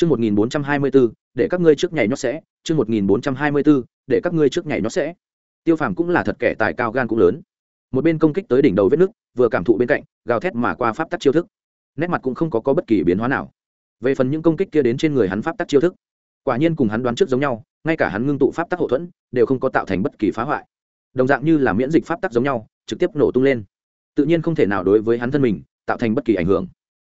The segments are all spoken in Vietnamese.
Chương 1424, để các ngươi trước nhảy nhót sẽ, chương 1424, để các ngươi trước nhảy nhót sẽ. Tiêu Phàm cũng là thật kẻ tài cao gan cũng lớn. Một bên công kích tới đỉnh đầu vết nước, vừa cảm thụ bên cạnh, gào thét mà qua pháp tắc chiêu thức. Nét mặt cũng không có có bất kỳ biến hóa nào. Về phần những công kích kia đến trên người hắn pháp tắc chiêu thức, quả nhiên cùng hắn đoán trước giống nhau, ngay cả hắn ngưng tụ pháp tắc hộ thuẫn, đều không có tạo thành bất kỳ phá hoại. Đồng dạng như là miễn dịch pháp tắc giống nhau, trực tiếp nổ tung lên. Tự nhiên không thể nào đối với hắn thân mình tạo thành bất kỳ ảnh hưởng.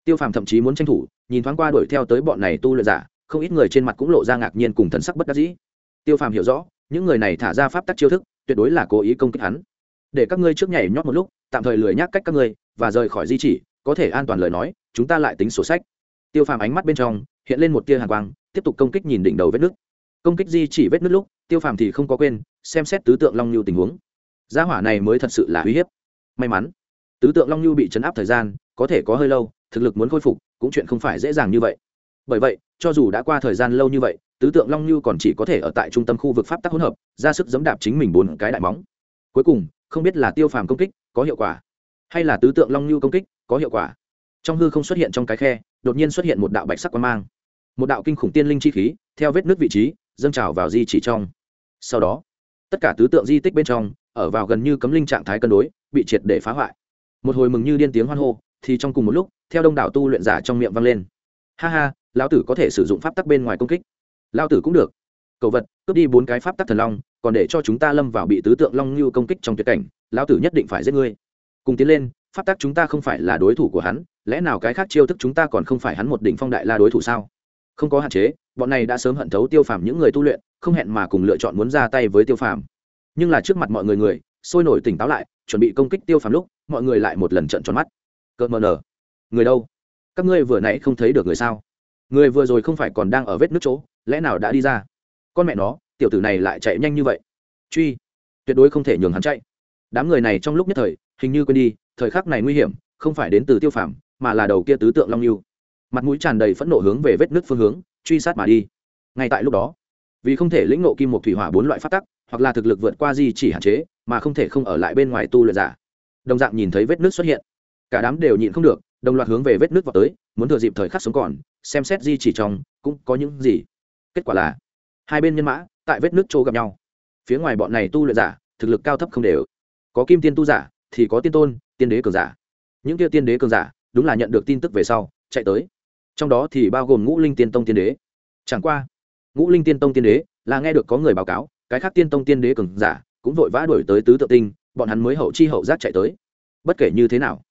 Tiêu Phàm thậm chí muốn tranh thủ, nhìn thoáng qua đuổi theo tới bọn này tu luyện giả, không ít người trên mặt cũng lộ ra ngạc nhiên cùng thần sắc bất đắc dĩ. Tiêu phàm hiểu rõ những người này thả ra pháp tắc chiêu thức tuyệt đối là cố ý công kích hắn. Để các ngươi trước nhảy nhót một lúc tạm thời lười nhác cách các ngươi và rời khỏi di chỉ có thể an toàn lời nói chúng ta lại tính sổ sách. Tiêu phàm ánh mắt bên trong hiện lên một tia hàn quang tiếp tục công kích nhìn đỉnh đầu vết nước công kích di chỉ vết nước lúc tiêu phàm thì không có quên xem xét tứ tượng long nhu tình huống. Gia hỏa này mới thật sự là uy hiếp. May mắn tứ tượng long nhu bị chấn áp thời gian có thể có hơi lâu thực lực muốn khôi phục, cũng chuyện không phải dễ dàng như vậy. Bởi vậy, cho dù đã qua thời gian lâu như vậy, tứ tượng long như còn chỉ có thể ở tại trung tâm khu vực pháp tắc hỗn hợp, ra sức dẫm đạp chính mình bốn cái đại móng. Cuối cùng, không biết là tiêu phàm công kích có hiệu quả, hay là tứ tượng long như công kích có hiệu quả. Trong hư không xuất hiện trong cái khe, đột nhiên xuất hiện một đạo bạch sắc quan mang. Một đạo kinh khủng tiên linh chi khí, theo vết nước vị trí, dâng trào vào di chỉ trong. Sau đó, tất cả tứ tượng di tích bên trong, ở vào gần như cấm linh trạng thái cân đối, bị triệt để phá hoại. Một hồi mừng như điên tiếng hoan hô thì trong cùng một lúc, theo đông đảo tu luyện giả trong miệng vang lên. Ha ha, lão tử có thể sử dụng pháp tắc bên ngoài công kích. Lão tử cũng được. Cầu vật, cướp đi bốn cái pháp tắc thần long, còn để cho chúng ta lâm vào bị tứ tượng long như công kích trong tuyệt cảnh, lão tử nhất định phải giết ngươi. Cùng tiến lên, pháp tắc chúng ta không phải là đối thủ của hắn, lẽ nào cái khác chiêu thức chúng ta còn không phải hắn một đỉnh phong đại la đối thủ sao? Không có hạn chế, bọn này đã sớm hận thấu tiêu phàm những người tu luyện, không hẹn mà cùng lựa chọn muốn ra tay với tiêu phàm. Nhưng là trước mặt mọi người người, sôi nổi tỉnh táo lại, chuẩn bị công kích tiêu phàm lúc, mọi người lại một lần trận tròn mắt cợt mờ nở người đâu? Các ngươi vừa nãy không thấy được người sao? Người vừa rồi không phải còn đang ở vết nước chỗ, lẽ nào đã đi ra? Con mẹ nó, tiểu tử này lại chạy nhanh như vậy. Truy. Tuyệt đối không thể nhường hắn chạy. Đám người này trong lúc nhất thời, hình như quên đi, thời khắc này nguy hiểm, không phải đến từ tiêu phàm, mà là đầu kia tứ tượng long lưu mặt mũi tràn đầy phẫn nộ hướng về vết nước phương hướng, truy sát mà đi. Ngay tại lúc đó, vì không thể lĩnh nộ kim một thủy hỏa bốn loại phát tắc, hoặc là thực lực vượt qua gì chỉ hạn chế, mà không thể không ở lại bên ngoài tu luyện giả. Đồng dạng nhìn thấy vết nước xuất hiện cả đám đều nhịn không được, đồng loạt hướng về vết nước vào tới, muốn thừa dịp thời khắc sống còn, xem xét di chỉ trong, cũng có những gì. Kết quả là, hai bên nhân mã, tại vết nước chỗ gặp nhau. Phía ngoài bọn này tu luyện giả, thực lực cao thấp không đều. Có kim tiên tu giả, thì có tiên tôn, tiên đế cường giả. Những kia tiên đế cường giả, đúng là nhận được tin tức về sau, chạy tới. Trong đó thì bao gồm ngũ linh tiên tông tiên đế. Chẳng qua, ngũ linh tiên tông tiên đế là nghe được có người báo cáo, cái khác tiên tông tiên đế cường giả cũng vội vã đuổi tới tứ tự tinh, bọn hắn mới hậu chi hậu giác chạy tới. Bất kể như thế nào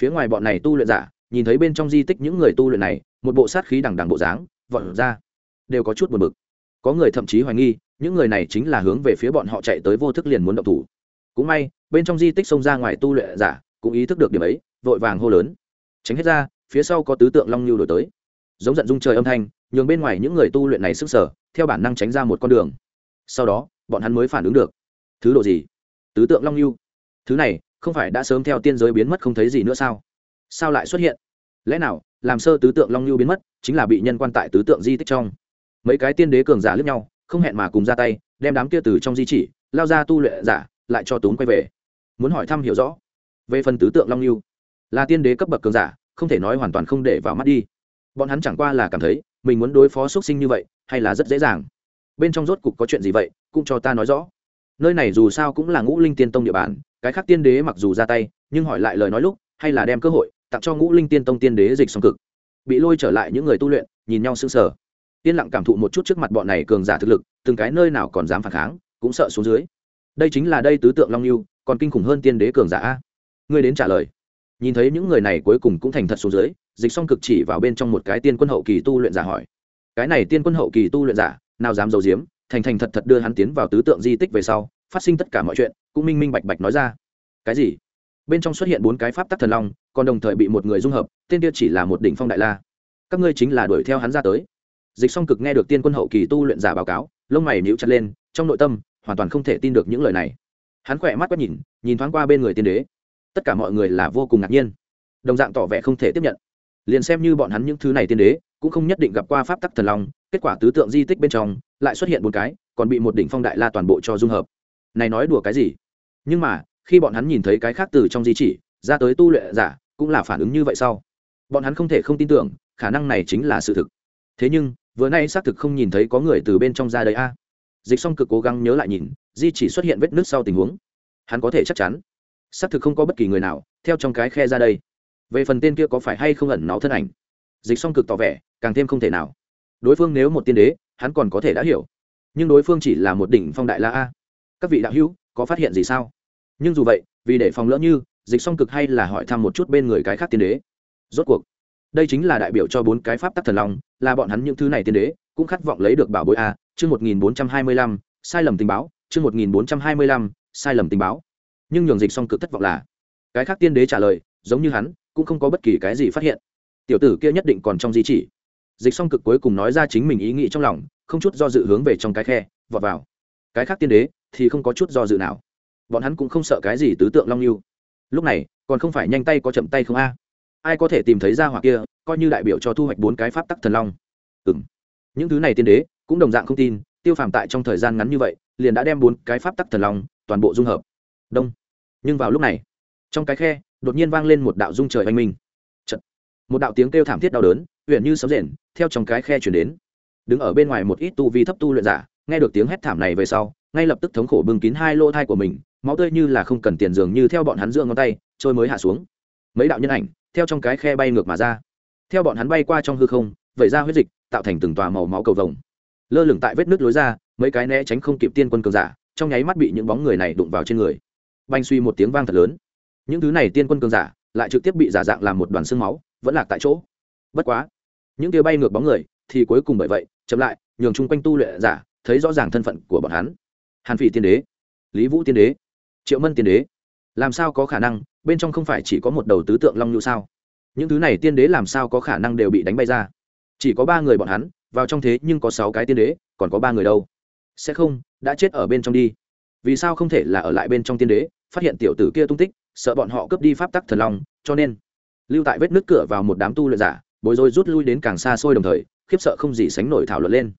phía ngoài bọn này tu luyện giả, nhìn thấy bên trong di tích những người tu luyện này, một bộ sát khí đằng đằng bộ dáng, vọt ra. Đều có chút buồn bực. Có người thậm chí hoài nghi, những người này chính là hướng về phía bọn họ chạy tới vô thức liền muốn động thủ. Cũng may, bên trong di tích xông ra ngoài tu luyện giả, cũng ý thức được điểm ấy, vội vàng hô lớn. Tránh hết ra, phía sau có tứ tượng long lưu đổi tới. Giống giận dung trời âm thanh, nhường bên ngoài những người tu luyện này sức sở theo bản năng tránh ra một con đường. Sau đó, bọn hắn mới phản ứng được. Thứ độ gì? Tứ tượng long lưu. Thứ này không phải đã sớm theo tiên giới biến mất không thấy gì nữa sao? Sao lại xuất hiện? Lẽ nào, làm sơ tứ tượng long lưu biến mất, chính là bị nhân quan tại tứ tượng di tích trong? Mấy cái tiên đế cường giả lướt nhau, không hẹn mà cùng ra tay, đem đám kia từ trong di chỉ, lao ra tu luyện giả, lại cho tốn quay về. Muốn hỏi thăm hiểu rõ. Về phần tứ tượng long lưu là tiên đế cấp bậc cường giả, không thể nói hoàn toàn không để vào mắt đi. Bọn hắn chẳng qua là cảm thấy, mình muốn đối phó x u ấ t sinh như vậy, hay là rất dễ dàng. Bên trong rốt cục có chuyện gì vậy, cũng cho ta nói rõ. Nơi này dù sao cũng là ngũ linh tiên tông địa bàn cái khác tiên đế mặc dù ra tay, nhưng hỏi lại lời nói lúc, hay là đem cơ hội, tặng cho ngũ linh tiên tông tiên đế dịch song cực. Bị lôi trở lại những người tu luyện, nhìn nhau sững sờ. Yên lặng cảm thụ một chút trước mặt bọn này cường giả thực lực, từng cái nơi nào còn dám phản kháng, cũng sợ xuống dưới. Đây chính là đây tứ tượng long lưu còn kinh khủng hơn tiên đế cường giả a. Ngươi đến trả lời. Nhìn thấy những người này cuối cùng cũng thành thật xuống dưới, dịch song cực chỉ vào bên trong một cái tiên quân hậu kỳ tu luyện giả hỏi. Cái này tiên quân hậu kỳ tu luyện giả, nào dám giấu giếm, thành thành thật thật đưa hắn tiến vào tứ tượng di tích về sau phát sinh tất cả mọi chuyện, cũng minh minh bạch bạch nói ra. Cái gì? Bên trong xuất hiện bốn cái pháp tắc thần long, còn đồng thời bị một người dung hợp, tên kia chỉ là một đỉnh phong đại la. Các ngươi chính là đuổi theo hắn ra tới. Dịch song cực nghe được tiên quân hậu kỳ tu luyện giả báo cáo, lông mày níu chặt lên, trong nội tâm, hoàn toàn không thể tin được những lời này. Hắn khỏe mắt quét nhìn nhìn thoáng qua bên người tiên đế. Tất cả mọi người là vô cùng ngạc nhiên. Đồng dạng tỏ vẻ không thể tiếp nhận. Liền xem như bọn hắn những thứ này tiên đế, cũng không nhất định gặp qua pháp tắc thần long, kết quả tứ tượng di tích bên trong, lại xuất hiện một cái, còn bị một đỉnh phong đại la toàn bộ cho dung hợp này nói đùa cái gì? Nhưng mà, khi bọn hắn nhìn thấy cái khác từ trong di chỉ, ra tới tu luyện giả, cũng là phản ứng như vậy sau. Bọn hắn không thể không tin tưởng, khả năng này chính là sự thực. Thế nhưng, vừa nay xác thực không nhìn thấy có người từ bên trong ra đây a. Dịch xong cực cố gắng nhớ lại nhìn, di chỉ xuất hiện vết nước sau tình huống. Hắn có thể chắc chắn. Xác thực không có bất kỳ người nào, theo trong cái khe ra đây. Về phần tên kia có phải hay không ẩn náu thân ảnh? Dịch xong cực tỏ vẻ, càng thêm không thể nào. Đối phương nếu một tiên đế, hắn còn có thể đã hiểu. Nhưng đối phương chỉ là một đỉnh phong đại la a các vị đạo hữu, có phát hiện gì sao? Nhưng dù vậy, vì để phòng lỡ như, dịch song cực hay là hỏi thăm một chút bên người cái khác tiên đế. Rốt cuộc, đây chính là đại biểu cho bốn cái pháp tắc thần long, là bọn hắn những thứ này tiên đế, cũng khát vọng lấy được bảo bối a, chương một nghìn bốn trăm hai mươi lăm, sai lầm tình báo, chương một nghìn bốn trăm hai mươi lăm, sai lầm tình báo. Nhưng nhường dịch song cực thất vọng là, cái khác tiên đế trả lời, giống như hắn, cũng không có bất kỳ cái gì phát hiện. Tiểu tử kia nhất định còn trong di chỉ. Dịch song cực cuối cùng nói ra chính mình ý nghĩ trong lòng, không chút do dự hướng về trong cái khe, vọt vào. Cái khác tiên đế thì không có chút do dự nào. Bọn hắn cũng không sợ cái gì tứ tượng long lưu lúc này, còn không phải nhanh tay có chậm tay không a? Ai có thể tìm thấy ra hoặc kia, coi như đại biểu cho thu hoạch bốn cái pháp tắc thần long. Ừ m những thứ này tiên đế, cũng đồng dạng không tin, tiêu phàm tại trong thời gian ngắn như vậy, liền đã đem bốn cái pháp tắc thần long, toàn bộ dung hợp. Đông. Nhưng vào lúc này, trong cái khe, đột nhiên vang lên một đạo dung trời oanh minh. Chật. một đạo tiếng kêu thảm thiết đau đớn huyện như sấm rền, theo trong cái khe chuyển đến. Đứng ở bên ngoài một ít tu vi thấp tu luyện giả, nghe được tiếng hét thảm này về sau ngay lập tức thống khổ bưng kín hai lỗ thai của mình, máu tươi như là không cần tiền dường như theo bọn hắn dưỡng ngón tay, trôi mới hạ xuống. Mấy đạo nhân ảnh, theo trong cái khe bay ngược mà ra. Theo bọn hắn bay qua trong hư không, vẩy ra huyết dịch, tạo thành từng tòa màu máu cầu vồng. Lơ lửng tại vết nước lối ra, mấy cái né tránh không kịp tiên quân cường giả, trong nháy mắt bị những bóng người này đụng vào trên người. Banh suy một tiếng vang thật lớn. Những thứ này tiên quân cường giả, lại trực tiếp bị giả dạng làm một đoàn xương máu, vẫn lạc tại chỗ. Bất quá, những kia bay ngược bóng người, thì cuối cùng bởi vậy, chậm lại, nhường chung quanh tu luyện giả, thấy rõ ràng thân phận của bọn hắn hàn phỉ tiên đế, lý vũ tiên đế, triệu mân tiên đế. Làm sao có khả năng? Bên trong không phải chỉ có một đầu tứ tượng long nhu sao? Những thứ này tiên đế làm sao có khả năng đều bị đánh bay ra? Chỉ có ba người bọn hắn, vào trong thế nhưng có sáu cái tiên đế, còn có ba người đâu? Sẽ không, đã chết ở bên trong đi. Vì sao không thể là ở lại bên trong tiên đế, phát hiện tiểu tử kia tung tích, sợ bọn họ cướp đi pháp tắc thần long, cho nên lưu tại vết nước cửa vào một đám tu luyện giả, bối rối rút lui đến càng xa xôi đồng thời, khiếp sợ không gì sánh nổi thảo luận lên.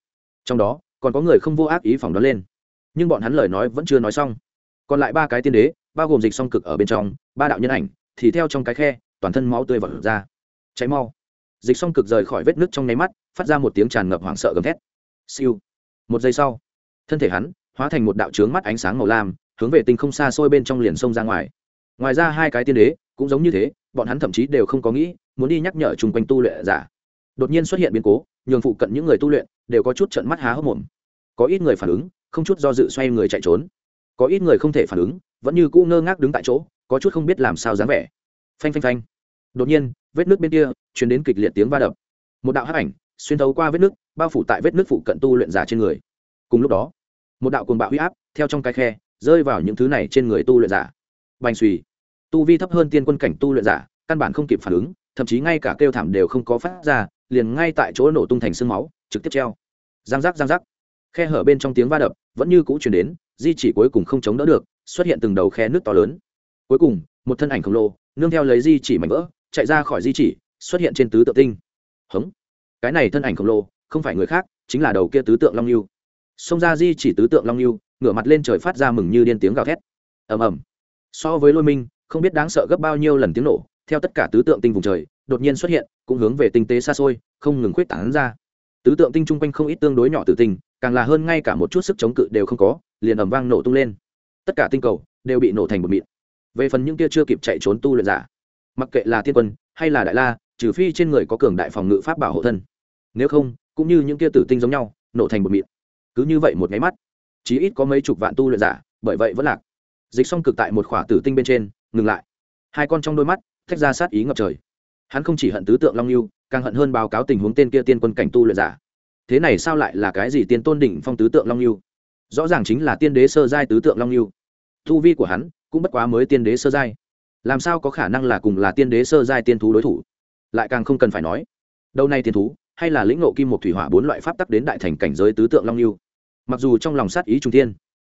Trong đó, còn có người không vô ác ý phỏng đoán lên nhưng bọn hắn lời nói vẫn chưa nói xong. Còn lại ba cái tiên đế, bao gồm dịch song cực ở bên trong, ba đạo nhân ảnh, thì theo trong cái khe, toàn thân máu tươi vật ra. Cháy mau. Dịch song cực rời khỏi vết nước trong nháy mắt, phát ra một tiếng tràn ngập hoảng sợ gầm thét. Siêu. Một giây sau, thân thể hắn hóa thành một đạo trướng mắt ánh sáng màu lam, hướng về tinh không xa xôi bên trong liền sông ra ngoài. Ngoài ra hai cái tiên đế cũng giống như thế, bọn hắn thậm chí đều không có nghĩ muốn đi nhắc nhở chung quanh tu luyện giả. Đột nhiên xuất hiện biến cố, nhường phụ cận những người tu luyện đều có chút trận mắt há hốc mồm có ít người phản ứng, không chút do dự xoay người chạy trốn. Có ít người không thể phản ứng, vẫn như cũ ngơ ngác đứng tại chỗ, có chút không biết làm sao dáng vẻ. Phanh phanh phanh. Đột nhiên, vết nước bên kia chuyển đến kịch liệt tiếng va đập. Một đạo hắc ảnh xuyên thấu qua vết nước, bao phủ tại vết nước phụ cận tu luyện giả trên người. Cùng lúc đó, một đạo cuồng bạo huy áp theo trong cái khe rơi vào những thứ này trên người tu luyện giả. Bành suy tu vi thấp hơn tiên quân cảnh tu luyện giả, căn bản không kịp phản ứng, thậm chí ngay cả kêu thảm đều không có phát ra, liền ngay tại chỗ nổ tung thành sương máu, trực tiếp treo. Giang giác giang giác khe hở bên trong tiếng va đập vẫn như cũ chuyển đến, di chỉ cuối cùng không chống đỡ được, xuất hiện từng đầu khe nước to lớn. Cuối cùng, một thân ảnh khổng lồ, nương theo lấy di chỉ mảnh vỡ, chạy ra khỏi di chỉ, xuất hiện trên tứ tượng tinh. Hống! Cái này thân ảnh khổng lồ, không phải người khác, chính là đầu kia tứ tượng long lưu xông ra di chỉ tứ tượng long lưu ngửa mặt lên trời phát ra mừng như điên tiếng gào thét. Ầm ầm. So với lôi minh, không biết đáng sợ gấp bao nhiêu lần tiếng nổ, theo tất cả tứ tượng tinh vùng trời, đột nhiên xuất hiện, cũng hướng về tinh tế xa xôi, không ngừng khuyết tảng ra. Tứ tượng tinh chung quanh không ít tương đối nhỏ tử tinh càng là hơn ngay cả một chút sức chống cự đều không có, liền ầm vang nổ tung lên. Tất cả tinh cầu đều bị nổ thành một mịn. Về phần những kia chưa kịp chạy trốn tu luyện giả, mặc kệ là tiên quân hay là đại la, trừ phi trên người có cường đại phòng ngự pháp bảo hộ thân. Nếu không, cũng như những kia tử tinh giống nhau, nổ thành một mịn. Cứ như vậy một nháy mắt, chí ít có mấy chục vạn tu luyện giả, bởi vậy vẫn lạc. Dịch xong cực tại một khỏa tử tinh bên trên, ngừng lại. Hai con trong đôi mắt, thách ra sát ý ngập trời. Hắn không chỉ hận tứ tượng long lưu càng hận hơn báo cáo tình huống tên kia tiên quân cảnh tu luyện giả thế này sao lại là cái gì tiên tôn đỉnh phong tứ tượng long lưu rõ ràng chính là tiên đế sơ giai tứ tượng long lưu thu vi của hắn cũng bất quá mới tiên đế sơ giai. Làm sao có khả năng là cùng là tiên đế sơ giai tiên thú đối thủ? Lại càng không cần phải nói đâu nay tiên thú hay là lĩnh ngộ kim một thủy hỏa bốn loại pháp tắc đến đại thành cảnh giới tứ tượng long lưu mặc dù trong lòng sát ý trung tiên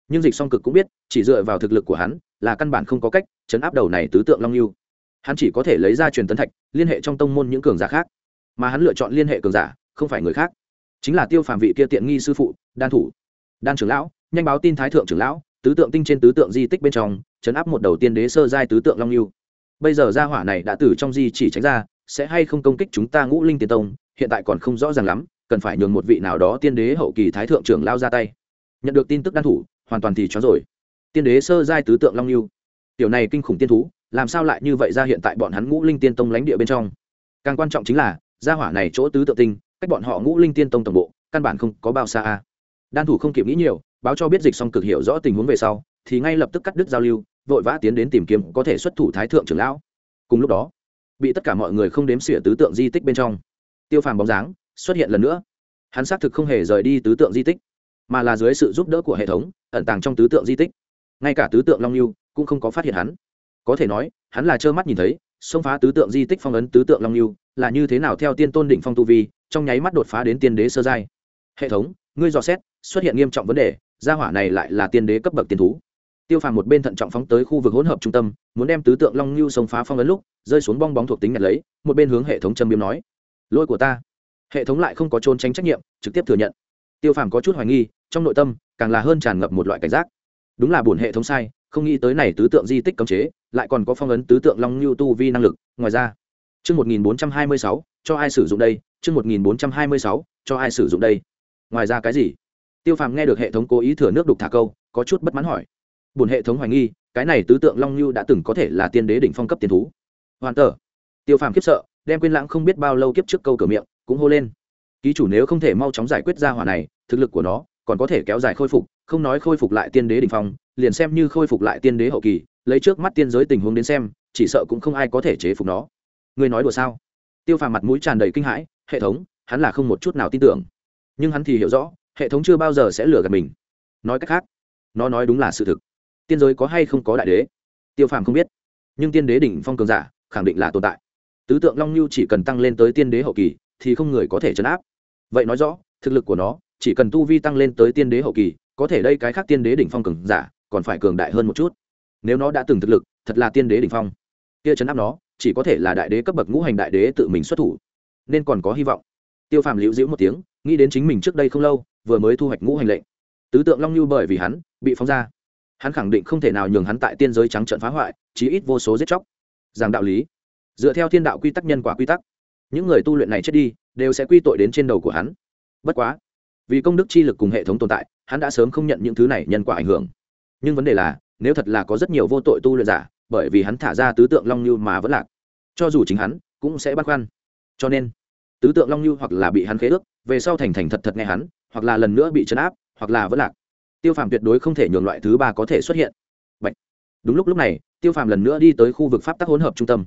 nhưng dịch song cực cũng biết, chỉ dựa vào thực lực của hắn là căn bản không có cách chấn áp đầu này tứ tượng long lưu hắn chỉ có thể lấy ra truyền tấn thạch, liên hệ trong tông môn những cường giả khác. Mà hắn lựa chọn liên hệ cường giả, không phải người khác chính là tiêu phàm vị kia tiện nghi sư phụ, đan thủ. Đan trưởng lão, nhanh báo tin thái thượng trưởng lão, tứ tượng tinh trên tứ tượng di tích bên trong, chấn áp một đầu tiên đế sơ giai tứ tượng long lưu bây giờ gia hỏa này đã từ trong di chỉ tránh ra, sẽ hay không công kích chúng ta ngũ linh tiên tông, hiện tại còn không rõ ràng lắm, cần phải nhường một vị nào đó tiên đế hậu kỳ thái thượng trưởng lao ra tay. Nhận được tin tức đan thủ, hoàn toàn thì chó rồi. Tiên đế sơ giai tứ tượng long lưu tiểu này kinh khủng tiên thú, làm sao lại như vậy ra hiện tại bọn hắn ngũ linh tiên tông lãnh địa bên trong? Càng quan trọng chính là, gia hỏa này chỗ tứ tượng tinh cách bọn họ ngũ linh tiên tông tổng bộ, căn bản không có bao xa a. Đan thủ không kịp nghĩ nhiều, báo cho biết dịch xong cực hiểu rõ tình huống về sau, thì ngay lập tức cắt đứt giao lưu, vội vã tiến đến tìm kiếm có thể xuất thủ thái thượng trưởng lão. Cùng lúc đó, bị tất cả mọi người không đếm xỉa tứ tượng di tích bên trong, tiêu phàm bóng dáng xuất hiện lần nữa. Hắn xác thực không hề rời đi tứ tượng di tích, mà là dưới sự giúp đỡ của hệ thống, ẩn tàng trong tứ tượng di tích. Ngay cả tứ tượng long lưu cũng không có phát hiện hắn. Có thể nói, hắn là trơ mắt nhìn thấy, xông phá tứ tượng di tích phong ấn tứ tượng long lưu là như thế nào theo tiên tôn đỉnh phong tu vi trong nháy mắt đột phá đến tiên đế sơ giai. Hệ thống ngươi dò xét xuất hiện nghiêm trọng vấn đề gia hỏa này lại là tiên đế cấp bậc tiền thú. Tiêu phàm một bên thận trọng phóng tới khu vực hỗn hợp trung tâm muốn đem tứ tượng long ngưu sông phá phong ấn lúc rơi xuống bong bóng thuộc tính nhặt lấy một bên hướng hệ thống châm biếm nói lỗi của ta. Hệ thống lại không có trốn tránh trách nhiệm trực tiếp thừa nhận. Tiêu phàm có chút hoài nghi trong nội tâm càng là hơn tràn ngập một loại cảnh giác. Đúng là buồn hệ thống sai không nghĩ tới này tứ tượng di tích cấm chế lại còn có phong ấn tứ tượng long ngưu tu vi năng lực ngoài ra Trước 1426, cho ai sử dụng đây? Chương một nghìn bốn trăm hai mươi sáu, cho ai sử dụng đây? Ngoài ra cái gì? Tiêu phàm nghe được hệ thống cố ý thừa nước đục thả câu, có chút bất mãn hỏi. Buồn hệ thống hoài nghi, cái này tứ tượng long lưu đã từng có thể là tiên đế đỉnh phong cấp tiền thú. Hoàn tờ. Tiêu phàm khiếp sợ, đem quên lãng không biết bao lâu kiếp trước câu cửa miệng, cũng hô lên. Ký chủ nếu không thể mau chóng giải quyết ra hỏa này, thực lực của nó còn có thể kéo dài khôi phục, không nói khôi phục lại tiên đế đỉnh phong, liền xem như khôi phục lại tiên đế hậu kỳ, lấy trước mắt tiên giới tình huống đến xem, chỉ sợ cũng không ai có thể chế phục nó. Ngươi nói đùa sao? Tiêu phàm mặt mũi tràn đầy kinh hãi, hệ thống, hắn là không một chút nào tin tưởng. Nhưng hắn thì hiểu rõ, hệ thống chưa bao giờ sẽ lừa gạt mình. Nói cách khác, nó nói đúng là sự thực. Tiên giới có hay không có đại đế? Tiêu phàm không biết. Nhưng tiên đế đỉnh phong cường giả, khẳng định là tồn tại. Tứ tượng long lưu chỉ cần tăng lên tới tiên đế hậu kỳ, thì không người có thể chấn áp. Vậy nói rõ, thực lực của nó, chỉ cần tu vi tăng lên tới tiên đế hậu kỳ, có thể đây cái khác tiên đế đỉnh phong cường giả, còn phải cường đại hơn một chút. Nếu nó đã từng thực lực, thật là tiên đế đỉnh phong. Kia chấn áp nó chỉ có thể là đại đế cấp bậc ngũ hành đại đế tự mình xuất thủ. Nên còn có hy vọng. Tiêu phàm liễu dĩu một tiếng, nghĩ đến chính mình trước đây không lâu, vừa mới thu hoạch ngũ hành lệnh. Tứ tượng long lưu bởi vì hắn, bị phóng ra. Hắn khẳng định không thể nào nhường hắn tại tiên giới trắng trận phá hoại, chí ít vô số giết chóc. Rằng đạo lý. Dựa theo thiên đạo quy tắc nhân quả quy tắc, những người tu luyện này chết đi, đều sẽ quy tội đến trên đầu của hắn. Bất quá, vì công đức chi lực cùng hệ thống tồn tại, hắn đã sớm không nhận những thứ này nhân quả ảnh hưởng. Nhưng vấn đề là, nếu thật là có rất nhiều vô tội tu luyện giả bởi vì hắn thả ra tứ tượng long lưu mà vẫn lạc. Cho dù chính hắn, cũng sẽ băn khoăn. Cho nên, tứ tượng long lưu hoặc là bị hắn khế ước, về sau thành thành thật thật nghe hắn, hoặc là lần nữa bị chấn áp, hoặc là vẫn lạc. Tiêu phàm tuyệt đối không thể nhường loại thứ ba có thể xuất hiện. Bạch. đúng lúc lúc này, tiêu phàm lần nữa đi tới khu vực pháp tắc hỗn hợp trung tâm.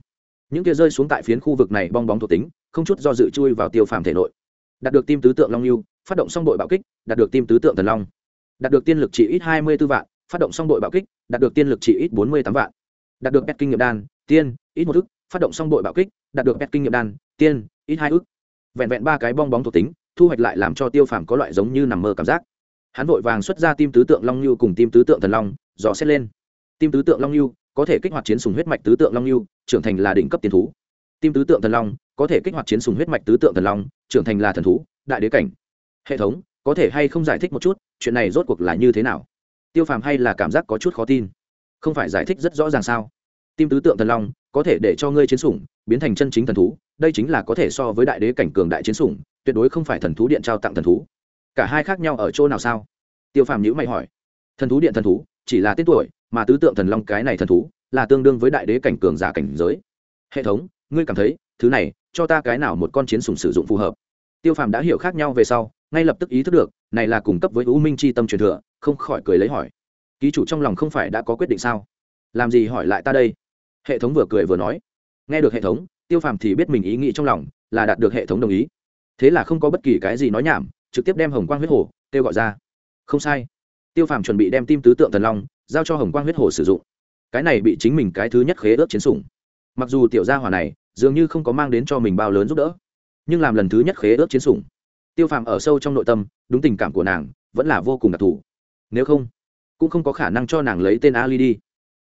Những kia rơi xuống tại phiến khu vực này bong bóng thuộc tính, không chút do dự chui vào tiêu phàm thể nội. Đạt được tim tứ tượng long lưu phát động xong đội bạo kích, đạt được tim tứ tượng thần long. Đạt được tiên lực chỉ ít hai mươi b ố vạn, phát động xong đội bạo kích, đạt được tiên lực chỉ ít bốn mươi tám vạn đạt được pet kinh nghiệm đan, tiên, ít một ức phát động xong đội bạo kích, đạt được pet kinh nghiệm đan, tiên, ít hai ức vẹn vẹn ba cái bong bóng thuộc tính, thu hoạch lại làm cho tiêu phàm có loại giống như nằm mơ cảm giác. Hắn vội vàng xuất ra tim tứ tượng long lưu cùng tim tứ tượng thần long, dò xét lên. Tim tứ tượng long lưu có thể kích hoạt chiến sùng huyết mạch tứ tượng long lưu trưởng thành là đỉnh cấp tiền thú. Tim tứ tượng thần long có thể kích hoạt chiến sùng huyết mạch tứ tượng thần long, trưởng thành là thần thú, đại đế cảnh. Hệ thống, có thể hay không giải thích một chút, chuyện này rốt cuộc là như thế nào? Tiêu phàm hay là cảm giác có chút khó tin? Không phải giải thích rất rõ ràng sao? Tim tứ tượng thần long, có thể để cho ngươi chiến sủng, biến thành chân chính thần thú, đây chính là có thể so với đại đế cảnh cường đại chiến sủng, tuyệt đối không phải thần thú điện trao tặng thần thú. Cả hai khác nhau ở chỗ nào sao? Tiêu phàm nhữ mày hỏi. Thần thú điện thần thú, chỉ là tên tuổi, mà tứ tượng thần long cái này thần thú, là tương đương với đại đế cảnh cường giả cảnh giới. Hệ thống, ngươi cảm thấy, thứ này, cho ta cái nào một con chiến sủng sử dụng phù hợp? Tiêu phàm đã hiểu khác nhau về sau, ngay lập tức ý thức được, này là cung cấp với u minh c h i tâm truyền thừa, không khỏi cười lấy hỏi. Ký chủ trong lòng không phải đã có quyết định sao? Làm gì hỏi lại ta đây? Hệ thống vừa cười vừa nói, nghe được hệ thống, tiêu phàm thì biết mình ý nghĩ trong lòng là đạt được hệ thống đồng ý. Thế là không có bất kỳ cái gì nói nhảm, trực tiếp đem hồng quang huyết hồ kêu gọi ra. Không sai. Tiêu phàm chuẩn bị đem tim tứ tượng thần long giao cho hồng quang huyết hồ sử dụng. Cái này bị chính mình cái thứ nhất khế ước chiến sủng. Mặc dù tiểu gia hỏa này dường như không có mang đến cho mình bao lớn giúp đỡ, nhưng làm lần thứ nhất khế ước chiến sủng, tiêu phàm ở sâu trong nội tâm, đúng tình cảm của nàng vẫn là vô cùng đặc thù. Nếu không, cũng không có khả năng cho nàng lấy tên ali đi.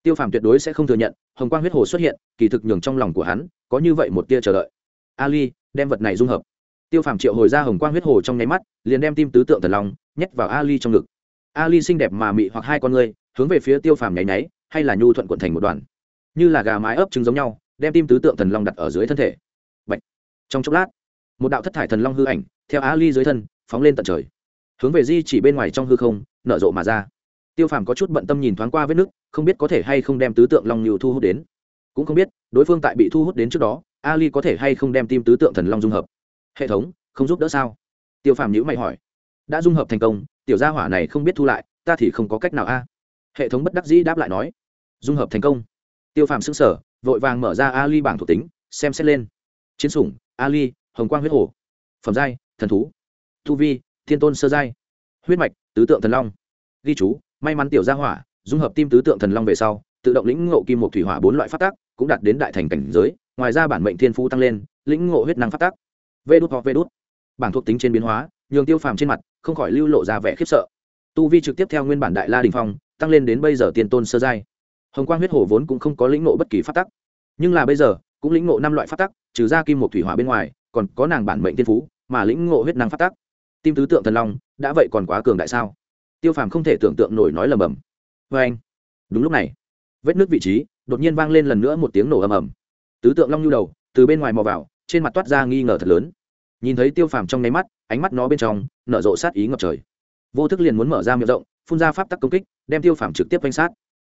Tiêu phàm tuyệt đối sẽ không thừa nhận hồng quang huyết hồ xuất hiện, kỳ thực nhường trong lòng của hắn có như vậy một tia chờ đợi. Ali, đem vật này dung hợp. Tiêu phàm triệu hồi ra hồng quang huyết hồ trong nháy mắt, liền đem tim tứ tượng thần long nhét vào ali trong ngực. Ali xinh đẹp mà mị hoặc hai con người, hướng về phía tiêu phàm nháy nháy, hay là nhu thuận quận thành một đoàn. Như là gà mái ấp trứng giống nhau, đem tim tứ tượng thần long đặt ở dưới thân thể. Bạch. trong chốc lát, một đạo thất thải thần long hư ảnh theo ali dưới thân phóng lên tận trời, hướng về di chỉ bên ngoài trong hư không, nở rộ mà ra tiêu phàm có chút bận tâm nhìn thoáng qua vết nước không biết có thể hay không đem tứ tượng long nhiều thu hút đến. Cũng không biết, đối phương tại bị thu hút đến trước đó, ali có thể hay không đem tim tứ tượng thần long dung hợp. Hệ thống, không giúp đỡ sao? Tiêu phàm nhữ mày hỏi. Đã dung hợp thành công, tiểu gia hỏa này không biết thu lại, ta thì không có cách nào a. Hệ thống bất đắc dĩ đáp lại nói. Dung hợp thành công. Tiêu phàm xứng sở vội vàng mở ra ali bảng thuộc tính, xem xét lên. Chiến sủng, ali, hồng quang huyết hổ phẩm giai, thần thú. Thu vi, thiên tôn sơ giai. Huyết mạch, tứ tượng thần long. Ghi chú may mắn tiểu gia hỏa, dung hợp tim tứ tượng thần long về sau, tự động lĩnh ngộ kim một thủy hỏa bốn loại phát tác cũng đạt đến đại thành cảnh giới, ngoài ra bản mệnh thiên phú tăng lên, lĩnh ngộ huyết năng phát tác vê đút hoặc vê đút bảng thuộc tính trên biến hóa, nhường tiêu phàm trên mặt, không khỏi lưu lộ ra vẻ khiếp sợ. Tu vi trực tiếp theo nguyên bản đại la đình phong, tăng lên đến bây giờ tiền tôn sơ giai. Hồng quang huyết hồ vốn cũng không có lĩnh ngộ bất kỳ phát tắc. Nhưng là bây giờ, cũng lĩnh ngộ năm loại phát tắc, trừ ra kim một thủy hỏa bên ngoài, còn có nàng bản mệnh thiên phú, mà lĩnh ngộ huyết năng phát tắc. Tim tứ tượng thần long, đã vậy còn quá cường đại sao? Tiêu phàm không thể tưởng tượng nổi nói lầm bầm. Vê anh. Đúng lúc này, vết nước vị trí đột nhiên vang lên lần nữa một tiếng nổ ầm ầm. Tứ tượng long nhu đầu, từ bên ngoài mò vào, trên mặt toát ra nghi ngờ thật lớn. Nhìn thấy tiêu phàm trong nháy mắt, ánh mắt nó bên trong nở rộ sát ý ngập trời. Vô thức liền muốn mở ra miệng rộng, phun ra pháp tắc công kích, đem tiêu phàm trực tiếp quanh sát.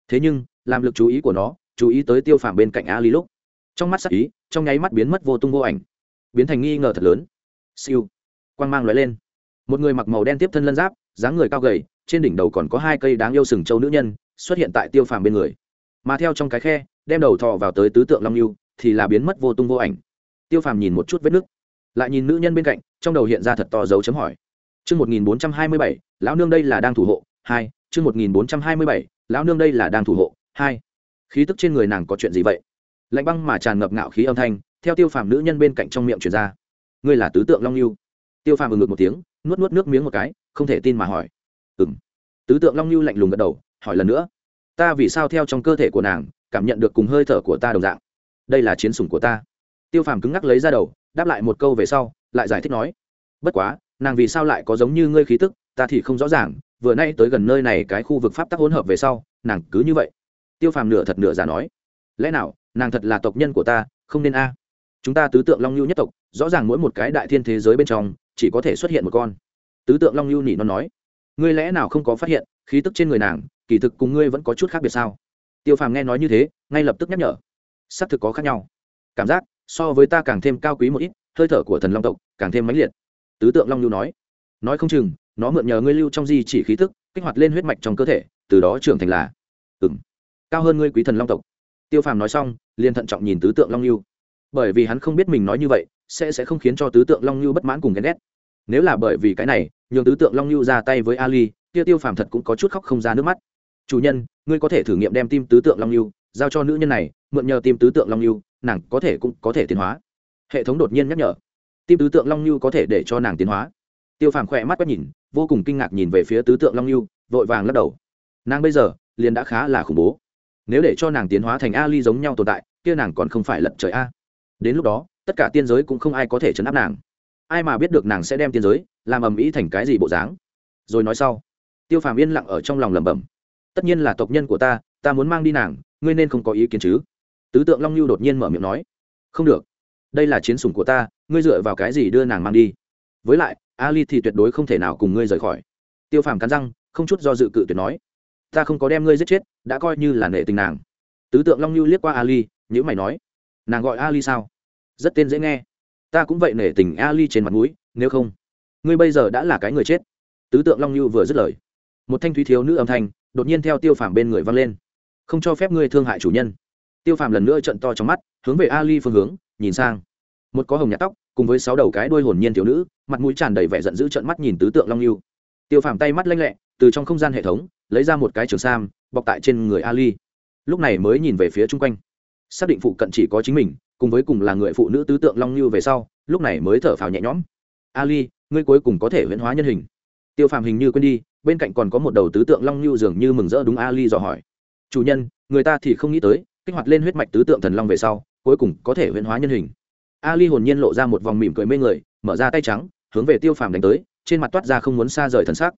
Thế nhưng, làm lực chú ý của nó, chú ý tới tiêu phàm bên cạnh A Lý lúc, trong mắt sát ý, trong nháy mắt biến mất vô tung vô ảnh, biến thành nghi ngờ thật lớn. Siêu. Quang mang lóe lên. Một người mặc màu đen tiếp thân lân giáp dáng người cao gầy, trên đỉnh đầu còn có hai cây đáng yêu sừng châu nữ nhân, xuất hiện tại tiêu phàm bên người. Mà theo trong cái khe, đem đầu thò vào tới tứ tượng long lưu thì là biến mất vô tung vô ảnh. Tiêu phàm nhìn một chút vết nứt, lại nhìn nữ nhân bên cạnh, trong đầu hiện ra thật to dấu chấm hỏi. Chương một nghìn bốn trăm hai mươi bảy, lão nương đây là đang thủ hộ, hai, chương một nghìn bốn trăm hai mươi bảy, lão nương đây là đang thủ hộ, hai. Khí tức trên người nàng có chuyện gì vậy? Lạnh băng mà tràn ngập ngạo khí âm thanh, theo tiêu phàm nữ nhân bên cạnh trong miệng truyền ra. Ngươi là tứ tượng long lưu tiêu phàm ừ ngực một tiếng nuốt nuốt nước miếng một cái, không thể tin mà hỏi. Ừ m tứ tượng long lưu lạnh lùng gật đầu, hỏi lần nữa. Ta vì sao theo trong cơ thể của nàng, cảm nhận được cùng hơi thở của ta đồng dạng? Đây là chiến sủng của ta. Tiêu phàm cứng ngắc lấy ra đầu, đáp lại một câu về sau, lại giải thích nói. Bất quá, nàng vì sao lại có giống như ngươi khí tức, ta thì không rõ ràng, vừa nay tới gần nơi này cái khu vực pháp tắc hỗn hợp về sau, nàng cứ như vậy. Tiêu phàm nửa thật nửa giả nói. Lẽ nào, nàng thật là tộc nhân của ta, không nên a? Chúng ta tứ tượng long lưu nhất tộc, rõ ràng mỗi một cái đại thiên thế giới bên trong chỉ có thể xuất hiện một con. Tứ tượng long lưu nỉ nó nói, ngươi lẽ nào không có phát hiện, khí tức trên người nàng, kỳ thực cùng ngươi vẫn có chút khác biệt sao? Tiêu phàm nghe nói như thế, ngay lập tức nhắc nhở xác thực có khác nhau. Cảm giác so với ta càng thêm cao quý một ít, hơi thở của thần long tộc càng thêm mãnh liệt. Tứ tượng long lưu nói nói không chừng, nó mượn nhờ ngươi lưu trong di chỉ khí tức, kích hoạt lên huyết mạch trong cơ thể, từ đó trưởng thành là ừ m cao hơn ngươi quý thần long tộc. Tiêu phàm nói xong, liền thận trọng nhìn tứ tượng long lưu. Bởi vì hắn không biết mình nói như vậy sẽ sẽ không khiến cho tứ tượng long nhu bất mãn cùng ghen ghét. Nếu là bởi vì cái này, nhường tứ tượng long nhu ra tay với ali, kia tiêu phàm thật cũng có chút khóc không ra nước mắt. Chủ nhân, ngươi có thể thử nghiệm đem tim tứ tượng long nhu giao cho nữ nhân này, mượn nhờ tim tứ tượng long nhu nàng có thể cũng có thể tiến hóa. Hệ thống đột nhiên nhắc nhở. Tim tứ tượng long nhu có thể để cho nàng tiến hóa. Tiêu phàm khỏe mắt quét nhìn, vô cùng kinh ngạc nhìn về phía tứ tượng long nhu vội vàng lắc đầu. Nàng bây giờ, liền đã khá là khủng bố. Nếu để cho nàng tiến hóa thành ali giống nhau tồn tại, kia nàng còn không phải lật trời a. Đến lúc đó tất cả tiên giới cũng không ai có thể chấn áp nàng. Ai mà biết được nàng sẽ đem tiên giới làm ầm ĩ thành cái gì bộ dáng? Rồi nói sau, tiêu phàm yên lặng ở trong lòng lẩm bẩm. Tất nhiên là tộc nhân của ta ta muốn mang đi nàng, ngươi nên không có ý kiến chứ? Tứ tượng long lưu đột nhiên mở miệng nói, không được, đây là chiến sủng của ta, ngươi dựa vào cái gì đưa nàng mang đi? Với lại, ali thì tuyệt đối không thể nào cùng ngươi rời khỏi. Tiêu phàm cắn răng, không chút do dự cự tuyệt nói, ta không có đem ngươi giết chết, đã coi như là nệ tình nàng. Tứ tượng long lưu liếc qua ali nhữ mày nói, nàng gọi ali sao? Rất tên dễ nghe. Ta cũng vậy nể tình ali trên mặt mũi, nếu không, ngươi bây giờ đã là cái người chết. Tứ tượng long như vừa dứt lời, một thanh thúy thiếu nữ âm thanh đột nhiên theo tiêu phàm bên người vang lên. Không cho phép ngươi thương hại chủ nhân. Tiêu phàm lần nữa trận to trong mắt, hướng về ali phương hướng, nhìn sang. Một có hồng nhạt tóc, cùng với sáu đầu cái đuôi hồn nhiên thiếu nữ, mặt mũi tràn đầy vẻ giận dữ trận mắt nhìn tứ tượng long lưu tiêu phàm tay mắt lanh lẹ, từ trong không gian hệ thống, lấy ra một cái trường sam, bọc tại trên người ali. Lúc này mới nhìn về phía chung quanh. Xác định phụ cận chỉ có chính mình cùng với cùng là người phụ nữ tứ tượng long như về sau, lúc này mới thở phào nhẹ nhõm. Ali, ngươi cuối cùng có thể huyễn hóa nhân hình. Tiêu phàm hình như quên đi, bên cạnh còn có một đầu tứ tượng long như dường như mừng rỡ đúng ali dò hỏi. Chủ nhân, người ta thì không nghĩ tới, kích hoạt lên huyết mạch tứ tượng thần long về sau, cuối cùng có thể huyễn hóa nhân hình. Ali hồn nhiên lộ ra một vòng mỉm cười mê người, mở ra tay trắng, hướng về tiêu phàm đánh tới, trên mặt toát ra không muốn xa rời thần sắc.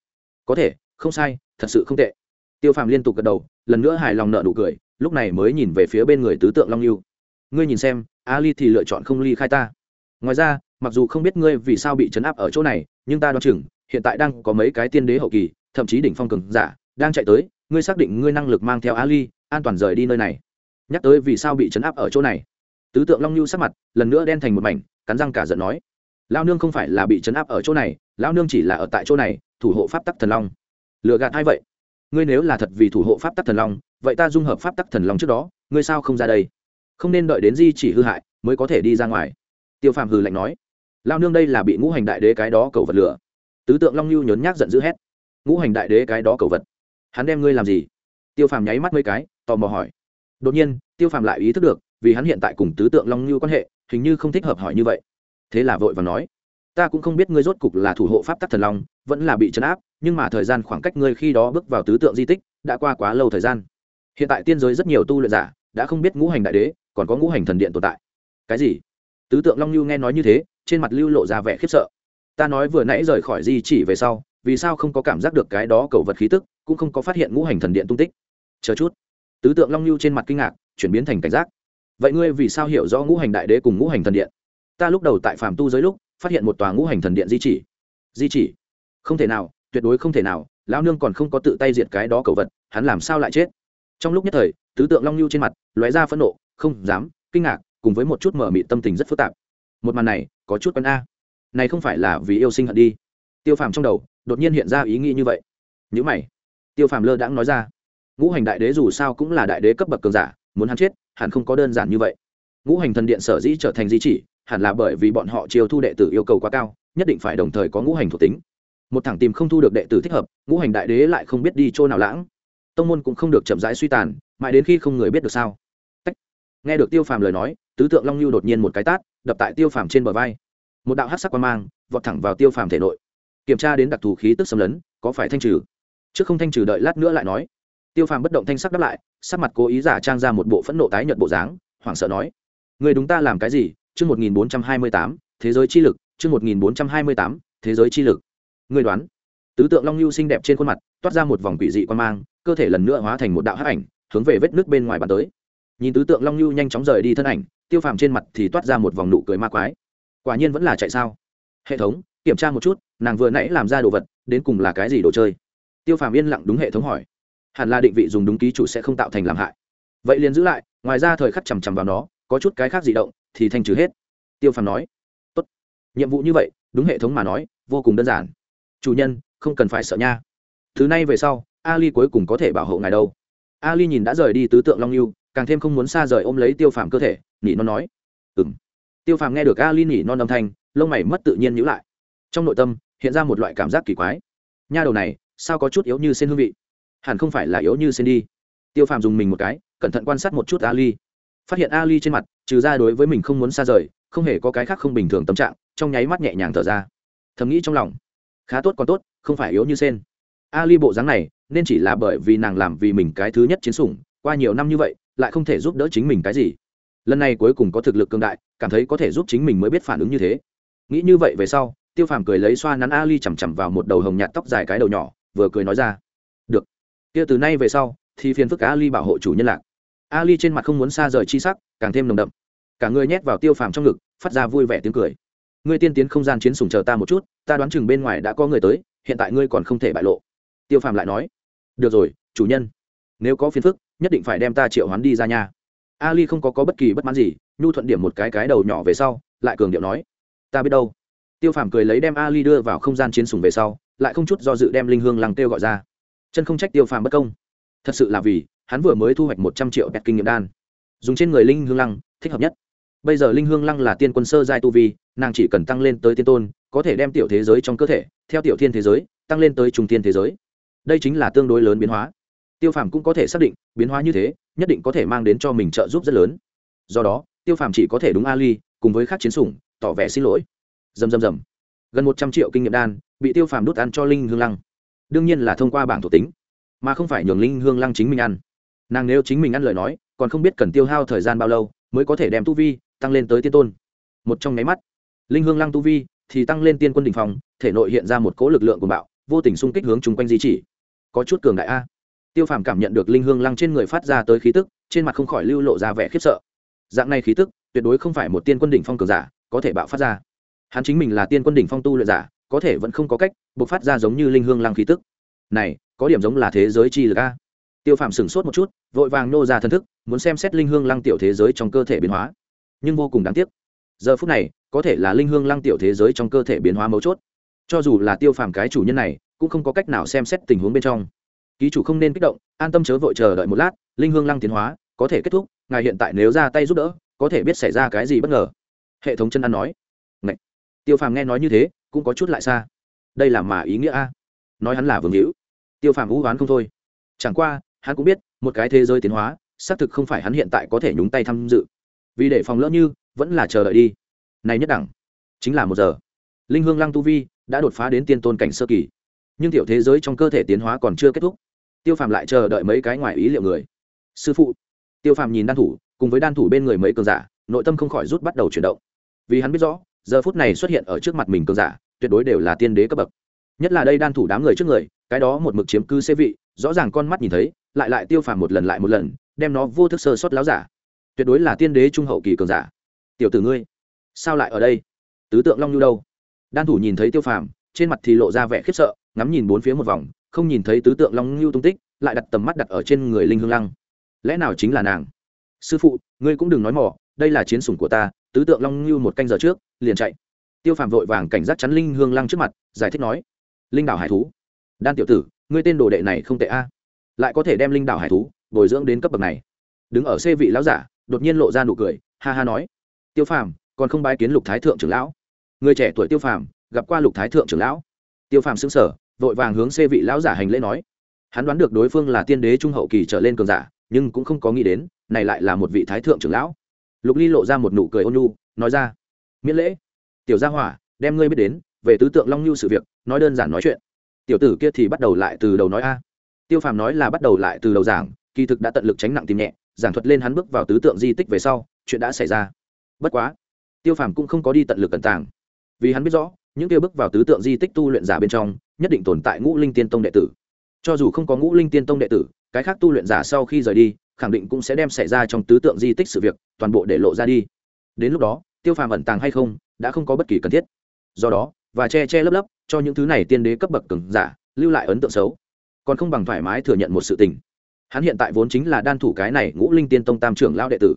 Có thể, không sai, thật sự không tệ. Tiêu phàm liên tục gật đầu, lần nữa hài lòng nợ nụ cười, lúc này mới nhìn về phía bên người tứ tượng long lưu ngươi nhìn xem, ali thì lựa chọn không ly khai ta. Ngoài ra, mặc dù không biết ngươi vì sao bị chấn áp ở chỗ này, nhưng ta đoán chừng, hiện tại đang có mấy cái tiên đế hậu kỳ, thậm chí đỉnh phong cường giả, đang chạy tới, ngươi xác định ngươi năng lực mang theo ali, an toàn rời đi nơi này. Nhắc tới vì sao bị chấn áp ở chỗ này. Tứ tượng long nhu sắc mặt, lần nữa đen thành một mảnh, cắn răng cả giận nói. Lao nương không phải là bị chấn áp ở chỗ này lao nương chỉ là ở tại chỗ này, thủ hộ pháp tắc thần long. Lựa gạt hay vậy? Ngươi nếu là thật vì thủ hộ pháp tắc thần long, vậy ta dung hợp pháp tắc thần long trước đó, ngươi sao không ra đây? Không nên đợi đến di chỉ hư hại mới có thể đi ra ngoài. Tiêu phàm hừ lạnh nói lao nương đây là bị ngũ hành đại đế cái đó cầu vật lửa tứ tượng long lưu nhốn nhác giận dữ hét, ngũ hành đại đế cái đó cầu vật, hắn đem ngươi làm gì? Tiêu phàm nháy mắt mấy cái, tò mò hỏi. Đột nhiên, tiêu phàm lại ý thức được, vì hắn hiện tại cùng tứ tượng long lưu quan hệ, hình như không thích hợp hỏi như vậy. Thế là vội và nói, ta cũng không biết ngươi rốt cục là thủ hộ pháp tắc thần long, vẫn là bị chấn áp, nhưng mà thời gian khoảng cách ngươi khi đó bước vào tứ tượng di tích đã qua quá lâu thời gian. Hiện tại tiên giới rất nhiều tu luyện giả đã không biết ngũ hành đại đế còn có ngũ hành thần điện tồn tại. Cái gì? Tứ tượng long lưu nghe nói như thế, trên mặt lưu lộ ra vẻ khiếp sợ. Ta nói vừa nãy rời khỏi di chỉ về sau, vì sao không có cảm giác được cái đó cầu vật khí tức, cũng không có phát hiện ngũ hành thần điện tung tích? Chờ chút. Tứ tượng long lưu trên mặt kinh ngạc, chuyển biến thành cảnh giác. Vậy ngươi vì sao hiểu rõ ngũ hành đại đế cùng ngũ hành thần điện? Ta lúc đầu tại phàm tu giới lúc, phát hiện một tòa ngũ hành thần điện di chỉ. Di chỉ? Không thể nào, tuyệt đối không thể nào, lão nương còn không có tự tay diệt cái đó cầu vật, hắn làm sao lại chết? Trong lúc nhất thời, tứ tượng long lưu trên mặt lóe ra phẫn nộ không dám, kinh ngạc, cùng với một chút mở mị tâm tình rất phức tạp. Một màn này, có chút quen a. Này không phải là vì yêu sinh hận đi. Tiêu phàm trong đầu, đột nhiên hiện ra ý nghĩ như vậy. Nhữ mày. Tiêu phàm lơ đãng nói ra. Ngũ hành đại đế dù sao cũng là đại đế cấp bậc cường giả, muốn hắn chết, hẳn không có đơn giản như vậy. Ngũ hành thần điện sở dĩ trở thành di chỉ, hẳn là bởi vì bọn họ chiêu thu đệ tử yêu cầu quá cao, nhất định phải đồng thời có ngũ hành thuộc tính. Một thằng tìm không thu được đệ tử thích hợp, ngũ hành đại đế lại không biết đi chỗ nào lãng. Tông môn cũng không được chậm rãi suy tàn, mãi đến khi không người biết được sao nghe được tiêu phàm lời nói, tứ tượng long lưu đột nhiên một cái tát, đập tại tiêu phàm trên bờ vai. Một đạo hát sắc quan mang, vọt thẳng vào tiêu phàm thể nội. Kiểm tra đến đặc thù khí tức xâm lấn, có phải thanh trừ? Chứ không thanh trừ đợi lát nữa lại nói. Tiêu phàm bất động thanh sắc đáp lại, sắc mặt cố ý giả trang ra một bộ phẫn nộ tái nhợt bộ dáng, hoảng sợ nói. Người đúng ta làm cái gì? Chương một nghìn bốn trăm hai mươi tám, thế giới chi lực, chương một nghìn bốn trăm hai mươi tám, thế giới chi lực. Người đoán. Tứ tượng long lưu xinh đẹp trên khuôn mặt, toát ra một vòng quỷ dị quan mang, cơ thể lần nữa hóa thành một đạo hắc ảnh, hướng về vết nước bên ngoài bàn tới nhìn tứ tượng long nhu nhanh chóng rời đi thân ảnh, tiêu phàm trên mặt thì toát ra một vòng nụ cười ma quái. Quả nhiên vẫn là chạy sao? Hệ thống, kiểm tra một chút, nàng vừa nãy làm ra đồ vật, đến cùng là cái gì đồ chơi? Tiêu phàm yên lặng đúng hệ thống hỏi. Hẳn là định vị dùng đúng ký chủ sẽ không tạo thành làm hại. Vậy liền giữ lại, ngoài ra thời khắc chằm chằm vào nó, có chút cái khác gì động, thì thanh trừ hết. Tiêu phàm nói. Tốt. Nhiệm vụ như vậy, đúng hệ thống mà nói, vô cùng đơn giản. Chủ nhân, không cần phải sợ nha. Thứ này về sau, ali cuối cùng có thể bảo hộ ngài đâu. Ali nhìn đã rời đi tứ tượng long lưu càng thêm không muốn xa rời ôm lấy tiêu phàm cơ thể, nỉ non nói. Ừ m tiêu phàm nghe được ali nỉ non âm thanh, lông mày mất tự nhiên nhữ lại. Trong nội tâm, hiện ra một loại cảm giác kỳ quái. Nha đầu này, sao có chút yếu như sen hương vị? Hẳn không phải là yếu như sen đi. Tiêu phàm dùng mình một cái, cẩn thận quan sát một chút ali. Phát hiện ali trên mặt, trừ ra đối với mình không muốn xa rời, không hề có cái khác không bình thường tâm trạng, trong nháy mắt nhẹ nhàng thở ra. Thầm nghĩ trong lòng. Khá tốt còn tốt, không phải yếu như sen. Ali bộ dáng này, nên chỉ là bởi vì nàng làm vì mình cái thứ nhất chiến sủng, qua nhiều năm như vậy lại không thể giúp đỡ chính mình cái gì. Lần này cuối cùng có thực lực cường đại, cảm thấy có thể giúp chính mình mới biết phản ứng như thế. Nghĩ như vậy về sau, tiêu phàm cười lấy xoa nắn ali chằm chằm vào một đầu hồng nhạt tóc dài cái đầu nhỏ, vừa cười nói ra, được. Kia từ nay về sau, thì phiền phức ali bảo hộ chủ nhân lạc. Ali trên mặt không muốn xa rời chi sắc, càng thêm nồng đậm. Cả người nhét vào tiêu phàm trong ngực, phát ra vui vẻ tiếng cười. Ngươi tiên tiến không gian chiến sủng chờ ta một chút, ta đoán chừng bên ngoài đã có người tới, hiện tại ngươi còn không thể bại lộ. Tiêu phàm lại nói, được rồi, chủ nhân. Nếu có phiền phức nhất định phải đem ta triệu hoán đi ra nhà ali không có, có bất kỳ bất mãn gì nhu thuận điểm một cái cái đầu nhỏ về sau lại cường điệu nói ta biết đâu. Tiêu phàm cười lấy đem ali đưa vào không gian chiến sủng về sau lại không chút do dự đem linh hương lăng kêu gọi ra. Chân không trách tiêu phàm bất công. Thật sự là vì hắn vừa mới thu hoạch một trăm triệu bẹt kinh nghiệm đan. Dùng trên người linh hương lăng thích hợp nhất. Bây giờ linh hương lăng là tiên quân sơ giai tu vi nàng chỉ cần tăng lên tới tiên tôn có thể đem tiểu thế giới trong cơ thể theo tiểu thiên thế giới tăng lên tới trung thiên thế giới. Đây chính là tương đối lớn biến hóa tiêu phàm cũng có thể xác định, biến hóa như thế, nhất định có thể mang đến cho mình trợ giúp rất lớn. Do đó, tiêu phàm chỉ có thể đúng ali, cùng với các chiến sủng, tỏ vẻ xin lỗi. Dầm dầm dầm. Gần một trăm triệu kinh nghiệm đan, bị tiêu phàm đút ăn cho linh hương lăng. Đương nhiên là thông qua bảng thuộc tính, mà không phải nhường linh hương lăng chính mình ăn. Nàng nếu chính mình ăn lời nói, còn không biết cần tiêu hao thời gian bao lâu, mới có thể đem tu vi tăng lên tới tiên tôn. Một trong nháy mắt, linh hương lăng tu vi thì tăng lên tiên quân đ ỉ n h phòng thể nội hiện ra một cỗ lực lượng của bạo, vô tình xung kích hướng chung quanh di chỉ. Có chút cường đại a tiêu phàm cảm nhận được linh hương lăng trên người phát ra tới khí tức, trên mặt không khỏi lưu lộ ra vẻ khiếp sợ. Dạng này khí tức, tuyệt đối không phải một tiên quân đỉnh phong cường giả có thể bạo phát ra. Hắn chính mình là tiên quân đỉnh phong tu luyện giả, có thể vẫn không có cách bộc phát ra giống như linh hương lăng khí tức. Này, có điểm giống là thế giới chi lực a. Tiêu phàm sửng sốt một chút, vội vàng nô ra thân thức, muốn xem xét linh hương lăng tiểu thế giới trong cơ thể biến hóa. Nhưng vô cùng đáng tiếc, giờ phút này, có thể là linh hương lăng tiểu thế giới trong cơ thể biến hóa mấu chốt. Cho dù là tiêu phàm cái chủ nhân này, cũng không có cách nào xem xét tình huống bên trong ký chủ không nên kích động, an tâm chớ vội chờ đợi một lát, linh hương lăng tiến hóa, có thể kết thúc, ngài hiện tại nếu ra tay giúp đỡ, có thể biết xảy ra cái gì bất ngờ. Hệ thống chân ăn nói. Ngậy. tiêu phàm nghe nói như thế, cũng có chút lại xa. Đây là mà ý nghĩa a. Nói hắn là vương hữu. Tiêu phàm vũ oán không thôi. Chẳng qua, hắn cũng biết, một cái thế giới tiến hóa, xác thực không phải hắn hiện tại có thể nhúng tay tham dự. Vì để phòng lỡ như, vẫn là chờ đợi đi. Này nhất đẳng, chính là một giờ. Linh hương lăng tu vi, đã đột phá đến tiên tôn cảnh sơ kỳ. Nhưng tiểu thế giới trong cơ thể tiến hóa còn chưa kết thúc tiêu phàm lại chờ đợi mấy cái ngoài ý liệu người. Sư phụ. Tiêu phàm nhìn đan thủ, cùng với đan thủ bên người mấy cường giả, nội tâm không khỏi rút bắt đầu chuyển động. Vì hắn biết rõ, giờ phút này xuất hiện ở trước mặt mình cường giả, tuyệt đối đều là tiên đế cấp bậc. Nhất là đây đan thủ đám người trước người, cái đó một mực chiếm cư xế vị, rõ ràng con mắt nhìn thấy, lại lại tiêu phàm một lần lại một lần, đem nó vô thức sơ sót láo giả. Tuyệt đối là tiên đế trung hậu kỳ cường giả. Tiểu tử ngươi, sao lại ở đây? Tứ tượng long nhu đâu? Đan thủ nhìn thấy tiêu phàm, trên mặt thì lộ ra vẻ khiếp sợ, ngắm nhìn bốn phía một vòng không nhìn thấy tứ tượng long lưu tung tích, lại đặt tầm mắt đặt ở trên người linh hương lăng. Lẽ nào chính là nàng? Sư phụ, ngươi cũng đừng nói mỏ đây là chiến sủng của ta, tứ tượng long lưu một canh giờ trước, liền chạy. Tiêu phàm vội vàng cảnh giác chắn linh hương lăng trước mặt, giải thích nói, linh đảo hải thú. Đan tiểu tử, ngươi tên đồ đệ này không tệ a. Lại có thể đem linh đảo hải thú bồi dưỡng đến cấp bậc này. Đứng ở xê vị lão giả, đột nhiên lộ ra nụ cười, ha ha nói, tiêu phàm, còn không bái kiến lục thái thượng trưởng lão? Người trẻ tuổi tiêu phàm, gặp qua lục thái thượng trưởng lão. Tiêu phàm xứng sở vội vàng hướng xê vị lão giả hành lễ nói. Hắn đoán được đối phương là tiên đế trung hậu kỳ trở lên cường giả, nhưng cũng không có nghĩ đến, này lại là một vị thái thượng trưởng lão. Lục ly lộ ra một nụ cười ôn nhu, nói ra, miễn lễ. Tiểu gia hỏa, đem ngươi biết đến, về tứ tượng long nhu sự việc, nói đơn giản nói chuyện. Tiểu tử kia thì bắt đầu lại từ đầu nói a. Tiêu phàm nói là bắt đầu lại từ đầu giảng, kỳ thực đã tận lực tránh nặng tìm nhẹ, giảng thuật lên hắn bước vào tứ tượng di tích về sau, chuyện đã xảy ra. Bất quá, tiêu phàm cũng không có đi tận lực cẩn tàng. Vì hắn biết rõ những kia bước vào tứ tượng di tích tu luyện giả bên trong, nhất định tồn tại ngũ linh tiên tông đệ tử. Cho dù không có ngũ linh tiên tông đệ tử, cái khác tu luyện giả sau khi rời đi, khẳng định cũng sẽ đem xảy ra trong tứ tượng di tích sự việc toàn bộ để lộ ra đi. Đến lúc đó, tiêu phàm ẩn tàng hay không, đã không có bất kỳ cần thiết. Do đó, và che che lấp lấp, cho những thứ này tiên đế cấp bậc cứng giả, lưu lại ấn tượng xấu. Còn không bằng thoải mái thừa nhận một sự tình. Hắn hiện tại vốn chính là đan thủ cái này ngũ linh tiên tông tam trưởng lao đệ tử.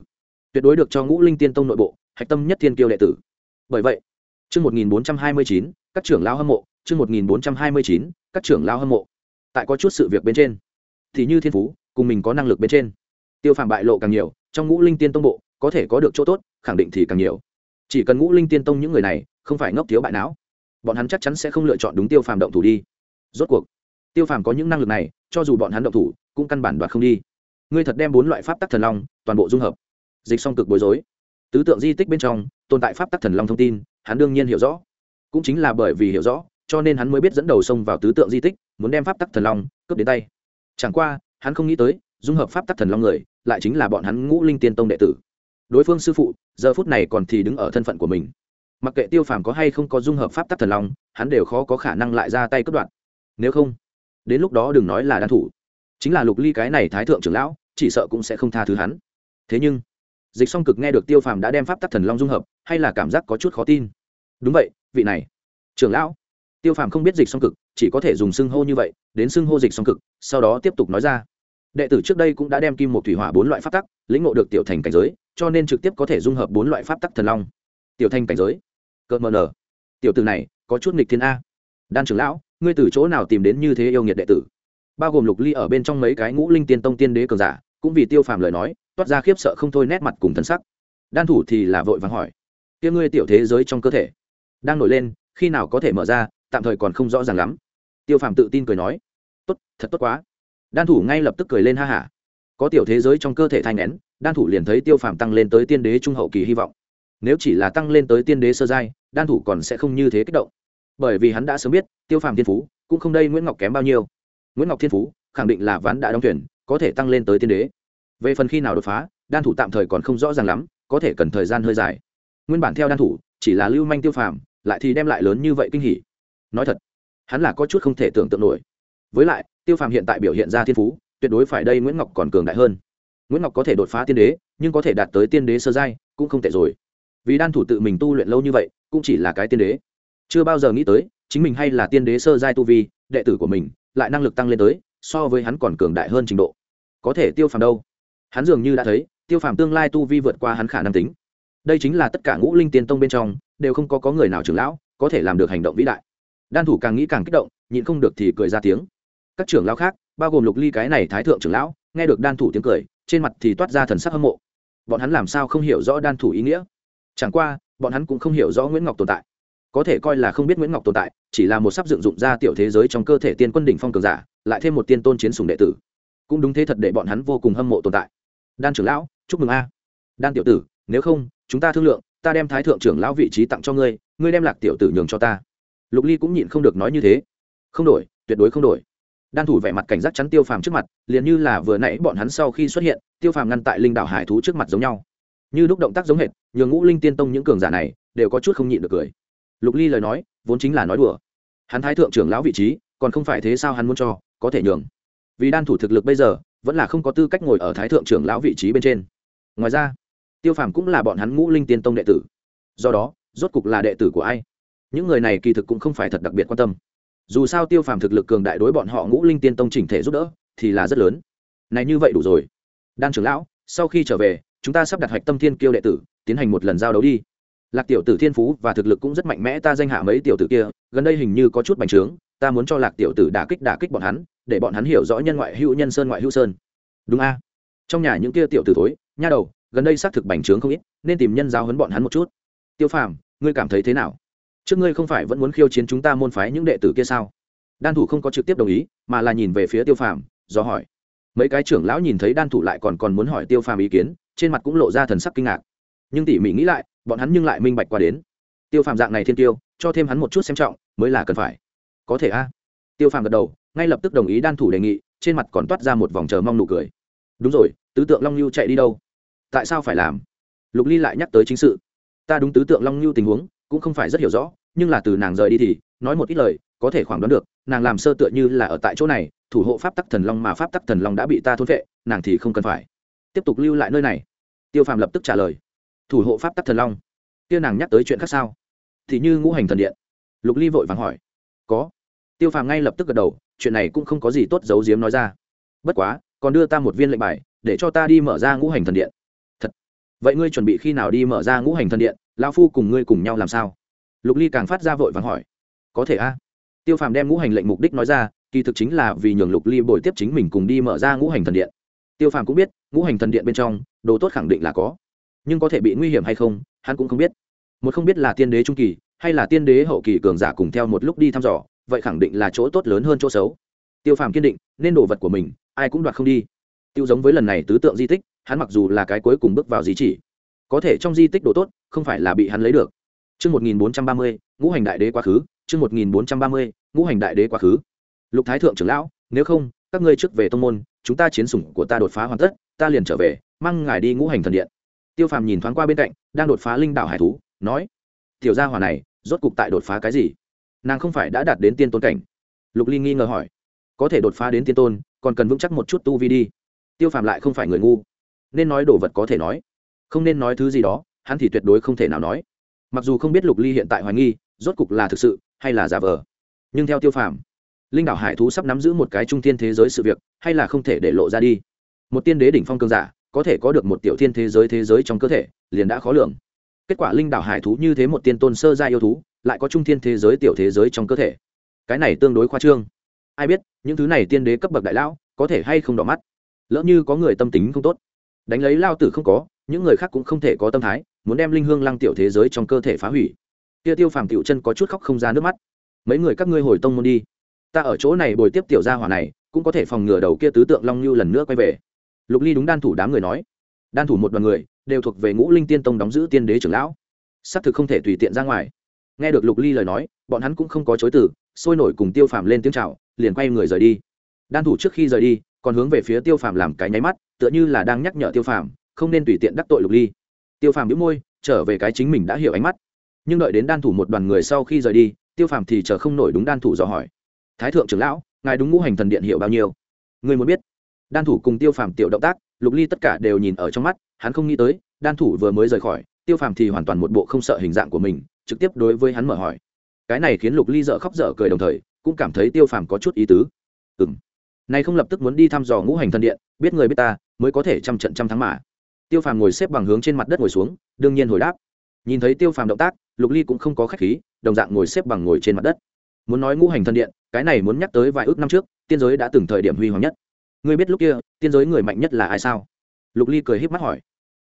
Tuyệt đối được cho ngũ linh tiên tông nội bộ, hạch tâm nhất thiên kiêu đệ tử. Bởi vậy chương một nghìn bốn trăm hai mươi chín, các trưởng lao hâm mộ. Chương một nghìn bốn trăm hai mươi chín, các trưởng lao hâm mộ. Tại có chút sự việc bên trên, thì như thiên phú, cùng mình có năng lực bên trên. Tiêu phạm bại lộ càng nhiều, trong ngũ linh tiên tông bộ, có thể có được chỗ tốt, khẳng định thì càng nhiều. Chỉ cần ngũ linh tiên tông những người này, không phải ngốc thiếu bại não, bọn hắn chắc chắn sẽ không lựa chọn đúng tiêu phàm động thủ đi. Rốt cuộc, tiêu phàm có những năng lực này, cho dù bọn hắn động thủ, cũng căn bản đoạt không đi. Ngươi thật đem bốn loại pháp tắc thần long toàn bộ dung hợp. Dịch song cực bối rối. Tứ tượng di tích bên trong, tồn tại pháp tắc thần long thông tin hắn đương nhiên hiểu rõ. Cũng chính là bởi vì hiểu rõ, cho nên hắn mới biết dẫn đầu xông vào tứ tượng di tích, muốn đem pháp tắc thần long cướp đến tay. Chẳng qua, hắn không nghĩ tới, dung hợp pháp tắc thần long người, lại chính là bọn hắn ngũ linh tiên tông đệ tử. Đối phương sư phụ, giờ phút này còn thì đứng ở thân phận của mình. Mặc kệ tiêu phàm có hay không có dung hợp pháp tắc thần long, hắn đều khó có khả năng lại ra tay cướp đoạn nếu không, đến lúc đó đừng nói là đan thủ. Chính là lục ly cái này thái thượng trưởng lão, chỉ sợ cũng sẽ không tha thứ hắn. Thế nhưng dịch song cực nghe được tiêu phàm đã đem pháp tắc thần long dung hợp, hay là cảm giác có chút khó tin. Đúng vậy, vị này, trưởng lão. Tiêu phàm không biết dịch song cực, chỉ có thể dùng xưng hô như vậy, đến xưng hô dịch song cực, sau đó tiếp tục nói ra. Đệ tử trước đây cũng đã đem kim một thủy hỏa bốn loại pháp tắc, lĩnh ngộ được tiểu thành cảnh giới, cho nên trực tiếp có thể dung hợp bốn loại pháp tắc thần long. Tiểu thành cảnh giới. Cợt mờ nở. Tiểu từ này, có chút nghịch thiên a. Đan trưởng lão, ngươi từ chỗ nào tìm đến như thế yêu nghiệt đệ tử? Bao gồm lục ly ở bên trong mấy cái ngũ linh tiên tông tiên đế cường giả, cũng vì tiêu phàm lời nói toát ra khiếp sợ không thôi nét mặt cùng thân sắc. Đan thủ thì là vội vàng hỏi kia ngươi tiểu thế giới trong cơ thể đang nổi lên khi nào có thể mở ra tạm thời còn không rõ ràng lắm. Tiêu phàm tự tin cười nói tốt thật tốt quá. Đan thủ ngay lập tức cười lên ha hả có tiểu thế giới trong cơ thể thai nén, đan thủ liền thấy tiêu phàm tăng lên tới tiên đế trung hậu kỳ hy vọng. Nếu chỉ là tăng lên tới tiên đế sơ giai đan thủ còn sẽ không như thế kích động. Bởi vì hắn đã sớm biết tiêu phàm thiên phú cũng không đây nguyễn ngọc kém bao nhiêu. Nguyễn ngọc thiên phú khẳng định là ván đã đóng tuyển có thể tăng lên tới tiên đế về phần khi nào đột phá, đan thủ tạm thời còn không rõ ràng lắm, có thể cần thời gian hơi dài. Nguyên bản theo đan thủ, chỉ là lưu manh tiêu phàm, lại thì đem lại lớn như vậy kinh hỉ. Nói thật, hắn là có chút không thể tưởng tượng nổi. Với lại, tiêu phàm hiện tại biểu hiện ra thiên phú, tuyệt đối phải đây nguyễn ngọc còn cường đại hơn. Nguyễn ngọc có thể đột phá tiên đế, nhưng có thể đạt tới tiên đế sơ giai, cũng không tệ rồi. Vì đan thủ tự mình tu luyện lâu như vậy, cũng chỉ là cái tiên đế. Chưa bao giờ nghĩ tới, chính mình hay là tiên đế sơ giai tu vi, đệ tử của mình, lại năng lực tăng lên tới, so với hắn còn cường đại hơn trình độ. Có thể tiêu phàm đâu? Hắn dường như đã thấy tiêu phàm tương lai tu vi vượt qua hắn khả năng tính. Đây chính là tất cả ngũ linh tiên tông bên trong đều không có, có người nào trưởng lão có thể làm được hành động vĩ đại. Đan thủ càng nghĩ càng kích động nhịn không được thì cười ra tiếng. Các trưởng lão khác bao gồm lục ly cái này thái thượng trưởng lão nghe được đan thủ tiếng cười trên mặt thì toát ra thần sắc hâm mộ. Bọn hắn làm sao không hiểu rõ đan thủ ý nghĩa? Chẳng qua bọn hắn cũng không hiểu rõ nguyễn ngọc tồn tại. Có thể coi là không biết nguyễn ngọc tồn tại chỉ là một sắp dựng dụng ra tiểu thế giới trong cơ thể tiên quân đỉnh phong cường giả lại thêm một tiên tôn chiến sùng đệ tử. Cũng đúng thế thật để bọn hắn vô cùng hâm mộ tồn tại đan trưởng lão, chúc mừng a. Đan tiểu tử, nếu không, chúng ta thương lượng, ta đem thái thượng trưởng lão vị trí tặng cho ngươi ngươi đem lạc tiểu tử nhường cho ta. Lục ly cũng nhịn không được nói như thế. Không đổi, tuyệt đối không đổi. Đan thủ vẻ mặt cảnh giác chắn tiêu phàm trước mặt, liền như là vừa nãy bọn hắn sau khi xuất hiện, tiêu phàm ngăn tại linh đảo hải thú trước mặt giống nhau. Như lúc động tác giống hệt, nhường ngũ linh tiên tông những cường giả này, đều có chút không nhịn được cười. Lục ly lời nói, vốn chính là nói đùa. Hắn thái thượng trưởng lão vị trí, còn không phải thế sao hắn muốn cho, có thể nhường. Vì đan thủ thực lực bây giờ vẫn là không có tư cách ngồi ở thái thượng trưởng lão vị trí bên trên. Ngoài ra, tiêu phàm cũng là bọn hắn ngũ linh tiên tông đệ tử. Do đó, rốt cục là đệ tử của ai? Những người này kỳ thực cũng không phải thật đặc biệt quan tâm. Dù sao tiêu phàm thực lực cường đại đối bọn họ ngũ linh tiên tông chỉnh thể giúp đỡ, thì là rất lớn. Này như vậy đủ rồi. Đan trưởng lão, sau khi trở về, chúng ta sắp đặt hạch tâm thiên kiêu đệ tử, tiến hành một lần giao đấu đi. Lạc tiểu tử thiên phú và thực lực cũng rất mạnh mẽ, ta danh hạ mấy tiểu tử kia, gần đây hình như có chút bành trướng, ta muốn cho lạc tiểu tử đả kích đả kích bọn hắn để bọn hắn hiểu rõ nhân ngoại hữu nhân sơn ngoại hữu sơn. Đúng a? Trong nhà những kia tiểu tử thối, nha đầu, gần đây xác thực bành trướng không ít, nên tìm nhân giáo huấn bọn hắn một chút. Tiêu phàm, ngươi cảm thấy thế nào? Trước ngươi không phải vẫn muốn khiêu chiến chúng ta môn phái những đệ tử kia sao? Đan thủ không có trực tiếp đồng ý, mà là nhìn về phía tiêu phàm, do hỏi. Mấy cái trưởng lão nhìn thấy đan thủ lại còn còn muốn hỏi tiêu phàm ý kiến, trên mặt cũng lộ ra thần sắc kinh ngạc. Nhưng tỉ mỉ nghĩ lại, bọn hắn nhưng lại minh bạch qua đến. Tiêu phàm dạng này thiên tiêu, cho thêm hắn một chút xem trọng, mới là cần phải. Có thể a? Tiêu phàm gật đầu ngay lập tức đồng ý đan thủ đề nghị, trên mặt còn toát ra một vòng chờ mong nụ cười. Đúng rồi, tứ tượng long lưu chạy đi đâu? Tại sao phải làm? Lục ly lại nhắc tới chính sự. Ta đúng tứ tượng long lưu tình huống, cũng không phải rất hiểu rõ, nhưng là từ nàng rời đi thì, nói một ít lời, có thể khoảng đoán được, nàng làm sơ tựa như là ở tại chỗ này, thủ hộ pháp tắc thần long mà pháp tắc thần long đã bị ta thôn vệ nàng thì không cần phải. Tiếp tục lưu lại nơi này. Tiêu phàm lập tức trả lời. Thủ hộ pháp tắc thần long? Kia nàng nhắc tới chuyện khác sao? Thì như ngũ hành thần điện. Lục ly vội vàng hỏi. Có tiêu phàm ngay lập tức gật đầu, chuyện này cũng không có gì tốt giấu giếm nói ra. Bất quá, còn đưa ta một viên lệnh bài, để cho ta đi mở ra ngũ hành thần điện. Thật. Vậy ngươi chuẩn bị khi nào đi mở ra ngũ hành thần điện? Lao phu cùng ngươi cùng nhau làm sao? Lục ly càng phát ra vội vàng hỏi. Có thể a. Tiêu phàm đem ngũ hành lệnh mục đích nói ra, kỳ thực chính là vì nhường lục ly bồi tiếp chính mình cùng đi mở ra ngũ hành thần điện. Tiêu phàm cũng biết, ngũ hành thần điện bên trong, đồ tốt khẳng định là có. Nhưng có thể bị nguy hiểm hay không, hắn cũng không biết. Một không biết là tiên đế trung kỳ, hay là tiên đế hậu kỳ cường giả cùng theo một lúc đi thăm dò vậy khẳng định là chỗ tốt lớn hơn chỗ xấu tiêu phàm kiên định nên đồ vật của mình ai cũng đoạt không đi tiêu giống với lần này tứ tượng di tích hắn mặc dù là cái cuối cùng bước vào di chỉ có thể trong di tích đồ tốt không phải là bị hắn lấy được Chương 1430, Ngũ hành đại đế quá khứ, chương 1430, Ngũ hành đại đế quá khứ. Lục Thái thượng trưởng lão, nếu không, các ngươi trước về tông môn, chúng ta chiến sủng của ta đột phá hoàn tất, ta liền trở về, mang ngài đi Ngũ hành thần điện. Tiêu Phàm nhìn thoáng qua bên cạnh, đang đột phá linh đạo hải thú, nói: "Tiểu gia hỏa này, rốt cục tại đột phá cái gì? Nàng không phải đã đạt đến tiên tôn cảnh?" Lục Ly nghi ngờ hỏi: "Có thể đột phá đến tiên tôn, còn cần vững chắc một chút tu vi đi." Tiêu Phàm lại không phải người ngu, nên nói đồ vật có thể nói, không nên nói thứ gì đó, hắn thì tuyệt đối không thể nào nói mặc dù không biết lục ly hiện tại hoài nghi rốt cục là thực sự hay là giả vờ nhưng theo tiêu phàm linh đảo hải thú sắp nắm giữ một cái trung thiên thế giới sự việc hay là không thể để lộ ra đi một tiên đế đỉnh phong cương giả có thể có được một tiểu thiên thế giới thế giới trong cơ thể liền đã khó lường kết quả linh đảo hải thú như thế một tiên tôn sơ gia yêu thú lại có trung thiên thế giới tiểu thế giới trong cơ thể. Cái này tương đối khoa trương. Ai biết, những thứ này tiên đế cấp bậc đại lão, có thể hay không đỏ mắt? Lỡ như có người tâm tính không tốt. Đánh lấy lao tử không có, những người khác cũng không thể có tâm thái, muốn đem linh hương lăng tiểu thế giới trong cơ thể phá hủy. Kia tiêu phàm tiểu chân có chút khóc không ra nước mắt. Mấy người các ngươi hồi tông môn đi. Ta ở chỗ này bồi tiếp tiểu gia hỏa này, cũng có thể phòng ngừa đầu kia tứ tượng long như lần nữa quay về. Lục ly đúng đan thủ đám người nói. Đan thủ một đoàn người, đều thuộc về ngũ linh tiên tông đóng giữ tiên đế trưởng lão. Xác thực không thể tùy tiện ra ngoài nghe được lục ly lời nói, bọn hắn cũng không có chối từ, sôi nổi cùng tiêu phàm lên tiếng chào, liền quay người rời đi. Đan thủ trước khi rời đi, còn hướng về phía tiêu phàm làm cái nháy mắt, tựa như là đang nhắc nhở tiêu phàm, không nên tùy tiện đắc tội lục ly. Tiêu phàm đĩu môi, trở về cái chính mình đã hiểu ánh mắt. Nhưng đợi đến đan thủ một đoàn người sau khi rời đi, tiêu phàm thì chờ không nổi đúng đan thủ dò hỏi. Thái thượng trưởng lão, ngài đúng ngũ hành thần điện hiểu bao nhiêu? Người muốn biết. Đan thủ cùng tiêu phàm tiểu động tác, lục ly tất cả đều nhìn ở trong mắt, hắn không nghĩ tới, đan thủ vừa mới rời khỏi, tiêu phàm thì hoàn toàn một bộ không sợ hình dạng của mình trực tiếp đối với hắn mở hỏi. Cái này khiến lục ly dợ khóc dở cười đồng thời, cũng cảm thấy tiêu phàm có chút ý tứ. Ừ m không lập tức muốn đi thăm dò ngũ hành thần điện, biết người biết ta, mới có thể trăm trận trăm thắng mà. Tiêu phàm ngồi xếp bằng hướng trên mặt đất ngồi xuống, đương nhiên hồi đáp. Nhìn thấy tiêu phàm động tác, lục ly cũng không có k h á c h khí, đồng dạng ngồi xếp bằng ngồi trên mặt đất. Muốn nói ngũ hành thần điện, cái này muốn nhắc tới vài ước năm trước, tiên giới đã từng thời điểm huy hoàng nhất. Ngươi biết lúc kia, tiên giới người mạnh nhất là ai sao? Lục ly cười h í p mắt hỏi.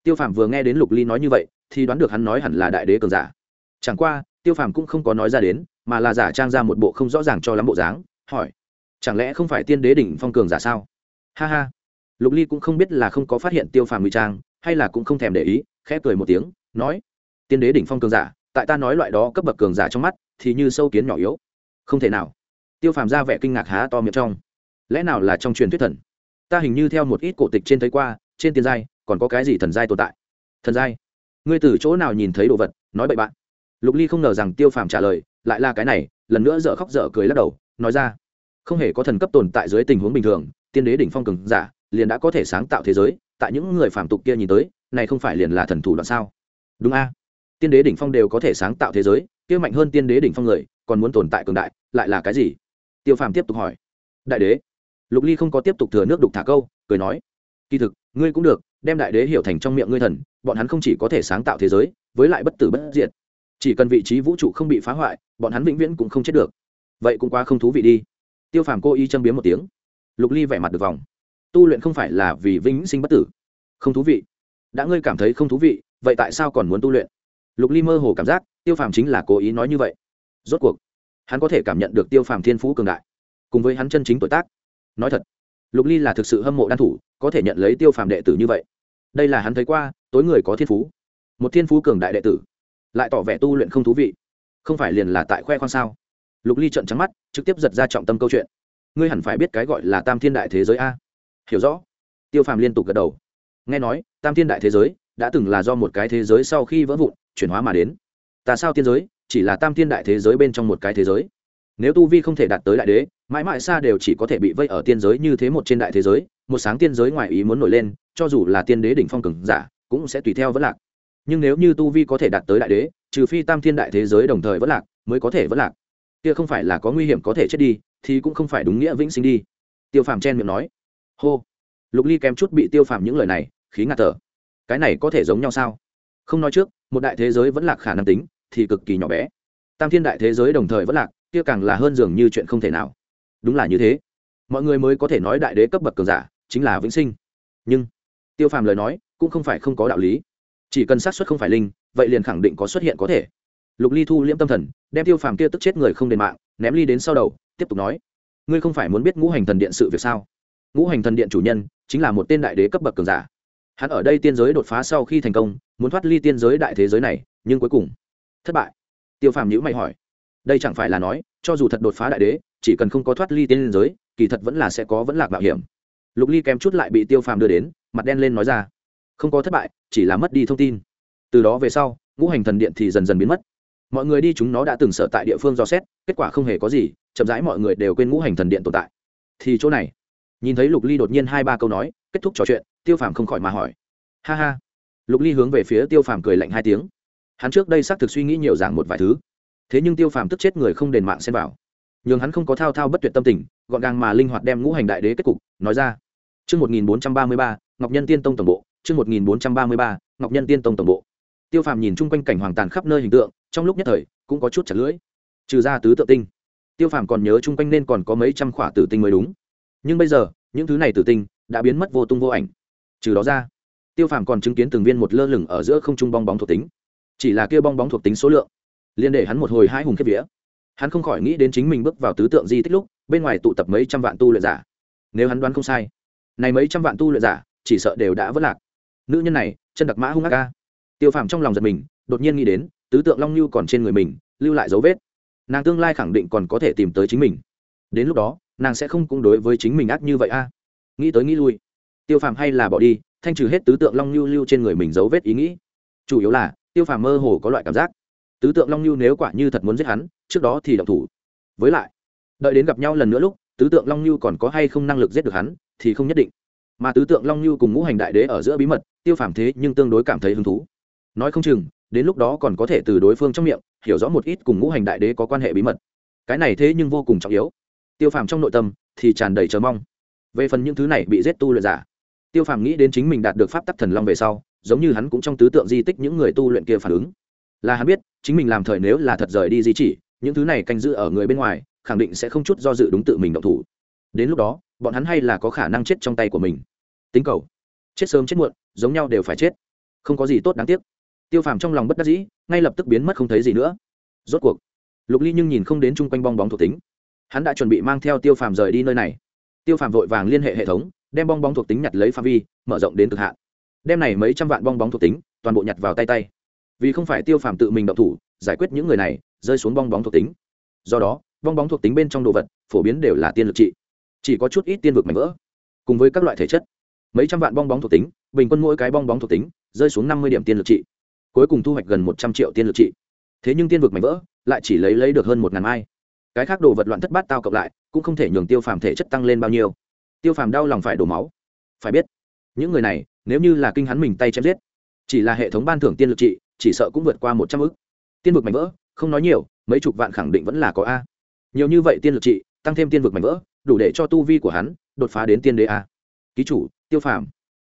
Tiêu phàm vừa nghe đến lục ly nói như vậy, thì đoán được hắn nói hẳn là đại đế cường giả chẳng qua, tiêu phàm cũng không có nói ra đến, mà là giả trang ra một bộ không rõ ràng cho lắm bộ dáng, hỏi, chẳng lẽ không phải tiên đế đỉnh phong cường giả sao? Ha ha. Lục ly cũng không biết là không có phát hiện tiêu phàm ngụy trang, hay là cũng không thèm để ý, khẽ cười một tiếng, nói, tiên đế đỉnh phong cường giả, tại ta nói loại đó cấp bậc cường giả trong mắt, thì như sâu kiến nhỏ yếu. Không thể nào. Tiêu phàm ra vẻ kinh ngạc há to miệng trong. Lẽ nào là trong truyền thuyết thần? Ta hình như theo một ít cổ tịch trên thấy qua, trên tiên giai, còn có cái gì thần giai tồn tại? Thần giai? Ngươi từ chỗ nào nhìn thấy đồ vật? Nói bậy bạn lục ly không ngờ rằng tiêu phàm trả lời, lại là cái này, lần nữa dở khóc dở cười lắc đầu, nói ra, không hề có thần cấp tồn tại dưới tình huống bình thường, tiên đế đỉnh phong cường giả, liền đã có thể sáng tạo thế giới, tại những người phàm tục kia nhìn tới, này không phải liền là thần thủ đoạn sao? Đúng a. Tiên đế đỉnh phong đều có thể sáng tạo thế giới, kia mạnh hơn tiên đế đỉnh phong người, còn muốn tồn tại cường đại, lại là cái gì? Tiêu phàm tiếp tục hỏi. Đại đế. Lục ly không có tiếp tục thừa nước đục thả câu, cười nói, kỳ thực, ngươi cũng được, đem đại đế hiểu thành trong miệng ngươi thần, bọn hắn không chỉ có thể sáng tạo thế giới, với lại bất tử bất diệt chỉ cần vị trí vũ trụ không bị phá hoại, bọn hắn vĩnh viễn cũng không chết được. Vậy cũng quá không thú vị đi. Tiêu phàm cố ý châm biếm một tiếng. Lục ly vẻ mặt được vòng. Tu luyện không phải là vì vĩnh sinh bất tử. Không thú vị. Đã ngươi cảm thấy không thú vị, vậy tại sao còn muốn tu luyện? Lục ly mơ hồ cảm giác, tiêu phàm chính là cố ý nói như vậy. Rốt cuộc, hắn có thể cảm nhận được tiêu phàm thiên phú cường đại, cùng với hắn chân chính tuổi tác. Nói thật, lục ly là thực sự hâm mộ đan thủ, có thể nhận lấy tiêu phàm đệ tử như vậy. Đây là hắn thấy qua, tối người có thiên phú. Một thiên phú cường đại đệ tử lại tỏ vẻ tu luyện không thú vị. Không phải liền là tại khoe khoang sao? Lục ly trận trắng mắt, trực tiếp giật ra trọng tâm câu chuyện. Ngươi hẳn phải biết cái gọi là tam thiên đại thế giới a. Hiểu rõ. Tiêu phàm liên tục gật đầu. Nghe nói, tam thiên đại thế giới đã từng là do một cái thế giới sau khi vỡ vụn, chuyển hóa mà đến. Ta sao tiên giới, chỉ là tam thiên đại thế giới bên trong một cái thế giới. Nếu tu vi không thể đạt tới đại đế, mãi mãi xa đều chỉ có thể bị vây ở tiên giới như thế một trên đại thế giới, một sáng tiên giới ngoài ý muốn nổi lên, cho dù là tiên đế đỉnh phong cường giả, cũng sẽ tùy theo vẫn lạc nhưng nếu như tu vi có thể đạt tới đại đế, trừ phi tam thiên đại thế giới đồng thời vẫn lạc, mới có thể vẫn lạc. Kia không phải là có nguy hiểm có thể chết đi, thì cũng không phải đúng nghĩa vĩnh sinh đi. Tiêu phàm chen miệng nói. Hô. Lục ly kém chút bị tiêu phàm những lời này, khí ngạt thở. Cái này có thể giống nhau sao? Không nói trước, một đại thế giới vẫn lạc khả năng tính, thì cực kỳ nhỏ bé. Tam thiên đại thế giới đồng thời vẫn lạc, kia càng là hơn dường như chuyện không thể nào. Đúng là như thế. Mọi người mới có thể nói đại đế cấp bậc cường giả chính là vĩnh sinh. Nhưng, tiêu phàm lời nói cũng không phải không có đạo lý chỉ cần xác suất không phải linh, vậy liền khẳng định có xuất hiện có thể. Lục ly thu liễm tâm thần, đem tiêu phàm kia tức chết người không đền mạng, ném ly đến sau đầu, tiếp tục nói, ngươi không phải muốn biết ngũ hành thần điện sự việc sao? Ngũ hành thần điện chủ nhân chính là một tên đại đế cấp bậc cường giả. Hắn ở đây tiên giới đột phá sau khi thành công, muốn thoát ly tiên giới đại thế giới này, nhưng cuối cùng thất bại. Tiêu phàm nhữ mày hỏi, đây chẳng phải là nói, cho dù thật đột phá đại đế, chỉ cần không có thoát ly tiên giới, kỳ thật vẫn là sẽ có vẫn lạc mạo hiểm. Lục ly kém chút lại bị tiêu phàm đưa đến, mặt đen lên nói ra không có thất bại chỉ là mất đi thông tin. Từ đó về sau ngũ hành thần điện thì dần dần biến mất. Mọi người đi chúng nó đã từng sợ tại địa phương do xét kết quả không hề có gì chậm rãi mọi người đều quên ngũ hành thần điện tồn tại. Thì chỗ này nhìn thấy lục ly đột nhiên hai ba câu nói kết thúc trò chuyện tiêu phàm không khỏi mà hỏi. Ha ha. Lục ly hướng về phía tiêu phàm cười lạnh hai tiếng. Hắn trước đây xác thực suy nghĩ nhiều dạng một vài thứ. Thế nhưng tiêu phàm tức chết người không đền mạng xem vào. Nhường hắn không có thao thao bất tuyệt tâm tình gọn gàng mà linh hoạt đem ngũ hành đại đế kết cục nói ra. Trước 1433, Ngọc Nhân Tiên Tông Tổng Bộ, trước 1433, Ngọc Nhân Tiên Tông Tổng Bộ. Tiêu phàm nhìn chung quanh cảnh hoàng tàn khắp nơi hình tượng, trong lúc nhất thời, cũng có chút chật lưỡi. Trừ ra tứ tự tinh, Tiêu phàm còn nhớ chung quanh nên còn có mấy trăm khỏa tử tinh mới đúng. Nhưng bây giờ, những thứ này tử tinh đã biến mất vô tung vô ảnh. Trừ đó ra, Tiêu phàm còn chứng kiến từng viên một lơ lửng ở giữa không trung bong bóng thuộc tính. Chỉ là kia bong bóng thuộc tính số lượng, liên để hắn một hồi hai hùng kết vía hắn không khỏi nghĩ đến chính mình bước vào tứ tượng di tích lúc bên ngoài tụ tập mấy trăm vạn tu luyện giả nếu hắn đoán không sai này mấy trăm vạn tu luyện giả chỉ sợ đều đã vất lạc nữ nhân này, chân đặc mã hung ác ca. Tiêu phàm trong lòng giật mình, đột nhiên nghĩ đến, tứ tượng long lưu còn trên người mình, lưu lại dấu vết. Nàng tương lai khẳng định còn có thể tìm tới chính mình. Đến lúc đó, nàng sẽ không cũng đối với chính mình ác như vậy a. Nghĩ tới nghĩ lui, tiêu phàm hay là bỏ đi, thanh trừ hết tứ tượng long lưu lưu trên người mình dấu vết ý nghĩ. Chủ yếu là, tiêu phàm mơ hồ có loại cảm giác. Tứ tượng long lưu nếu quả như thật muốn giết hắn, trước đó thì động thủ. Với lại, đợi đến gặp nhau lần nữa lúc, tứ tượng long lưu còn có hay không năng lực giết được hắn, thì không nhất định. Mà tứ tượng long lưu cùng ngũ hành đại đế ở giữa bí mật tiêu phàm thế nhưng tương đối cảm thấy hứng thú. Nói không chừng, đến lúc đó còn có thể từ đối phương trong miệng, hiểu rõ một ít cùng ngũ hành đại đế có quan hệ bí mật. Cái này thế nhưng vô cùng trọng yếu. Tiêu phàm trong nội tâm thì tràn đầy chờ mong. Về phần những thứ này bị giết tu luyện giả, tiêu phàm nghĩ đến chính mình đạt được pháp tắc thần long về sau, giống như hắn cũng trong tứ tượng di tích những người tu luyện kia phản ứng. Là hắn biết, chính mình làm thời nếu là thật rời đi di chỉ, những thứ này canh giữ ở người bên ngoài, khẳng định sẽ không chút do dự đúng tự mình động thủ. Đến lúc đó, bọn hắn hay là có khả năng chết trong tay của mình. Tính cầu. Chết sớm chết muộn giống nhau đều phải chết. Không có gì tốt đáng tiếc. Tiêu phàm trong lòng bất đắc dĩ, ngay lập tức biến mất không thấy gì nữa. Rốt cuộc, lục ly nhưng nhìn không đến chung quanh bong bóng thuộc tính. Hắn đã chuẩn bị mang theo tiêu phàm rời đi nơi này. Tiêu phàm vội vàng liên hệ hệ thống, đem bong bóng thuộc tính nhặt lấy phạm vi, mở rộng đến cực hạn. Đem này mấy trăm vạn bong bóng thuộc tính, toàn bộ nhặt vào tay tay. Vì không phải tiêu phàm tự mình động thủ, giải quyết những người này, rơi xuống bong bóng thuộc tính. Do đó, bong bóng thuộc tính bên trong đồ vật, phổ biến đều là tiên lực trị. Chỉ có chút ít tiên vực mảnh vỡ, cùng với các loại thể chất mấy trăm vạn bong bóng thuộc tính, bình quân mỗi cái bong bóng thuộc tính rơi xuống năm mươi điểm tiên lực trị. Cuối cùng thu hoạch gần một trăm triệu tiên lực trị. Thế nhưng tiên vực mảnh vỡ lại chỉ lấy lấy được hơn một ngàn mai. Cái khác đồ vật loạn thất bát tao cộng lại cũng không thể nhường tiêu phàm thể chất tăng lên bao nhiêu. Tiêu phàm đau lòng phải đổ máu. Phải biết, những người này nếu như là kinh hắn mình tay chém giết, chỉ là hệ thống ban thưởng tiên lực trị, chỉ sợ cũng vượt qua một trăm ước tiên vực mảnh vỡ, không nói nhiều, mấy chục vạn khẳng định vẫn là có a. Nhiều như vậy tiên lực trị, tăng thêm tiên vực mảnh vỡ, đủ để cho tu vi của hắn đột phá đến tiên đế a ký chủ, tiêu phàm.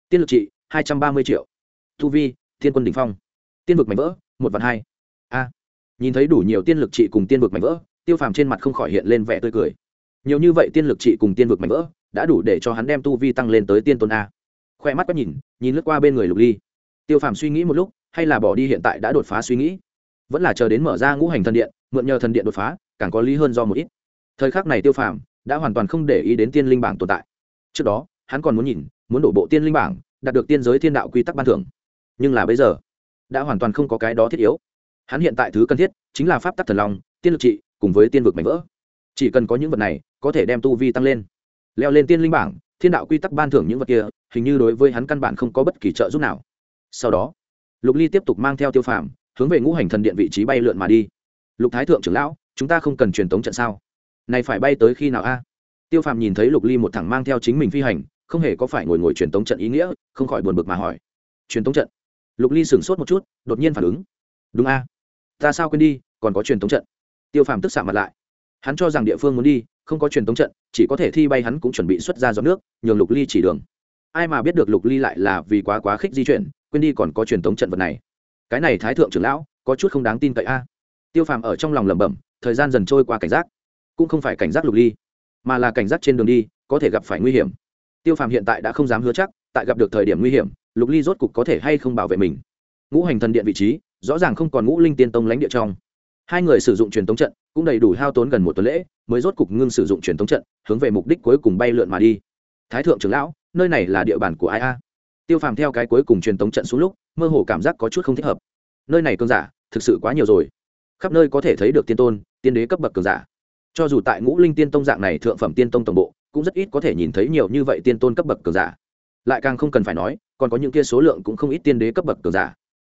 Tiên lực trị, hai trăm ba mươi triệu. Thu vi, thiên quân đ ỉ n h phong. Tiên vực mảnh vỡ, một vạn hai. A. Nhìn thấy đủ nhiều tiên lực trị cùng tiên vực mảnh vỡ, tiêu phàm trên mặt không khỏi hiện lên vẻ tươi cười. Nhiều như vậy tiên lực trị cùng tiên vực mảnh vỡ, đã đủ để cho hắn đem tu vi tăng lên tới tiên tôn a. Khoe mắt quét nhìn nhìn lướt qua bên người lục ly. Tiêu phàm suy nghĩ một lúc, hay là bỏ đi hiện tại đã đột phá suy nghĩ. Vẫn là chờ đến mở ra ngũ hành thần điện, mượn nhờ thần điện đột phá, càng có lý hơn do một ít. Thời khắc này tiêu phàm đã hoàn toàn không để ý đến tiên linh bảng tồn tại. Trước đó hắn còn muốn nhìn, muốn đổ bộ tiên linh bảng, đạt được tiên giới thiên đạo quy tắc ban thưởng. Nhưng là bây giờ, đã hoàn toàn không có cái đó thiết yếu. Hắn hiện tại thứ cần thiết chính là pháp tắc thần long, tiên lực trị, cùng với tiên vực mạnh vỡ. Chỉ cần có những vật này, có thể đem tu vi tăng lên. Leo lên tiên linh bảng, thiên đạo quy tắc ban thưởng những vật kia, hình như đối với hắn căn bản không có bất kỳ trợ giúp nào. Sau đó, lục ly tiếp tục mang theo tiêu phàm, hướng về ngũ hành thần điện vị trí bay lượn mà đi. Lục thái thượng trưởng lão, chúng ta không cần truyền tống trận sao? Này phải bay tới khi nào a? Tiêu phàm nhìn thấy lục ly một thẳng mang theo chính mình phi hành không hề có phải ngồi ngồi truyền tống trận ý nghĩa, không khỏi buồn bực mà hỏi. Truyền tống trận? Lục ly sửng sốt một chút, đột nhiên phản ứng. Đúng a. Ta sao quên đi, còn có truyền tống trận? Tiêu phàm tức xạ mặt lại. Hắn cho rằng địa phương muốn đi, không có truyền tống trận, chỉ có thể thi bay hắn cũng chuẩn bị xuất ra giọt nước, nhường lục ly chỉ đường. Ai mà biết được lục ly lại là vì quá quá khích di chuyển, quên đi còn có truyền tống trận vật này. Cái này thái thượng trưởng lão, có chút không đáng tin cậy a. Tiêu phàm ở trong lòng lẩm bẩm, thời gian dần trôi qua cảnh giác. Cũng không phải cảnh giác lục ly, mà là cảnh giác trên đường đi, có thể gặp phải nguy hiểm tiêu phàm hiện tại đã không dám hứa chắc, tại gặp được thời điểm nguy hiểm, lục ly rốt cục có thể hay không bảo vệ mình. Ngũ hành thần điện vị trí, rõ ràng không còn ngũ linh tiên tông lãnh địa trong. Hai người sử dụng truyền tống trận, cũng đầy đủ hao tốn gần một tuần lễ, mới rốt cục ngưng sử dụng truyền tống trận, hướng về mục đích cuối cùng bay lượn mà đi. Thái thượng trưởng lão, nơi này là địa bàn của ai a? Tiêu phàm theo cái cuối cùng truyền tống trận xuống lúc, mơ hồ cảm giác có chút không thích hợp. Nơi này cường giả, thực sự quá nhiều rồi. Khắp nơi có thể thấy được tiên tôn, tiên đế cấp bậc cường giả. Cho dù tại ngũ linh tiên tông dạng này thượng phẩm tiên tông tổng bộ cũng rất ít có thể nhìn thấy nhiều như vậy tiên tôn cấp bậc cường giả. Lại càng không cần phải nói, còn có những kia số lượng cũng không ít tiên đế cấp bậc cường giả.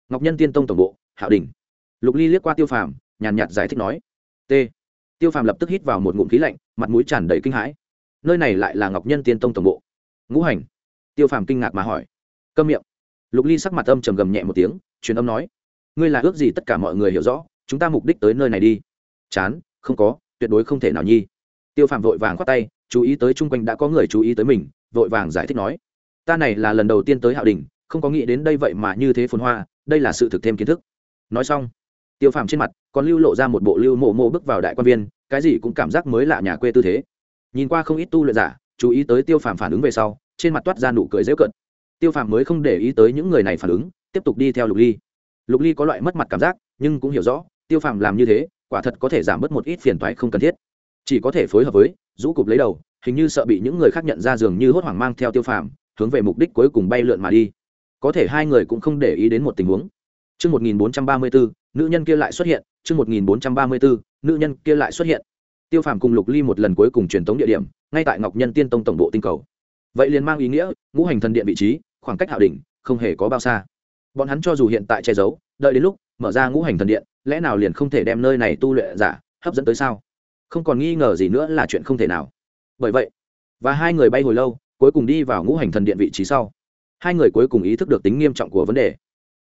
Ngọc nhân tiên tông tổng bộ, hạo đình lục ly liếc qua tiêu phàm, nhàn nhạt giải thích nói, t. Tiêu phàm lập tức hít vào một ngụm khí lạnh, mặt mũi tràn đầy kinh hãi. Nơi này lại là ngọc nhân tiên tông tổng bộ. Ngũ hành. Tiêu phàm kinh ngạc mà hỏi. Câm miệng. Lục ly sắc mặt âm trầm gầm nhẹ một tiếng, truyền âm nói, ngươi là ước gì tất cả mọi người hiểu rõ, chúng ta mục đích tới nơi này đi. Chán, không có, tuyệt đối không thể nào nhi tiêu phạm vội vàng khoát tay, chú ý tới chung quanh đã có người chú ý tới mình, vội vàng giải thích nói, ta này là lần đầu tiên tới hạo đình, không có nghĩ đến đây vậy mà như thế phồn hoa, đây là sự thực thêm kiến thức. Nói xong, tiêu phạm trên mặt còn lưu lộ ra một bộ lưu mộ mộ bước vào đại quan viên, cái gì cũng cảm giác mới lạ nhà quê tư thế. Nhìn qua không ít tu luyện giả, chú ý tới tiêu phạm phản ứng về sau, trên mặt toát ra nụ cười dễ cận tiêu phạm mới không để ý tới những người này phản ứng, tiếp tục đi theo lục ly. Lục ly có loại mất mặt cảm giác, nhưng cũng hiểu rõ, tiêu phàm làm như thế, quả thật có thể giảm bớt một ít phiền toái không cần thiết chỉ có thể phối hợp với rũ cục lấy đầu hình như sợ bị những người khác nhận ra dường như hốt hoảng mang theo tiêu phàm hướng về mục đích cuối cùng bay lượn mà đi. Có thể hai người cũng không để ý đến một tình huống. Trước 1434, nữ nhân kia lại xuất hiện, trước 1434, nữ nhân kia lại xuất hiện. Tiêu Phàm cùng Lục Ly một lần cuối cùng truyền tống địa điểm, ngay tại Ngọc Nhân Tiên Tông tổng bộ tinh cầu. Vậy liền mang ý nghĩa, ngũ hành thần điện vị trí, khoảng cách hạo đỉnh, không hề có bao xa. Bọn hắn cho dù hiện tại che giấu đợi đến lúc mở ra ngũ hành thần điện lẽ nào liền không thể đem nơi này tu luyện giả hấp dẫn tới sao? Không còn nghi ngờ gì nữa là chuyện không thể nào. Bởi vậy, và hai người bay hồi lâu, cuối cùng đi vào ngũ hành thần điện vị trí sau. Hai người cuối cùng ý thức được tính nghiêm trọng của vấn đề.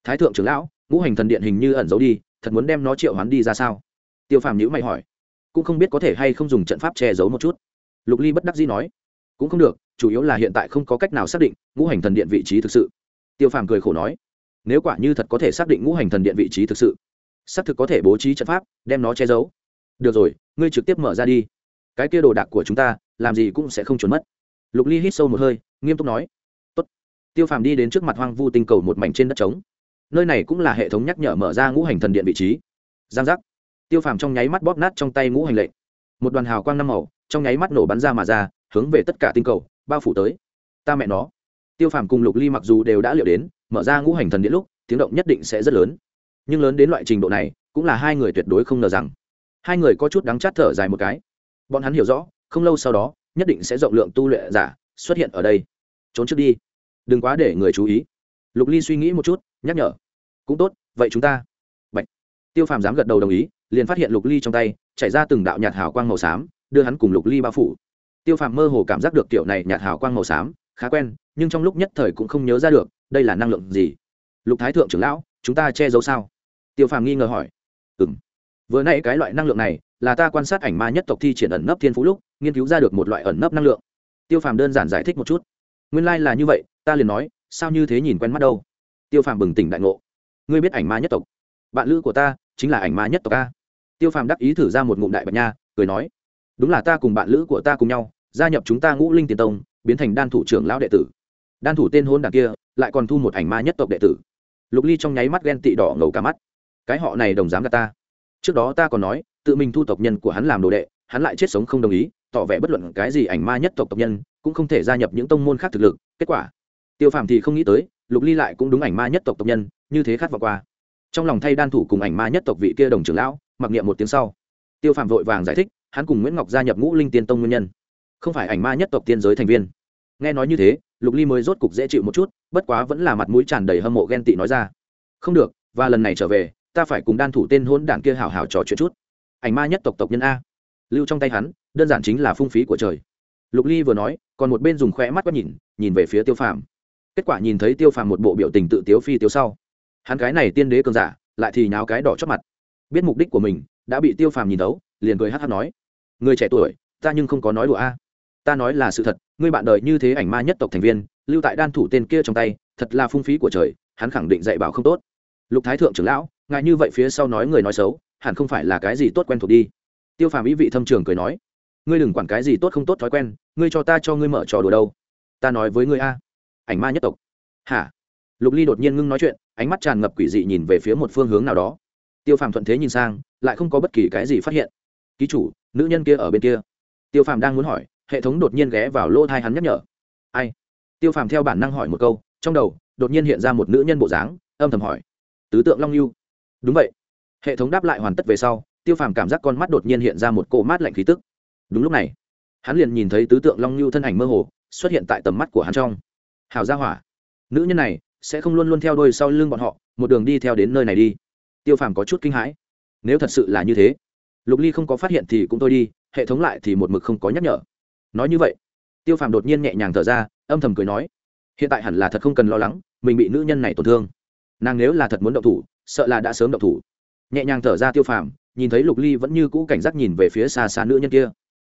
Thái thượng trưởng lão, ngũ hành thần điện hình như ẩn giấu đi, thật muốn đem nó triệu hoán đi ra sao? Tiêu phàm nhữ mày hỏi. Cũng không biết có thể hay không dùng trận pháp che giấu một chút. Lục ly bất đắc dĩ nói. Cũng không được, chủ yếu là hiện tại không có cách nào xác định ngũ hành thần điện vị trí thực sự. Tiêu phàm cười khổ nói. Nếu quả như thật có thể xác định ngũ hành thần điện vị trí thực sự, xác thực có thể bố trí trận pháp, đem nó che giấu được rồi, ngươi trực tiếp mở ra đi. Cái kia đồ đạc của chúng ta, làm gì cũng sẽ không trốn mất. Lục ly hít sâu một hơi, nghiêm túc nói. Tốt. tiêu phàm đi đến trước mặt hoang vu tinh cầu một mảnh trên đất trống. Nơi này cũng là hệ thống nhắc nhở mở ra ngũ hành thần điện vị trí. Giang giác. Tiêu phàm trong nháy mắt bóp nát trong tay ngũ hành lệnh. Một đoàn hào quang năm màu, trong nháy mắt nổ bắn ra mà ra, hướng về tất cả tinh cầu, bao phủ tới. Ta mẹ nó. Tiêu phàm cùng lục ly mặc dù đều đã liệu đến, mở ra ngũ hành thần điện lúc, tiếng động nhất định sẽ rất lớn. Nhưng lớn đến loại trình độ này, cũng là hai người tuyệt đối không ngờ rằng hai người có chút đắng chát thở dài một cái. Bọn hắn hiểu rõ, không lâu sau đó, nhất định sẽ rộng lượng tu luyện giả xuất hiện ở đây. Trốn trước đi. Đừng quá để người chú ý. Lục ly suy nghĩ một chút, nhắc nhở. Cũng tốt, vậy chúng ta. Bạch. tiêu phàm dám gật đầu đồng ý, liền phát hiện lục ly trong tay, chảy ra từng đạo nhạt hào quang màu xám, đưa hắn cùng lục ly bao phủ. Tiêu phàm mơ hồ cảm giác được kiểu này nhạt hào quang màu xám, khá quen, nhưng trong lúc nhất thời cũng không nhớ ra được, đây là năng lượng gì. Lục thái thượng trưởng lão, chúng ta che giấu sao? Tiêu phàm nghi ngờ hỏi. Ừ m vừa nãy cái loại năng lượng này là ta quan sát ảnh ma nhất tộc thi triển ẩn nấp thiên phú lúc, nghiên cứu ra được một loại ẩn nấp năng lượng. Tiêu phàm đơn giản giải thích một chút. Nguyên lai、like、là như vậy, ta liền nói, sao như thế nhìn quen mắt đâu? Tiêu phàm bừng tỉnh đại ngộ. Ngươi biết ảnh ma nhất tộc? Bạn lữ của ta chính là ảnh ma nhất tộc ta. tiêu phàm đắc ý thử ra một ngụm đại bạch nha, cười nói, đúng là ta cùng bạn lữ của ta cùng nhau, gia nhập chúng ta ngũ linh tiền tông, biến thành đan thủ trưởng lão đệ tử. Đan thủ tên hôn đàn kia, lại còn thu một ảnh ma nhất tộc đệ tử. Lục ly trong nháy mắt ghen tị đỏ ngầu cả mắt. Cái họ này đồng dám gạt ta trước đó ta còn nói, tự mình thu tộc nhân của hắn làm đồ đệ, hắn lại chết sống không đồng ý, tỏ vẻ bất luận cái gì ảnh ma nhất tộc tộc nhân, cũng không thể gia nhập những tông môn khác thực lực, kết quả. Tiêu phàm thì không nghĩ tới, lục ly lại cũng đúng ảnh ma nhất tộc tộc nhân, như thế khát vọng qua. Trong lòng thay đan thủ cùng ảnh ma nhất tộc vị kia đồng trưởng lão, mặc niệm một tiếng sau. Tiêu phàm vội vàng giải thích, hắn cùng nguyễn ngọc gia nhập ngũ linh tiên tông nguyên nhân. Không phải ảnh ma nhất tộc tiên giới thành viên. Nghe nói như thế, lục ly mới rốt cục dễ chịu một chút, bất quá vẫn là mặt mũi tràn đầy hâm mộ ghen tị nói ra. Không được, và lần này trở về ta phải cùng đan thủ tên hôn đảng kia hào hào trò chuyện chút. Ảnh ma nhất tộc tộc nhân a. Lưu trong tay hắn, đơn giản chính là phung phí của trời. Lục ly vừa nói, còn một bên dùng khỏe mắt quét nhìn nhìn về phía tiêu phàm. Kết quả nhìn thấy tiêu phàm một bộ biểu tình tự tiếu phi tiếu sau. Hắn cái này tiên đế cường giả, lại thì nháo cái đỏ chót mặt. Biết mục đích của mình, đã bị tiêu phàm nhìn đấu liền cười hát hát nói, người trẻ tuổi, ta nhưng không có nói đùa a. Ta nói là sự thật, ngươi bạn đời như thế ảnh ma nhất tộc thành viên, lưu tại đan thủ tên kia trong tay, thật là phung phí của trời, hắn khẳng định dạy bảo không tốt. Lục thái thượng trưởng lão ngại như vậy phía sau nói người nói xấu, hẳn không phải là cái gì tốt quen thuộc đi. Tiêu phàm ý vị thâm trường cười nói, ngươi đừng quản cái gì tốt không tốt thói quen, ngươi cho ta cho ngươi mở trò đùa đâu. Ta nói với ngươi a. Ảnh ma nhất tộc. Hả? Lục ly đột nhiên ngưng nói chuyện, ánh mắt tràn ngập quỷ dị nhìn về phía một phương hướng nào đó. Tiêu phàm thuận thế nhìn sang, lại không có bất kỳ cái gì phát hiện. Ký chủ, nữ nhân kia ở bên kia. Tiêu phàm đang muốn hỏi, hệ thống đột nhiên ghé vào lỗ thai hắn nhắc nhở. Ai? Tiêu phàm theo bản năng hỏi một câu, trong đầu, đột nhiên hiện ra một nữ nhân bộ dáng, âm thầm hỏi. Tứ tượng long lưu đúng vậy. Hệ thống đáp lại hoàn tất về sau, tiêu phàm cảm giác con mắt đột nhiên hiện ra một cỗ mát lạnh khí tức. Đúng lúc này, hắn liền nhìn thấy tứ tượng long lưu thân ảnh mơ hồ xuất hiện tại tầm mắt của hắn trong. Hào gia hỏa. Nữ nhân này sẽ không luôn luôn theo đôi sau lưng bọn họ, một đường đi theo đến nơi này đi. Tiêu phàm có chút kinh hãi. Nếu thật sự là như thế, lục ly không có phát hiện thì cũng thôi đi, hệ thống lại thì một mực không có nhắc nhở. Nói như vậy, tiêu phàm đột nhiên nhẹ nhàng thở ra, âm thầm cười nói, hiện tại hẳn là thật không cần lo lắng, mình bị nữ nhân này tổn thương nàng nếu là thật muốn động thủ, sợ là đã sớm động thủ. Nhẹ nhàng thở ra tiêu phàm, nhìn thấy lục ly vẫn như cũ cảnh giác nhìn về phía xa xa nữ nhân kia.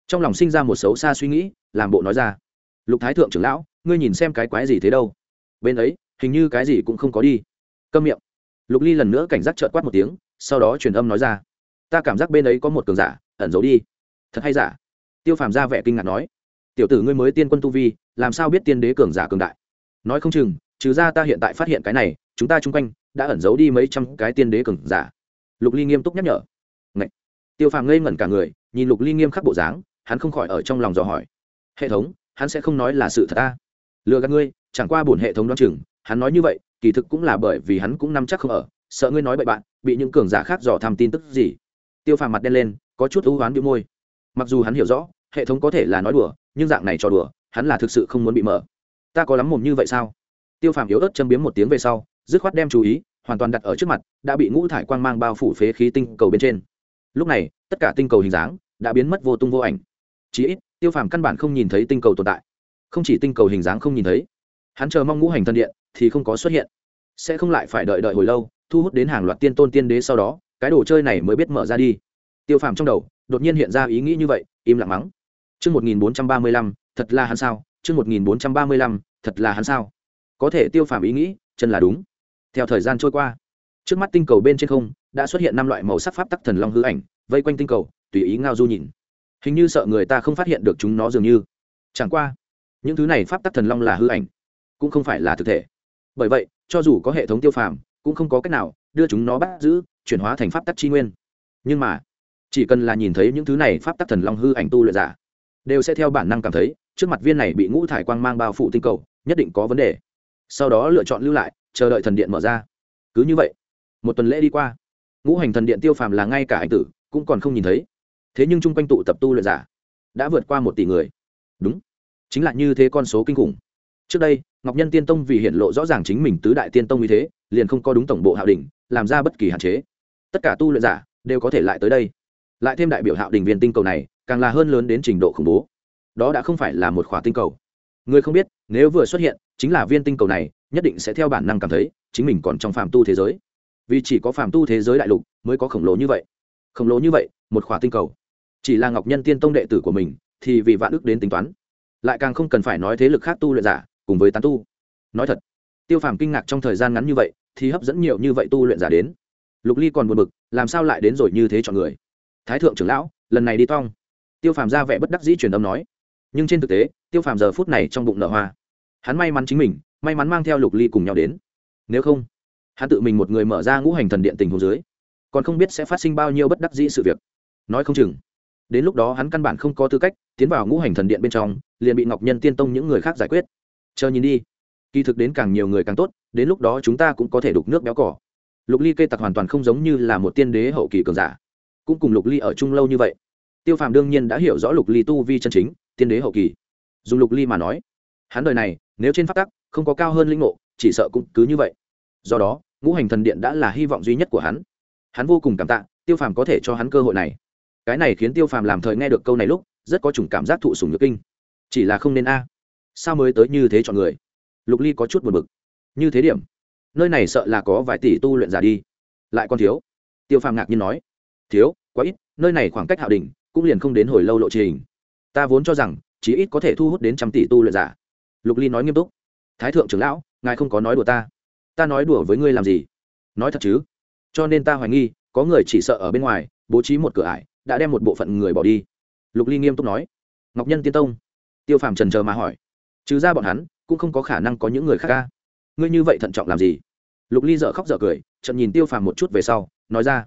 Trong lòng sinh ra một xấu xa suy nghĩ, làm bộ nói ra. Lục thái thượng trưởng lão, ngươi nhìn xem cái quái gì thế đâu? Bên ấy, hình như cái gì cũng không có đi. Câm miệng. Lục ly lần nữa cảnh giác trợt quát một tiếng, sau đó truyền âm nói ra. Ta cảm giác bên ấy có một cường giả, ẩn giấu đi. Thật hay giả? Tiêu phàm ra vẻ kinh ngạc nói. Tiểu tử ngươi mới tiên quân tu vi, làm sao biết tiên đế cường giả cường đại? Nói không chừng, trừ ra ta hiện tại phát hiện cái này chúng ta chung quanh đã ẩn giấu đi mấy trăm cái tiên đế cường giả. Lục ly nghiêm túc nhắc nhở. Ngậy! tiêu phàm ngây ngẩn cả người, nhìn lục ly nghiêm khắc bộ dáng, hắn không khỏi ở trong lòng dò hỏi. Hệ thống, hắn sẽ không nói là sự thật ta lừa gạt ngươi, chẳng qua bổn hệ thống đoán chừng, hắn nói như vậy, kỳ thực cũng là bởi vì hắn cũng nắm chắc không ở, sợ ngươi nói bậy bạn, bị những cường giả khác dò thăm tin tức gì. Tiêu phàm mặt đen lên, có chút ưu hoán bị môi. Mặc dù hắn hiểu rõ, hệ thống có thể là nói đùa, nhưng dạng này trò đùa, hắn là thực sự không muốn bị mở. Ta có lắm mồm như vậy sao? Tiêu phàm yếu ớt châm biếm một tiếng về sau dứt khoát đem chú ý hoàn toàn đặt ở trước mặt đã bị ngũ thải quang mang bao phủ phế khí tinh cầu bên trên lúc này tất cả tinh cầu hình dáng đã biến mất vô tung vô ảnh chí ít tiêu phàm căn bản không nhìn thấy tinh cầu tồn tại không chỉ tinh cầu hình dáng không nhìn thấy hắn chờ mong ngũ hành thân điện thì không có xuất hiện sẽ không lại phải đợi đợi hồi lâu thu hút đến hàng loạt tiên tôn tiên đế sau đó cái đồ chơi này mới biết mở ra đi tiêu phàm trong đầu đột nhiên hiện ra ý nghĩ như vậy im lặng mắng Trước 1435, thật là hắn sao? Trước 1435, thật là hắn sao? Có thể tiêu phàm ý nghĩ, chân là đúng. Theo thời gian trôi qua, trước mắt tinh cầu bên trên không đã xuất hiện năm loại màu sắc pháp tắc thần long hư ảnh, vây quanh tinh cầu, tùy ý ngao du nhìn. Hình như sợ người ta không phát hiện được chúng nó dường như. Chẳng qua, những thứ này pháp tắc thần long là hư ảnh, cũng không phải là thực thể. Bởi vậy, cho dù có hệ thống tiêu phàm, cũng không có cách nào đưa chúng nó bắt giữ, chuyển hóa thành pháp tắc chi nguyên. Nhưng mà, chỉ cần là nhìn thấy những thứ này pháp tắc thần long hư ảnh tu luyện giả đều sẽ theo bản năng cảm thấy trước mặt viên này bị ngũ thải quang mang bao phủ tinh cầu nhất định có vấn đề sau đó lựa chọn lưu lại chờ đợi thần điện mở ra. Cứ như vậy, một tuần lễ đi qua. Ngũ hành thần điện tiêu phàm là ngay cả ảnh tử cũng còn không nhìn thấy. Thế nhưng chung quanh tụ tập tu luyện giả đã vượt qua một tỷ người. Đúng, chính là như thế con số kinh khủng. Trước đây, ngọc nhân tiên tông vì hiện lộ rõ ràng chính mình tứ đại tiên tông như thế, liền không có đúng tổng bộ hạo đình làm ra bất kỳ hạn chế. Tất cả tu luyện giả đều có thể lại tới đây. Lại thêm đại biểu hạo đình viên tinh cầu này, càng là hơn lớn đến trình độ khủng bố. Đó đã không phải là một khỏa tinh cầu. Người không biết, nếu vừa xuất hiện, chính là viên tinh cầu này nhất định sẽ theo bản năng cảm thấy chính mình còn trong phạm tu thế giới. Vì chỉ có phạm tu thế giới đại lục mới có khổng lồ như vậy. Khổng lồ như vậy, một khỏa tinh cầu. Chỉ là ngọc nhân tiên tông đệ tử của mình thì vì vạn ước đến tính toán. Lại càng không cần phải nói thế lực khác tu luyện giả cùng với tán tu. Nói thật, tiêu phàm kinh ngạc trong thời gian ngắn như vậy thì hấp dẫn nhiều như vậy tu luyện giả đến. Lục ly còn buồn bực, làm sao lại đến rồi như thế chọn người? Thái thượng trưởng lão, lần này đi tong. Tiêu phàm ra vẻ bất đắc dĩ truyền âm nói. Nhưng trên thực tế, tiêu phàm giờ phút này trong bụng nở hoa. Hắn may mắn chính mình may mắn mang theo lục ly cùng nhau đến. Nếu không, hắn tự mình một người mở ra ngũ hành thần điện tình hồ dưới, còn không biết sẽ phát sinh bao nhiêu bất đắc dĩ sự việc. Nói không chừng, đến lúc đó hắn căn bản không có tư cách tiến vào ngũ hành thần điện bên trong, liền bị ngọc nhân tiên tông những người khác giải quyết. Chờ nhìn đi, kỳ thực đến càng nhiều người càng tốt, đến lúc đó chúng ta cũng có thể đục nước béo cỏ. Lục ly cây tặc hoàn toàn không giống như là một tiên đế hậu kỳ cường giả. Cũng cùng lục ly ở chung lâu như vậy, tiêu phàm đương nhiên đã hiểu rõ lục ly tu vi chân chính, tiên đế hậu kỳ. Dùng lục ly mà nói, hắn đời này nếu trên phát tắc không có cao hơn linh ngộ, chỉ sợ cũng cứ như vậy. Do đó, ngũ hành thần điện đã là hy vọng duy nhất của hắn. Hắn vô cùng cảm tạ, tiêu phàm có thể cho hắn cơ hội này. Cái này khiến tiêu phàm làm thời nghe được câu này lúc, rất có chủng cảm giác thụ sùng nhược kinh. Chỉ là không nên a. Sao mới tới như thế chọn người? Lục ly có chút buồn bực. Như thế điểm? Nơi này sợ là có vài tỷ tu luyện giả đi. Lại còn thiếu. Tiêu phàm ngạc nhiên nói. Thiếu, quá ít, nơi này khoảng cách hạo đình cũng liền không đến hồi lâu lộ trình. Ta vốn cho rằng chỉ ít có thể thu hút đến trăm tỷ tu luyện giả lục ly nói nghiêm túc, thái thượng trưởng lão, ngài không có nói đùa ta. Ta nói đùa với ngươi làm gì? Nói thật chứ? Cho nên ta hoài nghi, có người chỉ sợ ở bên ngoài, bố trí một cửa ải, đã đem một bộ phận người bỏ đi. Lục ly nghiêm túc nói. Ngọc nhân tiên tông. Tiêu phàm trần chờ mà hỏi. Trừ ra bọn hắn, cũng không có khả năng có những người khác ca. Ngươi như vậy thận trọng làm gì? Lục ly dợ khóc dợ cười trận nhìn tiêu phàm một chút về sau, nói ra.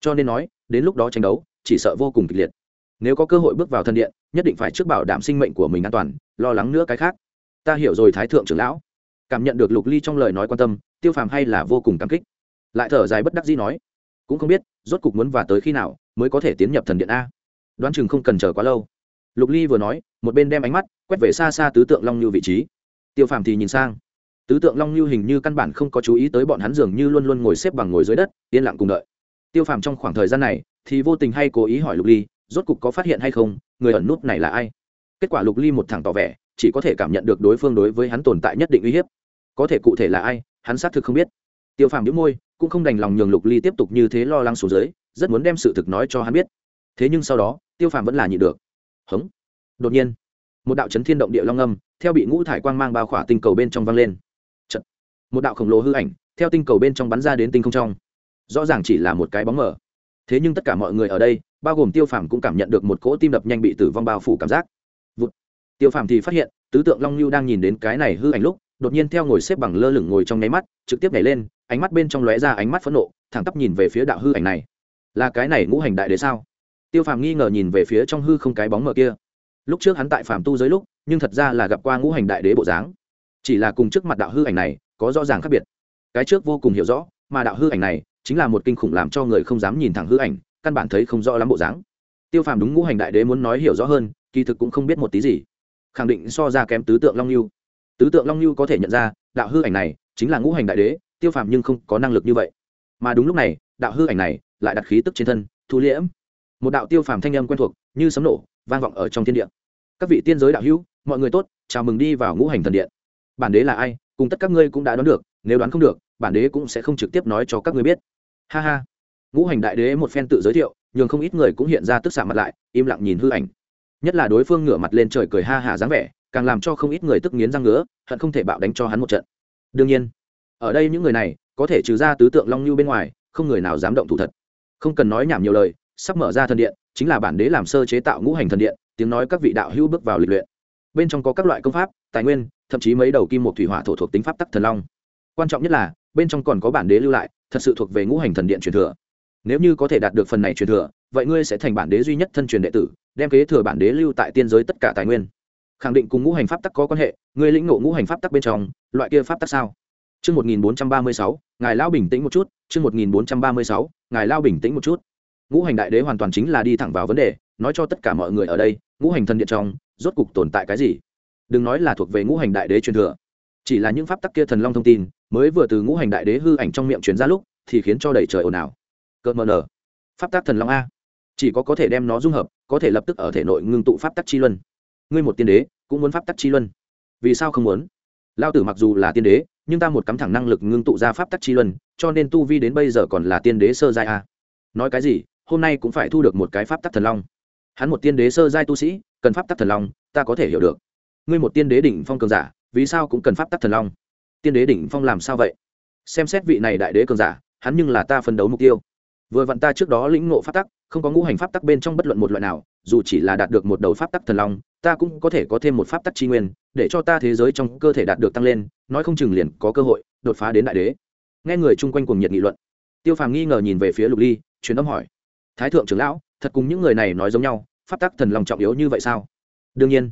Cho nên nói, đến lúc đó tranh đấu, chỉ sợ vô cùng kịch liệt. Nếu có cơ hội bước vào thân điện, nhất định phải trước bảo đảm sinh mệnh của mình an toàn, lo lắng nữa cái khác ta hiểu rồi thái thượng trưởng lão. Cảm nhận được lục ly trong lời nói quan tâm, tiêu phàm hay là vô cùng cảm kích. Lại thở dài bất đắc dĩ nói, cũng không biết, rốt cục muốn và tới khi nào mới có thể tiến nhập thần điện a? Đoán chừng không cần chờ quá lâu. Lục ly vừa nói, một bên đem ánh mắt quét về xa xa tứ tượng long như vị trí. Tiêu phàm thì nhìn sang, tứ tượng long như hình như căn bản không có chú ý tới bọn hắn dường như luôn luôn ngồi xếp bằng ngồi dưới đất, yên lặng cùng đợi. Tiêu phàm trong khoảng thời gian này thì vô tình hay cố ý hỏi lục ly, rốt cục có phát hiện hay không, người ẩn nút này là ai? Kết quả lục ly một thẳng tỏ vẻ chỉ có thể cảm nhận được đối phương đối với hắn tồn tại nhất định uy hiếp. Có thể cụ thể là ai, hắn xác thực không biết. Tiêu phàm đĩu môi, cũng không đành lòng nhường lục ly tiếp tục như thế lo lắng xuống dưới, rất muốn đem sự thực nói cho hắn biết. Thế nhưng sau đó, tiêu phàm vẫn là nhịn được. Hống. Đột nhiên, một đạo chấn thiên động địa long âm, theo bị ngũ thải quang mang bao khỏa tinh cầu bên trong vang lên. Chật. một đạo khổng lồ hư ảnh, theo tinh cầu bên trong bắn ra đến tinh không trong. Rõ ràng chỉ là một cái bóng mờ. Thế nhưng tất cả mọi người ở đây, bao gồm tiêu phàm cũng cảm nhận được một cỗ tim đập nhanh bị tử vong bao phủ cảm giác. Vụt tiêu phàm thì phát hiện, tứ tượng long lưu đang nhìn đến cái này hư ảnh lúc, đột nhiên theo ngồi xếp bằng lơ lửng ngồi trong nháy mắt, trực tiếp nhảy lên, ánh mắt bên trong lóe ra ánh mắt phẫn nộ, thẳng tắp nhìn về phía đạo hư ảnh này. Là cái này ngũ hành đại đế sao? Tiêu phàm nghi ngờ nhìn về phía trong hư không cái bóng mờ kia. Lúc trước hắn tại phàm tu giới lúc, nhưng thật ra là gặp qua ngũ hành đại đế bộ dáng. Chỉ là cùng trước mặt đạo hư ảnh này, có rõ ràng khác biệt. Cái trước vô cùng hiểu rõ, mà đạo hư ảnh này, chính là một kinh khủng làm cho người không dám nhìn thẳng hư ảnh, căn bản thấy không rõ lắm bộ dáng. Tiêu phàm đúng ngũ hành đại đế muốn nói hiểu rõ hơn, kỳ thực cũng không biết một tí gì khẳng định so ra kém tứ tượng long lưu. Tứ tượng long lưu có thể nhận ra, đạo hư ảnh này chính là ngũ hành đại đế, tiêu phàm nhưng không có năng lực như vậy. Mà đúng lúc này, đạo hư ảnh này lại đặt khí tức trên thân, thu liễm. Một đạo tiêu phàm thanh âm quen thuộc, như sấm nổ, vang vọng ở trong thiên địa. Các vị tiên giới đạo hữu, mọi người tốt, chào mừng đi vào ngũ hành thần điện. Bản đế là ai, cùng tất các ngươi cũng đã đoán được, nếu đoán không được, bản đế cũng sẽ không trực tiếp nói cho các ngươi biết. Ha ha. Ngũ hành đại đế một phen tự giới thiệu, nhường không ít người cũng hiện ra tức xạ mặt lại, im lặng nhìn hư ảnh nhất là đối phương ngửa mặt lên trời cười ha hả dáng vẻ, càng làm cho không ít người tức nghiến răng ngứa, hận không thể bạo đánh cho hắn một trận. Đương nhiên, ở đây những người này, có thể trừ ra tứ tượng long như bên ngoài, không người nào dám động thủ thật. Không cần nói nhảm nhiều lời, sắp mở ra thần điện, chính là bản đế làm sơ chế tạo ngũ hành thần điện, tiếng nói các vị đạo hữu bước vào lịch luyện. Bên trong có các loại công pháp, tài nguyên, thậm chí mấy đầu kim một thủy hỏa thổ thuộc tính pháp tắc thần long. Quan trọng nhất là, bên trong còn có bản đế lưu lại, thật sự thuộc về ngũ hành thần điện truyền thừa. Nếu như có thể đạt được phần này truyền thừa, vậy ngươi sẽ thành bản đế duy nhất thân truyền đệ tử đem kế thừa bản đế lưu tại tiên giới tất cả tài nguyên khẳng định cùng ngũ hành pháp tắc có quan hệ ngươi lĩnh ngộ ngũ hành pháp tắc bên trong loại kia pháp tắc sao Chương 1436, ngài lao bình tĩnh một chút, chương 1436, ngài lao bình tĩnh một chút. Ngũ hành đại đế hoàn toàn chính là đi thẳng vào vấn đề, nói cho tất cả mọi người ở đây, ngũ hành thần điện trong, rốt cục tồn tại cái gì? Đừng nói là thuộc về ngũ hành đại đế truyền thừa, chỉ là những pháp tắc kia thần long thông tin, mới vừa từ ngũ hành đại đế hư ảnh trong miệng truyền ra lúc, thì khiến cho đầy trời ồn ào. Cơn mờ nở. Pháp tắc thần long a, chỉ có có thể đem nó dung hợp, có thể lập tức ở thể nội ngưng tụ pháp tắc chi luân. Ngươi một tiên đế, cũng muốn pháp tắc chi luân. Vì sao không muốn? Lao tử mặc dù là tiên đế, nhưng ta một cắm thẳng năng lực ngưng tụ ra pháp tắc chi luân cho nên tu vi đến bây giờ còn là tiên đế sơ giai a nói cái gì hôm nay cũng phải thu được một cái pháp tắc thần long hắn một tiên đế sơ giai tu sĩ cần pháp tắc thần long ta có thể hiểu được ngươi một tiên đế đỉnh phong cường giả vì sao cũng cần pháp tắc thần long tiên đế đỉnh phong làm sao vậy xem xét vị này đại đế cường giả hắn nhưng là ta phân đấu mục tiêu vừa vặn ta trước đó lĩnh ngộ pháp tắc không có ngũ hành pháp tắc bên trong bất luận một loại nào, dù chỉ là đạt được một đầu pháp tắc thần long, ta cũng có thể có thêm một pháp tắc tri nguyên, để cho ta thế giới trong cơ thể đạt được tăng lên, nói không chừng liền có cơ hội đột phá đến đại đế. Nghe người chung quanh cùng nhiệt nghị luận, tiêu phàm nghi ngờ nhìn về phía lục ly, truyền âm hỏi, thái thượng trưởng lão, thật cùng những người này nói giống nhau, pháp tắc thần lòng trọng yếu như vậy sao? Đương nhiên.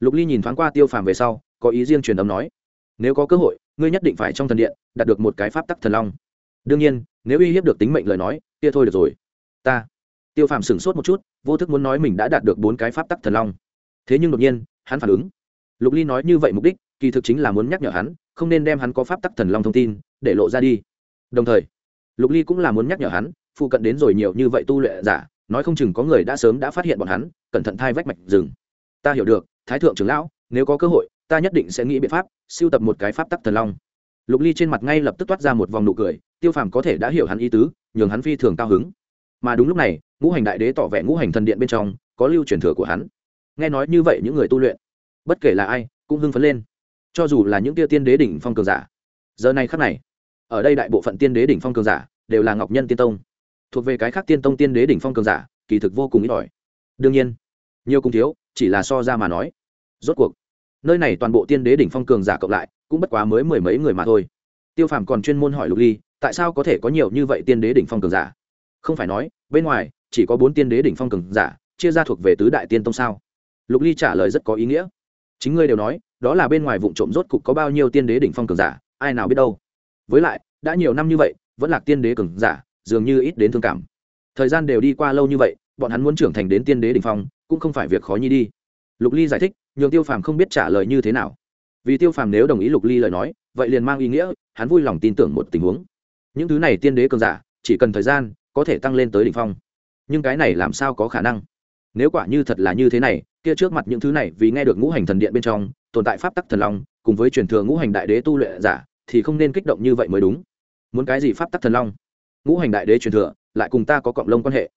Lục ly nhìn thoáng qua tiêu phàm về sau, có ý riêng truyền âm nói, nếu có cơ hội, ngươi nhất định phải trong thần điện đạt được một cái pháp tắc thần long. Đương nhiên, nếu uy hiếp được tính mệnh lời nói, kia thôi được rồi. Ta tiêu phàm sửng sốt một chút, vô thức muốn nói mình đã đạt được bốn cái pháp tắc thần long. Thế nhưng đột nhiên, hắn phản ứng. Lục ly nói như vậy mục đích, kỳ thực chính là muốn nhắc nhở hắn, không nên đem hắn có pháp tắc thần long thông tin, để lộ ra đi. Đồng thời, lục ly cũng là muốn nhắc nhở hắn, phụ cận đến rồi nhiều như vậy tu luyện giả, nói không chừng có người đã sớm đã phát hiện bọn hắn, cẩn thận thai vách mạch rừng. Ta hiểu được, thái thượng trưởng lão, nếu có cơ hội, ta nhất định sẽ nghĩ biện pháp siêu tập một cái pháp tắc thần long. Lục ly trên mặt ngay lập tức toát ra một vòng nụ cười, tiêu phàm có thể đã hiểu hắn ý tứ, nhường hắn phi thường cao hứng mà đúng lúc này, ngũ hành đại đế tỏ vẻ ngũ hành thần điện bên trong, có lưu truyền thừa của hắn. Nghe nói như vậy những người tu luyện, bất kể là ai, cũng hưng phấn lên. Cho dù là những tia tiên đế đỉnh phong cường giả, giờ này khắc này, ở đây đại bộ phận tiên đế đỉnh phong cường giả đều là ngọc nhân tiên tông. Thuộc về cái khác tiên tông tiên đế đỉnh phong cường giả, kỳ thực vô cùng ít ỏi. Đương nhiên, nhiều cùng thiếu, chỉ là so ra mà nói. Rốt cuộc, nơi này toàn bộ tiên đế đỉnh phong cường giả cộng lại, cũng bất quá mới mười mấy người mà thôi. Tiêu phàm còn chuyên môn hỏi lục ly, tại sao có thể có nhiều như vậy tiên đế đỉnh phong cường giả? Không phải nói, bên ngoài, chỉ có bốn tiên đế đỉnh phong cường giả, chia ra thuộc về tứ đại tiên tông sao? Lục ly trả lời rất có ý nghĩa. Chính ngươi đều nói, đó là bên ngoài vụ trộm rốt cục có bao nhiêu tiên đế đỉnh phong cường giả, ai nào biết đâu. Với lại, đã nhiều năm như vậy, vẫn là tiên đế cường giả, dường như ít đến thương cảm. Thời gian đều đi qua lâu như vậy, bọn hắn muốn trưởng thành đến tiên đế đỉnh phong, cũng không phải việc khó nhi đi. Lục ly giải thích, nhường tiêu phàm không biết trả lời như thế nào. Vì tiêu phàm nếu đồng ý lục ly lời nói, vậy liền mang ý nghĩa, hắn vui lòng tin tưởng một tình huống. Những thứ này tiên đế cường giả, chỉ cần thời gian có thể tăng lên tới đỉnh phong. Nhưng cái này làm sao có khả năng? Nếu quả như thật là như thế này, kia trước mặt những thứ này vì nghe được ngũ hành thần điện bên trong, tồn tại pháp tắc thần long, cùng với truyền thừa ngũ hành đại đế tu luyện giả, thì không nên kích động như vậy mới đúng. Muốn cái gì pháp tắc thần long? Ngũ hành đại đế truyền thừa, lại cùng ta có cộng lông quan hệ.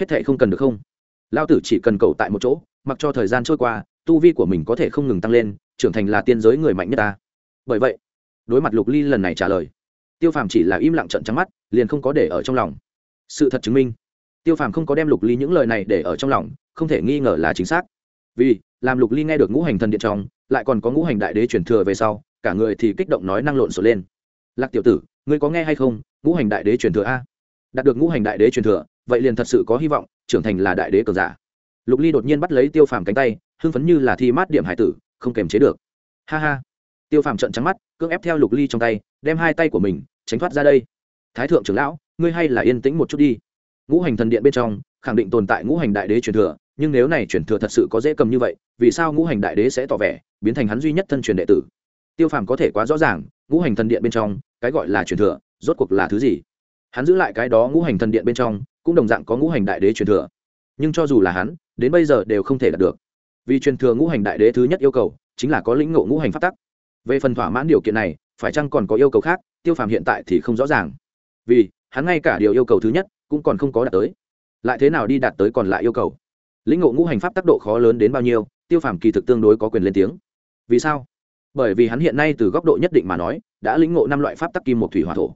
Hết thệ không cần được không? Lao tử chỉ cần cầu tại một chỗ, mặc cho thời gian trôi qua, tu vi của mình có thể không ngừng tăng lên, trưởng thành là tiên giới người mạnh nhất ta. Bởi vậy, đối mặt lục ly lần này trả lời, tiêu phàm chỉ là im lặng trận trắng mắt, liền không có để ở trong lòng sự thật chứng minh. Tiêu phàm không có đem lục ly những lời này để ở trong lòng, không thể nghi ngờ là chính xác. Vì, làm lục ly nghe được ngũ hành thần điện trong, lại còn có ngũ hành đại đế truyền thừa về sau, cả người thì kích động nói năng lộn xộn lên. Lạc tiểu tử, ngươi có nghe hay không? Ngũ hành đại đế truyền thừa a. Đạt được ngũ hành đại đế truyền thừa, vậy liền thật sự có hy vọng, trưởng thành là đại đế cờ giả. Lục ly đột nhiên bắt lấy tiêu phàm cánh tay, hưng phấn như là thi mát điểm hải tử, không kềm chế được. Ha ha. Tiêu phàm trận trắng mắt, cưỡng ép theo lục ly trong tay, đem hai tay của mình tránh thoát ra đây. Thái thượng trưởng lão ngươi hay là yên tĩnh một chút đi. Ngũ hành thần điện bên trong, khẳng định tồn tại ngũ hành đại đế truyền thừa, nhưng nếu này truyền thừa thật sự có dễ cầm như vậy, vì sao ngũ hành đại đế sẽ tỏ vẻ, biến thành hắn duy nhất thân truyền đệ tử? Tiêu phàm có thể quá rõ ràng, ngũ hành thần điện bên trong, cái gọi là truyền thừa, rốt cuộc là thứ gì? Hắn giữ lại cái đó ngũ hành thần điện bên trong, cũng đồng dạng có ngũ hành đại đế truyền thừa. Nhưng cho dù là hắn, đến bây giờ đều không thể đạt được. Vì truyền thừa ngũ hành đại đế thứ nhất yêu cầu, chính là có lĩnh ngộ ngũ hành phát tắc. Về phần thỏa mãn điều kiện này, phải chăng còn có yêu cầu khác, tiêu phàm hiện tại thì không rõ ràng. Vì hắn ngay cả điều yêu cầu thứ nhất cũng còn không có đạt tới. Lại thế nào đi đạt tới còn lại yêu cầu? Lĩnh ngộ ngũ hành pháp tác độ khó lớn đến bao nhiêu, tiêu phàm kỳ thực tương đối có quyền lên tiếng. Vì sao? Bởi vì hắn hiện nay từ góc độ nhất định mà nói, đã lĩnh ngộ năm loại pháp tắc kim một thủy hỏa thổ.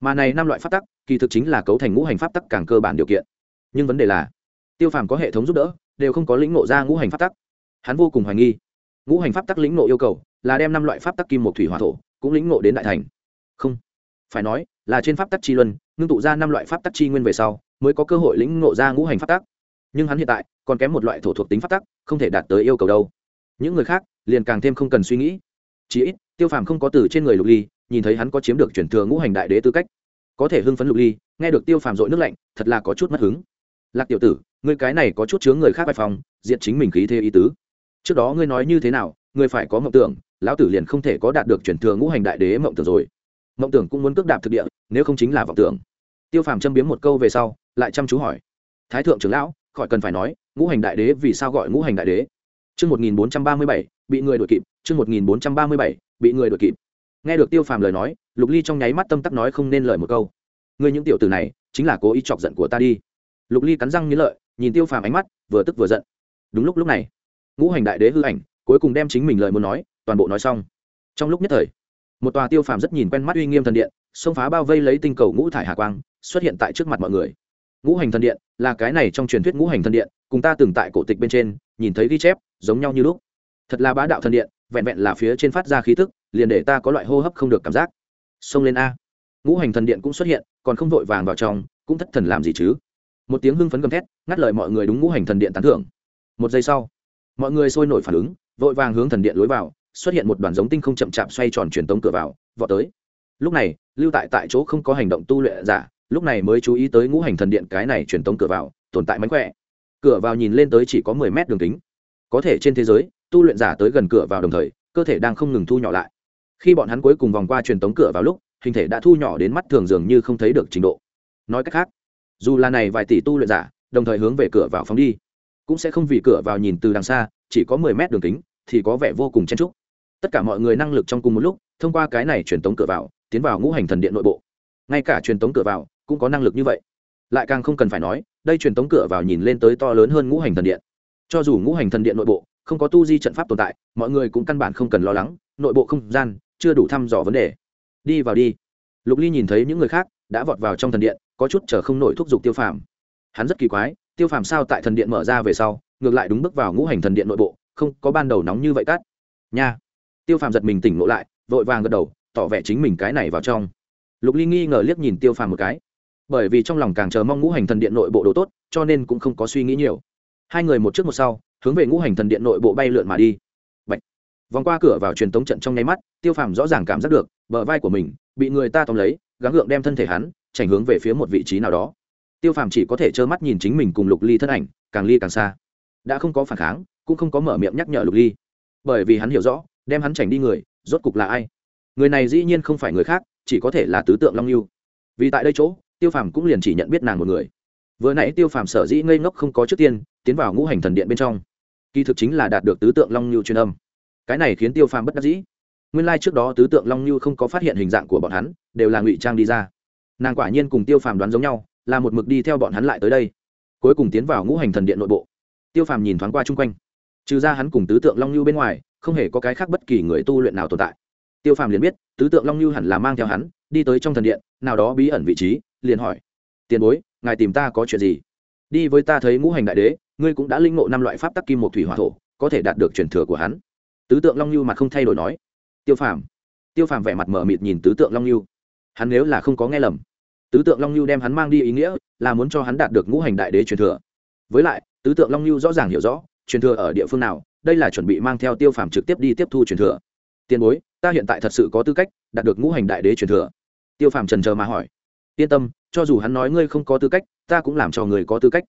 Mà này năm loại pháp tắc, kỳ thực chính là cấu thành ngũ hành pháp tắc càng cơ bản điều kiện. Nhưng vấn đề là, tiêu phàm có hệ thống giúp đỡ, đều không có lĩnh ngộ ra ngũ hành pháp tắc. Hắn vô cùng hoài nghi, ngũ hành pháp tắc lĩnh ngộ yêu cầu là đem năm loại pháp tắc kim một thủy hỏa thổ cũng lĩnh ngộ đến đại thành. Không, phải nói là trên pháp tắc chi luân, ngưng tụ ra năm loại pháp tắc chi nguyên về sau, mới có cơ hội lĩnh ngộ ra ngũ hành pháp tắc. Nhưng hắn hiện tại còn kém một loại thổ thuộc tính pháp tắc, không thể đạt tới yêu cầu đâu. Những người khác liền càng thêm không cần suy nghĩ. Chỉ ít, tiêu phàm không có từ trên người lục ly, nhìn thấy hắn có chiếm được chuyển thừa ngũ hành đại đế tư cách. Có thể hưng phấn lục ly, nghe được tiêu phàm dội nước lạnh, thật là có chút mất hứng. Lạc tiểu tử người cái này có chút chướng người khác bài phòng diện chính mình khí thế ý tứ. Trước đó ngươi nói như thế nào, ngươi phải có mộng tưởng, lão tử liền không thể có đạt được chuyển thừa ngũ hành đại đế mộng tưởng rồi mộng tưởng cũng muốn cước đạp thực địa nếu không chính là vọng tưởng tiêu phàm châm biếm một câu về sau lại chăm chú hỏi thái thượng trưởng lão khỏi cần phải nói ngũ hành đại đế vì sao gọi ngũ hành đại đế Chương 1437, bị người đuổi kịp, chương 1437, bị người đuổi kịp. Nghe được Tiêu Phàm lời nói, Lục Ly trong nháy mắt tâm tắc nói không nên lời một câu. Ngươi những tiểu tử này, chính là cố ý chọc giận của ta đi. Lục Ly cắn răng nghiến lợi, nhìn Tiêu Phàm ánh mắt, vừa tức vừa giận. Đúng lúc lúc này, Ngũ Hành Đại Đế hư ảnh, cuối cùng đem chính mình lời muốn nói, toàn bộ nói xong. Trong lúc nhất thời, một tòa Tiêu Phàm rất nhìn quen mắt uy nghiêm thần điện, xông phá bao vây lấy tinh cầu ngũ thải hà quang, xuất hiện tại trước mặt mọi người. Ngũ Hành thần điện là cái này trong truyền thuyết Ngũ Hành thần điện, cùng ta từng tại cổ tịch bên trên nhìn thấy ghi chép giống nhau như lúc. Thật là bá đạo thần điện vẹn vẹn là phía trên phát ra khí tức liền để ta có loại hô hấp không được cảm giác. Xông lên a. Ngũ hành thần điện cũng xuất hiện còn không vội vàng vào trong cũng thất thần làm gì chứ? Một tiếng hưng phấn gầm thét ngắt lời mọi người đúng ngũ hành thần điện tán thưởng. Một giây sau mọi người sôi nổi phản ứng vội vàng hướng thần điện lối vào xuất hiện một đoàn giống tinh không chậm chạp xoay tròn truyền tống cửa vào, vọt tới. Lúc này, lưu tại tại chỗ không có hành động tu luyện giả, lúc này mới chú ý tới ngũ hành thần điện cái này truyền tống cửa vào, tồn tại mánh khỏe. Cửa vào nhìn lên tới chỉ có mười mét đường kính. Có thể trên thế giới, tu luyện giả tới gần cửa vào đồng thời, cơ thể đang không ngừng thu nhỏ lại. Khi bọn hắn cuối cùng vòng qua truyền tống cửa vào lúc, hình thể đã thu nhỏ đến mắt thường dường như không thấy được trình độ. Nói cách khác, dù là này vài tỷ tu luyện giả, đồng thời hướng về cửa vào phóng đi, cũng sẽ không vì cửa vào nhìn từ đằng xa, chỉ có mười mét đường kính, thì có vẻ vô cùng chen trúc tất cả mọi người năng lực trong cùng một lúc, thông qua cái này truyền tống cửa vào, tiến vào ngũ hành thần điện nội bộ. Ngay cả truyền tống cửa vào cũng có năng lực như vậy. Lại càng không cần phải nói, đây truyền tống cửa vào nhìn lên tới to lớn hơn ngũ hành thần điện. Cho dù ngũ hành thần điện nội bộ không có tu di trận pháp tồn tại, mọi người cũng căn bản không cần lo lắng, nội bộ không gian chưa đủ thăm dò vấn đề. Đi vào đi. Lục ly nhìn thấy những người khác đã vọt vào trong thần điện, có chút chờ không nổi thúc giục tiêu phàm. Hắn rất kỳ quái, tiêu phàm sao tại thần điện mở ra về sau, ngược lại đúng bước vào ngũ hành thần điện nội bộ, không có ban đầu nóng như vậy cắt. Nha tiêu phàm giật mình tỉnh ngộ lại, vội vàng gật đầu, tỏ vẻ chính mình cái này vào trong. Lục ly nghi ngờ liếc nhìn tiêu phàm một cái. Bởi vì trong lòng càng chờ mong ngũ hành thần điện nội bộ đồ tốt, cho nên cũng không có suy nghĩ nhiều. Hai người một trước một sau, hướng về ngũ hành thần điện nội bộ bay lượn mà đi. Bạch. vòng qua cửa vào truyền tống trận trong nháy mắt, tiêu phàm rõ ràng cảm giác được, bờ vai của mình bị người ta tóm lấy, gắng gượng đem thân thể hắn chảnh hướng về phía một vị trí nào đó. Tiêu phàm chỉ có thể trơ mắt nhìn chính mình cùng lục ly thân ảnh, càng ly càng xa. Đã không có phản kháng, cũng không có mở miệng nhắc nhở lục ly. Bởi vì hắn hiểu rõ đem hắn chảnh đi người, rốt cục là ai? Người này dĩ nhiên không phải người khác, chỉ có thể là tứ tượng long lưu vì tại đây chỗ, tiêu phàm cũng liền chỉ nhận biết nàng một người. Vừa nãy tiêu phàm sở dĩ ngây ngốc không có trước tiên, tiến vào ngũ hành thần điện bên trong. Kỳ thực chính là đạt được tứ tượng long lưu truyền âm. Cái này khiến tiêu phàm bất đắc dĩ. Nguyên lai、like、trước đó tứ tượng long lưu không có phát hiện hình dạng của bọn hắn, đều là ngụy trang đi ra. Nàng quả nhiên cùng tiêu phàm đoán giống nhau, là một mực đi theo bọn hắn lại tới đây. Cuối cùng tiến vào ngũ hành thần điện nội bộ. Tiêu phàm nhìn thoáng qua chung quanh trừ ra hắn cùng tứ tượng long nhu bên ngoài, không hề có cái khác bất kỳ người tu luyện nào tồn tại. Tiêu phàm liền biết, tứ tượng long nhu hẳn là mang theo hắn, đi tới trong thần điện, nào đó bí ẩn vị trí, liền hỏi, tiền bối, ngài tìm ta có chuyện gì? Đi với ta thấy ngũ hành đại đế, ngươi cũng đã linh ngộ năm loại pháp tắc kim một thủy hỏa thổ, có thể đạt được truyền thừa của hắn. Tứ tượng long lưu mặt không thay đổi nói, tiêu phàm. Tiêu phàm vẻ mặt mở mịt nhìn tứ tượng long lưu hắn nếu là không có nghe lầm, tứ tượng long lưu đem hắn mang đi ý nghĩa là muốn cho hắn đạt được ngũ hành đại đế truyền thừa. Với lại, tứ tượng long lưu rõ ràng hiểu rõ truyền thừa ở địa phương nào, đây là chuẩn bị mang theo tiêu phàm trực tiếp đi tiếp thu truyền thừa. Tiền bối, ta hiện tại thật sự có tư cách đạt được ngũ hành đại đế truyền thừa. Tiêu phàm trần chờ mà hỏi. Yên tâm, cho dù hắn nói ngươi không có tư cách, ta cũng làm cho người có tư cách.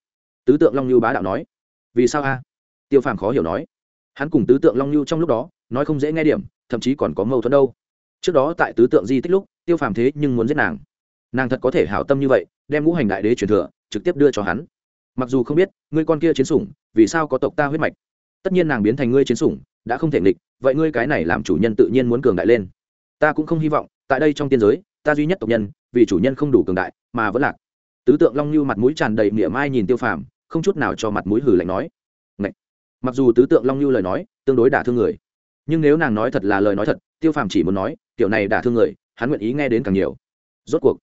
Tứ tượng long lưu bá đạo nói. Vì sao a? Tiêu phàm khó hiểu nói. Hắn cùng tứ tượng long lưu trong lúc đó, nói không dễ nghe điểm, thậm chí còn có mâu thuẫn đâu. Trước đó tại tứ tượng di tích lúc, tiêu phàm thế nhưng muốn giết nàng. Nàng thật có thể hảo tâm như vậy, đem ngũ hành đại đế truyền thừa, trực tiếp đưa cho hắn mặc dù không biết, ngươi con kia chiến sủng, vì sao có tộc ta huyết mạch? Tất nhiên nàng biến thành ngươi chiến sủng, đã không thể nghịch, vậy ngươi cái này làm chủ nhân tự nhiên muốn cường đại lên. Ta cũng không hy vọng, tại đây trong tiên giới, ta duy nhất tộc nhân, vì chủ nhân không đủ cường đại, mà vẫn lạc. Tứ tượng long lưu mặt mũi tràn đầy mỉa mai nhìn tiêu phàm, không chút nào cho mặt mũi hử lạnh nói. Ngậy! mặc dù tứ tượng long lưu lời nói, tương đối đả thương người, nhưng nếu nàng nói thật là lời nói thật, tiêu phàm chỉ muốn nói, kiểu này đả thương người, hắn nguyện ý nghe đến càng nhiều. Rốt cuộc,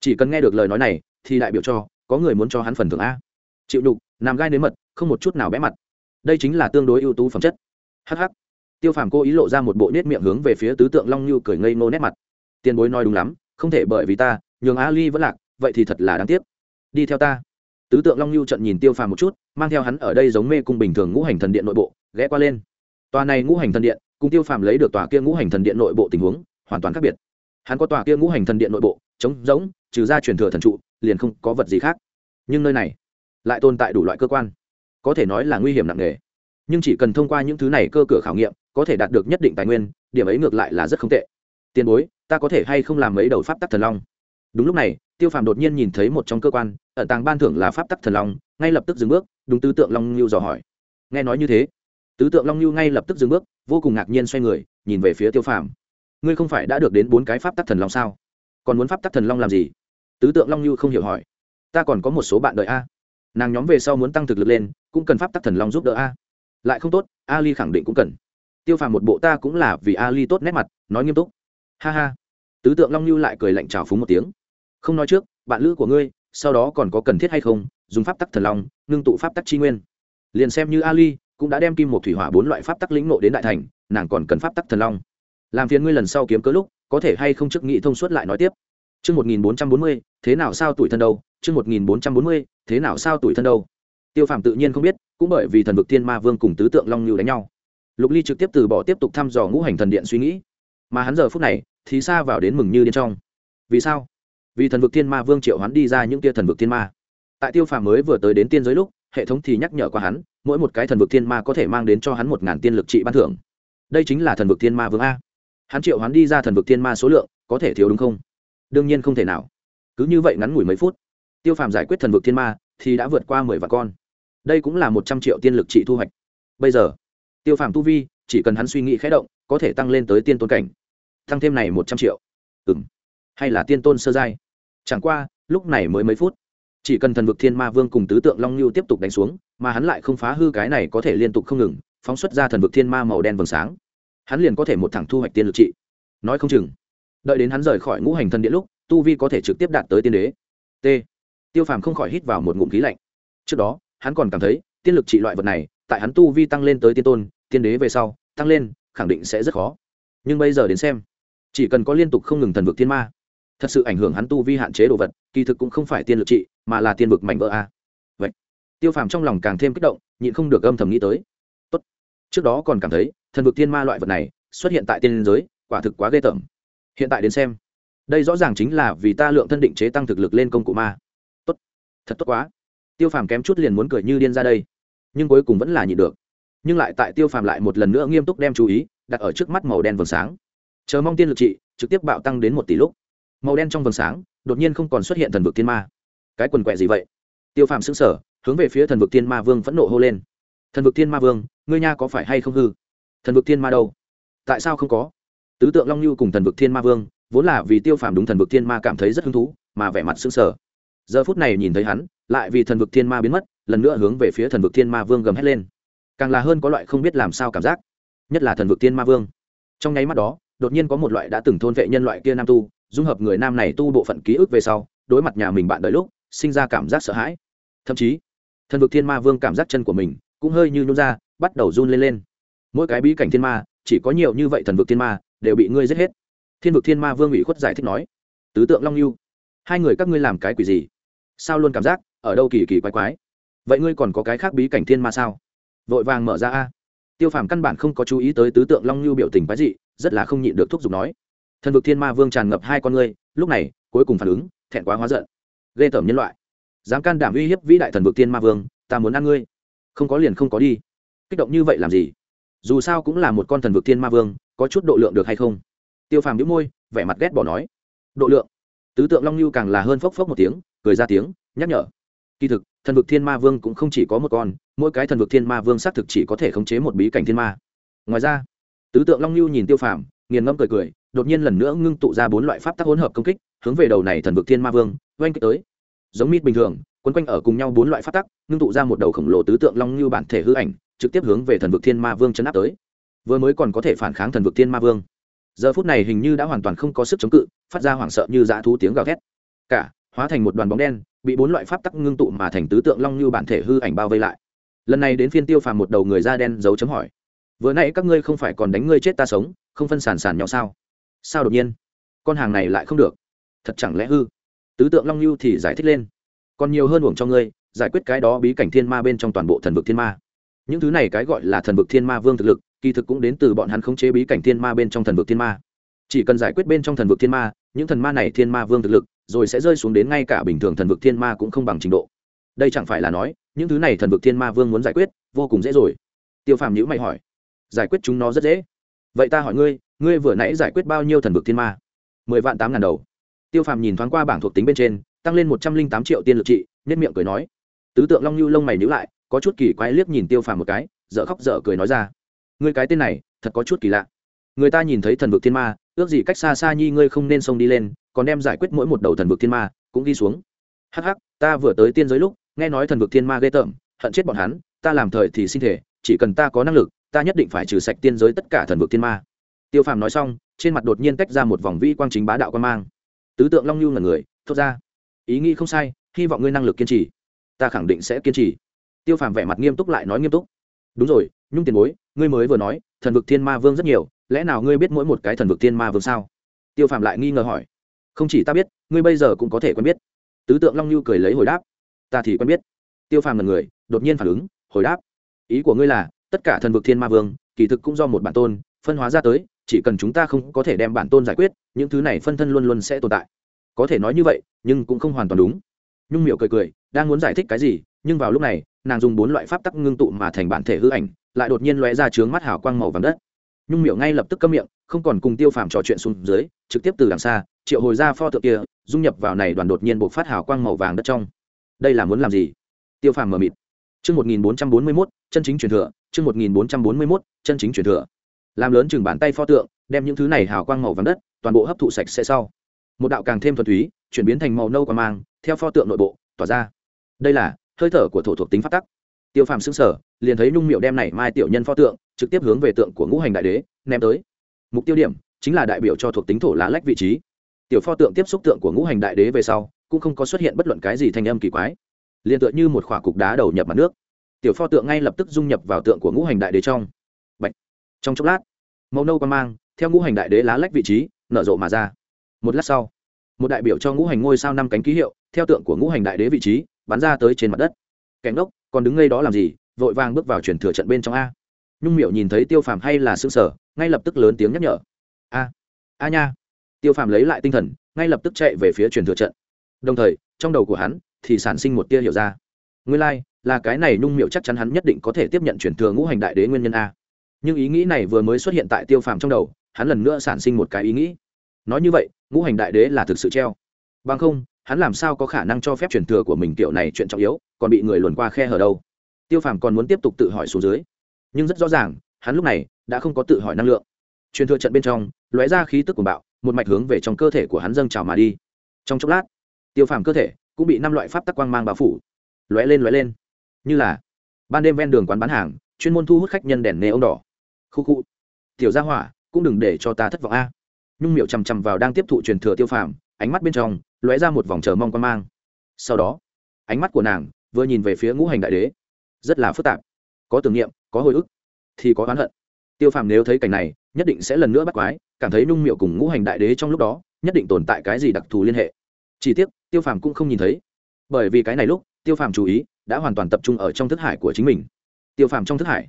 chỉ cần nghe được lời nói này, thì đại biểu cho, có người muốn cho hắn phần thưởng a chịu đục làm gai nếm mật, không một chút nào bẽ mặt. Đây chính là tương đối ưu tú phẩm chất. Hh tiêu phàm cô ý lộ ra một bộ nết miệng hướng về phía tứ tượng long như cười ngây ngô nét mặt. Tiền bối nói đúng lắm, không thể bởi vì ta, nhường ali vẫn lạc, vậy thì thật là đáng tiếc. Đi theo ta. Tứ tượng long như trận nhìn tiêu phàm một chút, mang theo hắn ở đây giống mê cung bình thường ngũ hành thần điện nội bộ, ghé qua lên. Tòa này ngũ hành thần điện, cùng tiêu phàm lấy được tòa kia ngũ hành thần điện nội bộ tình huống, hoàn toàn khác biệt. Hắn có tòa kia ngũ hành thần điện nội bộ, trống rỗng, trừ ra truyền thừa thần trụ, liền không có vật gì khác. Nhưng nơi này lại tồn tại đủ loại cơ quan, có thể nói là nguy hiểm nặng nề. Nhưng chỉ cần thông qua những thứ này cơ cửa khảo nghiệm, có thể đạt được nhất định tài nguyên, điểm ấy ngược lại là rất không tệ. Tiền bối, ta có thể hay không làm mấy đầu pháp tắc thần long? Đúng lúc này, tiêu phàm đột nhiên nhìn thấy một trong cơ quan ẩn tàng ban thưởng là pháp tắc thần long, ngay lập tức dừng bước, đúng tứ tượng long lưu dò hỏi. Nghe nói như thế, tứ tượng long lưu ngay lập tức dừng bước, vô cùng ngạc nhiên xoay người, nhìn về phía tiêu phàm. Ngươi không phải đã được đến bốn cái pháp tắc thần long sao? Còn muốn pháp tắc thần long làm gì? Tứ tượng long lưu không hiểu hỏi. Ta còn có một số bạn đợi a nàng nhóm về sau muốn tăng thực lực lên, cũng cần pháp tắc thần long giúp đỡ a. Lại không tốt, ali khẳng định cũng cần. Tiêu phàm một bộ ta cũng là vì ali tốt nét mặt, nói nghiêm túc. Ha ha. Tứ tượng long lưu lại cười lạnh trào phúng một tiếng. Không nói trước, bạn lữ của ngươi, sau đó còn có cần thiết hay không, dùng pháp tắc thần long, ngưng tụ pháp tắc chi nguyên. Liền xem như ali cũng đã đem kim một thủy hỏa bốn loại pháp tắc lĩnh nộ đến đại thành, nàng còn cần pháp tắc thần long. Làm phiền ngươi lần sau kiếm cớ lúc, có thể hay không chức nghị thông suốt lại nói tiếp. Chương một nghìn bốn trăm bốn mươi, thế nào sao tuổi thân đâu? Chương một nghìn bốn trăm bốn mươi thế nào sao tuổi thân đâu? Tiêu phàm tự nhiên không biết, cũng bởi vì thần vực thiên ma vương cùng tứ tượng long lưu đánh nhau. Lục ly trực tiếp từ bỏ tiếp tục thăm dò ngũ hành thần điện suy nghĩ. Mà hắn giờ phút này, thì xa vào đến mừng như điên trong. Vì sao? Vì thần vực thiên ma vương triệu hắn đi ra những tia thần vực thiên ma. Tại tiêu phàm mới vừa tới đến tiên giới lúc, hệ thống thì nhắc nhở qua hắn, mỗi một cái thần vực thiên ma có thể mang đến cho hắn một ngàn tiên lực trị ban thưởng. Đây chính là thần vực thiên ma vương a. Hắn triệu hắn đi ra thần vực thiên ma số lượng, có thể thiếu đúng không? Đương nhiên không thể nào. Cứ như vậy ngắn ngủi mấy phút tiêu phàm giải quyết thần vực thiên ma, thì đã vượt qua mười vạn con. Đây cũng là một trăm triệu tiên lực trị thu hoạch. Bây giờ, tiêu phàm tu vi, chỉ cần hắn suy nghĩ khé động, có thể tăng lên tới tiên tôn cảnh. Tăng thêm này một trăm triệu. Ừ m hay là tiên tôn sơ giai. Chẳng qua, lúc này mới mấy phút. Chỉ cần thần vực thiên ma vương cùng tứ tượng long lưu tiếp tục đánh xuống, mà hắn lại không phá hư cái này có thể liên tục không ngừng, phóng xuất ra thần vực thiên ma màu đen vầng sáng. Hắn liền có thể một thẳng thu hoạch tiên lực trị. Nói không chừng, đợi đến hắn rời khỏi ngũ hành thần điện lúc, tu vi có thể trực tiếp đạt tới tiên đế. T tiêu phàm không khỏi hít vào một ngụm khí lạnh. Trước đó, hắn còn cảm thấy, tiên lực trị loại vật này, tại hắn tu vi tăng lên tới tiên tôn, tiên đế về sau, tăng lên, khẳng định sẽ rất khó. Nhưng bây giờ đến xem, chỉ cần có liên tục không ngừng thần vực thiên ma, thật sự ảnh hưởng hắn tu vi hạn chế đồ vật, kỳ thực cũng không phải tiên lực trị, mà là tiên vực mạnh vỡ a. Vậy, tiêu phàm trong lòng càng thêm kích động, nhịn không được âm thầm nghĩ tới. Tốt. trước đó còn cảm thấy, thần vực thiên ma loại vật này, xuất hiện tại tiên giới, quả thực quá ghê tởm. Hiện tại đến xem, đây rõ ràng chính là vì ta lượng thân định chế tăng thực lực lên công cụ ma thật tốt quá. Tiêu phàm kém chút liền muốn cười như điên ra đây, nhưng cuối cùng vẫn là nhịn được. Nhưng lại tại tiêu phàm lại một lần nữa nghiêm túc đem chú ý đặt ở trước mắt màu đen vầng sáng. Chờ mong tiên lực trị, trực tiếp bạo tăng đến một tỷ lúc. Màu đen trong vầng sáng, đột nhiên không còn xuất hiện thần vực thiên ma. Cái quần quẹ gì vậy? Tiêu phàm xứng sở hướng về phía thần vực thiên ma vương phẫn nộ hô lên. Thần vực thiên ma vương, ngươi nha có phải hay không hư? Thần vực thiên ma đâu? Tại sao không có? Tứ tượng long lưu cùng thần vực thiên ma vương, vốn là vì tiêu phàm đúng thần vực thiên ma cảm thấy rất hứng thú, mà vẻ mặt xứng sở giờ phút này nhìn thấy hắn, lại vì thần vực thiên ma biến mất, lần nữa hướng về phía thần vực thiên ma vương gầm hét lên. Càng là hơn có loại không biết làm sao cảm giác, nhất là thần vực thiên ma vương. Trong nháy mắt đó, đột nhiên có một loại đã từng thôn vệ nhân loại kia nam tu, dung hợp người nam này tu bộ phận ký ức về sau, đối mặt nhà mình bạn đợi lúc, sinh ra cảm giác sợ hãi. Thậm chí, thần vực thiên ma vương cảm giác chân của mình cũng hơi như nhún ra, bắt đầu run lên lên. Mỗi cái bí cảnh thiên ma, chỉ có nhiều như vậy thần vực thiên ma, đều bị ngươi giết hết. Thiên vực thiên ma vương ủy khuất giải thích nói, tứ tượng long lưu hai người các ngươi làm cái quỷ gì? Sao luôn cảm giác ở đâu kỳ kỳ quái quái. Vậy ngươi còn có cái khác bí cảnh thiên ma sao? Vội vàng mở ra a. Tiêu phàm căn bản không có chú ý tới tứ tượng long lưu biểu tình quái dị, rất là không nhịn được thúc giục nói. Thần vực thiên ma vương tràn ngập hai con ngươi, lúc này, cuối cùng phản ứng, thẹn quá hóa giận. Ghê tởm nhân loại. Dám can đảm uy hiếp vĩ đại thần vực thiên ma vương, ta muốn ăn ngươi. Không có liền không có đi. Kích động như vậy làm gì? Dù sao cũng là một con thần vực thiên ma vương, có chút độ lượng được hay không? Tiêu phàm đĩu môi, vẻ mặt ghét bỏ nói. Độ lượng? Tứ tượng long lưu càng là hơn phốc phốc một tiếng cười ra tiếng, nhắc nhở. Kỳ thực, thần vực thiên ma vương cũng không chỉ có một con, mỗi cái thần vực thiên ma vương xác thực chỉ có thể khống chế một bí cảnh thiên ma. Ngoài ra, tứ tượng long lưu nhìn tiêu phàm, nghiền ngẫm cười cười, đột nhiên lần nữa ngưng tụ ra bốn loại pháp tắc hỗn hợp công kích, hướng về đầu này thần vực thiên ma vương, oanh kích tới. Giống mít bình thường, quấn quanh ở cùng nhau bốn loại pháp tắc, ngưng tụ ra một đầu khổng lồ tứ tượng long lưu bản thể hư ảnh, trực tiếp hướng về thần vực thiên ma vương chấn áp tới. Vừa mới còn có thể phản kháng thần vực thiên ma vương. Giờ phút này hình như đã hoàn toàn không có sức chống cự, phát ra hoảng sợ như dã thú tiếng gào thét. Cả hóa thành một đoàn bóng đen, bị bốn loại pháp tắc ngưng tụ mà thành tứ tượng long như bản thể hư ảnh bao vây lại. Lần này đến phiên tiêu phàm một đầu người da đen giấu chấm hỏi, vừa nãy các ngươi không phải còn đánh ngươi chết ta sống, không phân sản sản nhau sao? Sao đột nhiên? Con hàng này lại không được. Thật chẳng lẽ hư? Tứ tượng long lưu thì giải thích lên. Còn nhiều hơn uổng cho ngươi, giải quyết cái đó bí cảnh thiên ma bên trong toàn bộ thần vực thiên ma. Những thứ này cái gọi là thần vực thiên ma vương thực lực, kỳ thực cũng đến từ bọn hắn khống chế bí cảnh thiên ma bên trong thần vực thiên ma. Chỉ cần giải quyết bên trong thần vực thiên ma, những thần ma này thiên ma vương thực lực rồi sẽ rơi xuống đến ngay cả bình thường thần vực thiên ma cũng không bằng trình độ. Đây chẳng phải là nói, những thứ này thần vực thiên ma vương muốn giải quyết, vô cùng dễ rồi. Tiêu phàm nhữ mày hỏi, giải quyết chúng nó rất dễ. Vậy ta hỏi ngươi ngươi vừa nãy giải quyết bao nhiêu thần vực thiên ma? Mười vạn tám ngàn đầu. Tiêu phàm nhìn thoáng qua bảng thuộc tính bên trên, tăng lên một trăm linh tám triệu tiên lực trị nhất miệng cười nói. Tứ tượng long lưu lông mày nhữ lại, có chút kỳ quái liếc nhìn tiêu phàm một cái, dở khóc dở cười nói ra. Ngươi cái tên này, thật có chút kỳ lạ. Người ta nhìn thấy thần vực thiên ma, ước gì cách xa xa nhi ngươi không nên xông đi lên còn đem giải quyết mỗi một đầu thần vực thiên ma, cũng đi xuống. Hắc hắc, ta vừa tới tiên giới lúc, nghe nói thần vực thiên ma ghê tởm, hận chết bọn hắn, ta làm thời thì xin thể, chỉ cần ta có năng lực, ta nhất định phải trừ sạch tiên giới tất cả thần vực thiên ma. Tiêu phàm nói xong, trên mặt đột nhiên tách ra một vòng vi quang chính bá đạo quan mang. Tứ tượng long nhu là người, thốt ra. Ý nghĩ không sai, hy vọng ngươi năng lực kiên trì. Ta khẳng định sẽ kiên trì. Tiêu phàm vẻ mặt nghiêm túc lại nói nghiêm túc. Đúng rồi, nhung tiền bối, ngươi mới vừa nói, thần vực thiên ma vương rất nhiều, lẽ nào ngươi biết mỗi một cái thần vực thiên ma vương sao? Tiêu phàm lại nghi ngờ hỏi không chỉ ta biết, ngươi bây giờ cũng có thể quen biết. Tứ tượng long nhu cười lấy hồi đáp. Ta thì quen biết. Tiêu phàm là người, đột nhiên phản ứng, hồi đáp. Ý của ngươi là, tất cả thần vực thiên ma vương, kỳ thực cũng do một bản tôn, phân hóa ra tới, chỉ cần chúng ta không có thể đem bản tôn giải quyết, những thứ này phân thân luôn luôn sẽ tồn tại. Có thể nói như vậy, nhưng cũng không hoàn toàn đúng. Nhung miệu cười cười, đang muốn giải thích cái gì, nhưng vào lúc này, nàng dùng bốn loại pháp tắc ngưng tụ mà thành bản thể hư ảnh, lại đột nhiên lóe ra trướng mắt hào quang màu vàng đất. Nhung miệu ngay lập tức câm miệng, không còn cùng tiêu phàm trò chuyện xuống dưới, trực tiếp từ đằng xa triệu hồi ra pho tượng kia, dung nhập vào này đoàn đột nhiên buộc phát hào quang màu vàng đất trong. Đây là muốn làm gì? Tiêu phàm mờ mịt. Chương một nghìn bốn trăm bốn mươi mốt, chân chính truyền thừa, chương một nghìn bốn trăm bốn mươi mốt, chân chính truyền thừa. Làm lớn chừng bàn tay pho tượng, đem những thứ này hào quang màu vàng đất, toàn bộ hấp thụ sạch sẽ sau. Một đạo càng thêm thuần túy, chuyển biến thành màu nâu qua mang, theo pho tượng nội bộ, tỏa ra. Đây là, hơi thở của thổ thuộc tính phát tắc. Tiêu phàm xứng sở liền thấy nhung miệu đem này mai tiểu nhân pho tượng, trực tiếp hướng về tượng của ngũ hành đại đế, ném tới. Mục tiêu điểm, chính là đại biểu cho thuộc tính thổ lá lách vị trí tiểu pho tượng tiếp xúc tượng của ngũ hành đại đế về sau, cũng không có xuất hiện bất luận cái gì thanh âm kỳ quái. Liền tựa như một khỏa cục đá đầu nhập mặt nước. Tiểu pho tượng ngay lập tức dung nhập vào tượng của ngũ hành đại đế trong. Bạch. trong chốc lát, màu nâu quan mang, theo ngũ hành đại đế lá lách vị trí, nở rộ mà ra. Một lát sau, một đại biểu cho ngũ hành ngôi sao năm cánh ký hiệu, theo tượng của ngũ hành đại đế vị trí, bắn ra tới trên mặt đất. Kẻ ngốc, còn đứng ngay đó làm gì? Vội vàng bước vào chuyển thừa trận bên trong a. Nhung miệu nhìn thấy tiêu phàm hay là xương sở ngay lập tức lớn tiếng nhắc nhở. A. A nha tiêu phàm lấy lại tinh thần ngay lập tức chạy về phía truyền thừa trận. Đồng thời trong đầu của hắn thì sản sinh một tia hiểu ra. Nguyên lai、like, là cái này nhung miệu chắc chắn hắn nhất định có thể tiếp nhận truyền thừa ngũ hành đại đế nguyên nhân a. Nhưng ý nghĩ này vừa mới xuất hiện tại tiêu phàm trong đầu hắn lần nữa sản sinh một cái ý nghĩ. Nói như vậy ngũ hành đại đế là thực sự treo. Bằng không hắn làm sao có khả năng cho phép truyền thừa của mình kiểu này chuyện trọng yếu còn bị người luồn qua khe hở đâu. Tiêu phàm còn muốn tiếp tục tự hỏi xuống dưới. Nhưng rất rõ ràng hắn lúc này đã không có tự hỏi năng lượng. Truyền thừa trận bên trong lóe ra khí tức của bạo một mạch hướng về trong cơ thể của hắn dâng trào mà đi. Trong chốc lát, tiêu phàm cơ thể cũng bị năm loại pháp tắc quang mang bao phủ, lóe lên lóe lên. Như là ban đêm ven đường quán bán hàng, chuyên môn thu hút khách nhân đèn nê ông đỏ. Khu khu, tiểu gia hỏa, cũng đừng để cho ta thất vọng a. Nhung miệu chằm chằm vào đang tiếp thụ truyền thừa tiêu phàm, ánh mắt bên trong lóe ra một vòng chờ mong quan mang. Sau đó, ánh mắt của nàng vừa nhìn về phía ngũ hành đại đế. Rất là phức tạp, có tưởng niệm, có hồi ức, thì có oán hận. Tiêu phàm nếu thấy cảnh này nhất định sẽ lần nữa bắt quái, cảm thấy nung miệu cùng ngũ hành đại đế trong lúc đó, nhất định tồn tại cái gì đặc thù liên hệ. Chỉ tiếc, tiêu phàm cũng không nhìn thấy. Bởi vì cái này lúc, tiêu phàm chú ý, đã hoàn toàn tập trung ở trong thức hải của chính mình. Tiêu phàm trong thức hải,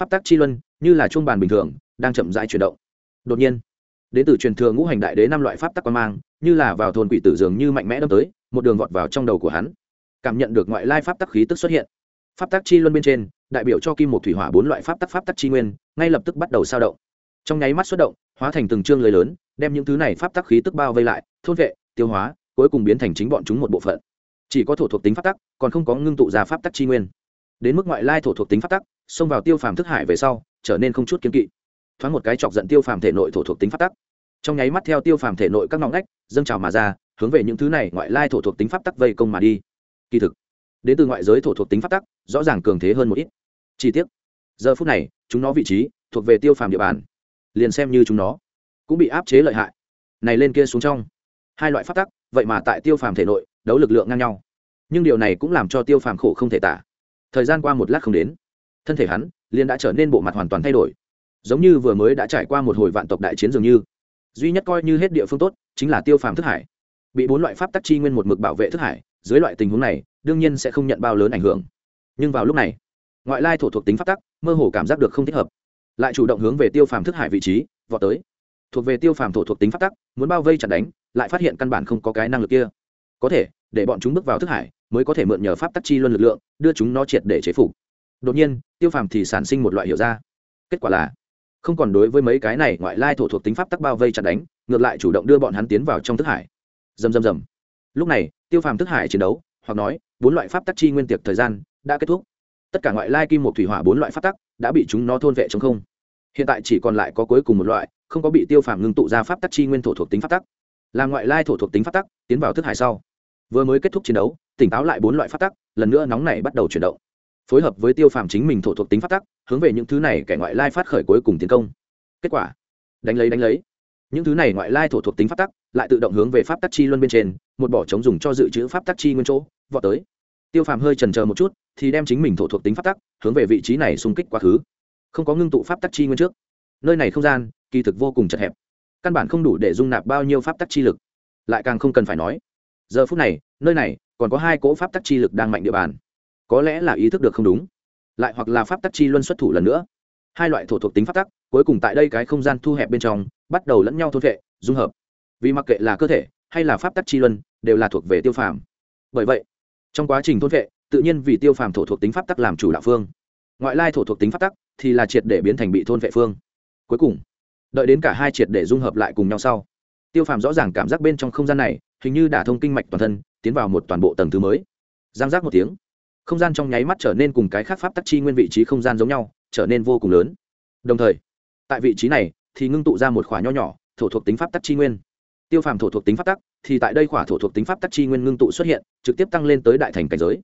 pháp tắc chi luân, như là chuông bàn bình thường, đang chậm rãi chuyển động. Đột nhiên đến từ truyền thừa ngũ hành đại đế năm loại pháp tắc quan mang, như là vào thôn quỷ tử dường như mạnh mẽ đâm tới, một đường vọt vào trong đầu của hắn. Cảm nhận được ngoại lai pháp tắc khí tức xuất hiện. Pháp tắc chi luân bên trên, đại biểu cho kim một thủy hỏa bốn loại pháp tắc pháp tắc chi nguyên, ngay lập tức bắt đầu sao động trong nháy mắt xuất động, hóa thành từng chương lưới lớn, đem những thứ này pháp tắc khí tức bao vây lại, thôn vệ, tiêu hóa, cuối cùng biến thành chính bọn chúng một bộ phận. Chỉ có thổ thuộc tính pháp tắc, còn không có ngưng tụ ra pháp tắc chi nguyên. Đến mức ngoại lai thổ thuộc tính pháp tắc, xông vào tiêu phàm thức hải về sau, trở nên không chút kiếm kỵ. Thoáng một cái chọc giận tiêu phàm thể nội thổ thuộc tính pháp tắc. Trong nháy mắt theo tiêu phàm thể nội các nọng nách dâng trào mà ra, hướng về những thứ này ngoại lai thổ thuộc tính pháp tắc vây công mà đi. Kỳ thực, đến từ ngoại giới thổ thuộc tính pháp tắc, rõ ràng cường thế hơn một ít. Chi tiết giờ phút này, chúng nó vị trí thuộc về tiêu phàm địa bàn liền xem như chúng nó cũng bị áp chế lợi hại. Này lên kia xuống trong. Hai loại pháp tắc, vậy mà tại tiêu phàm thể nội, đấu lực lượng ngang nhau. Nhưng điều này cũng làm cho tiêu phàm khổ không thể tả. Thời gian qua một lát không đến, thân thể hắn liền đã trở nên bộ mặt hoàn toàn thay đổi. Giống như vừa mới đã trải qua một hồi vạn tộc đại chiến dường như. Duy nhất coi như hết địa phương tốt, chính là tiêu phàm thức hải. Bị bốn loại pháp tắc chi nguyên một mực bảo vệ thức hải, dưới loại tình huống này, đương nhiên sẽ không nhận bao lớn ảnh hưởng. Nhưng vào lúc này, ngoại lai thổ thuộc tính pháp tắc, mơ hồ cảm giác được không thích hợp lại chủ động hướng về tiêu phàm thức hải vị trí, vọt tới. Thuộc về tiêu phàm thổ thuộc tính pháp tắc, muốn bao vây chặt đánh, lại phát hiện căn bản không có cái năng lực kia. Có thể, để bọn chúng bước vào thức hải, mới có thể mượn nhờ pháp tắc chi luân lực lượng, đưa chúng nó triệt để chế phục. Đột nhiên, tiêu phàm thì sản sinh một loại hiểu ra. Kết quả là, không còn đối với mấy cái này ngoại lai thổ thuộc tính pháp tắc bao vây chặt đánh, ngược lại chủ động đưa bọn hắn tiến vào trong thức hải. Dầm dầm dầm lúc này, tiêu phàm thức hải chiến đấu, hoặc nói, bốn loại pháp tắc chi nguyên tiệc thời gian, đã kết thúc tất cả ngoại lai kim một thủy hỏa bốn loại pháp tắc đã bị chúng nó thôn vệ chống không. Hiện tại chỉ còn lại có cuối cùng một loại, không có bị tiêu phàm ngưng tụ ra pháp tắc chi nguyên thổ thuộc tính pháp tắc. Là ngoại lai thổ thuộc tính pháp tắc, tiến vào thức hải sau. Vừa mới kết thúc chiến đấu, tỉnh táo lại bốn loại pháp tắc, lần nữa nóng này bắt đầu chuyển động. Phối hợp với tiêu phàm chính mình thổ thuộc tính pháp tắc, hướng về những thứ này kẻ ngoại lai phát khởi cuối cùng tiến công. Kết quả, đánh lấy đánh lấy. Những thứ này ngoại lai thổ thuộc tính pháp tắc lại tự động hướng về pháp tắc chi luân bên trên, một bỏ chống dùng cho dự trữ pháp tắc chi nguyên chỗ, vọt tới. Tiêu phàm hơi trần chờ một chút thì đem chính mình thổ thuộc tính pháp tắc hướng về vị trí này xung kích quá khứ. Không có ngưng tụ pháp tắc chi nguyên trước. Nơi này không gian, kỳ thực vô cùng chật hẹp. Căn bản không đủ để dung nạp bao nhiêu pháp tắc chi lực. Lại càng không cần phải nói, giờ phút này, nơi này còn có hai cỗ pháp tắc chi lực đang mạnh địa bàn. Có lẽ là ý thức được không đúng, lại hoặc là pháp tắc chi luân xuất thủ lần nữa. Hai loại thổ thuộc tính pháp tắc, cuối cùng tại đây cái không gian thu hẹp bên trong, bắt đầu lẫn nhau thôn vệ, dung hợp. Vì mặc kệ là cơ thể, hay là pháp tắc chi luân, đều là thuộc về tiêu phàm. Bởi vậy, trong quá trình thôn vệ tự nhiên vì tiêu phàm thổ thuộc tính pháp tắc làm chủ đạo phương. Ngoại lai thổ thuộc tính pháp tắc thì là triệt để biến thành bị thôn vệ phương. Cuối cùng, đợi đến cả hai triệt để dung hợp lại cùng nhau sau, tiêu phàm rõ ràng cảm giác bên trong không gian này hình như đả thông kinh mạch toàn thân, tiến vào một toàn bộ tầng thứ mới. Giang giác một tiếng, không gian trong nháy mắt trở nên cùng cái khác pháp tắc chi nguyên vị trí không gian giống nhau, trở nên vô cùng lớn. Đồng thời, tại vị trí này thì ngưng tụ ra một khỏa nho nhỏ thổ thuộc tính pháp tắc chi nguyên. Tiêu phàm thổ thuộc tính pháp tắc thì tại đây khỏa thổ thuộc tính pháp tắc chi nguyên ngưng tụ xuất hiện, trực tiếp tăng lên tới đại thành cảnh giới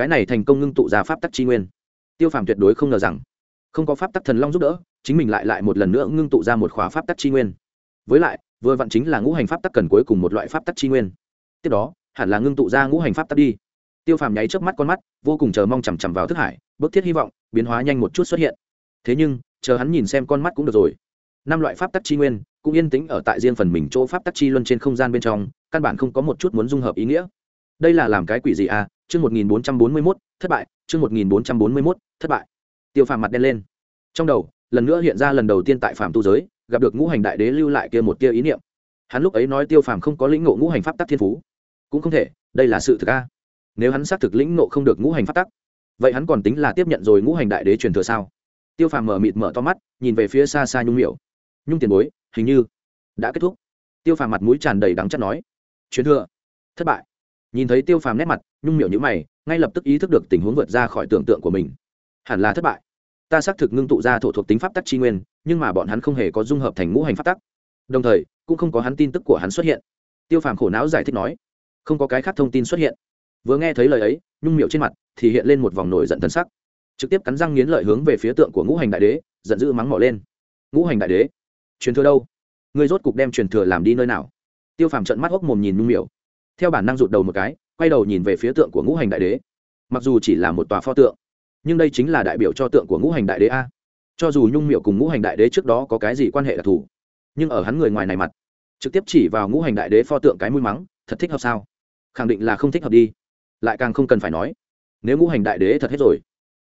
cái này thành công ngưng tụ ra pháp tắc chi nguyên. Tiêu phàm tuyệt đối không ngờ rằng, không có pháp tắc thần long giúp đỡ, chính mình lại lại một lần nữa ngưng tụ ra một khóa pháp tắc chi nguyên. Với lại, vừa vặn chính là ngũ hành pháp tắc cần cuối cùng một loại pháp tắc chi nguyên. Tiếp đó, hẳn là ngưng tụ ra ngũ hành pháp tắc đi. Tiêu phàm nháy trước mắt con mắt, vô cùng chờ mong chằm chằm vào thức hải, bức thiết hy vọng, biến hóa nhanh một chút xuất hiện. Thế nhưng, chờ hắn nhìn xem con mắt cũng được rồi. Năm loại pháp tắc chi nguyên, cũng yên tĩnh ở tại riêng phần mình chỗ pháp tắc chi luân trên không gian bên trong, căn bản không có một chút muốn dung hợp ý nghĩa đây là làm cái quỷ gì à? Chương một nghìn bốn trăm bốn mươi mốt, thất bại. Chương một nghìn bốn trăm bốn mươi mốt, thất bại. Tiêu phàm mặt đen lên. Trong đầu, lần nữa hiện ra lần đầu tiên tại phàm tu giới, gặp được ngũ hành đại đế lưu lại kia một tia ý niệm. Hắn lúc ấy nói tiêu phàm không có lĩnh ngộ ngũ hành pháp tắc thiên phú. Cũng không thể, đây là sự thực a. Nếu hắn xác thực lĩnh ngộ không được ngũ hành pháp tắc, vậy hắn còn tính là tiếp nhận rồi ngũ hành đại đế truyền thừa sao? Tiêu phàm mở mịt mở to mắt, nhìn về phía xa xa nhung miểu. Nhung tiền bối, hình như đã kết thúc. Tiêu phàm mặt mũi tràn đầy đắng chắc nói, truyền thừa, thất bại nhìn thấy tiêu phàm nét mặt, nhung miểu nhữ mày, ngay lập tức ý thức được tình huống vượt ra khỏi tưởng tượng của mình. Hẳn là thất bại. Ta xác thực ngưng tụ ra thổ thuộc tính pháp tắc tri nguyên, nhưng mà bọn hắn không hề có dung hợp thành ngũ hành pháp tắc. Đồng thời, cũng không có hắn tin tức của hắn xuất hiện. Tiêu phàm khổ não giải thích nói, không có cái khác thông tin xuất hiện. Vừa nghe thấy lời ấy, nhung miệu trên mặt thì hiện lên một vòng nổi giận thân sắc. Trực tiếp cắn răng nghiến lợi hướng về phía tượng của ngũ hành đại đế, giận dữ mắng mỏ lên. Ngũ hành đại đế, truyền thừa đâu? Người rốt cục đem truyền thừa làm đi nơi nào? Tiêu phàm trận mắt hốc mồm nhìn nhung miệu theo bản năng rụt đầu một cái, quay đầu nhìn về phía tượng của ngũ hành đại đế. Mặc dù chỉ là một tòa pho tượng, nhưng đây chính là đại biểu cho tượng của ngũ hành đại đế a. Cho dù nhung miệu cùng ngũ hành đại đế trước đó có cái gì quan hệ đặc thù, nhưng ở hắn người ngoài này mặt, trực tiếp chỉ vào ngũ hành đại đế pho tượng cái mũi mắng, thật thích hợp sao? Khẳng định là không thích hợp đi. Lại càng không cần phải nói, nếu ngũ hành đại đế thật hết rồi,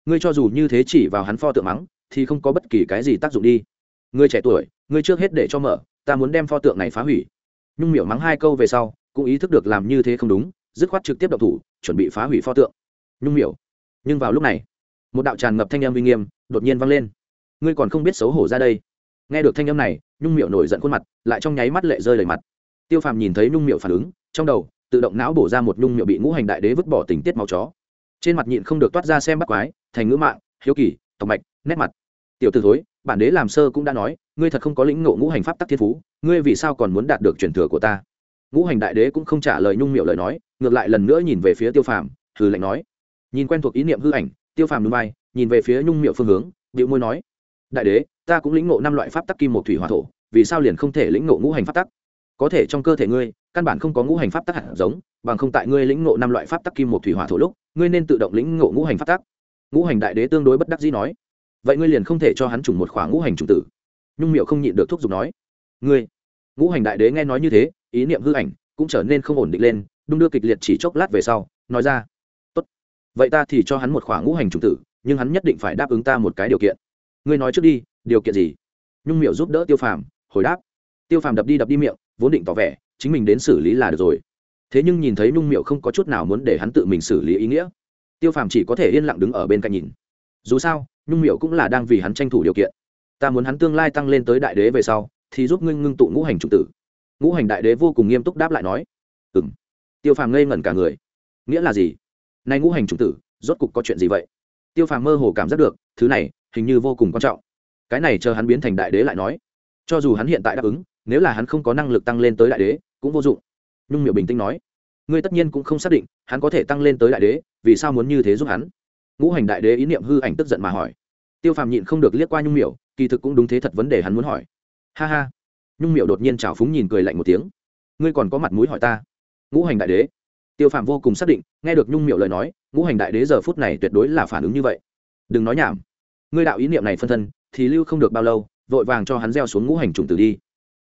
ngươi cho dù như thế chỉ vào hắn pho tượng mắng, thì không có bất kỳ cái gì tác dụng đi. Ngươi trẻ tuổi, ngươi trước hết để cho mở, ta muốn đem pho tượng này phá hủy. Nhung miểu mắng hai câu về sau cũng ý thức được làm như thế không đúng, dứt khoát trực tiếp động thủ, chuẩn bị phá hủy pho tượng. Nhung miểu. Nhưng vào lúc này, một đạo tràn ngập thanh âm uy nghiêm đột nhiên vang lên. Ngươi còn không biết xấu hổ ra đây. Nghe được thanh âm này, nhung miệu nổi giận khuôn mặt, lại trong nháy mắt lệ rơi đầy mặt. Tiêu phàm nhìn thấy nhung miệu phản ứng, trong đầu, tự động não bổ ra một nhung miệu bị ngũ hành đại đế vứt bỏ tình tiết màu chó. Trên mặt nhịn không được toát ra xem bắt quái, thành ngữ mạng, hiếu kỳ tộc mạch, nét mặt. Tiểu t thối, bản đế làm sơ cũng đã nói, ngươi thật không có lĩnh ngộ ngũ hành pháp tắc thiên phú, ngươi vì sao còn muốn đạt được truyền thừa của ta? Ngũ hành đại đế cũng không trả lời nhung miệu lời nói, ngược lại lần nữa nhìn về phía tiêu phàm, hừ lạnh nói. Nhìn quen thuộc ý niệm hư ảnh, tiêu phàm núi bay nhìn về phía nhung miệu phương hướng điệu môi nói. Đại đế, ta cũng lĩnh ngộ năm loại pháp tắc kim một thủy hỏa thổ, vì sao liền không thể lĩnh ngộ ngũ hành pháp tắc? Có thể trong cơ thể ngươi, căn bản không có ngũ hành pháp tắc hạt giống, bằng không tại ngươi lĩnh ngộ năm loại pháp tắc kim một thủy hỏa thổ lúc, ngươi nên tự động lĩnh ngộ ngũ hành pháp tắc. Ngũ hành đại đế tương đối bất đắc dĩ nói. Vậy ngươi liền không thể cho hắn trùng một khoảng ngũ hành trùng tử. Nhung miệu không nhịn được thúc giục nói. Ngươi, ngũ hành đại đế nghe nói như thế ý niệm hư ảnh cũng trở nên không ổn định lên, đung đưa kịch liệt chỉ chốc lát về sau, nói ra, tốt, vậy ta thì cho hắn một khoảng ngũ hành trùng tử, nhưng hắn nhất định phải đáp ứng ta một cái điều kiện. Ngươi nói trước đi, điều kiện gì? Nhung miệu giúp đỡ tiêu phàm, hồi đáp, tiêu phàm đập đi đập đi miệng, vốn định tỏ vẻ, chính mình đến xử lý là được rồi. Thế nhưng nhìn thấy nhung miệu không có chút nào muốn để hắn tự mình xử lý ý nghĩa, tiêu phàm chỉ có thể yên lặng đứng ở bên cạnh nhìn. Dù sao, nhung miệu cũng là đang vì hắn tranh thủ điều kiện. Ta muốn hắn tương lai tăng lên tới đại đế về sau, thì giúp ngưng ngưng tụ ngũ hành trục tử ngũ hành đại đế vô cùng nghiêm túc đáp lại nói ừ m tiêu phàm ngây ngẩn cả người. Nghĩa là gì? Nay ngũ hành chủng tử, rốt cục có chuyện gì vậy? Tiêu phàm mơ hồ cảm giác được, thứ này hình như vô cùng quan trọng. Cái này chờ hắn biến thành đại đế lại nói, cho dù hắn hiện tại đáp ứng, nếu là hắn không có năng lực tăng lên tới đại đế, cũng vô dụng. Nhung miệu bình tĩnh nói, ngươi tất nhiên cũng không xác định, hắn có thể tăng lên tới đại đế, vì sao muốn như thế giúp hắn? Ngũ hành đại đế ý niệm hư ảnh tức giận mà hỏi. Tiêu phàm nhịn không được liếc qua nhung miểu, kỳ thực cũng đúng thế thật vấn đề hắn muốn hỏi. Ha ha nhung Miệu đột nhiên trào phúng nhìn cười lạnh một tiếng ngươi còn có mặt mũi hỏi ta ngũ hành đại đế tiêu Phạm vô cùng xác định nghe được nhung Miệu lời nói ngũ hành đại đế giờ phút này tuyệt đối là phản ứng như vậy đừng nói nhảm ngươi đạo ý niệm này phân thân thì lưu không được bao lâu vội vàng cho hắn gieo xuống ngũ hành trùng tử đi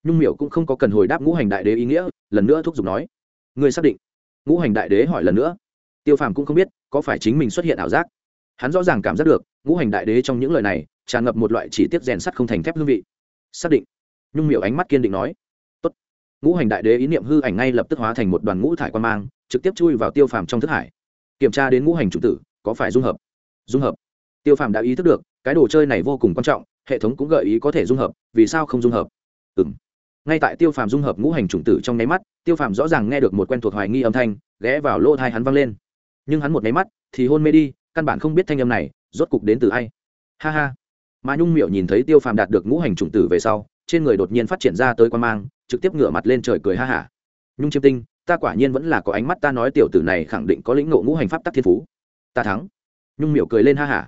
nhung Miệu cũng không có cần hồi đáp ngũ hành đại đế ý nghĩa lần nữa thúc giục nói ngươi xác định ngũ hành đại đế hỏi lần nữa tiêu phàm cũng không biết có phải chính mình xuất hiện ảo giác hắn rõ ràng cảm giác được ngũ hành đại đế trong những lời này tràn ngập một loại chỉ tiết rèn sắt không thành thép hương vị xác định nhung miểu ánh mắt kiên định nói, Tốt. ngũ hành đại đế ý niệm hư ảnh ngay lập tức hóa thành một đoàn ngũ thải quan mang, trực tiếp chui vào tiêu phàm trong thức hải. Kiểm tra đến ngũ hành chủ tử, có phải dung hợp? Dung hợp. Tiêu phàm đã ý thức được, cái đồ chơi này vô cùng quan trọng, hệ thống cũng gợi ý có thể dung hợp, vì sao không dung hợp? Ừ m ngay tại tiêu phàm dung hợp ngũ hành chủng tử trong nháy mắt, tiêu phàm rõ ràng nghe được một quen thuộc hoài nghi âm thanh, ghé vào lỗ thai hắn văng lên. Nhưng hắn một nháy mắt, thì hôn mê đi, căn bản không biết thanh âm này, rốt cục đến từ ai. Ha ha. Mà nhung miệu nhìn thấy tiêu phàm đạt được ngũ hành chủng tử về sau trên người đột nhiên phát triển ra tới quan mang, trực tiếp ngửa mặt lên trời cười ha hả. Nhung chiêm tinh, ta quả nhiên vẫn là có ánh mắt ta nói tiểu tử này khẳng định có lĩnh ngộ ngũ hành pháp tắc thiên phú. Ta thắng. Nhung miểu cười lên ha hả.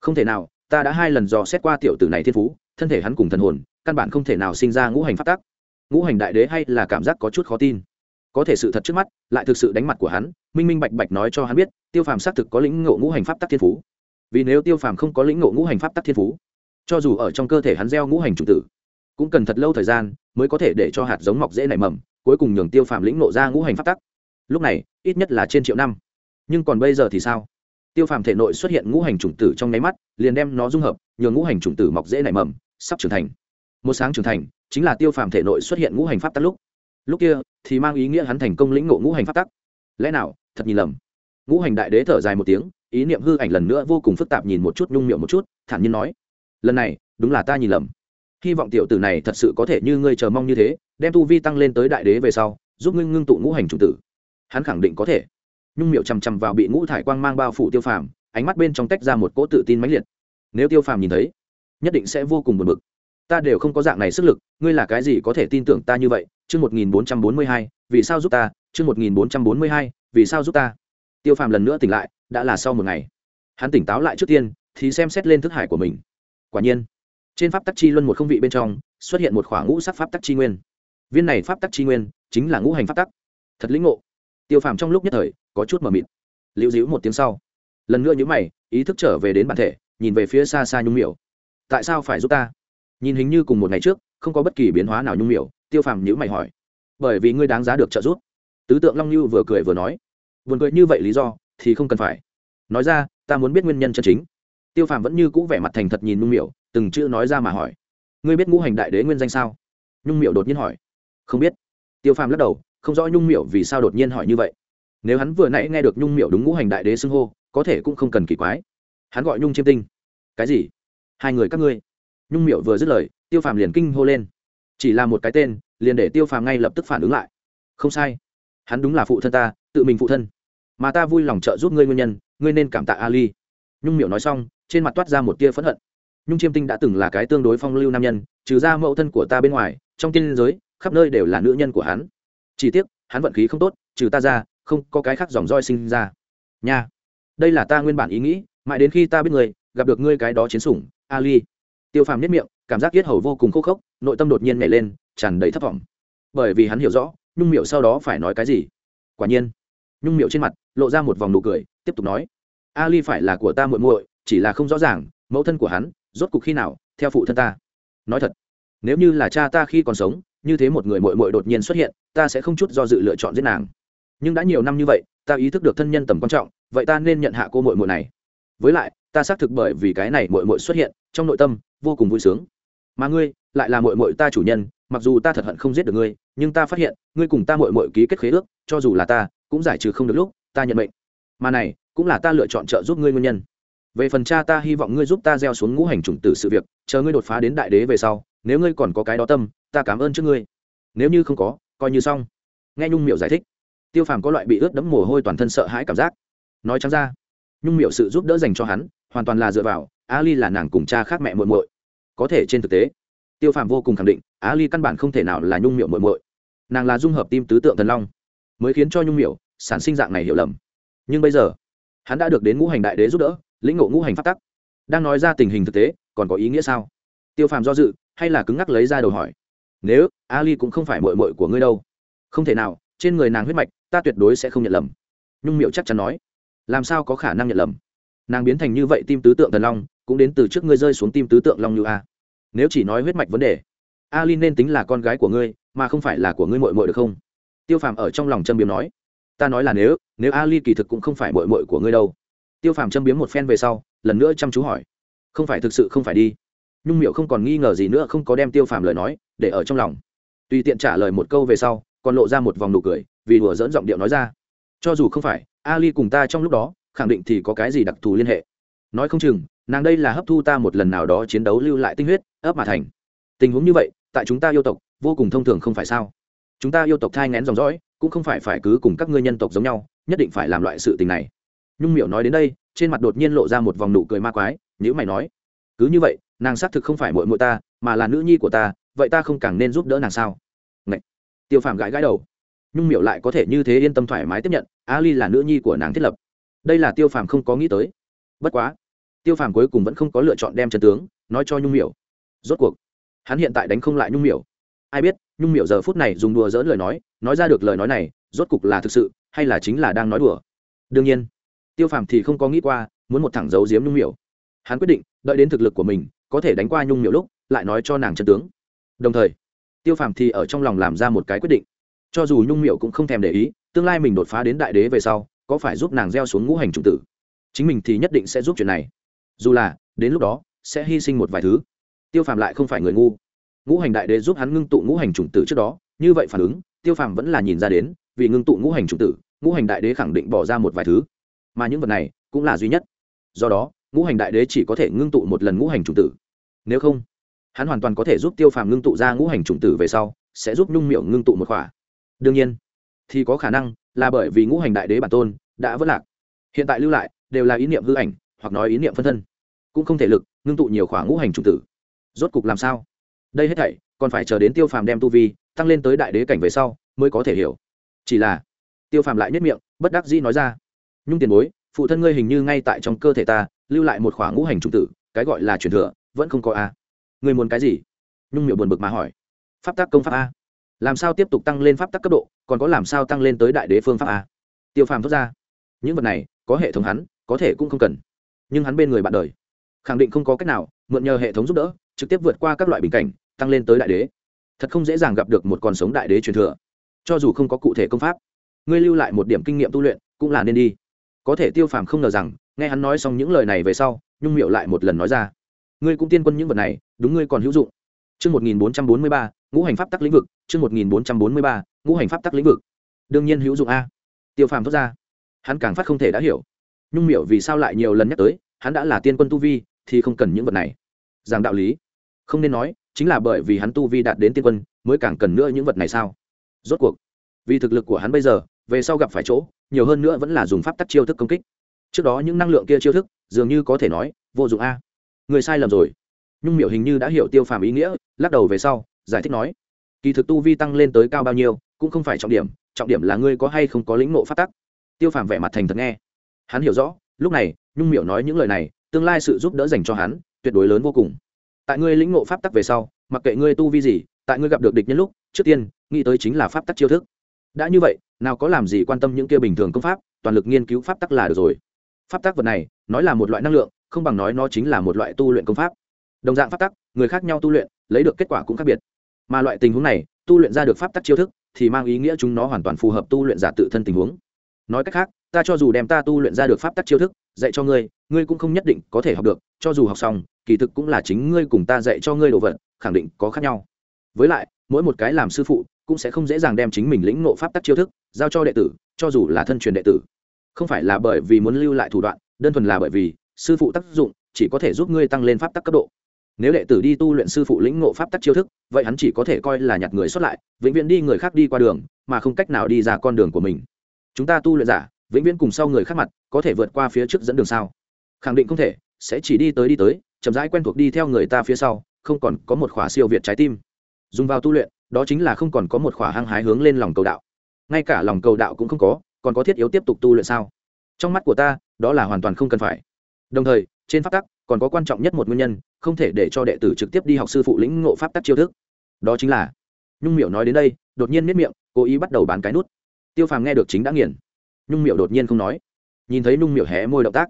Không thể nào, ta đã hai lần dò xét qua tiểu tử này thiên phú, thân thể hắn cùng thần hồn, căn bản không thể nào sinh ra ngũ hành pháp tắc. Ngũ hành đại đế hay là cảm giác có chút khó tin. Có thể sự thật trước mắt, lại thực sự đánh mặt của hắn, minh minh bạch bạch nói cho hắn biết, tiêu phàm xác thực có lĩnh ngộ ngũ hành pháp tắc thiên phú. Vì nếu tiêu phàm không có lĩnh ngộ ngũ hành pháp tắc thiên phú, cho dù ở trong cơ thể hắn gieo ngũ hành chủ tử cũng cần thật lâu thời gian mới có thể để cho hạt giống mọc dễ nảy mầm, cuối cùng nhường tiêu phàm lĩnh nộ ra ngũ hành pháp tắc. Lúc này, ít nhất là trên triệu năm. Nhưng còn bây giờ thì sao? Tiêu phàm thể nội xuất hiện ngũ hành chủng tử trong nháy mắt, liền đem nó dung hợp, nhường ngũ hành chủng tử mọc dễ nảy mầm, sắp trưởng thành. Một sáng trưởng thành, chính là tiêu phàm thể nội xuất hiện ngũ hành pháp tắc lúc. Lúc kia, thì mang ý nghĩa hắn thành công lĩnh ngộ ngũ hành pháp tắc. Lẽ nào, thật nhìn lầm. Ngũ hành đại đế thở dài một tiếng, ý niệm hư ảnh lần nữa vô cùng phức tạp nhìn một chút, nhung miệng một chút, thản nhiên nói, lần này, đúng là ta nhìn lầm hy vọng tiểu tử này thật sự có thể như ngươi chờ mong như thế, đem tu vi tăng lên tới đại đế về sau, giúp ngưng ngưng tụ ngũ hành chủng tử. Hắn khẳng định có thể. Nhung miệu chằm chằm vào bị ngũ thải quang mang bao phủ tiêu phàm, ánh mắt bên trong tách ra một cỗ tự tin mãnh liệt. Nếu tiêu phàm nhìn thấy, nhất định sẽ vô cùng buồn bực. Ta đều không có dạng này sức lực, ngươi là cái gì có thể tin tưởng ta như vậy? Chương một nghìn bốn trăm bốn mươi hai, vì sao giúp ta? Chương một nghìn bốn trăm bốn mươi hai, vì sao giúp ta? Tiêu phàm lần nữa tỉnh lại, đã là sau một ngày. Hắn tỉnh táo lại trước tiên, thì xem xét lên thức hải của mình. Quả nhiên trên pháp tắc chi luân một không vị bên trong, xuất hiện một khoảng ngũ sắc pháp tắc chi nguyên. Viên này pháp tắc chi nguyên chính là ngũ hành pháp tắc. Thật lĩnh ngộ. Tiêu phàm trong lúc nhất thời, có chút mờ mịt. Liễu dĩu một tiếng sau. Lần nữa nhữ mày, ý thức trở về đến bản thể, nhìn về phía xa xa nhung miểu. Tại sao phải giúp ta? Nhìn hình như cùng một ngày trước, không có bất kỳ biến hóa nào nhung miểu, tiêu phàm nhữ mày hỏi. Bởi vì ngươi đáng giá được trợ giúp. Tứ tượng long như vừa cười vừa nói. Buồn cười như vậy lý do, thì không cần phải. Nói ra, ta muốn biết nguyên nhân chân chính. Tiêu phàm vẫn như cũ vẻ mặt thành thật nhìn nhung miểu từng chữ nói ra mà hỏi. Ngươi biết ngũ hành đại đế nguyên danh sao? Nhung Miệu đột nhiên hỏi. Không biết. Tiêu phàm lắc đầu, không rõ nhung Miệu vì sao đột nhiên hỏi như vậy. Nếu hắn vừa nãy nghe được nhung Miệu đúng ngũ hành đại đế xưng hô, có thể cũng không cần kỳ quái. Hắn gọi nhung chiêm tinh. Cái gì? Hai người các ngươi. Nhung Miệu vừa dứt lời, tiêu phàm liền kinh hô lên. Chỉ là một cái tên, liền để tiêu phàm ngay lập tức phản ứng lại. Không sai. Hắn đúng là phụ thân ta, tự mình phụ thân. Mà ta vui lòng trợ giúp ngươi nguyên nhân, ngươi nên cảm tạ ali. Nhung Miệu nói xong, trên mặt toát ra một tia phẫn hận nhung chiêm tinh đã từng là cái tương đối phong lưu nam nhân, trừ ra mẫu thân của ta bên ngoài, trong tiên giới, khắp nơi đều là nữ nhân của hắn. Chỉ tiếc, hắn vận khí không tốt, trừ ta ra, không có cái khác dòng roi sinh ra. Nha. Đây là ta nguyên bản ý nghĩ, mãi đến khi ta biết người, gặp được ngươi cái đó chiến sủng, ali. Tiêu phàm nhất miệng, cảm giác yết hầu vô cùng khô khốc, nội tâm đột nhiên nhảy lên, tràn đầy thất vọng. Bởi vì hắn hiểu rõ, nhung miệu sau đó phải nói cái gì? Quả nhiên. Nhung miệu trên mặt, lộ ra một vòng nụ cười, tiếp tục nói. Ali phải là của ta muội muội, chỉ là không rõ ràng, mẫu thân của hắn rốt cục khi nào, theo phụ thân ta. Nói thật, nếu như là cha ta khi còn sống, như thế một người muội muội đột nhiên xuất hiện, ta sẽ không chút do dự lựa chọn giết nàng. Nhưng đã nhiều năm như vậy, ta ý thức được thân nhân tầm quan trọng, vậy ta nên nhận hạ cô muội muội này. Với lại, ta xác thực bởi vì cái này muội muội xuất hiện, trong nội tâm, vô cùng vui sướng. Mà ngươi, lại là muội muội ta chủ nhân, mặc dù ta thật hận không giết được ngươi, nhưng ta phát hiện, ngươi cùng ta muội muội ký kết khế ước, cho dù là ta, cũng giải trừ không được lúc, ta nhận mệnh. Mà này, cũng là ta lựa chọn trợ giúp ngươi nguyên nhân về phần cha ta hy vọng ngươi giúp ta gieo xuống ngũ hành chủng tử sự việc, chờ ngươi đột phá đến đại đế về sau, nếu ngươi còn có cái đó tâm, ta cảm ơn trước ngươi. Nếu như không có, coi như xong. Nghe nhung miệu giải thích, tiêu phàm có loại bị ướt đẫm mồ hôi toàn thân sợ hãi cảm giác. Nói chăng ra, nhung miệu sự giúp đỡ dành cho hắn, hoàn toàn là dựa vào ali là nàng cùng cha khác mẹ muội muội. Có thể trên thực tế, tiêu phàm vô cùng khẳng định, ali căn bản không thể nào là nhung miệu muội muội. Nàng là dung hợp tim tứ tượng thần long, mới khiến cho nhung miệu sản sinh dạng này hiểu lầm. Nhưng bây giờ, hắn đã được đến ngũ hành đại đế giúp đỡ lĩnh ngộ ngũ hành phát tắc. Đang nói ra tình hình thực tế, còn có ý nghĩa sao? Tiêu phàm do dự, hay là cứng ngắc lấy ra đầu hỏi. Nếu, ali cũng không phải mội mội của ngươi đâu. Không thể nào, trên người nàng huyết mạch, ta tuyệt đối sẽ không nhận lầm. Nhung miệu chắc chắn nói. Làm sao có khả năng nhận lầm? Nàng biến thành như vậy tim tứ tượng thần long, cũng đến từ trước ngươi rơi xuống tim tứ tượng long như a. Nếu chỉ nói huyết mạch vấn đề, ali nên tính là con gái của ngươi, mà không phải là của ngươi mội mội được không? Tiêu phàm ở trong lòng châm biếm nói. Ta nói là nếu nếu ali kỳ thực cũng không phải mội mội của ngươi đâu tiêu phàm châm biếm một phen về sau, lần nữa chăm chú hỏi. Không phải thực sự không phải đi. Nhung miệu không còn nghi ngờ gì nữa, không có đem tiêu phàm lời nói để ở trong lòng. Tùy tiện trả lời một câu về sau, còn lộ ra một vòng nụ cười, vì đùa dỡn giọng điệu nói ra. Cho dù không phải, ali cùng ta trong lúc đó, khẳng định thì có cái gì đặc thù liên hệ. Nói không chừng, nàng đây là hấp thu ta một lần nào đó chiến đấu lưu lại tinh huyết, ấp mà thành. Tình huống như vậy, tại chúng ta yêu tộc, vô cùng thông thường không phải sao? Chúng ta yêu tộc thai ngén dòng dõi, cũng không phải phải cứ cùng các ngươi nhân tộc giống nhau, nhất định phải làm loại sự tình này nhung Miểu nói đến đây trên mặt đột nhiên lộ ra một vòng nụ cười ma quái nếu mày nói cứ như vậy nàng xác thực không phải mội mội ta mà là nữ nhi của ta vậy ta không càng nên giúp đỡ nàng sao? Ngậy! tiêu phàm gãi gãi đầu. Nhung Miểu lại có thể như thế yên tâm thoải mái tiếp nhận ali là nữ nhi của nàng thiết lập. Đây là tiêu phàm không có nghĩ tới. Bất quá tiêu phàm cuối cùng vẫn không có lựa chọn đem trần tướng nói cho nhung Miểu. rốt cuộc hắn hiện tại đánh không lại nhung Miểu, ai biết nhung Miểu giờ phút này dùng đùa dỡn lời nói nói ra được lời nói này rốt cục là thực sự hay là chính là đang nói đùa? Đương nhiên tiêu phàm thì không có nghĩ qua, muốn một thẳng giấu giếm nhung miểu. Hắn quyết định, đợi đến thực lực của mình, có thể đánh qua nhung miểu lúc, lại nói cho nàng chân tướng. Đồng thời, tiêu phàm thì ở trong lòng làm ra một cái quyết định. Cho dù nhung miểu cũng không thèm để ý, tương lai mình đột phá đến đại đế về sau, có phải giúp nàng gieo xuống ngũ hành trùng tử? Chính mình thì nhất định sẽ giúp chuyện này. Dù là, đến lúc đó, sẽ hy sinh một vài thứ. Tiêu phàm lại không phải người ngu. Ngũ hành đại đế giúp hắn ngưng tụ ngũ hành trùng tử trước đó, như vậy phản ứng, tiêu phàm vẫn là nhìn ra đến, vì ngưng tụ ngũ hành trùng tử, ngũ hành đại đế khẳng định bỏ ra một vài thứ mà những vật này cũng là duy nhất. Do đó, ngũ hành đại đế chỉ có thể ngưng tụ một lần ngũ hành chủng tử. Nếu không, hắn hoàn toàn có thể giúp tiêu phàm ngưng tụ ra ngũ hành chủng tử về sau, sẽ giúp nhung miệng ngưng tụ một khỏa. Đương nhiên, thì có khả năng là bởi vì ngũ hành đại đế bản tôn đã vất lạc. Hiện tại lưu lại đều là ý niệm hư ảnh hoặc nói ý niệm phân thân. Cũng không thể lực ngưng tụ nhiều khỏa ngũ hành chủng tử. Rốt cục làm sao? Đây hết thảy còn phải chờ đến tiêu phàm đem tu vi tăng lên tới đại đế cảnh về sau mới có thể hiểu. Chỉ là, tiêu phàm lại nhất miệng, bất đắc dĩ nói ra nhung tiền bối, phụ thân ngươi hình như ngay tại trong cơ thể ta, lưu lại một khoảng ngũ hành trung tử, cái gọi là truyền thừa, vẫn không có a. Ngươi muốn cái gì? Nhung miệu buồn bực mà hỏi. Pháp tắc công pháp a. Làm sao tiếp tục tăng lên pháp tắc cấp độ, còn có làm sao tăng lên tới đại đế phương pháp a? Tiêu phàm thốt ra. Những vật này, có hệ thống hắn, có thể cũng không cần. Nhưng hắn bên người bạn đời, khẳng định không có cách nào, mượn nhờ hệ thống giúp đỡ, trực tiếp vượt qua các loại bình cảnh, tăng lên tới đại đế. Thật không dễ dàng gặp được một con sống đại đế truyền thừa. Cho dù không có cụ thể công pháp, ngươi lưu lại một điểm kinh nghiệm tu luyện, cũng là nên đi có thể tiêu phàm không ngờ rằng nghe hắn nói xong những lời này về sau nhung miệu lại một lần nói ra ngươi cũng tiên quân những vật này đúng ngươi còn hữu dụng chương một nghìn bốn trăm bốn mươi ba ngũ hành pháp tắc lĩnh vực, chương một nghìn bốn trăm bốn mươi ba ngũ hành pháp tắc lĩnh vực. Đương nhiên hữu dụng a. Tiêu Phàm thốt ra. Hắn càng phát không thể đã hiểu. Nhung Miệu vì sao lại nhiều lần nhắc tới, hắn đã là tiên quân tu vi, thì không cần những vật này. Giảng đạo lý, không nên nói, chính là bởi vì hắn tu vi đạt đến tiên quân, mới càng cần nữa những vật này sao? Rốt cuộc, vì thực lực của hắn bây giờ, về sau gặp phải chỗ, nhiều hơn nữa vẫn là dùng pháp tắc chiêu thức công kích. Trước đó những năng lượng kia chiêu thức, dường như có thể nói, vô dụng a. Người sai lầm rồi. Nhung miểu hình như đã hiểu tiêu phàm ý nghĩa, lắc đầu về sau, giải thích nói, kỳ thực tu vi tăng lên tới cao bao nhiêu, cũng không phải trọng điểm trọng điểm là ngươi có hay không có lĩnh ngộ pháp tắc. Tiêu phàm vẻ mặt thành thật nghe. Hắn hiểu rõ, lúc này, nhung miểu nói những lời này, tương lai sự giúp đỡ dành cho hắn, tuyệt đối lớn vô cùng. Tại ngươi lĩnh ngộ pháp tắc về sau, mặc kệ ngươi tu vi gì, tại ngươi gặp được địch nhân lúc, trước tiên, nghĩ tới chính là pháp tắc chiêu thức đã như vậy, nào có làm gì quan tâm những kia bình thường công pháp, toàn lực nghiên cứu pháp tắc là được rồi. Pháp tắc vật này, nói là một loại năng lượng, không bằng nói nó chính là một loại tu luyện công pháp. Đồng dạng pháp tắc, người khác nhau tu luyện, lấy được kết quả cũng khác biệt. Mà loại tình huống này, tu luyện ra được pháp tắc chiêu thức, thì mang ý nghĩa chúng nó hoàn toàn phù hợp tu luyện giả tự thân tình huống. Nói cách khác, ta cho dù đem ta tu luyện ra được pháp tắc chiêu thức, dạy cho ngươi ngươi cũng không nhất định có thể học được, cho dù học xong, kỳ thực cũng là chính ngươi cùng ta dạy cho ngươi đồ vật, khẳng định có khác nhau với lại, mỗi một cái làm sư phụ cũng sẽ không dễ dàng đem chính mình lĩnh ngộ pháp tắc chiêu thức giao cho đệ tử, cho dù là thân truyền đệ tử. Không phải là bởi vì muốn lưu lại thủ đoạn, đơn thuần là bởi vì sư phụ tác dụng chỉ có thể giúp ngươi tăng lên pháp tắc cấp độ. Nếu đệ tử đi tu luyện sư phụ lĩnh ngộ pháp tắc chiêu thức, vậy hắn chỉ có thể coi là nhặt người xuất lại, vĩnh viễn đi người khác đi qua đường, mà không cách nào đi ra con đường của mình. Chúng ta tu luyện giả, vĩnh viễn cùng sau người khác mặt, có thể vượt qua phía trước dẫn đường sao? Khẳng định không thể, sẽ chỉ đi tới đi tới, chậm rãi quen thuộc đi theo người ta phía sau, không còn có một khỏa siêu việt trái tim dùng vào tu luyện, đó chính là không còn có một khỏa hăng hái hướng lên lòng cầu đạo. Ngay cả lòng cầu đạo cũng không có, còn có thiết yếu tiếp tục tu luyện sao? Trong mắt của ta, đó là hoàn toàn không cần phải. Đồng thời, trên pháp tắc, còn có quan trọng nhất một nguyên nhân, không thể để cho đệ tử trực tiếp đi học sư phụ lĩnh ngộ pháp tắc chiêu thức. Đó chính là, nhung miệu nói đến đây, đột nhiên miết miệng, cố ý bắt đầu bán cái nút. Tiêu phàm nghe được chính đã nghiền. Nhung miệu đột nhiên không nói. Nhìn thấy nhung miệu hé môi động tác,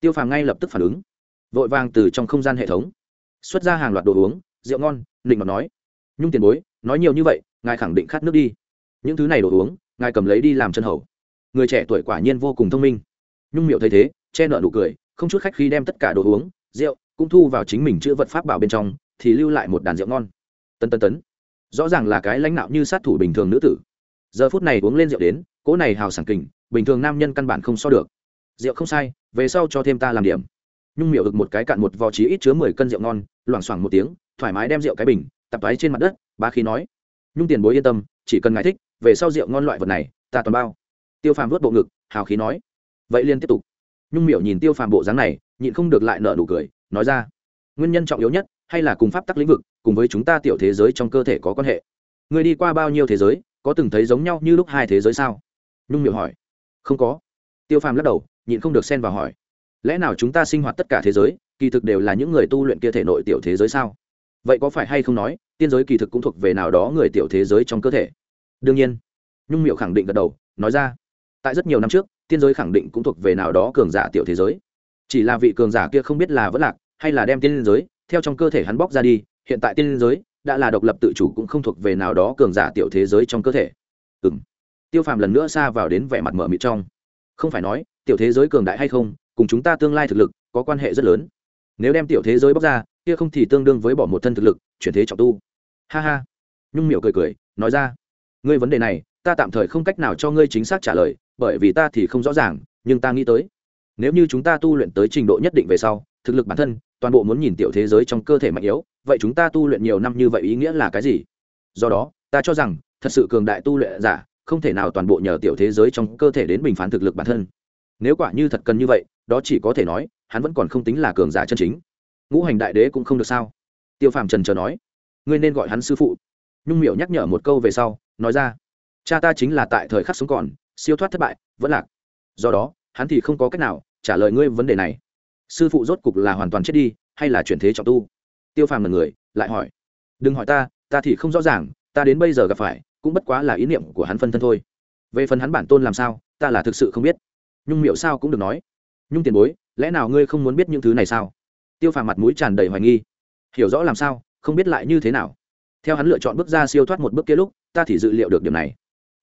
tiêu phàm ngay lập tức phản ứng. Vội vàng từ trong không gian hệ thống, xuất ra hàng loạt đồ uống, rượu ngon, nịnh mặt nói nhung tiền bối, nói nhiều như vậy, ngài khẳng định khát nước đi. Những thứ này đồ uống, ngài cầm lấy đi làm chân hầu. Người trẻ tuổi quả nhiên vô cùng thông minh. Nhung miệu thấy thế, che nợ nụ cười, không chút khách khi đem tất cả đồ uống, rượu cũng thu vào chính mình chữ vật pháp bảo bên trong, thì lưu lại một đàn rượu ngon. Tân tân tấn. Rõ ràng là cái lãnh nạo như sát thủ bình thường nữ tử. Giờ phút này uống lên rượu đến, cỗ này hào sảng kình, bình thường nam nhân căn bản không so được. Rượu không sai, về sau cho thêm ta làm điểm. Nhung miệu được một cái cạn một vò trí ít chứa mười cân rượu ngon, loảng xoảng một tiếng, thoải mái đem rượu cái bình tập thoái trên mặt đất ba khí nói, nhung tiền bối yên tâm, chỉ cần ngài thích, về sau rượu ngon loại vật này, ta toàn bao. Tiêu phàm vớt bộ ngực, hào khí nói, vậy liên tiếp tục. Nhung miểu nhìn tiêu phàm bộ dáng này, nhịn không được lại nợ nụ cười, nói ra, nguyên nhân trọng yếu nhất hay là cùng pháp tắc lĩnh vực, cùng với chúng ta tiểu thế giới trong cơ thể có quan hệ. Người đi qua bao nhiêu thế giới, có từng thấy giống nhau như lúc hai thế giới sao? Nhung miểu hỏi. Không có. Tiêu phàm lắc đầu, nhịn không được xen vào hỏi, lẽ nào chúng ta sinh hoạt tất cả thế giới, kỳ thực đều là những người tu luyện kia thể nội tiểu thế giới sao? Vậy có phải hay không nói, tiên giới kỳ thực cũng thuộc về nào đó người tiểu thế giới trong cơ thể? Đương nhiên. Nhung miệu khẳng định gật đầu, nói ra. Tại rất nhiều năm trước, tiên giới khẳng định cũng thuộc về nào đó cường giả tiểu thế giới. Chỉ là vị cường giả kia không biết là vẫn lạc, hay là đem tiên giới, theo trong cơ thể hắn bóc ra đi, hiện tại tiên giới, đã là độc lập tự chủ cũng không thuộc về nào đó cường giả tiểu thế giới trong cơ thể. Ừ m tiêu phàm lần nữa xa vào đến vẻ mặt mở mịt trong. Không phải nói, tiểu thế giới cường đại hay không, cùng chúng ta tương lai thực lực, có quan hệ rất lớn. Nếu đem tiểu thế giới bóc ra kia không thì tương đương với bỏ một thân thực lực, chuyển thế trọng tu. Ha ha. Nhung miểu cười cười, nói ra, ngươi vấn đề này, ta tạm thời không cách nào cho ngươi chính xác trả lời, bởi vì ta thì không rõ ràng, nhưng ta nghĩ tới, nếu như chúng ta tu luyện tới trình độ nhất định về sau, thực lực bản thân, toàn bộ muốn nhìn tiểu thế giới trong cơ thể mạnh yếu, vậy chúng ta tu luyện nhiều năm như vậy ý nghĩa là cái gì? Do đó, ta cho rằng, thật sự cường đại tu luyện giả, không thể nào toàn bộ nhờ tiểu thế giới trong cơ thể đến bình phán thực lực bản thân. Nếu quả như thật cần như vậy, đó chỉ có thể nói, hắn vẫn còn không tính là cường giả chân chính ngũ hành đại đế cũng không được sao? Tiêu phàm trần chờ nói. Ngươi nên gọi hắn sư phụ. Nhung miểu nhắc nhở một câu về sau, nói ra. Cha ta chính là tại thời khắc sống còn, siêu thoát thất bại, vẫn lạc. Do đó, hắn thì không có cách nào trả lời ngươi vấn đề này. Sư phụ rốt cục là hoàn toàn chết đi, hay là chuyển thế trọng tu? Tiêu phàm là người, lại hỏi. Đừng hỏi ta ta thì không rõ ràng, ta đến bây giờ gặp phải, cũng bất quá là ý niệm của hắn phân thân thôi. Về phần hắn bản tôn làm sao, ta là thực sự không biết. Nhung miệu sao cũng được nói. Nhung tiền bối, lẽ nào ngươi không muốn biết những thứ này sao? Tiêu phàm mặt mũi tràn đầy hoài nghi. Hiểu rõ làm sao, không biết lại như thế nào. Theo hắn lựa chọn bước ra siêu thoát một bước kia lúc, ta thì dự liệu được điểm này.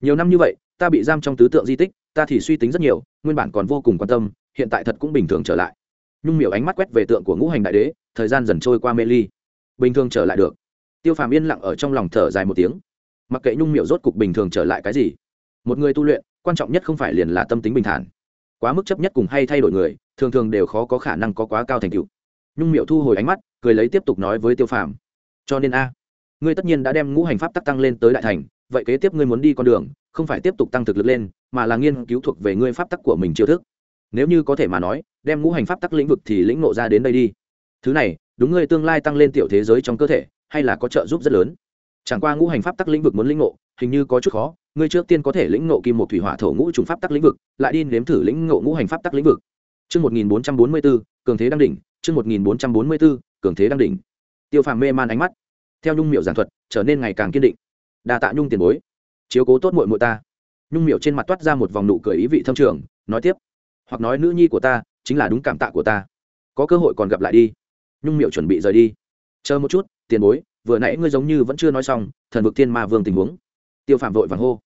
Nhiều năm như vậy, ta bị giam trong tứ tượng di tích, ta thì suy tính rất nhiều, nguyên bản còn vô cùng quan tâm, hiện tại thật cũng bình thường trở lại. Nhung miểu ánh mắt quét về tượng của ngũ hành đại đế, thời gian dần trôi qua mê ly. Bình thường trở lại được. Tiêu phàm yên lặng ở trong lòng thở dài một tiếng. Mặc kệ nhung miểu rốt cục bình thường trở lại cái gì, một người tu luyện, quan trọng nhất không phải liền là tâm tính bình thản. Quá mức chấp nhất cùng hay thay đổi người, thường thường đều khó có khả năng có quá cao thành tựu nhung Miệu thu hồi ánh mắt, cười lấy tiếp tục nói với tiêu phàm. Cho nên a, ngươi tất nhiên đã đem ngũ hành pháp tắc tăng lên tới đại thành, vậy kế tiếp ngươi muốn đi con đường, không phải tiếp tục tăng thực lực lên, mà là nghiên cứu thuộc về ngươi pháp tắc của mình chiêu thức. Nếu như có thể mà nói, đem ngũ hành pháp tắc lĩnh vực thì lĩnh nộ ra đến đây đi. Thứ này, đúng ngươi tương lai tăng lên tiểu thế giới trong cơ thể, hay là có trợ giúp rất lớn? Chẳng qua ngũ hành pháp tắc lĩnh vực muốn lĩnh nộ hình như có chút khó, ngươi trước tiên có thể lĩnh ngộ kim một thủy hỏa thổ ngũ trùng pháp tắc lĩnh vực, lại đi nếm thử lĩnh ngộ ngũ hành pháp tắc lĩnh vực. Chương 1444, cường thế đăng đỉnh, chương 1444, cường thế đăng đỉnh. Tiêu Phàm mê man ánh mắt, theo nhung Miểu giảng thuật, trở nên ngày càng kiên định. Đa tạ nhung tiền bối, chiếu cố tốt muội muội ta. Nhung Miểu trên mặt toát ra một vòng nụ cười ý vị thâm trường, nói tiếp, hoặc nói nữ nhi của ta chính là đúng cảm tạ của ta. Có cơ hội còn gặp lại đi. Nhung Miểu chuẩn bị rời đi. Chờ một chút, tiền bối, vừa nãy ngươi giống như vẫn chưa nói xong, thần vực thiên ma vương tình huống. Tiêu Phàm vội vàng hô,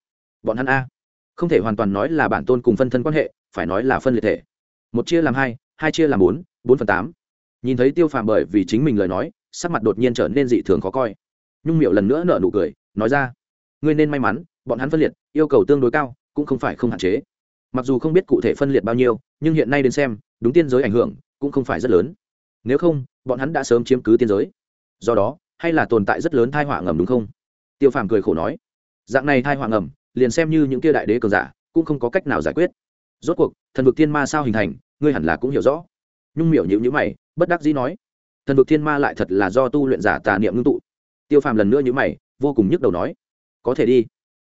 bọn hắn a, không thể hoàn toàn nói là bản tôn cùng phân thân quan hệ, phải nói là phân liệt thể một chia làm hai hai chia làm bốn bốn phần tám. Nhìn thấy tiêu phàm bởi vì chính mình lời nói, sắc mặt đột nhiên trở nên dị thường khó coi. Nhung miệu lần nữa nở nụ cười, nói ra, ngươi nên may mắn, bọn hắn phân liệt, yêu cầu tương đối cao, cũng không phải không hạn chế. Mặc dù không biết cụ thể phân liệt bao nhiêu, nhưng hiện nay đến xem, đúng tiên giới ảnh hưởng cũng không phải rất lớn. Nếu không, bọn hắn đã sớm chiếm cứ tiên giới. Do đó, hay là tồn tại rất lớn thai họa ngầm đúng không? Tiêu phàm cười khổ nói, dạng này thai họa ngầm, liền xem như những kia đại đế cường giả, cũng không có cách nào giải quyết. Rốt cuộc, thần vực tiên ma sao hình thành ngươi hẳn là cũng hiểu rõ. Nhung miểu nhữ nhữ mày, bất đắc dĩ nói, thần vực thiên ma lại thật là do tu luyện giả tà niệm ngưng tụ. Tiêu phàm lần nữa nhữ mày, vô cùng nhức đầu nói, có thể đi.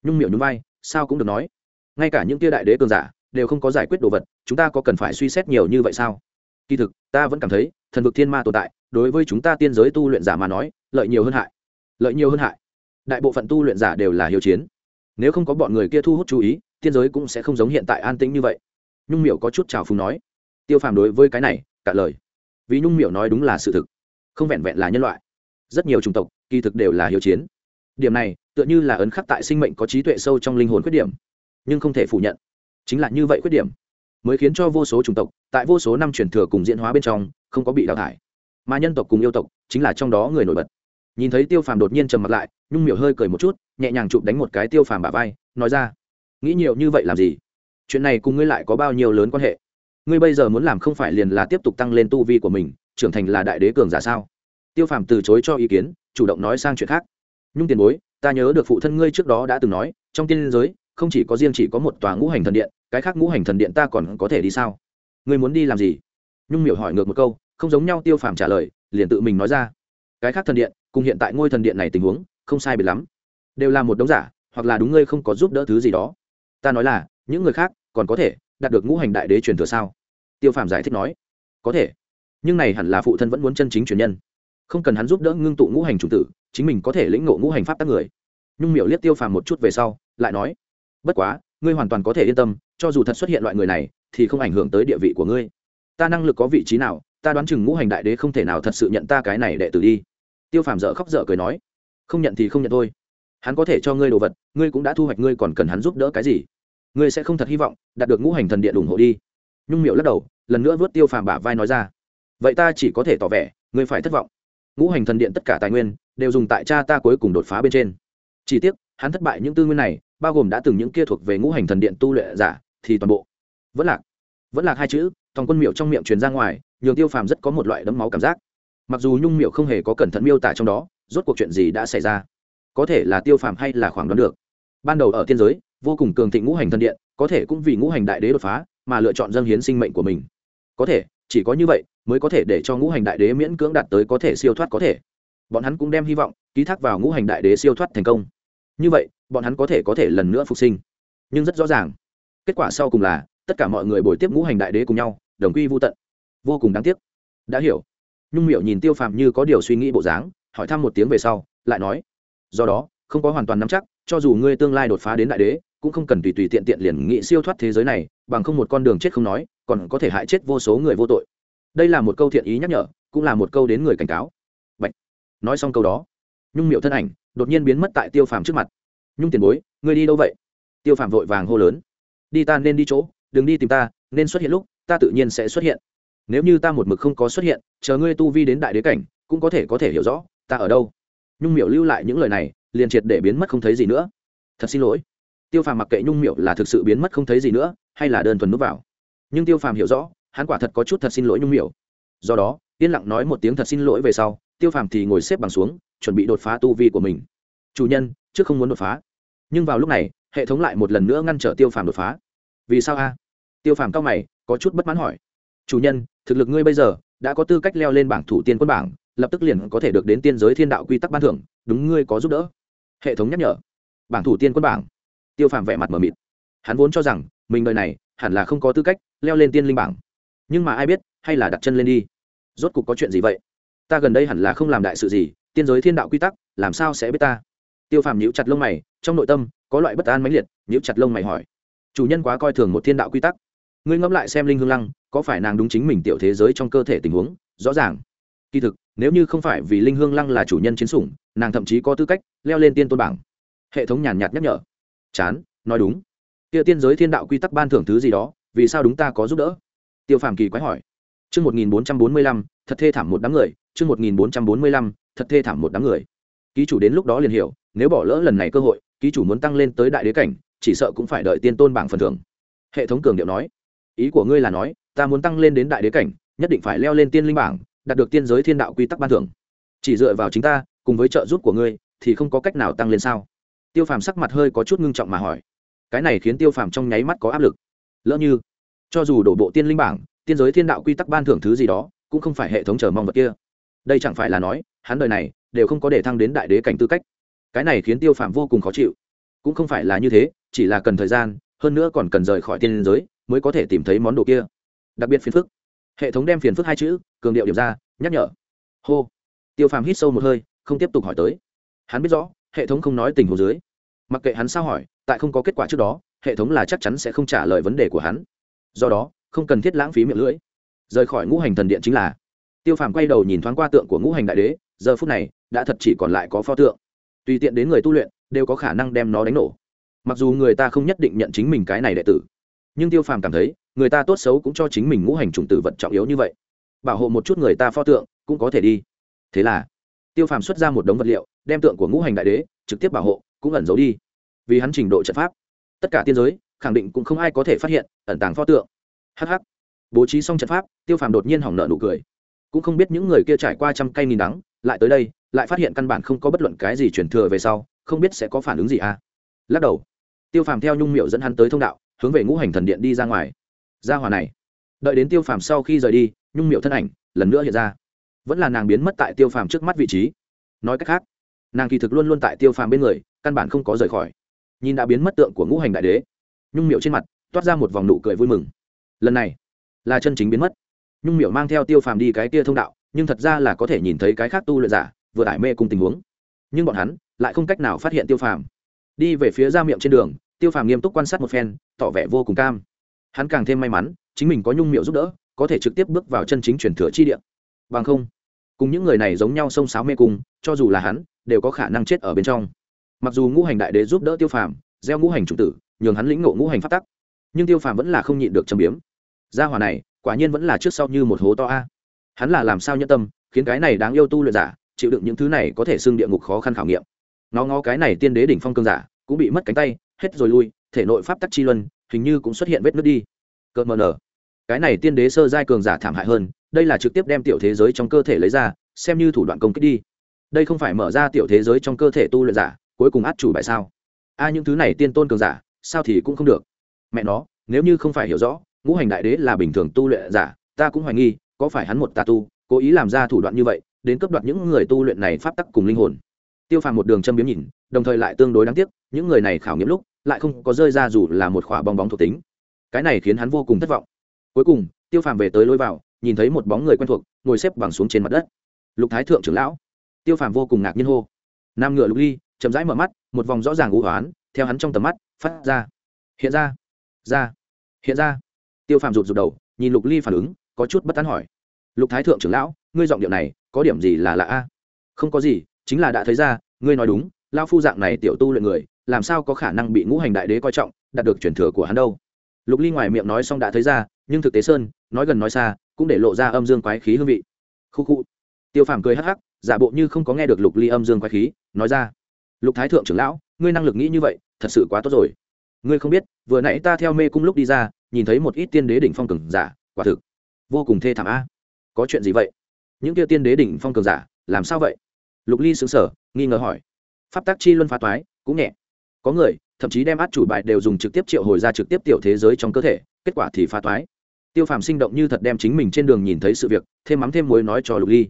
Nhung miểu nhún vai, sao cũng được nói. Ngay cả những tia đại đế cường giả đều không có giải quyết đồ vật, chúng ta có cần phải suy xét nhiều như vậy sao? Kỳ thực, ta vẫn cảm thấy, thần vực thiên ma tồn tại, đối với chúng ta tiên giới tu luyện giả mà nói, lợi nhiều hơn hại. Lợi nhiều hơn hại. Đại bộ phận tu luyện giả đều là hiếu chiến. Nếu không có bọn người kia thu hút chú ý, tiên giới cũng sẽ không giống hiện tại an tĩnh như vậy. Nhung miểu có chút trào phùng nói tiêu phàm đối với cái này, cả lời. Vì nhung miểu nói đúng là sự thực, không vẹn vẹn là nhân loại. Rất nhiều chủng tộc, kỳ thực đều là hiếu chiến. Điểm này, tựa như là ấn khắc tại sinh mệnh có trí tuệ sâu trong linh hồn khuyết điểm, nhưng không thể phủ nhận. Chính là như vậy khuyết điểm, mới khiến cho vô số chủng tộc, tại vô số năm truyền thừa cùng diễn hóa bên trong, không có bị đào thải. Mà nhân tộc cùng yêu tộc, chính là trong đó người nổi bật. Nhìn thấy tiêu phàm đột nhiên trầm mặt lại, nhung miểu hơi cười một chút, nhẹ nhàng chụp đánh một cái tiêu phàm bả vai, nói ra, nghĩ nhiều như vậy làm gì? Chuyện này cùng ngươi lại có bao nhiêu lớn quan hệ? Ngươi bây giờ muốn làm không phải liền là tiếp tục tăng lên tu vi của mình, trưởng thành là đại đế cường giả sao? Tiêu phàm từ chối cho ý kiến, chủ động nói sang chuyện khác. Nhung tiền bối, ta nhớ được phụ thân ngươi trước đó đã từng nói, trong tiên giới, không chỉ có riêng chỉ có một tòa ngũ hành thần điện, cái khác ngũ hành thần điện ta còn có thể đi sao? Ngươi muốn đi làm gì? Nhung miểu hỏi ngược một câu, không giống nhau tiêu phàm trả lời, liền tự mình nói ra. Cái khác thần điện, cùng hiện tại ngôi thần điện này tình huống, không sai biệt lắm. Đều là một đống giả, hoặc là đúng ngươi không có giúp đỡ thứ gì đó. Ta nói là, những người khác, còn có thể đạt được ngũ hành đại đế truyền thừa sao? Tiêu phàm giải thích nói, có thể. Nhưng này hẳn là phụ thân vẫn muốn chân chính truyền nhân. Không cần hắn giúp đỡ ngưng tụ ngũ hành chủng tử, chính mình có thể lĩnh ngộ ngũ hành pháp tác người. Nhung miểu liếc tiêu phàm một chút về sau, lại nói, bất quá, ngươi hoàn toàn có thể yên tâm, cho dù thật xuất hiện loại người này, thì không ảnh hưởng tới địa vị của ngươi. Ta năng lực có vị trí nào, ta đoán chừng ngũ hành đại đế không thể nào thật sự nhận ta cái này đệ tử đi. Tiêu phàm dở khóc dở cười nói, không nhận thì không nhận thôi. Hắn có thể cho ngươi đồ vật, ngươi cũng đã thu hoạch, ngươi còn cần hắn giúp đỡ cái gì? Ngươi sẽ không thật hy vọng, đạt được ngũ hành thần điện ủng hộ đi. Nhung miệu lắc đầu, lần nữa vớt tiêu phàm bả vai nói ra. Vậy ta chỉ có thể tỏ vẻ, ngươi phải thất vọng. Ngũ hành thần điện tất cả tài nguyên đều dùng tại cha ta cuối cùng đột phá bên trên. Chỉ tiếc, hắn thất bại những tư nguyên này, bao gồm đã từng những kia thuộc về ngũ hành thần điện tu luyện giả, thì toàn bộ vẫn lạc. Vẫn lạc hai chữ thòng quân miệu trong miệng truyền ra ngoài, nhường tiêu phàm rất có một loại đấm máu cảm giác. Mặc dù nhung miệu không hề có cẩn thận miêu tả trong đó, rốt cuộc chuyện gì đã xảy ra. Có thể là tiêu phàm hay là khoảng đoán được. Ban đầu ở tiên giới vô cùng cường thịnh ngũ hành thần điện, có thể cũng vì ngũ hành đại đế đột phá mà lựa chọn dâng hiến sinh mệnh của mình. Có thể, chỉ có như vậy mới có thể để cho ngũ hành đại đế miễn cưỡng đạt tới có thể siêu thoát có thể. Bọn hắn cũng đem hy vọng ký thác vào ngũ hành đại đế siêu thoát thành công. Như vậy, bọn hắn có thể có thể lần nữa phục sinh. Nhưng rất rõ ràng, kết quả sau cùng là tất cả mọi người bồi tiếp ngũ hành đại đế cùng nhau, đồng quy vô tận. Vô cùng đáng tiếc. Đã hiểu. Nhung miệu nhìn tiêu phàm như có điều suy nghĩ bộ dáng, hỏi thăm một tiếng về sau, lại nói, do đó, không có hoàn toàn nắm chắc cho dù ngươi tương lai đột phá đến đại đế, cũng không cần tùy tùy tiện tiện liền nghĩ siêu thoát thế giới này, bằng không một con đường chết không nói, còn có thể hại chết vô số người vô tội. Đây là một câu thiện ý nhắc nhở, cũng là một câu đến người cảnh cáo. Bạch. nói xong câu đó, nhung miệu thân ảnh đột nhiên biến mất tại tiêu phàm trước mặt. Nhung tiền bối, ngươi đi đâu vậy? Tiêu phàm vội vàng hô lớn. Đi ta nên đi chỗ, đừng đi tìm ta, nên xuất hiện lúc, ta tự nhiên sẽ xuất hiện. Nếu như ta một mực không có xuất hiện, chờ ngươi tu vi đến đại đế cảnh, cũng có thể có thể hiểu rõ, ta ở đâu. Nhung miệu lưu lại những lời này liền triệt để biến mất không thấy gì nữa. Thật xin lỗi. Tiêu phàm mặc kệ nhung miệu là thực sự biến mất không thấy gì nữa, hay là đơn thuần núp vào. Nhưng tiêu phàm hiểu rõ, hắn quả thật có chút thật xin lỗi nhung miệu do đó, yên lặng nói một tiếng thật xin lỗi về sau, tiêu phàm thì ngồi xếp bằng xuống, chuẩn bị đột phá tu vi của mình. Chủ nhân, trước không muốn đột phá. Nhưng vào lúc này, hệ thống lại một lần nữa ngăn trở tiêu phàm đột phá. Vì sao a? Tiêu phàm cao mày, có chút bất mãn hỏi. Chủ nhân, thực lực ngươi bây giờ đã có tư cách leo lên bảng thủ tiên quân bảng, lập tức liền có thể được đến tiên giới thiên đạo quy tắc ban thưởng, đúng ngươi có giúp đỡ hệ thống nhắc nhở, bảng thủ tiên quân bảng, tiêu phàm vẻ mặt mờ mịt. Hắn vốn cho rằng, mình đời này hẳn là không có tư cách leo lên tiên linh bảng. Nhưng mà ai biết, hay là đặt chân lên đi. Rốt cục có chuyện gì vậy? Ta gần đây hẳn là không làm đại sự gì, tiên giới thiên đạo quy tắc, làm sao sẽ biết ta? Tiêu phàm nhíu chặt lông mày, trong nội tâm có loại bất an mãnh liệt, nhíu chặt lông mày hỏi. Chủ nhân quá coi thường một thiên đạo quy tắc. Ngươi ngẫm lại xem linh hương lăng, có phải nàng đúng chính mình tiểu thế giới trong cơ thể tình huống? Rõ ràng. Kỳ thực, nếu như không phải vì linh hương lăng là chủ nhân chiến sủng nàng thậm chí có tư cách leo lên tiên tôn bảng. Hệ thống nhàn nhạt nhắc nhở. Chán, nói đúng. Kia tiên giới thiên đạo quy tắc ban thưởng thứ gì đó, vì sao đúng ta có giúp đỡ? Tiêu phàm kỳ quái hỏi. Chương một nghìn bốn trăm bốn mươi lăm, thật thê thảm một đám người. Chương một nghìn bốn trăm bốn mươi lăm, thật thê thảm một đám người. Ký chủ đến lúc đó liền hiểu, nếu bỏ lỡ lần này cơ hội, ký chủ muốn tăng lên tới đại đế cảnh, chỉ sợ cũng phải đợi tiên tôn bảng phần thưởng. Hệ thống cường điệu nói. Ý của ngươi là nói, ta muốn tăng lên đến đại đế cảnh, nhất định phải leo lên tiên linh bảng, đạt được tiên giới thiên đạo quy tắc ban thưởng. Chỉ dựa vào chính ta cùng với trợ giúp của ngươi, thì không có cách nào tăng lên sao? Tiêu phàm sắc mặt hơi có chút ngưng trọng mà hỏi. Cái này khiến tiêu phàm trong nháy mắt có áp lực. Lỡ như, cho dù đổ bộ tiên linh bảng, tiên giới thiên đạo quy tắc ban thưởng thứ gì đó, cũng không phải hệ thống chờ mong vật kia. Đây chẳng phải là nói, hắn đời này đều không có để thăng đến đại đế cảnh tư cách. Cái này khiến tiêu phàm vô cùng khó chịu. Cũng không phải là như thế, chỉ là cần thời gian, hơn nữa còn cần rời khỏi tiên giới, mới có thể tìm thấy món đồ kia. Đặc biệt phiền phức. Hệ thống đem phiền phức hai chữ, cường điệu điểm ra, nhắc nhở. Hô. Tiêu phàm hít sâu một hơi không tiếp tục hỏi tới. Hắn biết rõ, hệ thống không nói tình hồ dưới. Mặc kệ hắn sao hỏi, tại không có kết quả trước đó, hệ thống là chắc chắn sẽ không trả lời vấn đề của hắn. Do đó, không cần thiết lãng phí miệng lưỡi. Rời khỏi ngũ hành thần điện chính là. Tiêu phàm quay đầu nhìn thoáng qua tượng của ngũ hành đại đế, giờ phút này, đã thật chỉ còn lại có pho tượng. Tùy tiện đến người tu luyện, đều có khả năng đem nó đánh nổ. Mặc dù người ta không nhất định nhận chính mình cái này đệ tử, nhưng tiêu phàm cảm thấy, người ta tốt xấu cũng cho chính mình ngũ hành trùng tử vật trọng yếu như vậy. Bảo hộ một chút người ta pho tượng, cũng có thể đi. Thế là tiêu phàm xuất ra một đống vật liệu, đem tượng của ngũ hành đại đế trực tiếp bảo hộ, cũng ẩn giấu đi. Vì hắn trình độ trận pháp, tất cả tiên giới, khẳng định cũng không ai có thể phát hiện, ẩn tàng pho tượng. Hh bố trí xong trận pháp, tiêu phàm đột nhiên hỏng nợ nụ cười. Cũng không biết những người kia trải qua trăm cây nghìn đắng, lại tới đây, lại phát hiện căn bản không có bất luận cái gì chuyển thừa về sau, không biết sẽ có phản ứng gì à? Lắc đầu. Tiêu phàm theo nhung miệu dẫn hắn tới thông đạo, hướng về ngũ hành thần điện đi ra ngoài. Ra hòa này. Đợi đến tiêu phàm sau khi rời đi, nhung miệu thân ảnh lần nữa hiện ra vẫn là nàng biến mất tại tiêu phàm trước mắt vị trí. Nói cách khác, nàng kỳ thực luôn luôn tại tiêu phàm bên người, căn bản không có rời khỏi. Nhìn đã biến mất tượng của ngũ hành đại đế, nhung miệu trên mặt toát ra một vòng nụ cười vui mừng. Lần này là chân chính biến mất. Nhung miệu mang theo tiêu phàm đi cái kia thông đạo, nhưng thật ra là có thể nhìn thấy cái khác tu luyện giả vừa ải mê cùng tình huống. Nhưng bọn hắn lại không cách nào phát hiện tiêu phàm. Đi về phía ra miệng trên đường, tiêu phàm nghiêm túc quan sát một phen, tỏ vẻ vô cùng cam. Hắn càng thêm may mắn, chính mình có nhung miệu giúp đỡ, có thể trực tiếp bước vào chân chính truyền thừa chi địa. Bằng không cùng những người này giống nhau sông sáo mê cung, cho dù là hắn, đều có khả năng chết ở bên trong. Mặc dù ngũ hành đại đế giúp đỡ tiêu phàm, gieo ngũ hành chủ tử, nhường hắn lĩnh ngộ ngũ hành phát tắc, nhưng tiêu phàm vẫn là không nhịn được châm biếm. Gia hòa này, quả nhiên vẫn là trước sau như một hố to a. Hắn là làm sao nhân tâm, khiến cái này đáng yêu tu luyện giả, chịu đựng những thứ này có thể xưng địa ngục khó khăn khảo nghiệm. Ngó ngó cái này tiên đế đỉnh phong cương giả, cũng bị mất cánh tay, hết rồi lui, thể nội pháp tắc chi luân, hình như cũng xuất hiện vết nước đi. Cợt mờ nở. Cái này tiên đế sơ giai cường giả thảm hại hơn đây là trực tiếp đem tiểu thế giới trong cơ thể lấy ra, xem như thủ đoạn công kích đi. Đây không phải mở ra tiểu thế giới trong cơ thể tu luyện giả, cuối cùng át chủ bài sao? A, những thứ này tiên tôn cường giả, sao thì cũng không được? Mẹ nó, nếu như không phải hiểu rõ, ngũ hành đại đế là bình thường tu luyện giả, ta cũng hoài nghi, có phải hắn một tà tu, cố ý làm ra thủ đoạn như vậy, đến cấp đoạt những người tu luyện này pháp tắc cùng linh hồn. Tiêu phàm một đường châm biếm nhìn, đồng thời lại tương đối đáng tiếc, những người này khảo nghiệm lúc, lại không có rơi ra dù là một khỏa bong bóng thuộc tính. Cái này khiến hắn vô cùng thất vọng. Cuối cùng, tiêu phàm về tới lối vào nhìn thấy một bóng người quen thuộc, ngồi xếp bằng xuống trên mặt đất. Lục thái thượng trưởng lão. Tiêu phàm vô cùng ngạc nhiên hô. Nam ngựa lục ly, chậm rãi mở mắt, một vòng rõ ràng u hoán, theo hắn trong tầm mắt, phát ra. Hiện ra. Ra. Hiện ra. Tiêu phàm rụt rụt đầu, nhìn lục ly phản ứng, có chút bất tán hỏi. Lục thái thượng trưởng lão, ngươi giọng điệu này, có điểm gì là lạ a? Không có gì, chính là đã thấy ra, ngươi nói đúng lao phu dạng này tiểu tu luyện người, làm sao có khả năng bị ngũ hành đại đế coi trọng, đạt được truyền thừa của hắn đâu. Lục ly ngoài miệng nói xong đã thấy ra, nhưng thực tế sơn, nói gần nói xa cũng để lộ ra âm dương quái khí hương vị. Khu khu. Tiêu phàm cười hắc hắc, giả bộ như không có nghe được lục ly âm dương quái khí, nói ra. Lục thái thượng trưởng lão, ngươi năng lực nghĩ như vậy, thật sự quá tốt rồi. Ngươi không biết, vừa nãy ta theo mê cung lúc đi ra, nhìn thấy một ít tiên đế đỉnh phong cường giả, quả thực vô cùng thê thảm a. Có chuyện gì vậy? Những kia tiên đế đỉnh phong cường giả, làm sao vậy? Lục ly xứng sở nghi ngờ hỏi. Pháp tác chi luân phá toái, cũng nhẹ. Có người, thậm chí đem át chủ bài đều dùng trực tiếp triệu hồi ra trực tiếp tiểu thế giới trong cơ thể, kết quả thì phá toái tiêu phàm sinh động như thật đem chính mình trên đường nhìn thấy sự việc, thêm mắm thêm muối nói cho lục ly.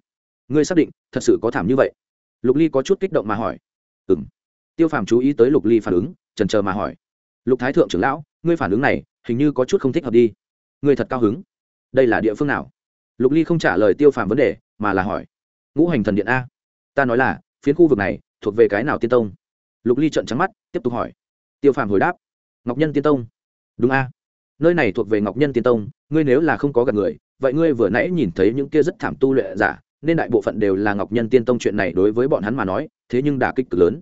Ngươi xác định, thật sự có thảm như vậy? Lục ly có chút kích động mà hỏi. Ừ m tiêu phàm chú ý tới lục ly phản ứng trần trờ mà hỏi. Lục thái thượng trưởng lão, ngươi phản ứng này, hình như có chút không thích hợp đi. Ngươi thật cao hứng. Đây là địa phương nào? Lục ly không trả lời tiêu phàm vấn đề, mà là hỏi. Ngũ hành thần điện a. Ta nói là, phiến khu vực này, thuộc về cái nào tiên tông? Lục ly trợn trắng mắt, tiếp tục hỏi. Tiêu phàm hồi đáp. Ngọc nhân tiên tông. Đúng a nơi này thuộc về ngọc nhân tiên tông, ngươi nếu là không có gặp người, vậy ngươi vừa nãy nhìn thấy những kia rất thảm tu luyện giả, nên đại bộ phận đều là ngọc nhân tiên tông chuyện này đối với bọn hắn mà nói, thế nhưng đả kích cực lớn.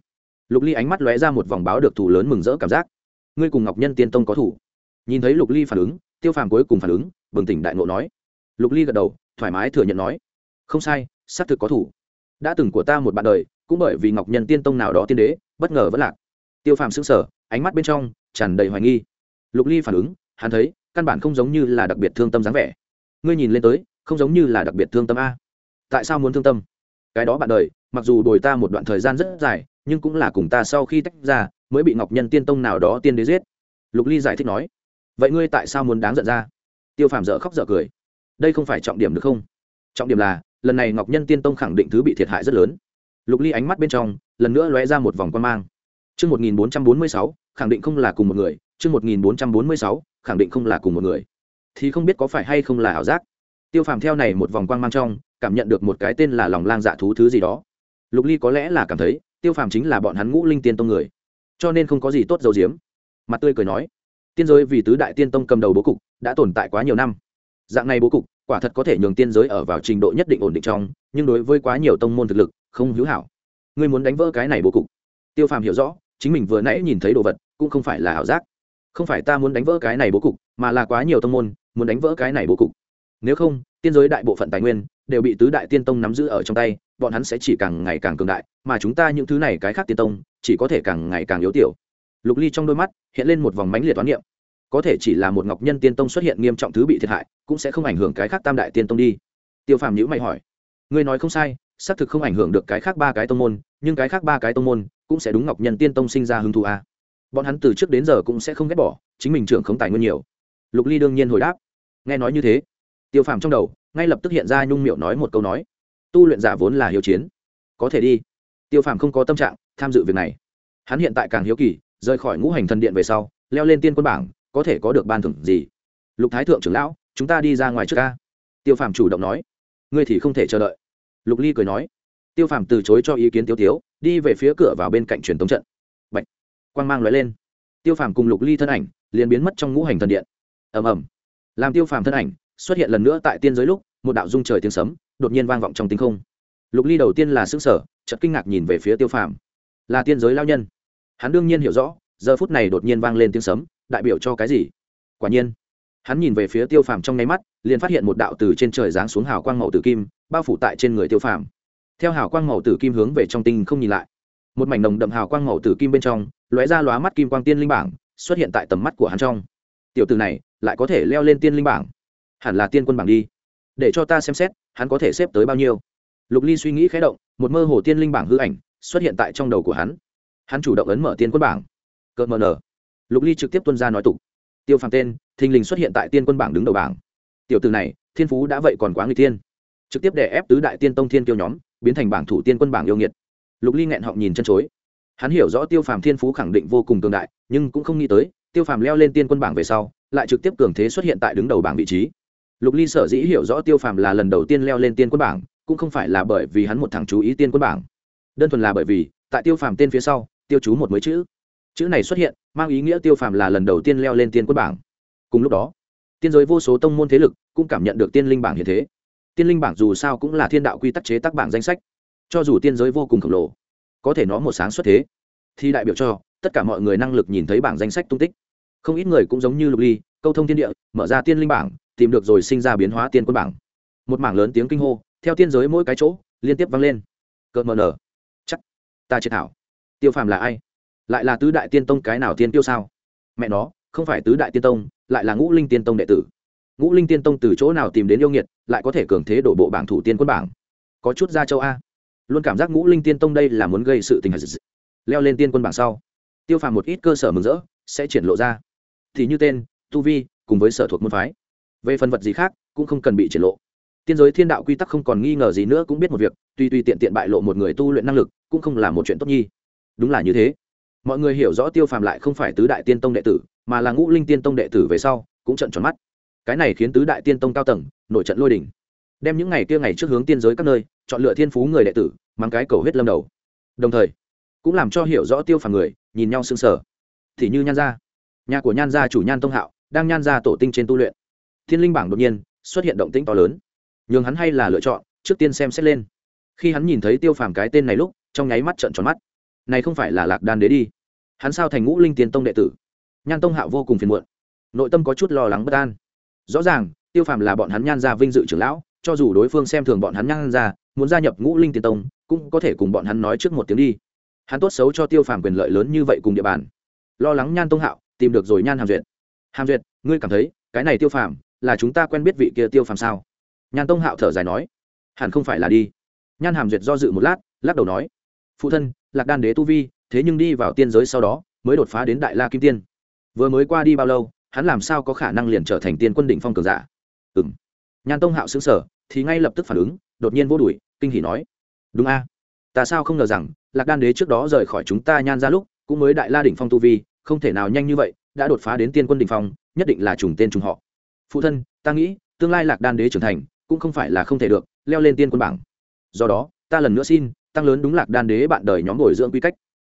Lục ly ánh mắt lóe ra một vòng báo được thủ lớn mừng rỡ cảm giác. Ngươi cùng ngọc nhân tiên tông có thủ. Nhìn thấy lục ly phản ứng, tiêu phàm cuối cùng phản ứng, bừng tỉnh đại ngộ nói. Lục ly gật đầu, thoải mái thừa nhận nói. Không sai, xác thực có thủ. Đã từng của ta một bạn đời, cũng bởi vì ngọc nhân tiên tông nào đó tiên đế, bất ngờ vẫn lạc. Tiêu phàm xứng sở ánh mắt bên trong tràn đầy hoài nghi. Lục ly phản ứng hắn thấy, căn bản không giống như là đặc biệt thương tâm dáng vẻ. Ngươi nhìn lên tới, không giống như là đặc biệt thương tâm a. Tại sao muốn thương tâm? Cái đó bạn đời, mặc dù đổi ta một đoạn thời gian rất dài, nhưng cũng là cùng ta sau khi tách ra, mới bị ngọc nhân tiên tông nào đó tiên đế giết. Lục ly giải thích nói, vậy ngươi tại sao muốn đáng giận ra? Tiêu phàm dở khóc dở cười. Đây không phải trọng điểm được không? Trọng điểm là, lần này ngọc nhân tiên tông khẳng định thứ bị thiệt hại rất lớn. Lục ly ánh mắt bên trong, lần nữa lóe ra một vòng quan mang. Trương một nghìn bốn trăm bốn mươi sáu, khẳng định không là cùng một người. trương một nghìn bốn trăm bốn mươi sáu khẳng định không là cùng một người. Thì không biết có phải hay không là ảo giác. Tiêu phàm theo này một vòng quang mang trong, cảm nhận được một cái tên là lòng lang dạ thú thứ gì đó. Lục Ly có lẽ là cảm thấy, Tiêu phàm chính là bọn hắn ngũ linh tiên tông người, cho nên không có gì tốt dầu diếm. Mặt tươi cười nói, tiên giới vì tứ đại tiên tông cầm đầu bố cục, đã tồn tại quá nhiều năm. Dạng này bố cục, quả thật có thể nhường tiên giới ở vào trình độ nhất định ổn định trong, nhưng đối với quá nhiều tông môn thực lực, không hữu hảo. Ngươi muốn đánh vỡ cái này bố cục. Tiêu phàm hiểu rõ, chính mình vừa nãy nhìn thấy đồ vật cũng không phải là ảo giác không phải ta muốn đánh vỡ cái này bố cục, mà là quá nhiều tông môn, muốn đánh vỡ cái này bố cục. Nếu không, tiên giới đại bộ phận tài nguyên đều bị tứ đại tiên tông nắm giữ ở trong tay, bọn hắn sẽ chỉ càng ngày càng cường đại, mà chúng ta những thứ này cái khác tiên tông, chỉ có thể càng ngày càng yếu tiểu. Lục ly trong đôi mắt hiện lên một vòng mánh liệt toán niệm. Có thể chỉ là một ngọc nhân tiên tông xuất hiện nghiêm trọng thứ bị thiệt hại, cũng sẽ không ảnh hưởng cái khác tam đại tiên tông đi. Tiêu phàm nhữ mày hỏi, ngươi nói không sai, xác thực không ảnh hưởng được cái khác ba cái tông môn, nhưng cái khác ba cái tông môn cũng sẽ đúng ngọc nhân tiên tông sinh ra hứng thú a à bọn hắn từ trước đến giờ cũng sẽ không ghét bỏ, chính mình trưởng không tài nguyên nhiều. Lục ly đương nhiên hồi đáp. Nghe nói như thế, tiêu phàm trong đầu ngay lập tức hiện ra nhung miệu nói một câu nói, tu luyện giả vốn là hiếu chiến, có thể đi. Tiêu phàm không có tâm trạng, tham dự việc này. Hắn hiện tại càng hiếu kỳ, rời khỏi ngũ hành thần điện về sau, leo lên tiên quân bảng, có thể có được ban thưởng gì? Lục thái thượng trưởng lão, chúng ta đi ra ngoài trước ca. Tiêu phàm chủ động nói. Ngươi thì không thể chờ đợi. Lục ly cười nói. Tiêu phàm từ chối cho ý kiến tiêu tiếu, đi về phía cửa vào bên cạnh truyền tống trận quang mang lóe lên. Tiêu phàm cùng lục ly thân ảnh liền biến mất trong ngũ hành thần điện. Ầm ầm. Làm tiêu phàm thân ảnh xuất hiện lần nữa tại tiên giới lúc, một đạo dung trời tiếng sấm đột nhiên vang vọng trong tinh không. Lục ly đầu tiên là sửng sở chợt kinh ngạc nhìn về phía tiêu phàm. Là tiên giới lao nhân. Hắn đương nhiên hiểu rõ, giờ phút này đột nhiên vang lên tiếng sấm, đại biểu cho cái gì? Quả nhiên, hắn nhìn về phía tiêu phàm trong nháy mắt, liền phát hiện một đạo từ trên trời giáng xuống hào quang màu tử kim, bao phủ tại trên người tiêu phàm. Theo hào quang màu tử kim hướng về trong tinh không nhìn lại một mảnh nồng đậm hào quang màu tử kim bên trong, lóe ra lóa mắt kim quang tiên linh bảng, xuất hiện tại tầm mắt của hắn trong. Tiểu từ này, lại có thể leo lên tiên linh bảng? Hẳn là tiên quân bảng đi. Để cho ta xem xét, hắn có thể xếp tới bao nhiêu. Lục ly suy nghĩ khé động, một mơ hồ tiên linh bảng hư ảnh xuất hiện tại trong đầu của hắn. Hắn chủ động ấn mở tiên quân bảng. Cợt mờ nở. Lục ly trực tiếp tuân ra nói tục. Tiêu phàm tên, thình lình xuất hiện tại tiên quân bảng đứng đầu bảng. Tiểu từ này, thiên phú đã vậy còn quá người tiên trực tiếp để ép tứ đại tiên tông thiên kiêu nhóm, biến thành bảng thủ tiên quân bảng yêu nghiệt lục ly nghẹn họng nhìn chân chối. Hắn hiểu rõ tiêu phàm thiên phú khẳng định vô cùng cường đại, nhưng cũng không nghĩ tới, tiêu phàm leo lên tiên quân bảng về sau, lại trực tiếp cường thế xuất hiện tại đứng đầu bảng vị trí. Lục ly sở dĩ hiểu rõ tiêu phàm là lần đầu tiên leo lên tiên quân bảng, cũng không phải là bởi vì hắn một thằng chú ý tiên quân bảng. Đơn thuần là bởi vì, tại tiêu phàm tên phía sau, tiêu chú một mới chữ. Chữ này xuất hiện, mang ý nghĩa tiêu phàm là lần đầu tiên leo lên tiên quân bảng. Cùng lúc đó, tiên giới vô số tông môn thế lực cũng cảm nhận được tiên linh bảng hiện thế. Tiên linh bảng dù sao cũng là thiên đạo quy tắc chế tác bảng danh sách cho dù tiên giới vô cùng khổng lồ, có thể nó một sáng xuất thế. Thì đại biểu cho, tất cả mọi người năng lực nhìn thấy bảng danh sách tung tích. Không ít người cũng giống như lục ly, câu thông thiên địa, mở ra tiên linh bảng, tìm được rồi sinh ra biến hóa tiên quân bảng. Một mảng lớn tiếng kinh hô, theo tiên giới mỗi cái chỗ, liên tiếp vang lên. Cợt mờ nở. Chắc. Ta chết thảo. Tiêu phàm là ai? Lại là tứ đại tiên tông cái nào tiên tiêu sao? Mẹ nó, không phải tứ đại tiên tông, lại là ngũ linh tiên tông đệ tử. Ngũ linh tiên tông từ chỗ nào tìm đến yêu nghiệt, lại có thể cường thế đổ bộ bảng thủ tiên quân bảng? Có chút ra châu a luôn cảm giác ngũ linh tiên tông đây là muốn gây sự tình hình. leo lên tiên quân bảng sau. Tiêu phàm một ít cơ sở mừng rỡ, sẽ triển lộ ra. Thì như tên, tu vi, cùng với sở thuộc môn phái. Về phần vật gì khác, cũng không cần bị triển lộ. Tiên giới thiên đạo quy tắc không còn nghi ngờ gì nữa cũng biết một việc, tuy tuy tiện tiện bại lộ một người tu luyện năng lực, cũng không là một chuyện tốt nhi. Đúng là như thế. Mọi người hiểu rõ tiêu phàm lại không phải tứ đại tiên tông đệ tử, mà là ngũ linh tiên tông đệ tử về sau, cũng trận tròn mắt. Cái này khiến tứ đại tiên tông cao tầng, nổi trận lôi đỉnh đem những ngày kia ngày trước hướng tiên giới các nơi, chọn lựa thiên phú người đệ tử mang cái cầu huyết lâm đầu. Đồng thời, cũng làm cho hiểu rõ tiêu phản người, nhìn nhau sưng sờ. Thì như nhan gia. Nhà của nhan gia chủ nhan tông hạo, đang nhan gia tổ tinh trên tu luyện. Thiên linh bảng đột nhiên xuất hiện động tĩnh to lớn. Nhường hắn hay là lựa chọn, trước tiên xem xét lên. Khi hắn nhìn thấy tiêu phàm cái tên này lúc, trong nháy mắt trợn tròn mắt. Này không phải là lạc đan đế đi. Hắn sao thành ngũ linh tiền tông đệ tử? Nhan tông hạo vô cùng phiền muộn. Nội tâm có chút lo lắng bất an. Rõ ràng, tiêu phàm là bọn hắn nhan gia vinh dự trưởng lão, cho dù đối phương xem thường bọn hắn nhan gia, muốn gia nhập ngũ linh tiền tông cũng có thể cùng bọn hắn nói trước một tiếng đi. Hắn tốt xấu cho tiêu phàm quyền lợi lớn như vậy cùng địa bàn. Lo lắng nhan tông hạo, tìm được rồi nhan hàm duyệt. Hàm duyệt, ngươi cảm thấy, cái này tiêu phàm, là chúng ta quen biết vị kia tiêu phàm sao? Nhan tông hạo thở dài nói, hẳn không phải là đi. Nhan hàm duyệt do dự một lát, lắc đầu nói, phụ thân, lạc đan đế tu vi, thế nhưng đi vào tiên giới sau đó, mới đột phá đến đại la kim tiên. Vừa mới qua đi bao lâu, hắn làm sao có khả năng liền trở thành tiên quân đỉnh phong cường giả? Ừ m nhan tông hạo xứng sở thì ngay lập tức phản ứng, đột nhiên vô đùi kinh hỉ nói đúng a. Ta sao không ngờ rằng, lạc đan đế trước đó rời khỏi chúng ta nhan ra lúc, cũng mới đại la đỉnh phong tu vi, không thể nào nhanh như vậy, đã đột phá đến tiên quân đỉnh phong, nhất định là trùng tên trùng họ. Phụ thân, ta nghĩ, tương lai lạc đan đế trưởng thành, cũng không phải là không thể được, leo lên tiên quân bảng. Do đó, ta lần nữa xin, tăng lớn đúng lạc đan đế bạn đời nhóm bồi dưỡng quy cách.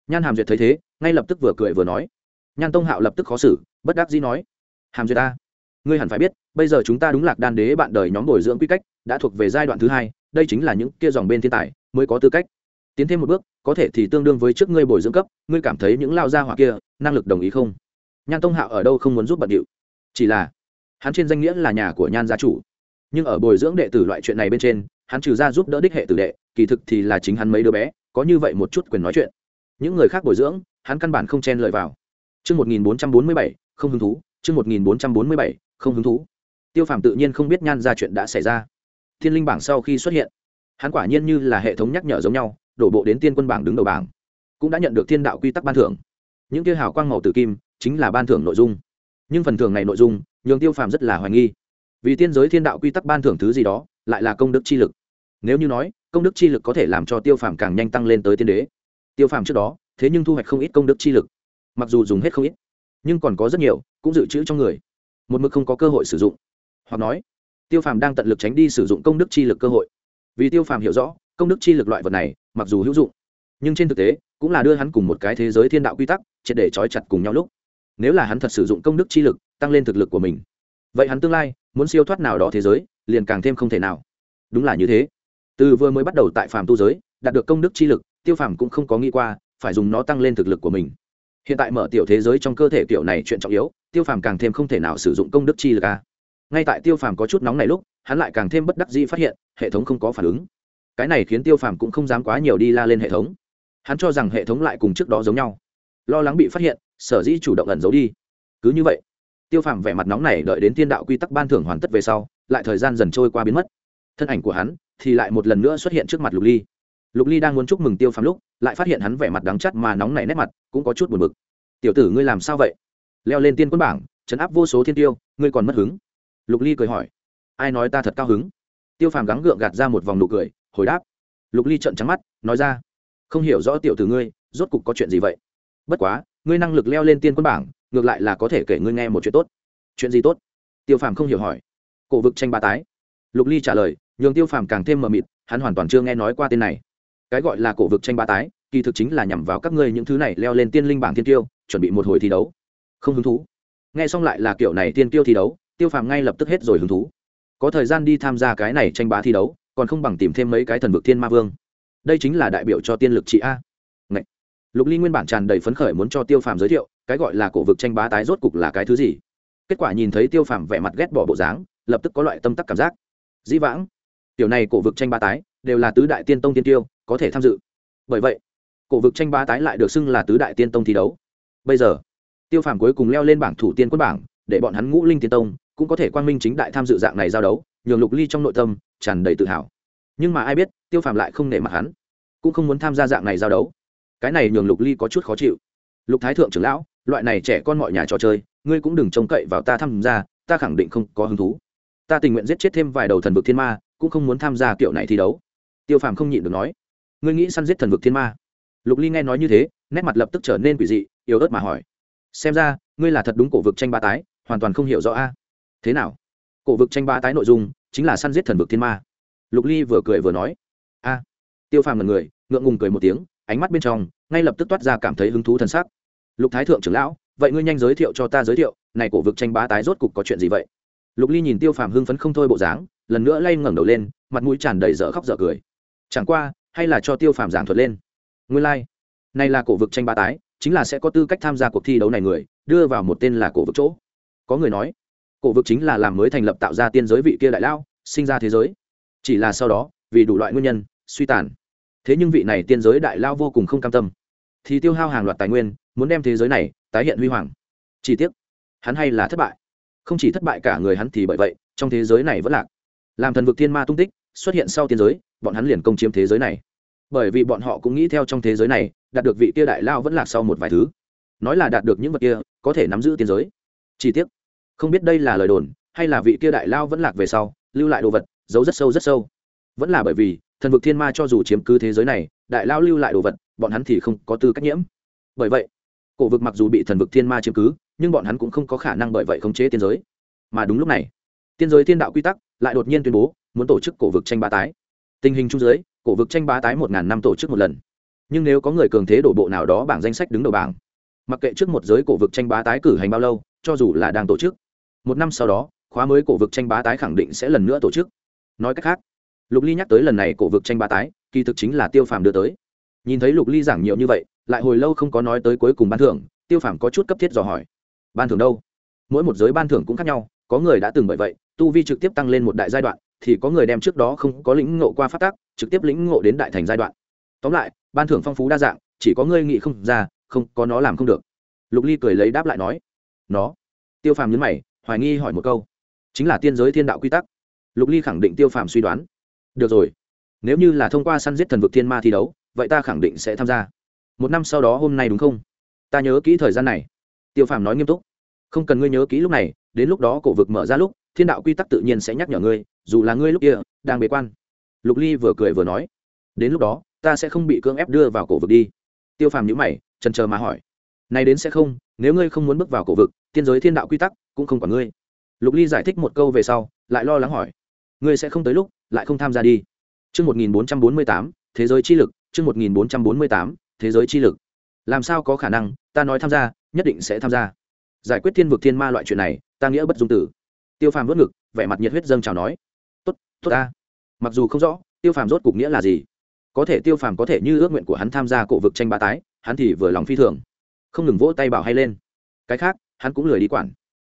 Nhan hàm duyệt thấy thế, ngay lập tức vừa cười vừa nói. Nhan tông hạo lập tức khó xử, bất đắc dĩ nói. Hàm duyệt ta, ngươi hẳn phải biết, bây giờ chúng ta đúng lạc đan đế bạn đời nhóm bồi dưỡng quy cách, đã thuộc về giai đoạn thứ hai, đây chính là những kia dòng bên thiên tài mới có tư cách. Tiến thêm một bước có thể thì tương đương với trước ngươi bồi dưỡng cấp ngươi cảm thấy những lao gia hỏa kia năng lực đồng ý không? Nhan tông hạo ở đâu không muốn giúp bận điệu? Chỉ là hắn trên danh nghĩa là nhà của nhan gia chủ. Nhưng ở bồi dưỡng đệ tử loại chuyện này bên trên hắn trừ ra giúp đỡ đích hệ tử đệ kỳ thực thì là chính hắn mấy đứa bé có như vậy một chút quyền nói chuyện. Những người khác bồi dưỡng hắn căn bản không chen lợi vào. Trước 1447, không hứng thú, Trước 1447, không hứng thú. Tiêu Phàm tự nhiên không biết nhan ra chuyện đã xảy ra. Thiên linh bảng sau khi xuất hiện, hắn quả nhiên như là hệ thống nhắc nhở giống nhau, đổ bộ đến tiên quân bảng đứng đầu bảng, cũng đã nhận được thiên đạo quy tắc ban thưởng. Những kia hào quang màu tử kim chính là ban thưởng nội dung. Nhưng phần thưởng này nội dung, nhường Tiêu Phàm rất là hoài nghi. Vì tiên giới thiên đạo quy tắc ban thưởng thứ gì đó, lại là công đức chi lực. Nếu như nói, công đức chi lực có thể làm cho Tiêu Phàm càng nhanh tăng lên tới tiên đế. Tiêu Phàm trước đó, thế nhưng thu hoạch không ít công đức chi lực mặc dù dùng hết không ít nhưng còn có rất nhiều cũng dự trữ trong người một mực không có cơ hội sử dụng hoặc nói tiêu phàm đang tận lực tránh đi sử dụng công đức chi lực cơ hội vì tiêu phàm hiểu rõ, công đức chi lực loại vật này, mặc dù hữu dụng, nhưng trên thực tế, cũng là đưa hắn cùng một cái thế giới thiên đạo quy tắc, triệt để trói chặt cùng nhau lúc. Nếu là hắn thật sử dụng công đức chi lực, tăng lên thực lực của mình, vậy hắn tương lai, muốn siêu thoát nào đó thế giới, liền càng thêm không thể nào. Đúng là như thế. Từ vừa mới bắt đầu tại phàm tu giới, đạt được công đức chi lực, tiêu phàm cũng không có nghĩ qua, phải dùng nó tăng lên thực lực của mình. Hiện tại mở tiểu thế giới trong cơ thể kiểu này chuyện trọng yếu, tiêu phàm càng thêm không thể nào sử dụng công đức chi lực a. Ngay tại tiêu phàm có chút nóng này lúc hắn lại càng thêm bất đắc dĩ phát hiện, hệ thống không có phản ứng. Cái này khiến tiêu phàm cũng không dám quá nhiều đi la lên hệ thống. Hắn cho rằng hệ thống lại cùng trước đó giống nhau. Lo lắng bị phát hiện, sở dĩ chủ động ẩn giấu đi. Cứ như vậy, tiêu phàm vẻ mặt nóng này đợi đến tiên đạo quy tắc ban thưởng hoàn tất về sau, lại thời gian dần trôi qua biến mất. Thân ảnh của hắn thì lại một lần nữa xuất hiện trước mặt lục ly. Lục ly đang muốn chúc mừng tiêu phàm lúc, lại phát hiện hắn vẻ mặt đắng chắt mà nóng nảy nét mặt, cũng có chút buồn bực. Tiểu tử ngươi làm sao vậy? Leo lên tiên quân bảng, chấn áp vô số thiên tiêu, ngươi còn mất hứng? Lục ly cười hỏi ai nói ta thật cao hứng? Tiêu phàm gắng gượng gạt ra một vòng nụ cười, hồi đáp. Lục ly trợn trắng mắt, nói ra, không hiểu rõ tiểu tử ngươi, rốt cục có chuyện gì vậy? Bất quá, ngươi năng lực leo lên tiên quân bảng, ngược lại là có thể kể ngươi nghe một chuyện tốt. Chuyện gì tốt? Tiêu phàm không hiểu hỏi. Cổ vực tranh ba tái. Lục ly trả lời, nhường tiêu phàm càng thêm mờ mịt, hắn hoàn toàn chưa nghe nói qua tên này. Cái gọi là cổ vực tranh ba tái, kỳ thực chính là nhằm vào các ngươi những thứ này leo lên tiên linh bảng thiên tiêu, chuẩn bị một hồi thi đấu. Không hứng thú. Nghe xong lại là kiểu này tiên tiêu thi đấu, tiêu phàm ngay lập tức hết rồi hứng thú có thời gian đi tham gia cái này tranh bá thi đấu, còn không bằng tìm thêm mấy cái thần vực thiên ma vương. Đây chính là đại biểu cho tiên lực chị a. Ngậy. lục ly nguyên bản tràn đầy phấn khởi muốn cho tiêu phàm giới thiệu, cái gọi là cổ vực tranh bá tái rốt cục là cái thứ gì? Kết quả nhìn thấy tiêu phàm vẻ mặt ghét bỏ bộ dáng, lập tức có loại tâm tắc cảm giác. Dĩ vãng, tiểu này cổ vực tranh bá tái đều là tứ đại tiên tông tiên tiêu, có thể tham dự. Bởi vậy, cổ vực tranh bá tái lại được xưng là tứ đại tiên tông thi đấu. Bây giờ, tiêu phàm cuối cùng leo lên bảng thủ tiên quân bảng, để bọn hắn ngũ linh tiên tông cũng có thể quang minh chính đại tham dự dạng này giao đấu, nhường lục ly trong nội tâm tràn đầy tự hào. Nhưng mà ai biết, tiêu phàm lại không nể mặt hắn, cũng không muốn tham gia dạng này giao đấu. Cái này nhường lục ly có chút khó chịu. Lục thái thượng trưởng lão, loại này trẻ con mọi nhà trò chơi, ngươi cũng đừng trông cậy vào ta tham gia, ta khẳng định không có hứng thú. Ta tình nguyện giết chết thêm vài đầu thần vực thiên ma, cũng không muốn tham gia kiểu này thi đấu. Tiêu phàm không nhịn được nói. Ngươi nghĩ săn giết thần vực thiên ma? Lục ly nghe nói như thế, nét mặt lập tức trở nên quỷ dị, yếu ớt mà hỏi. Xem ra, ngươi là thật đúng cổ vực tranh ba tái, hoàn toàn không hiểu rõ a thế nào? Cổ vực tranh ba tái nội dung chính là săn giết thần vực thiên ma. Lục ly vừa cười vừa nói, a. Tiêu phàm là người, ngượng ngùng cười một tiếng, ánh mắt bên trong ngay lập tức toát ra cảm thấy hứng thú t sắc. Lục thái thượng trưởng lão, vậy ngươi nhanh giới thiệu cho ta giới thiệu, này cổ vực tranh bá tái rốt cục có chuyện gì vậy? Lục ly nhìn tiêu phàm hưng phấn không thôi bộ dáng, lần nữa lay ngẩng đầu lên, mặt mũi tràn đầy dở khóc dở cười. Chẳng qua, hay là cho tiêu phàm giảng thuật lên. Nguyên lai、like. này là cổ vực tranh bá tái, chính là sẽ có tư cách tham gia cuộc thi đấu này người, đưa vào một tên là cổ vực chỗ. Có người nói cổ vực chính là làm mới thành lập tạo ra tiên giới vị kia đại lao sinh ra thế giới. Chỉ là sau đó, vì đủ loại nguyên nhân, suy tàn. Thế nhưng vị này tiên giới đại lao vô cùng không cam tâm. Thì tiêu hao hàng loạt tài nguyên, muốn đem thế giới này tái hiện huy hoàng. Chỉ tiếc, hắn hay là thất bại. Không chỉ thất bại cả người hắn thì bởi vậy, trong thế giới này vẫn lạc. Làm thần vực thiên ma tung tích, xuất hiện sau tiên giới, bọn hắn liền công chiếm thế giới này. Bởi vì bọn họ cũng nghĩ theo trong thế giới này, đạt được vị kia đại lao vẫn lạc sau một vài thứ. Nói là đạt được những vật kia, có thể nắm giữ tiên giới. Chỉ tiếc không biết đây là lời đồn, hay là vị kia đại lao vẫn lạc về sau, lưu lại đồ vật, giấu rất sâu rất sâu. Vẫn là bởi vì, thần vực thiên ma cho dù chiếm cứ thế giới này, đại lao lưu lại đồ vật, bọn hắn thì không có tư cách nhiễm. Bởi vậy, cổ vực mặc dù bị thần vực thiên ma chiếm cứ, nhưng bọn hắn cũng không có khả năng bởi vậy khống chế tiên giới. Mà đúng lúc này, tiên giới thiên đạo quy tắc lại đột nhiên tuyên bố muốn tổ chức cổ vực tranh bá tái. Tình hình chung giới cổ vực tranh bá tái một ngàn năm tổ chức một lần. Nhưng nếu có người cường thế đổ bộ nào đó bảng danh sách đứng đầu bảng, mặc kệ trước một giới cổ vực tranh bá tái cử hành bao lâu, cho dù là đang tổ chức một năm sau đó, khóa mới cổ vực tranh bá tái khẳng định sẽ lần nữa tổ chức. Nói cách khác, lục ly nhắc tới lần này cổ vực tranh bá tái, kỳ thực chính là tiêu phàm đưa tới. Nhìn thấy lục ly giảng nhiều như vậy, lại hồi lâu không có nói tới cuối cùng ban thưởng, tiêu phàm có chút cấp thiết dò hỏi. Ban thưởng đâu? Mỗi một giới ban thưởng cũng khác nhau, có người đã từng bởi vậy, tu vi trực tiếp tăng lên một đại giai đoạn, thì có người đem trước đó không có lĩnh ngộ qua phát tác trực tiếp lĩnh ngộ đến đại thành giai đoạn. Tóm lại, ban thưởng phong phú đa dạng, chỉ có ngươi nghĩ không ra, không, có nó làm không được. Lục ly cười lấy đáp lại nói, nó. Tiêu phàm nhấn mày hoài nghi hỏi một câu. Chính là tiên giới thiên đạo quy tắc. Lục ly khẳng định tiêu phàm suy đoán. Được rồi. Nếu như là thông qua săn giết thần vực thiên ma thi đấu, vậy ta khẳng định sẽ tham gia. Một năm sau đó hôm nay đúng không? Ta nhớ kỹ thời gian này. Tiêu phàm nói nghiêm túc. Không cần ngươi nhớ kỹ lúc này, đến lúc đó cổ vực mở ra lúc, thiên đạo quy tắc tự nhiên sẽ nhắc nhở ngươi, dù là ngươi lúc kia, đang bế quan. Lục ly vừa cười vừa nói. Đến lúc đó, ta sẽ không bị cưỡng ép đưa vào cổ vực đi. Tiêu phàm nhữ mày trần chờ mà hỏi. Nay đến sẽ không, nếu ngươi không muốn bước vào cổ vực tiên giới thiên đạo quy tắc cũng không còn ngươi lục ly giải thích một câu về sau lại lo lắng hỏi ngươi sẽ không tới lúc lại không tham gia đi Chương 1448, thế giới chi lực, chương 1448, thế giới chi lực. Làm sao có khả năng, ta nói tham gia, nhất định sẽ tham gia. Giải quyết thiên vực thiên ma loại chuyện này, ta nghĩa bất dung tử. Tiêu Phàm vớt ngực, vẻ mặt nhiệt huyết dâng chào nói: "Tốt, tốt ta." Mặc dù không rõ, Tiêu Phàm rốt cục nghĩa là gì, có thể Tiêu Phàm có thể như ước nguyện của hắn tham gia cổ vực tranh ba tái, hắn thì vừa lòng phi thường, không ngừng vỗ tay bảo hay lên. Cái khác, hắn cũng lười đi quản.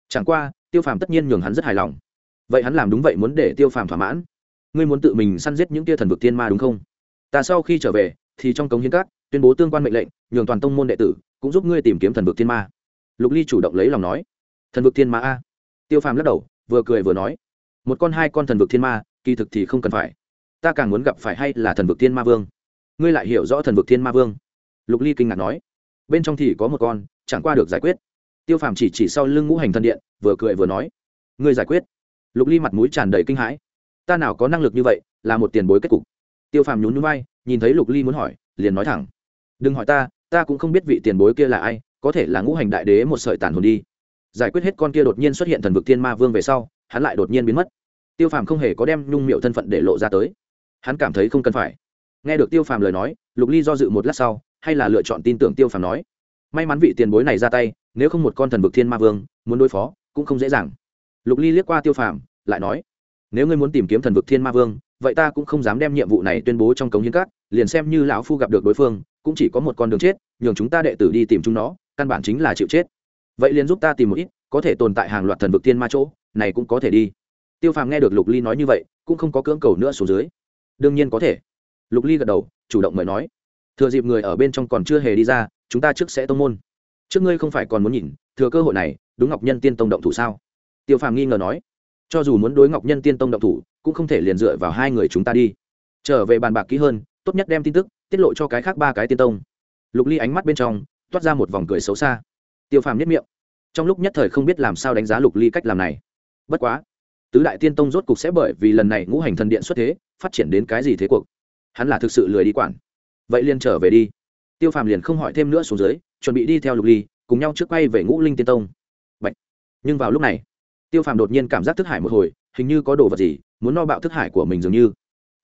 Chẳng qua, Tiêu Phàm tất nhiên nhường hắn rất hài lòng. Vậy hắn làm đúng vậy muốn để Tiêu Phàm thỏa mãn. Ngươi muốn tự mình săn giết những tia thần vực thiên ma đúng không? Ta sau khi trở về thì trong cống hiến các tuyên bố tương quan mệnh lệnh nhường toàn tông môn đệ tử cũng giúp ngươi tìm kiếm thần vực thiên ma. Lục ly chủ động lấy lòng nói. Thần vực thiên ma a? Tiêu phàm lắc đầu vừa cười vừa nói. Một con hai con thần vực thiên ma kỳ thực thì không cần phải. Ta càng muốn gặp phải hay là thần vực thiên ma vương? Ngươi lại hiểu rõ thần vực thiên ma vương? Lục ly kinh ngạc nói. Bên trong thì có một con chẳng qua được giải quyết tiêu phàm chỉ chỉ sau lưng ngũ hành thần điện, vừa cười vừa nói, ngươi giải quyết. Lục ly mặt mũi tràn đầy kinh hãi. Ta nào có năng lực như vậy, là một tiền bối kết cục. Tiêu phàm nhún nhún vai, nhìn thấy lục ly muốn hỏi, liền nói thẳng, đừng hỏi ta ta cũng không biết vị tiền bối kia là ai, có thể là ngũ hành đại đế một sợi tàn hồn đi. Giải quyết hết con kia đột nhiên xuất hiện thần vực thiên ma vương về sau, hắn lại đột nhiên biến mất. Tiêu phàm không hề có đem nhung miệu thân phận để lộ ra tới. Hắn cảm thấy không cần phải. Nghe được tiêu phàm lời nói, lục ly do dự một lát sau, hay là lựa chọn tin tưởng tiêu phàm nói, may mắn vị tiền bối này ra tay nếu không một con thần vực thiên ma vương muốn đối phó cũng không dễ dàng. Lục ly liếc qua tiêu phàm, lại nói, nếu ngươi muốn tìm kiếm thần vực thiên ma vương, vậy ta cũng không dám đem nhiệm vụ này tuyên bố trong cống hiến cát liền xem như lão phu gặp được đối phương, cũng chỉ có một con đường chết, nhường chúng ta đệ tử đi tìm chúng nó, căn bản chính là chịu chết. Vậy liền giúp ta tìm một ít, có thể tồn tại hàng loạt thần vực thiên ma chỗ, này cũng có thể đi. Tiêu phàm nghe được lục ly nói như vậy, cũng không có cưỡng cầu nữa xuống dưới. Đương nhiên có thể. Lục ly gật đầu, chủ động mời nói, thừa dịp người ở bên trong còn chưa hề đi ra, chúng ta trước sẽ tông môn trước ngươi không phải còn muốn nhìn, thừa cơ hội này, đúng ngọc nhân tiên tông động thủ sao? Tiêu phàm nghi ngờ nói. Cho dù muốn đối ngọc nhân tiên tông động thủ, cũng không thể liền dựa vào hai người chúng ta đi. Trở về bàn bạc kỹ hơn, tốt nhất đem tin tức, tiết lộ cho cái khác ba cái tiên tông. Lục ly ánh mắt bên trong, toát ra một vòng cười xấu xa. Tiêu phàm nhất miệng. Trong lúc nhất thời không biết làm sao đánh giá lục ly cách làm này. Bất quá, tứ đại tiên tông rốt cục sẽ bởi vì lần này ngũ hành thần điện xuất thế, phát triển đến cái gì thế cuộc? Hắn là thực sự lười đi quản. Vậy liền trở về đi. Tiêu phàm liền không hỏi thêm nữa xuống dưới chuẩn bị đi theo lục ly, cùng nhau trước quay về ngũ linh tiên tông. Bạch. nhưng vào lúc này, tiêu phàm đột nhiên cảm giác thức hải một hồi, hình như có đồ vật gì muốn no bạo thức hải của mình dường như.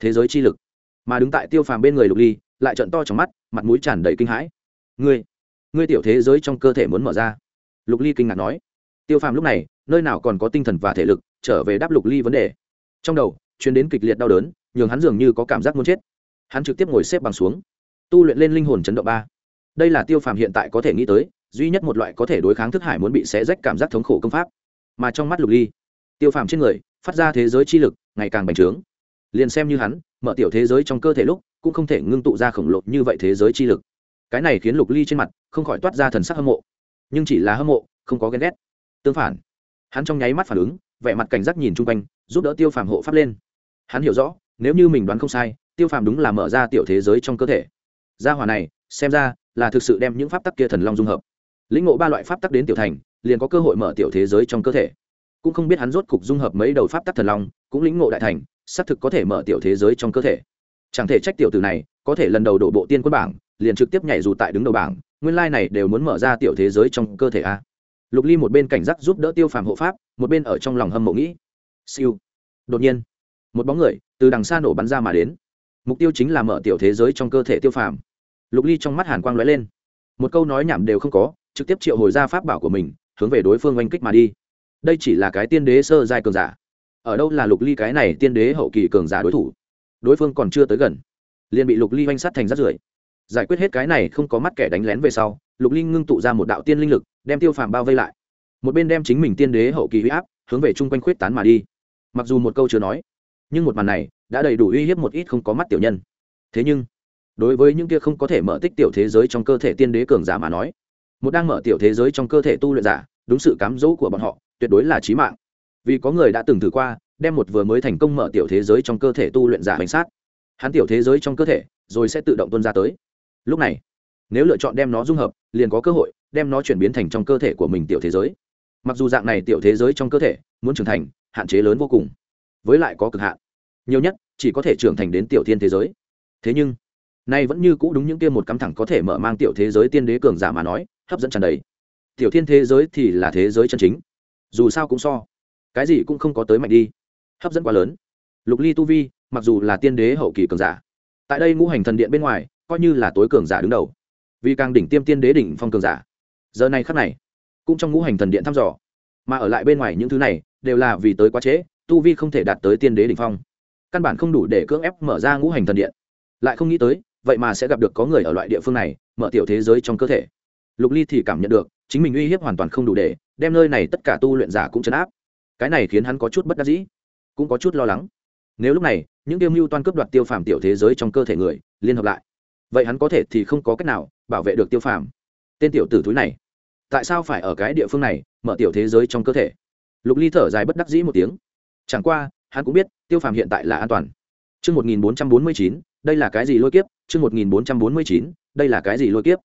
Thế giới chi lực. Mà đứng tại tiêu phàm bên người lục ly, lại trận to trong mắt, mặt mũi tràn đầy kinh hãi. Ngươi ngươi tiểu thế giới trong cơ thể muốn mở ra? Lục ly kinh ngạc nói. Tiêu phàm lúc này, nơi nào còn có tinh thần và thể lực, trở về đáp lục ly vấn đề. Trong đầu chuyến đến kịch liệt đau đớn, nhường hắn dường như có cảm giác muốn chết. Hắn trực tiếp ngồi xếp bằng xuống, tu luyện lên linh hồn chấn động ba đây là tiêu phàm hiện tại có thể nghĩ tới, duy nhất một loại có thể đối kháng thức hải muốn bị xé rách cảm giác thống khổ công pháp. Mà trong mắt lục ly, tiêu phàm trên người, phát ra thế giới chi lực ngày càng bành trướng. Liền xem như hắn, mở tiểu thế giới trong cơ thể lúc, cũng không thể ngưng tụ ra khổng lồ như vậy thế giới chi lực. Cái này khiến lục ly trên mặt không khỏi toát ra thần sắc hâm mộ. Nhưng chỉ là hâm mộ, không có ghen ghét. Tương phản, hắn trong nháy mắt phản ứng, vẻ mặt cảnh giác nhìn chung quanh, giúp đỡ tiêu phàm hộ pháp lên. Hắn hiểu rõ, nếu như mình đoán không sai, tiêu phàm đúng là mở ra tiểu thế giới trong cơ thể. Gia hòa này, xem ra là thực sự đem những pháp tắc kia thần long dung hợp. Lĩnh ngộ ba loại pháp tắc đến tiểu thành, liền có cơ hội mở tiểu thế giới trong cơ thể. Cũng không biết hắn rốt cục dung hợp mấy đầu pháp tắc thần long, cũng lĩnh ngộ đại thành, xác thực có thể mở tiểu thế giới trong cơ thể. Chẳng thể trách tiểu tử này, có thể lần đầu đổ bộ tiên quân bảng, liền trực tiếp nhảy dù tại đứng đầu bảng, nguyên lai này đều muốn mở ra tiểu thế giới trong cơ thể a. Lục ly một bên cảnh giác giúp đỡ tiêu phàm hộ pháp, một bên ở trong lòng hâm mộ nghĩ. Siêu. Đột nhiên, một bóng người từ đằng xa nổ bắn ra mà đến. Mục tiêu chính là mở tiểu thế giới trong cơ thể tiêu phàm lục ly trong mắt hàn quang lóe lên. Một câu nói nhảm đều không có, trực tiếp triệu hồi ra pháp bảo của mình, hướng về đối phương oanh kích mà đi. Đây chỉ là cái tiên đế sơ giai cường giả. Ở đâu là lục ly cái này tiên đế hậu kỳ cường giả đối thủ? Đối phương còn chưa tới gần, liền bị lục ly oanh sát thành rát rưởi. Giải quyết hết cái này không có mắt kẻ đánh lén về sau, lục ly ngưng tụ ra một đạo tiên linh lực, đem tiêu phàm bao vây lại. Một bên đem chính mình tiên đế hậu kỳ huy áp, hướng về chung quanh khuyết tán mà đi. Mặc dù một câu chưa nói, nhưng một màn này đã đầy đủ uy hiếp một ít không có mắt tiểu nhân. Thế nhưng đối với những kia không có thể mở tích tiểu thế giới trong cơ thể tiên đế cường giả mà nói, một đang mở tiểu thế giới trong cơ thể tu luyện giả, đúng sự cám dỗ của bọn họ, tuyệt đối là trí mạng. Vì có người đã từng thử qua, đem một vừa mới thành công mở tiểu thế giới trong cơ thể tu luyện giả bánh sát. Hắn tiểu thế giới trong cơ thể, rồi sẽ tự động tuân ra tới. Lúc này, nếu lựa chọn đem nó dung hợp, liền có cơ hội đem nó chuyển biến thành trong cơ thể của mình tiểu thế giới. Mặc dù dạng này tiểu thế giới trong cơ thể muốn trưởng thành, hạn chế lớn vô cùng, với lại có cực hạn. Nhiều nhất, chỉ có thể trưởng thành đến tiểu thiên thế giới. Thế nhưng nay vẫn như cũ đúng những kia một cắm thẳng có thể mở mang tiểu thế giới tiên đế cường giả mà nói, hấp dẫn tràn đầy. Tiểu thiên thế giới thì là thế giới chân chính. Dù sao cũng so. Cái gì cũng không có tới mạnh đi. Hấp dẫn quá lớn. Lục ly tu vi, mặc dù là tiên đế hậu kỳ cường giả, tại đây ngũ hành thần điện bên ngoài, coi như là tối cường giả đứng đầu. Vì càng đỉnh tiêm tiên đế đỉnh phong cường giả. Giờ này khắc này, cũng trong ngũ hành thần điện thăm dò. Mà ở lại bên ngoài những thứ này, đều là vì tới quá trễ, tu vi không thể đạt tới tiên đế đỉnh phong. Căn bản không đủ để cưỡng ép mở ra ngũ hành thần điện. Lại không nghĩ tới vậy mà sẽ gặp được có người ở loại địa phương này mở tiểu thế giới trong cơ thể. Lục ly thì cảm nhận được chính mình uy hiếp hoàn toàn không đủ để đem nơi này tất cả tu luyện giả cũng chấn áp. Cái này khiến hắn có chút bất đắc dĩ cũng có chút lo lắng. Nếu lúc này những tiêu mưu toan cướp đoạt tiêu phàm tiểu thế giới trong cơ thể người liên hợp lại vậy hắn có thể thì không có cách nào bảo vệ được tiêu phàm. Tên tiểu tử thúi này tại sao phải ở cái địa phương này mở tiểu thế giới trong cơ thể? Lục ly thở dài bất đắc dĩ một tiếng. Chẳng qua hắn cũng biết tiêu phàm hiện tại là an toàn. Trước 1449, đây là cái gì lôi kiếp? Trư một nghìn bốn trăm bốn mươi chín. đây là cái gì lôi kiếp?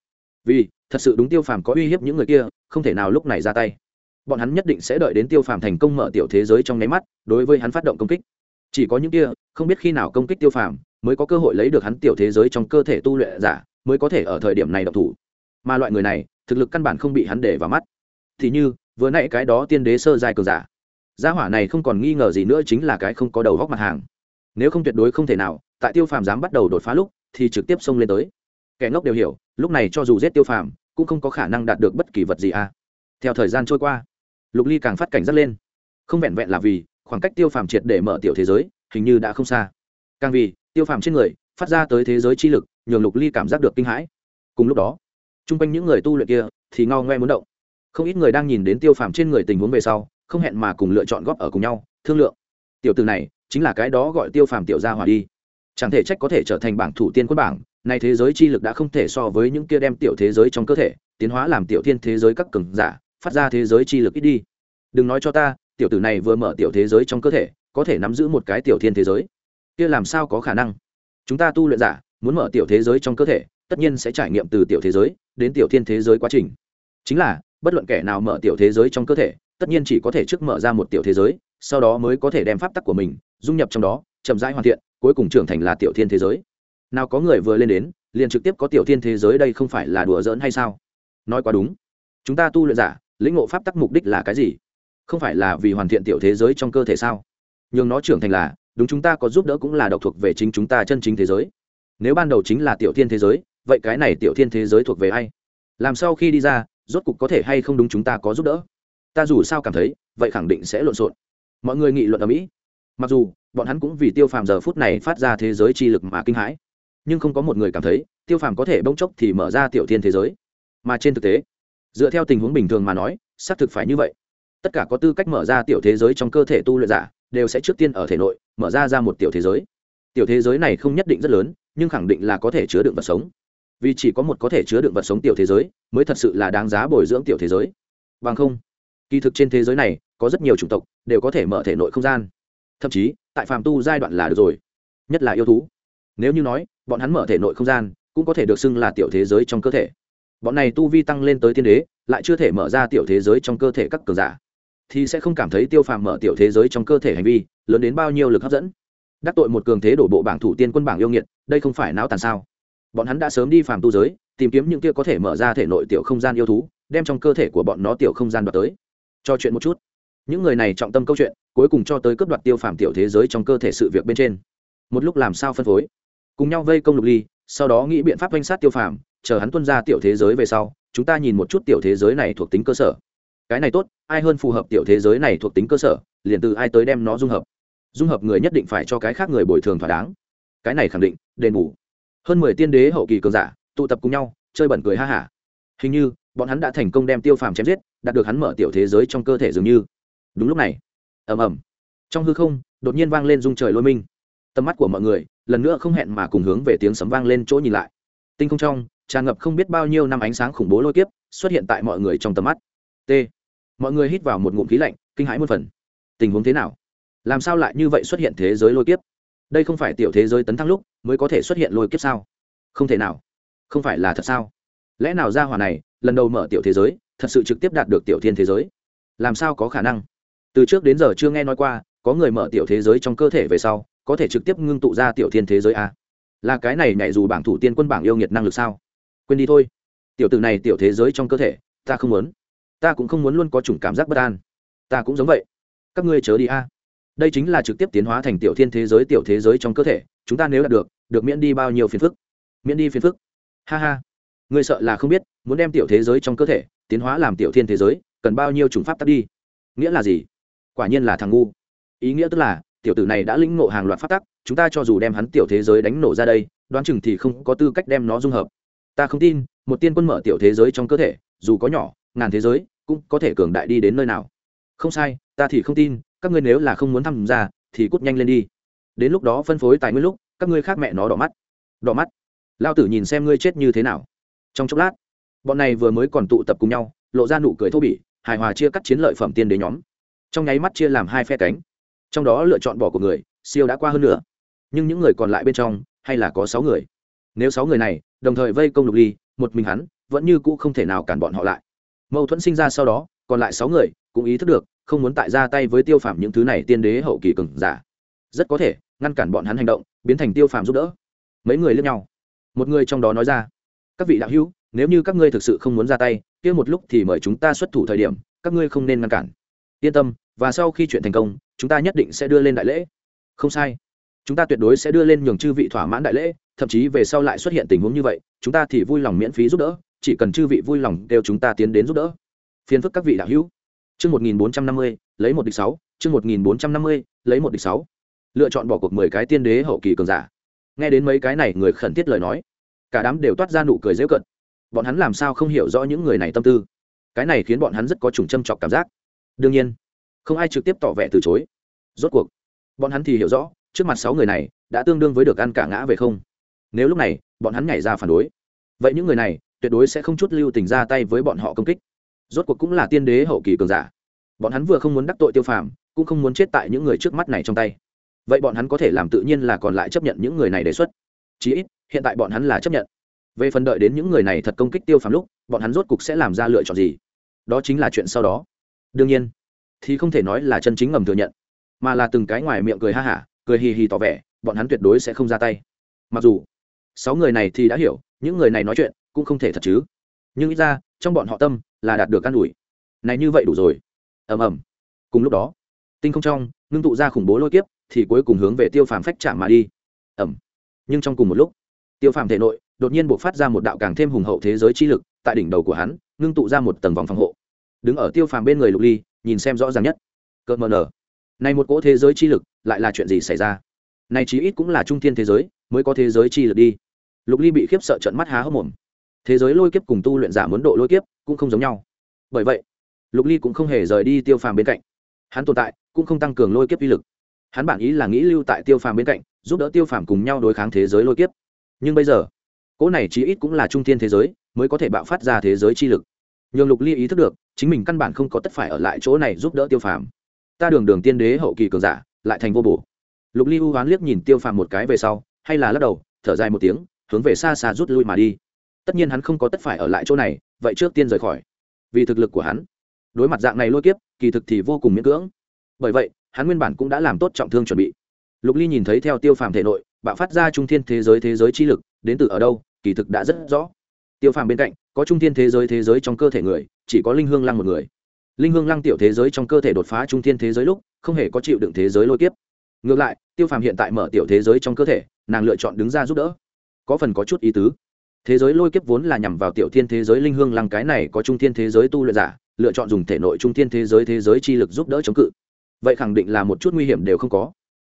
Vì, thật sự đúng tiêu phàm có uy hiếp những người kia, không thể nào lúc này ra tay. Bọn hắn nhất định sẽ đợi đến tiêu phàm thành công mở tiểu thế giới trong nháy mắt, đối với hắn phát động công kích. Chỉ có những kia, không biết khi nào công kích tiêu phàm, mới có cơ hội lấy được hắn tiểu thế giới trong cơ thể tu luyện giả, mới có thể ở thời điểm này động thủ. Mà loại người này, thực lực căn bản không bị hắn để vào mắt. Thì như, vừa nãy cái đó tiên đế sơ giai cường giả. Gia hỏa này không còn nghi ngờ gì nữa chính là cái không có đầu góc mặt hàng. Nếu không tuyệt đối không thể nào, tại Tiêu Phàm dám bắt đầu đột phá lúc, thì trực tiếp xông lên tới. Kẻ ngốc đều hiểu, lúc này cho dù giết Tiêu Phàm, cũng không có khả năng đạt được bất kỳ vật gì. À. Theo thời gian trôi qua, Lục Ly càng phát cảnh giác lên. Không vẹn vẹn là vì khoảng cách Tiêu Phàm triệt để mở tiểu thế giới, hình như đã không xa. Càng vì, Tiêu Phàm trên người phát ra tới thế giới chi lực, nhường Lục Ly cảm giác được kinh hãi. Cùng lúc đó, trung quanh những người tu luyện kia thì ngao ngoe muốn động. Không ít người đang nhìn đến Tiêu Phàm trên người tình huống về sau, không hẹn mà cùng lựa chọn góp ở cùng nhau thương lượng tiểu từ này chính là cái đó gọi tiêu phàm tiểu gia hòa đi. Chẳng thể trách có thể trở thành bảng thủ tiên quân bảng, nay thế giới chi lực đã không thể so với những kia đem tiểu thế giới trong cơ thể, tiến hóa làm tiểu thiên thế giới các cường giả, phát ra thế giới chi lực ít đi. Đừng nói cho ta, tiểu tử này vừa mở tiểu thế giới trong cơ thể, có thể nắm giữ một cái tiểu thiên thế giới. Kia làm sao có khả năng? Chúng ta tu luyện giả, muốn mở tiểu thế giới trong cơ thể, tất nhiên sẽ trải nghiệm từ tiểu thế giới đến tiểu thiên thế giới quá trình. Chính là, bất luận kẻ nào mở tiểu thế giới trong cơ thể, tất nhiên chỉ có thể trước mở ra một tiểu thế giới sau đó mới có thể đem pháp tắc của mình dung nhập trong đó, chậm rãi hoàn thiện, cuối cùng trưởng thành là tiểu thiên thế giới. Nào có người vừa lên đến, liền trực tiếp có tiểu thiên thế giới đây không phải là đùa giỡn hay sao? Nói quá đúng. Chúng ta tu luyện giả, lĩnh ngộ pháp tắc mục đích là cái gì? Không phải là vì hoàn thiện tiểu thế giới trong cơ thể sao? Nhưng nó trưởng thành là, đúng chúng ta có giúp đỡ cũng là độc thuộc về chính chúng ta chân chính thế giới. Nếu ban đầu chính là tiểu thiên thế giới, vậy cái này tiểu thiên thế giới thuộc về ai? Làm sau khi đi ra, rốt cục có thể hay không đúng chúng ta có giúp đỡ? Ta dù sao cảm thấy, vậy khẳng định sẽ lộn xộn mọi người nghị luận ở mỹ mặc dù bọn hắn cũng vì tiêu phàm giờ phút này phát ra thế giới chi lực mà kinh hãi nhưng không có một người cảm thấy tiêu phàm có thể bỗng chốc thì mở ra tiểu thiên thế giới mà trên thực tế dựa theo tình huống bình thường mà nói xác thực phải như vậy tất cả có tư cách mở ra tiểu thế giới trong cơ thể tu luyện giả đều sẽ trước tiên ở thể nội mở ra ra một tiểu thế giới tiểu thế giới này không nhất định rất lớn nhưng khẳng định là có thể chứa đựng vật sống vì chỉ có một có thể chứa đựng vật sống tiểu thế giới mới thật sự là đáng giá bồi dưỡng tiểu thế giới bằng không kỳ thực trên thế giới này có rất nhiều chủng tộc đều có thể mở thể nội không gian. Thậm chí, tại phàm tu giai đoạn là được rồi, nhất là yêu thú. Nếu như nói, bọn hắn mở thể nội không gian cũng có thể được xưng là tiểu thế giới trong cơ thể. Bọn này tu vi tăng lên tới tiên đế, lại chưa thể mở ra tiểu thế giới trong cơ thể các cường giả, thì sẽ không cảm thấy tiêu phàm mở tiểu thế giới trong cơ thể hành vi lớn đến bao nhiêu lực hấp dẫn. Đắc tội một cường thế đổ bộ bảng thủ tiên quân bảng yêu nghiệt, đây không phải não tàn sao? Bọn hắn đã sớm đi phàm tu giới, tìm kiếm những kia có thể mở ra thể nội tiểu không gian yêu thú, đem trong cơ thể của bọn nó tiểu không gian đoạt tới. Cho chuyện một chút những người này trọng tâm câu chuyện, cuối cùng cho tới cướp đoạt tiêu phàm tiểu thế giới trong cơ thể sự việc bên trên. Một lúc làm sao phân phối? Cùng nhau vây công lục ly, sau đó nghĩ biện pháp danh sát tiêu phàm, chờ hắn tuân ra tiểu thế giới về sau, chúng ta nhìn một chút tiểu thế giới này thuộc tính cơ sở. Cái này tốt, ai hơn phù hợp tiểu thế giới này thuộc tính cơ sở, liền từ ai tới đem nó dung hợp. Dung hợp người nhất định phải cho cái khác người bồi thường thỏa đáng. Cái này khẳng định, đền bù. Hơn mười tiên đế hậu kỳ cường giả, tụ tập cùng nhau, chơi bẩn cười ha hả. Hình như, bọn hắn đã thành công đem tiêu phàm chém giết, đạt được hắn mở tiểu thế giới trong cơ thể dường như đúng lúc này, ầm ầm, trong hư không, đột nhiên vang lên rung trời lôi minh. Tầm mắt của mọi người lần nữa không hẹn mà cùng hướng về tiếng sấm vang lên chỗ nhìn lại. Tinh không trong, tràn ngập không biết bao nhiêu năm ánh sáng khủng bố lôi kiếp xuất hiện tại mọi người trong tầm mắt. T. Mọi người hít vào một ngụm khí lạnh, kinh hãi một phần. Tình huống thế nào? Làm sao lại như vậy xuất hiện thế giới lôi kiếp? Đây không phải tiểu thế giới tấn thăng lúc mới có thể xuất hiện lôi kiếp sao? Không thể nào. Không phải là thật sao? Lẽ nào ra hỏa này lần đầu mở tiểu thế giới, thật sự trực tiếp đạt được tiểu thiên thế giới? Làm sao có khả năng? Từ trước đến giờ chưa nghe nói qua, có người mở tiểu thế giới trong cơ thể về sau, có thể trực tiếp ngưng tụ ra tiểu thiên thế giới a. Là cái này nhảy dù bảng thủ tiên quân bảng yêu nghiệt năng lực sao? Quên đi thôi. Tiểu t này tiểu thế giới trong cơ thể, ta không muốn. Ta cũng không muốn luôn có chủng cảm giác bất an. Ta cũng giống vậy. Các ngươi chớ đi a. Đây chính là trực tiếp tiến hóa thành tiểu thiên thế giới, tiểu thế giới trong cơ thể. Chúng ta nếu đạt được được miễn đi bao nhiêu phiền phức? Miễn đi phiền phức. Ha ha. Ngươi sợ là không biết, muốn đem tiểu thế giới trong cơ thể tiến hóa làm tiểu thiên thế giới, cần bao nhiêu chủng pháp tắt đi? Nghĩa là gì? Quả nhiên là thằng ngu. Ý nghĩa tức là, tiểu tử này đã lĩnh ngộ hàng loạt pháp tắc, chúng ta cho dù đem hắn tiểu thế giới đánh nổ ra đây, đoán chừng thì không có tư cách đem nó dung hợp. Ta không tin, một tiên quân mở tiểu thế giới trong cơ thể, dù có nhỏ, ngàn thế giới, cũng có thể cường đại đi đến nơi nào. Không sai, ta thì không tin, các ngươi nếu là không muốn tham gia, thì cút nhanh lên đi. Đến lúc đó phân phối tài nguyên lúc, các ngươi khác mẹ nó đỏ mắt. Đỏ mắt. Lao tử nhìn xem ngươi chết như thế nào. Trong chốc lát, bọn này vừa mới còn tụ tập cùng nhau, lộ ra nụ cười thô bỉ, hài hòa chia cắt chiến lợi phẩm tiên đế nhóm trong nháy mắt chia làm hai phe cánh. Trong đó lựa chọn bỏ của người, siêu đã qua hơn nữa nhưng những người còn lại bên trong, hay là có sáu người. Nếu sáu người này, đồng thời vây công lục ly, một mình hắn, vẫn như cũ không thể nào cản bọn họ lại. Mâu thuẫn sinh ra sau đó, còn lại sáu người cũng ý thức được, không muốn tại ra tay với tiêu phạm những thứ này tiên đế hậu kỳ cường giả. Rất có thể, ngăn cản bọn hắn hành động, biến thành tiêu phạm giúp đỡ. Mấy người lướt nhau. Một người trong đó nói ra, các vị đạo hữu, nếu như các ngươi thực sự không muốn ra tay, kia một lúc thì mời chúng ta xuất thủ thời điểm, các ngươi không nên ngăn cản yên tâm, và sau khi chuyện thành công, chúng ta nhất định sẽ đưa lên đại lễ. Không sai. Chúng ta tuyệt đối sẽ đưa lên nhường chư vị thỏa mãn đại lễ, thậm chí về sau lại xuất hiện tình huống như vậy, chúng ta thì vui lòng miễn phí giúp đỡ, chỉ cần chư vị vui lòng đều chúng ta tiến đến giúp đỡ. Phiền phức các vị đạo hữu. Chương một nghìn bốn trăm năm mươi, lấy một địch sáu. Chương một nghìn bốn trăm năm mươi, lấy một địch sáu. Lựa chọn bỏ cuộc mười cái tiên đế hậu kỳ cường giả. Nghe đến mấy cái này, người khẩn thiết lời nói. Cả đám đều toát ra nụ cười dễ cận bọn hắn làm sao không hiểu rõ những người này tâm tư? Cái này khiến bọn hắn rất có trùng châm chọc cảm giác đương nhiên, không ai trực tiếp tỏ vẻ từ chối. Rốt cuộc, bọn hắn thì hiểu rõ, trước mặt sáu người này đã tương đương với được ăn cả ngã về không. Nếu lúc này, bọn hắn nhảy ra phản đối, vậy những người này tuyệt đối sẽ không chút lưu tình ra tay với bọn họ công kích. Rốt cuộc cũng là tiên đế hậu kỳ cường giả. Bọn hắn vừa không muốn đắc tội tiêu phàm, cũng không muốn chết tại những người trước mắt này trong tay. Vậy bọn hắn có thể làm tự nhiên là còn lại chấp nhận những người này đề xuất. Chí ít, hiện tại bọn hắn là chấp nhận. Về phần đợi đến những người này thật công kích tiêu phàm lúc, bọn hắn rốt cục sẽ làm ra lựa chọn gì? Đó chính là chuyện sau đó đương nhiên, thì không thể nói là chân chính ngầm thừa nhận, mà là từng cái ngoài miệng cười ha hả, cười hì hì tỏ vẻ, bọn hắn tuyệt đối sẽ không ra tay. Mặc dù, sáu người này thì đã hiểu, những người này nói chuyện cũng không thể thật chứ. Nhưng ít ra, trong bọn họ tâm là đạt được an ủi. Này như vậy đủ rồi. Ầm ầm. Cùng lúc đó, tinh không trong ngưng tụ ra khủng bố lôi kiếp, thì cuối cùng hướng về tiêu phàm phách chạm mà đi. Ẩm nhưng trong cùng một lúc, tiêu phàm thể nội đột nhiên buộc phát ra một đạo càng thêm hùng hậu thế giới chi lực, tại đỉnh đầu của hắn, ngưng tụ ra một tầng vòng phòng hộ đứng ở tiêu phàm bên người lục ly, nhìn xem rõ ràng nhất. Cợt mờ nở. Này một cỗ thế giới chi lực, lại là chuyện gì xảy ra? Này chí ít cũng là trung thiên thế giới, mới có thế giới chi lực đi. Lục ly bị khiếp sợ trận mắt há hốc mồm. Thế giới lôi kiếp cùng tu luyện giả muốn độ lôi kiếp, cũng không giống nhau. Bởi vậy, lục ly cũng không hề rời đi tiêu phàm bên cạnh. Hắn tồn tại, cũng không tăng cường lôi kiếp uy lực. Hắn bản ý là nghĩ lưu tại tiêu phàm bên cạnh, giúp đỡ tiêu phàm cùng nhau đối kháng thế giới lôi kiếp. Nhưng bây giờ, cỗ này chí ít cũng là trung thiên thế giới, mới có thể bạo phát ra thế giới chi lực. Nhường lục ly ý thức được chính mình căn bản không có tất phải ở lại chỗ này giúp đỡ tiêu phàm. Ta đường đường tiên đế hậu kỳ cường giả, lại thành vô bổ. Lục ly u hoán liếc nhìn tiêu phàm một cái về sau, hay là lắc đầu, thở dài một tiếng, hướng về xa xa rút lui mà đi. Tất nhiên hắn không có tất phải ở lại chỗ này, vậy trước tiên rời khỏi. Vì thực lực của hắn, đối mặt dạng này lôi kiếp, kỳ thực thì vô cùng miễn cưỡng. Bởi vậy, hắn nguyên bản cũng đã làm tốt trọng thương chuẩn bị. Lục ly nhìn thấy theo tiêu phàm thể nội, bạo phát ra trung thiên thế giới thế giới chi lực, đến từ ở đâu, kỳ thực đã rất rõ. Tiêu phàm bên cạnh, có trung thiên thế giới thế giới trong cơ thể người chỉ có linh hương lăng một người. Linh hương lăng tiểu thế giới trong cơ thể đột phá trung thiên thế giới lúc, không hề có chịu đựng thế giới lôi kiếp. Ngược lại, tiêu phàm hiện tại mở tiểu thế giới trong cơ thể, nàng lựa chọn đứng ra giúp đỡ. Có phần có chút ý tứ. Thế giới lôi kiếp vốn là nhằm vào tiểu thiên thế giới linh hương lăng, cái này có trung thiên thế giới tu luyện giả, lựa chọn dùng thể nội trung thiên thế giới thế giới chi lực giúp đỡ chống cự. Vậy khẳng định là một chút nguy hiểm đều không có.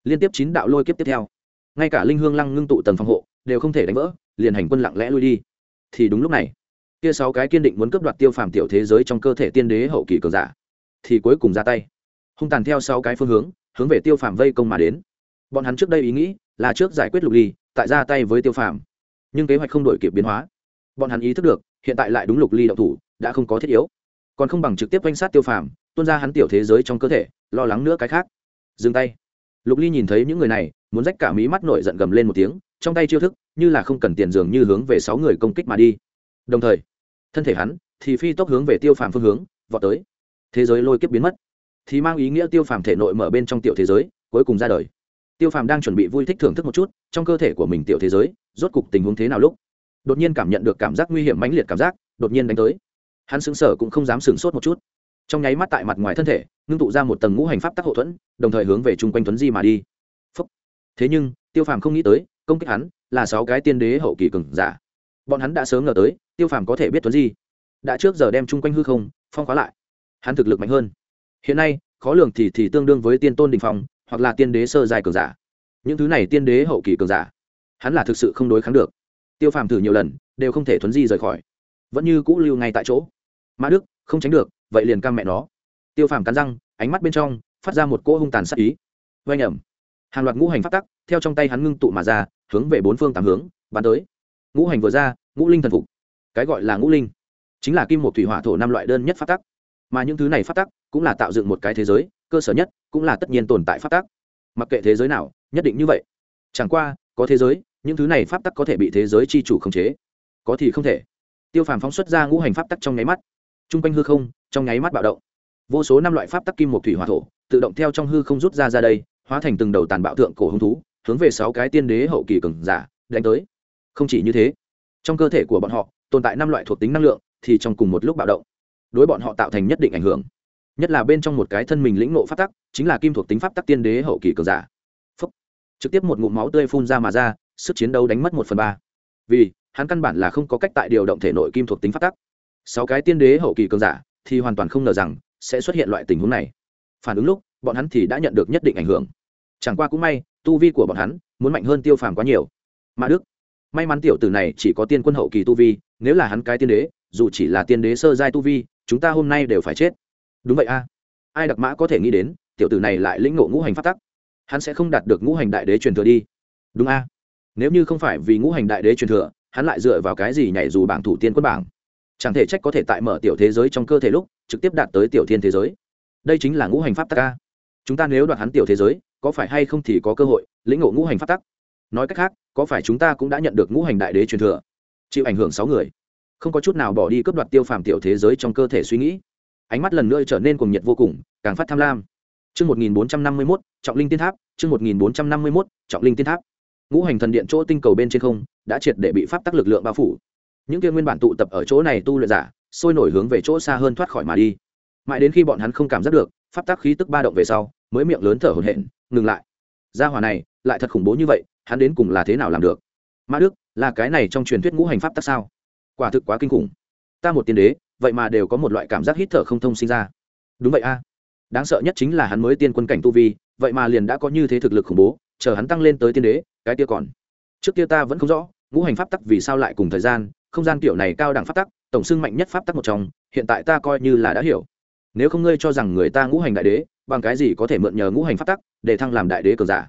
Liên tiếp chín đạo lôi kiếp tiếp theo, ngay cả linh hương lăng ngưng tụ tầng phòng hộ, đều không thể đánh vỡ, liền hành quân lặng lẽ lui đi. Thì đúng lúc này kia sáu cái kiên định muốn cướp đoạt tiêu phàm tiểu thế giới trong cơ thể tiên đế hậu kỳ cường giả, thì cuối cùng ra tay. Hung tàn theo sáu cái phương hướng hướng về tiêu phàm vây công mà đến. Bọn hắn trước đây ý nghĩ là trước giải quyết lục ly, tại ra tay với tiêu phàm. Nhưng kế hoạch không đổi kịp biến hóa. Bọn hắn ý thức được, hiện tại lại đúng lục ly động thủ, đã không có thiết yếu. Còn không bằng trực tiếp quanh sát tiêu phàm, tuôn ra hắn tiểu thế giới trong cơ thể, lo lắng nữa cái khác. Dừng tay. Lục ly nhìn thấy những người này, muốn rách cả mí mắt nổi giận gầm lên một tiếng, trong tay chiêu thức, như là không cần tiền dường như hướng về sáu người công kích mà đi. Đồng thời thân thể hắn, thì phi tốc hướng về tiêu phàm phương hướng, vọt tới. Thế giới lôi kiếp biến mất. Thì mang ý nghĩa tiêu phàm thể nội mở bên trong tiểu thế giới, cuối cùng ra đời. Tiêu phàm đang chuẩn bị vui thích thưởng thức một chút, trong cơ thể của mình tiểu thế giới, rốt cục tình huống thế nào lúc? Đột nhiên cảm nhận được cảm giác nguy hiểm mãnh liệt cảm giác, đột nhiên đánh tới. Hắn sững sờ cũng không dám sửng sốt một chút. Trong nháy mắt tại mặt ngoài thân thể, ngưng tụ ra một tầng ngũ hành pháp tắc hậu thuẫn, đồng thời hướng về chung quanh tuấn di mà đi. Phúc. thế nhưng, tiêu phàm không nghĩ tới, công kích hắn là sáu cái tiên đế hậu kỳ cường giả bọn hắn đã sớm ngờ tới, tiêu phàm có thể biết tuấn di. Đã trước giờ đem chung quanh hư không, phong khóa lại. Hắn thực lực mạnh hơn. Hiện nay, khó lường thì thì tương đương với tiên tôn đình phong, hoặc là tiên đế sơ dài cường giả. Những thứ này tiên đế hậu kỳ cường giả, hắn là thực sự không đối kháng được. Tiêu phàm thử nhiều lần, đều không thể thuấn di rời khỏi. Vẫn như cũ lưu ngay tại chỗ. Mã đức, không tránh được, vậy liền cam mẹ nó. Tiêu phàm cắn răng, ánh mắt bên trong phát ra một cỗ hung tàn sát ý. Vay nhầm hàng loạt ngũ hành phát tắc, theo trong tay hắn ngưng tụ mà ra, hướng về bốn phương tám hướng, bắn tới ngũ hành vừa ra, ngũ linh thần phục. Cái gọi là ngũ linh, chính là kim một thủy hỏa thổ năm loại đơn nhất phát tắc. Mà những thứ này phát tắc cũng là tạo dựng một cái thế giới, cơ sở nhất cũng là tất nhiên tồn tại phát tắc. Mặc kệ thế giới nào, nhất định như vậy. Chẳng qua, có thế giới, những thứ này pháp tắc có thể bị thế giới chi chủ khống chế. Có thì không thể. Tiêu phàm phóng xuất ra ngũ hành pháp tắc trong nháy mắt. T r u n g quanh hư không, trong nháy mắt bạo động. Vô số năm loại pháp tắc kim một thủy hỏa thổ, tự động theo trong hư không rút ra ra đây, hóa thành từng đầu tàn bạo thượng cổ hứng thú, hướng về sáu cái tiên đế hậu kỳ cường giả, đánh tới không chỉ như thế, trong cơ thể của bọn họ, tồn tại năm loại thuộc tính năng lượng thì trong cùng một lúc bạo động, đối bọn họ tạo thành nhất định ảnh hưởng. Nhất là bên trong một cái thân mình lĩnh nộ pháp tắc, chính là kim thuộc tính pháp tắc tiên đế hậu kỳ cường giả. Phúc. trực tiếp một ngụm máu tươi phun ra mà ra, sức chiến đấu đánh mất một phần ba. Vì, hắn căn bản là không có cách tại điều động thể nội kim thuộc tính pháp tắc. Sáu cái tiên đế hậu kỳ cường giả thì hoàn toàn không ngờ rằng sẽ xuất hiện loại tình huống này. Phản ứng lúc, bọn hắn thì đã nhận được nhất định ảnh hưởng. Chẳng qua cũng may, tu vi của bọn hắn muốn mạnh hơn tiêu phàm quá nhiều. Mà đức may mắn tiểu tử này chỉ có tiên quân hậu kỳ tu vi, nếu là hắn cái tiên đế, dù chỉ là tiên đế sơ giai tu vi, chúng ta hôm nay đều phải chết. Đúng vậy a. Ai đặc mã có thể nghĩ đến, tiểu tử này lại lĩnh ngộ ngũ hành phát tắc. Hắn sẽ không đạt được ngũ hành đại đế truyền thừa đi. Đúng a. Nếu như không phải vì ngũ hành đại đế truyền thừa, hắn lại dựa vào cái gì nhảy dù bảng thủ tiên quân bảng? Chẳng thể trách có thể tại mở tiểu thế giới trong cơ thể lúc, trực tiếp đạt tới tiểu thiên thế giới. Đây chính là ngũ hành pháp tắc a. Chúng ta nếu đoạt hắn tiểu thế giới, có phải hay không thì có cơ hội lĩnh ngộ ngũ hành pháp tắc? Nói cách khác có phải chúng ta cũng đã nhận được ngũ hành đại đế truyền thừa? Chịu ảnh hưởng sáu người. Không có chút nào bỏ đi cướp đoạt tiêu phàm tiểu thế giới trong cơ thể suy nghĩ. Ánh mắt lần nữa trở nên cuồng nhiệt vô cùng càng phát tham lam. Chương 1451, Trọng Linh Tiên Tháp, chương 1451, Trọng Linh Tiên Tháp. ngũ hành thần điện chỗ tinh cầu bên trên không đã triệt để bị pháp tắc lực lượng bao phủ. Những kia nguyên bản tụ tập ở chỗ này tu luyện giả sôi nổi hướng về chỗ xa hơn thoát khỏi mà đi. Mãi đến khi bọn hắn không cảm giác được pháp tắc khí tức ba động về sau mới miệng lớn thở hổn hển ngừng lại gia hỏa này, lại thật khủng bố như vậy, hắn đến cùng là thế nào làm được? Mã đức, là cái này trong truyền thuyết ngũ hành pháp tắc sao? Quả thực quá kinh khủng. Ta một tiên đế, vậy mà đều có một loại cảm giác hít thở không thông sinh ra. Đúng vậy a. Đáng sợ nhất chính là hắn mới tiên quân cảnh tu vi, vậy mà liền đã có như thế thực lực khủng bố, chờ hắn tăng lên tới tiên đế, cái kia còn. Trước kia ta vẫn không rõ, ngũ hành pháp tắc vì sao lại cùng thời gian, không gian kiểu này cao đẳng pháp tắc, tổng xưng mạnh nhất pháp tắc một trong, hiện tại ta coi như là đã hiểu nếu không ngươi cho rằng người ta ngũ hành đại đế, bằng cái gì có thể mượn nhờ ngũ hành pháp tắc để thăng làm đại đế cường giả?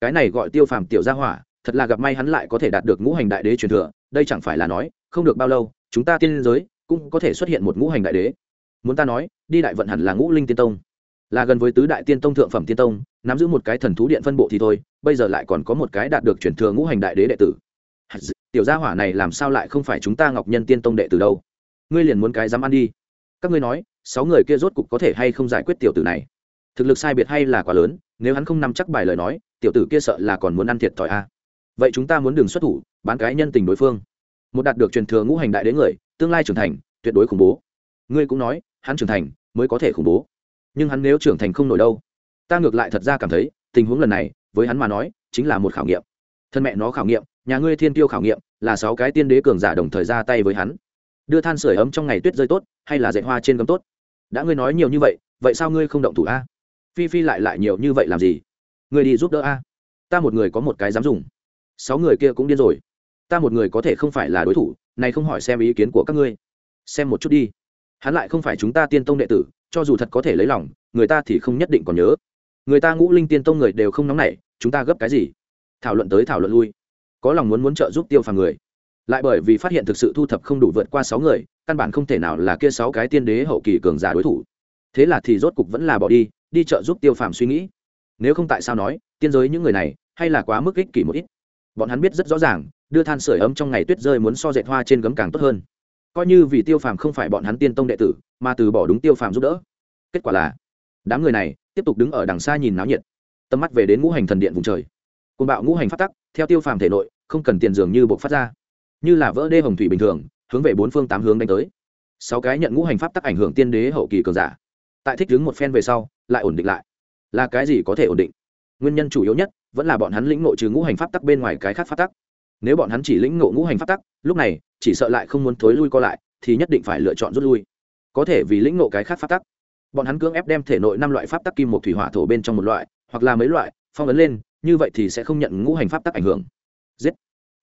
Cái này gọi tiêu phàm tiểu gia hỏa, thật là gặp may hắn lại có thể đạt được ngũ hành đại đế truyền thừa, đây chẳng phải là nói, không được bao lâu, chúng ta tiên giới cũng có thể xuất hiện một ngũ hành đại đế. Muốn ta nói, đi đại vận hẳn là ngũ linh tiên tông. Là gần với tứ đại tiên tông thượng phẩm tiên tông, nắm giữ một cái thần thú điện phân bộ thì thôi, bây giờ lại còn có một cái đạt được chuyển thừa ngũ hành đại đế đệ tử. Tiểu gia hỏa này làm sao lại không phải chúng ta ngọc nhân tiên tông đệ tử đâu? Ngươi liền muốn cái dám ăn đi các ngươi nói, sáu người kia rốt cục có thể hay không giải quyết tiểu tử này? Thực lực sai biệt hay là quá lớn, nếu hắn không nắm chắc bài lời nói, tiểu tử kia sợ là còn muốn ăn thiệt thòi a. Vậy chúng ta muốn đường xuất thủ, bán cái nhân tình đối phương. Một đạt được truyền thừa ngũ hành đại đế người, tương lai trưởng thành, tuyệt đối khủng bố. Ngươi cũng nói, hắn trưởng thành mới có thể khủng bố. Nhưng hắn nếu trưởng thành không nổi đâu, ta ngược lại thật ra cảm thấy, tình huống lần này, với hắn mà nói, chính là một khảo nghiệm. Thân mẹ nó khảo nghiệm, nhà ngươi thiên tiêu khảo nghiệm, là sáu cái tiên đế cường giả đồng thời ra tay với hắn. Đưa than sửa ấm trong ngày tuyết rơi tốt hay là dạy hoa trên gấm tốt? Đã ngươi nói nhiều như vậy vậy sao ngươi không động thủ a? Phi phi lại lại nhiều như vậy làm gì? Ngươi đi giúp đỡ a. Ta một người có một cái dám dùng. Sáu người kia cũng điên rồi. Ta một người có thể không phải là đối thủ, này không hỏi xem ý kiến của các ngươi. Xem một chút đi. Hắn lại không phải chúng ta tiên tông đệ tử, cho dù thật có thể lấy lòng, người ta thì không nhất định còn nhớ. Người ta ngũ linh tiên tông người đều không nóng nảy, chúng ta gấp cái gì? Thảo luận tới thảo luận lui. Có lòng muốn muốn trợ giúp tiêu phàm người. Lại bởi vì phát hiện thực sự thu thập không đủ vượt qua sáu người căn bản không thể nào là kia sáu cái tiên đế hậu kỳ cường giả đối thủ. Thế là thì rốt cục vẫn là bỏ đi đi chợ giúp tiêu phàm suy nghĩ. Nếu không tại sao nói, tiên giới những người này, hay là quá mức ích kỷ một ít? Bọn hắn biết rất rõ ràng, đưa than sửa ấm trong ngày tuyết rơi muốn so dệt hoa trên gấm càng tốt hơn. Coi như vì tiêu phàm không phải bọn hắn tiên tông đệ tử, mà từ bỏ đúng tiêu phàm giúp đỡ. Kết quả là, đám người này tiếp tục đứng ở đằng xa nhìn náo nhiệt. Tầm mắt về đến ngũ hành thần điện vùng trời. Côn bạo ngũ hành phát tắc, theo tiêu phàm thể nội, không cần tiền dường như buộc phát ra. Như là vỡ đê hồng thủy bình thường hướng về bốn phương tám hướng đánh tới. Sáu cái nhận ngũ hành pháp tắc ảnh hưởng tiên đế hậu kỳ cường giả. Tại thích đứng một phen về sau, lại ổn định lại. Là cái gì có thể ổn định? Nguyên nhân chủ yếu nhất vẫn là bọn hắn lĩnh ngộ trừ ngũ hành pháp tắc bên ngoài cái khác pháp tắc. Nếu bọn hắn chỉ lĩnh ngộ ngũ hành pháp tắc, lúc này, chỉ sợ lại không muốn thối lui co lại, thì nhất định phải lựa chọn rút lui. Có thể vì lĩnh ngộ cái khác pháp tắc, bọn hắn cưỡng ép đem thể nội năm loại pháp tắc kim một thủy hỏa thổ bên trong một loại, hoặc là mấy loại, phong ấn lên, như vậy thì sẽ không nhận ngũ hành pháp tắc ảnh hưởng. Giết!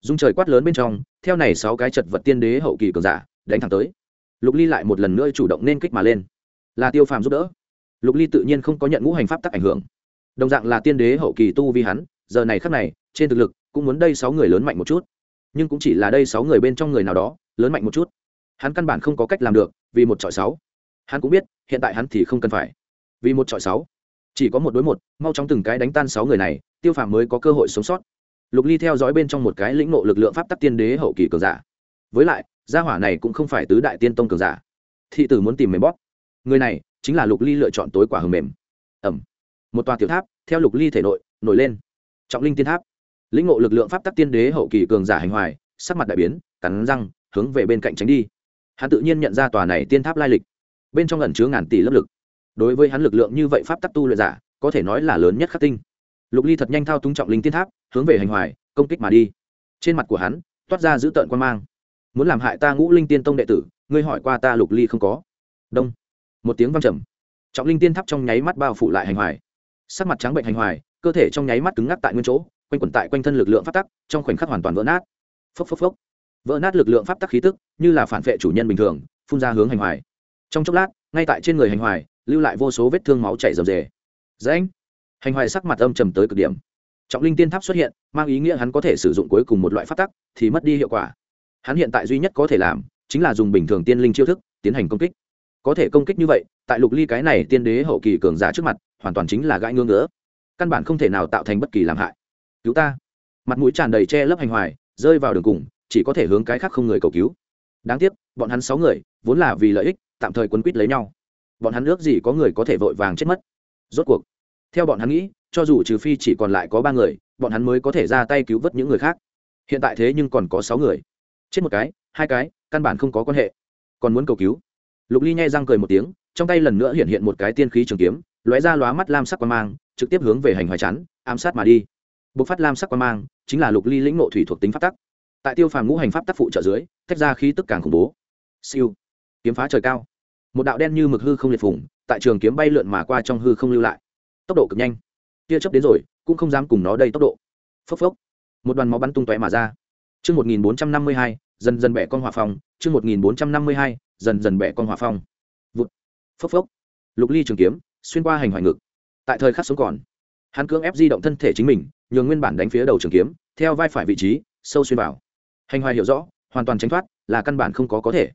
Dung trời quát lớn bên trong, theo này sáu cái chật vật tiên đế hậu kỳ cường giả, đánh thẳng tới. Lục ly lại một lần nữa chủ động nên kích mà lên. Là tiêu phàm giúp đỡ. Lục ly tự nhiên không có nhận ngũ hành pháp tắc ảnh hưởng. Đồng dạng là tiên đế hậu kỳ tu vi hắn, giờ này khắc này, trên thực lực cũng muốn đây sáu người lớn mạnh một chút. Nhưng cũng chỉ là đây sáu người bên trong người nào đó, lớn mạnh một chút. Hắn căn bản không có cách làm được, vì một trọi sáu. Hắn cũng biết, hiện tại hắn thì không cần phải. Vì một trọi sáu. Chỉ có một đối một, mau chóng từng cái đánh tan sáu người này, tiêu phàm mới có cơ hội sống sót lục ly theo dõi bên trong một cái lĩnh nộ lực lượng pháp tắc tiên đế hậu kỳ cường giả. Với lại, gia hỏa này cũng không phải tứ đại tiên tông cường giả. Thị tử muốn tìm mềm bóp. Người này chính là lục ly lựa chọn tối quả hầm mềm. Ẩm. Một tòa tiểu tháp, theo lục ly thể nội, nổi lên. Trọng linh tiên tháp. Lĩnh ngộ lực lượng pháp tắc tiên đế hậu kỳ cường giả hành hoài, sắc mặt đại biến, cắn răng, hướng về bên cạnh tránh đi. Hắn tự nhiên nhận ra tòa này tiên tháp lai lịch. Bên trong ẩn chứa ngàn tỷ lớp lực. Đối với hắn lực lượng như vậy pháp tắc tu luyện giả, có thể nói là lớn nhất khắc tinh lục ly thật nhanh thao túng trọng linh tiên tháp, hướng về hành hoài, công kích mà đi. Trên mặt của hắn, toát ra giữ tợn quan mang. Muốn làm hại ta ngũ linh tiên tông đệ tử, ngươi hỏi qua ta lục ly không có? Đông. Một tiếng văng trầm. Trọng linh tiên tháp trong nháy mắt bao phủ lại hành hoài. Sắc mặt trắng bệnh hành hoài, cơ thể trong nháy mắt cứng ngắc tại nguyên chỗ, quanh quẩn tại quanh thân lực lượng pháp tắc, trong khoảnh khắc hoàn toàn vỡ nát. Phốc phốc phốc. Vỡ nát lực lượng pháp tắc khí tức, như là phản vệ chủ nhân bình thường, phun ra hướng hành hoài. Trong chốc lát, ngay tại trên người hành hoài, lưu lại vô số vết thương máu chảy rầm rề. Dễ hành hoài sắc mặt âm trầm tới cực điểm. Trọng linh tiên tháp xuất hiện, mang ý nghĩa hắn có thể sử dụng cuối cùng một loại pháp tắc, thì mất đi hiệu quả. Hắn hiện tại duy nhất có thể làm, chính là dùng bình thường tiên linh chiêu thức, tiến hành công kích. Có thể công kích như vậy, tại lục ly cái này tiên đế hậu kỳ cường giả trước mặt, hoàn toàn chính là gãi ngưỡng ngỡ căn bản không thể nào tạo thành bất kỳ làm hại. Cứu ta. Mặt mũi tràn đầy che lấp hành hoài, rơi vào đường cùng, chỉ có thể hướng cái khác không người cầu cứu. Đáng tiếc, bọn hắn sáu người, vốn là vì lợi ích, tạm thời quấn quýt lấy nhau. Bọn hắn ước gì có người có thể vội vàng chết mất. Rốt cuộc theo bọn hắn nghĩ, cho dù trừ phi chỉ còn lại có ba người, bọn hắn mới có thể ra tay cứu vớt những người khác. Hiện tại thế nhưng còn có sáu người. Chết một cái, hai cái, căn bản không có quan hệ. Còn muốn cầu cứu? Lục ly nhai răng cười một tiếng, trong tay lần nữa hiện hiện một cái tiên khí trường kiếm, lóe ra lóa mắt lam sắc quan mang, trực tiếp hướng về hành hoài chắn, ám sát mà đi. Bộc phát lam sắc quan mang, chính là lục ly lĩnh nộ thủy thuộc tính pháp tắc. Tại tiêu phàm ngũ hành pháp tác phụ trợ dưới, tách ra khí tức càng khủng bố. Siêu. Kiếm phá trời cao. Một đạo đen như mực hư không liệt phủng tại trường kiếm bay lượn mà qua trong hư không lưu lại tốc độ cực nhanh. Tia chớp đến rồi, cũng không dám cùng nó đây tốc độ. Phốc phốc. Một đoàn máu bắn tung tóe mà ra. Chương một nghìn bốn trăm năm mươi hai, dần dần bẻ con hỏa phong. Chương một nghìn bốn trăm năm mươi hai, dần dần bẻ con hỏa phong. Vụt. Phốc phốc. Lục ly trường kiếm, xuyên qua hành hoài ngực. Tại thời khắc sống còn, hắn cưỡng ép di động thân thể chính mình, nhường nguyên bản đánh phía đầu trường kiếm, theo vai phải vị trí, sâu xuyên vào. Hành hoài hiểu rõ, hoàn toàn tránh thoát, là căn bản không có có thể.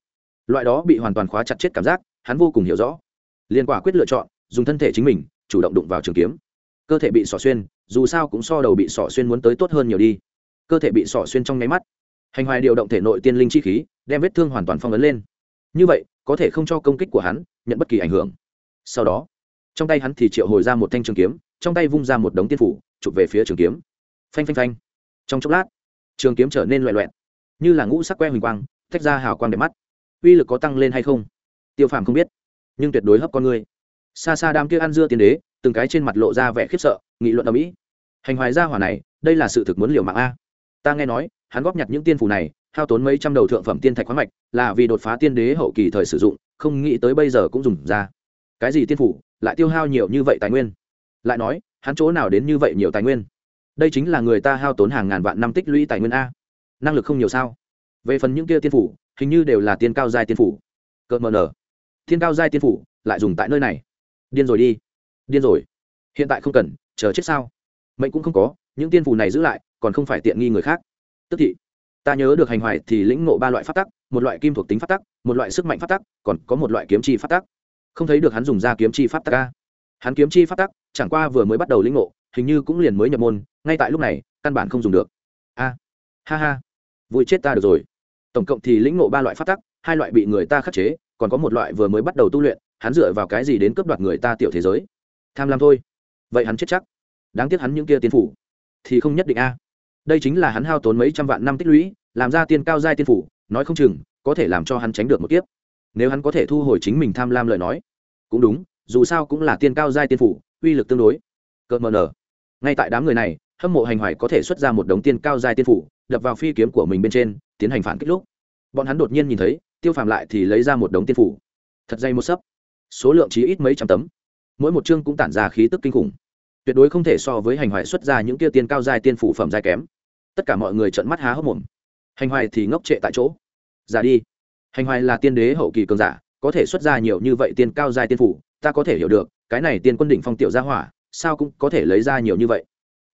Loại đó bị hoàn toàn khóa chặt chết cảm giác, hắn vô cùng hiểu rõ. Liên quả quyết lựa chọn, dùng thân thể chính mình chủ động đụng vào trường kiếm. Cơ thể bị sỏ xuyên, dù sao cũng so đầu bị sỏ xuyên muốn tới tốt hơn nhiều đi. Cơ thể bị sỏ xuyên trong nháy mắt, hành hoài điều động thể nội tiên linh chi khí, đem vết thương hoàn toàn phong ấn lên. Như vậy, có thể không cho công kích của hắn, nhận bất kỳ ảnh hưởng. Sau đó, trong tay hắn thì triệu hồi ra một thanh trường kiếm, trong tay vung ra một đống tiên phủ, chụp về phía trường kiếm. Phanh phanh phanh. Trong chốc lát, trường kiếm trở nên loẹ loẹt, như là ngũ sắc que huỳnh quang, tách ra hào quang đẹp mắt. Uy lực có tăng lên hay không? Tiêu phàm không biết, nhưng tuyệt đối hấp con người xa xa đám kia ăn dưa tiên đế, từng cái trên mặt lộ ra vẻ khiếp sợ, nghị luận ở mỹ. Hành hoài gia hỏa này, đây là sự thực muốn liều mạng a. Ta nghe nói, hắn góp nhặt những tiên phủ này, hao tốn mấy trăm đầu thượng phẩm tiên thạch khoáng mạch, là vì đột phá tiên đế hậu kỳ thời sử dụng, không nghĩ tới bây giờ cũng dùng ra. Cái gì tiên phủ lại tiêu hao nhiều như vậy tài nguyên? Lại nói, hắn chỗ nào đến như vậy nhiều tài nguyên? Đây chính là người ta hao tốn hàng ngàn vạn năm tích lũy tài nguyên a. Năng lực không nhiều sao? Về phần những kia tiên phủ hình như đều là tiên cao giai tiên phủ cợt mờ nở. Tiên cao giai tiên phủ lại dùng tại nơi này điên rồi đi. Điên rồi. Hiện tại không cần, chờ chết sao? Mệnh cũng không có, những tiên phù này giữ lại, còn không phải tiện nghi người khác. Tức thị, ta nhớ được hành hoài thì lĩnh ngộ ba loại phát tắc, một loại kim thuộc tính phát tắc, một loại sức mạnh phát tắc, còn có một loại kiếm chi phát tắc. Không thấy được hắn dùng ra kiếm chi pháp tắc ca hắn kiếm chi phát tắc, chẳng qua vừa mới bắt đầu lĩnh ngộ, hình như cũng liền mới nhập môn, ngay tại lúc này, căn bản không dùng được. A, ha ha. Vui chết ta được rồi. Tổng cộng thì lĩnh ngộ ba loại phát tắc, hai loại bị người ta khắc chế, còn có một loại vừa mới bắt đầu tu luyện hắn dựa vào cái gì đến cướp đoạt người ta tiểu thế giới? Tham lam thôi. Vậy hắn chết chắc. Đáng tiếc hắn những kia tiên phủ thì không nhất định a. Đây chính là hắn hao tốn mấy trăm vạn năm tích lũy, làm ra tiên cao giai tiên phủ, nói không chừng có thể làm cho hắn tránh được một kiếp. Nếu hắn có thể thu hồi chính mình tham lam lời nói, cũng đúng, dù sao cũng là tiên cao giai tiên phủ, uy lực tương đối. Cợt mờ nở. Ngay tại đám người này, hâm mộ hành hoài có thể xuất ra một đống tiên cao giai tiên phủ, đập vào phi kiếm của mình bên trên, tiến hành phản kích lúc. Bọn hắn đột nhiên nhìn thấy, tiêu phàm lại thì lấy ra một đống tiên phủ. Thật dây một sấp số lượng chỉ ít mấy trăm tấm. Mỗi một chương cũng tản ra khí tức kinh khủng. Tuyệt đối không thể so với hành hoài xuất ra những kia tiên cao giai tiên phủ phẩm giai kém. Tất cả mọi người trợn mắt há hốc mồm. Hành hoài thì ngốc trệ tại chỗ. Giả đi. Hành hoài là tiên đế hậu kỳ cường giả, có thể xuất ra nhiều như vậy tiên cao giai tiên phủ, ta có thể hiểu được, cái này tiên quân đỉnh phong tiểu gia hỏa, sao cũng có thể lấy ra nhiều như vậy?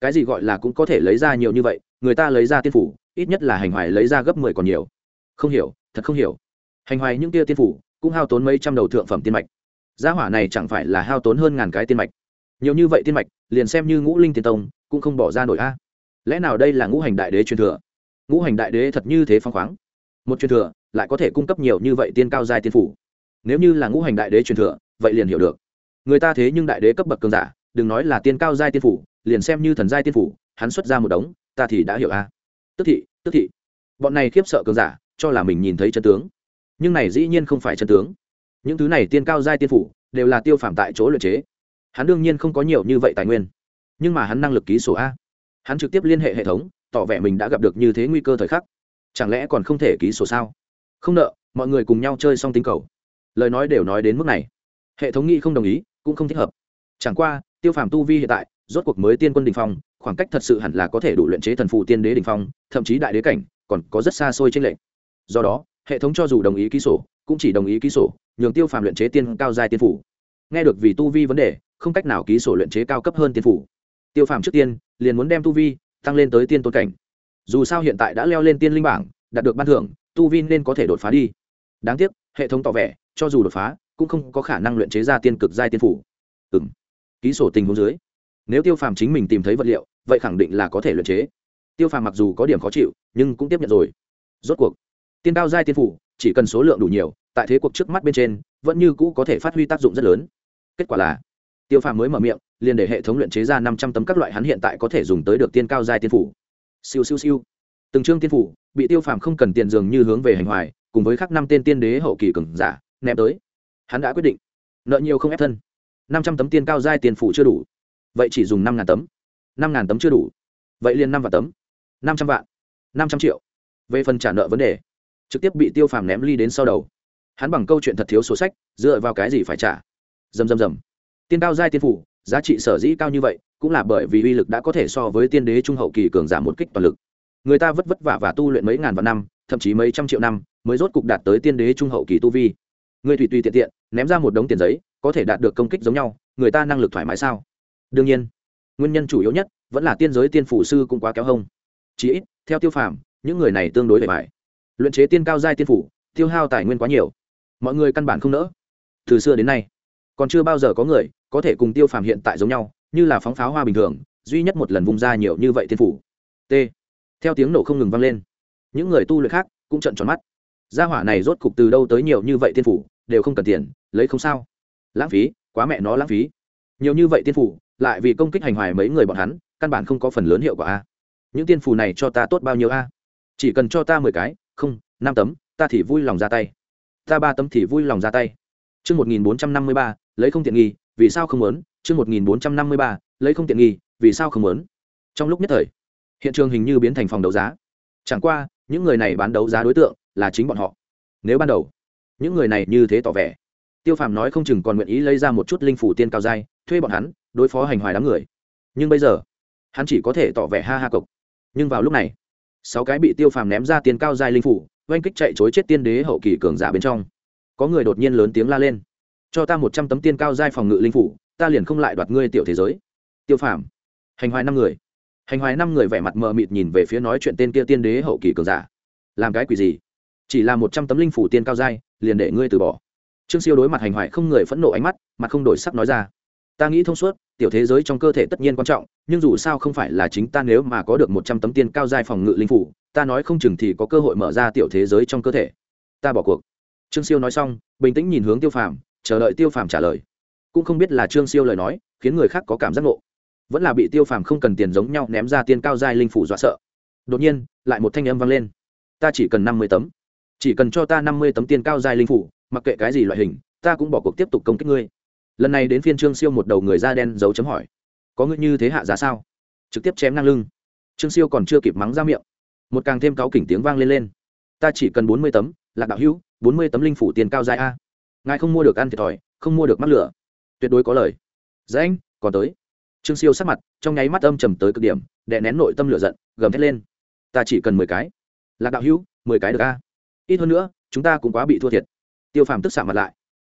Cái gì gọi là cũng có thể lấy ra nhiều như vậy, người ta lấy ra tiên phủ, ít nhất là hành hoài lấy ra gấp mười còn nhiều. Không hiểu, thật không hiểu. Hành hoài những tia tiên phủ, cũng hao tốn mấy trăm đầu thượng phẩm tiên mạch gia hỏa này chẳng phải là hao tốn hơn ngàn cái tiên mạch. Nhiều như vậy tiên mạch, liền xem như ngũ linh tiên tông, cũng không bỏ ra nổi a. Lẽ nào đây là ngũ hành đại đế truyền thừa? Ngũ hành đại đế thật như thế phong khoáng. Một truyền thừa, lại có thể cung cấp nhiều như vậy tiên cao giai tiên phủ. Nếu như là ngũ hành đại đế truyền thừa, vậy liền hiểu được. Người ta thế nhưng đại đế cấp bậc cường giả, đừng nói là tiên cao giai tiên phủ, liền xem như thần giai tiên phủ, hắn xuất ra một đống, ta thì đã hiểu a. Tức thị tức thị. Bọn này khiếp sợ cường giả, cho là mình nhìn thấy chân tướng. Nhưng này dĩ nhiên không phải chân tướng những thứ này tiên cao giai tiên phủ đều là tiêu phạm tại chỗ luyện chế. Hắn đương nhiên không có nhiều như vậy tài nguyên, nhưng mà hắn năng lực ký sổ a. Hắn trực tiếp liên hệ hệ thống, tỏ vẻ mình đã gặp được như thế nguy cơ thời khắc. Chẳng lẽ còn không thể ký sổ sao? Không nợ, mọi người cùng nhau chơi xong tính cầu. Lời nói đều nói đến mức này. Hệ thống nghĩ không đồng ý, cũng không thích hợp. Chẳng qua, tiêu phàm tu vi hiện tại, rốt cuộc mới tiên quân đình phong, khoảng cách thật sự hẳn là có thể đủ luyện chế thần phụ tiên đế đình phong, thậm chí đại đế cảnh, còn có rất xa xôi trên lệch. Do đó, hệ thống cho dù đồng ý ký sổ cũng chỉ đồng ý ký sổ, nhường tiêu phàm luyện chế tiên cao giai tiên phủ. Nghe được vì tu vi vấn đề, không cách nào ký sổ luyện chế cao cấp hơn tiên phủ. Tiêu phàm trước tiên liền muốn đem tu vi tăng lên tới tiên tôn cảnh. Dù sao hiện tại đã leo lên tiên linh bảng, đạt được ban thưởng, tu vi nên có thể đột phá đi. Đáng tiếc, hệ thống tỏ vẻ, cho dù đột phá, cũng không có khả năng luyện chế ra tiên cực giai tiên phủ. Ừ m ký sổ tình huống dưới, nếu tiêu phàm chính mình tìm thấy vật liệu, vậy khẳng định là có thể luyện chế. Tiêu phàm mặc dù có điểm khó chịu, nhưng cũng tiếp nhận rồi. Rốt cuộc, tiên cao giai tiên phủ chỉ cần số lượng đủ nhiều, tại thế cuộc trước mắt bên trên, vẫn như cũ có thể phát huy tác dụng rất lớn. Kết quả là, tiêu phàm mới mở miệng, liền để hệ thống luyện chế ra năm trăm tấm các loại hắn hiện tại có thể dùng tới được tiên cao giai tiên phủ. Siêu siêu siêu. Từng chương tiên phủ, bị tiêu phàm không cần tiền dường như hướng về hành hoài, cùng với khắc năm tên tiên đế hậu kỳ cường giả, ném tới. Hắn đã quyết định, nợ nhiều không ép thân. Năm trăm tấm tiên cao giai tiền phủ chưa đủ. Vậy chỉ dùng năm ngàn tấm. Năm ngàn tấm chưa đủ. Vậy liền năm vạn tấm. Năm trăm vạn. Năm trăm triệu. Về phần trả nợ vấn đề trực tiếp bị tiêu phàm ném ly đến sau đầu. Hắn bằng câu chuyện thật thiếu sổ sách, dựa vào cái gì phải trả? Dầm dầm dầm. Tiên cao giai tiên phủ, giá trị sở dĩ cao như vậy, cũng là bởi vì uy lực đã có thể so với tiên đế trung hậu kỳ cường giảm một kích toàn lực. Người ta vất vất vả và tu luyện mấy ngàn vạn năm, thậm chí mấy trăm triệu năm, mới rốt cục đạt tới tiên đế trung hậu kỳ tu vi. Người tùy tùy tiện tiện, ném ra một đống tiền giấy, có thể đạt được công kích giống nhau, người ta năng lực thoải mái sao? Đương nhiên, nguyên nhân chủ yếu nhất vẫn là tiên giới tiên phủ sư cũng quá kéo hông. Chí ít, theo tiêu phàm, những người này tương đối bề bài luyện chế tiên cao giai tiên phủ, tiêu hao tài nguyên quá nhiều. Mọi người căn bản không nỡ. Từ xưa đến nay, còn chưa bao giờ có người có thể cùng tiêu phàm hiện tại giống nhau, như là phóng pháo hoa bình thường, duy nhất một lần vung ra nhiều như vậy tiên phủ. T. Theo tiếng nổ không ngừng vang lên. Những người tu luyện khác cũng trận tròn mắt. Gia hỏa này rốt cục từ đâu tới nhiều như vậy tiên phủ, đều không cần tiền, lấy không sao. Lãng phí, quá mẹ nó lãng phí. Nhiều như vậy tiên phủ, lại vì công kích hành hoài mấy người bọn hắn, căn bản không có phần lớn hiệu quả a. Những tiên phủ này cho ta tốt bao nhiêu a? Chỉ cần cho ta mười cái không, năm tấm, ta thì vui lòng ra tay. Ta ba tấm thì vui lòng ra tay. Chương một nghìn bốn trăm năm mươi ba, lấy không tiện nghi, vì sao không muốn? Chương một nghìn bốn trăm năm mươi ba, lấy không tiện nghi, vì sao không muốn? Trong lúc nhất thời, hiện trường hình như biến thành phòng đấu giá. Chẳng qua, những người này bán đấu giá đối tượng là chính bọn họ. Nếu ban đầu, những người này như thế tỏ vẻ, tiêu phàm nói không chừng còn nguyện ý lấy ra một chút linh phủ tiên cao dai thuê bọn hắn đối phó hành hoài đám người. Nhưng bây giờ, hắn chỉ có thể tỏ vẻ ha ha cộc nhưng vào lúc này sáu cái bị tiêu phàm ném ra tiền cao giai linh phủ oanh kích chạy chối chết tiên đế hậu kỳ cường giả bên trong. Có người đột nhiên lớn tiếng la lên cho ta một trăm tấm tiên cao giai phòng ngự linh phủ ta liền không lại đoạt ngươi tiểu thế giới. Tiêu phàm hành hoài năm người hành hoài năm người vẻ mặt mờ mịt nhìn về phía nói chuyện tên kia tiên đế hậu kỳ cường giả. Làm cái quỷ gì? Chỉ là một trăm tấm linh phủ tiên cao giai, liền để ngươi từ bỏ. Trương siêu đối mặt hành hoài không người phẫn nộ ánh mắt mặt không đổi sắc nói ra ta nghĩ thông suốt, tiểu thế giới trong cơ thể tất nhiên quan trọng, nhưng dù sao không phải là chính ta nếu mà có được một trăm tấm tiên cao giai phòng ngự linh phủ, ta nói không chừng thì có cơ hội mở ra tiểu thế giới trong cơ thể. Ta bỏ cuộc. Trương siêu nói xong, bình tĩnh nhìn hướng tiêu phàm, chờ đợi tiêu phàm trả lời. Cũng không biết là trương siêu lời nói, khiến người khác có cảm giác ngộ. Vẫn là bị tiêu phàm không cần tiền giống nhau ném ra tiên cao giai linh phủ dọa sợ. Đột nhiên, lại một thanh âm vang lên. Ta chỉ cần năm mươi tấm. Chỉ cần cho ta năm mươi tấm tiên cao giai linh phủ, mặc kệ cái gì loại hình, ta cũng bỏ cuộc tiếp tục công kích ngươi lần này đến phiên trương siêu một đầu người da đen dấu chấm hỏi, có ngươi như thế hạ giá sao? Trực tiếp chém ngang lưng. Trương siêu còn chưa kịp mắng ra miệng, một càng thêm cáo kỉnh tiếng vang lên lên. Ta chỉ cần bốn mươi tấm, lạc đạo hữu, bốn mươi tấm linh phủ tiền cao dài a. Ngài không mua được ăn thiệt thòi, không mua được mắt lửa. Tuyệt đối có lời. Dạ anh, còn tới. Trương siêu sắc mặt trong nháy mắt âm trầm tới cực điểm, đè nén nội tâm lửa giận, gầm thét lên. Ta chỉ cần mười cái. Lạc đạo hữu, mười cái được a. Ít hơn nữa, chúng ta cũng quá bị thua thiệt. Tiêu phàm tức xạ mặt lại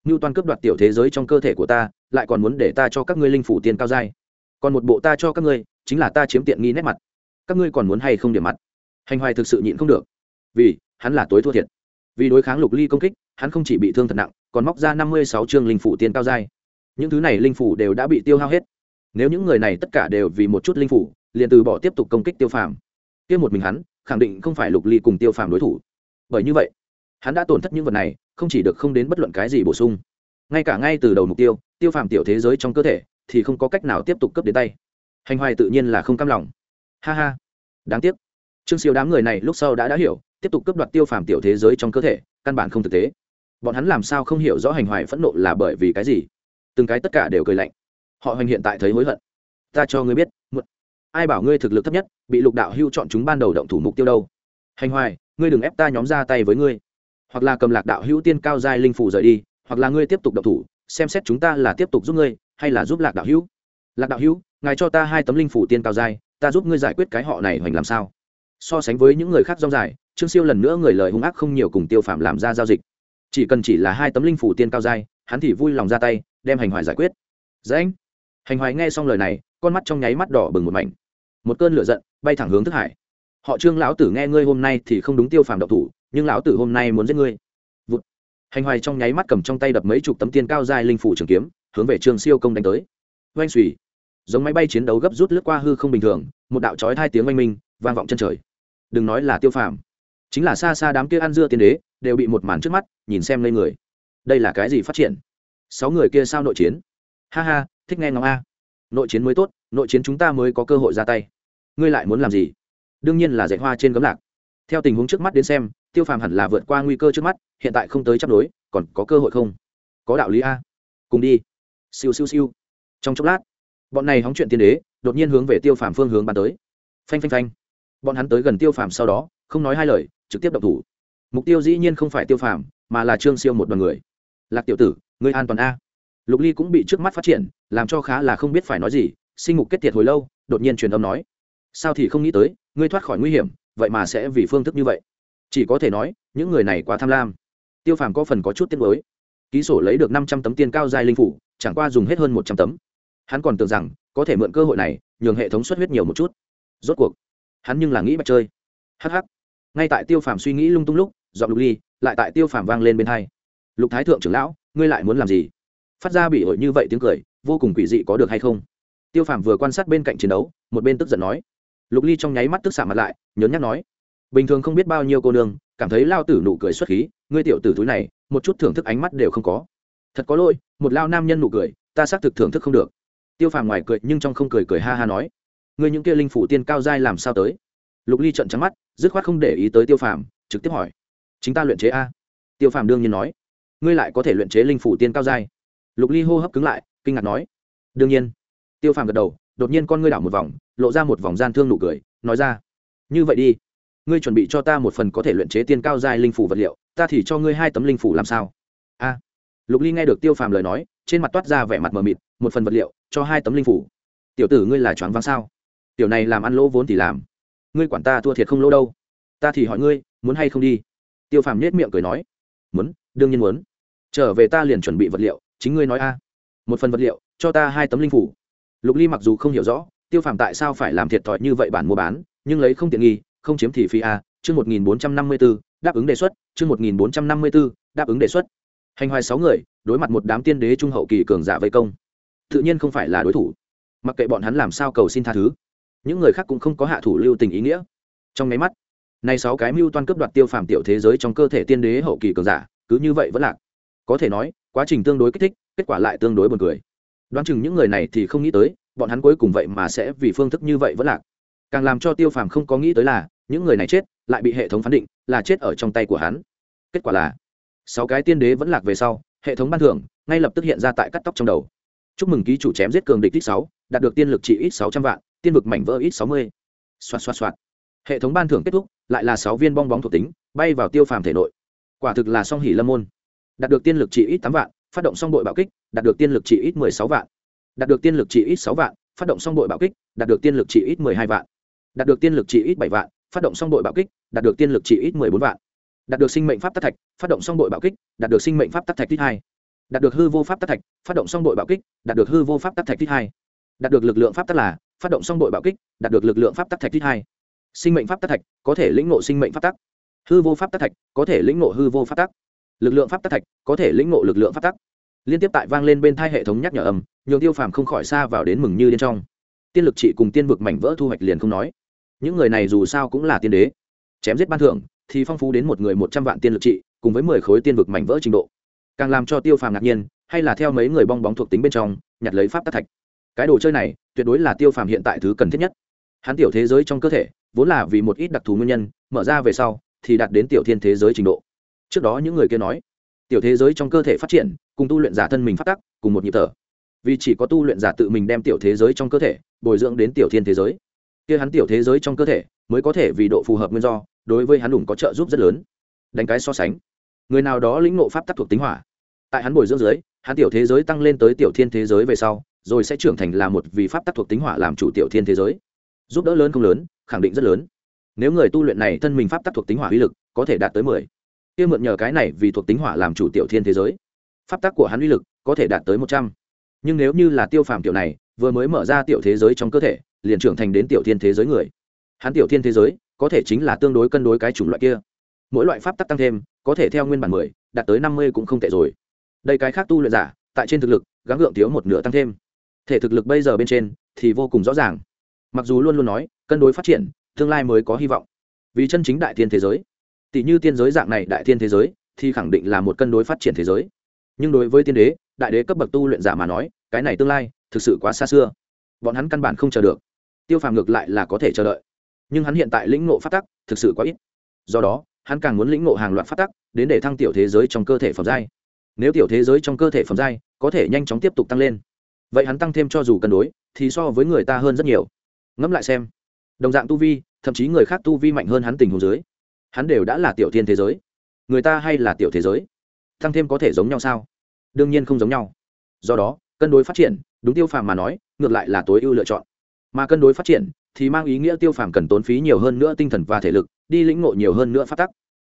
ngưu toàn cướp đoạt tiểu thế giới trong cơ thể của ta, lại còn muốn để ta cho các ngươi linh phủ tiền cao dai. Còn một bộ ta cho các ngươi, chính là ta chiếm tiện nghi nét mặt. Các ngươi còn muốn hay không điểm mặt? Hành hoài thực sự nhịn không được. Vì, hắn là tối thua thiệt. Vì đối kháng lục ly công kích, hắn không chỉ bị thương thật nặng, còn móc ra năm mươi sáu chương linh phủ tiền cao dai. Những thứ này linh phủ đều đã bị tiêu hao hết. Nếu những người này tất cả đều vì một chút linh phủ, liền từ bỏ tiếp tục công kích tiêu phàm. Kia một mình hắn, khẳng định không phải lục ly cùng tiêu phàm đối thủ. Bởi như vậy, hắn đã tổn thất những vật này không chỉ được không đến bất luận cái gì bổ sung. Ngay cả ngay từ đầu mục tiêu tiêu phàm tiểu thế giới trong cơ thể thì không có cách nào tiếp tục cấp đến tay. Hành hoài tự nhiên là không cam lòng. Ha ha. Đáng tiếc. Trương siêu đám người này lúc sau đã đã hiểu, tiếp tục cấp đoạt tiêu phàm tiểu thế giới trong cơ thể, căn bản không thực tế. Bọn hắn làm sao không hiểu rõ hành hoài phẫn nộ là bởi vì cái gì? Từng cái tất cả đều cười lạnh. Họ hoành hiện tại thấy hối hận. Ta cho ngươi biết ai bảo ngươi thực lực thấp nhất, bị lục đạo hưu chọn chúng ban đầu động thủ mục tiêu đâu? Hành hoài, ngươi đừng ép ta nhóm ra tay với ngươi hoặc là cầm lạc đạo hữu tiên cao giai linh phủ rời đi, hoặc là ngươi tiếp tục độc thủ, xem xét chúng ta là tiếp tục giúp ngươi, hay là giúp lạc đạo hữu. Lạc đạo hữu, ngài cho ta hai tấm linh phủ tiên cao giai, ta giúp ngươi giải quyết cái họ này hoành làm sao? So sánh với những người khác rong dài, trương siêu lần nữa người lời hung ác không nhiều cùng tiêu phạm làm ra giao dịch. Chỉ cần chỉ là hai tấm linh phủ tiên cao giai, hắn thì vui lòng ra tay, đem hành hoài giải quyết. Dễ anh hành hoài nghe xong lời này, con mắt trong nháy mắt đỏ bừng một mảnh. Một cơn lửa giận bay thẳng hướng thức hải họ trương lão tử nghe ngươi hôm nay thì không đúng tiêu phàm độc thủ, nhưng lão tử hôm nay muốn giết ngươi. Vụt. hành hoài trong nháy mắt cầm trong tay đập mấy chục tấm tiên cao dài linh phủ trường kiếm, hướng về trương siêu công đánh tới. Oanh xùy giống máy bay chiến đấu gấp rút lướt qua hư không bình thường, một đạo chói hai tiếng oanh minh, vang vọng chân trời. Đừng nói là tiêu phàm. Chính là xa xa đám kia ăn dưa tiên đế, đều bị một màn trước mắt, nhìn xem lên người. Đây là cái gì phát triển? Sáu người kia sao nội chiến? Ha ha, thích nghe ngóng a. Nội chiến mới tốt, nội chiến chúng ta mới có cơ hội ra tay. Ngươi lại muốn làm gì? Đương nhiên là dạy hoa trên gấm lạc. Theo tình huống trước mắt đến xem, tiêu phàm hẳn là vượt qua nguy cơ trước mắt, hiện tại không tới chấp đối, còn có cơ hội không? Có đạo lý a. Cùng đi. Siêu siêu siêu. Trong chốc lát, bọn này hóng chuyện tiên đế, đột nhiên hướng về tiêu phàm phương hướng bàn tới. Phanh phanh phanh. Bọn hắn tới gần tiêu phàm sau đó, không nói hai lời, trực tiếp động thủ. Mục tiêu dĩ nhiên không phải tiêu phàm, mà là trương siêu một đoàn người. Lạc tiểu tử người an toàn a. Lục ly cũng bị trước mắt phát triển, làm cho khá là không biết phải nói gì, sinh mục kết tiệt hồi lâu, đột nhiên truyền âm nói sao thì không nghĩ tới, ngươi thoát khỏi nguy hiểm, vậy mà sẽ vì phương thức như vậy. Chỉ có thể nói, những người này quá tham lam. Tiêu phàm có phần có chút tiết mới ký sổ lấy được năm trăm tấm tiền cao dài linh phủ, chẳng qua dùng hết hơn một trăm tấm. Hắn còn tưởng rằng, có thể mượn cơ hội này, nhường hệ thống xuất huyết nhiều một chút. Rốt cuộc, hắn nhưng là nghĩ bạch chơi. Hh ngay tại tiêu phàm suy nghĩ lung tung lúc dọn lục ly, lại tại tiêu phàm vang lên bên hai. Lục thái thượng trưởng lão, ngươi lại muốn làm gì? Phát ra bị ổi như vậy tiếng cười, vô cùng quỷ dị có được hay không? Tiêu phàm vừa quan sát bên cạnh chiến đấu, một bên tức giận nói lục ly trong nháy mắt tức xạ mặt lại, nhớn nhắc nói, bình thường không biết bao nhiêu cô nương, cảm thấy lao tử nụ cười xuất khí, ngươi tiểu tử túi này, một chút thưởng thức ánh mắt đều không có. Thật có lỗi, một lao nam nhân nụ cười, ta xác thực thưởng thức không được. Tiêu phàm ngoài cười nhưng trong không cười cười ha ha nói, ngươi những kia linh phủ tiên cao giai làm sao tới? Lục ly trận trắng mắt, dứt khoát không để ý tới tiêu phàm, trực tiếp hỏi, chính ta luyện chế a? Tiêu phàm đương nhiên nói, ngươi lại có thể luyện chế linh phủ tiên cao giai. Lục ly hô hấp cứng lại, kinh ngạc nói, đương nhiên. Tiêu phàm gật đầu đột nhiên con ngươi đảo một vòng, lộ ra một vòng gian thương nụ cười, nói ra, như vậy đi, ngươi chuẩn bị cho ta một phần có thể luyện chế tiên cao giai linh phủ vật liệu, ta thì cho ngươi hai tấm linh phủ làm sao? A. Lục ly nghe được tiêu phàm lời nói, trên mặt toát ra vẻ mặt mờ mịt, một phần vật liệu, cho hai tấm linh phủ. Tiểu tử ngươi là choáng váng sao? Tiểu này làm ăn lỗ vốn thì làm. Ngươi quản ta thua thiệt không lỗ đâu. Ta thì hỏi ngươi, muốn hay không đi? Tiêu phàm nhét miệng cười nói, muốn, đương nhiên muốn. Trở về ta liền chuẩn bị vật liệu, chính ngươi nói a. Một phần vật liệu, cho ta hai tấm linh phủ lục ly mặc dù không hiểu rõ, tiêu phàm tại sao phải làm thiệt thòi như vậy bản mua bán, nhưng lấy không tiện nghi, không chiếm thì phi a à, chương một nghìn bốn trăm năm mươi b ố đáp ứng đề xuất, chương một nghìn bốn trăm năm mươi b ố đáp ứng đề xuất. Hành hoài sáu người, đối mặt một đám tiên đế trung hậu kỳ cường giả vây công. Tự nhiên không phải là đối thủ. Mặc kệ bọn hắn làm sao cầu xin tha thứ, những người khác cũng không có hạ thủ lưu tình ý nghĩa. Trong nháy mắt nay sáu cái mưu toan cướp đoạt tiêu phàm tiểu thế giới trong cơ thể tiên đế hậu kỳ cường giả, cứ như vậy vẫn lạc. Có thể nói, quá trình tương đối kích thích, kết quả lại tương đối buồn cười đoán chừng những người này thì không nghĩ tới, bọn hắn cuối cùng vậy mà sẽ vì phương thức như vậy vẫn lạc. Càng làm cho tiêu phàm không có nghĩ tới là, những người này chết, lại bị hệ thống phán định là chết ở trong tay của hắn. Kết quả là, sáu cái tiên đế vẫn lạc về sau, hệ thống ban thưởng ngay lập tức hiện ra tại cắt tóc trong đầu. Chúc mừng ký chủ chém giết cường địch ít sáu, đạt được tiên lực trị ít sáu trăm vạn, tiên vực mảnh vỡ ít sáu mươi. Xoạt xoạt xoạt. Hệ thống ban thưởng kết thúc, lại là sáu viên bong bóng thuộc tính, bay vào tiêu phàm thể nội. Quả thực là song hỉ lâm môn. Đạt được tiên lực trị ít tám vạn phát động xong đội bạo kích, đạt được tiên lực trị ít mười sáu vạn. Đạt được tiên lực trị ít sáu vạn, phát động xong đội bạo kích, đạt được tiên lực trị ít mười hai vạn. Đạt được tiên lực trị ít bảy vạn, phát động xong đội bạo kích, đạt được tiên lực trị ít mười bốn vạn. Đạt được sinh mệnh pháp tắc thạch, phát động xong đội bạo kích, đạt được sinh mệnh pháp tắc thạch thứ hai. Đạt được hư vô pháp tắc thạch, phát động xong đội bạo kích, đạt được hư vô pháp tắc thạch thứ hai. Đạt được lực lượng pháp tắc là, phát động xong đội bạo kích, đạt được lực lượng pháp tắc thạch thứ hai. Sinh mệnh pháp tắc thạch, có thể lĩnh ngộ sinh mệnh pháp tắc. Hư vô pháp tắc thạch, có thể lĩnh ngộ hư vô pháp tắc lực lượng pháp tắc thạch, có thể lĩnh ngộ lực lượng pháp tắc. Liên tiếp tại vang lên bên thai hệ thống nhắc nhở âm, nhường tiêu phàm không khỏi xa vào đến mừng như điên trong. Tiên lực trị cùng tiên vực mảnh vỡ thu hoạch liền không nói. Những người này dù sao cũng là tiên đế. Chém giết ban thưởng, thì phong phú đến một người một trăm vạn tiên lực trị, cùng với mười khối tiên vực mảnh vỡ trình độ. Càng làm cho tiêu phàm ngạc nhiên, hay là theo mấy người bong bóng thuộc tính bên trong, nhặt lấy pháp tắc thạch. Cái đồ chơi này, tuyệt đối là tiêu phàm hiện tại thứ cần thiết nhất. Hắn tiểu thế giới trong cơ thể, vốn là vì một ít đặc thù nguyên nhân, mở ra về sau, thì đạt đến tiểu thiên thế giới trình độ trước đó những người kia nói, tiểu thế giới trong cơ thể phát triển, cùng tu luyện giả thân mình phát tắc, cùng một nhịp thở. Vì chỉ có tu luyện giả tự mình đem tiểu thế giới trong cơ thể bồi dưỡng đến tiểu thiên thế giới. Kia hắn tiểu thế giới trong cơ thể mới có thể vì độ phù hợp nguyên do, đối với hắn đủng có trợ giúp rất lớn. Đánh cái so sánh, người nào đó lĩnh ngộ pháp tắc thuộc tính hỏa. Tại hắn bồi dưỡng dưới, hắn tiểu thế giới tăng lên tới tiểu thiên thế giới về sau, rồi sẽ trưởng thành là một vì pháp tắc thuộc tính hỏa làm chủ tiểu thiên thế giới. Giúp đỡ lớn không lớn, khẳng định rất lớn. Nếu người tu luyện này thân mình pháp tắc thuộc tính hỏa uy lực có thể đạt tới mười kia mượn nhờ cái này vì thuộc tính hỏa làm chủ tiểu thiên thế giới. Pháp tắc của hắn uy lực có thể đạt tới một trăm. Nhưng nếu như là tiêu phàm tiểu này, vừa mới mở ra tiểu thế giới trong cơ thể, liền trưởng thành đến tiểu thiên thế giới người. Hắn tiểu thiên thế giới có thể chính là tương đối cân đối cái chủng loại kia. Mỗi loại pháp tắc tăng thêm, có thể theo nguyên bản mười, đạt tới năm mươi cũng không tệ rồi. Đây cái khác tu luyện giả, tại trên thực lực, gắng gượng thiếu một nửa tăng thêm. Thể thực lực bây giờ bên trên thì vô cùng rõ ràng. Mặc dù luôn luôn nói, cân đối phát triển, tương lai mới có hy vọng. Vì chân chính đại thiên thế giới tỷ như tiên giới dạng này đại thiên thế giới, thì khẳng định là một cân đối phát triển thế giới. Nhưng đối với tiên đế, đại đế cấp bậc tu luyện giả mà nói, cái này tương lai, thực sự quá xa xưa. Bọn hắn căn bản không chờ được. Tiêu phàm ngược lại là có thể chờ đợi. Nhưng hắn hiện tại lĩnh ngộ phát tắc, thực sự quá ít. Do đó, hắn càng muốn lĩnh ngộ hàng loạt phát tắc, đến để thăng tiểu thế giới trong cơ thể phẩm giai. Nếu tiểu thế giới trong cơ thể phẩm giai, có thể nhanh chóng tiếp tục tăng lên. Vậy hắn tăng thêm cho dù cân đối, thì so với người ta hơn rất nhiều. Ngẫm lại xem. Đồng dạng tu vi, thậm chí người khác tu vi mạnh hơn hắn tình hồ dưới hắn đều đã là tiểu thiên thế giới. Người ta hay là tiểu thế giới? Thăng thêm có thể giống nhau sao? Đương nhiên không giống nhau. Do đó, cân đối phát triển, đúng tiêu phàm mà nói, ngược lại là tối ưu lựa chọn. Mà cân đối phát triển, thì mang ý nghĩa tiêu phàm cần tốn phí nhiều hơn nữa tinh thần và thể lực, đi lĩnh ngộ nhiều hơn nữa pháp tắc.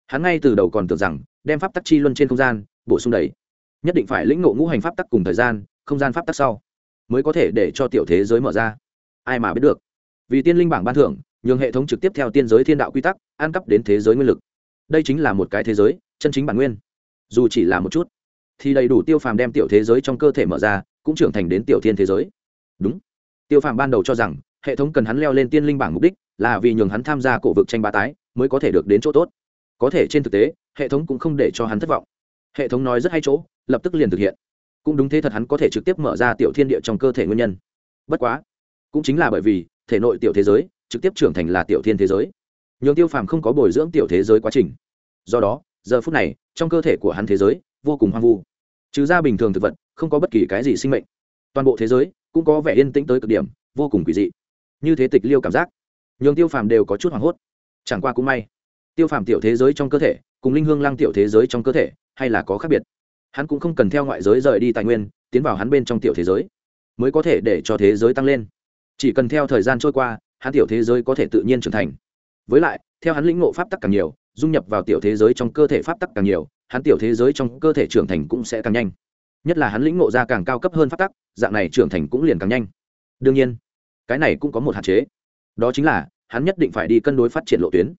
Hắn ngay từ đầu còn tưởng rằng, đem pháp tắc chi luân trên không gian, bổ sung đầy. Nhất định phải lĩnh ngộ ngũ hành pháp tắc cùng thời gian, không gian pháp tắc sau, mới có thể để cho tiểu thế giới mở ra. Ai mà biết được. Vì tiên linh bảng ban thưởng nhường hệ thống trực tiếp theo tiên giới thiên đạo quy tắc ăn cắp đến thế giới nguyên lực. Đây chính là một cái thế giới, chân chính bản nguyên. Dù chỉ là một chút, thì đầy đủ tiêu phàm đem tiểu thế giới trong cơ thể mở ra, cũng trưởng thành đến tiểu thiên thế giới. Đúng. Tiêu phàm ban đầu cho rằng, hệ thống cần hắn leo lên tiên linh bảng mục đích là vì nhường hắn tham gia cổ vực tranh ba tái, mới có thể được đến chỗ tốt. Có thể trên thực tế, hệ thống cũng không để cho hắn thất vọng. Hệ thống nói rất hay chỗ, lập tức liền thực hiện. Cũng đúng thế thật hắn có thể trực tiếp mở ra tiểu thiên địa trong cơ thể nguyên nhân. Bất quá, cũng chính là bởi vì, thể nội tiểu thế giới trực tiếp trưởng thành là tiểu thiên thế giới. Nhường tiêu phàm không có bồi dưỡng tiểu thế giới quá trình. Do đó, giờ phút này, trong cơ thể của hắn thế giới, vô cùng hoang vu. Trừ ra bình thường thực vật, không có bất kỳ cái gì sinh mệnh. Toàn bộ thế giới cũng có vẻ yên tĩnh tới cực điểm, vô cùng quỷ dị. Như thế tịch liêu cảm giác, nhường tiêu phàm đều có chút hoảng hốt. Chẳng qua cũng may, tiêu phàm tiểu thế giới trong cơ thể, cùng linh hương lăng tiểu thế giới trong cơ thể, hay là có khác biệt. Hắn cũng không cần theo ngoại giới rời đi tài nguyên, tiến vào hắn bên trong tiểu thế giới, mới có thể để cho thế giới tăng lên. Chỉ cần theo thời gian trôi qua hắn tiểu thế giới có thể tự nhiên trưởng thành. Với lại, theo hắn lĩnh ngộ pháp tắc càng nhiều, dung nhập vào tiểu thế giới trong cơ thể pháp tắc càng nhiều, hắn tiểu thế giới trong cơ thể trưởng thành cũng sẽ càng nhanh. Nhất là hắn lĩnh ngộ ra càng cao cấp hơn pháp tắc, dạng này trưởng thành cũng liền càng nhanh. Đương nhiên, cái này cũng có một hạn chế. Đó chính là, hắn nhất định phải đi cân đối phát triển lộ tuyến.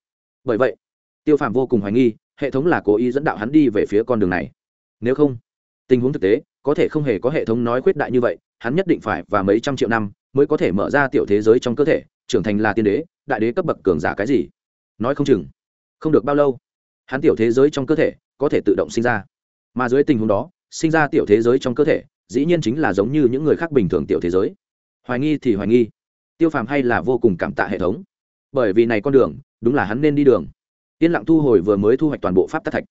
Bởi vậy, tiêu phạm vô cùng hoài nghi, hệ thống là cố ý dẫn đạo hắn đi về phía con đường này. Nếu không, tình huống thực tế, có thể không hề có hệ thống nói khuyết đại như vậy, hắn nhất định phải và mấy trăm triệu năm mới có thể mở ra tiểu thế giới trong cơ thể trưởng thành là tiên đế, đại đế cấp bậc cường giả cái gì? Nói không chừng. Không được bao lâu, hắn tiểu thế giới trong cơ thể có thể tự động sinh ra. Mà dưới tình huống đó, sinh ra tiểu thế giới trong cơ thể, dĩ nhiên chính là giống như những người khác bình thường tiểu thế giới. Hoài nghi thì hoài nghi. Tiêu phàm hay là vô cùng cảm tạ hệ thống. Bởi vì này con đường, đúng là hắn nên đi đường. Yên lặng thu hồi vừa mới thu hoạch toàn bộ pháp tắc thạch.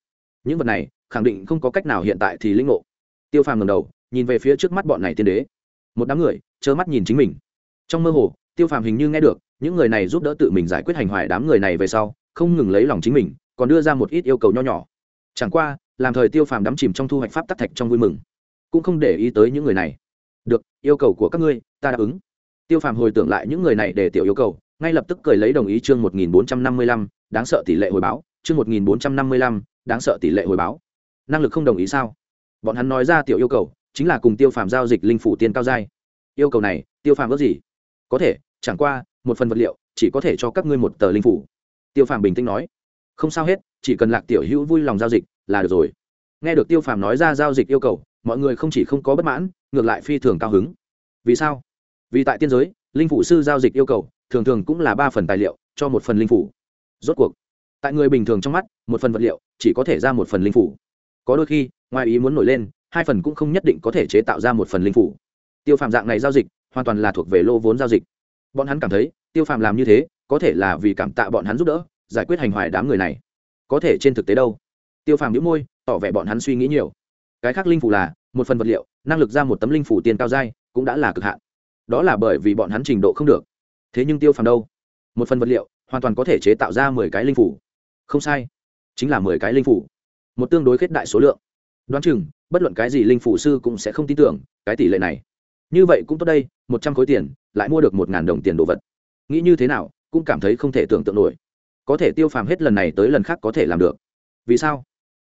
Những vật này, khẳng định không có cách nào hiện tại thì linh ngộ. Tiêu phàm ngầm đầu, nhìn về phía trước mắt bọn này tiên đế. Một đám người, trơ mắt nhìn chính mình. Trong mơ hồ tiêu phàm hình như nghe được, những người này giúp đỡ tự mình giải quyết hành hoài đám người này về sau, không ngừng lấy lòng chính mình, còn đưa ra một ít yêu cầu nho nhỏ. Chẳng qua, làm thời tiêu phàm đắm chìm trong thu hoạch pháp tắc thạch trong vui mừng, cũng không để ý tới những người này. Được, yêu cầu của các ngươi, ta đáp ứng. Tiêu phàm hồi tưởng lại những người này để tiểu yêu cầu, ngay lập tức cười lấy đồng ý chương một nghìn bốn trăm năm mươi lăm, đáng sợ tỷ lệ hồi báo, chương một nghìn bốn trăm năm mươi lăm, đáng sợ tỷ lệ hồi báo. Năng lực không đồng ý sao? Bọn hắn nói ra tiểu yêu cầu, chính là cùng tiêu phàm giao dịch linh phủ tiên cao giai. Yêu cầu này, tiêu phàm ước gì? Có thể, chẳng qua, một phần vật liệu, chỉ có thể cho các ngươi một tờ linh phủ. Tiêu phàm bình tĩnh nói. Không sao hết, chỉ cần lạc tiểu hữu vui lòng giao dịch là được rồi. Nghe được tiêu phàm nói ra giao dịch yêu cầu, mọi người không chỉ không có bất mãn, ngược lại phi thường cao hứng. Vì sao? Vì tại tiên giới, linh phủ sư giao dịch yêu cầu, thường thường cũng là ba phần tài liệu, cho một phần linh phủ. Rốt cuộc, tại người bình thường trong mắt, một phần vật liệu chỉ có thể ra một phần linh phủ. Có đôi khi, ngoài ý muốn nổi lên, hai phần cũng không nhất định có thể chế tạo ra một phần linh phủ. Tiêu Phàm dạng này giao dịch hoàn toàn là thuộc về lô vốn giao dịch. Bọn hắn cảm thấy, tiêu Phàm làm như thế, có thể là vì cảm tạ bọn hắn giúp đỡ, giải quyết hành hoại đám người này. Có thể trên thực tế đâu? Tiêu phàm nhíu môi, tỏ vẻ bọn hắn suy nghĩ nhiều. Cái khác linh phủ là, một phần vật liệu, năng lực ra một tấm linh phủ tiền cao dai, cũng đã là cực hạn. Đó là bởi vì bọn hắn trình độ không được. Thế nhưng tiêu phàm đâu? Một phần vật liệu, hoàn toàn có thể chế tạo ra mười cái linh phủ không sai. Chính là mười cái linh phủ một tương đối kết đại số lượng. Đoán chừng, bất luận cái gì linh phủ sư cũng sẽ không tin tưởng cái tỷ lệ này như vậy cũng tốt đây, một trăm khối tiền, lại mua được một ngàn đồng tiền đồ vật. Nghĩ như thế nào, cũng cảm thấy không thể tưởng tượng nổi. Có thể tiêu phàm hết lần này tới lần khác có thể làm được. Vì sao?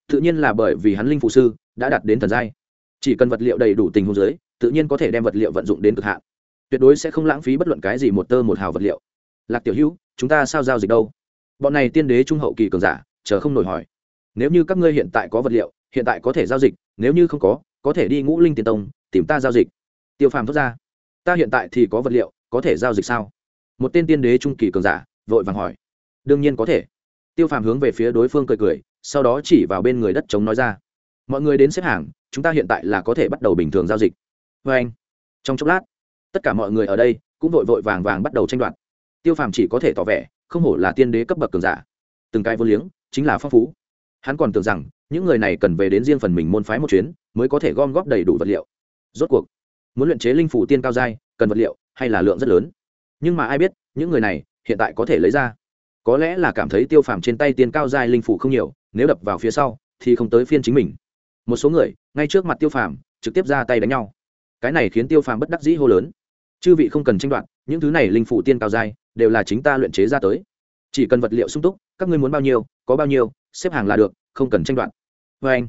Tự nhiên là bởi vì hắn linh phụ sư đã đạt đến thần giai. Chỉ cần vật liệu đầy đủ tình huống giới tự nhiên có thể đem vật liệu vận dụng đến cực hạn. Tuyệt đối sẽ không lãng phí bất luận cái gì một tơ một hào vật liệu. Lạc tiểu hữu, chúng ta sao giao dịch đâu? Bọn này tiên đế trung hậu kỳ cường giả, chờ không nổi hỏi. Nếu như các ngươi hiện tại có vật liệu, hiện tại có thể giao dịch, nếu như không có có thể đi ngũ linh tiền tông, tìm ta giao dịch tiêu phàm thốt ra, ta hiện tại thì có vật liệu, có thể giao dịch sao? Một tên tiên đế trung kỳ cường giả, vội vàng hỏi. Đương nhiên có thể. Tiêu phàm hướng về phía đối phương cười cười, sau đó chỉ vào bên người đất chống nói ra, mọi người đến xếp hàng, chúng ta hiện tại là có thể bắt đầu bình thường giao dịch. Vê anh, trong chốc lát, tất cả mọi người ở đây cũng vội vội vàng vàng bắt đầu tranh đoạt. Tiêu phàm chỉ có thể tỏ vẻ, không hổ là tiên đế cấp bậc cường giả. Từng cái vô liếng, chính là phong phú. Hắn còn tưởng rằng, những người này cần về đến riêng phần mình môn phái một chuyến, mới có thể gom góp đầy đủ vật liệu. Rốt cuộc muốn luyện chế linh phủ tiên cao giai, cần vật liệu hay là lượng rất lớn. Nhưng mà ai biết, những người này hiện tại có thể lấy ra. Có lẽ là cảm thấy tiêu phàm trên tay tiên cao giai linh phủ không nhiều, nếu đập vào phía sau thì không tới phiên chính mình. Một số người, ngay trước mặt tiêu phàm, trực tiếp ra tay đánh nhau. Cái này khiến tiêu phàm bất đắc dĩ hô lớn. Chư vị không cần tranh đoạt, những thứ này linh phủ tiên cao giai đều là chính ta luyện chế ra tới. Chỉ cần vật liệu sung túc, các ngươi muốn bao nhiêu, có bao nhiêu, xếp hàng là được, không cần tranh đoạt. Vê anh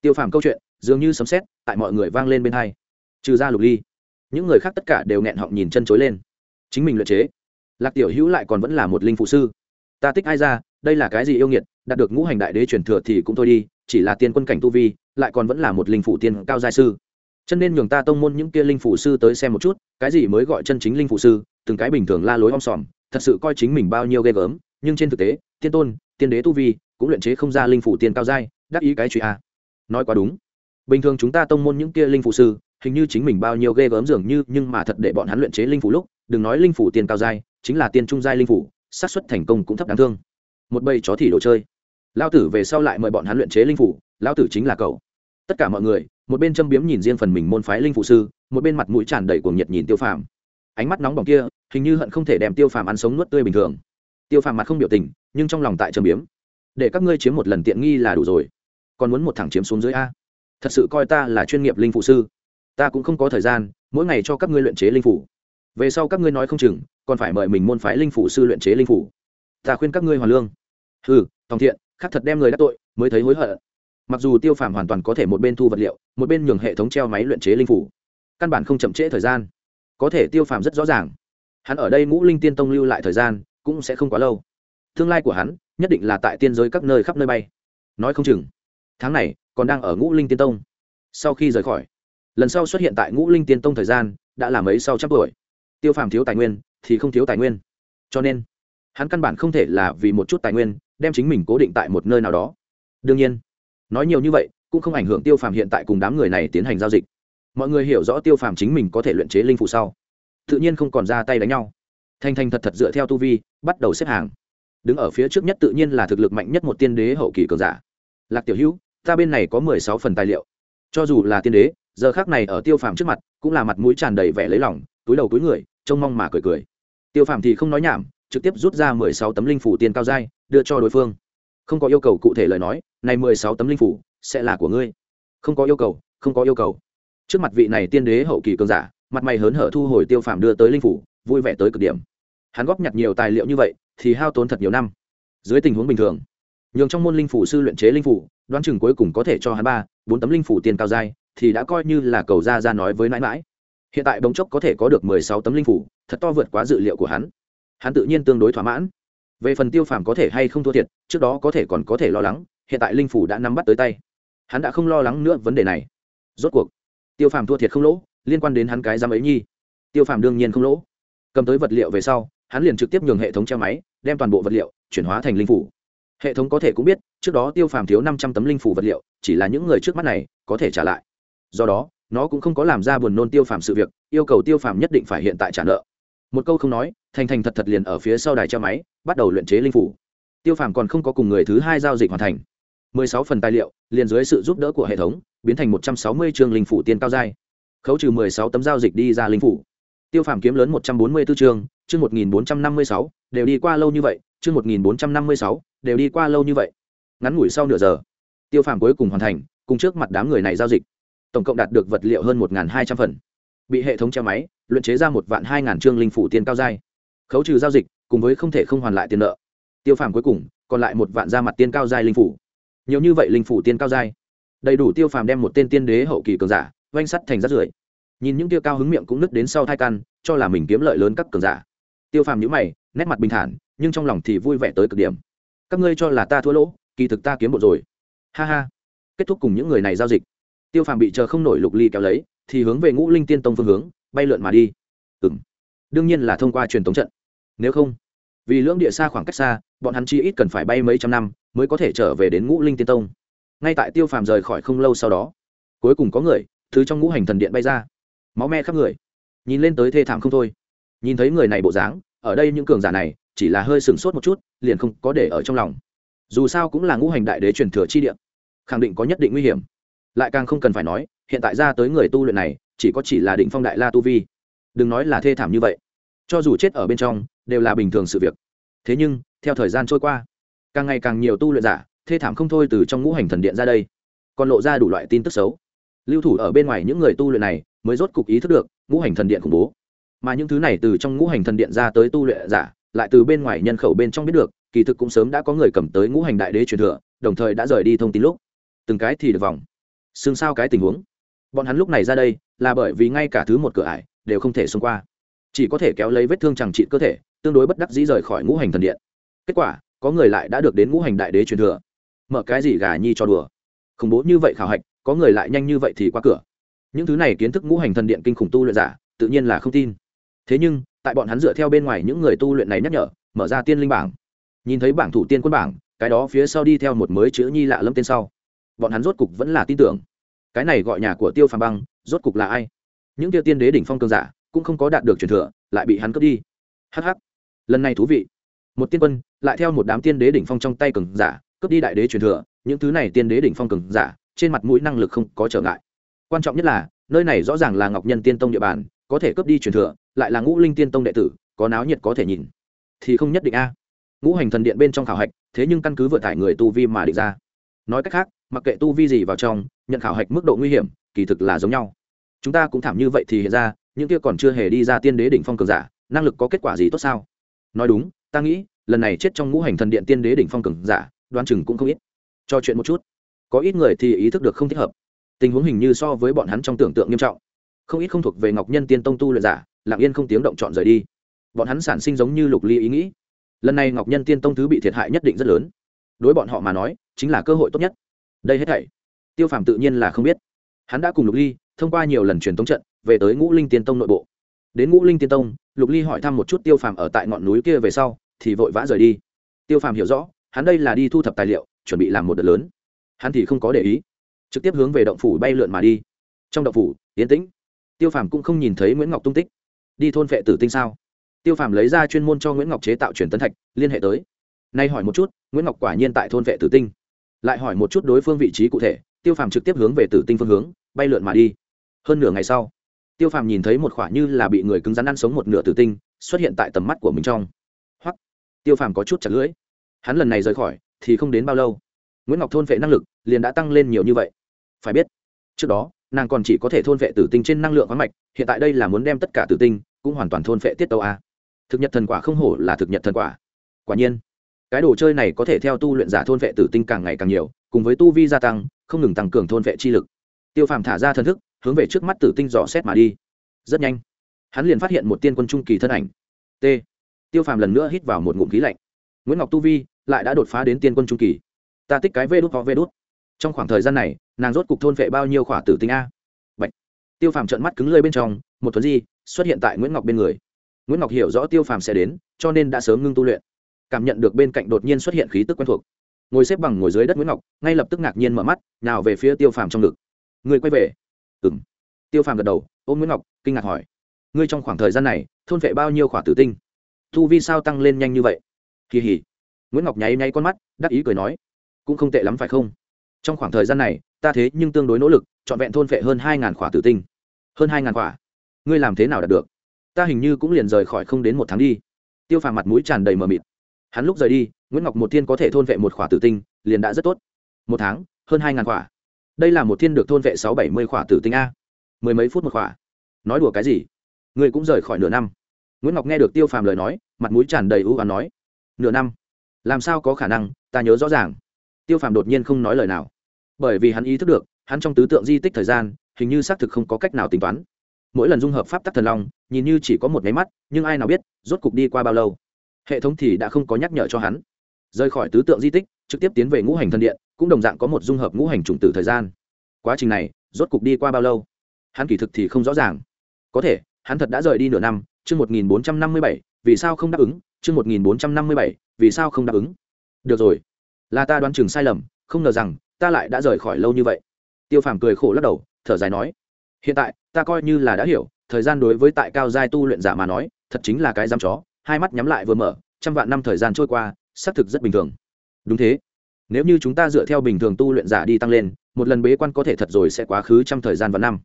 tiêu phàm câu chuyện, dường như sấm xét tại mọi người vang lên bên hai trừ ra lục ly. Những người khác tất cả đều nghẹn họng nhìn chân chối lên. Chính mình luyện chế. Lạc tiểu hữu lại còn vẫn là một linh phụ sư. Ta tích ai ra, đây là cái gì yêu nghiệt, đạt được ngũ hành đại đế truyền thừa thì cũng thôi đi, chỉ là tiên quân cảnh tu vi, lại còn vẫn là một linh phụ tiên cao giai sư. Chân nên nhường ta tông môn những kia linh phụ sư tới xem một chút, cái gì mới gọi chân chính linh phụ sư, từng cái bình thường la lối om sòm, thật sự coi chính mình bao nhiêu ghê gớm, nhưng trên thực tế, tiên tôn, tiên đế tu vi, cũng luyện chế không ra linh phụ tiên cao giai, đắc ý cái chuyện a. Nói quá đúng. Bình thường chúng ta tông môn những kia linh phụ sư hình như chính mình bao nhiêu ghê gớm dường như, nhưng mà thật để bọn hắn luyện chế linh phủ lúc, đừng nói linh phủ tiền cao dai chính là tiền trung giai linh phủ, xác suất thành công cũng thấp đáng thương. Một bầy chó thì đồ chơi. Lao tử về sau lại mời bọn hắn luyện chế linh phủ lao tử chính là cậu. Tất cả mọi người, một bên châm biếm nhìn riêng phần mình môn phái linh phụ sư, một bên mặt mũi tràn đầy cuồng nhiệt nhìn tiêu phàm. Ánh mắt nóng bỏng kia, hình như hận không thể đem tiêu phàm ăn sống nuốt tươi bình thường. Tiêu phàm mặt không biểu tình, nhưng trong lòng tại châm biếm. Để các ngươi chiếm một lần tiện nghi là đủ rồi. Còn muốn một thẳng chiếm xuống dưới a. Thật sự coi ta là chuyên nghiệp linh phụ sư ta cũng không có thời gian, mỗi ngày cho các ngươi luyện chế linh phủ. Về sau các ngươi nói không chừng, còn phải mời mình môn phái linh phủ sư luyện chế linh phủ. Ta khuyên các ngươi hoàn lương. Ừ tòng thiện, khắc thật đem người đắc tội, mới thấy hối hận. Mặc dù tiêu phàm hoàn toàn có thể một bên thu vật liệu, một bên nhường hệ thống treo máy luyện chế linh phủ, căn bản không chậm trễ thời gian. Có thể tiêu phàm rất rõ ràng, hắn ở đây ngũ linh tiên tông lưu lại thời gian, cũng sẽ không quá lâu. Tương lai của hắn, nhất định là tại tiên giới các nơi khắp nơi bay. Nói không chừng, tháng này, còn đang ở ngũ linh tiên tông. Sau khi rời khỏi lần sau xuất hiện tại ngũ linh tiên tông thời gian đã là mấy sau trăm tuổi. Tiêu phàm thiếu tài nguyên thì không thiếu tài nguyên. Cho nên, hắn căn bản không thể là vì một chút tài nguyên đem chính mình cố định tại một nơi nào đó. Đương nhiên, nói nhiều như vậy cũng không ảnh hưởng tiêu phàm hiện tại cùng đám người này tiến hành giao dịch. Mọi người hiểu rõ tiêu phàm chính mình có thể luyện chế linh phụ sau, tự nhiên không còn ra tay đánh nhau. Thành thành thật thật dựa theo tu vi, bắt đầu xếp hàng. Đứng ở phía trước nhất tự nhiên là thực lực mạnh nhất một tiên đế hậu kỳ cường giả. Lạc tiểu hữu, ta bên này có mười sáu phần tài liệu. Cho dù là tiên đế giờ khác này ở tiêu phàm trước mặt, cũng là mặt mũi tràn đầy vẻ lấy lòng, túi đầu túi người, trông mong mà cười cười. Tiêu phàm thì không nói nhảm, trực tiếp rút ra mười sáu tấm linh phủ tiền cao dai đưa cho đối phương. Không có yêu cầu cụ thể lời nói, này mười sáu tấm linh phủ sẽ là của ngươi. Không có yêu cầu, không có yêu cầu. Trước mặt vị này tiên đế hậu kỳ cường giả, mặt mày hớn hở thu hồi tiêu phàm đưa tới linh phủ, vui vẻ tới cực điểm. Hắn góp nhặt nhiều tài liệu như vậy, thì hao tốn thật nhiều năm. Dưới tình huống bình thường, nhường trong môn linh phủ sư luyện chế linh phủ, đoán chừng cuối cùng có thể cho hắn ba, bốn tấm linh phủ tiền cao dai thì đã coi như là cầu ra ra nói với mãi mãi. Hiện tại bóng chốc có thể có được mười sáu tấm linh phủ, thật to vượt quá dự liệu của hắn. Hắn tự nhiên tương đối thỏa mãn. Về phần tiêu phàm có thể hay không thua thiệt, trước đó có thể còn có thể lo lắng, hiện tại linh phủ đã nắm bắt tới tay. Hắn đã không lo lắng nữa vấn đề này. Rốt cuộc, tiêu phàm thua thiệt không lỗ, liên quan đến hắn cái giam ấy nhi. Tiêu phàm đương nhiên không lỗ. Cầm tới vật liệu về sau, hắn liền trực tiếp nhường hệ thống treo máy, đem toàn bộ vật liệu chuyển hóa thành linh phủ. Hệ thống có thể cũng biết, trước đó tiêu phàm thiếu năm trăm tấm linh phủ vật liệu, chỉ là những người trước mắt này có thể trả lại do đó, nó cũng không có làm ra buồn nôn tiêu phàm sự việc, yêu cầu tiêu phàm nhất định phải hiện tại trả nợ. Một câu không nói, thành thành thật thật liền ở phía sau đài treo máy, bắt đầu luyện chế linh phủ. Tiêu phàm còn không có cùng người thứ hai giao dịch hoàn thành. Mười sáu phần tài liệu, liền dưới sự giúp đỡ của hệ thống, biến thành một trăm sáu mươi chương linh phủ tiên cao giai. Khấu trừ mười sáu tấm giao dịch đi ra linh phủ. Tiêu phàm kiếm lớn một trăm bốn mươi b chương chương một nghìn bốn trăm năm mươi sáu, đều đi qua lâu như vậy, chương một nghìn bốn trăm năm mươi sáu, đều đi qua lâu như vậy. Ngắn ngủi sau nửa giờ, tiêu phàm cuối cùng hoàn thành, cùng trước mặt đám người này giao dịch tổng cộng đạt được vật liệu hơn một hai trăm phần. Bị hệ thống treo máy, luyện chế ra một vạn hai ngàn chương linh phủ tiền cao giai. Khấu trừ giao dịch, cùng với không thể không hoàn lại tiền nợ. Tiêu phàm cuối cùng, còn lại một vạn ra mặt tiên cao giai linh phủ. Nhiều như vậy linh phủ tiên cao giai. Đầy đủ tiêu phàm đem một tên tiên đế hậu kỳ cường giả, oanh sắt thành rắt rưởi. Nhìn những tiêu cao hứng miệng cũng nứt đến sau thai căn, cho là mình kiếm lợi lớn các cường giả. Tiêu phàm nhữ mày, nét mặt bình thản, nhưng trong lòng thì vui vẻ tới cực điểm. Các ngươi cho là ta thua lỗ, kỳ thực ta kiếm bộ rồi. Ha ha. Kết thúc cùng những người này giao dịch tiêu phàm bị chờ không nổi lục ly kéo lấy, thì hướng về ngũ linh tiên tông phương hướng, bay lượn mà đi. Ừ m đương nhiên là thông qua truyền thống trận. Nếu không, vì lưỡng địa xa khoảng cách xa, bọn hắn chi ít cần phải bay mấy trăm năm mới có thể trở về đến ngũ linh tiên tông. Ngay tại tiêu phàm rời khỏi không lâu sau đó, cuối cùng có người, thứ trong ngũ hành thần điện bay ra. Máu me khắp người. Nhìn lên tới thê thảm không thôi. Nhìn thấy người này bộ dáng, ở đây những cường giả này, chỉ là hơi sừng sốt một chút, liền không có để ở trong lòng. Dù sao cũng là ngũ hành đại đế truyền thừa chi địa, khẳng định có nhất định nguy hiểm lại càng không cần phải nói, hiện tại ra tới người tu luyện này, chỉ có chỉ là định phong đại la tu vi. Đừng nói là thê thảm như vậy. Cho dù chết ở bên trong, đều là bình thường sự việc. Thế nhưng, theo thời gian trôi qua, càng ngày càng nhiều tu luyện giả, thê thảm không thôi từ trong ngũ hành thần điện ra đây. Còn lộ ra đủ loại tin tức xấu. Lưu thủ ở bên ngoài những người tu luyện này, mới rốt cục ý thức được, ngũ hành thần điện khủng bố. Mà những thứ này từ trong ngũ hành thần điện ra tới tu luyện giả, lại từ bên ngoài nhân khẩu bên trong biết được, kỳ thực cũng sớm đã có người cầm tới ngũ hành đại đế truyền thừa, đồng thời đã rời đi thông tin lúc. Từng cái thì được vòng xương sao cái tình huống. Bọn hắn lúc này ra đây là bởi vì ngay cả thứ một cửa ải đều không thể xông qua. Chỉ có thể kéo lấy vết thương chẳng trị cơ thể, tương đối bất đắc dĩ rời khỏi ngũ hành thần điện. Kết quả, có người lại đã được đến ngũ hành đại đế truyền thừa. Mở cái gì gà nhi cho đùa. Khủng bố như vậy khảo hạch, có người lại nhanh như vậy thì qua cửa. Những thứ này kiến thức ngũ hành thần điện kinh khủng tu luyện giả, tự nhiên là không tin. Thế nhưng, tại bọn hắn dựa theo bên ngoài những người tu luyện này nhắc nhở, mở ra tiên linh bảng. Nhìn thấy bảng thủ tiên quân bảng, cái đó phía sau đi theo một mới chữ nhi lạ lâm tên sau bọn hắn rốt cục vẫn là tin tưởng. Cái này gọi nhà của tiêu phàm băng, rốt cục là ai? Những tiêu tiên đế đỉnh phong cường giả, cũng không có đạt được truyền thừa, lại bị hắn cướp đi. Hh lần này thú vị. Một tiên quân, lại theo một đám tiên đế đỉnh phong trong tay cường giả, cướp đi đại đế truyền thừa, những thứ này tiên đế đỉnh phong cường giả, trên mặt mũi năng lực không có trở ngại. Quan trọng nhất là, nơi này rõ ràng là ngọc nhân tiên tông địa bàn, có thể cướp đi truyền thừa, lại là ngũ linh tiên tông đệ tử, có náo nhiệt có thể nhìn. Thì không nhất định a. Ngũ hành thần điện bên trong khảo hạch, thế nhưng căn cứ vượt tải người tu vi mà định ra nói cách khác, mặc kệ tu vi gì vào trong, nhận khảo hạch mức độ nguy hiểm, kỳ thực là giống nhau. Chúng ta cũng thảm như vậy thì hiện ra, những kia còn chưa hề đi ra tiên đế đỉnh phong cường giả, năng lực có kết quả gì tốt sao? Nói đúng, ta nghĩ, lần này chết trong ngũ hành thần điện tiên đế đỉnh phong cường giả, đoán chừng cũng không ít. Cho chuyện một chút. Có ít người thì ý thức được không thích hợp. Tình huống hình như so với bọn hắn trong tưởng tượng nghiêm trọng. Không ít không thuộc về ngọc nhân tiên tông tu luyện giả, lặng yên không tiếng động chọn rời đi. Bọn hắn sản sinh giống như lục ly ý nghĩ. Lần này ngọc nhân tiên tông thứ bị thiệt hại nhất định rất lớn đối bọn họ mà nói, chính là cơ hội tốt nhất. Đây hết thảy, tiêu phàm tự nhiên là không biết. Hắn đã cùng lục ly thông qua nhiều lần truyền tống trận, về tới ngũ linh tiên tông nội bộ. Đến ngũ linh tiên tông, lục ly hỏi thăm một chút tiêu phàm ở tại ngọn núi kia về sau, thì vội vã rời đi. Tiêu phàm hiểu rõ, hắn đây là đi thu thập tài liệu, chuẩn bị làm một đợt lớn. Hắn thì không có để ý, trực tiếp hướng về động phủ bay lượn mà đi. Trong động phủ, yên tĩnh. Tiêu phàm cũng không nhìn thấy nguyễn ngọc tung tích. Đi thôn vệ tử tinh sao? Tiêu phàm lấy ra chuyên môn cho nguyễn ngọc chế tạo truyền tấn thạch, liên hệ tới nay hỏi một chút, nguyễn ngọc quả nhiên tại thôn vệ tử tinh. Lại hỏi một chút đối phương vị trí cụ thể, tiêu phàm trực tiếp hướng về tử tinh phương hướng, bay lượn mà đi. Hơn nửa ngày sau, tiêu phàm nhìn thấy một khoả như là bị người cứng rắn ăn sống một nửa tử tinh, xuất hiện tại tầm mắt của mình trong. Hoặc tiêu phàm có chút chặt lưỡi. Hắn lần này rời khỏi, thì không đến bao lâu, nguyễn ngọc thôn vệ năng lực liền đã tăng lên nhiều như vậy. Phải biết, trước đó, nàng còn chỉ có thể thôn vệ tử tinh trên năng lượng khoáng mạch, hiện tại đây là muốn đem tất cả tử tinh cũng hoàn toàn thôn vệ tiết tâu a. Thực nhật thần quả không hổ là thực nhật thần quả. Quả nhiên cái đồ chơi này có thể theo tu luyện giả thôn vệ tử tinh càng ngày càng nhiều, cùng với tu vi gia tăng, không ngừng tăng cường thôn vệ chi lực. Tiêu phàm thả ra thần thức, hướng về trước mắt tử tinh dò xét mà đi. Rất nhanh, hắn liền phát hiện một tiên quân trung kỳ thân ảnh. T. Tiêu phàm lần nữa hít vào một ngụm khí lạnh. Nguyễn ngọc tu vi lại đã đột phá đến tiên quân trung kỳ. Ta tích cái vê đốt ho vê đốt. trong khoảng thời gian này, nàng rốt cục thôn vệ bao nhiêu khỏa tử tinh a? Bạch. tiêu phàm trợn mắt cứng lơi bên trong, một thuấn di xuất hiện tại nguyễn ngọc bên người. Nguyễn ngọc hiểu rõ tiêu phàm sẽ đến, cho nên đã sớm ngưng tu luyện cảm nhận được bên cạnh đột nhiên xuất hiện khí tức quen thuộc. Ngồi xếp bằng ngồi dưới đất nguyễn ngọc, ngay lập tức ngạc nhiên mở mắt, nào về phía tiêu phàm trong ngực. Người quay về? Ừ m tiêu phàm gật đầu, ôm nguyễn ngọc, kinh ngạc hỏi. Ngươi trong khoảng thời gian này, thôn vệ bao nhiêu khỏa tử tinh? Thu vi sao tăng lên nhanh như vậy? Kỳ hỉ. Nguyễn ngọc nháy nháy con mắt, đắc ý cười nói. Cũng không tệ lắm phải không? Trong khoảng thời gian này, ta thế nhưng tương đối nỗ lực, trọn vẹn thôn vệ hơn hai ngàn khỏa tử tinh. Hơn hai ngàn khỏa? Ngươi làm thế nào đạt được? Ta hình như cũng liền rời khỏi không đến một tháng đi. Tiêu phàm mặt mũi tràn đầy mờ mịt hắn lúc rời đi, nguyễn ngọc một thiên có thể thôn vệ một khỏa tử tinh, liền đã rất tốt. Một tháng, hơn hai ngàn khỏa. Đây là một thiên được thôn vệ sáu bảy mươi khỏa tử tinh a. Mười mấy phút một khỏa. Nói đùa cái gì? Ngươi cũng rời khỏi nửa năm. Nguyễn ngọc nghe được tiêu phàm lời nói, mặt mũi tràn đầy ưu và nói, nửa năm? Làm sao có khả năng? Ta nhớ rõ ràng. Tiêu phàm đột nhiên không nói lời nào. Bởi vì hắn ý thức được, hắn trong tứ tượng di tích thời gian, hình như xác thực không có cách nào tính toán. Mỗi lần dung hợp pháp tắc thần long, nhìn như chỉ có một nháy mắt, nhưng ai nào biết, rốt cục đi qua bao lâu hệ thống thì đã không có nhắc nhở cho hắn. Rời khỏi tứ tượng di tích, trực tiếp tiến về ngũ hành thần điện, cũng đồng dạng có một dung hợp ngũ hành trùng tử thời gian. Quá trình này, rốt cục đi qua bao lâu? Hắn kỳ thực thì không rõ ràng. Có thể, hắn thật đã rời đi nửa năm, chương một nghìn bốn trăm năm mươi bảy, vì sao không đáp ứng? Chương một nghìn bốn trăm năm mươi bảy, vì sao không đáp ứng? Được rồi. Là ta đoán chừng sai lầm, không ngờ rằng, ta lại đã rời khỏi lâu như vậy. Tiêu phàm cười khổ lắc đầu, thở dài nói, hiện tại, ta coi như là đã hiểu, thời gian đối với tại cao giai tu luyện giả mà nói, thật chính là cái giam chó hai mắt nhắm lại vừa mở, trăm vạn năm thời gian trôi qua, xác thực rất bình thường. Đúng thế. Nếu như chúng ta dựa theo bình thường tu luyện giả đi tăng lên, một lần bế quan có thể thật rồi sẽ quá khứ trăm thời gian và năm.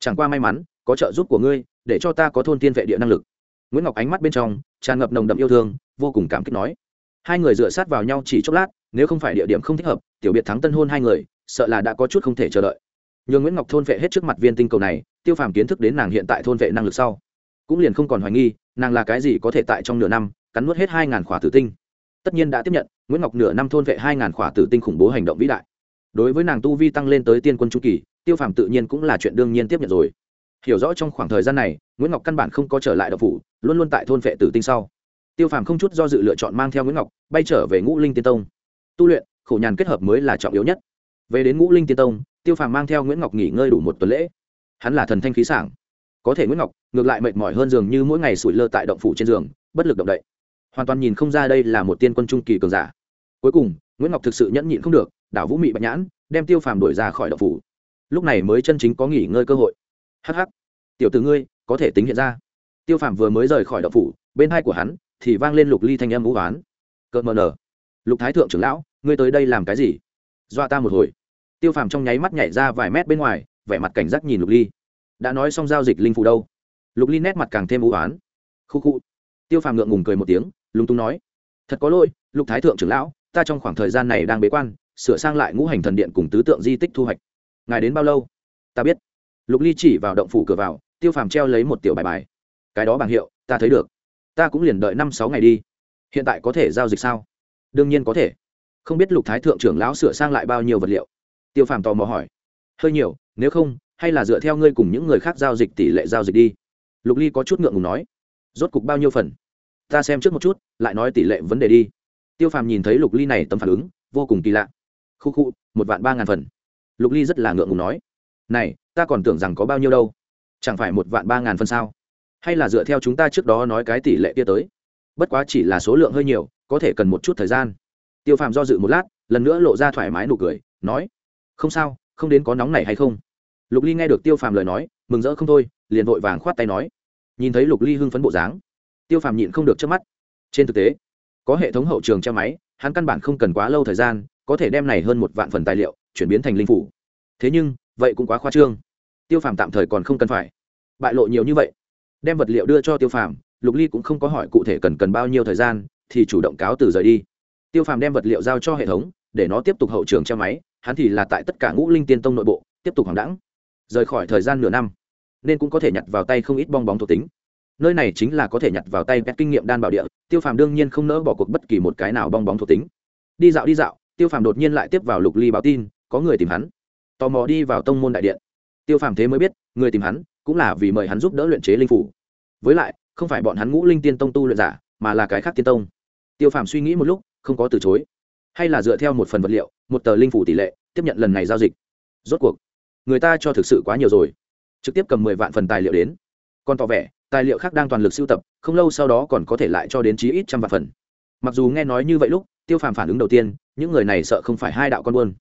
Chẳng qua may mắn, có trợ giúp của ngươi, để cho ta có thôn tiên vệ địa năng lực. Nguyễn ngọc ánh mắt bên trong, tràn ngập nồng đậm yêu thương, vô cùng cảm kích nói. Hai người dựa sát vào nhau chỉ chốc lát, nếu không phải địa điểm không thích hợp, tiểu biệt thắng tân hôn hai người, sợ là đã có chút không thể chờ đợi. Nhờ nguyễn ngọc thôn vệ hết trước mặt viên tinh cầu này, tiêu phàm kiến thức đến nàng hiện tại thôn vệ năng lực sau, cũng liền không còn hoài nghi nàng là cái gì có thể tại trong nửa năm cắn nuốt hết hai ngàn khỏa tử tinh? Tất nhiên đã tiếp nhận, nguyễn ngọc nửa năm thôn vệ hai ngàn khỏa tử tinh khủng bố hành động vĩ đại. Đối với nàng tu vi tăng lên tới tiên quân trung kỳ, tiêu phàm tự nhiên cũng là chuyện đương nhiên tiếp nhận rồi. Hiểu rõ trong khoảng thời gian này, nguyễn ngọc căn bản không có trở lại đậu phủ, luôn luôn tại thôn vệ tử tinh sau. Tiêu phàm không chút do dự lựa chọn mang theo nguyễn ngọc, bay trở về ngũ linh tiên tông. Tu luyện, khổ nhàn kết hợp mới là trọng yếu nhất. Về đến ngũ linh tiên tông, tiêu phàm mang theo nguyễn ngọc nghỉ ngơi đủ một tuần lễ. Hắn là thần thanh khí sảng có thể nguyễn ngọc, ngược lại mệt mỏi hơn giường như mỗi ngày sủi lơ tại động phủ trên giường, bất lực động đậy. Hoàn toàn nhìn không ra đây là một tiên quân trung kỳ cường giả. Cuối cùng, nguyễn ngọc thực sự nhẫn nhịn không được, đảo vũ mị bạch nhãn, đem tiêu phàm đuổi ra khỏi động phủ. Lúc này mới chân chính có nghỉ ngơi cơ hội. Hh tiểu t ngươi, có thể tính hiện ra. Tiêu phàm vừa mới rời khỏi động phủ, bên hai của hắn thì vang lên lục ly thanh âm vũ oán. Cợt mờ nở. Lục thái thượng trưởng lão, ngươi tới đây làm cái gì? Dọa ta một hồi. Tiêu phàm trong nháy mắt nhảy ra vài mét bên ngoài, vẻ mặt cảnh giác nhìn lục ly đã nói xong giao dịch linh phụ đâu. Lục ly nét mặt càng thêm u oán. Khu khu. Tiêu phàm ngượng ngùng cười một tiếng, lúng túng nói, thật có lỗi, lục thái thượng trưởng lão, ta trong khoảng thời gian này đang bế quan, sửa sang lại ngũ hành thần điện cùng tứ tượng di tích thu hoạch. Ngài đến bao lâu? Ta biết. Lục ly chỉ vào động phủ cửa vào, tiêu phàm treo lấy một tiểu bài bài. Cái đó bằng hiệu, ta thấy được. Ta cũng liền đợi năm sáu ngày đi. Hiện tại có thể giao dịch sao? Đương nhiên có thể. Không biết lục thái thượng trưởng lão sửa sang lại bao nhiêu vật liệu? Tiêu phàm tò mò hỏi. Hơi nhiều, nếu không hay là dựa theo ngươi cùng những người khác giao dịch tỷ lệ giao dịch đi? Lục ly có chút ngượng ngùng nói. Rốt cục bao nhiêu phần? Ta xem trước một chút, lại nói tỷ lệ vấn đề đi. Tiêu phàm nhìn thấy lục ly này tầm phản ứng, vô cùng kỳ lạ. Khu khu, một vạn ba ngàn phần. Lục ly rất là ngượng ngùng nói. Này, ta còn tưởng rằng có bao nhiêu đâu. Chẳng phải một vạn ba ngàn phần sao? Hay là dựa theo chúng ta trước đó nói cái tỷ lệ kia tới? Bất quá chỉ là số lượng hơi nhiều, có thể cần một chút thời gian. Tiêu phàm do dự một lát, lần nữa lộ ra thoải mái nụ cười, nói. Không sao, không đến có nóng này hay không? Lục ly nghe được tiêu phàm lời nói, mừng rỡ không thôi, liền vội vàng khoát tay nói. Nhìn thấy lục ly hưng phấn bộ dáng, tiêu phàm nhịn không được trước mắt. Trên thực tế, có hệ thống hậu trường treo máy, hắn căn bản không cần quá lâu thời gian, có thể đem này hơn một vạn phần tài liệu chuyển biến thành linh phủ. Thế nhưng, vậy cũng quá khoa trương. Tiêu phàm tạm thời còn không cần phải. Bại lộ nhiều như vậy, đem vật liệu đưa cho tiêu phàm, lục ly cũng không có hỏi cụ thể cần cần bao nhiêu thời gian, thì chủ động cáo từ rời đi. Tiêu phàm đem vật liệu giao cho hệ thống, để nó tiếp tục hậu trường treo máy, hắn thì là tại tất cả ngũ linh tiên tông nội bộ, tiếp tục hoàng đẳng rời khỏi thời gian nửa năm, nên cũng có thể nhặt vào tay không ít bong bóng thuộc tính. Nơi này chính là có thể nhặt vào tay pet kinh nghiệm đan bảo địa, tiêu phàm đương nhiên không nỡ bỏ cuộc bất kỳ một cái nào bong bóng thuộc tính. Đi dạo đi dạo, tiêu phàm đột nhiên lại tiếp vào lục ly báo tin, có người tìm hắn. Tò mò đi vào tông môn đại điện. Tiêu phàm thế mới biết, người tìm hắn cũng là vì mời hắn giúp đỡ luyện chế linh phủ. Với lại, không phải bọn hắn ngũ linh tiên tông tu luyện giả, mà là cái khác tiên tông. Tiêu phàm suy nghĩ một lúc, không có từ chối. Hay là dựa theo một phần vật liệu, một tờ linh phủ tỷ lệ, tiếp nhận lần này giao dịch. Rốt cuộc người ta cho thực sự quá nhiều rồi. Trực tiếp cầm mười vạn phần tài liệu đến. Còn tỏ vẻ, tài liệu khác đang toàn lực sưu tập, không lâu sau đó còn có thể lại cho đến chí ít trăm vạn phần. Mặc dù nghe nói như vậy lúc, tiêu phàm phản ứng đầu tiên, những người này sợ không phải hai đạo con buôn.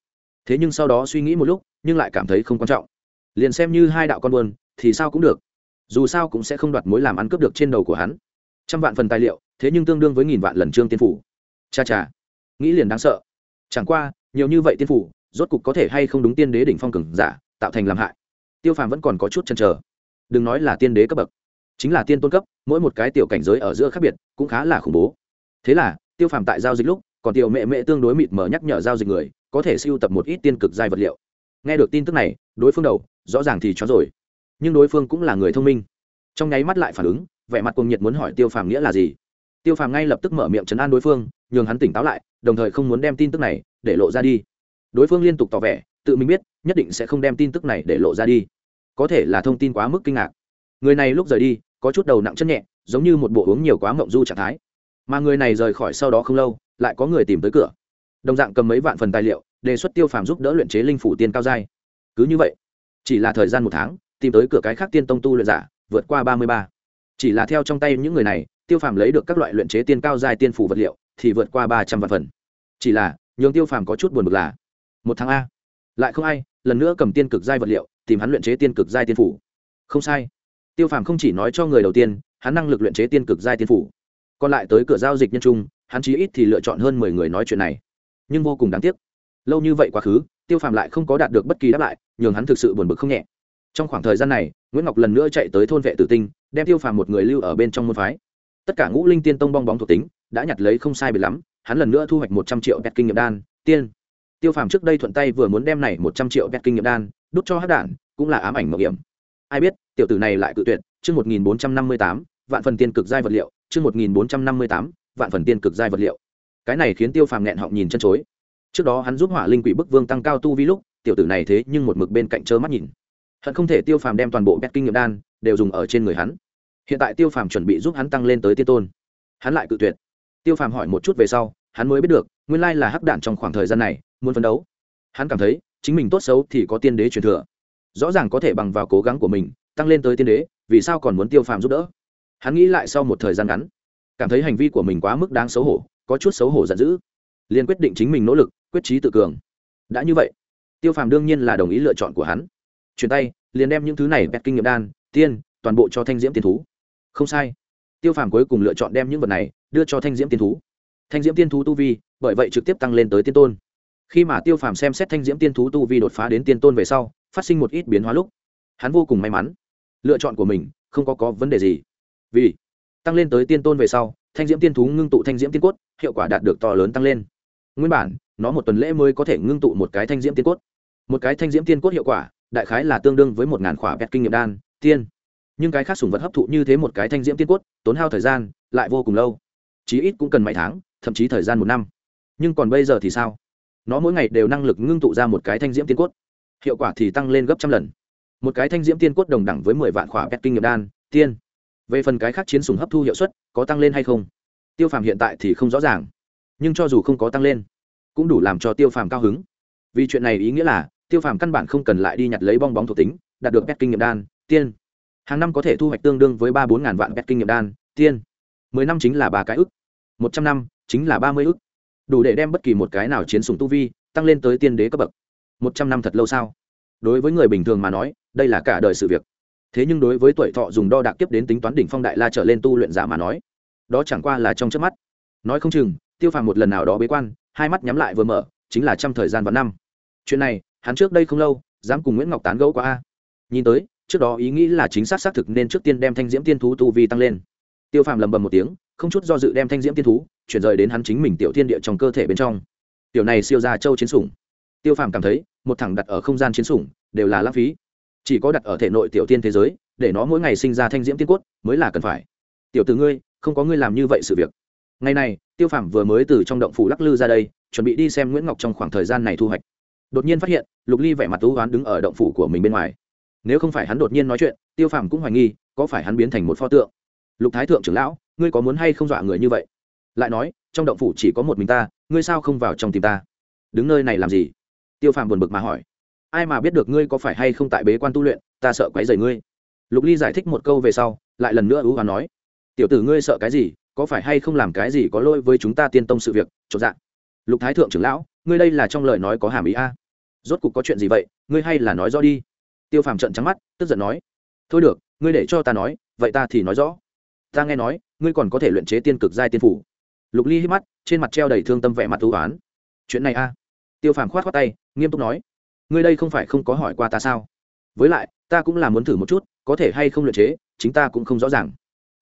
Thế nhưng sau đó suy nghĩ một lúc, nhưng lại cảm thấy không quan trọng. Liền xem như hai đạo con buôn, thì sao cũng được. Dù sao cũng sẽ không đoạt mối làm ăn cướp được trên đầu của hắn. Trăm vạn phần tài liệu, thế nhưng tương đương với nghìn vạn lần trương tiên phủ. Cha cha, nghĩ liền đáng sợ. Chẳng qua, nhiều như vậy tiên phủ, rốt cục có thể hay không đúng tiên đế đỉnh phong cường giả? Tạo thành làm hại. Tiêu phàm vẫn còn có chút chăn trở đừng nói là tiên đế cấp bậc, chính là tiên tôn cấp, mỗi một cái tiểu cảnh giới ở giữa khác biệt cũng khá là khủng bố. Thế là, tiêu phàm tại giao dịch lúc, còn tiểu mẹ mẹ tương đối mịt mờ nhắc nhở giao dịch người, có thể siêu tập một ít tiên cực giai vật liệu. Nghe được tin tức này, đối phương đầu, rõ ràng thì chó rồi. Nhưng đối phương cũng là người thông minh. Trong nháy mắt lại phản ứng, vẻ mặt cùng nhiệt muốn hỏi tiêu phàm nghĩa là gì. Tiêu phàm ngay lập tức mở miệng chấn an đối phương, nhường hắn tỉnh táo lại, đồng thời không muốn đem tin tức này để lộ ra đi. Đối phương liên tục tỏ vẻ tự mình biết, nhất định sẽ không đem tin tức này để lộ ra đi. Có thể là thông tin quá mức kinh ngạc. Người này lúc rời đi, có chút đầu nặng chân nhẹ, giống như một bộ uống nhiều quá mộng du trạng thái. Mà người này rời khỏi sau đó không lâu, lại có người tìm tới cửa. Đồng dạng cầm mấy vạn phần tài liệu, đề xuất tiêu phàm giúp đỡ luyện chế linh phủ tiên cao giai. Cứ như vậy, chỉ là thời gian một tháng, tìm tới cửa cái khác tiên tông tu luyện giả, vượt qua ba mươi ba. Chỉ là theo trong tay những người này, tiêu phàm lấy được các loại luyện chế tiên cao giai tiên phủ vật liệu, thì vượt qua ba trăm vạn phần. Chỉ là, nhường tiêu phàm có chút buồn bực là, một tháng a lại không ai, lần nữa cầm tiên cực giai vật liệu, tìm hắn luyện chế tiên cực giai tiên phủ. Không sai. Tiêu phàm không chỉ nói cho người đầu tiên, hắn năng lực luyện chế tiên cực giai tiên phủ. Còn lại tới cửa giao dịch nhân trung, hắn chí ít thì lựa chọn hơn mười người nói chuyện này. Nhưng vô cùng đáng tiếc. Lâu như vậy quá khứ, tiêu phàm lại không có đạt được bất kỳ đáp lại, nhường hắn thực sự buồn bực không nhẹ. Trong khoảng thời gian này, nguyễn ngọc lần nữa chạy tới thôn vệ tử tinh, đem tiêu phàm một người lưu ở bên trong môn phái. Tất cả ngũ linh tiên tông bong bóng thuộc tính, đã nhặt lấy không sai biệt lắm, hắn lần nữa thu hoạch một trăm triệu pet kinh nghiệm đan, tiên tiêu phàm trước đây thuận tay vừa muốn đem này một trăm triệu pet kinh nghiệm đan, đút cho hát đản, cũng là ám ảnh mạo hiểm. Ai biết, tiểu tử này lại cự tuyệt, chương một nghìn bốn trăm năm mươi tám, vạn phần tiên cực giai vật liệu, chương một nghìn bốn trăm năm mươi tám, vạn phần tiên cực giai vật liệu. Cái này khiến tiêu phàm nghẹn họng nhìn chân chối. Trước đó hắn giúp hỏa linh quỷ bức vương tăng cao tu vi lúc, tiểu tử này thế nhưng một mực bên cạnh trơ mắt nhìn. Hận không thể tiêu phàm đem toàn bộ bét kinh nghiệm đan đều dùng ở trên người hắn. Hiện tại tiêu phàm chuẩn bị giúp hắn tăng lên tới tiên tôn. Hắn lại cự tuyệt. Tiêu phàm hỏi một chút về sau, hắn mới biết được, nguyên lai là hắc đạn trong khoảng thời gian này muốn phấn đấu. Hắn cảm thấy, chính mình tốt xấu thì có tiên đế truyền thừa. Rõ ràng có thể bằng vào cố gắng của mình, tăng lên tới tiên đế, vì sao còn muốn tiêu phàm giúp đỡ? Hắn nghĩ lại sau một thời gian ngắn. Cảm thấy hành vi của mình quá mức đáng xấu hổ, có chút xấu hổ giận dữ. Liền quyết định chính mình nỗ lực, quyết trí tự cường. Đã như vậy, tiêu phàm đương nhiên là đồng ý lựa chọn của hắn. Chuyển tay, liền đem những thứ này bẹt kinh nghiệm đan, tiên, toàn bộ cho thanh diễm tiên thú. Không sai. Tiêu phàm cuối cùng lựa chọn đem những vật này, đưa cho thanh diễm tiên thú. Thanh diễm tiên thú tu vi, bởi vậy trực tiếp tăng lên tới tiên tôn khi mà tiêu phàm xem xét thanh diễm tiên thú tu vi đột phá đến tiên tôn về sau, phát sinh một ít biến hóa lúc, hắn vô cùng may mắn. Lựa chọn của mình, không có có vấn đề gì. Vì tăng lên tới tiên tôn về sau, thanh diễm tiên thú ngưng tụ thanh diễm tiên cốt, hiệu quả đạt được to lớn tăng lên. Nguyên bản, nó một tuần lễ mới có thể ngưng tụ một cái thanh diễm tiên cốt. Một cái thanh diễm tiên cốt hiệu quả, đại khái là tương đương với một ngàn khỏa bẹt kinh nghiệm đan, tiên. Nhưng cái khác sùng vật hấp thụ như thế một cái thanh diễm tiên cốt, tốn hao thời gian, lại vô cùng lâu. Chí ít cũng cần mấy tháng, thậm chí thời gian một năm. Nhưng còn bây giờ thì sao? Nó mỗi ngày đều năng lực ngưng tụ ra một cái thanh diễm tiên cốt. Hiệu quả thì tăng lên gấp trăm lần. Một cái thanh diễm tiên cốt đồng đẳng với mười vạn khỏa pet kinh nghiệm đan, tiên. Về phần cái khác chiến sùng hấp thu hiệu suất, có tăng lên hay không? Tiêu phàm hiện tại thì không rõ ràng. Nhưng cho dù không có tăng lên, cũng đủ làm cho tiêu phàm cao hứng. Vì chuyện này ý nghĩa là, tiêu phàm căn bản không cần lại đi nhặt lấy bong bóng thuộc tính, đạt được pet kinh nghiệm đan, tiên. Hàng năm có thể thu hoạch tương đương với ba bốn ngàn vạn pet kinh nghiệm đan, tiên. Mười năm chính là ba cái ức. Một trăm năm chính là ba mươi ức đủ để đem bất kỳ một cái nào chiến sùng tu vi tăng lên tới tiên đế cấp bậc. Một trăm năm thật lâu sao? Đối với người bình thường mà nói, đây là cả đời sự việc. Thế nhưng đối với tuổi thọ dùng đo đạc tiếp đến tính toán đỉnh phong đại la trở lên tu luyện giả mà nói, đó chẳng qua là trong trước mắt. Nói không chừng, tiêu phàm một lần nào đó bế quan, hai mắt nhắm lại vừa mở, chính là trăm thời gian và năm. Chuyện này, hắn trước đây không lâu, dám cùng nguyễn ngọc tán gẫu qua a. Nhìn tới, trước đó ý nghĩ là chính xác xác thực nên trước tiên đem thanh diễm tiên thú tu vi tăng lên. Tiêu phàm lầm bầm một tiếng, không chút do dự đem thanh diễm tiên thú chuyển rời đến hắn chính mình tiểu thiên địa trong cơ thể bên trong. Tiểu này siêu ra châu chiến sủng. Tiêu phàm cảm thấy, một thằng đặt ở không gian chiến sủng, đều là lãng phí. Chỉ có đặt ở thể nội tiểu tiên thế giới, để nó mỗi ngày sinh ra thanh diễm tiên cốt, mới là cần phải. Tiểu từ ngươi, không có ngươi làm như vậy sự việc. Ngày này, tiêu phàm vừa mới từ trong động phủ lắc lư ra đây, chuẩn bị đi xem nguyễn ngọc trong khoảng thời gian này thu hoạch. Đột nhiên phát hiện, lục ly vẻ mặt tú hoán đứng ở động phủ của mình bên ngoài. Nếu không phải hắn đột nhiên nói chuyện, tiêu phàm cũng hoài nghi, có phải hắn biến thành một pho tượng. Lục thái thượng trưởng lão, ngươi có muốn hay không dọa người như vậy? Lại nói, trong động phủ chỉ có một mình ta, ngươi sao không vào trong tìm ta? Đứng nơi này làm gì? Tiêu phàm buồn bực mà hỏi. Ai mà biết được ngươi có phải hay không tại bế quan tu luyện, ta sợ quấy rầy ngươi. Lục ly giải thích một câu về sau, lại lần nữa ưu hoán nói. Tiểu tử ngươi sợ cái gì, có phải hay không làm cái gì có lỗi với chúng ta tiên tông sự việc, chột dạng. lục thái thượng trưởng lão, ngươi đây là trong lời nói có hàm ý a. Rốt cục có chuyện gì vậy, ngươi hay là nói rõ đi. Tiêu phàm trận trắng mắt, tức giận nói. Thôi được, ngươi để cho ta nói, vậy ta thì nói rõ. Ta nghe nói, ngươi còn có thể luyện chế tiên cực giai tiên phủ lục ly hít mắt, trên mặt treo đầy thương tâm vẻ mặt thú oán. Chuyện này a? Tiêu phàm khoát khoát tay, nghiêm túc nói. Ngươi đây không phải không có hỏi qua ta sao? Với lại, ta cũng là muốn thử một chút, có thể hay không luyện chế, chính ta cũng không rõ ràng.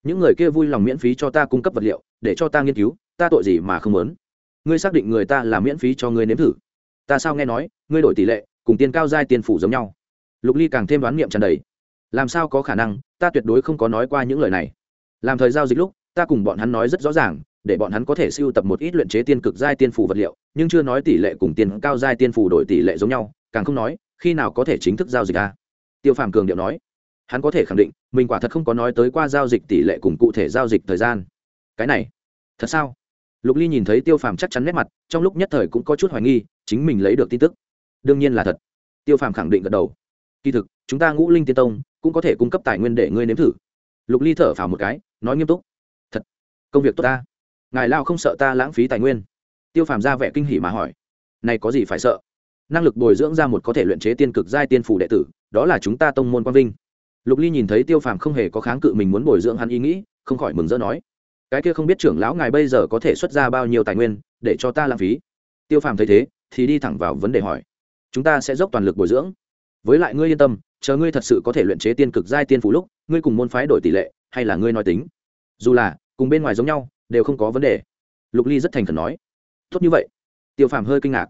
Những người kia vui lòng miễn phí cho ta cung cấp vật liệu, để cho ta nghiên cứu, ta tội gì mà không muốn? Ngươi xác định người ta là miễn phí cho ngươi nếm thử. Ta sao nghe nói, ngươi đổi tỷ lệ, cùng tiền cao giai tiền phủ giống nhau? Lục ly càng thêm đoán niệm tràn đầy. Làm sao có khả năng, ta tuyệt đối không có nói qua những lời này. Làm thời giao dịch lúc, ta cùng bọn hắn nói rất rõ ràng để bọn hắn có thể siêu tập một ít luyện chế tiên cực giai tiên phủ vật liệu, nhưng chưa nói tỷ lệ cùng tiên cao giai tiên phủ đổi tỷ lệ giống nhau, càng không nói, khi nào có thể chính thức giao dịch a. Tiêu phàm cường điệu nói, hắn có thể khẳng định, mình quả thật không có nói tới qua giao dịch tỷ lệ cùng cụ thể giao dịch thời gian. Cái này, thật sao? Lục ly nhìn thấy tiêu phàm chắc chắn nét mặt, trong lúc nhất thời cũng có chút hoài nghi, chính mình lấy được tin tức. Đương nhiên là thật. Tiêu phàm khẳng định gật đầu. Kỳ thực, chúng ta ngũ linh tiên tông cũng có thể cung cấp tài nguyên để ngươi nếm thử. Lục ly thở phào một cái, nói nghiêm túc. Thật, công việc tốt ta ngài lao không sợ ta lãng phí tài nguyên. Tiêu phàm ra vẻ kinh hỉ mà hỏi, này có gì phải sợ? Năng lực bồi dưỡng ra một có thể luyện chế tiên cực giai tiên phủ đệ tử, đó là chúng ta tông môn quang vinh. Lục ly nhìn thấy tiêu phàm không hề có kháng cự mình muốn bồi dưỡng hắn ý nghĩ, không khỏi mừng rỡ nói, cái kia không biết trưởng lão ngài bây giờ có thể xuất ra bao nhiêu tài nguyên để cho ta lãng phí? Tiêu phàm thấy thế, thì đi thẳng vào vấn đề hỏi, chúng ta sẽ dốc toàn lực bồi dưỡng. Với lại ngươi yên tâm, chờ ngươi thật sự có thể luyện chế tiên cực giai tiên phủ lúc, ngươi cùng môn phái đổi tỷ lệ, hay là ngươi nói tính? Dù là, cùng bên ngoài giống nhau đều không có vấn đề. Lục ly rất thành khẩn nói. Tốt như vậy. Tiêu phàm hơi kinh ngạc.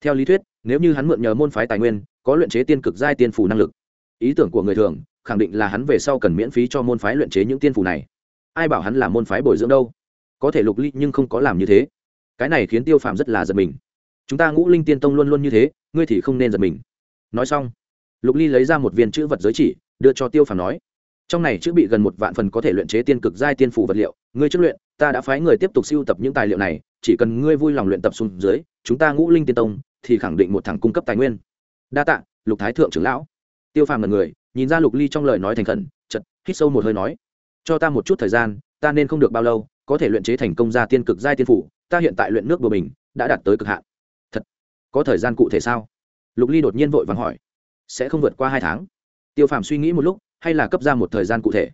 Theo lý thuyết, nếu như hắn mượn nhờ môn phái tài nguyên, có luyện chế tiên cực giai tiên phủ năng lực, ý tưởng của người thường, khẳng định là hắn về sau cần miễn phí cho môn phái luyện chế những tiên phủ này. Ai bảo hắn là môn phái bồi dưỡng đâu? Có thể lục ly nhưng không có làm như thế. Cái này khiến tiêu phàm rất là giật mình. Chúng ta ngũ linh tiên tông luôn luôn như thế, ngươi thì không nên giật mình. Nói xong, lục ly lấy ra một viên chữ vật giới chỉ, đưa cho tiêu phàm nói. Trong này chữ bị gần một vạn phần có thể luyện chế tiên cực giai tiên phủ vật liệu, ngươi trước luyện ta đã phái người tiếp tục siêu tập những tài liệu này, chỉ cần ngươi vui lòng luyện tập xuống dưới, chúng ta ngũ linh tiên tông thì khẳng định một thằng cung cấp tài nguyên. Đa tạ, lục thái thượng trưởng lão. Tiêu phàm là người, nhìn ra lục ly trong lời nói thành khẩn chật hít sâu một hơi nói, cho ta một chút thời gian, ta nên không được bao lâu, có thể luyện chế thành công gia tiên cực giai tiên phủ, ta hiện tại luyện nước bùa bình, đã đạt tới cực hạn. Thật, có thời gian cụ thể sao? Lục ly đột nhiên vội vàng hỏi. Sẽ không vượt qua hai tháng. Tiêu phàm suy nghĩ một lúc, hay là cấp ra một thời gian cụ thể.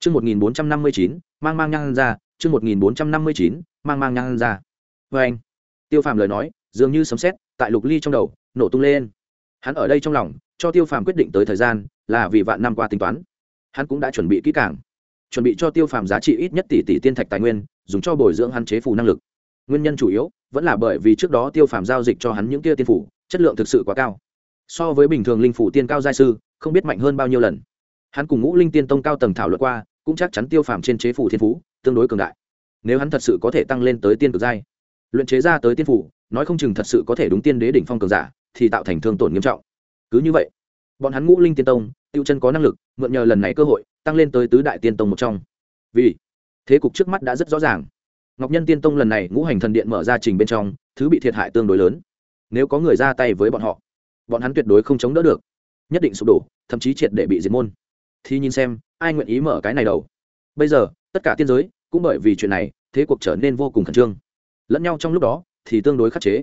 Chương một nghìn bốn trăm năm mươi chín, mang mang nhang ra chương một nghìn bốn trăm năm mươi chín, mang mang nhang ra. Vê anh, tiêu phàm lời nói, dường như sấm xét tại lục ly trong đầu, nổ tung lên. Hắn ở đây trong lòng, cho tiêu phàm quyết định tới thời gian, là vì vạn năm qua tính toán. Hắn cũng đã chuẩn bị kỹ càng. Chuẩn bị cho tiêu phàm giá trị ít nhất tỷ tỷ tiên thạch tài nguyên, dùng cho bồi dưỡng hắn chế phù năng lực. Nguyên nhân chủ yếu, vẫn là bởi vì trước đó tiêu phàm giao dịch cho hắn những kia tiên phủ, chất lượng thực sự quá cao. So với bình thường linh phủ tiên cao giai sư, không biết mạnh hơn bao nhiêu lần. Hắn cùng ngũ linh tiên tông cao tầng thảo luận qua, cũng chắc chắn tiêu phàm trên chế phủ thiên phú tương đối cường đại. Nếu hắn thật sự có thể tăng lên tới tiên cực giai, luyện chế ra tới tiên phủ, nói không chừng thật sự có thể đúng tiên đế đỉnh phong cường giả, thì tạo thành thương tổn nghiêm trọng. Cứ như vậy, bọn hắn ngũ linh tiên tông, tiêu chân có năng lực, mượn nhờ lần này cơ hội, tăng lên tới tứ đại tiên tông một trong. Vì thế cục trước mắt đã rất rõ ràng. Ngọc nhân tiên tông lần này ngũ hành thần điện mở ra trình bên trong, thứ bị thiệt hại tương đối lớn. Nếu có người ra tay với bọn họ, bọn hắn tuyệt đối không chống đỡ được. Nhất định sụp đổ, thậm chí triệt để bị diệt môn. Thì nhìn xem, ai nguyện ý mở cái này đầu? Bây giờ tất cả tiên giới, cũng bởi vì chuyện này, thế cuộc trở nên vô cùng khẩn trương. Lẫn nhau trong lúc đó, thì tương đối khắc chế.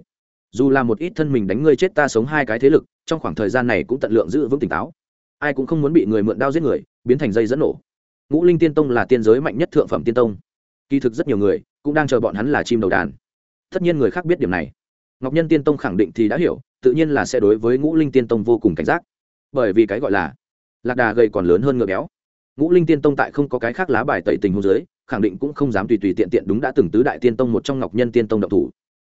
Dù là một ít thân mình đánh ngươi chết ta sống hai cái thế lực, trong khoảng thời gian này cũng tận lượng giữ vững tỉnh táo. Ai cũng không muốn bị người mượn đao giết người, biến thành dây dẫn nổ. Ngũ linh tiên tông là tiên giới mạnh nhất thượng phẩm tiên tông. Kỳ thực rất nhiều người, cũng đang chờ bọn hắn là chim đầu đàn. Tất nhiên người khác biết điểm này. Ngọc nhân tiên tông khẳng định thì đã hiểu, tự nhiên là sẽ đối với ngũ linh tiên tông vô cùng cảnh giác. Bởi vì cái gọi là lạc đà gầy còn lớn hơn ngựa béo ngũ linh tiên tông tại không có cái khác lá bài tẩy tình hôn giới khẳng định cũng không dám tùy tùy tiện tiện đúng đã từng tứ đại tiên tông một trong ngọc nhân tiên tông độc thủ.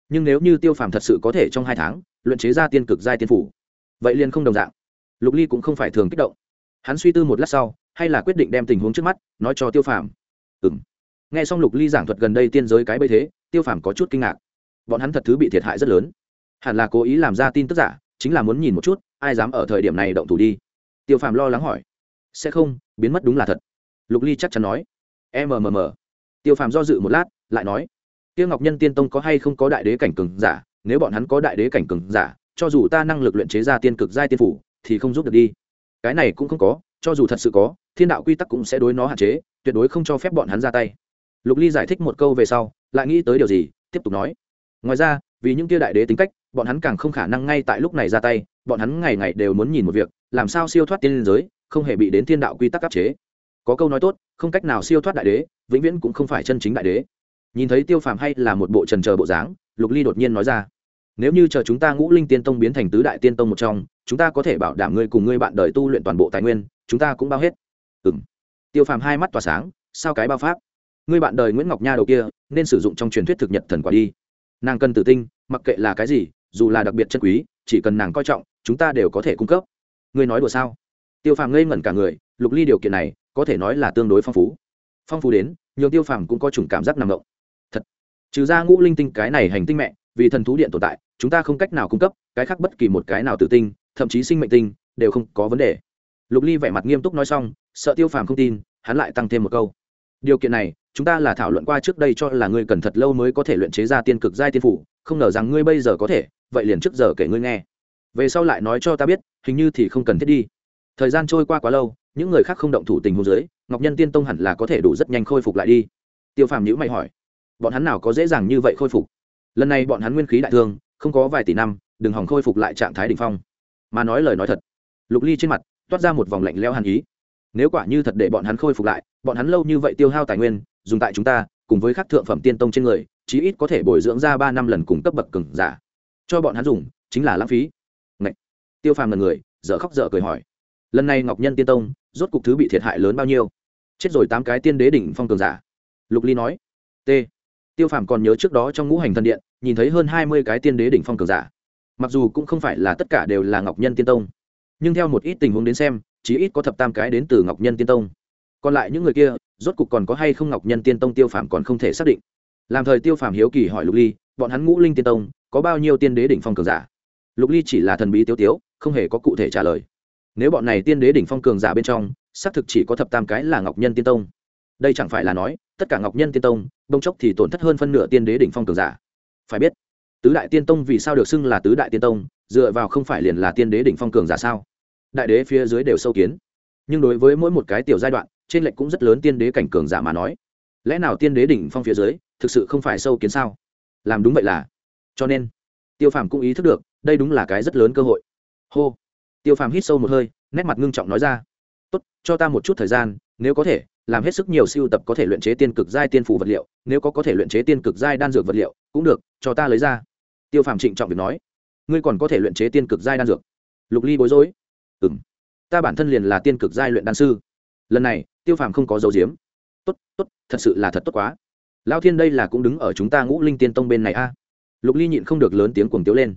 Nhưng nếu như tiêu phàm thật sự có thể trong hai tháng luyện chế ra tiên cực giai tiên phủ, vậy liền không đồng dạng. Lục ly cũng không phải thường kích động. Hắn suy tư một lát sau, hay là quyết định đem tình huống trước mắt nói cho tiêu phàm. Ừ m nghe xong lục ly giảng thuật gần đây tiên giới cái bấy thế, tiêu phàm có chút kinh ngạc. Bọn hắn thật thứ bị thiệt hại rất lớn. Hẳn là cố ý làm ra tin tức giả, chính là muốn nhìn một chút, ai dám ở thời điểm này động thủ đi. Tiêu phàm lo lắng hỏi sẽ không, biến mất đúng là thật. Lục ly chắc chắn nói. Mmm tiêu phàm do dự một lát, lại nói. Tiêu ngọc nhân tiên tông có hay không có đại đế cảnh cường giả? Nếu bọn hắn có đại đế cảnh cường giả, cho dù ta năng lực luyện chế ra tiên cực giai tiên phủ, thì không giúp được đi. Cái này cũng không có, cho dù thật sự có, thiên đạo quy tắc cũng sẽ đối nó hạn chế, tuyệt đối không cho phép bọn hắn ra tay. Lục ly giải thích một câu về sau, lại nghĩ tới điều gì, tiếp tục nói. Ngoài ra, vì những kia đại đế tính cách, bọn hắn càng không khả năng ngay tại lúc này ra tay, bọn hắn ngày ngày đều muốn nhìn một việc, làm sao siêu thoát tiên liên giới không hề bị đến thiên đạo quy tắc áp chế. Có câu nói tốt, không cách nào siêu thoát đại đế, vĩnh viễn cũng không phải chân chính đại đế. Nhìn thấy tiêu phàm hay là một bộ trần chờ bộ dáng, lục ly đột nhiên nói ra, nếu như chờ chúng ta ngũ linh tiên tông biến thành tứ đại tiên tông một trong, chúng ta có thể bảo đảm ngươi cùng ngươi bạn đời tu luyện toàn bộ tài nguyên, chúng ta cũng bao hết. Ừ m tiêu phàm hai mắt tỏa sáng, sao cái bao pháp? Ngươi bạn đời nguyễn ngọc nha đầu kia, nên sử dụng trong truyền thuyết thực nhật thần quả đi. Nàng cần tự tinh, mặc kệ là cái gì, dù là đặc biệt chân quý, chỉ cần nàng coi trọng, chúng ta đều có thể cung cấp. Ngươi nói đùa sao? Tiêu phàm ngây ngẩn cả người, lục ly điều kiện này có thể nói là tương đối phong phú. Phong phú đến, nhiều tiêu phàm cũng có chủng cảm giác nằm ngộng thật, trừ ra ngũ linh tinh cái này hành tinh mẹ, vì thần thú điện tồn tại, chúng ta không cách nào cung cấp cái khác bất kỳ một cái nào tự tinh, thậm chí sinh mệnh tinh, đều không có vấn đề. Lục ly vẻ mặt nghiêm túc nói xong, sợ tiêu phàm không tin, hắn lại tăng thêm một câu. Điều kiện này, chúng ta là thảo luận qua trước đây cho là ngươi cần thật lâu mới có thể luyện chế ra tiên cực giai tiên phủ, không ngờ rằng ngươi bây giờ có thể, vậy liền trước giờ kể ngươi nghe. Về sau lại nói cho ta biết, hình như thì không cần thiết đi thời gian trôi qua quá lâu, những người khác không động thủ tình hôn dưới, ngọc nhân tiên tông hẳn là có thể đủ rất nhanh khôi phục lại đi. Tiêu phàm nhữ mày hỏi, bọn hắn nào có dễ dàng như vậy khôi phục? Lần này bọn hắn nguyên khí đại thương, không có vài tỷ năm, đừng hỏng khôi phục lại trạng thái đ ỉ n h phong. Mà nói lời nói thật, lục ly trên mặt toát ra một vòng lạnh leo hàn ý. Nếu quả như thật để bọn hắn khôi phục lại, bọn hắn lâu như vậy tiêu hao tài nguyên, dùng tại chúng ta, cùng với các thượng phẩm tiên tông trên người, chí ít có thể bồi dưỡng ra ba năm lần cùng cấp bậc cừng giả. Cho bọn hắn dùng, chính là lãng phí. Ngậy! tiêu phàm là người, dở khóc dở cười hỏi lần này ngọc nhân tiên tông, rốt cục thứ bị thiệt hại lớn bao nhiêu? Chết rồi tám cái tiên đế đỉnh phong cường giả. Lục ly nói. T. Tiêu phàm còn nhớ trước đó trong ngũ hành thần điện, nhìn thấy hơn hai mươi cái tiên đế đỉnh phong cường giả. Mặc dù cũng không phải là tất cả đều là ngọc nhân tiên tông, nhưng theo một ít tình huống đến xem, chí ít có thập tam cái đến từ ngọc nhân tiên tông. Còn lại những người kia, rốt cục còn có hay không ngọc nhân tiên tông tiêu phàm còn không thể xác định. Làm thời tiêu phàm hiếu kỳ hỏi lục ly, bọn hắn ngũ linh tiên tông, có bao nhiêu tiên đế đỉnh phong cường giả? Lục ly chỉ là thần bí tiêu tiếu, không hề có cụ thể trả lời nếu bọn này tiên đế đỉnh phong cường giả bên trong, xác thực chỉ có thập tam cái là ngọc nhân tiên tông. Đây chẳng phải là nói, tất cả ngọc nhân tiên tông, bông chốc thì tổn thất hơn phân nửa tiên đế đỉnh phong cường giả. Phải biết, tứ đại tiên tông vì sao được xưng là tứ đại tiên tông, dựa vào không phải liền là tiên đế đỉnh phong cường giả sao? Đại đế phía dưới đều sâu kiến. Nhưng đối với mỗi một cái tiểu giai đoạn, trên lệnh cũng rất lớn tiên đế cảnh cường giả mà nói. Lẽ nào tiên đế đỉnh phong phía dưới, thực sự không phải sâu kiến sao? Làm đúng vậy là. Cho nên, tiêu phàm cũng ý thức được, đây đúng là cái rất lớn cơ hội. Hô tiêu phàm hít sâu một hơi, nét mặt ngưng trọng nói ra. Tốt, cho ta một chút thời gian, nếu có thể, làm hết sức nhiều siêu tập có thể luyện chế tiên cực giai tiên phủ vật liệu, nếu có có thể luyện chế tiên cực giai đan dược vật liệu, cũng được, cho ta lấy ra. Tiêu phàm trịnh trọng việc nói. Ngươi còn có thể luyện chế tiên cực giai đan dược. Lục ly bối rối. Ừ m ta bản thân liền là tiên cực giai luyện đan sư. Lần này, tiêu phàm không có dấu diếm tốt tốt, thật sự là thật tốt quá. Lao thiên đây là cũng đứng ở chúng ta ngũ linh tiên tông bên này a. Lục ly nhịn không được lớn tiếng cuồng tiếu lên.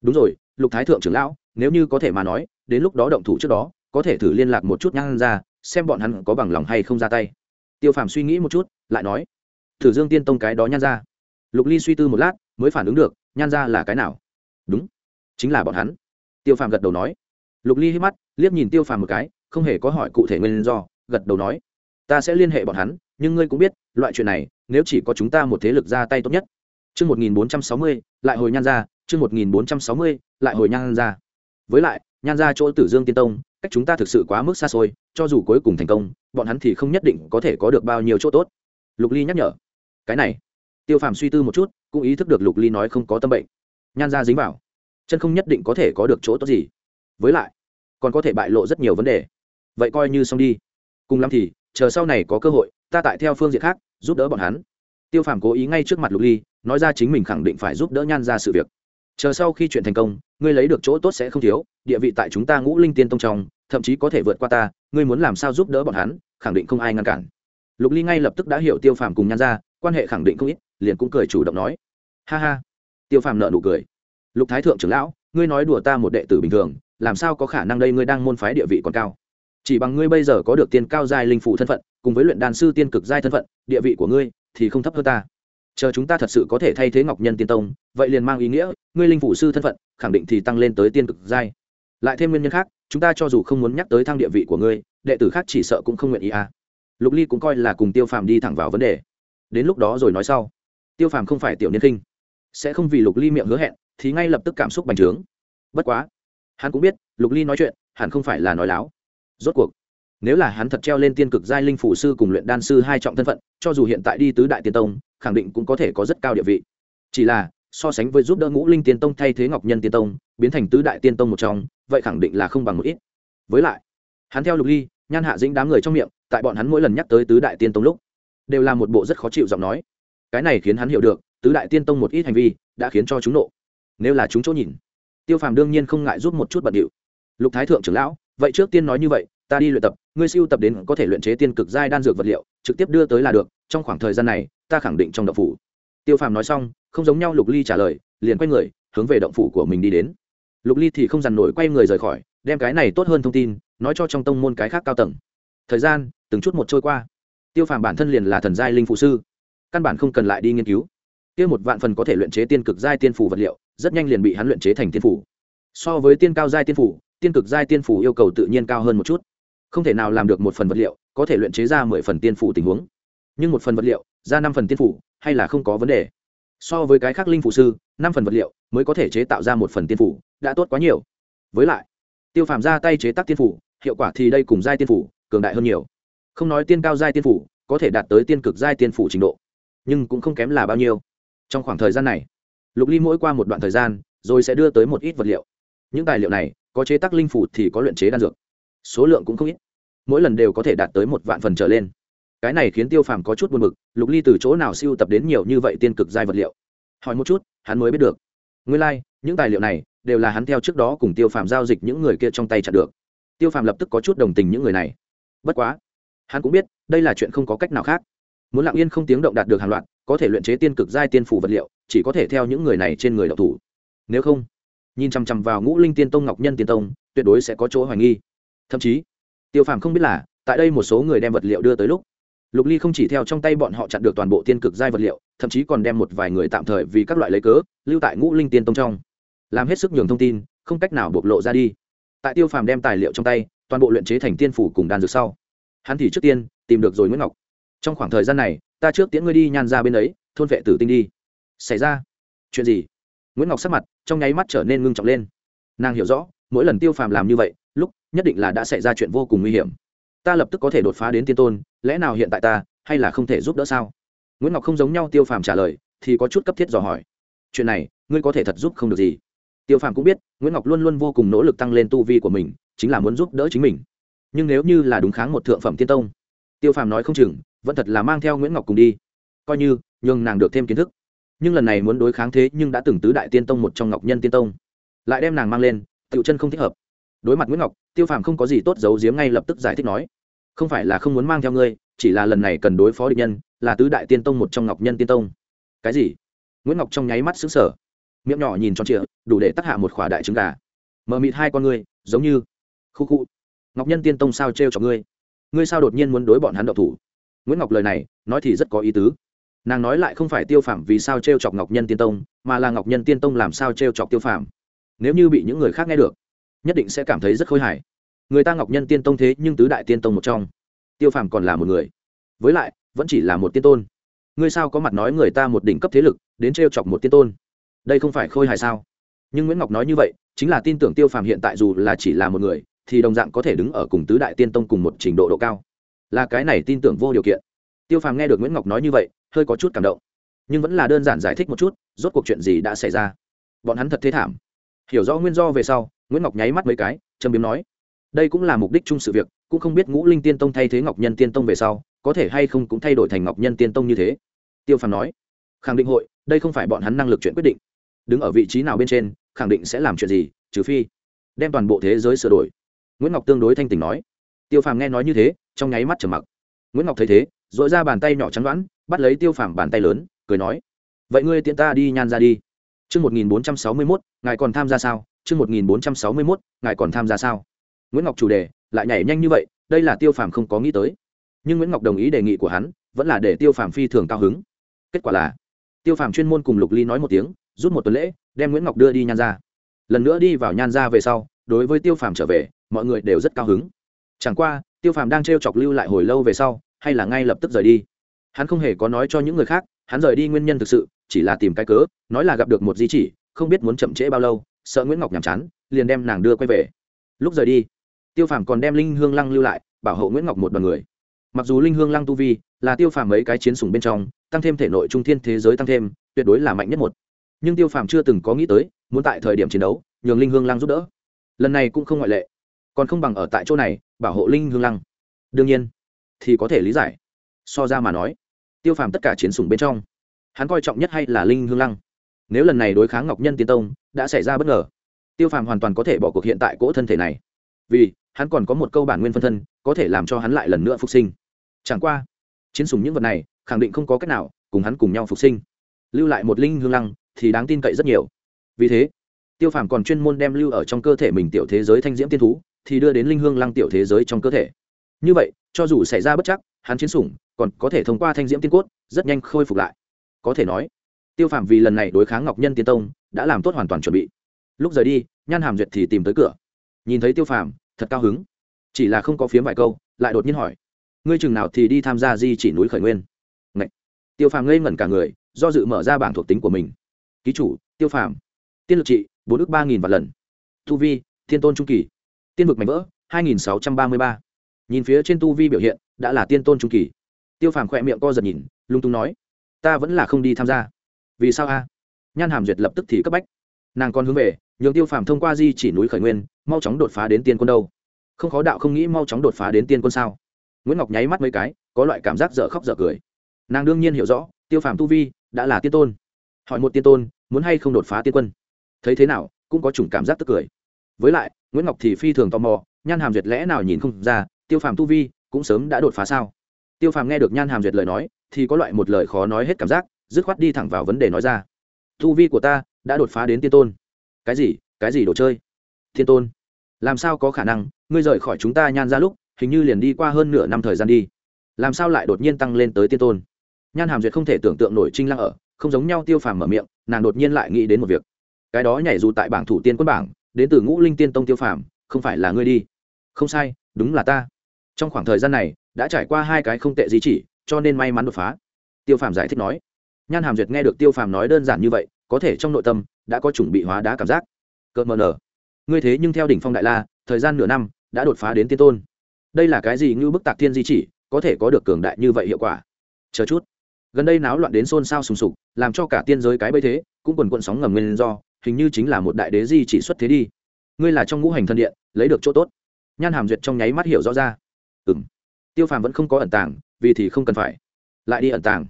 Đúng rồi, lục thái thượng trưởng lão nếu như có thể mà nói đến lúc đó động thủ trước đó có thể thử liên lạc một chút nhang ra xem bọn hắn có bằng lòng hay không ra tay. Tiêu phàm suy nghĩ một chút lại nói thử dương tiên tông cái đó nhan ra. Lục ly suy tư một lát mới phản ứng được nhan ra là cái nào? Đúng chính là bọn hắn. Tiêu phàm gật đầu nói. Lục ly hít mắt liếc nhìn tiêu phàm một cái không hề có hỏi cụ thể nguyên do gật đầu nói ta sẽ liên hệ bọn hắn nhưng ngươi cũng biết loại chuyện này nếu chỉ có chúng ta một thế lực ra tay tốt nhất. Chương 1460, lại hồi nhan ra, chương 1460, lại hồi nhan ra. Với lại, nhan ra chỗ Tử Dương Tiên Tông, cách chúng ta thực sự quá mức xa xôi, cho dù cuối cùng thành công, bọn hắn thì không nhất định có thể có được bao nhiêu chỗ tốt. Lục Ly nhắc nhở. Cái này, Tiêu Phàm suy tư một chút, cũng ý thức được Lục Ly nói không có tâm bệnh. Nhan ra dính vào, chân không nhất định có thể có được chỗ tốt gì. Với lại, còn có thể bại lộ rất nhiều vấn đề. Vậy coi như xong đi. Cùng lắm thì, chờ sau này có cơ hội, ta tại theo phương diện khác, giúp đỡ bọn hắn. Tiêu Phàm cố ý ngay trước mặt Lục Ly, nói ra chính mình khẳng định phải giúp đỡ nhan ra sự việc chờ sau khi chuyện thành công ngươi lấy được chỗ tốt sẽ không thiếu, địa vị tại chúng ta ngũ linh tiên tông trong, thậm chí có thể vượt qua ta, ngươi muốn làm sao giúp đỡ bọn hắn, khẳng định không ai ngăn cản. Lục ly ngay lập tức đã hiểu tiêu phàm cùng nhan ra quan hệ khẳng định không ít, liền cũng cười chủ động nói. Ha ha. Tiêu phàm nợ nụ cười. Lục thái thượng trưởng lão, ngươi nói đùa ta một đệ tử bình thường, làm sao có khả năng đây ngươi đang môn phái địa vị còn cao? Chỉ bằng ngươi bây giờ có được tiên cao giai linh phụ thân phận, cùng với luyện đàn sư tiên cực giai thân phận, địa vị của ngươi thì không thấp hơn ta chờ chúng ta thật sự có thể thay thế ngọc nhân tiên tông, vậy liền mang ý nghĩa, ngươi linh phủ sư thân phận, khẳng định thì tăng lên tới tiên cực giai. Lại thêm nguyên nhân khác, chúng ta cho dù không muốn nhắc tới thang địa vị của ngươi, đệ tử khác chỉ sợ cũng không nguyện ý à. Lục ly cũng coi là cùng tiêu phàm đi thẳng vào vấn đề. Đến lúc đó rồi nói sau. Tiêu phàm không phải tiểu niên kinh sẽ không vì lục ly miệng hứa hẹn, thì ngay lập tức cảm xúc bành trướng. Bất quá, hắn cũng biết, lục ly nói chuyện, hẳn không phải là nói láo. Rốt cuộc nếu là hắn thật treo lên tiên cực giai linh phủ sư cùng luyện đan sư hai trọng thân phận, cho dù hiện tại đi tứ đại tiên tông, khẳng định cũng có thể có rất cao địa vị. Chỉ là, so sánh với giúp đỡ ngũ linh tiên tông thay thế ngọc nhân tiên tông, biến thành tứ đại tiên tông một trong, vậy khẳng định là không bằng một ít. Với lại, hắn theo lục ly, nhan hạ dĩnh đám người trong miệng, tại bọn hắn mỗi lần nhắc tới tứ đại tiên tông lúc, đều là một bộ rất khó chịu giọng nói. Cái này khiến hắn hiểu được, tứ đại tiên tông một ít hành vi, đã khiến cho chúng nộ. Nếu là chúng chỗ nhìn, tiêu phàm đương nhiên không ngại giúp một chút bận điệu. Lục thái thượng trưởng lão, vậy trước tiên nói như vậy ta đi luyện tập, ngươi siêu tập đến có thể luyện chế tiên cực giai đan dược vật liệu, trực tiếp đưa tới là được, trong khoảng thời gian này, ta khẳng định trong động phủ. Tiêu phàm nói xong, không giống nhau lục ly trả lời, liền quay người, hướng về động phủ của mình đi đến. Lục ly thì không dằn nổi quay người rời khỏi, đem cái này tốt hơn thông tin, nói cho trong tông môn cái khác cao tầng. Thời gian, từng chút một trôi qua. Tiêu phàm bản thân liền là thần giai linh phụ sư, căn bản không cần lại đi nghiên cứu. Tiêu một vạn phần có thể luyện chế tiên cực giai tiên phủ vật liệu, rất nhanh liền bị hắn luyện chế thành tiên phủ so với tiên cao giai tiên phủ tiên cực giai tiên phủ yêu cầu tự nhiên cao hơn một chút không thể nào làm được một phần vật liệu, có thể luyện chế ra mười phần tiên phủ tình huống. Nhưng một phần vật liệu, ra năm phần tiên phủ, hay là không có vấn đề. So với cái khác linh phủ sư, năm phần vật liệu mới có thể chế tạo ra một phần tiên phủ, đã tốt quá nhiều. Với lại, tiêu phàm ra tay chế tác tiên phủ, hiệu quả thì đây cùng giai tiên phủ, cường đại hơn nhiều. Không nói tiên cao giai tiên phủ, có thể đạt tới tiên cực giai tiên phủ trình độ, nhưng cũng không kém là bao nhiêu. Trong khoảng thời gian này, lục ly mỗi qua một đoạn thời gian, rồi sẽ đưa tới một ít vật liệu. Những tài liệu này, có chế tác linh phủ thì có luyện chế đan dược số lượng cũng không ít. Mỗi lần đều có thể đạt tới một vạn phần trở lên. Cái này khiến tiêu phàm có chút buồn b ự c lục ly từ chỗ nào siêu tập đến nhiều như vậy tiên cực giai vật liệu? Hỏi một chút hắn mới biết được. Nguyên lai、like, những tài liệu này đều là hắn theo trước đó cùng tiêu phàm giao dịch những người kia trong tay chặn được. Tiêu phàm lập tức có chút đồng tình những người này. Bất quá hắn cũng biết đây là chuyện không có cách nào khác. Muốn lặng yên không tiếng động đạt được hàng loạt có thể luyện chế tiên cực giai tiên phủ vật liệu chỉ có thể theo những người này trên người đậu thủ. Nếu không nhìn chằm chằm vào ngũ linh tiên tông ngọc nhân tiên tông tuyệt đối sẽ có chỗ hoài nghi thậm chí, tiêu phàm không biết là, tại đây một số người đem vật liệu đưa tới lúc, lục ly không chỉ theo trong tay bọn họ chặn được toàn bộ tiên cực giai vật liệu, thậm chí còn đem một vài người tạm thời vì các loại lấy cớ, lưu tại ngũ linh tiên tông trong. Làm hết sức nhường thông tin, không cách nào bộc lộ ra đi. Tại tiêu phàm đem tài liệu trong tay, toàn bộ luyện chế thành tiên phủ cùng đan dược sau, hắn thì trước tiên tìm được rồi nguyễn ngọc. Trong khoảng thời gian này, ta trước tiễn ngươi đi nhan ra bên ấy, thôn vệ tử tinh đi. Xảy ra chuyện gì? Nguyễn ngọc sắc mặt trong nháy mắt trở nên ngưng trọng lên. Nàng hiểu rõ, mỗi lần tiêu phàm làm như vậy nhất định là đã xảy ra chuyện vô cùng nguy hiểm. Ta lập tức có thể đột phá đến tiên tôn, lẽ nào hiện tại ta hay là không thể giúp đỡ sao? Nguyễn ngọc không giống nhau tiêu phàm trả lời, thì có chút cấp thiết dò hỏi. Chuyện này, ngươi có thể thật giúp không được gì. Tiêu phàm cũng biết, nguyễn ngọc luôn luôn vô cùng nỗ lực tăng lên tu vi của mình, chính là muốn giúp đỡ chính mình. Nhưng nếu như là đúng kháng một thượng phẩm tiên tông, tiêu phàm nói không chừng, vẫn thật là mang theo nguyễn ngọc cùng đi. Coi như, nhường nàng được thêm kiến thức. Nhưng lần này muốn đối kháng thế nhưng đã từng tứ đại tiên tông một trong ngọc nhân tiên tông. Lại đem nàng mang lên, tựu chân không thích hợp đối mặt nguyễn ngọc, tiêu phàm không có gì tốt giấu giếm ngay lập tức giải thích nói, không phải là không muốn mang theo ngươi, chỉ là lần này cần đối phó địch nhân, là tứ đại tiên tông một trong ngọc nhân tiên tông. Cái gì? Nguyễn ngọc trong nháy mắt xứng sở miệng nhỏ nhìn tròn trịa, đủ để tắc hạ một khỏa đại trứng gà. Mờ mịt hai con ngươi, giống như khu khu, ngọc nhân tiên tông sao t cho ngươi? Ngươi sao đột nhiên muốn đối bọn hắn độc thủ? Nguyễn ngọc lời này, nói thì rất có ý tứ. Nàng nói lại không phải tiêu phạm vì sao t r e o chọc ngọc nhân tiên tông, mà là ngọc nhân tiên tông làm sao t r e o chọc tiêu phạm nếu như bị những người khác nghe được nhất định sẽ cảm thấy rất khôi hài. Người ta ngọc nhân tiên tông thế nhưng tứ đại tiên tông một trong. Tiêu phàm còn là một người. Với lại, vẫn chỉ là một tiên tôn. Ngươi sao có mặt nói người ta một đỉnh cấp thế lực, đến t r e o chọc một tiên tôn? Đây không phải khôi hài sao? Nhưng nguyễn ngọc nói như vậy, chính là tin tưởng tiêu phàm hiện tại dù là chỉ là một người, thì đồng dạng có thể đứng ở cùng tứ đại tiên tông cùng một trình độ độ cao. Là cái này tin tưởng vô điều kiện. Tiêu phàm nghe được nguyễn ngọc nói như vậy, hơi có chút cảm động. Nhưng vẫn là đơn giản giải thích một chút, rốt cuộc chuyện gì đã xảy ra. Bọn hắn thật thế thảm. Hiểu rõ nguyên do về sau nguyễn ngọc nháy mắt mấy cái trầm biếm nói đây cũng là mục đích chung sự việc cũng không biết ngũ linh tiên tông thay thế ngọc nhân tiên tông về sau có thể hay không cũng thay đổi thành ngọc nhân tiên tông như thế tiêu phàm nói khẳng định hội đây không phải bọn hắn năng lực chuyện quyết định đứng ở vị trí nào bên trên khẳng định sẽ làm chuyện gì trừ phi đem toàn bộ thế giới sửa đổi nguyễn ngọc tương đối thanh tình nói tiêu phàm nghe nói như thế trong nháy mắt trầm mặc nguyễn ngọc thấy thế dội ra bàn tay nhỏ trắng đoán bắt lấy tiêu phàm bàn tay lớn cười nói vậy ngươi tiện ta đi nhan ra đi chương một nghìn bốn trăm sáu mươi mốt ngài còn tham gia sao chương một nghìn bốn trăm sáu mươi mốt, ngài còn tham gia sao? Nguyễn ngọc chủ đề, lại nhảy nhanh như vậy, đây là tiêu phàm không có nghĩ tới. Nhưng nguyễn ngọc đồng ý đề nghị của hắn, vẫn là để tiêu phàm phi thường cao hứng. Kết quả là, tiêu phàm chuyên môn cùng lục ly nói một tiếng, rút một tuần lễ, đem nguyễn ngọc đưa đi nhan ra lần nữa đi vào nhan ra về sau, đối với tiêu phàm trở về, mọi người đều rất cao hứng. Chẳng qua, tiêu phàm đang trêu chọc lưu lại hồi lâu về sau, hay là ngay lập tức rời đi. Hắn không hề có nói cho những người khác, hắn rời đi nguyên nhân thực sự, chỉ là tìm cái cớ, nói là gặp được một di chỉ, không biết muốn chậm trễ bao lâu sợ nguyễn ngọc nhàm chán, liền đem nàng đưa quay về. Lúc rời đi, tiêu phàm còn đem linh hương lăng lưu lại, bảo hộ nguyễn ngọc một đ o n người. Mặc dù linh hương lăng tu vi là tiêu phàm mấy cái chiến sùng bên trong, tăng thêm thể nội trung thiên thế giới tăng thêm, tuyệt đối là mạnh nhất một. Nhưng tiêu phàm chưa từng có nghĩ tới, muốn tại thời điểm chiến đấu, nhường linh hương lăng giúp đỡ. Lần này cũng không ngoại lệ. Còn không bằng ở tại chỗ này, bảo hộ linh hương lăng. Đương nhiên, thì có thể lý giải. So ra mà nói, tiêu phàm tất cả chiến sủng bên trong, hắn coi trọng nhất hay là linh hương lăng. Nếu lần này đối kháng ngọc nhân tiên tông đã xảy ra bất ngờ. Tiêu phàm hoàn toàn có thể bỏ cuộc hiện tại cỗ thân thể này. Vì, hắn còn có một câu bản nguyên phân thân, có thể làm cho hắn lại lần nữa phục sinh. Chẳng qua, chiến sủng những vật này, khẳng định không có cách nào cùng hắn cùng nhau phục sinh. Lưu lại một linh hương lăng, thì đáng tin cậy rất nhiều. Vì thế, tiêu phàm còn chuyên môn đem lưu ở trong cơ thể mình tiểu thế giới thanh diễm tiên thú, thì đưa đến linh hương lăng tiểu thế giới trong cơ thể. Như vậy, cho dù xảy ra bất chắc, hắn chiến sủng, còn có thể thông qua thanh diễm tiên cốt, rất nhanh khôi phục lại. Có thể nói, tiêu phạm vì lần này đối kháng ngọc nhân tiên tông đã làm tốt hoàn toàn chuẩn bị. Lúc rời đi nhan hàm duyệt thì tìm tới cửa. Nhìn thấy tiêu phàm, thật cao hứng. Chỉ là không có phiếm vài câu lại đột nhiên hỏi ngươi chừng nào thì đi tham gia di chỉ núi khởi nguyên? Ngậy! tiêu phàm ngây ngẩn cả người do dự mở ra bảng thuộc tính của mình. Ký chủ tiêu phàm. Tiên lực trị bốn ước ba nghìn vạn lần. Tu vi thiên tôn trung kỳ. Tiên vực mạnh vỡ hai nghìn sáu trăm ba mươi ba. Nhìn phía trên tu vi biểu hiện đã là tiên tôn trung kỳ. Tiêu phàm khỏe miệng co giật nhìn lung tung nói ta vẫn là không đi tham gia. Vì sao a? Nhan hàm duyệt lập tức thì cấp bách. Nàng còn hướng về, nhường tiêu phàm thông qua di chỉ núi khởi nguyên, mau chóng đột phá đến tiên quân đâu. Không khó đạo không nghĩ mau chóng đột phá đến tiên quân sao? Nguyễn ngọc nháy mắt mấy cái, có loại cảm giác dở khóc dở cười. Nàng đương nhiên hiểu rõ, tiêu phàm tu vi đã là tiên tôn. Hỏi một tiên tôn, muốn hay không đột phá tiên quân? Thấy thế nào, cũng có chủng cảm giác tức cười. Với lại, nguyễn ngọc thì phi thường tò mò, nhan hàm duyệt lẽ nào nhìn không ra, tiêu phàm tu vi cũng sớm đã đột phá sao? Tiêu phàm nghe được nhan hàm duyệt lời nói, thì có loại một lời khó nói hết cảm giác, dứt khoát đi thẳng vào vấn đề nói ra tu vi của ta đã đột phá đến tiên tôn. Cái gì? Cái gì đồ chơi? Thiên tôn. Làm sao có khả năng? Ngươi rời khỏi chúng ta nhan ra lúc, hình như liền đi qua hơn nửa năm thời gian đi. Làm sao lại đột nhiên tăng lên tới tiên tôn? Nhan hàm duyệt không thể tưởng tượng nổi trinh lăng ở, không giống nhau tiêu phàm mở miệng, nàng đột nhiên lại nghĩ đến một việc. Cái đó nhảy dù tại bảng thủ tiên quân bảng, đến từ ngũ linh tiên tông tiêu phàm, không phải là ngươi đi. Không sai, đúng là ta. Trong khoảng thời gian này, đã trải qua hai cái không tệ gì chỉ, cho nên may mắn đột phá. Tiêu phàm giải thích nói nhan hàm duyệt nghe được tiêu phàm nói đơn giản như vậy, có thể trong nội tâm đã có chuẩn bị hóa đá cảm giác. Cợt mờ nở. Ngươi thế nhưng theo đỉnh phong đại la, thời gian nửa năm, đã đột phá đến tiên tôn. Đây là cái gì như bức tạc thiên di chỉ, có thể có được cường đại như vậy hiệu quả? Chờ chút. Gần đây náo loạn đến xôn xao sùng sục, làm cho cả tiên giới cái bấy thế, cũng quần quận sóng ngầm nguyên do, hình như chính là một đại đế di chỉ xuất thế đi. Ngươi là trong ngũ hành thân điện, lấy được chỗ tốt. Nhan hàm duyệt trong nháy mắt hiểu rõ ra. Ừ m tiêu phàm vẫn không có ẩn tàng, vì thì không cần phải. Lại đi ẩn tàng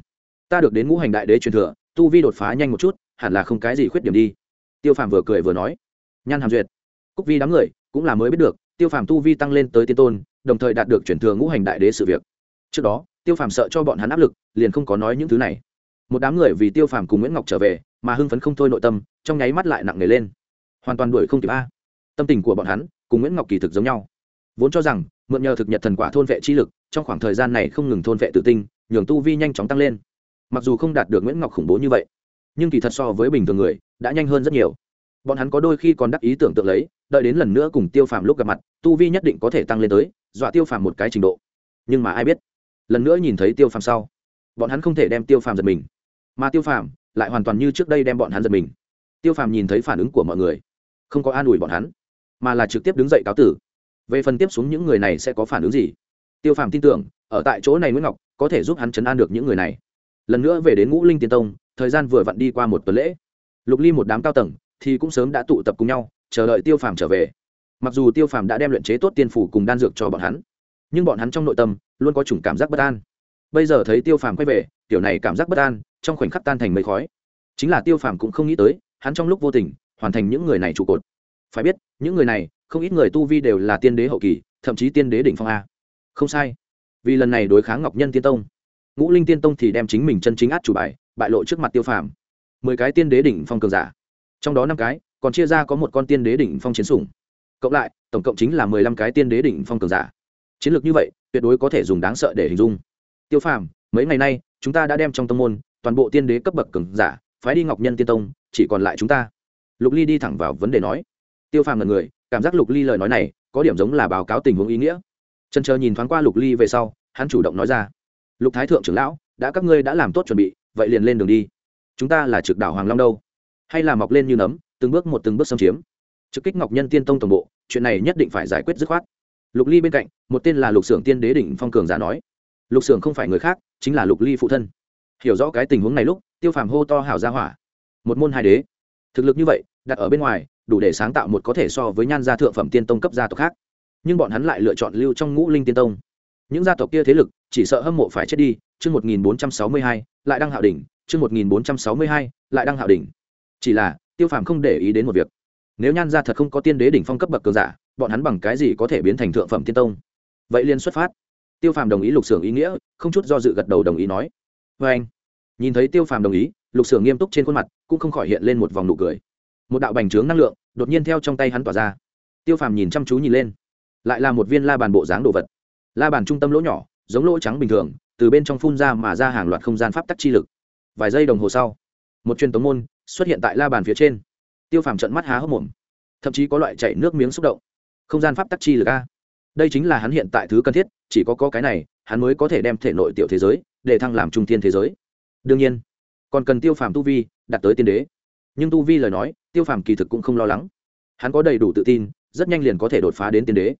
ta được đến ngũ hành đại đế truyền thừa, tu vi đột phá nhanh một chút, hẳn là không cái gì khuyết điểm đi. Tiêu phàm vừa cười vừa nói. Nhan hàm duyệt, cúc vi đám người cũng là mới biết được, tiêu phàm tu vi tăng lên tới tiên tôn, đồng thời đạt được chuyển thừa ngũ hành đại đế sự việc. Trước đó, tiêu phàm sợ cho bọn hắn áp lực, liền không có nói những thứ này. Một đám người vì tiêu phàm cùng nguyễn ngọc trở về, mà hưng phấn không thôi nội tâm, trong nháy mắt lại nặng nề lên. Hoàn toàn đuổi không kịp a. Tâm tình của bọn hắn cùng nguyễn ngọc kỳ thực giống nhau. Vốn cho rằng, mượn nhờ thực nhật thần quả thôn vệ chi lực, trong khoảng thời gian này không ngừng thôn vệ tự tinh, nhường tu vi nhanh chóng tăng lên mặc dù không đạt được nguyễn ngọc khủng bố như vậy, nhưng kỳ thật so với bình thường người, đã nhanh hơn rất nhiều. Bọn hắn có đôi khi còn đắc ý tưởng tượng lấy, đợi đến lần nữa cùng tiêu phàm lúc gặp mặt, tu vi nhất định có thể tăng lên tới, dọa tiêu phàm một cái trình độ. Nhưng mà ai biết, lần nữa nhìn thấy tiêu phàm sau, bọn hắn không thể đem tiêu phàm giật mình. Mà tiêu phàm lại hoàn toàn như trước đây đem bọn hắn giật mình. Tiêu phàm nhìn thấy phản ứng của mọi người, không có an ủi bọn hắn, mà là trực tiếp đứng dậy cáo tử. Về phần tiếp xuống những người này sẽ có phản ứng gì? Tiêu phàm tin tưởng, ở tại chỗ này nguyễn ngọc có thể giúp hắn chấn an được những người này lần nữa về đến ngũ linh tiên tông, thời gian vừa vặn đi qua một tuần lễ. Lục ly một đám cao tầng thì cũng sớm đã tụ tập cùng nhau, chờ đợi tiêu phàm trở về. Mặc dù tiêu phàm đã đem luyện chế tốt tiên phủ cùng đan dược cho bọn hắn, nhưng bọn hắn trong nội tâm luôn có chủng cảm giác bất an. Bây giờ thấy tiêu phàm quay về tiểu này cảm giác bất an trong khoảnh khắc tan thành mây khói. Chính là tiêu phàm cũng không nghĩ tới, hắn trong lúc vô tình hoàn thành những người này trụ cột. Phải biết, những người này, không ít người tu vi đều là tiên đế hậu kỳ, thậm chí tiên đế đỉnh phong a. Không sai. Vì lần này đối kháng ngọc nhân tiên tông ngũ linh tiên tông thì đem chính mình chân chính át chủ bài, bại lộ trước mặt tiêu phàm. Mười cái tiên đế đỉnh phong cường giả. Trong đó năm cái, còn chia ra có một con tiên đế đỉnh phong chiến sủng. Cộng lại, tổng cộng chính là mười lăm cái tiên đế đỉnh phong cường giả. Chiến lược như vậy, tuyệt đối có thể dùng đáng sợ để hình dung. Tiêu phàm, mấy ngày nay, chúng ta đã đem trong tông môn, toàn bộ tiên đế cấp bậc cường giả, phái đi ngọc nhân tiên tông, chỉ còn lại chúng ta. Lục ly đi thẳng vào vấn đề nói. Tiêu phàm là người, cảm giác lục ly lời nói này, có điểm giống là báo cáo tình huống ý nghĩa. Trần chờ nhìn thoáng qua lục ly về sau, hắn chủ động nói ra lục thái thượng trưởng lão, đã các ngươi đã làm tốt chuẩn bị, vậy liền lên đường đi. Chúng ta là trực đảo hoàng long đâu? Hay là mọc lên như nấm, từng bước một từng bước xâm chiếm? Trực kích ngọc nhân tiên tông tổng bộ, chuyện này nhất định phải giải quyết dứt khoát. Lục ly bên cạnh, một tên là lục xưởng tiên đế đỉnh phong cường giả nói. Lục xưởng không phải người khác, chính là lục ly phụ thân. Hiểu rõ cái tình huống này lúc, tiêu phàm hô to hảo ra hỏa. Một môn hai đế. Thực lực như vậy, đặt ở bên ngoài, đủ để sáng tạo một có thể so với nhan gia thượng phẩm tiên tông cấp gia tộc khác. Nhưng bọn hắn lại lựa chọn lưu trong ngũ linh tiên tông những gia tộc kia thế lực chỉ sợ hâm mộ phải chết đi, chương một nghìn bốn trăm sáu mươi hai, lại đăng hạo đỉnh, chương một nghìn bốn trăm sáu mươi hai, lại đăng hạo đỉnh. Chỉ là, tiêu phàm không để ý đến một việc. Nếu nhan gia thật không có tiên đế đỉnh phong cấp bậc cường giả, bọn hắn bằng cái gì có thể biến thành thượng phẩm tiên tông? Vậy liên xuất phát. Tiêu phàm đồng ý lục xưởng ý nghĩa, không chút do dự gật đầu đồng ý nói. Vê anh, nhìn thấy tiêu phàm đồng ý, lục xưởng nghiêm túc trên khuôn mặt cũng không khỏi hiện lên một vòng nụ cười. Một đạo bành trướng năng lượng đột nhiên theo trong tay hắn tỏa ra. Tiêu phàm nhìn chăm chú nhìn lên, lại là một viên la bàn bộ dáng đồ vật la bàn trung tâm lỗ nhỏ, giống lỗ trắng bình thường, từ bên trong phun ra mà ra hàng loạt không gian pháp tắc chi lực. Vài giây đồng hồ sau, một truyền tống môn xuất hiện tại la bàn phía trên. Tiêu phàm trận mắt há hốc mồm. Thậm chí có loại chảy nước miếng xúc động. Không gian pháp tắc chi lực a. Đây chính là hắn hiện tại thứ cần thiết, chỉ có có cái này, hắn mới có thể đem thể nội tiểu thế giới để thăng làm trung thiên thế giới. Đương nhiên, còn cần tiêu phàm tu vi đạt tới tiên đế. Nhưng tu vi lời nói, tiêu phàm kỳ thực cũng không lo lắng. Hắn có đầy đủ tự tin, rất nhanh liền có thể đột phá đến tiên đế.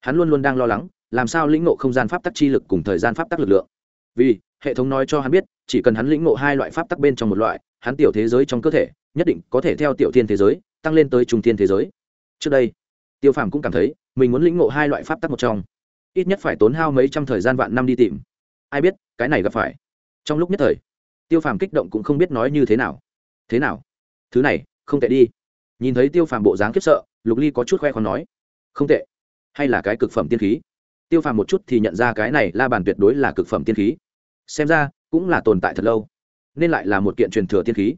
Hắn luôn luôn đang lo lắng làm sao lĩnh ngộ không gian pháp tắc chi lực cùng thời gian pháp tắc lực lượng? Vì, hệ thống nói cho hắn biết, chỉ cần hắn lĩnh ngộ hai loại pháp tắc bên trong một loại, hắn tiểu thế giới trong cơ thể, nhất định có thể theo tiểu thiên thế giới, tăng lên tới trung thiên thế giới. Trước đây, tiêu phàm cũng cảm thấy, mình muốn lĩnh ngộ hai loại pháp tắc một trong. Ít nhất phải tốn hao mấy trăm thời gian vạn năm đi tìm. Ai biết, cái này gặp phải. Trong lúc nhất thời, tiêu phàm kích động cũng không biết nói như thế nào. Thế nào? Thứ này, không tệ đi. Nhìn thấy tiêu phàm bộ dáng khiếp sợ, lục ly có chút khoe khoắn nói. Không tệ. Hay là cái cực phẩm tiên khí tiêu phàm một chút thì nhận ra cái này la bàn tuyệt đối là cực phẩm tiên khí. Xem ra, cũng là tồn tại thật lâu, nên lại là một kiện truyền thừa tiên khí.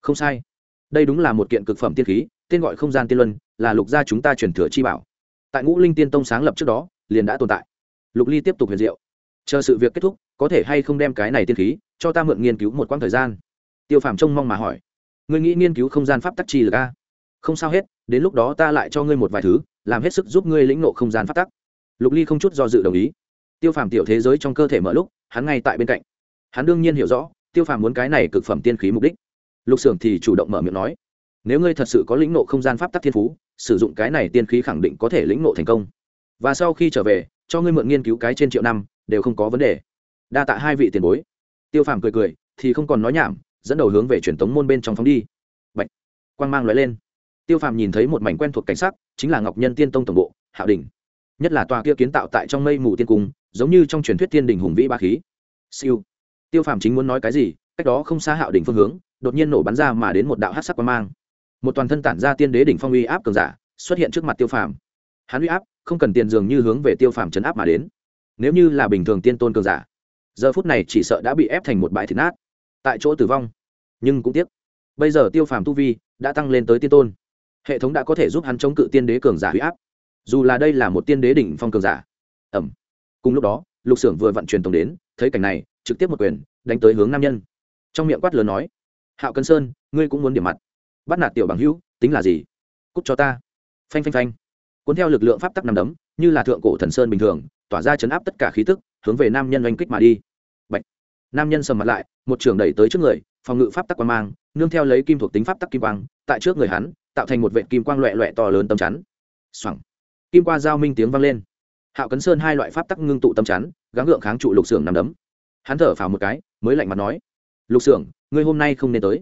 Không sai. Đây đúng là một kiện cực phẩm tiên khí, tên gọi không gian tiên luân, là lục gia chúng ta truyền thừa chi bảo. Tại ngũ linh tiên tông sáng lập trước đó, liền đã tồn tại. Lục ly tiếp tục huyền diệu. Chờ sự việc kết thúc, có thể hay không đem cái này tiên khí, cho ta mượn nghiên cứu một quãng thời gian? Tiêu phàm trông mong mà hỏi. Ngươi nghĩ nghiên cứu không gian pháp tắc chi là ca không sao hết, đến lúc đó ta lại cho ngươi một vài thứ, làm hết sức giúp ngươi lĩnh nộ không gian pháp tắc lục ly không chút do dự đồng ý. Tiêu phàm tiểu thế giới trong cơ thể mở lúc, hắn ngay tại bên cạnh. Hắn đương nhiên hiểu rõ, tiêu phàm muốn cái này cực phẩm tiên khí mục đích. Lục xưởng thì chủ động mở miệng nói, nếu ngươi thật sự có lĩnh nộ không gian pháp tắc thiên phú, sử dụng cái này tiên khí khẳng định có thể lĩnh nộ thành công. Và sau khi trở về, cho ngươi mượn nghiên cứu cái trên triệu năm, đều không có vấn đề. Đa tạ hai vị tiền bối. Tiêu phàm cười cười, thì không còn nói nhảm, dẫn đầu hướng về truyền thống môn bên trong phóng đi. Bạch. quang mang lóe lên. Tiêu phàm nhìn thấy một mảnh quen thuộc cảnh sắc, chính là ngọc nhân tiên tông tổng bộ, hạo đình nhất là tòa kia kiến tạo tại trong mây mù tiên cung, giống như trong truyền thuyết tiên đình hùng vĩ ba khí. Siêu. Tiêu phàm chính muốn nói cái gì, cách đó không xa hạo đỉnh phương hướng, đột nhiên nổ bắn ra mà đến một đạo hát sắc quang mang. Một toàn thân tản ra tiên đế đỉnh phong uy áp cường giả, xuất hiện trước mặt tiêu phàm. Hắn uy áp, không cần tiền dường như hướng về tiêu phàm chấn áp mà đến. Nếu như là bình thường tiên tôn cường giả, giờ phút này chỉ sợ đã bị ép thành một bãi thịt nát. Tại chỗ tử vong. Nhưng cũng tiếc, bây giờ tiêu phàm tu vi đã tăng lên tới tiên tôn. Hệ thống đã có thể giúp hắn chống cự tiên đế cường giả huy áp dù là đây là một tiên đế đỉnh phong cường giả. Ẩm. Cùng lúc đó, lục xưởng vừa vận truyền tổng đến, thấy cảnh này, trực tiếp một quyền, đánh tới hướng nam nhân. Trong miệng quát lớn nói, hạo cân sơn, ngươi cũng muốn điểm mặt. Bắt nạt tiểu bằng hữu, tính là gì? Cút cho ta. Phanh phanh phanh. Cuốn theo lực lượng pháp tắc nằm đấm, như là thượng cổ thần sơn bình thường, tỏa ra chấn áp tất cả khí tức, hướng về nam nhân oanh kích mà đi. Bạch. nam nhân sầm mặt lại, một trường đẩy tới trước người, phòng ngự pháp tắc quang mang, nương theo lấy kim thuộc tính pháp tắc kim quang, tại trước người hắn, tạo thành một vệ kim quang loẹ loẹ to lớn tầm chắn. Xoẳng kim qua giao minh tiếng vang lên. Hạo cấn sơn hai loại pháp tắc ngưng tụ tâm chắn, gắng gượng kháng trụ lục xưởng nằm đấm. Hắn thở phào một cái, mới lạnh mặt nói, lục xưởng, ngươi hôm nay không nên tới.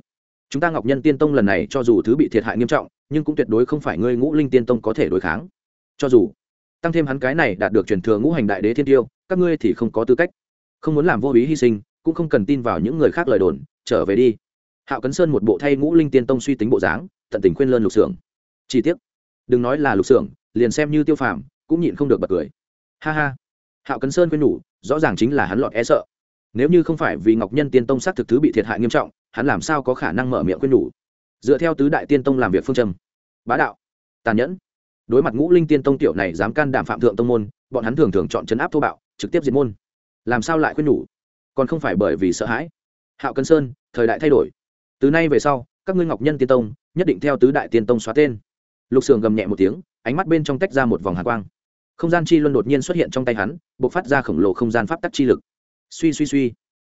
Chúng ta ngọc nhân tiên tông lần này cho dù thứ bị thiệt hại nghiêm trọng, nhưng cũng tuyệt đối không phải ngươi ngũ linh tiên tông có thể đối kháng. Cho dù tăng thêm hắn cái này đạt được truyền thừa ngũ hành đại đế thiên tiêu, các ngươi thì không có tư cách. Không muốn làm vô ý hy sinh, cũng không cần tin vào những người khác lời đồn, trở về đi. Hạo cấn sơn một bộ thay ngũ linh tiên tông suy tính bộ dáng, tận tình khuyên lơn lục xưởng. Chi tiết đừng nói là lục xưởng liền xem như tiêu phàm, cũng nhịn không được bật cười. Ha ha. Hạo cấn sơn khuyên nhủ, rõ ràng chính là hắn lọt e sợ. Nếu như không phải vì ngọc nhân tiên tông xác thực thứ bị thiệt hại nghiêm trọng, hắn làm sao có khả năng mở miệng khuyên nhủ? Dựa theo tứ đại tiên tông làm việc phương châm. Bá đạo. Tàn nhẫn. Đối mặt ngũ linh tiên tông tiểu này dám can đảm phạm thượng tông môn, bọn hắn thường thường chọn chấn áp thô bạo, trực tiếp diệt môn. Làm sao lại khuyên nhủ? Còn không phải bởi vì sợ hãi. Hạo cân sơn, thời đại thay đổi. Từ nay về sau, các ngươi ngọc nhân tiên tông, nhất định theo tứ đại tiên tông xóa tên. Lục sường gầm nhẹ một tiếng ánh mắt bên trong tách ra một vòng hạ quang. Không gian chi luân đột nhiên xuất hiện trong tay hắn b ộ c phát ra khổng lồ không gian pháp tắc chi lực. Suy suy suy.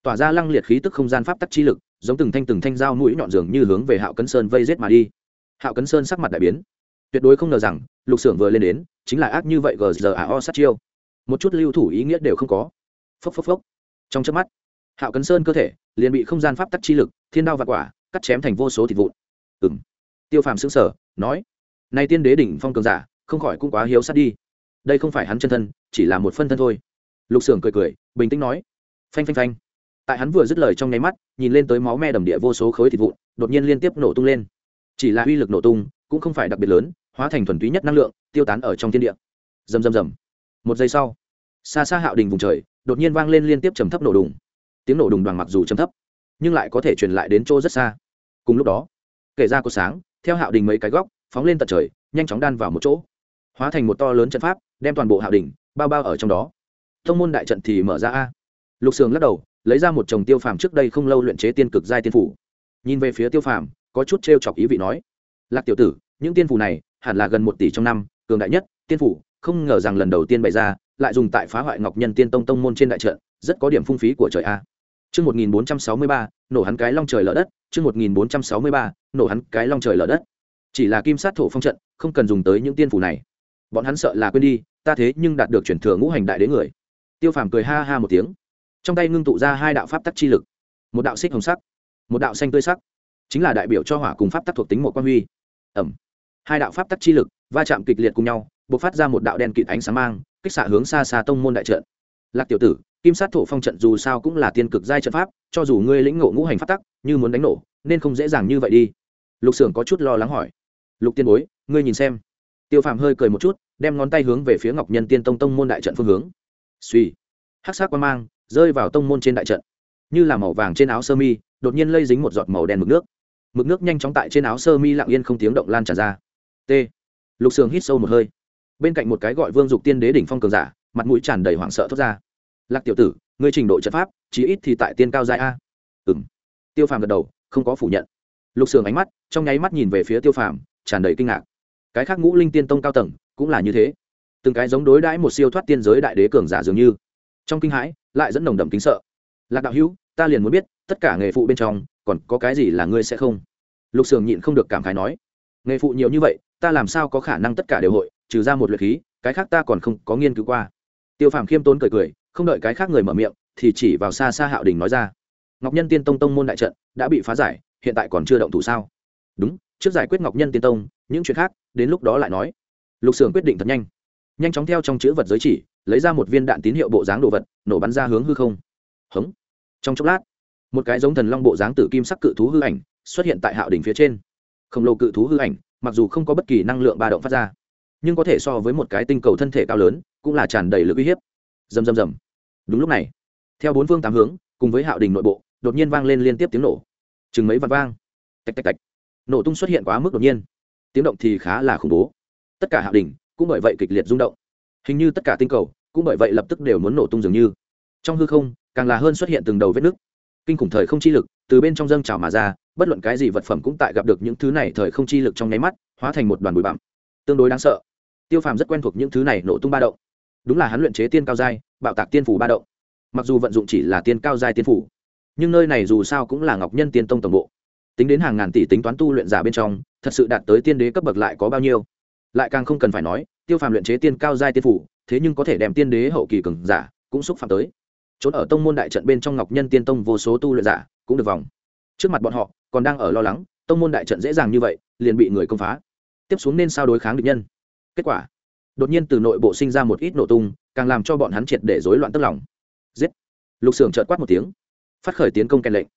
Tỏa ra lăng liệt khí tức không gian pháp tắc chi lực, giống từng thanh từng thanh dao mũi nhọn dường như hướng về hạo cấn sơn vây rết mà đi. Hạo cấn sơn sắc mặt đại biến. Tuyệt đối không ngờ rằng, lục xưởng vừa lên đến, chính là ác như vậy gzao sát chiêu. Một chút lưu thủ ý nghĩa đều không có. Phốc phốc phốc. Trong chớp mắt, hạo cấn sơn cơ thể liền bị không gian pháp tắc chi lực, thiên đao và quả, cắt chém thành vô số thịt vụn. Ừng tiêu phàm xứng sở nói nay tiên đế đỉnh phong cường giả, không khỏi cũng quá hiếu sát đi. Đây không phải hắn chân thân, chỉ là một phân thân thôi. Lục sưởng cười cười, bình tĩnh nói. Phanh phanh phanh. Tại hắn vừa dứt lời trong nháy mắt, nhìn lên tới máu me đầm địa vô số khối thịt vụn, đột nhiên liên tiếp nổ tung lên. Chỉ là uy lực nổ tung, cũng không phải đặc biệt lớn, hóa thành thuần túy nhất năng lượng, tiêu tán ở trong thiên địa. Rầm rầm rầm. Một giây sau, xa xa hạo đình vùng trời, đột nhiên vang lên liên tiếp trầm thấp nổ đùng. Tiếng nổ đùng đoàn mặc dù trầm thấp, nhưng lại có thể truyền lại đến chỗ rất xa. Cùng lúc đó, kể ra có sáng, theo hạo đình mấy cái góc phóng lên tận trời nhanh chóng đan vào một chỗ. Hóa thành một to lớn trận pháp đem toàn bộ hạo đình bao bao ở trong đó. Thông môn đại trận thì mở ra a. Lục sường lắc đầu lấy ra một chồng tiêu phàm trước đây không lâu luyện chế tiên cực giai tiên phủ. Nhìn về phía tiêu phàm có chút t r e o chọc ý vị nói lạc tiểu tử những tiên phủ này hẳn là gần một tỷ trong năm cường đại nhất tiên phủ không ngờ rằng lần đầu tiên bày ra lại dùng tại phá hoại ngọc nhân tiên tông tông môn trên đại trận rất có điểm phung phí của trời a. Chương 1463, nổ hắn cái long trời lở đất, chương 1463, nổ hắn cái long trời lở đất. Chỉ là kim sát thổ phong trận, không cần dùng tới những tiên phủ này. Bọn hắn sợ là quên đi, ta thế nhưng đạt được chuyển thừa ngũ hành đại đế người. Tiêu Phàm cười ha ha một tiếng, trong tay ngưng tụ ra hai đạo pháp tắc chi lực, một đạo xích hồng sắc, một đạo xanh tươi sắc, chính là đại biểu cho hỏa cùng pháp tắc thuộc tính một quan huy. Ẩm. Hai đạo pháp tắc chi lực va chạm kịch liệt cùng nhau b ộ c phát ra một đạo đen kịt ánh sáng mang kích xạ hướng xa xa tông môn đại trận lạc tiểu tử kim sát thổ phong trận dù sao cũng là tiên cực giai trận pháp cho dù ngươi lĩnh ngộ ngũ hành pháp tắc như muốn đánh nổ nên không dễ dàng như vậy đi lục xưởng có chút lo lắng hỏi lục tiên bối, ngươi nhìn xem. Tiêu phàm hơi cười một chút, đem ngón tay hướng về phía ngọc nhân tiên tông tông môn đại trận phương hướng. Suy. Hắc sắc quan mang rơi vào tông môn trên đại trận, như là màu vàng trên áo sơ mi, đột nhiên lây dính một giọt màu đen mực nước. Mực nước nhanh chóng tại trên áo sơ mi lặng yên không tiếng động lan tràn ra. T. Lục sường hít sâu một hơi. Bên cạnh một cái gọi vương dục tiên đế đỉnh phong cường giả, mặt mũi tràn đầy hoảng sợ thốt ra. Lạc tiểu tử, ngươi trình độ trận pháp, chí ít thì tại tiên cao giai a. Ừ m tiêu phàm gật đầu, không có phủ nhận. Lục sường ánh mắt, trong nháy mắt nhìn về phía tiêu phàm tràn đầy kinh ngạc. Cái khác ngũ linh tiên tông cao tầng cũng là như thế. Từng cái giống đối đãi một siêu thoát tiên giới đại đế cường giả dường như. Trong kinh hãi, lại dẫn nồng đậm kính sợ. Lạc đạo hữu, ta liền muốn biết, tất cả nghề phụ bên trong, còn có cái gì là ngươi sẽ không? Lục sường nhịn không được cảm khái nói. Nghề phụ nhiều như vậy, ta làm sao có khả năng tất cả đều hội, trừ ra một luyện khí, cái khác ta còn không có nghiên cứu qua. Tiêu phàm khiêm tốn cười cười, không đợi cái khác người mở miệng, thì chỉ vào xa xa hạo đình nói ra. Ngọc nhân tiên tông tông môn đại trận đã bị phá giải, hiện tại còn chưa động thủ sao? Đúng trước giải quyết ngọc nhân tiên tông, những chuyện khác, đến lúc đó lại nói. Lục sường quyết định thật nhanh. Nhanh chóng theo trong chữ vật giới chỉ, lấy ra một viên đạn tín hiệu bộ dáng đồ vật, nổ bắn ra hướng hư không. Hống. Trong chốc lát, một cái giống thần long bộ dáng tử kim sắc cự thú hư ảnh xuất hiện tại hạo đỉnh phía trên. Khổng lồ cự thú hư ảnh, mặc dù không có bất kỳ năng lượng ba động phát ra, nhưng có thể so với một cái tinh cầu thân thể cao lớn, cũng là tràn đầy lực uy hiếp. Rầm rầm rầm. Đúng lúc này, theo bốn phương tám hướng, cùng với hạo đình nội bộ, đột nhiên vang lên liên tiếp tiếng nổ. Chừng mấy vạt vang. Tạch tạch tạch nổ tung xuất hiện quá mức đột nhiên. Tiếng động thì khá là khủng bố. Tất cả hạo đình cũng bởi vậy kịch liệt rung động. Hình như tất cả tinh cầu cũng bởi vậy lập tức đều muốn nổ tung dường như. Trong hư không, càng là hơn xuất hiện từng đầu vết nứt. Kinh khủng thời không chi lực từ bên trong dâng trào mà ra, bất luận cái gì vật phẩm cũng tại gặp được những thứ này thời không chi lực trong nháy mắt, hóa thành một đoàn bụi bặm. Tương đối đáng sợ. Tiêu phàm rất quen thuộc những thứ này nổ tung ba động. Đúng là hắn luyện chế tiên cao giai, bạo tạc tiên phủ ba động. Mặc dù vận dụng chỉ là tiên cao giai tiên phủ, nhưng nơi này dù sao cũng là ngọc nhân tiên tông tổng bộ tính đến hàng ngàn tỷ tính toán tu luyện giả bên trong, thật sự đạt tới tiên đế cấp bậc lại có bao nhiêu? Lại càng không cần phải nói, tiêu phàm luyện chế tiên cao giai tiên phủ, thế nhưng có thể đem tiên đế hậu kỳ cường giả cũng xúc phạm tới. Trốn ở tông môn đại trận bên trong ngọc nhân tiên tông vô số tu luyện giả cũng được vòng. Trước mặt bọn họ, còn đang ở lo lắng, tông môn đại trận dễ dàng như vậy, liền bị người công phá. Tiếp xuống nên sao đối kháng địch nhân? Kết quả, đột nhiên từ nội bộ sinh ra một ít nổ tung, càng làm cho bọn hắn triệt để rối loạn tức lòng. Giết! Lục xưởng trợt quát một tiếng, phát khởi tiến công kèn lệnh.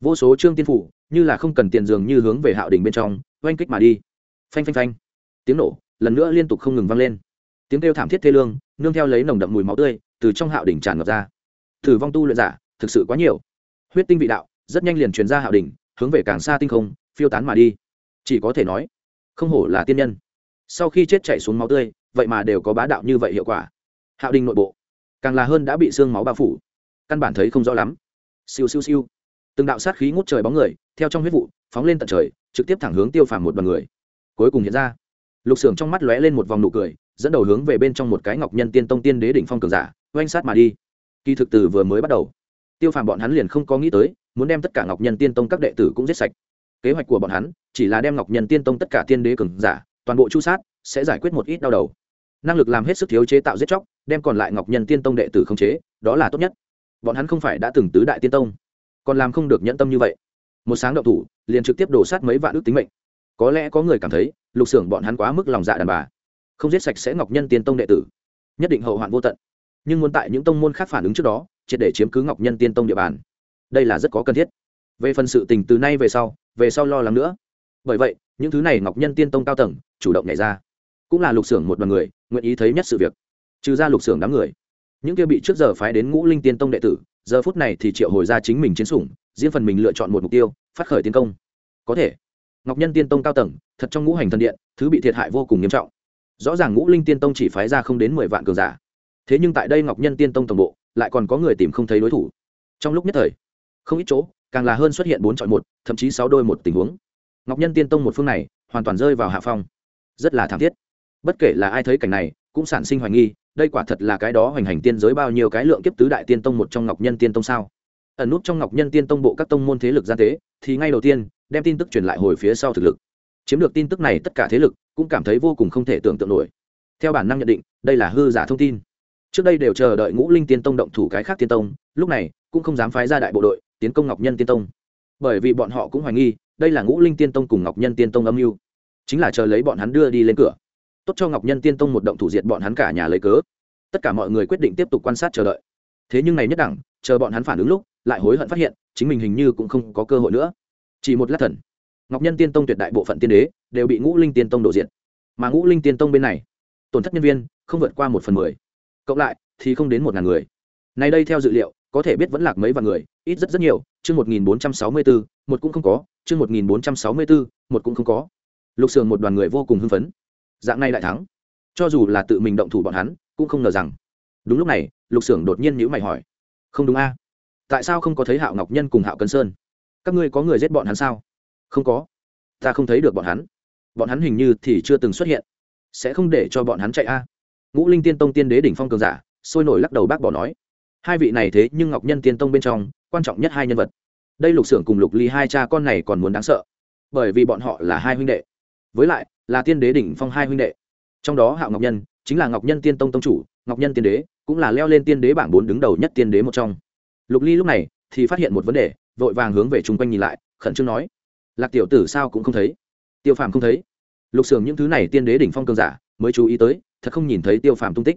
Vô số trương tiên phủ như là không cần tiền dường như hướng về hạo đình bên trong, oanh kích mà đi. Phanh phanh phanh. Tiếng nổ, lần nữa liên tục không ngừng vang lên. Tiếng kêu thảm thiết thê lương, nương theo lấy nồng đậm mùi máu tươi, từ trong hạo đỉnh tràn ngập ra. Thử vong tu luyện giả, thực sự quá nhiều. Huyết tinh vị đạo, rất nhanh liền truyền ra hạo đỉnh hướng về càng xa tinh không, phiêu tán mà đi. Chỉ có thể nói, không hổ là tiên nhân. Sau khi chết chạy xuống máu tươi, vậy mà đều có bá đạo như vậy hiệu quả. Hạo đình nội bộ, càng là hơn đã bị xương máu bao phủ. Căn bản thấy không rõ lắm. Siêu siêu siêu từng đạo sát khí ngút trời bóng người, theo trong huyết vụ, phóng lên tận trời, trực tiếp thẳng hướng tiêu phàm một đoàn người. Cuối cùng hiện ra, lục xưởng trong mắt lóe lên một vòng nụ cười, dẫn đầu hướng về bên trong một cái ngọc nhân tiên tông tiên đế đỉnh phong cường giả, oanh sát mà đi. Kỳ thực từ vừa mới bắt đầu, tiêu phàm bọn hắn liền không có nghĩ tới, muốn đem tất cả ngọc nhân tiên tông các đệ tử cũng giết sạch. Kế hoạch của bọn hắn, chỉ là đem ngọc nhân tiên tông tất cả tiên đế cường giả, toàn bộ chu sát, sẽ giải quyết một ít đau đầu. Năng lực làm hết sức thiếu chế tạo giết chóc, đem còn lại ngọc nhân tiên tông đệ tử khống chế, đó là tốt nhất. Bọn hắn không phải đã từng tứ đại tiên tông còn làm không được nhẫn tâm như vậy. Một sáng động thủ, liền trực tiếp đổ sát mấy vạn ước tính mệnh. Có lẽ có người cảm thấy, lục xưởng bọn hắn quá mức lòng dạ đàn bà. Không giết sạch sẽ ngọc nhân tiên tông đệ tử. Nhất định hậu hoạn vô tận. Nhưng muốn tại những tông môn khác phản ứng trước đó, triệt để chiếm cứ ngọc nhân tiên tông địa bàn. Đây là rất có cần thiết. Về phần sự tình từ nay về sau về sau lo lắng nữa. Bởi vậy, những thứ này ngọc nhân tiên tông cao tầng, chủ động nhảy ra. Cũng là lục xưởng một đoàn người, nguyện ý thấy nhất sự việc. Trừ ra lục xưởng đám người. Những kia bị trước giờ phái đến ngũ linh tiên tông đệ tử giờ phút này thì triệu hồi ra chính mình chiến sủng, riêng phần mình lựa chọn một mục tiêu, phát khởi tiến công. Có thể, ngọc nhân tiên tông cao tầng, thật trong ngũ hành thần điện, thứ bị thiệt hại vô cùng nghiêm trọng. Rõ ràng ngũ linh tiên tông chỉ phái ra không đến mười vạn cường giả. Thế nhưng tại đây ngọc nhân tiên tông tổng bộ, lại còn có người tìm không thấy đối thủ. Trong lúc nhất thời, không ít chỗ, càng là hơn xuất hiện bốn chọn một, thậm chí sáu đôi một tình huống. Ngọc nhân tiên tông một phương này, hoàn toàn rơi vào hạ phong. Rất là thảm thiết. Bất kể là ai thấy cảnh này, cũng sản sinh hoài nghi đây quả thật là cái đó hoành hành tiên giới bao nhiêu cái lượng kiếp tứ đại tiên tông một trong ngọc nhân tiên tông sao? Ẩn nút trong ngọc nhân tiên tông bộ các tông môn thế lực gian tế, thì ngay đầu tiên, đem tin tức truyền lại hồi phía sau thực lực. Chiếm được tin tức này tất cả thế lực cũng cảm thấy vô cùng không thể tưởng tượng nổi. Theo bản năng nhận định, đây là hư giả thông tin. Trước đây đều chờ đợi ngũ linh tiên tông động thủ cái khác tiên tông, lúc này cũng không dám phái ra đại bộ đội, tiến công ngọc nhân tiên tông. Bởi vì bọn họ cũng hoài nghi, đây là ngũ linh tiên tông cùng ngọc nhân tiên tông âm mưu. Chính là chờ lấy bọn hắn đưa đi lên cửa tốt cho ngọc nhân tiên tông một động thủ diệt bọn hắn cả nhà lấy cớ. Tất cả mọi người quyết định tiếp tục quan sát chờ đợi. Thế nhưng này nhất đẳng, chờ bọn hắn phản ứng lúc, lại hối hận phát hiện, chính mình hình như cũng không có cơ hội nữa. Chỉ một lát thần, ngọc nhân tiên tông tuyệt đại bộ phận tiên đế đều bị ngũ linh tiên tông đổ diện mà ngũ linh tiên tông bên này, tổn thất nhân viên không vượt qua một phần mười. Cộng lại, thì không đến một ngàn người. Nay đây theo dự liệu, có thể biết vẫn lạc mấy vạn người, ít rất rất nhiều, chương một nghìn bốn trăm sáu mươi bốn một cũng không có, chương một nghìn bốn trăm sáu mươi bốn một cũng không có. Lục sường một đoàn người vô cùng hưng phấn dạng này đại thắng. Cho dù là tự mình động thủ bọn hắn, cũng không ngờ rằng. Đúng lúc này, lục sưởng đột nhiên nhữ mày hỏi. Không đúng a. Tại sao không có thấy hạo ngọc nhân cùng hạo cân sơn? Các ngươi có người giết bọn hắn sao? Không có. Ta không thấy được bọn hắn. Bọn hắn hình như thì chưa từng xuất hiện. Sẽ không để cho bọn hắn chạy a. Ngũ linh tiên tông tiên đế đỉnh phong cường giả, sôi nổi lắc đầu bác bỏ nói. Hai vị này thế nhưng ngọc nhân tiên tông bên trong, quan trọng nhất hai nhân vật. Đây lục xưởng cùng lục ly hai cha con này còn muốn đáng sợ. Bởi vì bọn họ là hai huynh đệ. Với lại là tiên đế đỉnh phong hai huynh đệ. Trong đó hạo ngọc nhân chính là ngọc nhân tiên tông tông chủ, ngọc nhân tiên đế cũng là leo lên tiên đế bảng bốn đứng đầu nhất tiên đế một trong. Lục ly lúc này thì phát hiện một vấn đề, vội vàng hướng về chung quanh nhìn lại, khẩn trương nói, lạc tiểu tử sao cũng không thấy? Tiêu phàm không thấy? Lục xưởng những thứ này tiên đế đỉnh phong cường giả mới chú ý tới, thật không nhìn thấy tiêu phàm tung tích.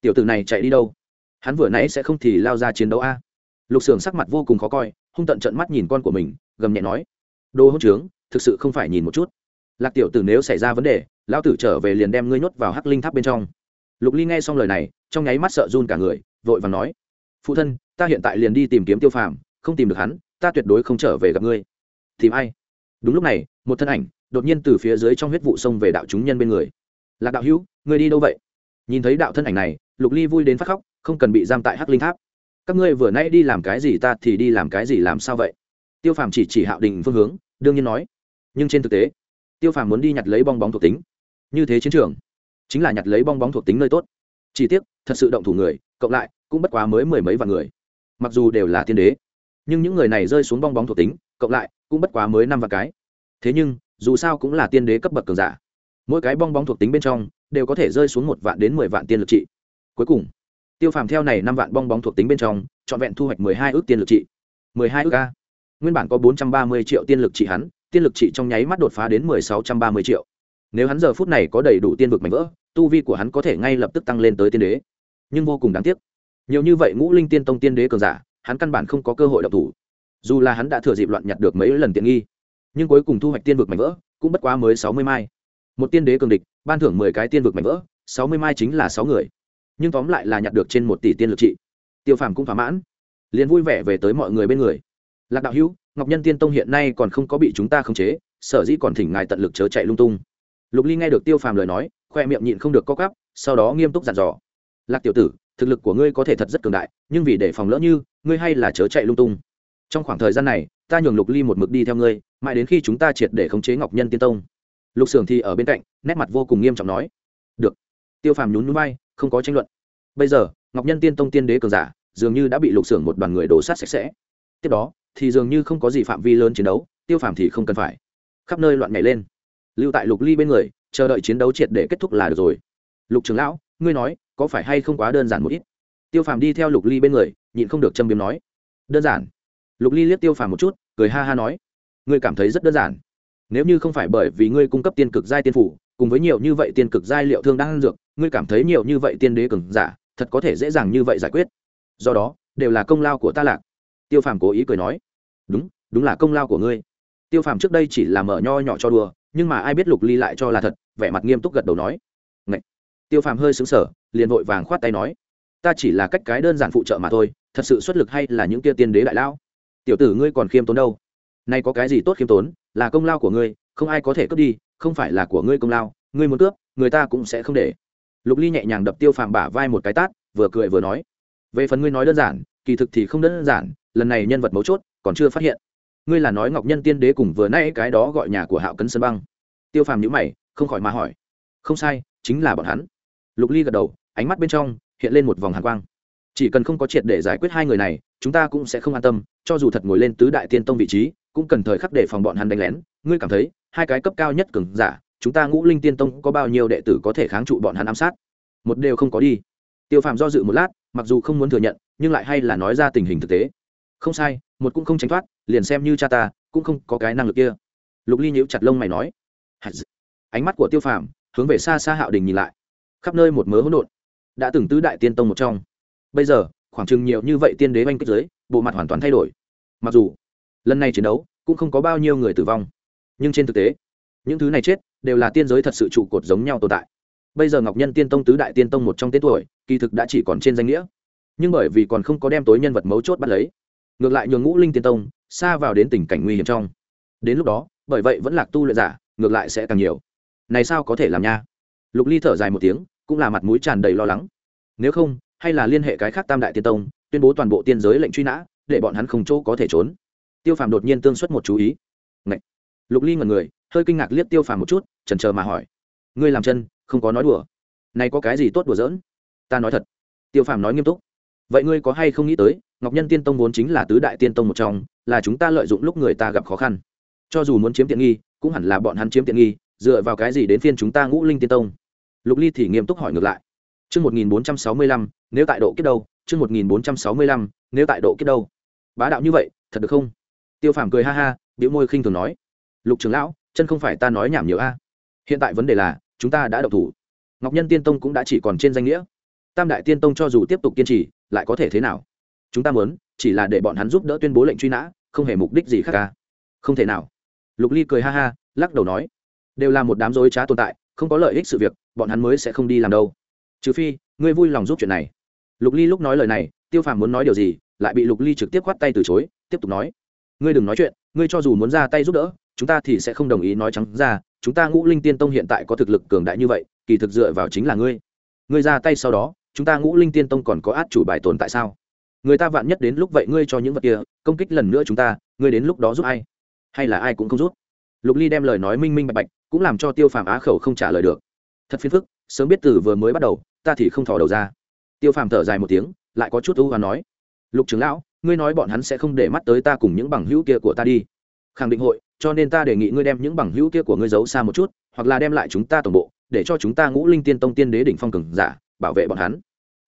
Tiểu tử này chạy đi đâu? Hắn vừa nãy sẽ không thì lao ra chiến đấu a. Lục xưởng sắc mặt vô cùng khó coi, hung tận trận mắt nhìn con của mình, gầm nhẹ nói, đồ hỗn trướng, thực sự không phải nhìn một chút lạc tiểu tử nếu xảy ra vấn đề, lão tử trở về liền đem ngươi nhốt vào hắc linh tháp bên trong. Lục ly nghe xong lời này, trong nháy mắt sợ run cả người, vội và nói, phụ thân, ta hiện tại liền đi tìm kiếm tiêu phàm, không tìm được hắn, ta tuyệt đối không trở về gặp ngươi. Tìm ai? Đúng lúc này, một thân ảnh đột nhiên từ phía dưới trong huyết vụ xông về đạo chúng nhân bên người. Lạc đạo hữu, ngươi đi đâu vậy? Nhìn thấy đạo thân ảnh này, lục ly vui đến phát khóc, không cần bị giam tại hắc linh tháp. Các ngươi vừa nãy đi làm cái gì ta thì đi làm cái gì làm sao vậy? Tiêu phàm chỉ chỉ hạo đình phương hướng, đương nhiên nói. Nhưng trên thực tế tiêu phàm muốn đi nhặt lấy bong bóng thuộc tính. Như thế chiến trường, chính là nhặt lấy bong bóng thuộc tính nơi tốt. Chỉ tiếc, thật sự động thủ người, cộng lại, cũng bất quá mới mười mấy vạn người. Mặc dù đều là tiên đế, nhưng những người này rơi xuống bong bóng thuộc tính, cộng lại, cũng bất quá mới năm vạn cái. Thế nhưng, dù sao cũng là tiên đế cấp bậc cường giả. Mỗi cái bong bóng thuộc tính bên trong, đều có thể rơi xuống một vạn đến mười vạn tiên lực trị. Cuối cùng, tiêu phàm theo này năm vạn bong bóng thuộc tính bên trong, trọn vẹn thu hoạch mười hai ước tiên lực trị. Mười hai ước a. Nguyên bản có bốn trăm ba mươi triệu tiên lực trị hắn tiên lực trị trong nháy mắt đột phá đến mười sáu trăm ba mươi triệu. Nếu hắn giờ phút này có đầy đủ tiên vực mạnh vỡ, tu vi của hắn có thể ngay lập tức tăng lên tới tiên đế. Nhưng vô cùng đáng tiếc, nhiều như vậy ngũ linh tiên tông tiên đế cường giả, hắn căn bản không có cơ hội độc thủ. Dù là hắn đã thừa dịp loạn nhặt được mấy lần tiện nghi, nhưng cuối cùng thu hoạch tiên vực mạnh vỡ cũng bất quá mới sáu mươi mai. Một tiên đế cường địch, ban thưởng mười cái tiên vực mạnh vỡ, sáu mươi mai chính là sáu người. Nhưng tóm lại là nhặt được trên một tỷ tiên lực trị. Tiêu phàm cũng thỏa mãn, liền vui vẻ về tới mọi người bên người. Lạc đạo hữu ngọc nhân tiên tông hiện nay còn không có bị chúng ta khống chế, sở dĩ còn thỉnh ngài tận lực chớ chạy lung tung. Lục ly nghe được tiêu phàm lời nói, khoe miệng nhịn không được co cắp sau đó nghiêm túc dặn dò. Lạc tiểu tử, thực lực của ngươi có thể thật rất cường đại, nhưng vì để phòng lỡ như, ngươi hay là chớ chạy lung tung. Trong khoảng thời gian này, ta nhường lục ly một mực đi theo ngươi, mãi đến khi chúng ta triệt để khống chế ngọc nhân tiên tông. Lục sưởng thì ở bên cạnh, nét mặt vô cùng nghiêm trọng nói. Được. Tiêu phàm nhún núi bay không có tranh luận. Bây giờ, ngọc nhân tiên tông tiên đế cường giả, dường như đã bị lục sưởng một đoàn người đổ sát sạch sẽ. Tiếp đó thì dường như không có gì phạm vi lớn chiến đấu, tiêu phàm thì không cần phải. Khắp nơi loạn nhảy lên. Lưu tại lục ly bên người, chờ đợi chiến đấu triệt để kết thúc là được rồi. Lục trưởng lão, ngươi nói, có phải hay không quá đơn giản một ít? Tiêu phàm đi theo lục ly bên người, nhịn không được châm biếm nói. Đơn giản. Lục ly liếc tiêu phàm một chút, cười ha ha nói. Ngươi cảm thấy rất đơn giản. Nếu như không phải bởi vì ngươi cung cấp tiên cực giai tiên phủ, cùng với nhiều như vậy tiên cực giai liệu thương đang dược, ngươi cảm thấy nhiều như vậy tiên đế cường giả, thật có thể dễ dàng như vậy giải quyết. Do đó, đều là công lao của ta lạc tiêu phàm cố ý cười nói, đúng đúng là công lao của ngươi. Tiêu phàm trước đây chỉ là mở nho nhỏ cho đùa, nhưng mà ai biết lục ly lại cho là thật, vẻ mặt nghiêm túc gật đầu nói Ngậy! tiêu phàm hơi xứng sở liền vội vàng khoát tay nói, ta chỉ là cách cái đơn giản phụ trợ mà thôi, thật sự xuất lực hay là những kia tiên đế đại lao? Tiểu tử ngươi còn khiêm tốn đâu? Nay có cái gì tốt khiêm tốn, là công lao của ngươi, không ai có thể cướp đi, không phải là của ngươi công lao, ngươi muốn cướp, người ta cũng sẽ không để. Lục ly nhẹ nhàng đập tiêu phàm bả vai một cái tát, vừa cười vừa nói, về phần ngươi nói đơn giản, kỳ thực thì không đơn giản lần này nhân vật mấu chốt còn chưa phát hiện. Ngươi là nói ngọc nhân tiên đế cùng vừa nay cái đó gọi nhà của hạo cấn sơn băng. Tiêu phàm nhữ mày, không khỏi mà hỏi. Không sai, chính là bọn hắn. Lục ly gật đầu, ánh mắt bên trong hiện lên một vòng hàn quang. Chỉ cần không có triệt để giải quyết hai người này, chúng ta cũng sẽ không an tâm, cho dù thật ngồi lên tứ đại tiên tông vị trí, cũng cần thời khắc để phòng bọn hắn đánh lén. Ngươi cảm thấy, hai cái cấp cao nhất cường giả, chúng ta ngũ linh tiên tông có bao nhiêu đệ tử có thể kháng trụ bọn hắn ám sát? Một đều không có đi. Tiêu phàm do dự một lát, mặc dù không muốn thừa nhận, nhưng lại hay là nói ra tình hình thực tế không sai, một cũng không tránh thoát, liền xem như cha ta, cũng không có cái năng lực kia. Lục ly nhíu chặt lông mày nói ánh mắt của tiêu phàm hướng về xa xa hạo đình nhìn lại. Khắp nơi một mớ hỗn độn, đã từng tứ đại tiên tông một trong. Bây giờ, khoảng chừng nhiều như vậy tiên đế oanh kích giới, bộ mặt hoàn toàn thay đổi. Mặc dù, lần này chiến đấu cũng không có bao nhiêu người tử vong, nhưng trên thực tế, những thứ này chết đều là tiên giới thật sự trụ cột giống nhau tồn tại. Bây giờ ngọc nhân tiên tông tứ đại tiên tông một trong tên tuổi, kỳ thực đã chỉ còn trên danh nghĩa. Nhưng bởi vì còn không có đem tối nhân vật mấu chốt bắt lấy ngược lại nhường ngũ linh tiên tông xa vào đến tình cảnh nguy hiểm trong. Đến lúc đó, bởi vậy vẫn lạc tu luyện giả, ngược lại sẽ càng nhiều. Này sao có thể làm nha? Lục ly thở dài một tiếng, cũng là mặt mũi tràn đầy lo lắng. Nếu không, hay là liên hệ cái khác tam đại tiên tông, tuyên bố toàn bộ tiên giới lệnh truy nã, để bọn hắn không chỗ có thể trốn. Tiêu phàm đột nhiên tương xuất một chú ý. Ngậy! lục ly ngần người, hơi kinh ngạc liếc tiêu phàm một chút, chần chờ mà hỏi. Ngươi làm chân, không có nói đùa. Này có cái gì tốt đùa giỡn? Ta nói thật. Tiêu phàm nói nghiêm túc. Vậy ngươi có hay không nghĩ tới ngọc nhân tiên tông vốn chính là tứ đại tiên tông một trong là chúng ta lợi dụng lúc người ta gặp khó khăn cho dù muốn chiếm tiện nghi cũng hẳn là bọn hắn chiếm tiện nghi dựa vào cái gì đến phiên chúng ta ngũ linh tiên tông lục ly thì nghiêm túc hỏi ngược lại Chương 1465, nếu tại độ kết đâu? Chương 1465, nếu tại độ kết đâu? Bá đạo như vậy, thật được không? Tiêu Phàm cười ha ha, bĩu môi khinh thường nói: "Lục trưởng lão, chân không phải ta nói nhảm nhiều a. Hiện tại vấn đề là, chúng ta đã động thủ. Ngọc Nhân Tiên Tông cũng đã chỉ còn trên danh nghĩa. Tam đại tiên tông cho dù tiếp tục kiên trì, lại có thể thế nào? Chúng ta muốn, chỉ là để bọn hắn giúp đỡ tuyên bố lệnh truy nã, không hề mục đích gì khác cả. Không thể nào." Lục Ly cười ha ha, lắc đầu nói: "Đều là một đám dối trá tồn tại, không có lợi ích sự việc, bọn hắn mới sẽ không đi làm đâu." trừ phi ngươi vui lòng giúp chuyện này lục ly lúc nói lời này tiêu phàm muốn nói điều gì lại bị lục ly trực tiếp khoắt tay từ chối tiếp tục nói ngươi đừng nói chuyện ngươi cho dù muốn ra tay giúp đỡ chúng ta thì sẽ không đồng ý nói trắng ra chúng ta ngũ linh tiên tông hiện tại có thực lực cường đại như vậy kỳ thực dựa vào chính là ngươi ngươi ra tay sau đó chúng ta ngũ linh tiên tông còn có át chủ bài tồn tại sao người ta vạn nhất đến lúc vậy ngươi cho những vật kia, công kích lần nữa chúng ta, ngươi đến lúc đó giúp ai? Hay là ai cũng không giúp? Lục ly đem lời nói minh minh bạch bạch, cũng làm cho tiêu phàm á khẩu không trả lời được. Thật phiền phức, sớm biết từ vừa mới bắt đầu, ta thì không thò đầu ra. Tiêu phàm thở dài một tiếng, lại có chút ưu và nói. Lục trưởng lão, ngươi nói bọn hắn sẽ không để mắt tới ta cùng những bằng hữu kia của ta đi. Khẳng định hội, cho nên ta đề nghị ngươi đem những bằng hữu kia của ngươi giấu xa một chút, hoặc là đem lại chúng ta tổng bộ, để cho chúng ta ngũ linh tiên tông tiên đế đỉnh phong cường giả, bảo vệ bọn hắn.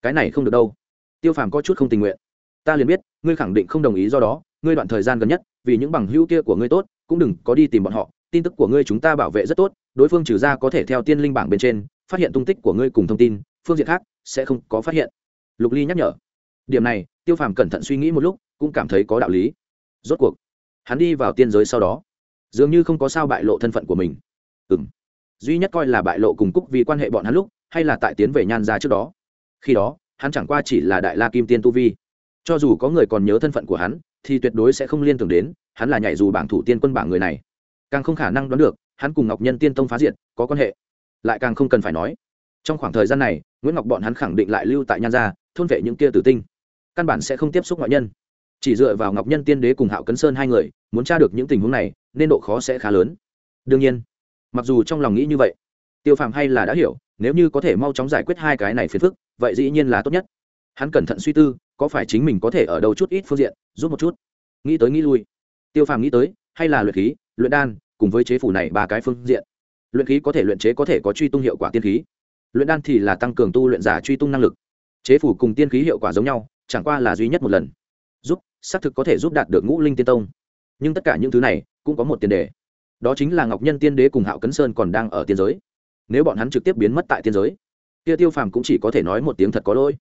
Cái này không được đâu. Tiêu phàm có chút không tình nguyện ta liền biết, ngươi khẳng định không đồng ý do đó, ngươi đoạn thời gian gần nhất, vì những bằng hữu kia của ngươi tốt, cũng đừng có đi tìm bọn họ, tin tức của ngươi chúng ta bảo vệ rất tốt, đối phương trừ ra có thể theo tiên linh bảng bên trên, phát hiện tung tích của ngươi cùng thông tin, phương diện khác, sẽ không có phát hiện. Lục ly nhắc nhở. Điểm này, tiêu phàm cẩn thận suy nghĩ một lúc, cũng cảm thấy có đạo lý. Rốt cuộc, hắn đi vào tiên giới sau đó, dường như không có sao bại lộ thân phận của mình. Ừ m duy nhất coi là bại lộ cùng cúc vì quan hệ bọn hắn lúc, hay là tại tiến về nhan ra trước đó. Khi đó, hắn chẳng qua chỉ là đại la kim tiên tu vi cho dù có người còn nhớ thân phận của hắn, thì tuyệt đối sẽ không liên tưởng đến, hắn là nhảy dù bảng thủ tiên quân bảng người này. Càng không khả năng đoán được, hắn cùng ngọc nhân tiên tông phá diệt, có quan hệ. Lại càng không cần phải nói. Trong khoảng thời gian này, nguyễn ngọc bọn hắn khẳng định lại lưu tại nhan gia, thôn vệ những kia tử tinh. Căn bản sẽ không tiếp xúc ngoại nhân. Chỉ dựa vào ngọc nhân tiên đế cùng hạo cấn sơn hai người, muốn tra được những tình huống này, nên độ khó sẽ khá lớn. Đương nhiên, mặc dù trong lòng nghĩ như vậy, tiêu phàm hay là đã hiểu, nếu như có thể mau chóng giải quyết hai cái này phiền phức, vậy dĩ nhiên là tốt nhất. Hắn cẩn thận suy tư có phải chính mình có thể ở đâu chút ít phương diện, giúp một chút? Nghĩ tới nghĩ lui. Tiêu phàm nghĩ tới, hay là luyện khí, luyện đan, cùng với chế phủ này ba cái phương diện. Luyện khí có thể luyện chế có thể có truy tung hiệu quả tiên khí. Luyện đan thì là tăng cường tu luyện giả truy tung năng lực. Chế phủ cùng tiên khí hiệu quả giống nhau, chẳng qua là duy nhất một lần. Giúp, xác thực có thể giúp đạt được ngũ linh tiên tông. Nhưng tất cả những thứ này, cũng có một tiền đề. Đó chính là ngọc nhân tiên đế cùng hạo cấn sơn còn đang ở tiên giới. Nếu bọn hắn trực tiếp biến mất tại tiên giới, kia tiêu phàm cũng chỉ có thể nói một tiếng thật có lỗi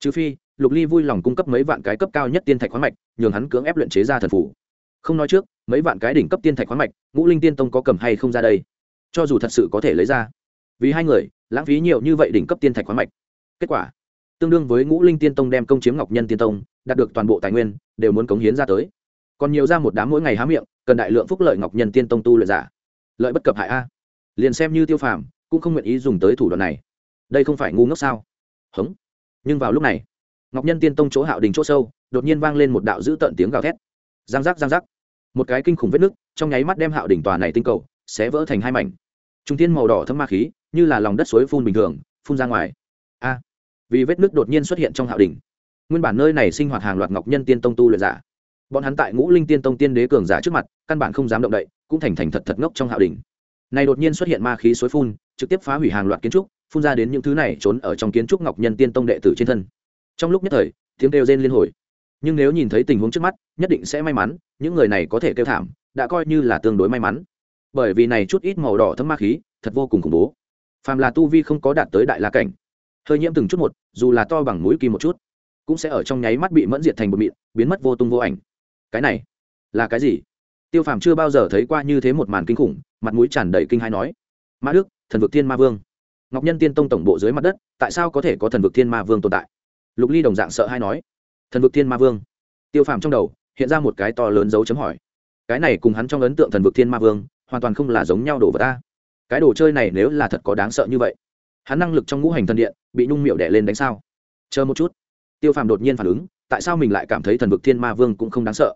trừ phi, lục ly vui lòng cung cấp mấy vạn cái cấp cao nhất tiên thạch khoáng mạch, nhường hắn cưỡng ép luyện chế ra thần phủ không nói trước, mấy vạn cái đỉnh cấp tiên thạch khoáng mạch, ngũ linh tiên tông có cầm hay không ra đây? Cho dù thật sự có thể lấy ra. Vì hai người, lãng phí nhiều như vậy đỉnh cấp tiên thạch khoáng mạch. Kết quả, tương đương với ngũ linh tiên tông đem công chiếm ngọc nhân tiên tông, đạt được toàn bộ tài nguyên, đều muốn cống hiến ra tới. Còn nhiều ra một đám mỗi ngày há miệng, cần đại lượng phúc lợi ngọc nhân tiên tông tu lợi giả. Lợi bất cập hại a. Liền xem như tiêu phàm, cũng không nguyện ý dùng tới thủ đoạn này. Đây không phải ngu ngốc sao? Hống nhưng vào lúc này, ngọc nhân tiên tông chỗ hạo đình chỗ sâu, đột nhiên vang lên một đạo dữ tợn tiếng gào thét. Giang giác giang giác. Một cái kinh khủng vết nứt, trong nháy mắt đem hạo đỉnh tòa này tinh cầu sẽ vỡ thành hai mảnh. Trung tiên màu đỏ thâm ma khí, như là lòng đất suối phun bình thường, phun ra ngoài. A! Vì vết nứt đột nhiên xuất hiện trong hạo đỉnh nguyên bản nơi này sinh hoạt hàng loạt ngọc nhân tiên tông tu luyện giả. Bọn hắn tại ngũ linh tiên tông tiên đế cường giả trước mặt, căn bản không dám động đậy, cũng thành thành thật thật ngốc trong hạo đỉnh này đột nhiên xuất hiện ma khí suối phun, trực tiếp phá hủy hàng loạt kiến trúc phun ra đến những thứ này trốn ở trong kiến trúc ngọc nhân tiên tông đệ tử trên thân. Trong lúc nhất thời, tiếng kêu rên liên hồi. Nhưng nếu nhìn thấy tình huống trước mắt, nhất định sẽ may mắn, những người này có thể kêu thảm, đã coi như là tương đối may mắn. Bởi vì này chút ít màu đỏ thấm ma khí, thật vô cùng khủng bố. Phàm là tu vi không có đạt tới đại la cảnh, hơi nhiễm từng chút một, dù là to bằng mũi kim một chút, cũng sẽ ở trong nháy mắt bị mẫn diệt thành bột mịn, biến mất vô tung vô ảnh. Cái này là cái gì? Tiêu phàm chưa bao giờ thấy qua như thế một màn kinh khủng, mặt mũi tràn đầy kinh hai nói. Ma đức, thần vực thiên ma vương ngọc nhân tiên tông tổng bộ dưới mặt đất, tại sao có thể có thần vực thiên ma vương tồn tại? Lục ly đồng dạng sợ hay nói. Thần vực thiên ma vương? Tiêu phàm trong đầu, hiện ra một cái to lớn dấu chấm hỏi. Cái này cùng hắn trong ấn tượng thần vực thiên ma vương, hoàn toàn không là giống nhau đồ vật ta. Cái đồ chơi này nếu là thật có đáng sợ như vậy, hắn năng lực trong ngũ hành thần điện, bị nhung miệu đẻ lên đánh sao? Chờ một chút. Tiêu phàm đột nhiên phản ứng, tại sao mình lại cảm thấy thần vực thiên ma vương cũng không đáng sợ?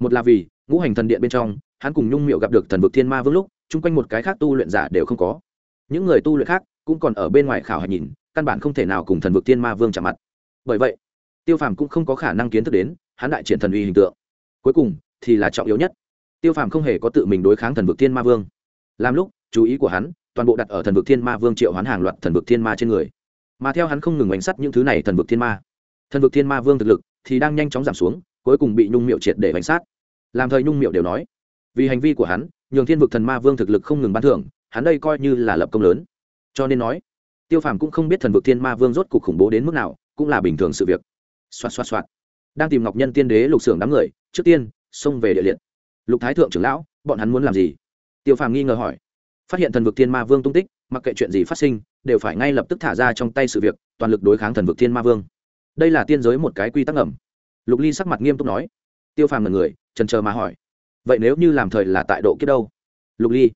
Một là vì, ngũ hành thần điện bên trong, hắn cùng nhung miệu gặp được thần vực thiên ma vương lúc, chung quanh một cái khác tu luyện giả đều không có. Những người tu luyện khác cũng còn ở bên ngoài khảo hạch nhìn, căn bản không thể nào cùng thần vực tiên ma vương chạm mặt. Bởi vậy, tiêu phàm cũng không có khả năng kiến thức đến hắn đại triển thần uy hình tượng. Cuối cùng, thì là trọng yếu nhất. Tiêu phàm không hề có tự mình đối kháng thần vực thiên ma vương. Làm lúc, chú ý của hắn, toàn bộ đặt ở thần vực thiên ma vương triệu hoán hàng loạt thần vực thiên ma trên người. Mà theo hắn không ngừng bánh sắt những thứ này thần vực thiên ma. Thần vực thiên ma vương thực lực thì đang nhanh chóng giảm xuống, cuối cùng bị nhung miệu triệt để bánh sát. Làm thời nhung miệu đều nói, vì hành vi của hắn, nhường thiên vực thần ma vương thực lực không ngừng ban thưởng, hắn đây coi như là lập công lớn cho nên nói, tiêu phàm cũng không biết thần vực thiên ma vương rốt cuộc khủng bố đến mức nào, cũng là bình thường sự việc. Xoạt xoạt xoạt. Đang tìm ngọc nhân tiên đế lục xưởng đám người, trước tiên, xông về địa liệt. Lục thái thượng trưởng lão, bọn hắn muốn làm gì? Tiêu phàm nghi ngờ hỏi. Phát hiện thần vực thiên ma vương tung tích, mặc kệ chuyện gì phát sinh, đều phải ngay lập tức thả ra trong tay sự việc, toàn lực đối kháng thần vực thiên ma vương. Đây là tiên giới một cái quy tắc ẩm. Lục ly sắc mặt nghiêm túc nói. Tiêu phàm là người trần chờ mà hỏi. Vậy nếu như làm thời là tại độ kiếp đâu? Lục ly.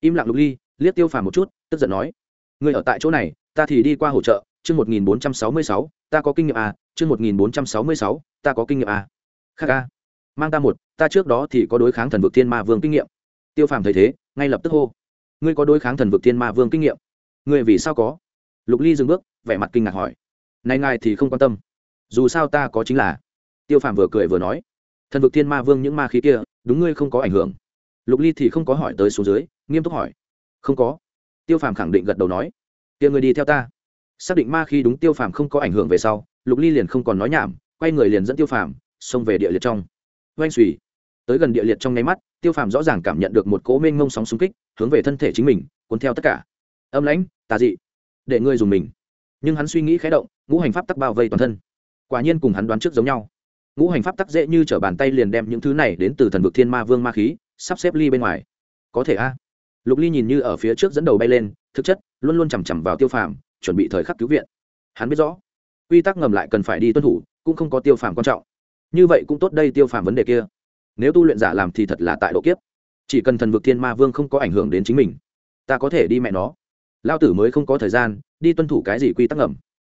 Im lặng lục ly, liếc tiêu phàm một chút, tức giận nói ngươi ở tại chỗ này, ta thì đi qua hỗ trợ, chương một nghìn bốn trăm sáu mươi sáu, ta có kinh nghiệm à chương một nghìn bốn trăm sáu mươi sáu, ta có kinh nghiệm à. Khác a mang ta một, ta trước đó thì có đối kháng thần vực thiên ma vương kinh nghiệm. Tiêu phàm thấy thế, ngay lập tức hô. Ngươi có đối kháng thần vực thiên ma vương kinh nghiệm? Ngươi vì sao có? Lục ly dừng bước, vẻ mặt kinh ngạc hỏi. Này ngài thì không quan tâm. Dù sao ta có chính là. Tiêu phàm vừa cười vừa nói. Thần vực thiên ma vương những ma khí kia, đúng ngươi không có ảnh hưởng. Lục ly thì không có hỏi tới số dưới, nghiêm túc hỏi. Không có tiêu phàm khẳng định gật đầu nói, kia người đi theo ta. Xác định ma khí đúng tiêu phàm không có ảnh hưởng về sau, lục ly liền không còn nói nhảm, quay người liền dẫn tiêu phàm xông về địa liệt trong. Oanh xùy tới gần địa liệt trong nháy mắt, tiêu phàm rõ ràng cảm nhận được một cỗ mênh mông sóng xung kích, hướng về thân thể chính mình, cuốn theo tất cả. Âm lãnh, tà dị, để ngươi dùng mình. Nhưng hắn suy nghĩ khé động, ngũ hành pháp tắc bao vây toàn thân. Quả nhiên cùng hắn đoán trước giống nhau. Ngũ hành pháp tắc dễ như t bàn tay liền đem những thứ này đến từ thần vực thiên ma vương ma khí, sắp xếp ly bên ngoài. Có thể a lục ly nhìn như ở phía trước dẫn đầu bay lên, thực chất, luôn luôn chằm chằm vào tiêu phàm, chuẩn bị thời khắc cứu viện. Hắn biết rõ, quy tắc ngầm lại cần phải đi tuân thủ, cũng không có tiêu phàm quan trọng. Như vậy cũng tốt đây tiêu phàm vấn đề kia. Nếu tu luyện giả làm thì thật là tại độ kiếp. Chỉ cần thần vực thiên ma vương không có ảnh hưởng đến chính mình, ta có thể đi mẹ nó. Lao tử mới không có thời gian đi tuân thủ cái gì quy tắc ngầm.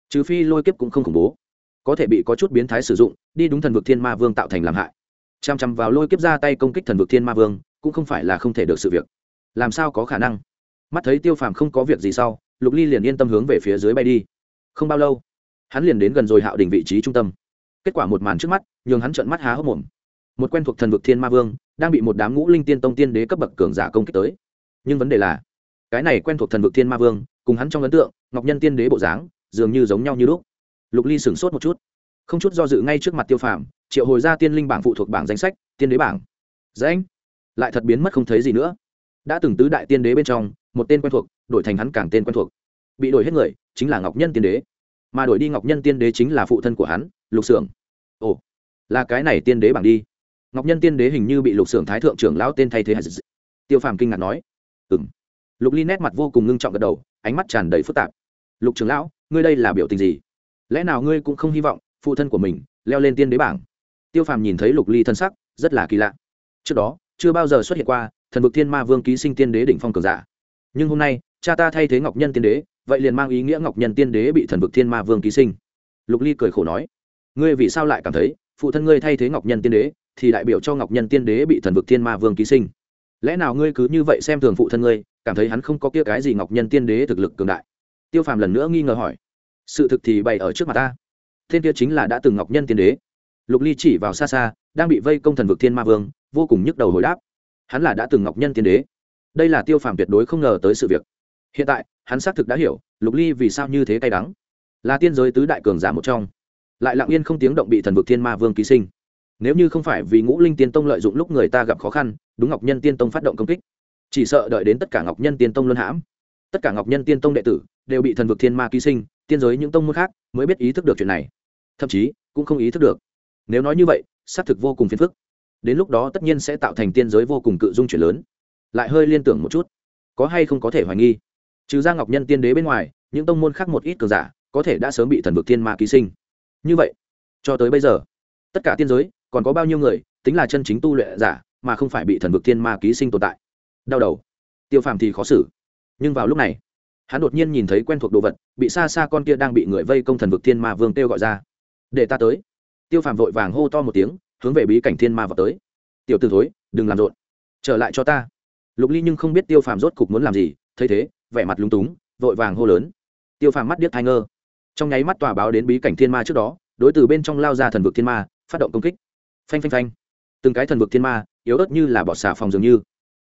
Trừ phi lôi kiếp cũng không khủng bố. Có thể bị có chút biến thái sử dụng, đi đúng thần vực thiên ma vương tạo thành làm hại. Chằm chằm vào lôi kiếp ra tay công kích thần vực thiên ma vương, cũng không phải là không thể được sự việc làm sao có khả năng? Mắt thấy tiêu phàm không có việc gì sau, lục ly liền yên tâm hướng về phía dưới bay đi. Không bao lâu, hắn liền đến gần rồi hạo đỉnh vị trí trung tâm. Kết quả một màn trước mắt, nhường hắn trợn mắt há hốc mồm. Một quen thuộc thần vực thiên ma vương đang bị một đám ngũ linh tiên tông tiên đế cấp bậc cường giả công kích tới. Nhưng vấn đề là, cái này quen thuộc thần vực thiên ma vương cùng hắn trong ấn tượng, ngọc nhân tiên đế bộ dáng, dường như giống nhau như lúc. Lục ly sửng sốt một chút. Không chút do dự ngay trước mặt tiêu phàm, triệu hồi ra tiên linh bảng phụ thuộc bảng danh sách, tiên đế bảng. Danh lại thật biến mất không thấy gì nữa đã từng tứ đại tiên đế bên trong, một tên quen thuộc, đổi thành hắn càng tên quen thuộc. Bị đổi hết người, chính là ngọc nhân tiên đế. Mà đổi đi ngọc nhân tiên đế chính là phụ thân của hắn, lục xưởng ồ, là cái này tiên đế bảng đi. Ngọc nhân tiên đế hình như bị lục xưởng thái thượng trưởng lão tên thay thế tiêu phàm kinh ngạc nói ừ m lục ly nét mặt vô cùng ngưng trọng gật đầu, ánh mắt tràn đầy phức tạp. Lục trưởng lão, ngươi đây là biểu tình gì? Lẽ nào ngươi cũng không hy vọng phụ thân của mình leo lên tiên đế bảng? Tiêu phàm nhìn thấy lục ly thân sắc, rất là kỳ lạ. Trước đó, chưa bao giờ xuất hiện qua thần vực thiên ma vương ký sinh tiên đế đỉnh phong cường giả. Nhưng hôm nay, cha ta thay thế ngọc nhân tiên đế, vậy liền mang ý nghĩa ngọc nhân tiên đế bị thần vực thiên ma vương ký sinh. Lục ly cười khổ nói, ngươi vì sao lại cảm thấy phụ thân ngươi thay thế ngọc nhân tiên đế thì đại biểu cho ngọc nhân tiên đế bị thần vực thiên ma vương ký sinh? Lẽ nào ngươi cứ như vậy xem thường phụ thân ngươi, cảm thấy hắn không có kia cái gì ngọc nhân tiên đế thực lực cường đại? Tiêu phàm lần nữa nghi ngờ hỏi, sự thực thì bày ở trước mặt ta. Thiên kia chính là đã từng ngọc nhân tiên đế. Lục ly chỉ vào xa xa, đang bị vây công thần vực thiên ma vương, vô cùng nhức đầu hồi đáp hắn là đã từng ngọc nhân tiên đế. Đây là tiêu phàm tuyệt đối không ngờ tới sự việc. Hiện tại, hắn xác thực đã hiểu, lục ly vì sao như thế cay đắng. Là tiên giới tứ đại cường giả một trong. Lại lặng yên không tiếng động bị thần vực thiên ma vương ký sinh. Nếu như không phải vì ngũ linh tiên tông lợi dụng lúc người ta gặp khó khăn, đúng ngọc nhân tiên tông phát động công kích. Chỉ sợ đợi đến tất cả ngọc nhân tiên tông luân hãm, tất cả ngọc nhân tiên tông đệ tử đều bị thần vực thiên ma ký sinh, tiên giới những tông môn khác mới biết ý thức được chuyện này. Thậm chí, cũng không ý thức được. Nếu nói như vậy, xác thực vô cùng phiền phức đến lúc đó tất nhiên sẽ tạo thành tiên giới vô cùng cự dung chuyển lớn. Lại hơi liên tưởng một chút, có hay không có thể hoài nghi? Trừ ra ngọc nhân tiên đế bên ngoài, những tông môn khác một ít cường giả, có thể đã sớm bị thần vực thiên ma ký sinh. Như vậy, cho tới bây giờ, tất cả tiên giới, còn có bao nhiêu người, tính là chân chính tu luyện giả, mà không phải bị thần vực thiên ma ký sinh tồn tại? Đau đầu. Tiêu phàm thì khó xử. Nhưng vào lúc này, hắn đột nhiên nhìn thấy quen thuộc đồ vật, bị xa xa con kia đang bị người vây công thần vực thiên ma vương kêu gọi ra. Để ta tới. Tiêu phàm vội vàng hô to một tiếng hướng về bí cảnh thiên ma vào tới. Tiểu t ử thối, đừng làm rộn. Trở lại cho ta. Lục ly nhưng không biết tiêu phàm rốt cục muốn làm gì, thấy thế, vẻ mặt lúng túng, vội vàng hô lớn. Tiêu phàm mắt điếc thai ngơ. Trong nháy mắt tòa báo đến bí cảnh thiên ma trước đó, đối từ bên trong lao ra thần vực thiên ma, phát động công kích. Phanh phanh phanh. Từng cái thần vực thiên ma, yếu ớt như là bọt xà phòng dường như.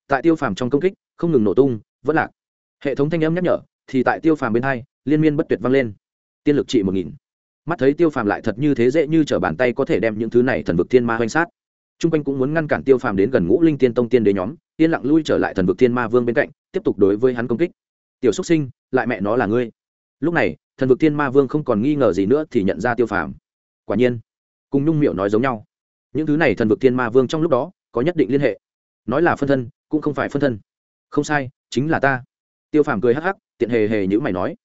Tại tiêu phàm trong công kích, không ngừng nổ tung, vẫn lạc. Hệ thống thanh âm nhắc nhở, thì tại tiêu phàm bên hai, liên miên bất tuyệt vang lên. Tiên lực trị một nghìn mắt thấy tiêu phàm lại thật như thế dễ như t r ở bàn tay có thể đem những thứ này thần vực thiên ma hoành sát. T r u n g quanh cũng muốn ngăn cản tiêu phàm đến gần ngũ linh tiên tông tiên đế nhóm, yên lặng lui trở lại thần vực thiên ma vương bên cạnh, tiếp tục đối với hắn công kích. Tiểu xúc sinh, lại mẹ nó là ngươi. Lúc này, thần vực thiên ma vương không còn nghi ngờ gì nữa thì nhận ra tiêu phàm. Quả nhiên, cùng nhung miệu nói giống nhau. Những thứ này thần vực thiên ma vương trong lúc đó, có nhất định liên hệ. Nói là phân thân, cũng không phải phân thân. Không sai, chính là ta. Tiêu phàm cười hắc hắc, tiện hề hề như mày nói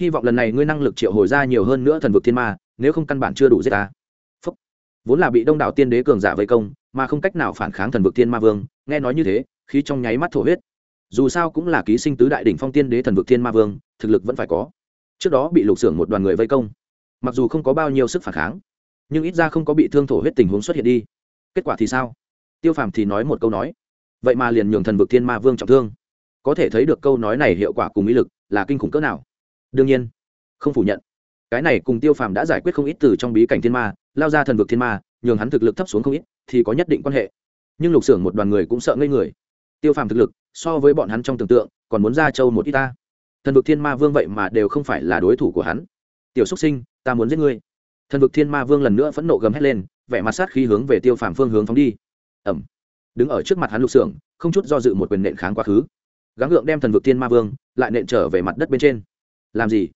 hy vọng lần này ngươi năng lực triệu hồi ra nhiều hơn nữa thần vực thiên ma, nếu không căn bản chưa đủ giết ta. Phúc. vốn là bị đông đảo tiên đế cường giả vây công, mà không cách nào phản kháng thần vực thiên ma vương, nghe nói như thế, khí trong nháy mắt thổ huyết. Dù sao cũng là ký sinh tứ đại đỉnh phong tiên đế thần vực thiên ma vương, thực lực vẫn phải có. Trước đó bị lục xưởng một đoàn người vây công. Mặc dù không có bao nhiêu sức phản kháng, nhưng ít ra không có bị thương thổ huyết tình huống xuất hiện đi. Kết quả thì sao? Tiêu phàm thì nói một câu nói. Vậy mà liền nhường thần vực thiên ma vương trọng thương. Có thể thấy được câu nói này hiệu quả cùng ý lực là kinh khủng cỡ nào đương nhiên. Không phủ nhận. Cái này cùng tiêu phàm đã giải quyết không ít từ trong bí cảnh thiên ma, lao ra thần vực thiên ma, nhường hắn thực lực thấp xuống không ít, thì có nhất định quan hệ. Nhưng lục xưởng một đoàn người cũng sợ ngây người. Tiêu phàm thực lực, so với bọn hắn trong tưởng tượng, còn muốn ra châu một ít ta. Thần vực thiên ma vương vậy mà đều không phải là đối thủ của hắn. Tiểu xúc sinh, ta muốn giết ngươi. Thần vực thiên ma vương lần nữa phẫn nộ gầm hét lên, vẻ mặt sát khi hướng về tiêu phàm phương hướng phóng đi. Ẩm đứng ở trước mặt hắn lục xưởng, không chút do dự một quyền nện kháng quá khứ. Gắng gượng đem thần vực thiên ma vương, lại nện trở về mặt đất bên trên làm gì?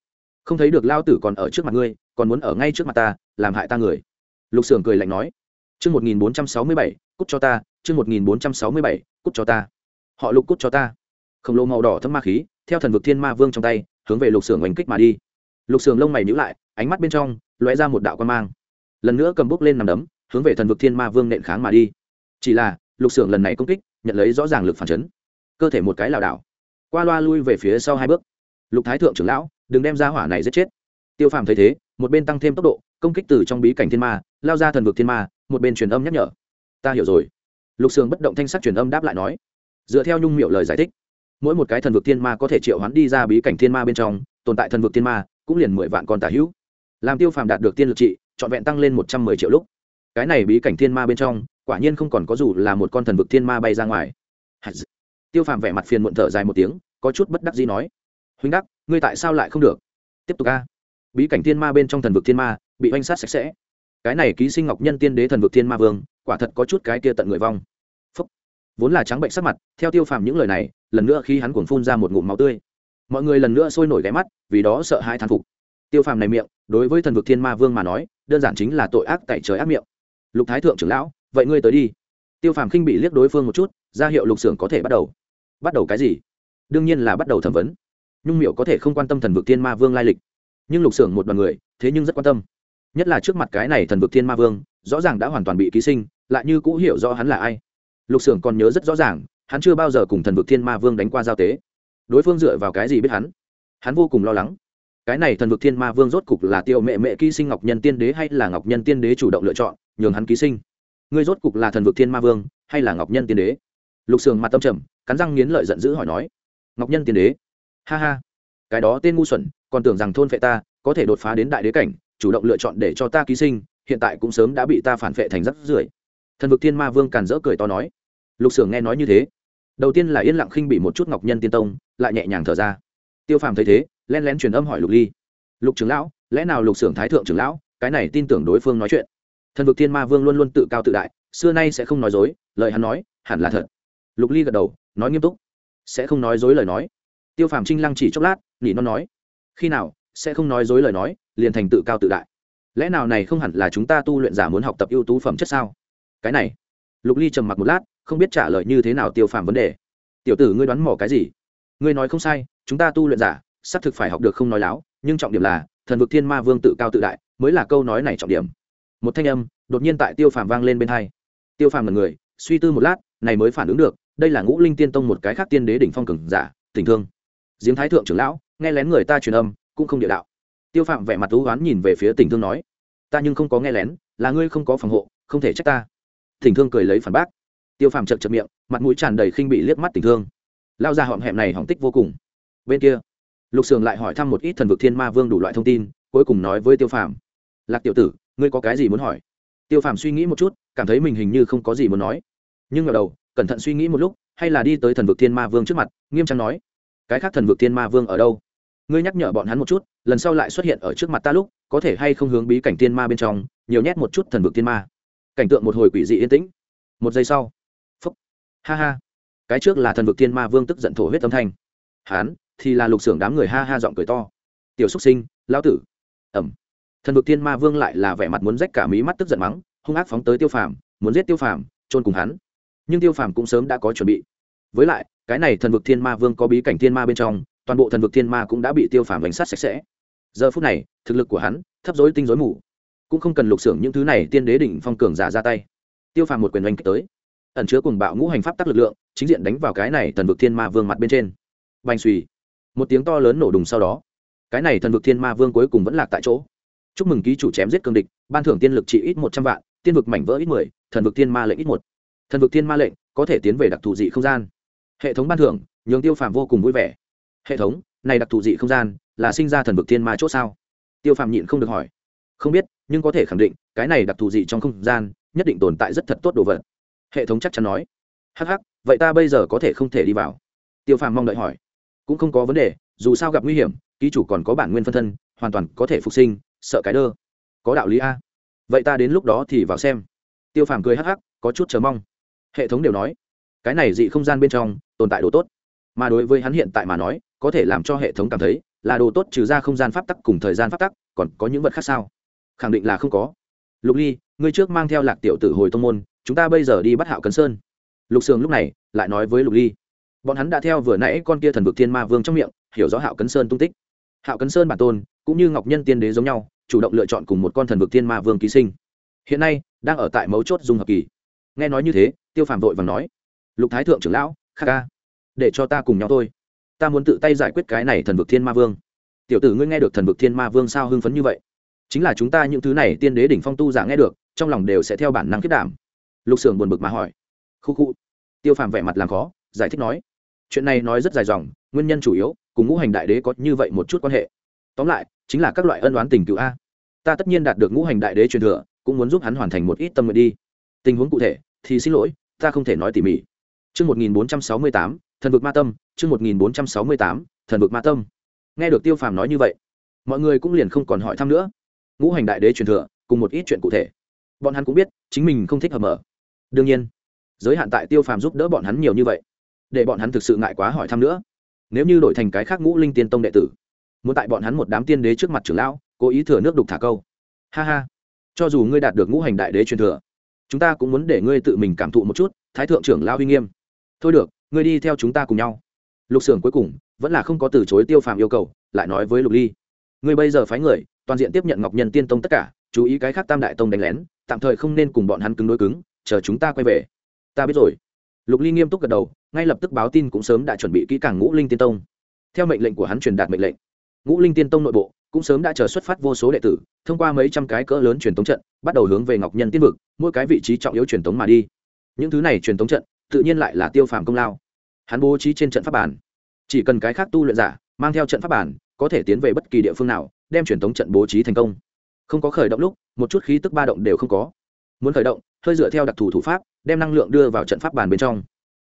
Không thấy được lao tử còn ở trước mặt ngươi, còn muốn ở ngay trước mặt ta, làm hại ta người. Lục sưởng cười lạnh nói. Chương một nghìn bốn trăm sáu mươi bảy, cút cho ta, chương một nghìn bốn trăm sáu mươi bảy, cút cho ta. Họ lục cút cho ta. Khổng lồ màu đỏ thâm ma khí, theo thần vực thiên ma vương trong tay, hướng về lục sưởng oanh kích mà đi. Lục sưởng lông mày nhữ lại, ánh mắt bên trong lóe ra một đạo quan mang. Lần nữa cầm bốc lên nằm đấm, hướng về thần vực thiên ma vương nện kháng mà đi. Chỉ là, lục sưởng lần này công kích, nhận lấy rõ ràng lực phản chấn. Cơ thể một cái lảo đảo, qua loa lui về phía sau hai bước lục thái thượng trưởng lão, đừng đem ra hỏa này giết chết. Tiêu phàm thấy thế, một bên tăng thêm tốc độ, công kích từ trong bí cảnh thiên ma, lao ra thần vực thiên ma, một bên truyền âm nhắc nhở. Ta hiểu rồi. Lục sương bất động thanh sắc truyền âm đáp lại nói. Dựa theo nhung miệu lời giải thích, mỗi một cái thần vực thiên ma có thể triệu hoán đi ra bí cảnh thiên ma bên trong, tồn tại thần vực thiên ma, cũng liền mười vạn con tả hữu. Làm tiêu phàm đạt được tiên lực trị, trọn vẹn tăng lên một trăm mười triệu lúc. Cái này bí cảnh thiên ma bên trong, quả nhiên không còn có dù là một con thần vực thiên ma bay ra ngoài. Tiêu phàm vẻ mặt phiền muộn thở dài một tiếng, có chút bất đắc gì nói huynh đắc, ngươi tại sao lại không được? Tiếp tục a. Bí cảnh thiên ma bên trong thần vực thiên ma, bị oanh sát sạch sẽ. Cái này ký sinh ngọc nhân tiên đế thần vực thiên ma vương, quả thật có chút cái kia tận người vong. Phúc. vốn là trắng bệnh sắc mặt, theo tiêu phàm những lời này, lần nữa khi hắn cuồng phun ra một ngụm máu tươi. Mọi người lần nữa sôi nổi ghé mắt, vì đó sợ hai thán phục. Tiêu phàm này miệng, đối với thần vực thiên ma vương mà nói, đơn giản chính là tội ác tại trời ác miệng. Lục thái thượng trưởng lão, vậy ngươi tới đi. Tiêu phàm khinh bị liếc đối phương một chút, ra hiệu lục xưởng có thể bắt đầu. Bắt đầu cái gì? Đương nhiên là bắt đầu thẩm vấn nhung miệu có thể không quan tâm thần vực thiên ma vương lai lịch nhưng lục xưởng một đoàn người thế nhưng rất quan tâm nhất là trước mặt cái này thần vực thiên ma vương rõ ràng đã hoàn toàn bị ký sinh lại như cũ hiểu rõ hắn là ai lục xưởng còn nhớ rất rõ ràng hắn chưa bao giờ cùng thần vực thiên ma vương đánh qua giao tế đối phương dựa vào cái gì biết hắn hắn vô cùng lo lắng cái này thần vực thiên ma vương rốt cục là tiêu mẹ mẹ ký sinh ngọc nhân tiên đế hay là ngọc nhân tiên đế chủ động lựa chọn nhường hắn ký sinh ngươi rốt cục là thần vực thiên ma vương hay là ngọc nhân tiên đế lục sường mặt tâm trầm cắn răng nghiến lợi giận dữ hỏi nói ngọc nhân tiên đế ha ha. Cái đó tên ngu xuẩn, còn tưởng rằng thôn phệ ta, có thể đột phá đến đại đế cảnh, chủ động lựa chọn để cho ta ký sinh, hiện tại cũng sớm đã bị ta phản phệ thành rắc rưởi. Thần vực thiên ma vương càn rỡ cười to nói. Lục sường nghe nói như thế. Đầu tiên là yên lặng khinh bị một chút ngọc nhân tiên tông, lại nhẹ nhàng thở ra. Tiêu phàm thấy thế, len lén truyền âm hỏi lục ly. Lục trưởng lão, lẽ nào lục sưởng thái thượng trưởng lão, cái này tin tưởng đối phương nói chuyện? Thần vực thiên ma vương luôn luôn tự cao tự đại, xưa nay sẽ không nói dối, lời hắn nói, hẳn là thật. Lục ly gật đầu, nói nghiêm túc. Sẽ không nói dối lời nói tiêu phàm trinh lăng chỉ chốc lát, nỉ non nói, khi nào, sẽ không nói dối lời nói, liền thành tự cao tự đại. Lẽ nào này không hẳn là chúng ta tu luyện giả muốn học tập ưu tú phẩm chất sao? Cái này, lục ly trầm mặc một lát, không biết trả lời như thế nào tiêu phàm vấn đề. Tiểu tử ngươi đoán mò cái gì? Ngươi nói không sai, chúng ta tu luyện giả, xác thực phải học được không nói láo, nhưng trọng điểm là, thần vực thiên ma vương tự cao tự đại, mới là câu nói này trọng điểm. Một thanh âm, đột nhiên tại tiêu phàm vang lên bên hai. Tiêu phàm là người, suy tư một lát, này mới phản ứng được, đây là ngũ linh tiên tông một cái khác tiên đế đỉnh phong cường giả, tình thương giếng thái thượng trưởng lão, nghe lén người ta truyền âm, cũng không địa đạo. Tiêu phạm vẻ mặt thú oán nhìn về phía tình thương nói, ta nhưng không có nghe lén, là ngươi không có phòng hộ, không thể trách ta. Tình thương cười lấy phản bác. Tiêu phạm chật chật miệng, mặt mũi tràn đầy khinh bị liếc mắt tình thương. Lao ra họng hẹm này hỏng tích vô cùng. Bên kia, lục sường lại hỏi thăm một ít thần vực thiên ma vương đủ loại thông tin, cuối cùng nói với tiêu phạm, lạc tiểu tử, ngươi có cái gì muốn hỏi? Tiêu phạm suy nghĩ một chút, cảm thấy mình hình như không có gì muốn nói. Nhưng ngờ đầu, cẩn thận suy nghĩ một lúc, hay là đi tới thần vực thiên ma vương trước mặt, nghiêm trang nói cái khác thần vực thiên ma vương ở đâu? Ngươi nhắc nhở bọn hắn một chút, lần sau lại xuất hiện ở trước mặt ta lúc, có thể hay không hướng bí cảnh thiên ma bên trong, nhiều nhét một chút thần vực thiên ma. Cảnh tượng một hồi quỷ dị yên tĩnh. Một giây sau, phúc. Ha ha. Cái trước là thần vực thiên ma vương tức giận thổ huyết âm thanh. Hán thì là lục xưởng đám người ha ha giọng cười to. Tiểu xúc sinh, lão tử. Ẩm. Thần vực thiên ma vương lại là vẻ mặt muốn rách cả mí mắt tức giận mắng, hung ác phóng tới tiêu phàm, muốn giết tiêu phàm trôn cùng hắn. Nhưng tiêu phàm cũng sớm đã có chuẩn bị. Với lại cái này thần vực thiên ma vương có bí cảnh thiên ma bên trong, toàn bộ thần vực thiên ma cũng đã bị tiêu phàm bánh sát sạch sẽ. Giờ phút này, thực lực của hắn thấp dối tinh dối mù. Cũng không cần lục xưởng những thứ này, tiên đế đỉnh phong cường giả ra tay. Tiêu phàm một quyền oanh kích tới. Ẩn chứa cùng bạo ngũ hành pháp tắc lực lượng, chính diện đánh vào cái này thần vực thiên ma vương mặt bên trên. Bành suy một tiếng to lớn nổ đùng sau đó. Cái này thần vực thiên ma vương cuối cùng vẫn lạc tại chỗ. Chúc mừng ký chủ chém giết cương địch, ban thưởng tiên lực trị ít một trăm vạn, tiên vực mảnh vỡ ít mười, thần vực thiên ma lệnh ít một. Thần vực thiên ma lệnh có thể tiến về đặc thù dị không gian hệ thống ban thưởng, nhường tiêu phàm vô cùng vui vẻ. Hệ thống, này đặc thù dị không gian, là sinh ra thần vực thiên ma c h ỗ sao? Tiêu phàm nhịn không được hỏi. Không biết, nhưng có thể khẳng định, cái này đặc thù dị trong không gian, nhất định tồn tại rất thật tốt đồ vật. Hệ thống chắc chắn nói. Hh ắ c ắ c vậy ta bây giờ có thể không thể đi vào? Tiêu phàm mong đợi hỏi. Cũng không có vấn đề, dù sao gặp nguy hiểm, ký chủ còn có bản nguyên phân thân, hoàn toàn có thể phục sinh, sợ cái đơ. Có đạo lý a. Vậy ta đến lúc đó thì vào xem. Tiêu phàm cười hắc hắc, có chút chờ mong. Hệ thống đều nói. Cái này dị không gian bên trong tồn tại đồ tốt. Mà đối với hắn hiện tại mà nói, có thể làm cho hệ thống cảm thấy là đồ tốt trừ ra không gian pháp tắc cùng thời gian pháp tắc, còn có những vật khác sao? Khẳng định là không có. Lục ly, ngươi trước mang theo lạc tiểu tử hồi tông môn, chúng ta bây giờ đi bắt hạo cấn sơn. Lục sường lúc này lại nói với lục ly. Bọn hắn đã theo vừa nãy con kia thần vực thiên ma vương trong miệng, hiểu rõ hạo cấn sơn tung tích. Hạo cấn sơn bản tôn, cũng như ngọc nhân tiên đế giống nhau, chủ động lựa chọn cùng một con thần vực thiên ma vương ký sinh. Hiện nay, đang ở tại mấu chốt dung hợp kỳ. Nghe nói như thế, tiêu phàm vội và nói. Lục thái thượng trưởng lão kha ca, để cho ta cùng nhau thôi. Ta muốn tự tay giải quyết cái này thần vực thiên ma vương. Tiểu tử ngươi nghe được thần vực thiên ma vương sao hưng phấn như vậy? Chính là chúng ta những thứ này tiên đế đỉnh phong tu giả nghe được, trong lòng đều sẽ theo bản năng kết đảm. Lục sưởng buồn bực mà hỏi. Khu khu. Tiêu phàm vẻ mặt làm khó, giải thích nói. Chuyện này nói rất dài dòng, nguyên nhân chủ yếu, cùng ngũ hành đại đế có như vậy một chút quan hệ. Tóm lại, chính là các loại ân đoán tình cựu a. Ta tất nhiên đạt được ngũ hành đại đế truyền thừa, cũng muốn giúp hắn hoàn thành một ít tâm nguyện đi. Tình huống cụ thể, thì xin lỗi, ta không thể nói tỉ mỉ. Chương 1468, thần vực ma tâm chương một nghìn bốn trăm sáu mươi tám thần vực ma tâm. Nghe được tiêu phàm nói như vậy mọi người cũng liền không còn hỏi thăm nữa. Ngũ hành đại đế truyền thừa cùng một ít chuyện cụ thể. Bọn hắn cũng biết chính mình không thích hợp mở. Đương nhiên giới hạn tại tiêu phàm giúp đỡ bọn hắn nhiều như vậy để bọn hắn thực sự ngại quá hỏi thăm nữa. Nếu như đổi thành cái khác ngũ linh tiên tông đệ tử muốn tại bọn hắn một đám tiên đế trước mặt trưởng lão cố ý thừa nước đục thả câu. Ha ha cho dù ngươi đạt được ngũ hành đại đế truyền thừa chúng ta cũng muốn để ngươi tự mình cảm thụ một chút thái thượng trưởng lao uy nghiêm thôi được, ngươi đi theo chúng ta cùng nhau. Lục xưởng cuối cùng, vẫn là không có từ chối tiêu phàm yêu cầu, lại nói với lục ly. Ngươi bây giờ phái người, toàn diện tiếp nhận ngọc nhân tiên tông tất cả, chú ý cái khác tam đại tông đánh lén, tạm thời không nên cùng bọn hắn cứng đối cứng, chờ chúng ta quay về. Ta biết rồi. Lục ly nghiêm túc gật đầu, ngay lập tức báo tin cũng sớm đã chuẩn bị kỹ càng ngũ linh tiên tông. Theo mệnh lệnh của hắn truyền đạt mệnh lệnh, ngũ linh tiên tông nội bộ cũng sớm đã chờ xuất phát vô số đệ tử, thông qua mấy trăm cái cỡ lớn truyền tống trận, bắt đầu hướng về ngọc nhân tiên vực, mỗi cái vị trí trọng yếu truyền tống mà đi. Những thứ này truyền tống trận tự nhiên lại là tiêu phàm công lao. Hắn bố trí trên trận pháp bản. Chỉ cần cái khác tu luyện giả mang theo trận pháp bản, có thể tiến về bất kỳ địa phương nào, đem truyền thống trận bố trí thành công. Không có khởi động lúc, một chút khí tức ba động đều không có. Muốn khởi động, hơi dựa theo đặc thù thủ pháp, đem năng lượng đưa vào trận pháp bản bên trong.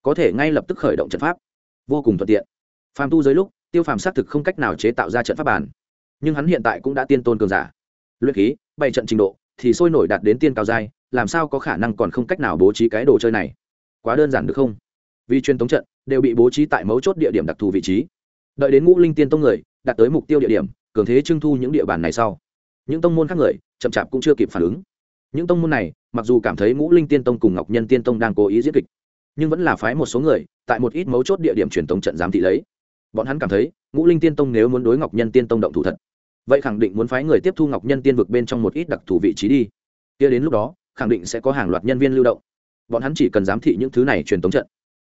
Có thể ngay lập tức khởi động trận pháp. Vô cùng thuận tiện. Phàm tu dưới lúc, tiêu phàm xác thực không cách nào chế tạo ra trận pháp bản. Nhưng hắn hiện tại cũng đã tiên tôn cường giả. Luyện khí, bảy trận trình độ, thì sôi nổi đạt đến tiên cao giai, làm sao có khả năng còn không cách nào bố trí cái đồ chơi này? Quá đơn giản được không? Vì truyền thống trận, đều bị bố trí tại mấu chốt địa điểm đặc thù vị trí. Đợi đến ngũ linh tiên tông người, đạt tới mục tiêu địa điểm, cường thế trưng thu những địa bàn này sau. Những tông môn khác người, chậm chạp cũng chưa kịp phản ứng. Những tông môn này, mặc dù cảm thấy ngũ linh tiên tông cùng ngọc nhân tiên tông đang cố ý diễn kịch nhưng vẫn là phái một số người, tại một ít mấu chốt địa điểm truyền tống trận giám thị lấy. Bọn hắn cảm thấy, ngũ linh tiên tông nếu muốn đối ngọc nhân tiên tông động thủ thật, vậy khẳng định muốn phái người tiếp thu ngọc nhân tiên vực bên trong một ít đặc thù vị trí đi. Kia đến lúc đó, khẳng định sẽ có hàng loạt nhân viên lưu động bọn hắn chỉ cần giám thị những thứ này truyền tống trận.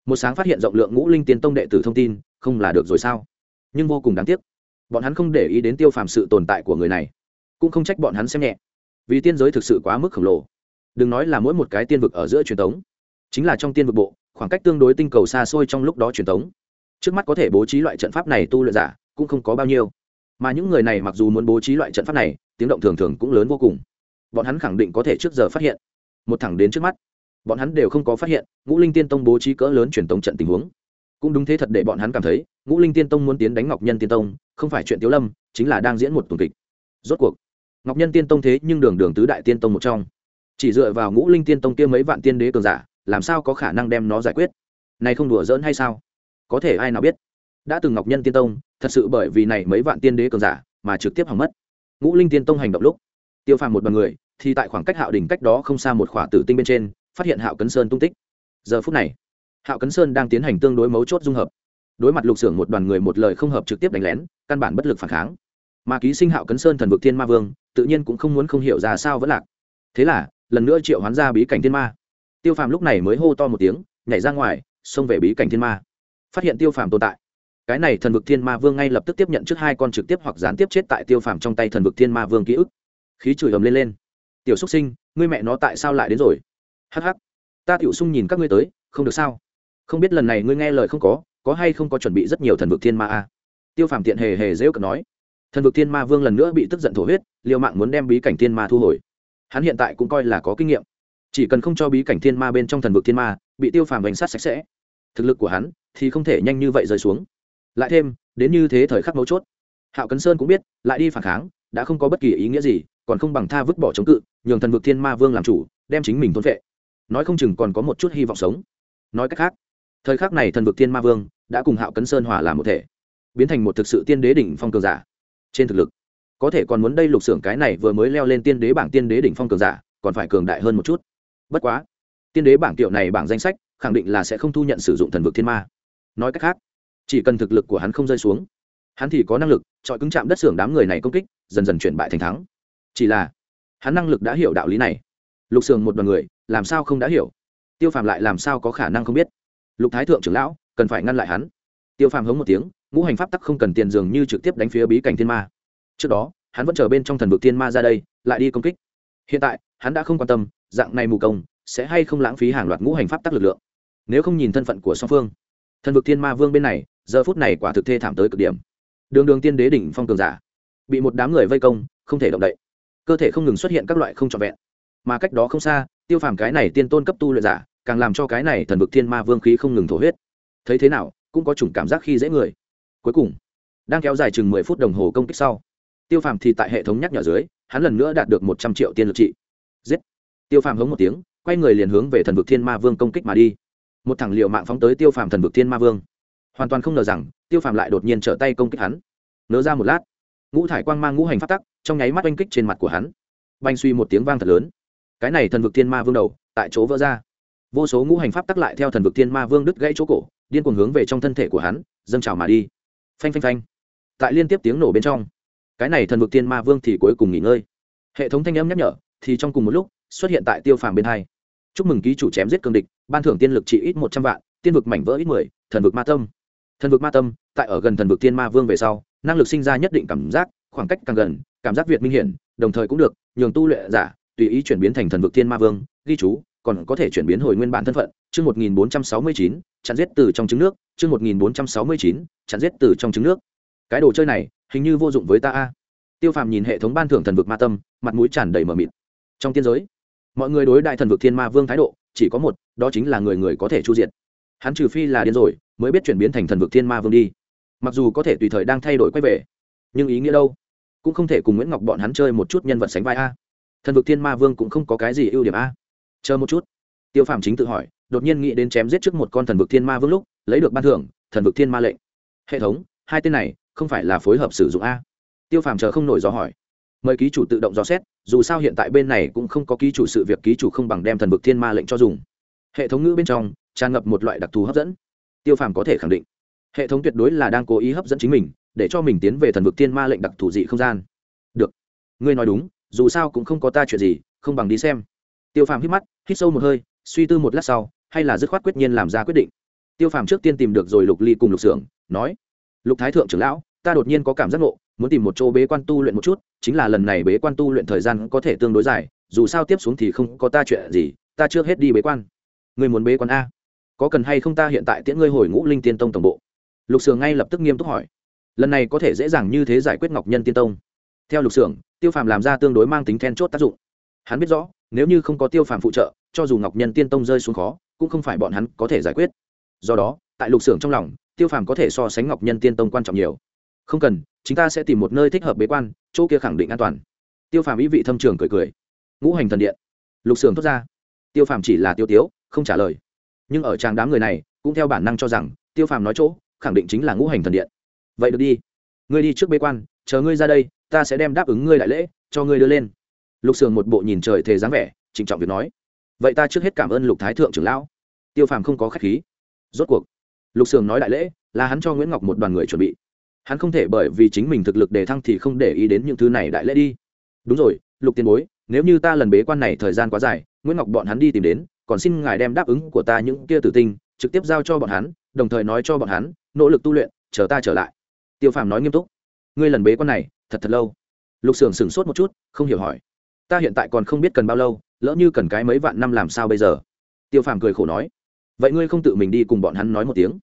Một sáng phát hiện rộng lượng ngũ linh tiên tông đệ tử thông tin, không là được rồi sao? Nhưng vô cùng đáng tiếc, bọn hắn không để ý đến tiêu phàm sự tồn tại của người này, cũng không trách bọn hắn xem nhẹ. Vì tiên giới thực sự quá mức khổng lồ. Đừng nói là mỗi một cái tiên vực ở giữa truyền thống chính là trong tiên vực bộ, khoảng cách tương đối tinh cầu xa xôi trong lúc đó truyền thống trước mắt có thể bố trí loại trận pháp này tu luyện giả, cũng không có bao nhiêu. Mà những người này mặc dù muốn bố trí loại trận pháp này, tiếng động thường thường cũng lớn vô cùng. Bọn hắn khẳng định có thể trước giờ phát hiện. Một thẳng đến trước mắt bọn hắn đều không có phát hiện, ngũ linh tiên tông bố trí cỡ lớn truyền tống trận tình huống. Cũng đúng thế thật để bọn hắn cảm thấy, ngũ linh tiên tông muốn tiến đánh ngọc nhân tiên tông, không phải chuyện tiếu lâm, chính là đang diễn một tuần kịch. Rốt cuộc, ngọc nhân tiên tông thế nhưng đường đường tứ đại tiên tông một trong. Chỉ dựa vào ngũ linh tiên tông kia mấy vạn tiên đế cường giả, làm sao có khả năng đem nó giải quyết? Này không đùa giỡn hay sao? Có thể ai nào biết? Đã từng ngọc nhân tiên tông, thật sự bởi vì này mấy vạn tiên đế cường giả mà trực tiếp hỏng mất. Ngũ linh tiên tông hành động lúc, tiêu phàm một bằng người, thì tại khoảng cách hạo đỉnh cách đó không xa một khỏa tử tinh bên trên phát hiện hạo cấn sơn tung tích. Giờ phút này, hạo cấn sơn đang tiến hành tương đối mấu chốt dung hợp. Đối mặt lục xưởng một đoàn người một lời không hợp trực tiếp đánh lén, căn bản bất lực phản kháng. Mà ký sinh hạo cấn sơn thần vực thiên ma vương, tự nhiên cũng không muốn không hiểu ra sao vẫn lạc. Thế là, lần nữa triệu hoán ra bí cảnh thiên ma. Tiêu phàm lúc này mới hô to một tiếng, nhảy ra ngoài, xông về bí cảnh thiên ma. Phát hiện tiêu phàm tồn tại. Cái này thần vực thiên ma vương ngay lập tức tiếp nhận trước hai con trực tiếp hoặc gián tiếp chết tại tiêu phàm trong tay thần vực thiên ma vương ký ức. Khí chửi ầm lên lên. Tiểu xúc sinh, ngươi mẹ nó tại sao lại đến rồi? Hh ta tiểu sung nhìn các ngươi tới, không được sao? Không biết lần này ngươi nghe lời không có có hay không có chuẩn bị rất nhiều thần vực thiên ma a tiêu phàm tiện hề hề dễu cận nói. Thần vực thiên ma vương lần nữa bị tức giận thổ huyết, liều mạng muốn đem bí cảnh thiên ma thu hồi. Hắn hiện tại cũng coi là có kinh nghiệm. Chỉ cần không cho bí cảnh thiên ma bên trong thần vực thiên ma, bị tiêu phàm bánh sát sạch sẽ. Thực lực của hắn thì không thể nhanh như vậy rơi xuống. Lại thêm, đến như thế thời khắc mấu chốt, hạo cấn sơn cũng biết, lại đi phản kháng, đã không có bất kỳ ý nghĩa gì, còn không bằng tha vứt bỏ chống cự, nhường thần vực thiên ma vương làm chủ, đem chính mình thôn vệ nói không chừng còn có một chút hy vọng sống. Nói cách khác, thời khắc này thần vực thiên ma vương đã cùng hạo cấn sơn hòa làm một thể, biến thành một thực sự tiên đế đỉnh phong cường giả. Trên thực lực, có thể còn muốn đây lục xưởng cái này vừa mới leo lên tiên đế bảng tiên đế đỉnh phong cường giả, còn phải cường đại hơn một chút. Bất quá, tiên đế bảng tiểu này bảng danh sách, khẳng định là sẽ không thu nhận sử dụng thần vực thiên ma. Nói cách khác, chỉ cần thực lực của hắn không rơi xuống, hắn thì có năng lực chọi cứng chạm đất xưởng đám người này công kích, dần dần chuyển bại thành thắng. Chỉ là, hắn năng lực đã hiểu đạo lý này. Lục xưởng một đoàn người làm sao không đã hiểu? Tiêu phàm lại làm sao có khả năng không biết? Lục thái thượng trưởng lão, cần phải ngăn lại hắn. Tiêu phàm hống một tiếng, ngũ hành pháp tắc không cần tiền dường như trực tiếp đánh phía bí cảnh thiên ma. Trước đó, hắn vẫn chờ bên trong thần vực thiên ma ra đây, lại đi công kích. Hiện tại, hắn đã không quan tâm, dạng này mù công, sẽ hay không lãng phí hàng loạt ngũ hành pháp tắc lực lượng. Nếu không nhìn thân phận của song phương, thần vực thiên ma vương bên này, giờ phút này quả thực thê thảm tới cực điểm. Đường đường tiên đế đỉnh phong cường giả, bị một đám người vây công, không thể động đậy. Cơ thể không ngừng xuất hiện các loại không trọn vẹn. Mà cách đó không xa tiêu phàm cái này tiên tôn cấp tu luyện giả, càng làm cho cái này thần vực thiên ma vương khí không ngừng thổ huyết. Thấy thế nào, cũng có chủng cảm giác khi dễ người. Cuối cùng, đang kéo dài chừng mười phút đồng hồ công kích sau, tiêu phàm thì tại hệ thống nhắc nhở dưới, hắn lần nữa đạt được một trăm triệu tiên lực trị. Giết! Tiêu phàm hống một tiếng, quay người liền hướng về thần vực thiên ma vương công kích mà đi. Một thằng liệu mạng phóng tới tiêu phàm thần vực thiên ma vương. Hoàn toàn không ngờ rằng, tiêu phàm lại đột nhiên trở tay công kích hắn. Nỡ ra một lát, ngũ thải quang mang ngũ hành phát tắc, trong nháy mắt oanh kích trên mặt của hắn. Banh suy một tiếng vang thật lớn cái này thần vực thiên ma vương đầu, tại chỗ vỡ ra. Vô số ngũ hành pháp tắc lại theo thần vực thiên ma vương đứt gãy chỗ cổ, điên cuồng hướng về trong thân thể của hắn, dâng trào mà đi. Phanh phanh phanh. Tại liên tiếp tiếng nổ bên trong, cái này thần vực thiên ma vương thì cuối cùng nghỉ ngơi. Hệ thống thanh âm nhắc nhở, thì trong cùng một lúc, xuất hiện tại tiêu phàm bên hai. Chúc mừng ký chủ chém giết cương địch, ban thưởng tiên lực trị ít một trăm vạn, tiên vực mảnh vỡ ít mười, thần vực ma tâm. Thần vực ma tâm, tại ở gần thần vực thiên ma vương về sau, năng lực sinh ra nhất định cảm giác, khoảng cách càng gần, cảm giác việt minh hiển, đồng thời cũng được, nhường tu luyện giả tùy ý chuyển biến thành thần vực thiên ma vương, ghi chú, còn có thể chuyển biến hồi nguyên bản thân phận. Chương một nghìn bốn trăm sáu mươi chín, chặn giết từ trong trứng nước. Chương một nghìn bốn trăm sáu mươi chín, chặn giết từ trong trứng nước. Cái đồ chơi này, hình như vô dụng với ta a. Tiêu phàm nhìn hệ thống ban thưởng thần vực ma tâm, mặt mũi tràn đầy mờ mịt. Trong tiên giới, mọi người đối đại thần vực thiên ma vương thái độ, chỉ có một, đó chính là người người có thể chu diện hắn trừ phi là điên rồi, mới biết chuyển biến thành thần vực thiên ma vương đi. Mặc dù có thể tùy thời đang thay đổi quay về, nhưng ý nghĩa đâu? Cũng không thể cùng nguyễn ngọc bọn hắn chơi một chút nhân vật sánh vai a thần vực thiên ma vương cũng không có cái gì ưu điểm a. Chờ một chút. Tiêu phạm chính tự hỏi, đột nhiên nghĩ đến chém giết trước một con thần vực thiên ma vương lúc, lấy được ban thưởng, thần vực thiên ma lệnh. Hệ thống, hai tên này, không phải là phối hợp sử dụng a? Tiêu phàm chờ không nổi do hỏi. Mời ký chủ tự động dò xét, dù sao hiện tại bên này cũng không có ký chủ sự việc, ký chủ không bằng đem thần vực thiên ma lệnh cho dùng. Hệ thống ngữ bên trong, tràn ngập một loại đặc thù hấp dẫn. Tiêu phàm có thể khẳng định, hệ thống tuyệt đối là đang cố ý hấp dẫn chính mình, để cho mình tiến về thần vực thiên ma lệnh đặc thù dị không gian. Được. Ngươi nói đúng dù sao cũng không có ta chuyện gì, không bằng đi xem. Tiêu phàm hít mắt, hít sâu một hơi, suy tư một lát sau, hay là dứt khoát quyết nhiên làm ra quyết định. Tiêu phàm trước tiên tìm được rồi lục ly cùng lục xưởng nói, lục thái thượng trưởng lão, ta đột nhiên có cảm giác ngộ, muốn tìm một chỗ bế quan tu luyện một chút, chính là lần này bế quan tu luyện thời gian có thể tương đối dài, dù sao tiếp xuống thì không có ta chuyện gì, ta chưa hết đi bế quan. Người muốn bế quan a? Có cần hay không ta hiện tại tiễn ngươi hồi ngũ linh tiên tông tổng bộ? Lục sường ngay lập tức nghiêm túc hỏi, lần này có thể dễ dàng như thế giải quyết ngọc nhân tiên tông? Theo lục xưởng, tiêu phàm làm ra tương đối mang tính then chốt tác dụng. Hắn biết rõ, nếu như không có tiêu phàm phụ trợ, cho dù ngọc nhân tiên tông rơi xuống khó, cũng không phải bọn hắn có thể giải quyết. Do đó, tại lục xưởng trong lòng, tiêu phàm có thể so sánh ngọc nhân tiên tông quan trọng nhiều. Không cần, chúng ta sẽ tìm một nơi thích hợp bế quan, chỗ kia khẳng định an toàn. Tiêu phàm ý vị thâm trường cười cười. Ngũ hành thần điện. Lục xưởng thốt ra. Tiêu phàm chỉ là tiêu tiếu, không trả lời. Nhưng ở tràng đám người này, cũng theo bản năng cho rằng, tiêu phàm nói chỗ, khẳng định chính là ngũ hành thần điện. Vậy được đi. Ngươi đi trước bế quan, chờ ngươi ra đây ta sẽ đem đáp ứng ngươi đại lễ, cho ngươi đưa lên. Lục sường một bộ nhìn trời thề dáng vẻ, trịnh trọng việc nói. Vậy ta trước hết cảm ơn lục thái thượng trưởng lão. Tiêu phàm không có k h á c h khí. Rốt cuộc, lục sường nói đại lễ, là hắn cho nguyễn ngọc một đoàn người chuẩn bị. Hắn không thể bởi vì chính mình thực lực đề thăng thì không để ý đến những thứ này đại lễ đi. Đúng rồi, lục tiền bối, nếu như ta lần bế quan này thời gian quá dài, nguyễn ngọc bọn hắn đi tìm đến, còn xin ngài đem đáp ứng của ta những kia tử tinh, trực tiếp giao cho bọn hắn, đồng thời nói cho bọn hắn, nỗ lực tu luyện, chờ ta trở lại. Tiêu phàm nói nghiêm túc. Ngươi lần bế quan này thật thật lâu. Lục sưởng sửng sốt một chút, không hiểu hỏi. Ta hiện tại còn không biết cần bao lâu, lỡ như cần cái mấy vạn năm làm sao bây giờ? Tiêu phàm cười khổ nói. Vậy ngươi không tự mình đi cùng bọn hắn nói một tiếng.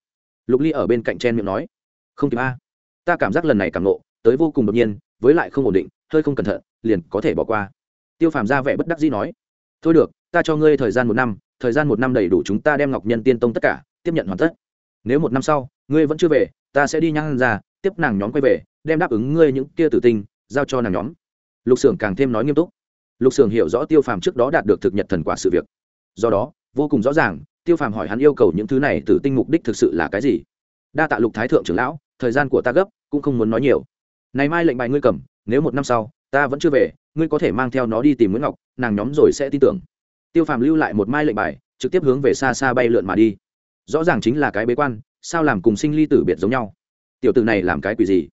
Lục ly ở bên cạnh chen miệng nói. Không kịp a. Ta cảm giác lần này càng nộ tới vô cùng đột nhiên, với lại không ổn định, hơi không cẩn thận, liền có thể bỏ qua. Tiêu phàm ra vẻ bất đắc dĩ nói. Thôi được, ta cho ngươi thời gian một năm, thời gian một năm đầy đủ chúng ta đem ngọc nhân tiên tông tất cả, tiếp nhận hoàn tất. Nếu một năm sau, ngươi vẫn chưa về, ta sẽ đi nhang ra, tiếp nàng nhóm quay về đem đáp ứng ngươi những kia tử tinh, giao cho nàng nhóm. Lục xưởng càng thêm nói nghiêm túc. Lục xưởng hiểu rõ tiêu phàm trước đó đạt được thực nhật thần quả sự việc. Do đó, vô cùng rõ ràng, tiêu phàm hỏi hắn yêu cầu những thứ này tử tinh mục đích thực sự là cái gì. Đa tạ lục thái thượng trưởng lão, thời gian của ta gấp, cũng không muốn nói nhiều. Này mai lệnh bài ngươi cầm, nếu một năm sau, ta vẫn chưa về, ngươi có thể mang theo nó đi tìm nguyễn ngọc, nàng nhóm rồi sẽ tin tưởng. Tiêu phàm lưu lại một mai lệnh bài, trực tiếp hướng về xa xa bay lượn mà đi. Rõ ràng chính là cái bế quan, sao làm cùng sinh ly tử biệt giống nhau? Tiểu t này làm cái quỷ gì?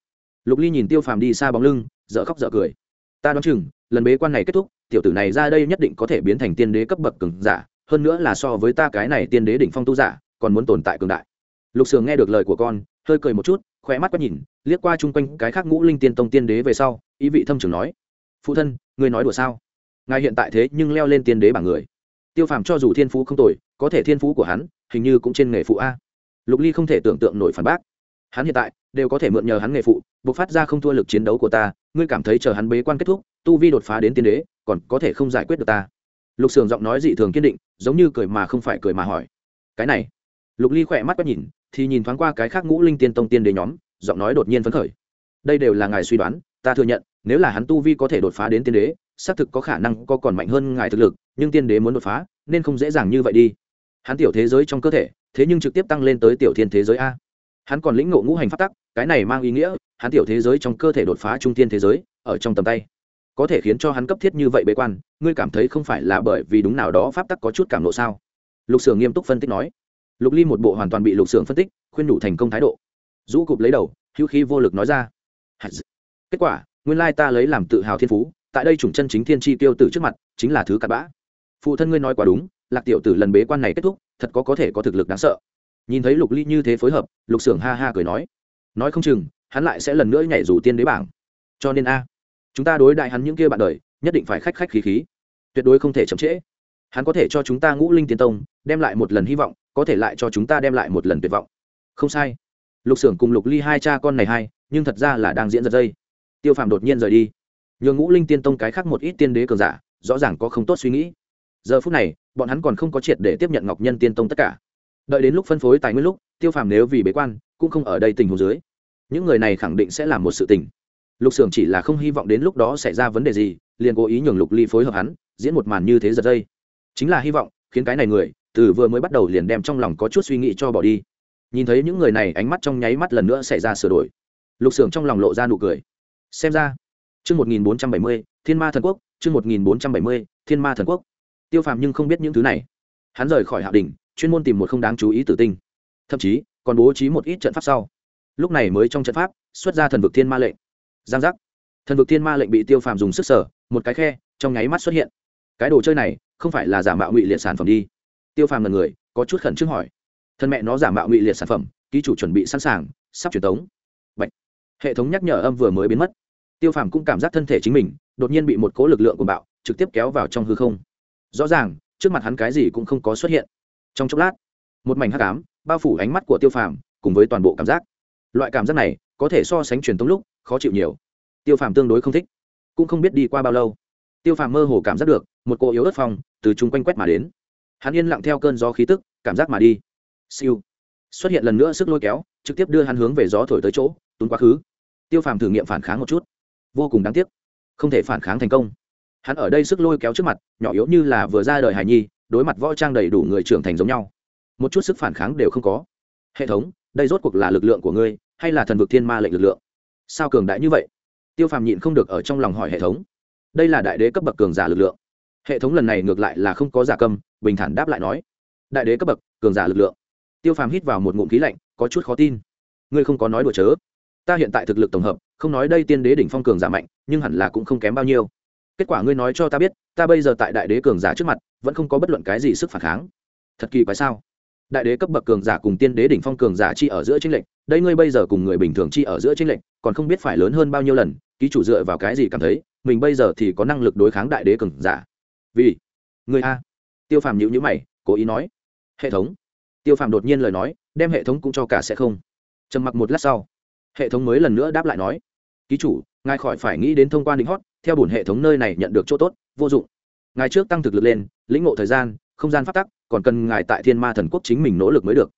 Lục ly nhìn tiêu phàm đi xa bóng lưng, dở khóc dở cười. Ta đoán chừng, lần bế quan này kết thúc, tiểu tử này ra đây nhất định có thể biến thành tiên đế cấp bậc cường giả, hơn nữa là so với ta cái này tiên đế đỉnh phong tu giả, còn muốn tồn tại cường đại. Lục sường nghe được lời của con, hơi cười một chút khỏe mắt quét nhìn, liếc qua chung quanh cái khác ngũ linh tiên tông tiên đế về sau, ý vị thâm trường nói, phụ thân người nói đùa sao? Ngài hiện tại thế nhưng leo lên tiên đế bảng người. Tiêu phàm cho dù thiên phú không tồi, có thể thiên phú của hắn, hình như cũng trên nghề phụ a. Lục ly không thể tưởng tượng nổi phản bác hắn hiện tại đều có thể mượn nhờ hắn nghề phụ, buộc phát ra không thua lực chiến đấu của ta, ngươi cảm thấy chờ hắn bế quan kết thúc, tu vi đột phá đến tiên đế, còn có thể không giải quyết được ta. Lục sường giọng nói dị thường kiên định, giống như cười mà không phải cười mà hỏi. Cái này, lục ly khỏe mắt quét nhìn, thì nhìn thoáng qua cái khác ngũ linh tiên tông tiên đế nhóm, giọng nói đột nhiên phấn khởi. Đây đều là ngài suy đoán, ta thừa nhận, nếu là hắn tu vi có thể đột phá đến tiên đế, xác thực có khả năng có còn mạnh hơn ngài thực lực, nhưng tiên đế muốn đột phá, nên không dễ dàng như vậy đi. Hắn tiểu thế giới trong cơ thể, thế nhưng trực tiếp tăng lên tới tiểu thiên thế giới a hắn còn lĩnh ngộ ngũ hành phát tắc, cái này mang ý nghĩa, hắn tiểu thế giới trong cơ thể đột phá trung tiên thế giới, ở trong tầm tay. Có thể khiến cho hắn cấp thiết như vậy bế quan, ngươi cảm thấy không phải là bởi vì đúng nào đó pháp tắc có chút cảm nộ sao? Lục sưởng nghiêm túc phân tích nói. Lục ly một bộ hoàn toàn bị lục sưởng phân tích, khuyên đủ thành công thái độ. Rũ cụp lấy đầu, hữu khí vô lực nói ra. Kết quả, nguyên lai ta lấy làm tự hào thiên phú, tại đây chủng chân chính thiên tri tiêu tử trước mặt, chính là thứ cặn bã. Phụ thân ngươi nói quá đúng, lạc tiểu tử lần bế quan này kết thúc, thật có có thể có thực lực đáng sợ nhìn thấy lục ly như thế phối hợp, lục s ư ở n g ha ha cười nói nói không chừng, hắn lại sẽ lần nữa nhảy rủ tiên đế bảng. Cho nên a, chúng ta đối đại hắn những kia bạn đời, nhất định phải khách khách khí khí. Tuyệt đối không thể chậm trễ. Hắn có thể cho chúng ta ngũ linh tiên tông, đem lại một lần hy vọng, có thể lại cho chúng ta đem lại một lần tuyệt vọng. Không sai. Lục s ư ở n g cùng lục ly hai cha con này hai, nhưng thật ra là đang diễn giật dây. Tiêu phàm đột nhiên rời đi. Nhường ngũ linh tiên tông cái khác một ít tiên đế cường giả, rõ ràng có không tốt suy nghĩ. Giờ phút này, bọn hắn còn không có triệt để tiếp nhận ngọc nhân tiên tông tất cả đợi đến lúc phân phối tài nguyên lúc, tiêu phàm nếu vì bế quan, cũng không ở đây tình hồ dưới. Những người này khẳng định sẽ làm một sự tình. Lục xưởng chỉ là không hy vọng đến lúc đó xảy ra vấn đề gì, liền cố ý nhường lục ly phối hợp hắn, diễn một màn như thế giật dây. Chính là hy vọng, khiến cái này người, từ vừa mới bắt đầu liền đem trong lòng có chút suy nghĩ cho bỏ đi. Nhìn thấy những người này, ánh mắt trong nháy mắt lần nữa xảy ra sửa đổi. Lục xưởng trong lòng lộ ra nụ cười. Xem ra, chương một nghìn bốn trăm bảy mươi, thiên ma thần quốc, chương một nghìn bốn trăm bảy mươi, thiên ma thần quốc. Tiêu phàm nhưng không biết những thứ này. Hắn rời khỏi hạ đình chuyên môn tìm một không đáng chú ý tử tinh. Thậm chí, còn bố trí một ít trận pháp sau. Lúc này mới trong trận pháp, xuất ra thần vực thiên ma lệnh. Giang giác. Thần vực thiên ma lệnh bị tiêu phàm dùng sức sở, một cái khe, trong nháy mắt xuất hiện. Cái đồ chơi này, không phải là giả mạo ngụy liệt sản phẩm đi. Tiêu phàm là người, có chút khẩn trương hỏi. Thân mẹ nó giả mạo ngụy liệt sản phẩm, ký chủ chuẩn bị sẵn sàng, sắp truyền tống. Bạch. hệ thống nhắc nhở âm vừa mới biến mất. Tiêu phàm cũng cảm giác thân thể chính mình, đột nhiên bị một cố lực lượng của bạo, trực tiếp kéo vào trong hư không. Rõ ràng, trước mặt hắn cái gì cũng không có xuất hiện trong chốc lát, một mảnh hắc ám bao phủ ánh mắt của tiêu phàm cùng với toàn bộ cảm giác. Loại cảm giác này có thể so sánh truyền thống lúc khó chịu nhiều. Tiêu phàm tương đối không thích, cũng không biết đi qua bao lâu, tiêu phàm mơ hồ cảm giác được một cô yếu ớt phong từ chung quanh quét mà đến. Hắn yên lặng theo cơn gió khí tức, cảm giác mà đi. Siêu. Xuất hiện lần nữa sức lôi kéo, trực tiếp đưa hắn hướng về gió thổi tới chỗ, tốn quá khứ. Tiêu phàm thử nghiệm phản kháng một chút. Vô cùng đáng tiếc. Không thể phản kháng thành công. Hắn ở đây sức lôi kéo trước mặt, nhỏ yếu như là vừa ra đời hải nhi đối mặt võ trang đầy đủ người trưởng thành giống nhau. Một chút sức phản kháng đều không có. Hệ thống, đây rốt cuộc là lực lượng của ngươi, hay là thần vực thiên ma lệnh lực lượng? Sao cường đại như vậy? Tiêu phàm nhịn không được ở trong lòng hỏi hệ thống. Đây là đại đế cấp bậc cường giả lực lượng. Hệ thống lần này ngược lại là không có giả câm, bình thản đáp lại nói. Đại đế cấp bậc, cường giả lực lượng. Tiêu phàm hít vào một ngụm khí lạnh, có chút khó tin. Ngươi không có nói đùa chớ. Ta hiện tại thực lực tổng hợp, không nói đây tiên đế đỉnh phong cường giả mạnh, nhưng hẳn là cũng không kém bao nhiêu kết quả ngươi nói cho ta biết, ta bây giờ tại đại đế cường giả trước mặt, vẫn không có bất luận cái gì sức phản kháng. Thật kỳ quái sao? Đại đế cấp bậc cường giả cùng tiên đế đỉnh phong cường giả chi ở giữa tranh lệnh đây ngươi bây giờ cùng người bình thường chi ở giữa tranh lệnh còn không biết phải lớn hơn bao nhiêu lần, ký chủ dựa vào cái gì cảm thấy, mình bây giờ thì có năng lực đối kháng đại đế cường giả? Vì người a. Tiêu phàm nhữ nhữ mày, cố ý nói. Hệ thống. Tiêu phàm đột nhiên lời nói, đem hệ thống cũng cho cả sẽ không. Trầm mặc một lát sau, hệ thống mới lần nữa đáp lại nói. Ký chủ ngài khỏi phải nghĩ đến thông quan định hót, theo bổn hệ thống nơi này nhận được chỗ tốt, vô dụng. Ngài trước tăng thực lực lên, lĩnh ngộ thời gian, không gian phát tắc, còn cần ngài tại thiên ma thần quốc chính mình nỗ lực mới được.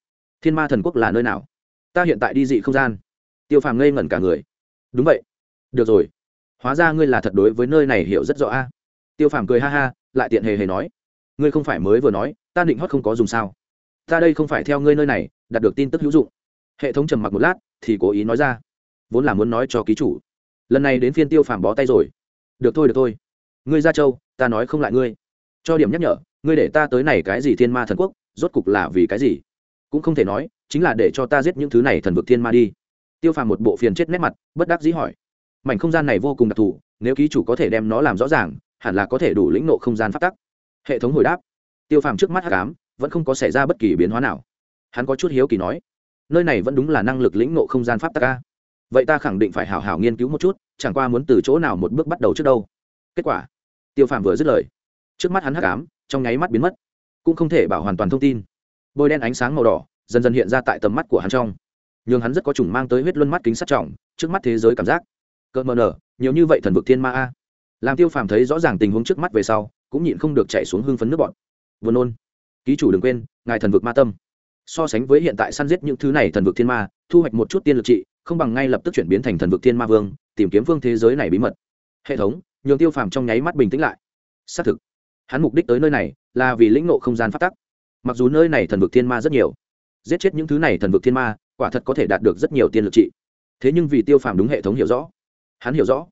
Thiên ma thần quốc là nơi nào? Ta hiện tại đi dị không gian. Tiêu phàm ngây ngẩn cả người. Đúng vậy. Được rồi. Hóa ra ngươi là thật đối với nơi này hiểu rất rõ a. Tiêu phàm cười ha ha, lại tiện hề hề nói. Ngươi không phải mới vừa nói, ta định hót không có dùng sao? Ta đây không phải theo ngươi nơi này, đạt được tin tức hữu dụng. Hệ thống trầm mặc một lát, thì cố ý nói ra. Vốn là muốn nói cho ký chủ lần này đến phiên tiêu phàm bó tay rồi. Được thôi được thôi. Ngươi ra châu, ta nói không lại ngươi. Cho điểm nhắc nhở, ngươi để ta tới này cái gì thiên ma thần quốc, rốt cục là vì cái gì? Cũng không thể nói, chính là để cho ta giết những thứ này thần vực thiên ma đi. Tiêu phàm một bộ phiền chết nét mặt, bất đắc dĩ hỏi. Mảnh không gian này vô cùng đặc thù, nếu ký chủ có thể đem nó làm rõ ràng, hẳn là có thể đủ lĩnh nộ không gian phát tắc. Hệ thống hồi đáp. Tiêu phàm trước mắt h tám vẫn không có xảy ra bất kỳ biến hóa nào. Hắn có chút hiếu kỳ nói, nơi này vẫn đúng là năng lực lĩnh nộ không gian pháp tắc ca vậy ta khẳng định phải hảo hảo nghiên cứu một chút, chẳng qua muốn từ chỗ nào một bước bắt đầu trước đâu. Kết quả, tiêu phàm vừa dứt lời, trước mắt hắn hắc ám, trong nháy mắt biến mất, cũng không thể bảo hoàn toàn thông tin. Bôi đen ánh sáng màu đỏ, dần dần hiện ra tại tầm mắt của hắn trong. Nhưng hắn rất có chủng mang tới huyết luân mắt kính sắt trọng, trước mắt thế giới cảm giác cợt mờ nở, nhiều như vậy thần vực thiên ma a. Làm tiêu phàm thấy rõ ràng tình huống trước mắt về sau, cũng nhịn không được chạy xuống hưng phấn nước bọn vừa nôn, ký chủ đừng quên, ngài thần vực ma tâm. So sánh với hiện tại săn giết những thứ này thần vực thiên ma, thu hoạch một chút tiên lực trị không bằng ngay lập tức chuyển biến thành thần vực thiên ma vương, tìm kiếm phương thế giới này bí mật. Hệ thống, nhường tiêu phàm trong nháy mắt bình tĩnh lại. Xác thực, hắn mục đích tới nơi này là vì lĩnh ngộ không gian phát tắc. Mặc dù nơi này thần vực thiên ma rất nhiều, giết chết những thứ này thần vực thiên ma, quả thật có thể đạt được rất nhiều tiên lực trị. Thế nhưng vì tiêu phàm đúng hệ thống hiểu rõ, hắn hiểu rõ,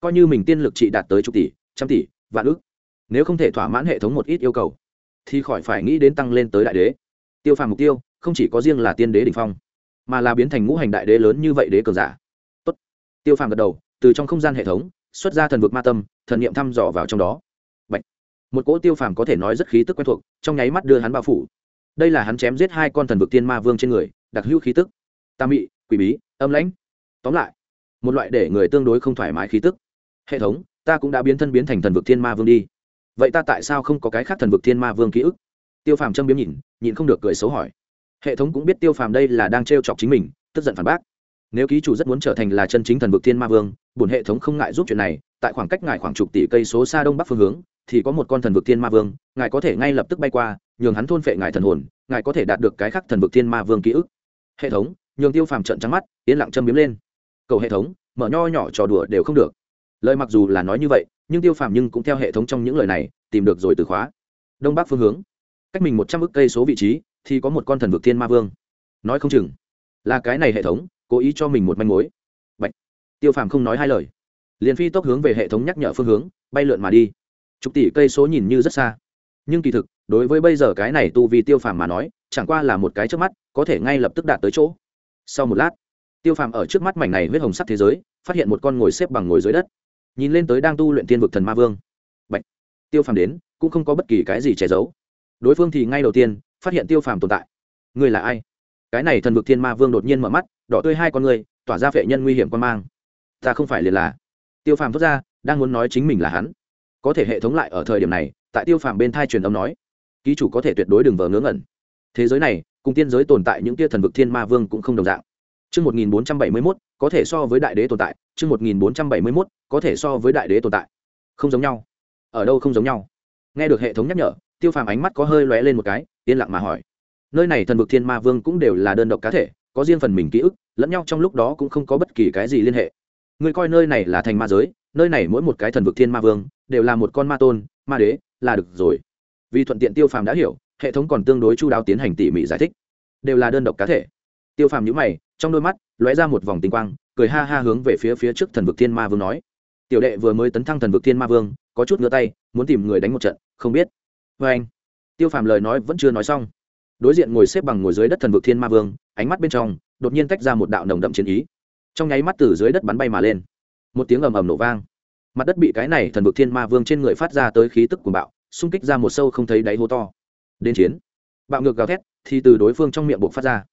coi như mình tiên lực trị đạt tới chục tỷ, trăm tỷ, vạn ước, nếu không thể thỏa mãn hệ thống một ít yêu cầu, thì khỏi phải nghĩ đến tăng lên tới đại đế. Tiêu phàm mục tiêu không chỉ có riêng là tiên đế đ ỉ n h phong mà là biến thành ngũ hành đại đế lớn như vậy đế cường giả. Tốt. tiêu phàm gật đầu, từ trong không gian hệ thống, xuất ra thần vực ma tâm, thần niệm thăm dò vào trong đó. Bạch. một cỗ tiêu phàm có thể nói rất khí tức quen thuộc, trong nháy mắt đưa hắn bao phủ. Đây là hắn chém giết hai con thần vực tiên ma vương trên người, đặc hữu khí tức. Tà mị, quỷ bí, âm lãnh. Tóm lại, một loại để người tương đối không thoải mái khí tức. Hệ thống, ta cũng đã biến thân biến thành thần vực thiên ma vương đi. Vậy ta tại sao không có cái khác thần vực thiên ma vương ký ức? Tiêu phàm châm biếm nhìn nhìn không được cười xấu hỏi hệ thống cũng biết tiêu phàm đây là đang t chọc chính mình, tức giận phản bác. Nếu ký chủ rất muốn trở thành là chân chính thần vực thiên ma vương, bổn hệ thống không ngại giúp chuyện này, tại khoảng cách ngài khoảng chục tỷ cây số xa đông bắc phương hướng, thì có một con thần vực thiên ma vương, ngài có thể ngay lập tức bay qua, nhường hắn thôn phệ ngài thần hồn, ngài có thể đạt được cái khắc thần vực thiên ma vương ký ức. Hệ thống, nhường tiêu phàm trận trắng mắt, yên lặng châm biếm lên. Cầu hệ thống, mở nho nhỏ trò đùa đều không được. Lời mặc dù là nói như vậy, nhưng tiêu phàm nhưng cũng theo hệ thống trong những lời này, tìm được rồi từ khóa. Đông bắc phương hướng. Cách mình một trăm ước cây số vị trí thì có một con thần vực thiên ma vương. Nói không chừng là cái này hệ thống cố ý cho mình một manh mối. Tiêu phàm không nói hai lời. Liền phi tốc hướng về hệ thống nhắc nhở phương hướng, bay lượn mà đi. Chục tỷ cây số nhìn như rất xa. Nhưng kỳ thực, đối với bây giờ cái này tu vì tiêu phàm mà nói, chẳng qua là một cái trước mắt, có thể ngay lập tức đạt tới chỗ. Sau một lát, tiêu phàm ở trước mắt mảnh này huyết hồng sắc thế giới, phát hiện một con ngồi xếp bằng ngồi dưới đất. Nhìn lên tới đang tu luyện tiên vực thần ma vương. Bạch. tiêu phàm đến, cũng không có bất kỳ cái gì che giấu. Đối phương thì ngay đầu tiên phát hiện tiêu phàm tồn tại. Người là ai? Cái này thần vực thiên ma vương đột nhiên mở mắt đỏ tươi hai con người tỏa ra phệ nhân nguy hiểm quan mang. Ta không phải liền là. Tiêu phàm thốt ra đang muốn nói chính mình là hắn. Có thể hệ thống lại ở thời điểm này tại tiêu phàm bên thai truyền âm nói ký chủ có thể tuyệt đối đừng vờ ngớ ngẩn. Thế giới này cùng tiên giới tồn tại những tia thần vực thiên ma vương cũng không đồng dạng. Chương 1471, có thể so với đại đế tồn tại, chương 1471, có thể so với đại đế tồn tại. Không giống nhau. Ở đâu không giống nhau? Nghe được hệ thống nhắc nhở, Tiêu Phàm ánh mắt có hơi lóe lên một cái, yên lặng mà hỏi. Nơi này thần vực thiên ma vương cũng đều là đơn độc cá thể, có riêng phần mình ký ức, lẫn nhau trong lúc đó cũng không có bất kỳ cái gì liên hệ. Người coi nơi này là thành ma giới, nơi này mỗi một cái thần vực thiên ma vương đều là một con ma tôn, ma đế, là được rồi. Vì thuận tiện Tiêu Phàm đã hiểu, hệ thống còn tương đối chu đáo tiến hành tỉ mỉ giải thích. Đều là đơn độc cá thể. Tiêu Phàm nhữ mày, trong đôi mắt lóe ra một vòng tinh quang cười ha ha hướng về phía phía trước thần vực thiên ma vương nói tiểu đệ vừa mới tấn thăng thần vực thiên ma vương có chút ngửa tay muốn tìm người đánh một trận không biết vê anh tiêu phàm lời nói vẫn chưa nói xong. Đối diện ngồi xếp bằng ngồi dưới đất thần vực thiên ma vương, ánh mắt bên trong, đột nhiên tách ra một đạo nồng đậm chiến ý. Trong nháy mắt từ dưới đất bắn bay mà lên. Một tiếng ầm ầm nổ vang. Mặt đất bị cái này thần vực thiên ma vương trên người phát ra tới khí tức của bạo, xung kích ra một sâu không thấy đáy hố to. Đến chiến. Bạo ngược gào thét, thì từ đối phương trong miệng buộc phát ra.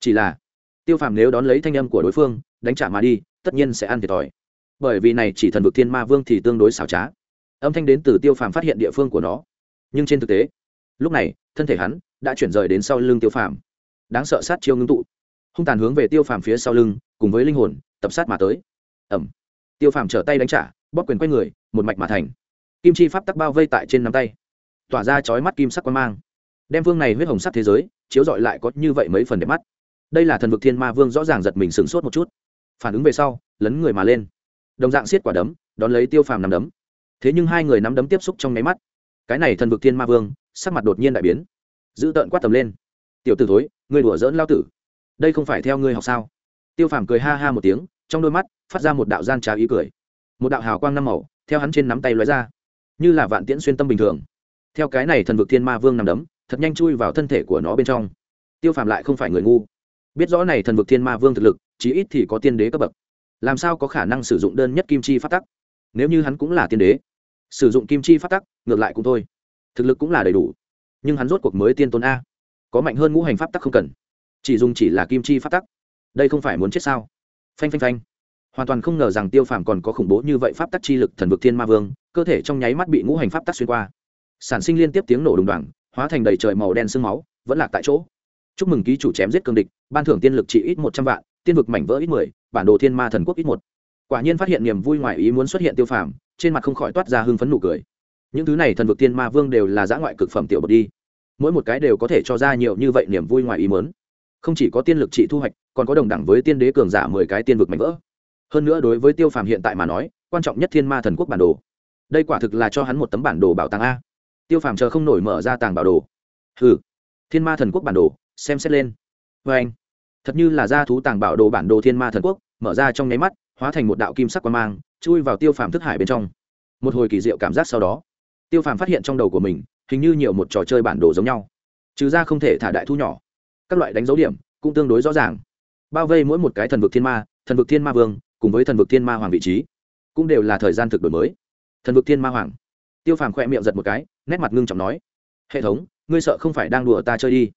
Chỉ là, tiêu phàm nếu đón lấy thanh âm của đối phương, đánh trả mà đi, tất nhiên sẽ ăn thiệt thòi. Bởi vì này chỉ thần vực thiên ma vương thì tương đối xảo trá. Âm thanh đến từ tiêu phàm phát hiện địa phương của nó. Nhưng trên thực tế lúc này, thân thể hắn đã chuyển rời đến sau lưng tiêu phàm. Đáng sợ sát chiêu ngưng tụ. Hung tàn hướng về tiêu phàm phía sau lưng, cùng với linh hồn, tập sát mà tới. Ẩm tiêu phàm trở tay đánh trả, bóp quyền quay người, một mạch mà thành. Kim chi pháp tắc bao vây tại trên nắm tay. Tỏa ra chói mắt kim sắc quan mang. Đem vương này huyết hồng sắc thế giới, chiếu dọi lại có như vậy mấy phần đẹp mắt. Đây là thần vực thiên ma vương rõ ràng giật mình sửng sốt một chút. Phản ứng về sau, lấn người mà lên. Đồng dạng xiết quả đấm, đón lấy tiêu phàm nắm đấm. Thế nhưng hai người nắm đấm tiếp xúc trong nháy mắt cái này thần vực thiên ma vương, sắc mặt đột nhiên đại biến. Giữ tợn quát tầm lên. Tiểu t ử thối người đùa dỡn lao tử. Đây không phải theo ngươi học sao? Tiêu phàm cười ha ha một tiếng, trong đôi mắt phát ra một đạo gian trá ý cười. Một đạo hào quang năm màu, theo hắn trên nắm tay lóe ra. Như là vạn tiễn xuyên tâm bình thường. Theo cái này thần vực thiên ma vương nằm đấm, thật nhanh chui vào thân thể của nó bên trong. Tiêu phàm lại không phải người ngu. Biết rõ này thần vực thiên ma vương thực lực, chí ít thì có tiên đế cấp bậc. Làm sao có khả năng sử dụng đơn nhất kim chi phát tắc? Nếu như hắn cũng là tiên đế sử dụng kim chi phát tắc, ngược lại cũng thôi. Thực lực cũng là đầy đủ. Nhưng hắn rốt cuộc mới tiên tôn a. Có mạnh hơn ngũ hành pháp tắc không cần. Chỉ dùng chỉ là kim chi phát tắc. Đây không phải muốn chết sao? Phanh phanh phanh. Hoàn toàn không ngờ rằng tiêu phàm còn có khủng bố như vậy pháp tắc chi lực thần vực thiên ma vương, cơ thể trong nháy mắt bị ngũ hành pháp tắc xuyên qua. Sản sinh liên tiếp tiếng nổ đùng đoàng, hóa thành đầy trời màu đen sương máu, vẫn lạc tại chỗ. Chúc mừng ký chủ chém giết cương địch, ban thưởng tiên lực trị ít một trăm vạn, tiên vực mảnh vỡ ít mười, bản đồ thiên ma thần quốc ít một. Quả nhiên phát hiện niềm vui ngoài ý muốn xuất hiện tiêu phàm trên mặt không khỏi toát ra hưng phấn nụ cười. Những thứ này thần vực tiên ma vương đều là giã ngoại cực phẩm tiểu bột đi. Mỗi một cái đều có thể cho ra nhiều như vậy niềm vui ngoài ý muốn. Không chỉ có tiên lực trị thu hoạch, còn có đồng đẳng với tiên đế cường giả mười cái tiên vực mạnh vỡ. Hơn nữa đối với tiêu phàm hiện tại mà nói, quan trọng nhất thiên ma thần quốc bản đồ. Đây quả thực là cho hắn một tấm bản đồ bảo tàng a. Tiêu phàm chờ không nổi mở ra tàng bảo đồ. Ừ thiên ma thần quốc bản đồ, xem xét lên. Vê anh. Thật như là ra thú tàng bảo đồ bản đồ thiên ma thần quốc, mở ra trong nháy mắt, hóa thành một đạo kim sắc quan mang chui vào tiêu phàm thức hải bên trong. Một hồi kỳ diệu cảm giác sau đó, tiêu phàm phát hiện trong đầu của mình, hình như nhiều một trò chơi bản đồ giống nhau. Trừ ra không thể thả đại thu nhỏ, các loại đánh dấu điểm cũng tương đối rõ ràng. Bao vây mỗi một cái thần vực thiên ma, thần vực thiên ma vương, cùng với thần vực thiên ma hoàng vị trí, cũng đều là thời gian thực đổi mới. Thần vực thiên ma hoàng. Tiêu phàm khỏe miệng giật một cái, nét mặt ngưng trọng nói, hệ thống, ngươi sợ không phải đang đùa ta chơi đi.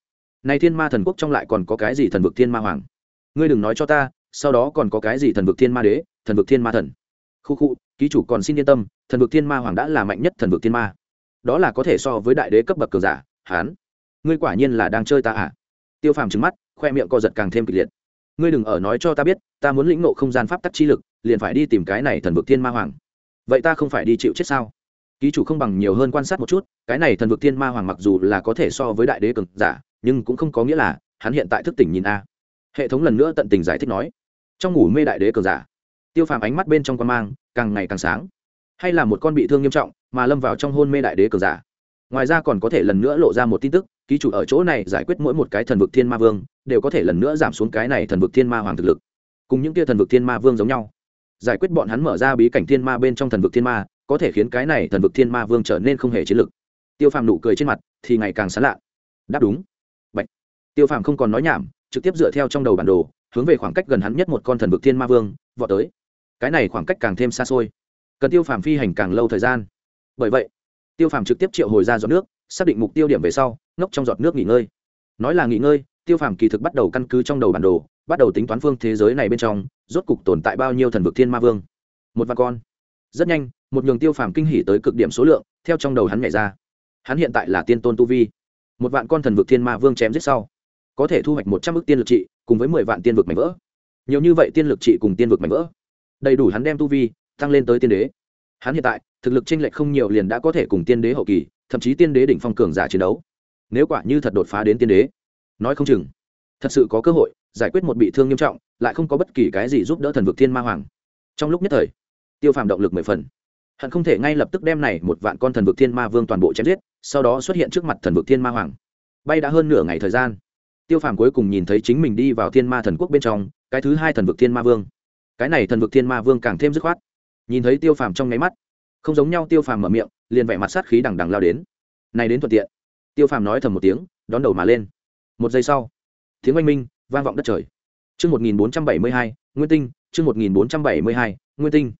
Này thiên ma thần quốc trong lại còn có cái gì thần vực thiên ma hoàng? Ngươi đừng nói cho ta, sau đó còn có cái gì thần vực thiên ma đế, thần vực thiên ma thần khu khu, ký chủ còn xin yên tâm, thần vực thiên ma hoàng đã là mạnh nhất thần vực thiên ma. Đó là có thể so với đại đế cấp bậc cường giả, hán. Ngươi quả nhiên là đang chơi ta à? Tiêu phàm trứng mắt, khoe miệng co giật càng thêm kịch liệt. Ngươi đừng ở nói cho ta biết, ta muốn lĩnh ngộ không gian pháp tắc chi lực, liền phải đi tìm cái này thần vực thiên ma hoàng. Vậy ta không phải đi chịu chết sao? Ký chủ không bằng nhiều hơn quan sát một chút, cái này thần vực thiên ma hoàng mặc dù là có thể so với đại đế cường giả, nhưng cũng không có nghĩa là hắn hiện tại thức tỉnh nhìn a. Hệ thống lần nữa tận tình giải thích nói, trong ngủ mê đại đế cường giả tiêu phàm ánh mắt bên trong quan mang, càng ngày càng sáng. Hay là một con bị thương nghiêm trọng, mà lâm vào trong hôn mê đại đế cường giả. Ngoài ra còn có thể lần nữa lộ ra một tin tức, ký chủ ở chỗ này giải quyết mỗi một cái thần vực thiên ma vương, đều có thể lần nữa giảm xuống cái này thần vực thiên ma hoàng thực lực. Cùng những kia thần vực thiên ma vương giống nhau. Giải quyết bọn hắn mở ra bí cảnh thiên ma bên trong thần vực thiên ma, có thể khiến cái này thần vực thiên ma vương trở nên không hề chiến lực tiêu phàm nụ cười trên mặt, thì ngày càng sán lạ. Đáp đúng. Bạch. tiêu phàm không còn nói nhảm, trực tiếp dựa theo trong đầu bản đồ, hướng về khoảng cách gần hắn nhất một con thần vực thiên ma vương, vọt tới cái này khoảng cách càng thêm xa xôi, cần tiêu phàm phi hành càng lâu thời gian. Bởi vậy, tiêu phàm trực tiếp triệu hồi ra giọt nước, xác định mục tiêu điểm về sau, ngốc trong giọt nước nghỉ ngơi. Nói là nghỉ ngơi, tiêu phàm kỳ thực bắt đầu căn cứ trong đầu bản đồ, bắt đầu tính toán phương thế giới này bên trong, rốt cục tồn tại bao nhiêu thần vực thiên ma vương. Một vạn con. Rất nhanh, một nhường tiêu phàm kinh hỉ tới cực điểm số lượng, theo trong đầu hắn nhảy ra. Hắn hiện tại là tiên tôn tu vi. Một vạn con thần vực thiên ma vương chém giết sau, có thể thu hoạch một trăm ước tiên lực trị, cùng với mười vạn tiên vực mảnh vỡ. Nhiều như vậy tiên lực trị cùng tiên vực mảnh vỡ đầy đủ hắn đem tu vi tăng lên tới tiên đế. Hắn hiện tại, thực lực chênh lệch không nhiều liền đã có thể cùng tiên đế hậu kỳ, thậm chí tiên đế đỉnh phong cường giả chiến đấu. Nếu quả như thật đột phá đến tiên đế, nói không chừng, thật sự có cơ hội giải quyết một bị thương nghiêm trọng, lại không có bất kỳ cái gì giúp đỡ thần vực thiên ma hoàng. Trong lúc nhất thời, tiêu phàm động lực mười phần. Hận không thể ngay lập tức đem này một vạn con thần vực thiên ma vương toàn bộ chém giết, sau đó xuất hiện trước mặt thần vực thiên ma hoàng. Bay đã hơn nửa ngày thời gian, tiêu phàm cuối cùng nhìn thấy chính mình đi vào thiên ma thần quốc bên trong, cái thứ hai thần vực thiên ma vương cái này thần vực thiên ma vương càng thêm dứt khoát. Nhìn thấy tiêu phàm trong nháy mắt, không giống nhau tiêu phàm mở miệng, liền vẻ mặt sát khí đằng đằng lao đến. Này đến thuận tiện. Tiêu phàm nói thầm một tiếng, đón đầu mà lên. Một giây sau, tiếng oanh minh vang vọng đất trời. Chương một nghìn bốn trăm bảy mươi hai, nguyên tinh, chương một nghìn bốn trăm bảy mươi hai, nguyên tinh.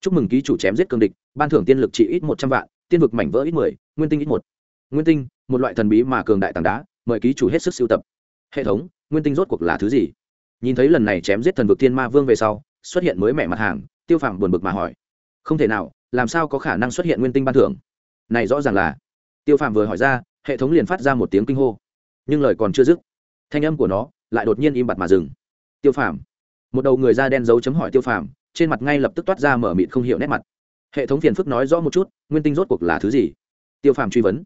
Chúc mừng ký chủ chém giết cương địch, ban thưởng tiên lực trị ít một trăm vạn, tiên vực mảnh vỡ ít mười, nguyên tinh ít một. Nguyên tinh, một loại thần bí mà cường đại tảng đá, mời ký chủ hết sức sưu tập. Hệ thống, nguyên tinh rốt cuộc là thứ gì? Nhìn thấy lần này chém giết thần vực thiên ma vương về sau xuất hiện mới mẹ mặt hàng, tiêu phàm buồn bực mà hỏi, không thể nào, làm sao có khả năng xuất hiện nguyên tinh ban thưởng? Này rõ ràng là tiêu phàm vừa hỏi ra, hệ thống liền phát ra một tiếng kinh hô, nhưng lời còn chưa dứt, thanh âm của nó lại đột nhiên im bặt mà dừng. Tiêu phàm. Một đầu người da đen dấu chấm hỏi tiêu phàm, trên mặt ngay lập tức toát ra mở mịt không hiểu nét mặt. Hệ thống phiền phức nói rõ một chút, nguyên tinh rốt cuộc là thứ gì? Tiêu phàm truy vấn,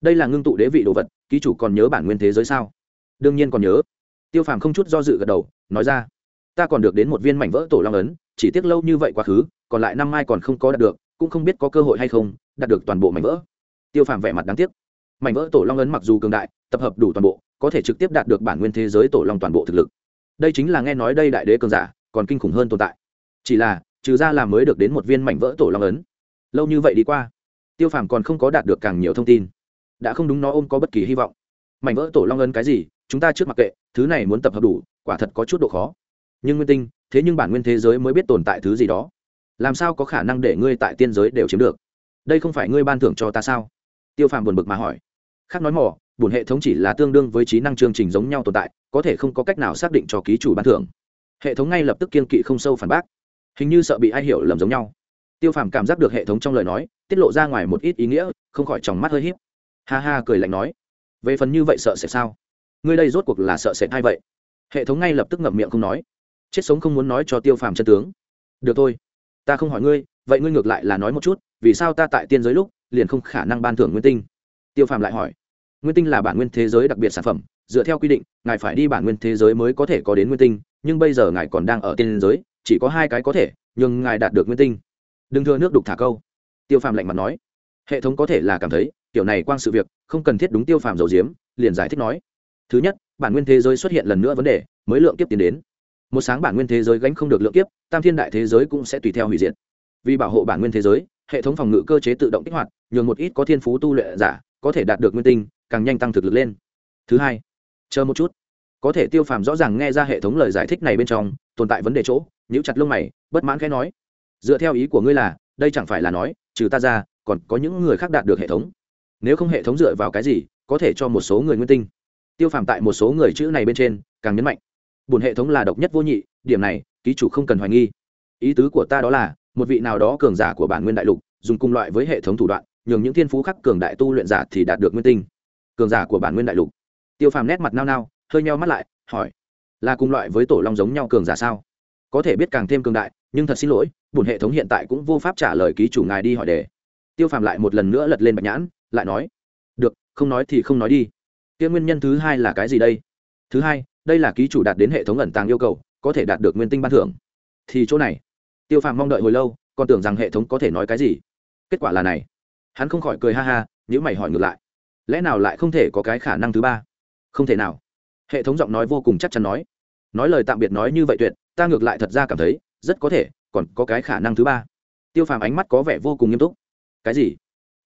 đây là ngưng tụ đế vị đồ vật, ký chủ còn nhớ bản nguyên thế giới sao? Đương nhiên còn nhớ. Tiêu phàm không chút do dự gật đầu, nói ra ta còn được đến một viên mảnh vỡ tổ long ấn, chỉ tiếc lâu như vậy quá khứ, còn lại năm mai còn không có đạt được, cũng không biết có cơ hội hay không, đạt được toàn bộ mảnh vỡ. Tiêu phàm vẻ mặt đáng tiếc. Mảnh vỡ tổ long ấn mặc dù cường đại, tập hợp đủ toàn bộ, có thể trực tiếp đạt được bản nguyên thế giới tổ long toàn bộ thực lực. Đây chính là nghe nói đây đại đế cường giả, còn kinh khủng hơn tồn tại. Chỉ là, trừ ra làm mới được đến một viên mảnh vỡ tổ long ấn. Lâu như vậy đi qua, tiêu phàm còn không có đạt được càng nhiều thông tin. Đã không đúng nó ôm có bất kỳ hy vọng. Mảnh vỡ tổ long ấn cái gì, chúng ta trước mặc kệ, thứ này muốn tập hợp đủ, quả thật có chút độ khó nhưng nguyên tinh, thế nhưng bản nguyên thế giới mới biết tồn tại thứ gì đó. Làm sao có khả năng để ngươi tại tiên giới đều chiếm được? Đây không phải ngươi ban thưởng cho ta sao? Tiêu phàm buồn bực mà hỏi. Khác nói mỏ, bổn hệ thống chỉ là tương đương với trí năng chương trình giống nhau tồn tại, có thể không có cách nào xác định cho ký chủ ban thưởng. Hệ thống ngay lập tức kiên kỵ không sâu phản bác. Hình như sợ bị ai hiểu lầm giống nhau. Tiêu phàm cảm giác được hệ thống trong lời nói, tiết lộ ra ngoài một ít ý nghĩa, không khỏi tròng mắt hơi hiếp ha ha, cười lạnh nói. Về phần như vậy sợ sẽ sao? Ngươi đây rốt cuộc là sợ sệt hay vậy? Hệ thống ngay lập tức ngậm miệng không nói chết sống không muốn nói cho tiêu phàm chân tướng. Được thôi, ta không hỏi ngươi, vậy ngươi ngược lại là nói một chút, vì sao ta tại tiên giới lúc liền không khả năng ban thưởng nguyên tinh? Tiêu phàm lại hỏi. Nguyên tinh là bản nguyên thế giới đặc biệt sản phẩm, dựa theo quy định, ngài phải đi bản nguyên thế giới mới có thể có đến nguyên tinh, nhưng bây giờ ngài còn đang ở tiên giới, chỉ có hai cái có thể, nhưng ngài đạt được nguyên tinh. Đừng thưa nước đục thả câu. Tiêu phàm lạnh mặt nói. Hệ thống có thể là cảm thấy, kiểu này quang sự việc, không cần thiết đúng tiêu phàm dầu diếm, liền giải thích nói. Thứ nhất, bản nguyên thế giới xuất hiện lần nữa vấn đề, mới lượng kiếp tiến đến một sáng bản nguyên thế giới gánh không được lượng kiếp, tam thiên đại thế giới cũng sẽ tùy theo hủy diệt. Vì bảo hộ bản nguyên thế giới, hệ thống phòng ngự cơ chế tự động kích hoạt, nhường một ít có thiên phú tu luyện giả có thể đạt được nguyên tinh, càng nhanh tăng thực lực lên. Thứ hai, chờ một chút. Có thể tiêu phàm rõ ràng nghe ra hệ thống lời giải thích này bên trong, tồn tại vấn đề chỗ, nhíu chặt lông mày, bất mãn khẽ nói. Dựa theo ý của ngươi là, đây chẳng phải là nói, trừ ta ra, còn có những người khác đạt được hệ thống. Nếu không hệ thống dựa vào cái gì, có thể cho một số người nguyên tinh. Tiêu phàm tại một số người chữ này bên trên, càng nhấn mạnh bùn hệ thống là độc nhất vô nhị, điểm này, ký chủ không cần hoài nghi. Ý tứ của ta đó là, một vị nào đó cường giả của bản nguyên đại lục, dùng cùng loại với hệ thống thủ đoạn, nhường những thiên phú khắc cường đại tu luyện giả thì đạt được nguyên tinh. Cường giả của bản nguyên đại lục. Tiêu phàm nét mặt nao nao, hơi nheo mắt lại, hỏi, là cùng loại với tổ long giống nhau cường giả sao? Có thể biết càng thêm cường đại, nhưng thật xin lỗi, bùn hệ thống hiện tại cũng vô pháp trả lời ký chủ ngài đi hỏi đề. Tiêu phàm lại một lần nữa lật lên bạch nhãn, lại nói, được, không nói thì không nói đi. Tiêu nguyên nhân thứ hai là cái gì đây? Thứ hai đây là ký chủ đạt đến hệ thống ẩn tàng yêu cầu, có thể đạt được nguyên tinh ban thưởng. Thì chỗ này, tiêu phàm mong đợi hồi lâu, còn tưởng rằng hệ thống có thể nói cái gì. Kết quả là này. Hắn không khỏi cười ha ha nếu mày hỏi ngược lại. Lẽ nào lại không thể có cái khả năng thứ ba? Không thể nào. Hệ thống giọng nói vô cùng chắc chắn nói. Nói lời tạm biệt nói như vậy tuyệt, ta ngược lại thật ra cảm thấy, rất có thể, còn có cái khả năng thứ ba. Tiêu phàm ánh mắt có vẻ vô cùng nghiêm túc. Cái gì?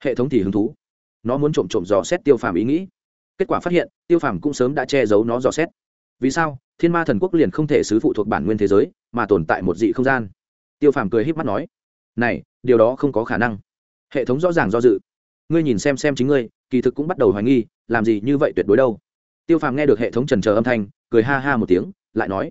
Hệ thống thì hứng thú. Nó muốn trộm trộm dò xét tiêu phàm ý nghĩ. Kết quả phát hiện, tiêu phàm cũng sớm đã che giấu nó dò xét vì sao? Thiên ma thần quốc liền không thể xứ phụ thuộc bản nguyên thế giới, mà tồn tại một dị không gian. Tiêu phàm cười h í p mắt nói, này, điều đó không có khả năng. Hệ thống rõ ràng do dự. Ngươi nhìn xem xem chính ngươi, kỳ thực cũng bắt đầu hoài nghi, làm gì như vậy tuyệt đối đâu. Tiêu phàm nghe được hệ thống trần trờ âm thanh, cười ha ha một tiếng, lại nói,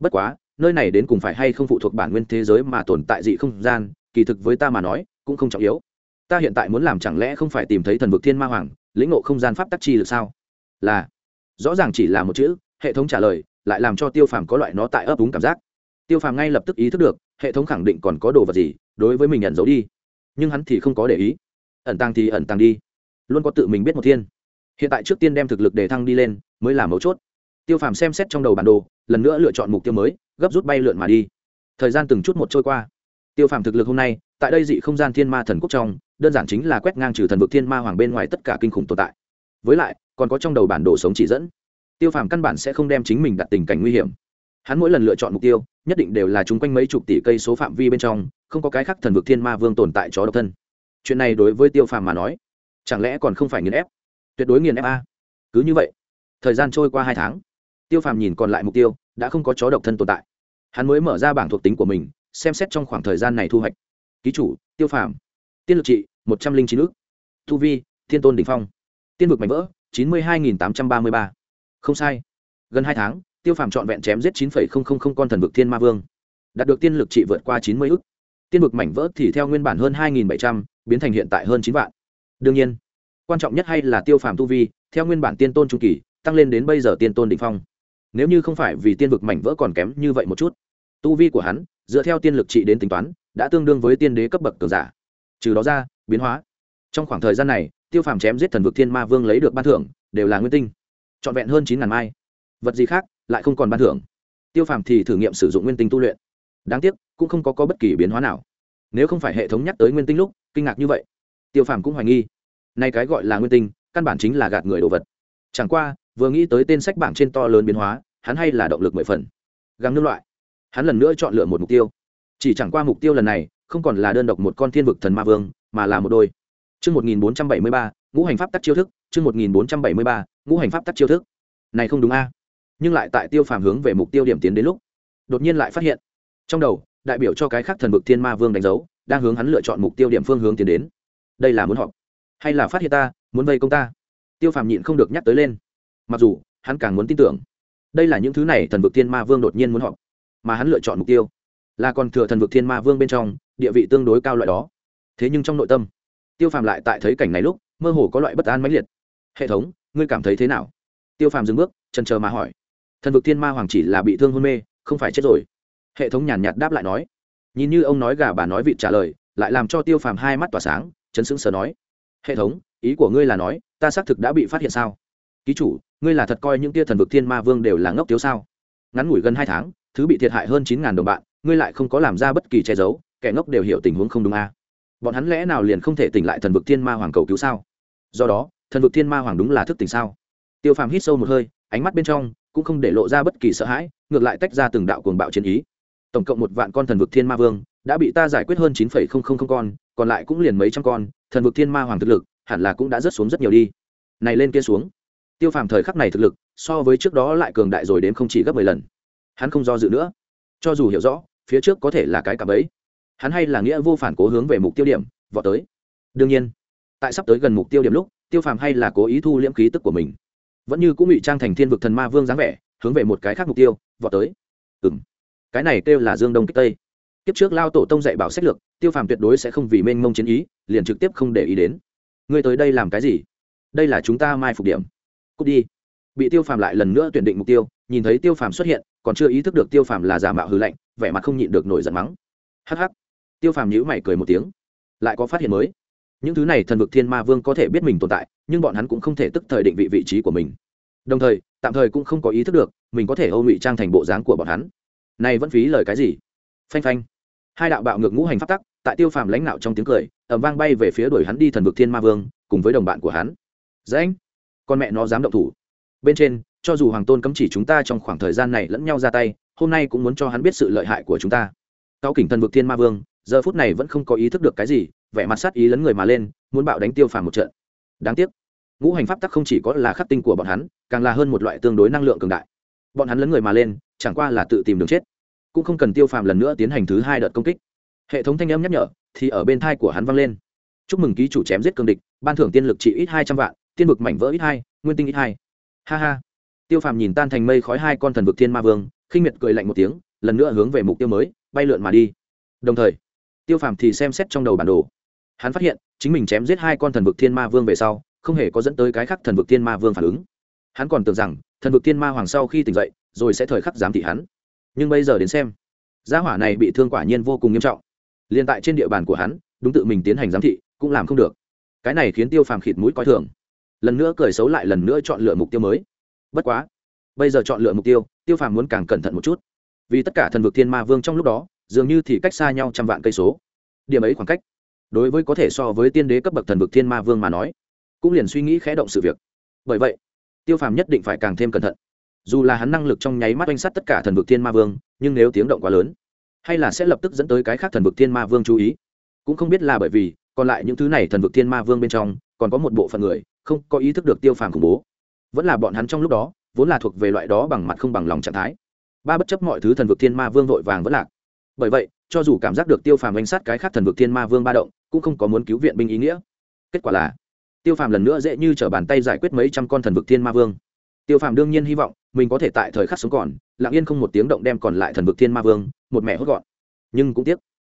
bất quá, nơi này đến cùng phải hay không phụ thuộc bản nguyên thế giới mà tồn tại dị không gian, kỳ thực với ta mà nói, cũng không trọng yếu. Ta hiện tại muốn làm chẳng lẽ không phải tìm thấy thần vực thiên ma hoàng, lĩnh ngộ không gian pháp tắc chi được sao? Là, rõ ràng chỉ là một chữ hệ thống trả lời lại làm cho tiêu phàm có loại nó tại ấp úng cảm giác. Tiêu phàm ngay lập tức ý thức được, hệ thống khẳng định còn có đồ vật gì, đối với mình ẩn giấu đi. Nhưng hắn thì không có để ý. Ẩn tăng thì ẩn tăng đi. Luôn có tự mình biết một thiên. Hiện tại trước tiên đem thực lực để thăng đi lên, mới là mấu chốt. Tiêu phàm xem xét trong đầu bản đồ, lần nữa lựa chọn mục tiêu mới, gấp rút bay lượn mà đi. Thời gian từng chút một trôi qua. Tiêu phàm thực lực hôm nay, tại đây dị không gian thiên ma thần quốc trong, đơn giản chính là quét ngang trừ thần vực thiên ma hoàng bên ngoài tất cả kinh khủng tồn tại. Với lại, còn có trong đầu bản đồ sống chỉ dẫn tiêu phàm căn bản sẽ không đem chính mình đặt tình cảnh nguy hiểm. Hắn mỗi lần lựa chọn mục tiêu, nhất định đều là chung quanh mấy chục tỷ cây số phạm vi bên trong, không có cái khác thần vực thiên ma vương tồn tại chó độc thân. Chuyện này đối với tiêu phàm mà nói, chẳng lẽ còn không phải nghiền ép? Tuyệt đối nghiền ép a. Cứ như vậy, thời gian trôi qua hai tháng, tiêu phàm nhìn còn lại mục tiêu, đã không có chó độc thân tồn tại. Hắn mới mở ra bảng thuộc tính của mình, xem xét trong khoảng thời gian này thu hoạch. Ký chủ, tiêu phàm. Tiên lực trị, một trăm linh chín ước thu vi, thiên tôn đ ỉ n h phong. Tiên vực mảnh vỡ, chín mươi hai tám trăm ba mươi ba không sai. Gần hai tháng, tiêu phàm trọn vẹn chém giết chín con thần vực thiên ma vương. Đạt được tiên lực trị vượt qua chín mươi ức. tiên vực mảnh vỡ thì theo nguyên bản hơn hai bảy trăm, biến thành hiện tại hơn chín vạn. Đương nhiên, quan trọng nhất hay là tiêu phàm tu vi, theo nguyên bản tiên tôn trung kỳ, tăng lên đến bây giờ tiên tôn đ ỉ n h phong. Nếu như không phải vì tiên vực mảnh vỡ còn kém như vậy một chút, tu vi của hắn, dựa theo tiên lực trị đến tính toán, đã tương đương với tiên đế cấp bậc cường giả. Trừ đó ra, biến hóa. Trong khoảng thời gian này, tiêu phàm chém giết thần vực thiên ma vương lấy được ban thưởng, đều là nguyên tinh trọn vẹn hơn chín ngàn mai. Vật gì khác lại không còn ban thưởng. Tiêu phàm thì thử nghiệm sử dụng nguyên tinh tu luyện. Đáng tiếc cũng không có, có bất kỳ biến hóa nào. Nếu không phải hệ thống nhắc tới nguyên tinh lúc kinh ngạc như vậy. Tiêu phàm cũng hoài nghi. Nay cái gọi là nguyên tinh căn bản chính là gạt người đồ vật. Chẳng qua vừa nghĩ tới tên sách bảng trên to lớn biến hóa hắn hay là động lực mười phần. Găng nước loại. Hắn lần nữa chọn lựa một mục tiêu. Chỉ chẳng qua mục tiêu lần này không còn là đơn độc một con thiên vực thần ma vương mà là một đôi. Chương 1473, ngũ hành pháp tắc chiêu thức, chương 1473, ngũ hành pháp tắc chiêu thức. Này không đúng a? Nhưng lại tại Tiêu Phàm hướng về mục tiêu điểm tiến đến lúc, đột nhiên lại phát hiện, trong đầu, đại biểu cho cái khác thần vực thiên ma vương đánh dấu, đang hướng hắn lựa chọn mục tiêu điểm phương hướng tiến đến. Đây là muốn họp, hay là phát hiện ta, muốn vây công ta? Tiêu Phàm nhịn không được nhắc tới lên. Mặc dù, hắn càng muốn tin tưởng, đây là những thứ này thần vực thiên ma vương đột nhiên muốn họp, mà hắn lựa chọn mục tiêu, là còn thừa thần vực thiên ma vương bên trong, địa vị tương đối cao loại đó. Thế nhưng trong nội tâm, tiêu phàm lại tại thấy cảnh này lúc mơ hồ có loại bất an mãnh liệt hệ thống ngươi cảm thấy thế nào? Tiêu phàm dừng bước trần chờ mà hỏi. Thần vực thiên ma hoàng chỉ là bị thương hôn mê, không phải chết rồi. Hệ thống nhàn nhạt đáp lại nói. Nhìn như ông nói gà bà nói vịt trả lời, lại làm cho tiêu phàm hai mắt tỏa sáng, chấn sững sờ nói. Hệ thống, ý của ngươi là nói, ta xác thực đã bị phát hiện sao? Ký chủ, ngươi là thật coi những tia thần vực thiên ma vương đều là ngốc tiếu sao? Ngắn ngủi gần hai tháng, thứ bị thiệt hại hơn chín ngàn đồng bạn, ngươi lại không có làm ra bất kỳ che giấu, kẻ ngốc đều hiểu tình huống không đúng a. À bọn hắn lẽ nào liền không thể tỉnh lại thần vực thiên ma hoàng cầu cứu sao? Do đó thần vực thiên ma hoàng đúng là thức tỉnh sao? Tiêu phàm hít sâu một hơi, ánh mắt bên trong cũng không để lộ ra bất kỳ sợ hãi, ngược lại tách ra từng đạo cuồng bạo chiến ý. Tổng cộng một vạn con thần vực thiên ma vương đã bị ta giải quyết hơn chín phẩy không không không con, còn lại cũng liền mấy trăm con, thần vực thiên ma hoàng thực lực hẳn là cũng đã rớt xuống rất nhiều đi. Này lên kia xuống. Tiêu phàm thời khắc này thực lực so với trước đó lại cường đại rồi đến không chỉ gấp mười lần. Hắn không do dự nữa. Cho dù hiểu rõ, phía trước có thể là cái cặp ấy hắn hay là nghĩa vô phản cố hướng về mục tiêu điểm vọt tới. Đương nhiên, tại sắp tới gần mục tiêu điểm lúc tiêu phàm hay là cố ý thu liễm khí tức của mình? Vẫn như cũng bị trang thành thiên vực thần ma vương dáng vẻ, hướng về một cái khác mục tiêu, vọt tới. Ừ m cái này kêu là dương đông kích tây. Kiếp trước lao tổ tông dạy bảo sách lược, tiêu phàm tuyệt đối sẽ không vì mênh mông chiến ý, liền trực tiếp không để ý đến. Ngươi tới đây làm cái gì? Đây là chúng ta mai phục điểm. Cút đi. Bị tiêu phàm lại lần nữa tuyển định mục tiêu, nhìn thấy tiêu phàm xuất hiện, còn chưa ý thức được tiêu phàm là giả mạo hư lệnh vẻ mặt không nhịn được nổi giận mắng. Hh tiêu phàm nhữ mày cười một tiếng. Lại có phát hiện mới những thứ này thần vực thiên ma vương có thể biết mình tồn tại, nhưng bọn hắn cũng không thể tức thời định vị vị trí của mình. Đồng thời, tạm thời cũng không có ý thức được, mình có thể âu ngụy trang thành bộ dáng của bọn hắn. Này vẫn phí lời cái gì? Phanh phanh. Hai đạo bạo ngược ngũ hành phát tắc, tại tiêu phàm lãnh đạo trong tiếng cười ẩm vang bay về phía đuổi hắn đi thần vực thiên ma vương, cùng với đồng bạn của hắn. Dễ anh con mẹ nó dám động thủ. Bên trên, cho dù hoàng tôn cấm chỉ chúng ta trong khoảng thời gian này lẫn nhau ra tay, hôm nay cũng muốn cho hắn biết sự lợi hại của chúng ta. Cao kỉnh thần vực thiên ma vương, giờ phút này vẫn không có ý thức được cái gì vẻ mặt sát ý lấn người mà lên, muốn bạo đánh tiêu phàm một trận. Đáng tiếc, ngũ hành pháp tắc không chỉ có là khắc tinh của bọn hắn, càng là hơn một loại tương đối năng lượng cường đại. Bọn hắn lấn người mà lên, chẳng qua là tự tìm đường chết, cũng không cần tiêu phàm lần nữa tiến hành thứ hai đợt công kích. Hệ thống thanh âm nhắc nhở thì ở bên thai của hắn vang lên. Chúc mừng ký chủ chém giết cương địch, ban thưởng tiên lực trị ít hai trăm vạn, tiên vực mảnh vỡ ít hai, nguyên tinh ít hai. Ha ha. Tiêu phàm nhìn tan thành mây khói hai con thần vực thiên ma vương, khinh miệt cười lạnh một tiếng, lần nữa hướng về mục tiêu mới, bay lượn mà đi. Đồng thời, tiêu phàm thì xem xét trong đầu bản đồ hắn phát hiện, chính mình chém giết hai con thần vực thiên ma vương về sau, không hề có dẫn tới cái khác thần vực thiên ma vương phản ứng. Hắn còn tưởng rằng, thần vực thiên ma hoàng sau khi tỉnh dậy, rồi sẽ thời khắc giám thị hắn. Nhưng bây giờ đến xem, gia hỏa này bị thương quả nhiên vô cùng nghiêm trọng. Liền tại trên địa bàn của hắn, đúng tự mình tiến hành giám thị, cũng làm không được. Cái này khiến tiêu phàm khịt mũi coi thường. Lần nữa cười xấu lại lần nữa chọn lựa mục tiêu mới. Bất quá, bây giờ chọn lựa mục tiêu tiêu phàm muốn càng cẩn thận một chút. Vì tất cả thần vực thiên ma vương trong lúc đó, dường như thì cách xa nhau trăm vạn cây số. Điểm ấy khoảng cách đối với có thể so với tiên đế cấp bậc thần vực thiên ma vương mà nói, cũng liền suy nghĩ khẽ động sự việc. Bởi vậy, tiêu phàm nhất định phải càng thêm cẩn thận. Dù là hắn năng lực trong nháy mắt oanh sát tất cả thần vực thiên ma vương, nhưng nếu tiếng động quá lớn, hay là sẽ lập tức dẫn tới cái khác thần vực thiên ma vương chú ý. Cũng không biết là bởi vì, còn lại những thứ này thần vực thiên ma vương bên trong, còn có một bộ phận người không có ý thức được tiêu phàm khủng bố. Vẫn là bọn hắn trong lúc đó, vốn là thuộc về loại đó bằng mặt không bằng lòng trạng thái. Ba bất chấp mọi thứ thần vực thiên ma vương vội vàng vẫn lạc. Bởi vậy cho dù cảm giác được tiêu phàm oanh sát cái khác thần vực thiên ma vương ba động, cũng không có muốn cứu viện binh ý nghĩa. Kết quả là, tiêu phàm lần nữa dễ như t r ở bàn tay giải quyết mấy trăm con thần vực thiên ma vương. Tiêu phàm đương nhiên hy vọng, mình có thể tại thời khắc sống còn, lặng yên không một tiếng động đem còn lại thần vực thiên ma vương, một mẹ hốt gọn. Nhưng cũng tiếc,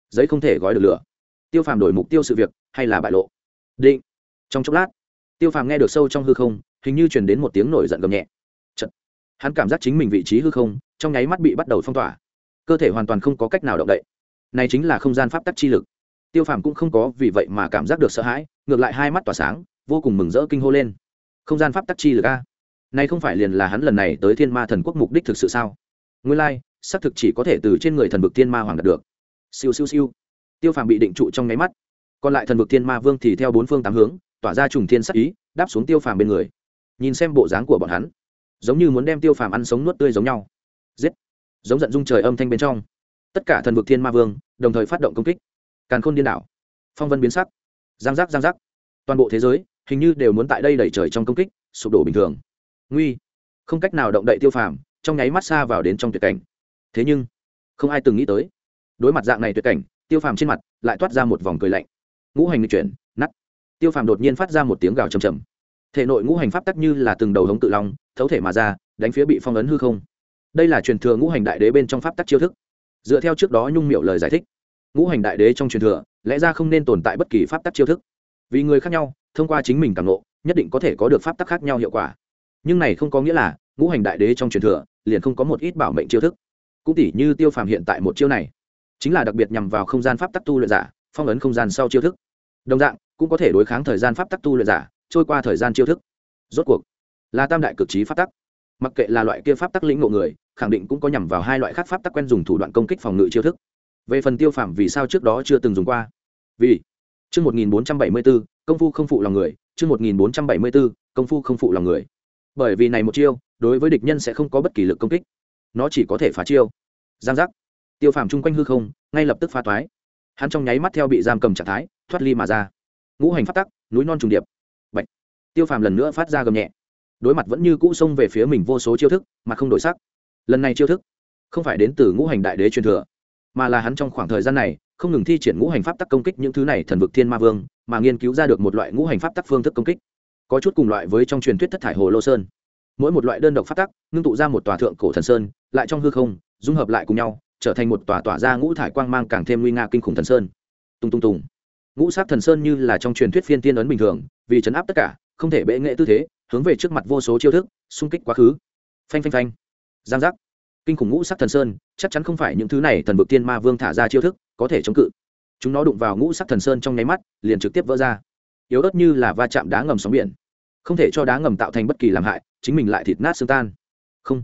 giấy không thể gói được lửa. Tiêu phàm đổi mục tiêu sự việc, hay là bại lộ? Định. Trong chốc lát, tiêu phàm nghe được sâu trong hư không, hình như chuyển đến một tiếng nổi giận gầm nhẹ. Chật. hắn cảm giác chính mình vị trí hư không, trong nháy mắt bị bắt đầu phong tỏa. Cơ thể hoàn toàn không có cách nào động đậy này chính là không gian pháp tắc chi lực. Tiêu phàm cũng không có vì vậy mà cảm giác được sợ hãi, ngược lại hai mắt tỏa sáng, vô cùng mừng rỡ kinh hô lên. Không gian pháp tắc chi lực a? Này không phải liền là hắn lần này tới thiên ma thần quốc mục đích thực sự sao? Nguyên lai, xác thực chỉ có thể từ trên người thần vực thiên ma hoàng đạt được. Siêu siêu siêu. Tiêu phàm bị định trụ trong nháy mắt. Còn lại thần vực thiên ma vương thì theo bốn phương tám hướng, tỏa ra trùng thiên sắc ý, đáp xuống tiêu phàm bên người. Nhìn xem bộ dáng của bọn hắn, giống như muốn đem tiêu phàm ăn sống nuốt tươi giống nhau. Giết. Giống giận dung trời âm thanh bên trong tất cả thần vực thiên ma vương, đồng thời phát động công kích. Càn khôn điên đảo, phong vân biến sắc. Giang giác giang giác. Toàn bộ thế giới, hình như đều muốn tại đây đẩy trời trong công kích, sụp đổ bình thường. Nguy, không cách nào động đậy tiêu phàm, trong nháy mắt xa vào đến trong tuyệt cảnh. Thế nhưng, không ai từng nghĩ tới, đối mặt dạng này tuyệt cảnh, tiêu phàm trên mặt lại toát ra một vòng cười lạnh. Ngũ hành nghịch chuyển nắt tiêu phàm đột nhiên phát ra một tiếng gào trầm trầm. Thể nội ngũ hành pháp tắc như là từng đầu hống tự long, thấu thể mà ra, đánh phía bị phong ấn hư không. Đây là truyền thừa ngũ hành đại đế bên trong pháp tắc chiêu thức dựa theo trước đó nhung miệu lời giải thích. Ngũ hành đại đế trong truyền thừa, lẽ ra không nên tồn tại bất kỳ pháp tắc chiêu thức. Vì người khác nhau, thông qua chính mình càng nộ nhất định có thể có được pháp tắc khác nhau hiệu quả. Nhưng này không có nghĩa là, ngũ hành đại đế trong truyền thừa, liền không có một ít bảo mệnh chiêu thức. Cũng tỉ như tiêu phàm hiện tại một chiêu này, chính là đặc biệt nhằm vào không gian pháp tắc tu luyện giả, phong ấn không gian sau chiêu thức. Đồng dạng, cũng có thể đối kháng thời gian pháp tắc tu luyện giả, trôi qua thời gian chiêu thức. Rốt cuộc, là tam đại cực trí pháp tắc mặc kệ là loại kia pháp tắc lĩnh ngộ người, khẳng định cũng có nhằm vào hai loại khác pháp tắc quen dùng thủ đoạn công kích phòng ngự chiêu thức. Về phần tiêu phàm vì sao trước đó chưa từng dùng qua. Vì trước 1474 công phu không phụ lòng người trước 1474 công phu không phụ lòng người. Bởi vì này một chiêu, đối với địch nhân sẽ không có bất kỳ lực công kích. Nó chỉ có thể phá chiêu. Giang giác. Tiêu phàm chung quanh hư không, ngay lập tức phá toái. Hắn trong nháy mắt theo bị giam cầm trạng thái, thoát ly mà ra. Ngũ hành phát tắc, núi non trùng điệp. Bạch. tiêu phàm lần nữa phát ra gầm nhẹ đối mặt vẫn như cũ xông về phía mình vô số chiêu thức, mà không đổi sắc. Lần này chiêu thức không phải đến từ ngũ hành đại đế truyền thừa, mà là hắn trong khoảng thời gian này không ngừng thi triển ngũ hành pháp tắc công kích những thứ này thần vực thiên ma vương, mà nghiên cứu ra được một loại ngũ hành pháp tắc phương thức công kích, có chút cùng loại với trong truyền thuyết thất thải hồ lô sơn. Mỗi một loại đơn độc pháp tắc ngưng tụ ra một tòa thượng cổ thần sơn, lại trong hư không dung hợp lại cùng nhau, trở thành một tòa tỏa ra ngũ thải quang mang càng thêm nguy nga kinh khủng thần sơn. Tung tung tùng. Ngũ sát thần sơn như là trong truyền thuyết phiên tiên ấn bình thường, vì chấn áp tất cả, không thể bệ nghệ tư thế hướng về trước mặt vô số chiêu thức, xung kích quá khứ. Phanh phanh phanh. Giang giác. Kinh khủng ngũ sắc thần sơn, chắc chắn không phải những thứ này thần vực tiên ma vương thả ra chiêu thức có thể chống cự. Chúng nó đụng vào ngũ sắc thần sơn trong nháy mắt, liền trực tiếp vỡ ra. Yếu ớt như là va chạm đá ngầm sóng biển. Không thể cho đá ngầm tạo thành bất kỳ làm hại, chính mình lại thịt nát xương tan. Không.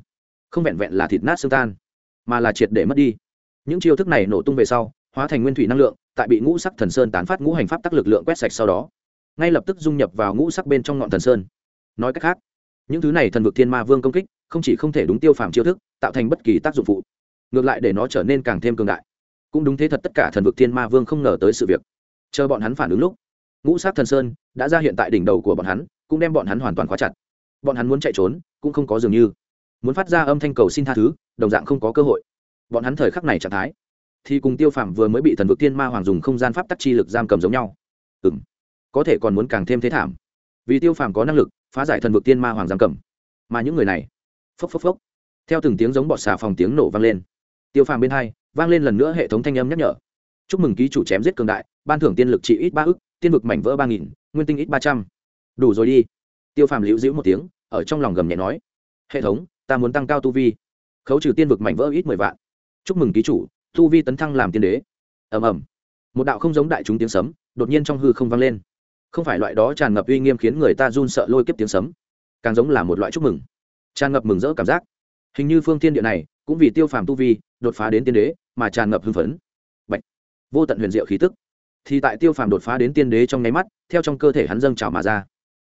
Không vẹn vẹn là thịt nát xương tan, mà là triệt để mất đi. Những chiêu thức này nổ tung về sau, hóa thành nguyên thủy năng lượng, tại bị ngũ sắc thần sơn tán phát ngũ hành pháp tắc lực lượng quét sạch sau đó, ngay lập tức dung nhập vào ngũ sắc bên trong ngọn thần sơn nói cách khác, những thứ này thần vực thiên ma vương công kích, không chỉ không thể đúng tiêu phàm chiêu thức, tạo thành bất kỳ tác dụng phụ. Ngược lại để nó trở nên càng thêm cường đại. Cũng đúng thế thật tất cả thần vực thiên ma vương không ngờ tới sự việc. Chờ bọn hắn phản ứng lúc, ngũ sát thần sơn đã ra hiện tại đỉnh đầu của bọn hắn, cũng đem bọn hắn hoàn toàn khóa chặt. Bọn hắn muốn chạy trốn, cũng không có dường như. Muốn phát ra âm thanh cầu xin tha thứ, đồng dạng không có cơ hội. Bọn hắn thời khắc này trạng thái, thì cùng tiêu phàm vừa mới bị thần vực thiên ma hoàng dùng không gian pháp tắc chi lực giam cầm giống nhau. Ừ m có thể còn muốn càng thêm thế thảm. Vì tiêu phàm có năng lực phá giải thần vực tiên ma hoàng giam cầm. Mà những người này, phốc phốc phốc, theo từng tiếng giống bọt xà phòng tiếng nổ vang lên. Tiêu phàm bên hai, vang lên lần nữa hệ thống thanh âm nhắc nhở. Chúc mừng ký chủ chém giết cường đại, ban thưởng tiên lực trị ít ba ức, tiên vực mảnh vỡ ba nghìn, nguyên tinh ít ba trăm. Đủ rồi đi. Tiêu phàm liễu dĩu một tiếng, ở trong lòng gầm nhẹ nói. Hệ thống, ta muốn tăng cao tu vi. Khấu trừ tiên vực mảnh vỡ ít mười vạn. Chúc mừng ký chủ, tu vi tấn thăng làm tiên đế. Ầm ầm. Một đạo không giống đại chúng tiếng sấm, đột nhiên trong hư không vang lên không phải loại đó tràn ngập uy nghiêm khiến người ta run sợ lôi kiếp tiếng sấm. Càng giống là một loại chúc mừng. Tràn ngập mừng rỡ cảm giác. Hình như phương tiên địa này cũng vì tiêu phàm tu vi đột phá đến tiên đế mà tràn ngập hưng phấn. Bạch. vô tận huyền diệu khí tức. Thì tại tiêu phàm đột phá đến tiên đế trong nháy mắt, theo trong cơ thể hắn dâng trào mà ra.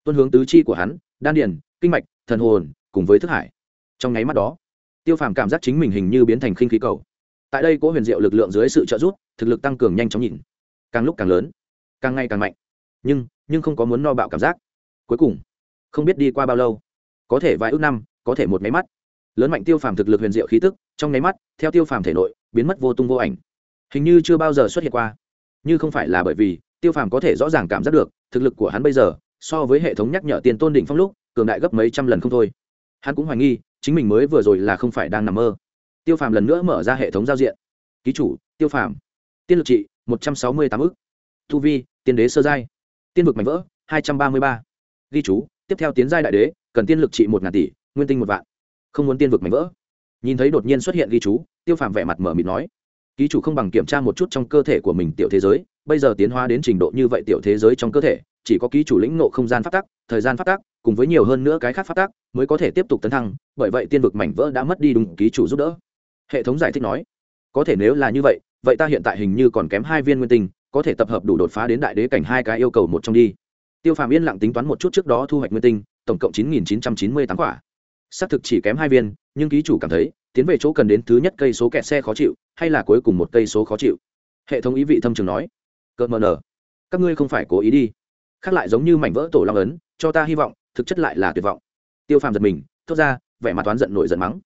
Tuân hướng tứ chi của hắn, đan điền, kinh mạch, thần hồn, cùng với thức hải. Trong nháy mắt đó, tiêu phàm cảm giác chính mình hình như biến thành khinh khí cầu. Tại đây có huyền diệu lực lượng dưới sự trợ giúp, thực lực tăng cường nhanh chóng nhìn. Càng lúc càng lớn, càng ngày càng mạnh nhưng nhưng không có muốn no bạo cảm giác. Cuối cùng, không biết đi qua bao lâu, có thể vài ước năm, có thể một máy mắt. Lớn mạnh tiêu phàm thực lực huyền diệu khí tức, trong nháy mắt, theo tiêu phàm thể nội, biến mất vô tung vô ảnh. Hình như chưa bao giờ xuất hiện qua. Như không phải là bởi vì, tiêu phàm có thể rõ ràng cảm giác được, thực lực của hắn bây giờ, so với hệ thống nhắc nhở tiền tôn đỉnh phong lúc, cường đại gấp mấy trăm lần không thôi. Hắn cũng hoài nghi, chính mình mới vừa rồi là không phải đang nằm mơ. Tiêu phàm lần nữa mở ra hệ thống giao diện. Ký chủ, tiêu phàm. Tiên lực trị, một trăm sáu mươi tám ức. Thu vi, tiên đế sơ giai tiên vực mạnh vỡ, hai trăm ba mươi ba. Ghi chú, tiếp theo tiến giai đại đế, cần tiên lực trị một ngàn tỷ, nguyên tinh một vạn. Không muốn tiên vực mạnh vỡ. Nhìn thấy đột nhiên xuất hiện ghi chú, tiêu phàm vẻ mặt mở mịt nói, ký chủ không bằng kiểm tra một chút trong cơ thể của mình tiểu thế giới, bây giờ tiến hóa đến trình độ như vậy tiểu thế giới trong cơ thể, chỉ có ký chủ lĩnh nộ không gian phát tắc, thời gian phát tắc, cùng với nhiều hơn nữa cái khác phát tắc, mới có thể tiếp tục tấn thăng, bởi vậy tiên vực mảnh vỡ đã mất đi đúng ký chủ giúp đỡ. Hệ thống giải thích nói, có thể nếu là như vậy vậy ta hiện tại hình như còn kém hai viên nguyên tinh có thể tập hợp đủ đột phá đến đại đế cảnh hai cái yêu cầu một trong đi. Tiêu phàm yên lặng tính toán một chút trước đó thu hoạch nguyên tinh, tổng cộng chín nghìn chín trăm chín mươi tám quả. Xác thực chỉ kém hai viên, nhưng ký chủ cảm thấy, tiến về chỗ cần đến thứ nhất cây số kẹt xe khó chịu, hay là cuối cùng một cây số khó chịu. Hệ thống ý vị thâm trường nói. Cợt mờ nở các ngươi không phải cố ý đi. Khác lại giống như mảnh vỡ tổ long ấn, cho ta hy vọng, thực chất lại là tuyệt vọng. Tiêu phàm giật mình, thốt ra, vẻ mặt toán giận nổi giận mắng.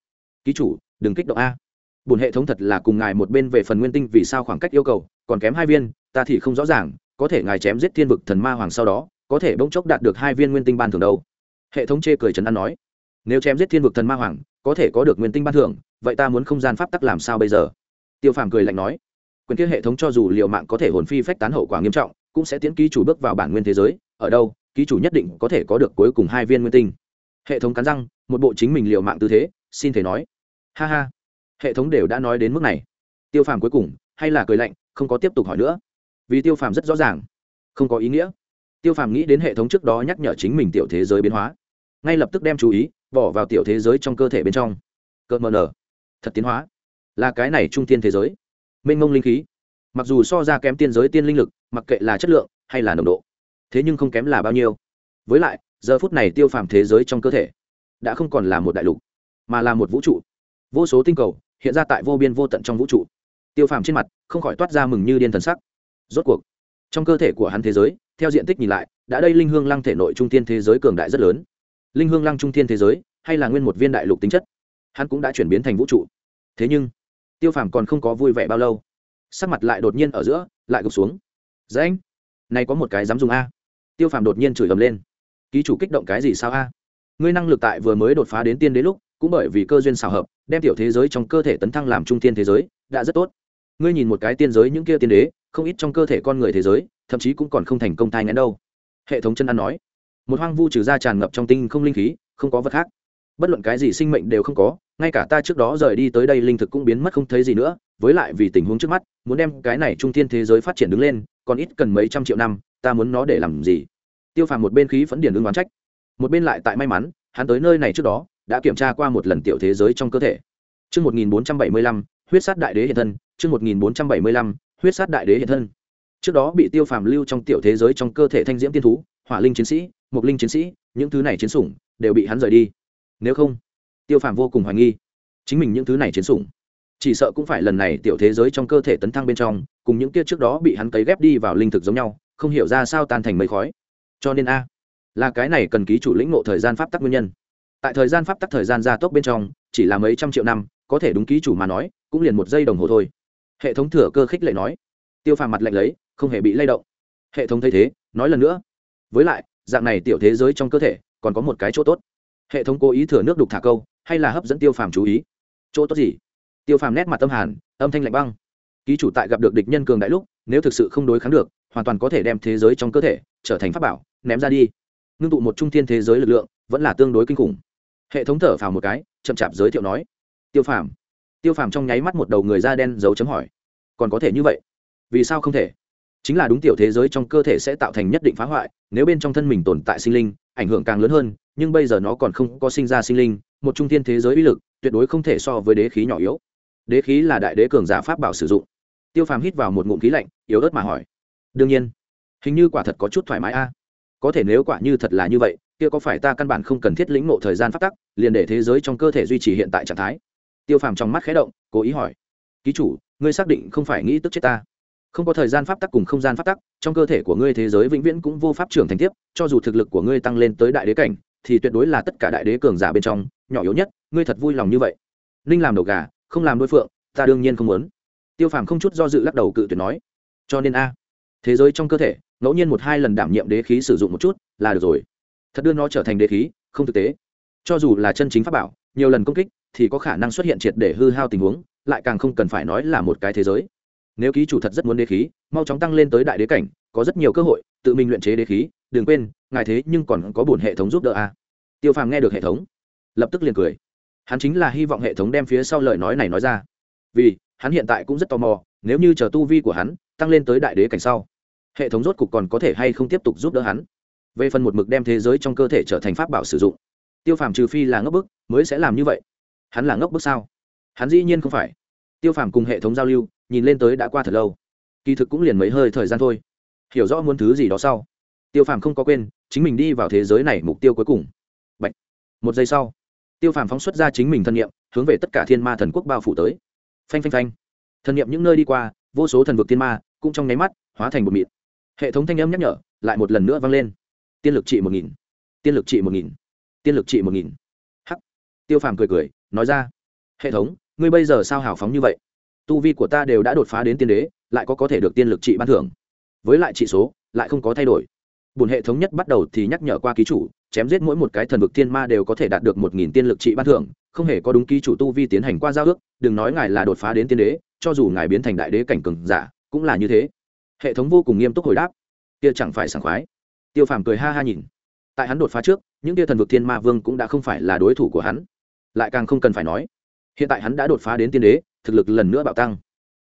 Ký chủ, đừng kích động a. Bùn hệ thống thật là cùng ngài một bên về phần nguyên tinh vì sao khoảng cách yêu cầu, còn kém hai viên ta thì không rõ ràng, có thể ngài chém giết thiên vực thần ma hoàng sau đó, có thể bỗng chốc đạt được hai viên nguyên tinh ban thường đâu? Hệ thống chê cười trấn an nói. Nếu chém giết thiên vực thần ma hoàng, có thể có được nguyên tinh ban thưởng, vậy ta muốn không gian pháp tắc làm sao bây giờ? Tiêu phàm cười lạnh nói. Quyền kia hệ thống cho dù liệu mạng có thể hồn phi phách tán hậu quả nghiêm trọng, cũng sẽ tiến ký chủ bước vào bản nguyên thế giới, ở đâu, ký chủ nhất định có thể có được cuối cùng hai viên nguyên tinh. Hệ thống cắn răng, một bộ chính mình liệu mạng tư thế, xin thể nói. Ha ha. Hệ thống đều đã nói đến mức này. Tiêu phàm cuối cùng, hay là cười lạnh, không có tiếp tục hỏi nữa vì tiêu phàm rất rõ ràng. Không có ý nghĩa. Tiêu phàm nghĩ đến hệ thống trước đó nhắc nhở chính mình tiểu thế giới biến hóa. Ngay lập tức đem chú ý bỏ vào tiểu thế giới trong cơ thể bên trong. Cợt mờ nở. Thật tiến hóa. Là cái này trung tiên thế giới. Mênh mông linh khí. Mặc dù so ra kém tiên giới tiên linh lực, mặc kệ là chất lượng hay là nồng độ, thế nhưng không kém là bao nhiêu. Với lại, giờ phút này tiêu phàm thế giới trong cơ thể đã không còn là một đại lục, mà là một vũ trụ. Vô số tinh cầu hiện ra tại vô biên vô tận trong vũ trụ. Tiêu phàm trên mặt không khỏi toát ra mừng như điên thần sắc rốt cuộc, trong cơ thể của hắn thế giới, theo diện tích nhìn lại, đã đây linh hương lăng thể nội trung tiên thế giới cường đại rất lớn. Linh hương lăng trung tiên thế giới, hay là nguyên một viên đại lục tính chất, hắn cũng đã chuyển biến thành vũ trụ. Thế nhưng, tiêu phàm còn không có vui vẻ bao lâu. Sắc mặt lại đột nhiên ở giữa, lại gục xuống. Dễ anh này có một cái dám dùng a. Tiêu phàm đột nhiên chửi ầm lên. Ký chủ kích động cái gì sao a? Ngươi năng lực tại vừa mới đột phá đến tiên đế lúc, cũng bởi vì cơ duyên xào hợp, đem tiểu thế giới trong cơ thể tấn thăng làm trung tiên thế giới, đã rất tốt. Ngươi nhìn một cái tiên giới những kia tiên đế không ít trong cơ thể con người thế giới thậm chí cũng còn không thành công thai ngén đâu. Hệ thống chân ăn nói một hoang vu trừ ra tràn ngập trong tinh không linh khí không có vật khác. Bất luận cái gì sinh mệnh đều không có ngay cả ta trước đó rời đi tới đây linh thực cũng biến mất không thấy gì nữa với lại vì tình huống trước mắt muốn đem cái này trung thiên thế giới phát triển đứng lên còn ít cần mấy trăm triệu năm ta muốn nó để làm gì? Tiêu phàm một bên khí phẫn điển ứng đoán trách một bên lại tại may mắn hắn tới nơi này trước đó đã kiểm tra qua một lần tiểu thế giới trong cơ thể. Trước 1475, huyết sát đại đế hiện thân, trước 1475, huyết sát đại đế hiện thân. Trước đó bị tiêu phàm lưu trong tiểu thế giới trong cơ thể thanh diễm tiên thú, hỏa linh chiến sĩ, mục linh chiến sĩ, những thứ này chiến sủng đều bị hắn rời đi. Nếu không, tiêu phàm vô cùng hoài nghi, chính mình những thứ này chiến sủng chỉ sợ cũng phải lần này tiểu thế giới trong cơ thể tấn thăng bên trong cùng những kia trước đó bị hắn cấy ghép đi vào linh thực giống nhau không hiểu ra sao tan thành mây khói cho nên a là cái này cần ký chủ lĩnh ngộ thời gian pháp tắc nguyên nhân tại thời gian pháp tắc thời gian gia tốc bên trong chỉ là mấy trăm triệu năm có thể đúng ký chủ mà nói cũng liền một giây đồng hồ thôi hệ thống thừa cơ khích lệ nói. Tiêu phàm mặt lạnh lấy, không hề bị lay động. Hệ thống thấy thế, nói lần nữa. Với lại, dạng này tiểu thế giới trong cơ thể, còn có một cái chỗ tốt. Hệ thống cố ý thừa nước đục thả câu, hay là hấp dẫn tiêu phàm chú ý. Chỗ tốt gì? Tiêu phàm nét mặt tâm hàn, âm thanh lạnh băng. Ký chủ tại gặp được địch nhân cường đại lúc, nếu thực sự không đối kháng được, hoàn toàn có thể đem thế giới trong cơ thể trở thành pháp bảo, ném ra đi. Ngưng tụ một trung thiên thế giới lực lượng, vẫn là tương đối kinh khủng. Hệ thống thở phào một cái, chậm chạp giới thiệu nói. Tiêu phàm tiêu phàm trong nháy mắt một đầu người da đen dấu chấm hỏi, còn có thể như vậy? Vì sao không thể? Chính là đúng tiểu thế giới trong cơ thể sẽ tạo thành nhất định phá hoại, nếu bên trong thân mình tồn tại sinh linh, ảnh hưởng càng lớn hơn, nhưng bây giờ nó còn không có sinh ra sinh linh, một trung thiên thế giới uy lực tuyệt đối không thể so với đế khí nhỏ yếu. Đế khí là đại đế cường giả pháp bảo sử dụng. Tiêu phàm hít vào một ngụm khí lạnh, yếu ớt mà hỏi, đương nhiên, hình như quả thật có chút thoải mái a. Có thể nếu quả như thật là như vậy, kia có phải ta căn bản không cần thiết lĩnh ngộ thời gian phát tắc, liền để thế giới trong cơ thể duy trì hiện tại trạng thái? Tiêu phàm trong mắt khé động, cố ý hỏi, ký chủ, ngươi xác định không phải nghĩ tức chết ta? Không có thời gian pháp tắc cùng không gian pháp tắc, trong cơ thể của ngươi thế giới vĩnh viễn cũng vô pháp trưởng thành tiếp, cho dù thực lực của ngươi tăng lên tới đại đế cảnh, thì tuyệt đối là tất cả đại đế cường giả bên trong, nhỏ yếu nhất, ngươi thật vui lòng như vậy. Ninh làm đầu gà, không làm đối phượng, ta đương nhiên không muốn. Tiêu phàm không chút do dự lắc đầu cự tuyệt nói, cho nên a, thế giới trong cơ thể, ngẫu nhiên một hai lần đảm nhiệm đế khí sử dụng một chút, là được rồi. Thật đưa nó trở thành đế khí, không thực tế. Cho dù là chân chính pháp bảo, nhiều lần công kích thì có khả năng xuất hiện triệt để hư hao tình huống, lại càng không cần phải nói là một cái thế giới. Nếu ký chủ thật rất muốn đế khí, mau chóng tăng lên tới đại đế cảnh, có rất nhiều cơ hội, tự mình luyện chế đế khí, đừng quên, ngài thế nhưng còn có bổn hệ thống giúp đỡ a. Tiêu phàm nghe được hệ thống, lập tức liền cười. Hắn chính là hy vọng hệ thống đem phía sau lời nói này nói ra. Vì, hắn hiện tại cũng rất tò mò, nếu như chờ tu vi của hắn tăng lên tới đại đế cảnh sau, hệ thống rốt cục còn có thể hay không tiếp tục giúp đỡ hắn? Về phần một mực đem thế giới trong cơ thể trở thành pháp bảo sử dụng, tiêu phàm trừ phi là ngốc bức, mới sẽ làm như vậy hắn là ngốc bức sao? Hắn dĩ nhiên không phải. Tiêu phàm cùng hệ thống giao lưu, nhìn lên tới đã qua thật lâu. Kỳ thực cũng liền mấy hơi thời gian thôi. Hiểu rõ muốn thứ gì đó sau, tiêu phàm không có quên, chính mình đi vào thế giới này mục tiêu cuối cùng. Bạch. một giây sau, tiêu phàm phóng xuất ra chính mình thân nhiệm, hướng về tất cả thiên ma thần quốc bao phủ tới. Phanh phanh phanh. Thần nhiệm những nơi đi qua, vô số thần vực thiên ma cũng trong nháy mắt hóa thành một mịn. Hệ thống thanh âm nhắc nhở, lại một lần nữa vang lên. Tiên lực trị một nghìn. Tiên lực trị một nghìn. Tiên lực trị một nghìn. H tiêu phàm cười cười nói ra, hệ thống, ngươi bây giờ sao hào phóng như vậy? Tu vi của ta đều đã đột phá đến tiên đế, lại có có thể được tiên lực trị ban thưởng. Với lại trị số, lại không có thay đổi. Bùn hệ thống nhất bắt đầu thì nhắc nhở qua ký chủ, chém giết mỗi một cái thần vực thiên ma đều có thể đạt được một nghìn tiên lực trị ban thưởng, không hề có đúng ký chủ tu vi tiến hành qua giao ước, đừng nói ngài là đột phá đến tiên đế, cho dù ngài biến thành đại đế cảnh cường giả, cũng là như thế. Hệ thống vô cùng nghiêm túc hồi đáp, kia chẳng phải sảng khoái. Tiêu phàm cười ha ha nhìn, tại hắn đột phá trước, những kia thần vực thiên ma vương cũng đã không phải là đối thủ của hắn lại càng không cần phải nói. Hiện tại hắn đã đột phá đến tiên đế, thực lực lần nữa bạo tăng.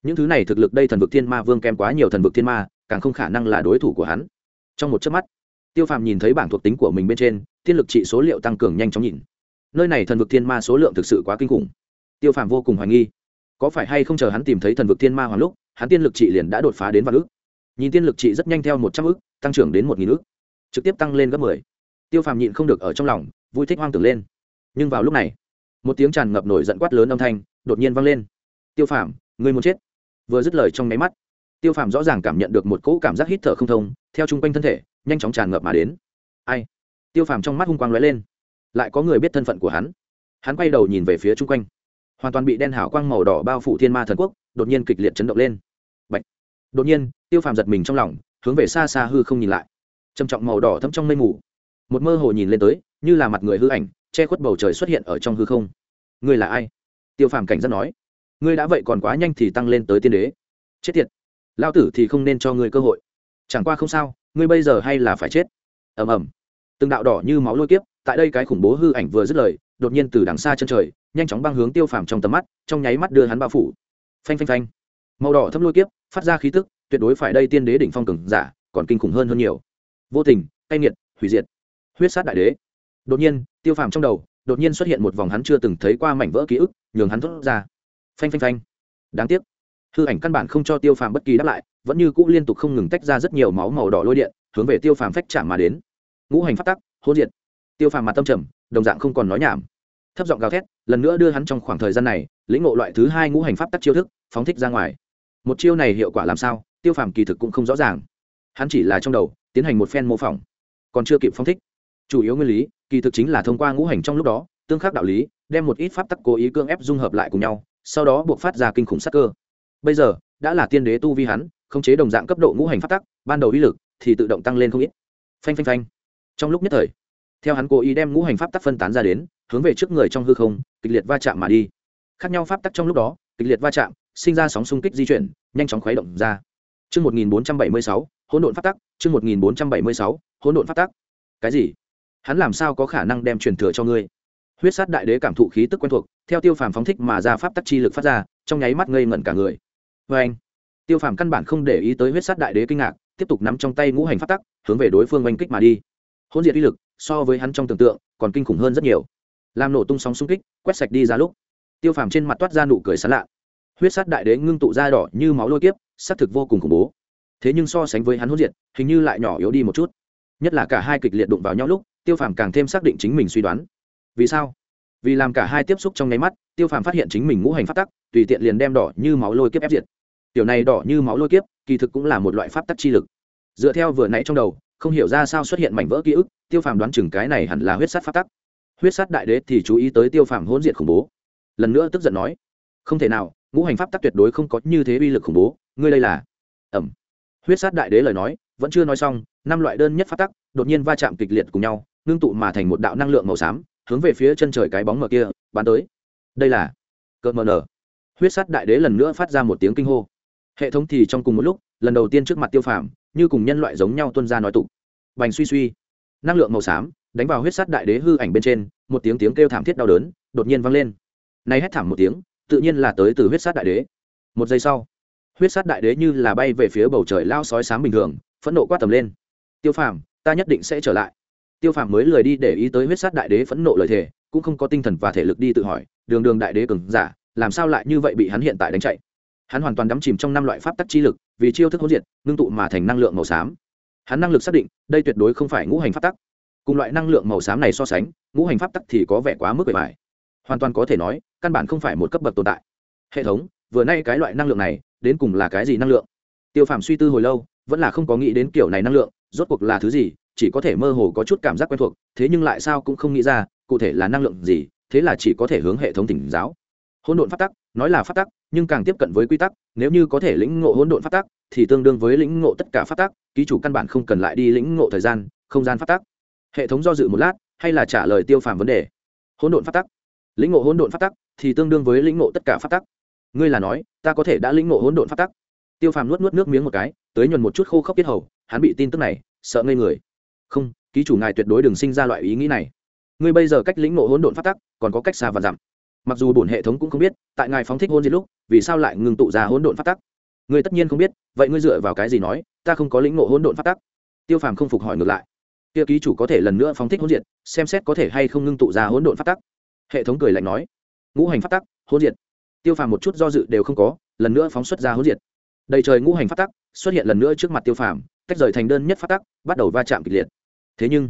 Những thứ này thực lực đây thần vực thiên ma vương kém quá nhiều thần vực thiên ma, càng không khả năng là đối thủ của hắn. Trong một chớp mắt, tiêu phàm nhìn thấy bảng thuộc tính của mình bên trên, tiên lực trị số liệu tăng cường nhanh chóng nhìn. Nơi này thần vực thiên ma số lượng thực sự quá kinh khủng. Tiêu phàm vô cùng hoài nghi, có phải hay không chờ hắn tìm thấy thần vực thiên ma hoàng lúc, hắn tiên lực trị liền đã đột phá đến vạn ước nhìn tiên lực trị rất nhanh theo một trăm ước tăng trưởng đến một nghìn ước trực tiếp tăng lên gấp mười. Tiêu phàm nhịn không được ở trong lòng, vui thích hoang tưởng lên. Nhưng vào lúc này một tiếng tràn ngập nổi giận quát lớn âm thanh đột nhiên vang lên. Tiêu phàm người muốn chết? Vừa dứt lời trong máy mắt, tiêu phàm rõ ràng cảm nhận được một cỗ cảm giác hít thở không thông, theo chung quanh thân thể, nhanh chóng tràn ngập mà đến. Ai? Tiêu phàm trong mắt hung quang lóe lên. Lại có người biết thân phận của hắn. Hắn quay đầu nhìn về phía chung quanh. Hoàn toàn bị đen hảo quang màu đỏ bao phủ thiên ma thần quốc, đột nhiên kịch liệt chấn động lên. Bạch. đột nhiên, tiêu phàm giật mình trong lòng, hướng về xa xa hư không nhìn lại. Trầm trọng màu đỏ thấm trong mây mù. Một mơ hồ nhìn lên tới, như là mặt người hư ảnh che khuất bầu trời xuất hiện ở trong hư không. Ngươi là ai? Tiêu phàm cảnh giác nói. Ngươi đã vậy còn quá nhanh thì tăng lên tới tiên đế. Chết tiệt. Lao tử thì không nên cho ngươi cơ hội. Chẳng qua không sao, ngươi bây giờ hay là phải chết. Ầm ầm. Từng đạo đỏ như máu lôi kiếp, tại đây cái khủng bố hư ảnh vừa dứt lời, đột nhiên từ đằng xa chân trời, nhanh chóng băng hướng tiêu phàm trong tầm mắt, trong nháy mắt đưa hắn bao phủ. Phanh phanh phanh. Màu đỏ thâm lôi kiếp, phát ra khí tức, tuyệt đối phải đây tiên đế đỉnh phong cường giả, còn kinh khủng hơn hơn nhiều. Vô tình, cay nghiệt, hủy diệt. Huyết sát đại đế. Đột nhiên tiêu phàm trong đầu, đột nhiên xuất hiện một vòng hắn chưa từng thấy qua mảnh vỡ ký ức, nhường hắn thốt ra. Phanh phanh phanh. Đáng tiếc. Hư ảnh căn bản không cho tiêu phàm bất kỳ đáp lại, vẫn như cũ liên tục không ngừng tách ra rất nhiều máu màu đỏ lôi điện, hướng về tiêu phàm phách chạm mà đến. Ngũ hành phát tắc hôn diệt. Tiêu phàm mặt tâm trầm, đồng dạng không còn nói nhảm. Thấp giọng gào thét, lần nữa đưa hắn trong khoảng thời gian này, lĩnh ngộ loại thứ hai ngũ hành pháp tắc chiêu thức, phóng thích ra ngoài. Một chiêu này hiệu quả làm sao, tiêu phàm kỳ thực cũng không rõ ràng. Hắn chỉ là trong đầu, tiến hành một phen mô phỏng, còn chưa kịp phóng thích. Chủ yếu nguyên lý kỳ thực chính là thông qua ngũ hành trong lúc đó tương khắc đạo lý đem một ít pháp tắc cố ý cương ép dung hợp lại cùng nhau sau đó buộc phát ra kinh khủng sắc cơ. Bây giờ đã là tiên đế tu vi hắn khống chế đồng dạng cấp độ ngũ hành pháp tắc ban đầu uy lực thì tự động tăng lên không ít. Phanh phanh phanh. Trong lúc nhất thời theo hắn cố ý đem ngũ hành pháp tắc phân tán ra đến hướng về trước người trong hư không kịch liệt va chạm mà đi. Khác nhau pháp tắc trong lúc đó kịch liệt va chạm sinh ra sóng xung kích di chuyển nhanh chóng khuấy động ra. Chương 1476, hỗn độn pháp tắc, chương 1476, hỗn độn pháp tắc. Cái gì? Hắn làm sao có khả năng đem truyền thừa cho ngươi? Huyết sát đại đế cảm thụ khí tức quen thuộc, theo Tiêu Phàm phóng thích mà ra pháp tắc chi lực phát ra, trong nháy mắt ngây ngẩn cả người. Oeng! Tiêu Phàm căn bản không để ý tới huyết sát đại đế kinh ngạc, tiếp tục nắm trong tay ngũ hành pháp tắc, hướng về đối phương oanh kích mà đi. Hôn diệt uy lực, so với hắn trong tưởng tượng, còn kinh khủng hơn rất nhiều. Làm nổ tung sóng xung kích, quét sạch đi ra lúc, Tiêu Phàm trên mặt toát ra nụ cười sán lạ. Huyết sát đại đế ngưng tụ ra đỏ như máu lôi kiếp, xác thực vô cùng khủng bố thế nhưng so sánh với hắn hôn diệt hình như lại nhỏ yếu đi một chút nhất là cả hai kịch liệt đụng vào nhau lúc tiêu phàm càng thêm xác định chính mình suy đoán. Vì sao? Vì làm cả hai tiếp xúc trong nháy mắt, tiêu phàm phát hiện chính mình ngũ hành phát tắc, tùy tiện liền đem đỏ như máu lôi kiếp ép diệt. Tiểu này đỏ như máu lôi kiếp, kỳ thực cũng là một loại pháp tắc chi lực. Dựa theo vừa nãy trong đầu, không hiểu ra sao xuất hiện mảnh vỡ ký ức, tiêu phàm đoán chừng cái này hẳn là huyết sát pháp tắc. Huyết sát đại đế thì chú ý tới tiêu phàm hỗn diệt khủng bố. Lần nữa tức giận nói, không thể nào, ngũ hành pháp tắc tuyệt đối không có như thế uy lực khủng bố, ngươi đây là ẩm. Huyết sát đại đế lời nói, vẫn chưa nói xong, năm loại đơn nhất pháp tắc đột nhiên va chạm kịch liệt cùng nhau ngưng tụ mà thành một đạo năng lượng màu xám, hướng về phía chân trời cái bóng mờ kia, bắn tới. Đây là cợt mờ nở. Huyết sát đại đế lần nữa phát ra một tiếng kinh hô. Hệ thống thì trong cùng một lúc, lần đầu tiên trước mặt tiêu phàm, như cùng nhân loại giống nhau tuân ra nói tụ. Bành suy suy. Năng lượng màu xám, đánh vào huyết sát đại đế hư ảnh bên trên, một tiếng tiếng kêu thảm thiết đau đớn, đột nhiên vang lên. Nay hét thảm một tiếng, tự nhiên là tới từ huyết sát đại đế. Một giây sau, huyết sát đại đế như là bay về phía bầu trời lao sói sáng bình thường, phẫn nộ quát tầm lên. Tiêu phàm, ta nhất định sẽ trở lại tiêu phàm mới lười đi để ý tới huyết sát đại đế phẫn nộ lời thề, cũng không có tinh thần và thể lực đi tự hỏi, đường đường đại đế cường giả, làm sao lại như vậy bị hắn hiện tại đánh chạy? Hắn hoàn toàn đắm chìm trong năm loại pháp tắc chi lực, vì chiêu thức hỗn diệt, ngưng tụ mà thành năng lượng màu xám. Hắn năng lực xác định, đây tuyệt đối không phải ngũ hành pháp tắc. Cùng loại năng lượng màu xám này so sánh, ngũ hành pháp tắc thì có vẻ quá mức bề bài hoàn toàn có thể nói, căn bản không phải một cấp bậc tồn tại. Hệ thống, vừa nay cái loại năng lượng này, đến cùng là cái gì năng lượng? Tiêu phàm suy tư hồi lâu, vẫn là không có nghĩ đến kiểu này năng lượng, rốt cuộc là thứ gì chỉ có thể mơ hồ có chút cảm giác quen thuộc, thế nhưng lại sao cũng không nghĩ ra, cụ thể là năng lượng gì, thế là chỉ có thể hướng hệ thống tỉnh giáo. Hỗn độn phát tắc, nói là phát tắc, nhưng càng tiếp cận với quy tắc, nếu như có thể lĩnh ngộ hỗn độn phát tắc, thì tương đương với lĩnh ngộ tất cả phát tắc, ký chủ căn bản không cần lại đi lĩnh ngộ thời gian, không gian phát tắc. Hệ thống do dự một lát, hay là trả lời tiêu phàm vấn đề. Hỗn độn phát tắc. Lĩnh ngộ hỗn độn phát tắc, thì tương đương với lĩnh ngộ tất cả phát tắc. Ngươi là nói, ta có thể đã lĩnh ngộ hỗn độn phát tắc. Tiêu phàm nuốt nuốt nước miếng một cái, tới nhuần một chút khô khốc tiết hầu, hắn bị tin tức này, sợ ngây người không, ký chủ ngài tuyệt đối đừng sinh ra loại ý nghĩ này. Ngươi bây giờ cách lĩnh ngộ hỗn độn phát tắc, còn có cách xa và giảm mặc dù bổn hệ thống cũng không biết, tại ngài phóng thích hôn diệt lúc, vì sao lại ngừng tụ ra hỗn độn phát tắc? Ngươi tất nhiên không biết, vậy ngươi dựa vào cái gì nói, ta không có lĩnh ngộ hỗn độn phát tắc? Tiêu phàm không phục hỏi ngược lại. Kia ký chủ có thể lần nữa phóng thích hỗn diệt, xem xét có thể hay không ngưng tụ ra hỗn độn phát tắc. Hệ thống cười lạnh nói. Ngũ hành phát tắc, hỗn diệt. Tiêu phàm một chút do dự đều không có, lần nữa phóng xuất ra hỗn diệt. Đầy trời ngũ hành phát tắc xuất hiện lần nữa trước mặt tiêu phàm, tách rời thành đơn nhất phát tắc, bắt đầu va chạm kịch liệt thế nhưng,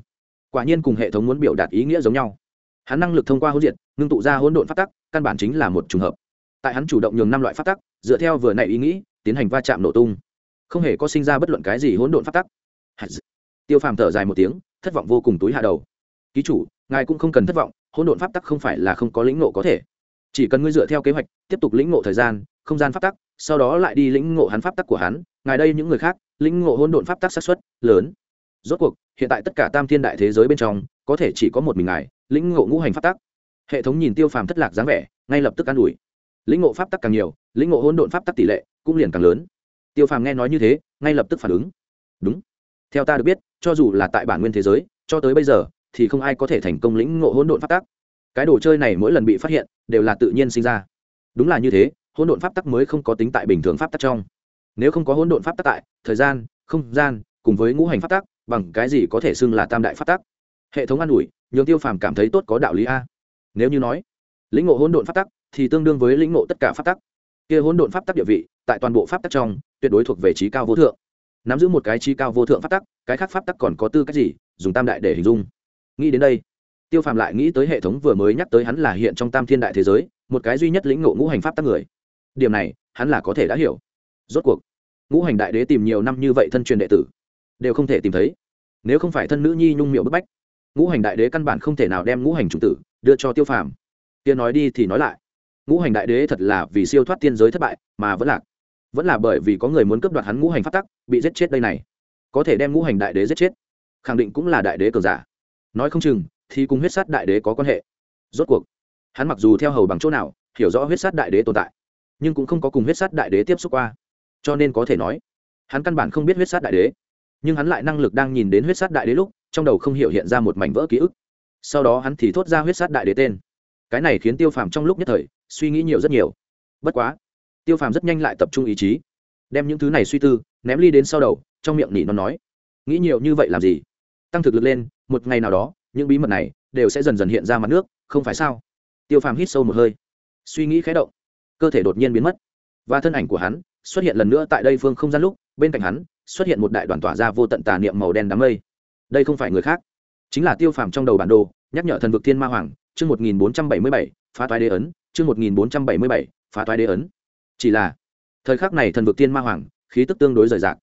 quả nhiên cùng hệ thống muốn biểu đạt ý nghĩa giống nhau. Hắn năng lực thông qua hỗn diệt, ngưng tụ ra hỗn độn phát tắc, căn bản chính là một trùng hợp. Tại hắn chủ động nhường năm loại phát tắc, dựa theo vừa nãy ý nghĩ, tiến hành va chạm nổ tung. Không hề có sinh ra bất luận cái gì hỗn độn phát tắc. Tiêu phàm thở dài một tiếng, thất vọng vô cùng túi hạ đầu. Ký chủ, ngài cũng không cần thất vọng, hỗn độn pháp tắc không phải là không có lĩnh ngộ có thể. Chỉ cần ngươi dựa theo kế hoạch, tiếp tục lĩnh ngộ thời gian, không gian pháp tắc, sau đó lại đi lĩnh ngộ hắn pháp tắc của hắn, ngài đây những người khác, lĩnh ngộ hỗn độn pháp tắc sát xuất lớn. Rốt cuộc hiện tại tất cả tam thiên đại thế giới bên trong, có thể chỉ có một mình ngài, lĩnh ngộ ngũ hành pháp tắc. Hệ thống nhìn tiêu phàm thất lạc dáng vẻ, ngay lập tức an ủi. Lĩnh ngộ pháp tắc càng nhiều, lĩnh ngộ hỗn độn pháp tắc tỷ lệ cũng liền càng lớn. Tiêu phàm nghe nói như thế, ngay lập tức phản ứng. Đúng. Theo ta được biết, cho dù là tại bản nguyên thế giới, cho tới bây giờ, thì không ai có thể thành công lĩnh ngộ hỗn độn pháp tắc. Cái đồ chơi này mỗi lần bị phát hiện, đều là tự nhiên sinh ra. Đúng là như thế, hỗn độn pháp tắc mới không có tính tại bình thường pháp tắc trong. Nếu không có hỗn độn pháp tắc tại, thời gian, không gian, cùng với ngũ hành pháp tắc bằng cái gì có thể xưng là tam đại pháp tắc? Hệ thống an ủi, nhường tiêu phàm cảm thấy tốt có đạo lý a. Nếu như nói, lĩnh ngộ hỗn độn pháp tắc thì tương đương với lĩnh ngộ tất cả pháp tắc. Kia hỗn độn pháp tắc địa vị, tại toàn bộ pháp tắc trong, tuyệt đối thuộc về trí cao vô thượng. Nắm giữ một cái trí cao vô thượng pháp tắc, cái khác pháp tắc còn có tư cách gì? Dùng tam đại để hình dung. Nghĩ đến đây, tiêu phàm lại nghĩ tới hệ thống vừa mới nhắc tới hắn là hiện trong tam thiên đại thế giới, một cái duy nhất lĩnh ngộ ngũ hành pháp tắc người. Điểm này, hắn là có thể đã hiểu. Rốt cuộc, ngũ hành đại đế tìm nhiều năm như vậy thân truyền đệ tử đều không thể tìm thấy. Nếu không phải thân nữ nhi nhung miệu bức bách, ngũ hành đại đế căn bản không thể nào đem ngũ hành chủng tử đưa cho tiêu phàm. Tiên nói đi thì nói lại. Ngũ hành đại đế thật là vì siêu thoát tiên giới thất bại mà vẫn lạc. Vẫn là bởi vì có người muốn cướp đoạt hắn ngũ hành phát tắc, bị giết chết đây này. Có thể đem ngũ hành đại đế giết chết. Khẳng định cũng là đại đế cường giả. Nói không chừng, thì cùng huyết sát đại đế có quan hệ. Rốt cuộc, hắn mặc dù theo hầu bằng chỗ nào, hiểu rõ huyết sát đại đế tồn tại, nhưng cũng không có cùng huyết sát đại đế tiếp xúc qua. Cho nên có thể nói, hắn căn bản không biết huyết sát đại đế nhưng hắn lại năng lực đang nhìn đến huyết sát đại đế lúc, trong đầu không hiểu hiện ra một mảnh vỡ ký ức. Sau đó hắn thì thốt ra huyết sát đại đế tên. Cái này khiến tiêu phàm trong lúc nhất thời, suy nghĩ nhiều rất nhiều. Bất quá, tiêu phàm rất nhanh lại tập trung ý chí, đem những thứ này suy tư, ném ly đến sau đầu, trong miệng nỉ nó nói, nghĩ nhiều như vậy làm gì? Tăng thực lực lên, một ngày nào đó, những bí mật này đều sẽ dần dần hiện ra mặt nước, không phải sao? Tiêu phàm hít sâu một hơi, suy nghĩ khé động, cơ thể đột nhiên biến mất. Và thân ảnh của hắn xuất hiện lần nữa tại đây phương không gian lúc, bên cạnh hắn xuất hiện một đại đoàn tỏa ra vô tận tà niệm màu đen đám mây. Đây không phải người khác, chính là tiêu phàm trong đầu bản đồ, nhắc nhở thần vực thiên ma hoàng, chương một nghìn bốn trăm bảy mươi bảy, phá toái đế ấn, chương một nghìn bốn trăm bảy mươi bảy, phá toái đế ấn. Chỉ là, thời khắc này thần vực thiên ma hoàng, khí tức tương đối rời rạc,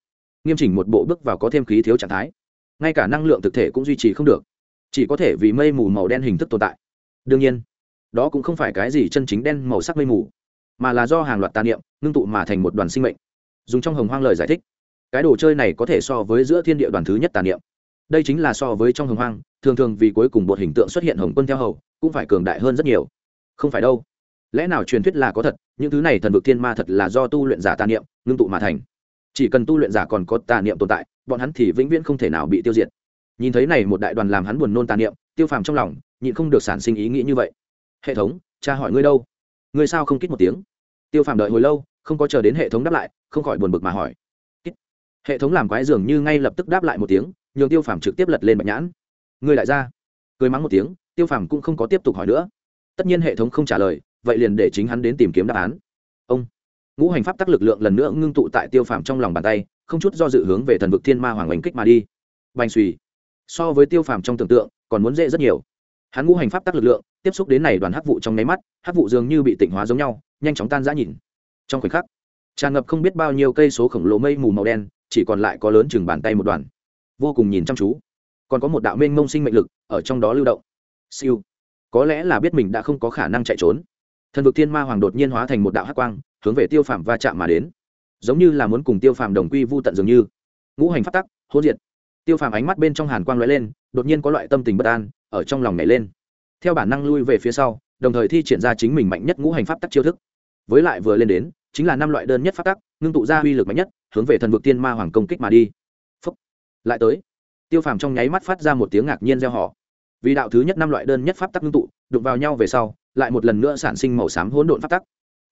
nghiêm chỉnh một bộ bước vào có thêm khí thiếu trạng thái. Ngay cả năng lượng thực thể cũng duy trì không được, chỉ có thể vì mây mù màu đen hình thức tồn tại. Đương nhiên, đó cũng không phải cái gì chân chính đen màu sắc mây mù, mà là do hàng loạt tà niệm ngưng tụ mà thành một đoàn sinh mệnh. Dùng trong hồng hoang lời giải thích cái đồ chơi này có thể so với giữa thiên địa đoàn thứ nhất tà niệm. Đây chính là so với trong hồng hoang, thường thường vì cuối cùng một hình tượng xuất hiện hồng quân theo hầu, cũng phải cường đại hơn rất nhiều. Không phải đâu. Lẽ nào truyền thuyết là có thật, những thứ này thần vực thiên ma thật là do tu luyện giả tà niệm, ngưng tụ mà thành. Chỉ cần tu luyện giả còn có tà niệm tồn tại, bọn hắn thì vĩnh viễn không thể nào bị tiêu diệt. Nhìn thấy này một đại đoàn làm hắn buồn nôn tà niệm, tiêu phàm trong lòng nhịn không được sản sinh ý nghĩ như vậy. Hệ thống, cha hỏi ngươi đâu? Ngươi sao không kích một tiếng? Tiêu phàm đợi hồi lâu, không có chờ đến hệ thống đáp lại, không khỏi buồn bực mà hỏi hệ thống làm quái dường như ngay lập tức đáp lại một tiếng, nhường tiêu phàm trực tiếp lật lên bạch nhãn. Ngươi lại ra. Cười mắng một tiếng, tiêu phàm cũng không có tiếp tục hỏi nữa. Tất nhiên hệ thống không trả lời, vậy liền để chính hắn đến tìm kiếm đáp án. Ông. Ngũ hành pháp tắc lực lượng lần nữa ngưng tụ tại tiêu phàm trong lòng bàn tay, không chút do dự hướng về thần vực thiên ma hoàng oanh kích mà đi. Bành suy so với tiêu phàm trong tưởng tượng, còn muốn dễ rất nhiều. Hắn ngũ hành pháp tắc lực lượng, tiếp xúc đến này đoàn hắc vụ trong nháy mắt, hắc vụ dường như bị tịnh hóa giống nhau, nhanh chóng tan rã nhìn. Trong khoảnh khắc, tràn ngập không biết bao nhiêu cây số khổng lồ mây mù màu đen chỉ còn lại có lớn chừng bàn tay một đoàn. Vô cùng nhìn chăm chú. Còn có một đạo mênh mông sinh mệnh lực ở trong đó lưu động. Siêu. Có lẽ là biết mình đã không có khả năng chạy trốn. Thần vực thiên ma hoàng đột nhiên hóa thành một đạo hắc quang, hướng về tiêu phàm va chạm mà đến. Giống như là muốn cùng tiêu phàm đồng quy vô tận dường như. Ngũ hành phát tắc hôn diệt. Tiêu phàm ánh mắt bên trong hàn quang lóe lên, đột nhiên có loại tâm tình bất an ở trong lòng nhảy lên. Theo bản năng lui về phía sau, đồng thời thi triển ra chính mình mạnh nhất ngũ hành pháp tắc chiêu thức. Với lại vừa lên đến, chính là năm loại đơn nhất pháp tắc ngưng tụ ra uy lực mạnh nhất, hướng về thần vực tiên ma hoàng công kích mà đi. Phúc. lại tới. Tiêu phàm trong nháy mắt phát ra một tiếng ngạc nhiên gieo họ vì đạo thứ nhất năm loại đơn nhất pháp tắc ngưng tụ, đụng vào nhau về sau, lại một lần nữa sản sinh màu xám hỗn độn pháp tắc.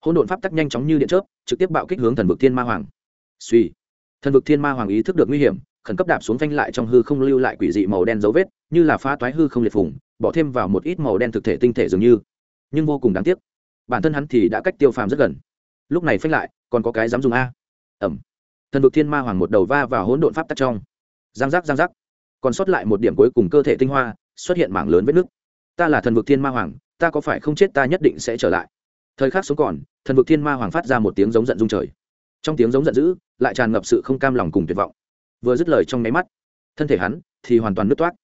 Hỗn độn pháp tắc nhanh chóng như điện chớp, trực tiếp bạo kích hướng thần vực thiên ma hoàng. Suy. Thần vực thiên ma hoàng ý thức được nguy hiểm, khẩn cấp đạp xuống phanh lại trong hư không lưu lại quỷ dị màu đen dấu vết, như là phá toái hư không liệt phủng bỏ thêm vào một ít màu đen thực thể tinh thể dường như. Nhưng vô cùng đáng tiếc. Bản thân hắn thì đã cách tiêu phàm rất gần lúc này phanh lại, còn có cái dám dùng a. Ẩm. Thần vực thiên ma hoàng một đầu va vào hỗn độn pháp tắc trong. Giang giác giang giác. Còn sót lại một điểm cuối cùng cơ thể tinh hoa, xuất hiện mảng lớn vết nứt. Ta là thần vực thiên ma hoàng, ta có phải không chết ta nhất định sẽ trở lại. Thời khắc sống còn, thần vực thiên ma hoàng phát ra một tiếng giống giận dung trời. Trong tiếng giống giận dữ, lại tràn ngập sự không cam lòng cùng tuyệt vọng. Vừa dứt lời trong nháy mắt, thân thể hắn thì hoàn toàn nứt toát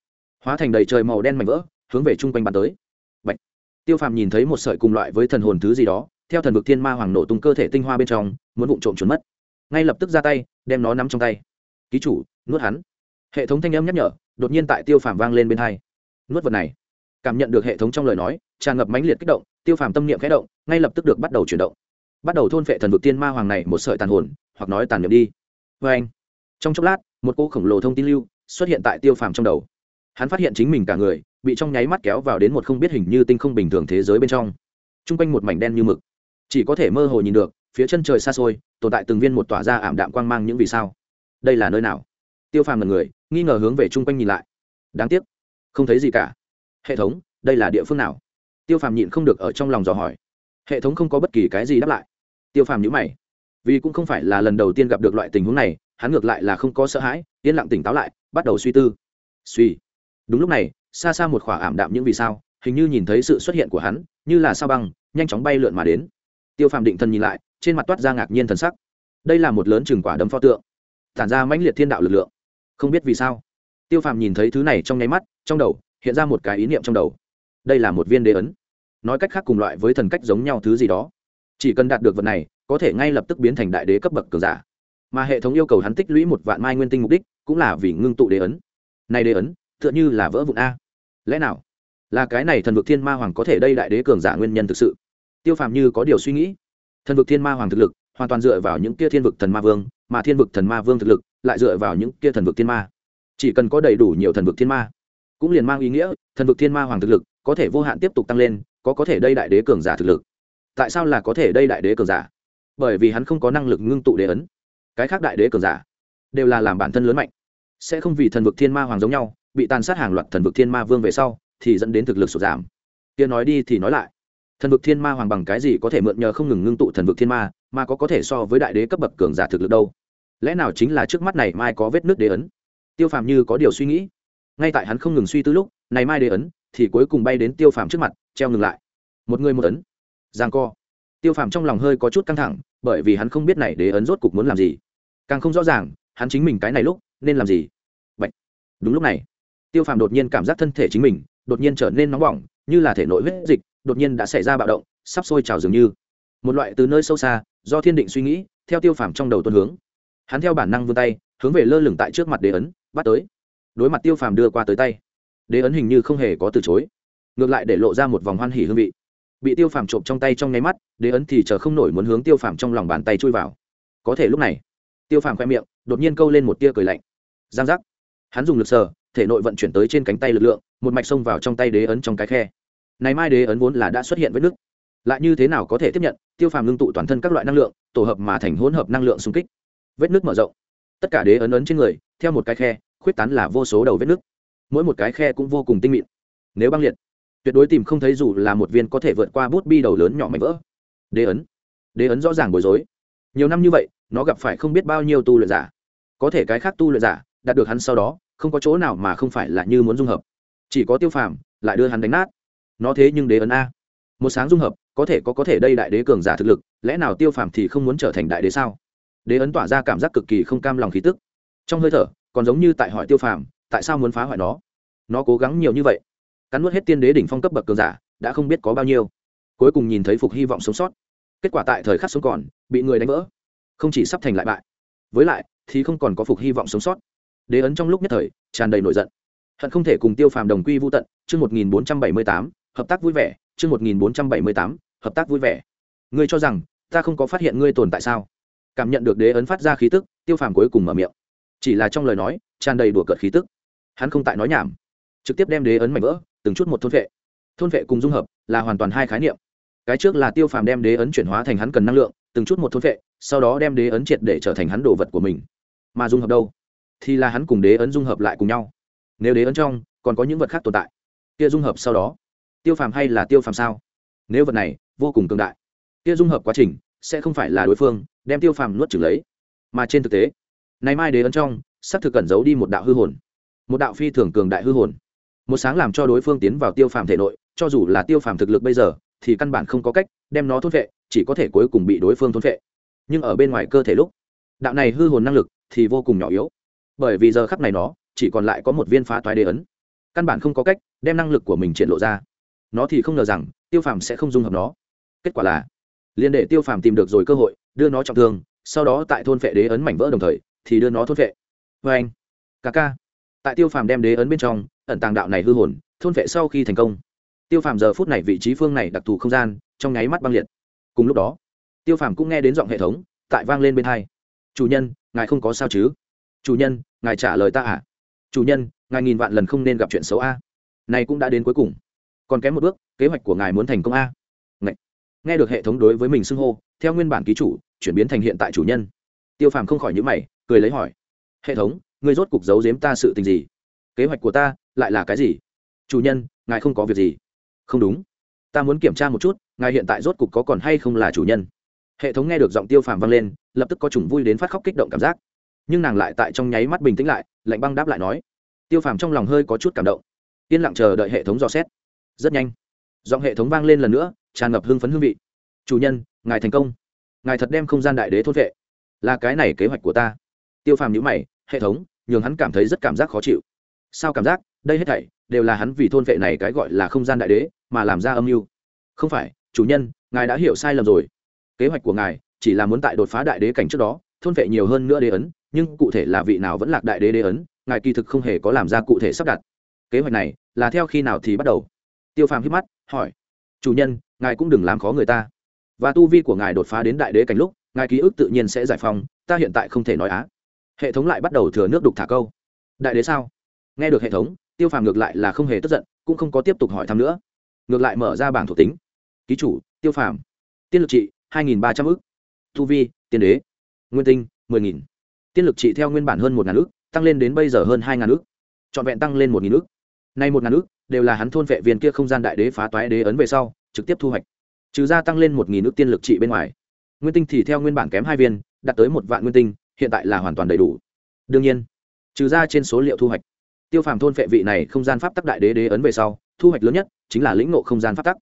hóa thành đầy trời màu đen mảnh vỡ, hướng về chung quanh bắn tới. Bạch. tiêu phàm nhìn thấy một sợi cùng loại với thần hồn thứ gì đó theo thần vực thiên ma hoàng nổ tung cơ thể tinh hoa bên trong, muốn vụng trộm trốn mất. Ngay lập tức ra tay, đem nó nắm trong tay. Ký chủ, nuốt hắn. Hệ thống thanh âm nhắc nhở, đột nhiên tại tiêu phàm vang lên bên hai. Nuốt vật này. Cảm nhận được hệ thống trong lời nói, tràn ngập mãnh liệt kích động, tiêu phàm tâm niệm khẽ động, ngay lập tức được bắt đầu chuyển động. Bắt đầu thôn phệ thần vực tiên ma hoàng này một sợi tàn hồn, hoặc nói tàn niệm đi. Vê anh trong chốc lát, một cô khổng lồ thông tin lưu xuất hiện tại tiêu phàm trong đầu. Hắn phát hiện chính mình cả người bị trong nháy mắt kéo vào đến một không biết hình như tinh không bình thường thế giới bên trong. T r u n g quanh một mảnh đen như mực chỉ có thể mơ hồ nhìn được, phía chân trời xa xôi, tồn tại từng viên một tỏa ra ảm đạm quang mang những vì sao. Đây là nơi nào? Tiêu phàm là người, nghi ngờ hướng về chung quanh nhìn lại. Đáng tiếc, không thấy gì cả. Hệ thống, đây là địa phương nào? Tiêu phàm nhịn không được ở trong lòng dò hỏi. Hệ thống không có bất kỳ cái gì đáp lại. Tiêu phàm nhữ mày. Vì cũng không phải là lần đầu tiên gặp được loại tình huống này, hắn ngược lại là không có sợ hãi, yên lặng tỉnh táo lại, bắt đầu suy tư. Suy. Đúng lúc này, xa xa một khỏa ảm đạm những vì sao, hình như nhìn thấy sự xuất hiện của hắn, như là sao băng, nhanh chóng bay lượn mà đến tiêu phàm định thần nhìn lại, trên mặt toát ra ngạc nhiên thần sắc. Đây là một lớn chừng quả đấm pho tượng, tản ra mãnh liệt thiên đạo lực lượng. Không biết vì sao, tiêu phàm nhìn thấy thứ này trong nháy mắt, trong đầu hiện ra một cái ý niệm trong đầu. Đây là một viên đế ấn. Nói cách khác cùng loại với thần cách giống nhau thứ gì đó. Chỉ cần đạt được vật này, có thể ngay lập tức biến thành đại đế cấp bậc cường giả. Mà hệ thống yêu cầu hắn tích lũy một vạn mai nguyên tinh mục đích, cũng là vì ngưng tụ đế ấn. Này đế ấn, tựa như là vỡ vụn a. Lẽ nào là cái này thần vực thiên ma hoàng có thể đây đại đế cường giả nguyên nhân thực sự? Tiêu phàm như có điều suy nghĩ. Thần vực thiên ma hoàng thực lực, hoàn toàn dựa vào những kia thiên vực thần ma vương, mà thiên vực thần ma vương thực lực lại dựa vào những kia thần vực thiên ma. Chỉ cần có đầy đủ nhiều thần vực thiên ma, cũng liền mang ý nghĩa, thần vực thiên ma hoàng thực lực có thể vô hạn tiếp tục tăng lên, có có thể đây đại đế cường giả thực lực. Tại sao là có thể đây đại đế cường giả? Bởi vì hắn không có năng lực ngưng tụ đế ấn. Cái khác đại đế cường giả đều là làm bản thân lớn mạnh. Sẽ không vì thần vực thiên ma hoàng giống nhau, bị tàn sát hàng loạt thần vực thiên ma vương về sau, thì dẫn đến thực lực sụt giảm. Kia nói đi thì nói lại thần vực thiên ma hoàng bằng cái gì có thể mượn nhờ không ngừng ngưng tụ thần vực thiên ma, mà có có thể so với đại đế cấp bậc cường giả thực lực đâu? Lẽ nào chính là trước mắt này mai có vết nước đế ấn? Tiêu phàm như có điều suy nghĩ. Ngay tại hắn không ngừng suy tư lúc, này mai đế ấn thì cuối cùng bay đến tiêu phàm trước mặt, treo ngừng lại. Một người một ấn. Giang co. Tiêu phàm trong lòng hơi có chút căng thẳng, bởi vì hắn không biết này đế ấn rốt cục muốn làm gì. Càng không rõ ràng, hắn chính mình cái này lúc nên làm gì? Bạch. đúng lúc này, tiêu phàm đột nhiên cảm giác thân thể chính mình đột nhiên trở nên nóng bỏng, như là thể nội huyết dịch đột nhiên đã xảy ra bạo động, sắp sôi trào dường như. Một loại từ nơi sâu xa, do thiên định suy nghĩ, theo tiêu phàm trong đầu tuân hướng. Hắn theo bản năng vươn tay, hướng về lơ lửng tại trước mặt đế ấn, bắt tới. Đối mặt tiêu phàm đưa qua tới tay, đế ấn hình như không hề có từ chối. Ngược lại để lộ ra một vòng hoan hỉ hương vị. Bị tiêu phàm trộm trong tay trong nháy mắt, đế ấn thì chờ không nổi muốn hướng tiêu phàm trong lòng bàn tay chui vào. Có thể lúc này, tiêu phàm khoe miệng, đột nhiên câu lên một tia cười lạnh. Giang giác. Hắn dùng lực sờ, thể nội vận chuyển tới trên cánh tay lực lượng, một mạch xông vào trong tay đế ấn trong cái khe này mai đế ấn vốn là đã xuất hiện với nước lại như thế nào có thể tiếp nhận, tiêu phàm ngưng tụ toàn thân các loại năng lượng, tổ hợp mà thành hỗn hợp năng lượng xung kích. Vết nước mở rộng. Tất cả đế ấn ấn trên người, theo một cái khe, khuyết tán là vô số đầu vết nước mỗi một cái khe cũng vô cùng tinh mịn. Nếu băng liệt, tuyệt đối tìm không thấy dù là một viên có thể vượt qua bút bi đầu lớn nhỏ mảnh vỡ. Đế ấn. Đế ấn rõ ràng bối rối. Nhiều năm như vậy, nó gặp phải không biết bao nhiêu tu luyện giả. Có thể cái khác tu luyện giả, đạt được hắn sau đó, không có chỗ nào mà không phải là như muốn dung hợp. Chỉ có tiêu phàm, lại đưa hắn đánh nát nó thế nhưng đế ấn a. Một sáng dung hợp, có thể có có thể đây đại đế cường giả thực lực, lẽ nào tiêu phàm thì không muốn trở thành đại đế sao? Đế ấn tỏa ra cảm giác cực kỳ không cam lòng khí tức. Trong hơi thở, còn giống như tại hỏi tiêu phàm, tại sao muốn phá hoại nó? Nó cố gắng nhiều như vậy, cắn nuốt hết tiên đế đỉnh phong cấp bậc cường giả, đã không biết có bao nhiêu. Cuối cùng nhìn thấy phục hy vọng sống sót. Kết quả tại thời khắc sống còn, bị người đánh vỡ. Không chỉ sắp thành lại bại, với lại, thì không còn có phục hy vọng sống sót. Đế ấn trong lúc nhất thời, tràn đầy nổi giận. Hận không thể cùng tiêu phàm đồng quy vô tận, chương một nghìn bốn trăm bảy mươi tám hợp tác vui vẻ, chương một nghìn bốn trăm bảy mươi tám, hợp tác vui vẻ. Ngươi cho rằng, ta không có phát hiện ngươi tồn tại sao? Cảm nhận được đế ấn phát ra khí tức, tiêu phàm cuối cùng mở miệng. Chỉ là trong lời nói, tràn đầy đùa cợt khí tức. Hắn không tại nói nhảm. Trực tiếp đem đế ấn mảnh vỡ, từng chút một thôn vệ. Thôn vệ cùng dung hợp, là hoàn toàn hai khái niệm. Cái trước là tiêu phàm đem đế ấn chuyển hóa thành hắn cần năng lượng, từng chút một thôn vệ, sau đó đem đế ấn triệt để trở thành hắn đồ vật của mình. Mà dung hợp đâu? Thì là hắn cùng đế ấn dung hợp lại cùng nhau. Nếu đế ấn trong, còn có những vật khác tồn tại. Kia dung hợp sau đó tiêu phàm hay là tiêu phàm sao? Nếu vật này vô cùng cường đại, kia dung hợp quá trình sẽ không phải là đối phương đem tiêu phàm nuốt trừng lấy, mà trên thực tế này mai đế ấn trong, sắp thực cẩn giấu đi một đạo hư hồn, một đạo phi thường cường đại hư hồn. Một sáng làm cho đối phương tiến vào tiêu phàm thể nội, cho dù là tiêu phàm thực lực bây giờ, thì căn bản không có cách đem nó thôn vệ chỉ có thể cuối cùng bị đối phương thôn vệ nhưng ở bên ngoài cơ thể lúc, đạo này hư hồn năng lực thì vô cùng nhỏ yếu, bởi vì giờ khắc này nó chỉ còn lại có một viên phá toái đế ấn, căn bản không có cách đem năng lực của mình triển lộ ra nó thì không ngờ rằng tiêu phàm sẽ không dung hợp nó. Kết quả là liên để tiêu phàm tìm được rồi cơ hội, đưa nó trọng thương, sau đó tại thôn vệ đế ấn mảnh vỡ đồng thời, thì đưa nó thôn vệ vê anh, ca ca. Tại tiêu phàm đem đế ấn bên trong, ẩn tàng đạo này hư hồn, thôn vệ sau khi thành công. Tiêu phàm giờ phút này vị trí phương này đặc thù không gian, trong nháy mắt băng liệt. Cùng lúc đó, tiêu phàm cũng nghe đến giọng hệ thống, tại vang lên bên hai. Chủ nhân, ngài không có sao chứ? Chủ nhân, ngài trả lời ta à? Chủ nhân, ngài nghìn vạn lần không nên gặp chuyện xấu a. Này cũng đã đến cuối cùng còn kém một bước, kế hoạch của ngài muốn thành công a. Ngậy. nghe được hệ thống đối với mình xưng hô, theo nguyên bản ký chủ, chuyển biến thành hiện tại chủ nhân. Tiêu phàm không khỏi nhữ mày, cười lấy hỏi. Hệ thống, ngươi rốt cục giấu giếm ta sự tình gì? Kế hoạch của ta, lại là cái gì? Chủ nhân, ngài không có việc gì. Không đúng. Ta muốn kiểm tra một chút, ngài hiện tại rốt cục có còn hay không là chủ nhân. Hệ thống nghe được giọng tiêu phàm vang lên, lập tức có chủng vui đến phát khóc kích động cảm giác. Nhưng nàng lại tại trong nháy mắt bình tĩnh lại, lạnh băng đáp lại nói. Tiêu phàm trong lòng hơi có chút cảm động. Yên lặng chờ đợi hệ thống dò xét rất nhanh. Giọng hệ thống vang lên lần nữa, tràn ngập hưng phấn hương vị. Chủ nhân, ngài thành công. Ngài thật đem không gian đại đế thôn vệ. Là cái này kế hoạch của ta. Tiêu phàm nhữ mày, hệ thống, nhường hắn cảm thấy rất cảm giác khó chịu. Sao cảm giác? Đây hết thảy đều là hắn vì thôn vệ này cái gọi là không gian đại đế mà làm ra âm mưu. Không phải, chủ nhân, ngài đã hiểu sai lầm rồi. Kế hoạch của ngài chỉ là muốn tại đột phá đại đế cảnh trước đó, thôn vệ nhiều hơn nữa đế ấn, nhưng cụ thể là vị nào vẫn lạc đại đế đế ấn, ngài kỳ thực không hề có làm ra cụ thể sắp đặt. Kế hoạch này là theo khi nào thì bắt đầu? Tiêu phàm hít mắt, hỏi, chủ nhân, ngài cũng đừng làm khó người ta. Và tu vi của ngài đột phá đến đại đế cảnh lúc, ngài ký ức tự nhiên sẽ giải phóng, ta hiện tại không thể nói á. Hệ thống lại bắt đầu thừa nước đục thả câu. Đại đế sao? Nghe được hệ thống, tiêu phàm ngược lại là không hề tức giận, cũng không có tiếp tục hỏi thăm nữa. Ngược lại mở ra bảng thuộc tính. Ký chủ, tiêu phàm. Tiên lực trị, hai nghìn ba trăm ư c thu vi, tiên đế. Nguyên tinh, mười nghìn. Tiên lực trị theo nguyên bản hơn một ngàn ước tăng lên đến bây giờ hơn hai ngàn ước trọn vẹn tăng lên một nghìn ước nay một ngàn ước đều là hắn thôn vệ viên kia không gian đại đế phá toái đế ấn về sau, trực tiếp thu hoạch. Trừ ra tăng lên một nghìn ước tiên lực trị bên ngoài. Nguyên tinh thì theo nguyên bản kém hai viên, đạt tới một vạn nguyên tinh, hiện tại là hoàn toàn đầy đủ. Đương nhiên, trừ ra trên số liệu thu hoạch. Tiêu phàm thôn vệ vị này không gian pháp tắc đại đế đế ấn về sau, thu hoạch lớn nhất chính là lĩnh ngộ không gian pháp tắc.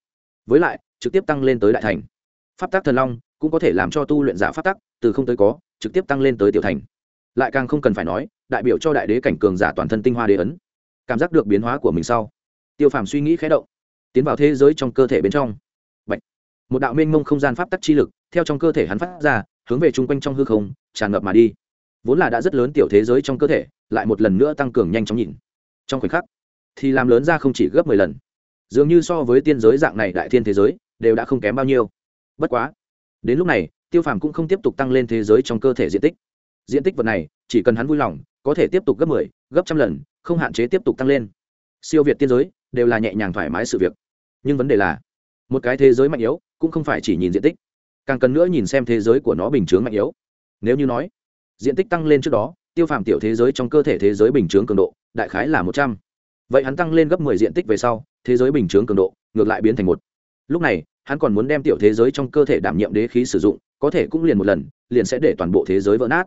Với lại, trực tiếp tăng lên tới đại thành. Pháp tắc thần long cũng có thể làm cho tu luyện giả pháp tắc, từ không tới có, trực tiếp tăng lên tới tiểu thành. Lại càng không cần phải nói, đại biểu cho đại đế cảnh cường giả toàn thân tinh hoa đế ấn. Cảm giác được biến hóa của mình sau tiêu phàm suy nghĩ khé động tiến vào thế giới trong cơ thể bên trong. Bạch. một đạo mênh mông không gian pháp tắc chi lực theo trong cơ thể hắn phát ra hướng về chung quanh trong hư không tràn ngập mà đi. Vốn là đã rất lớn tiểu thế giới trong cơ thể lại một lần nữa tăng cường nhanh chóng nhìn. Trong khoảnh khắc thì làm lớn ra không chỉ gấp mười lần. Dường như so với tiên giới dạng này đại thiên thế giới đều đã không kém bao nhiêu. Bất quá đến lúc này tiêu phàm cũng không tiếp tục tăng lên thế giới trong cơ thể diện tích. Diện tích vật này chỉ cần hắn vui lòng có thể tiếp tục gấp mười 10, gấp trăm lần không hạn chế tiếp tục tăng lên. Siêu việt tiên giới đều là nhẹ nhàng thoải mái sự việc. Nhưng vấn đề là, một cái thế giới mạnh yếu cũng không phải chỉ nhìn diện tích, càng cần nữa nhìn xem thế giới của nó bình chướng mạnh yếu. Nếu như nói, diện tích tăng lên trước đó, tiêu phàm tiểu thế giới trong cơ thể thế giới bình chướng cường độ đại khái là một trăm. Vậy hắn tăng lên gấp mười diện tích về sau, thế giới bình chướng cường độ ngược lại biến thành một. Lúc này, hắn còn muốn đem tiểu thế giới trong cơ thể đảm nhiệm đế khí sử dụng, có thể cũng liền một lần, liền sẽ để toàn bộ thế giới vỡ nát.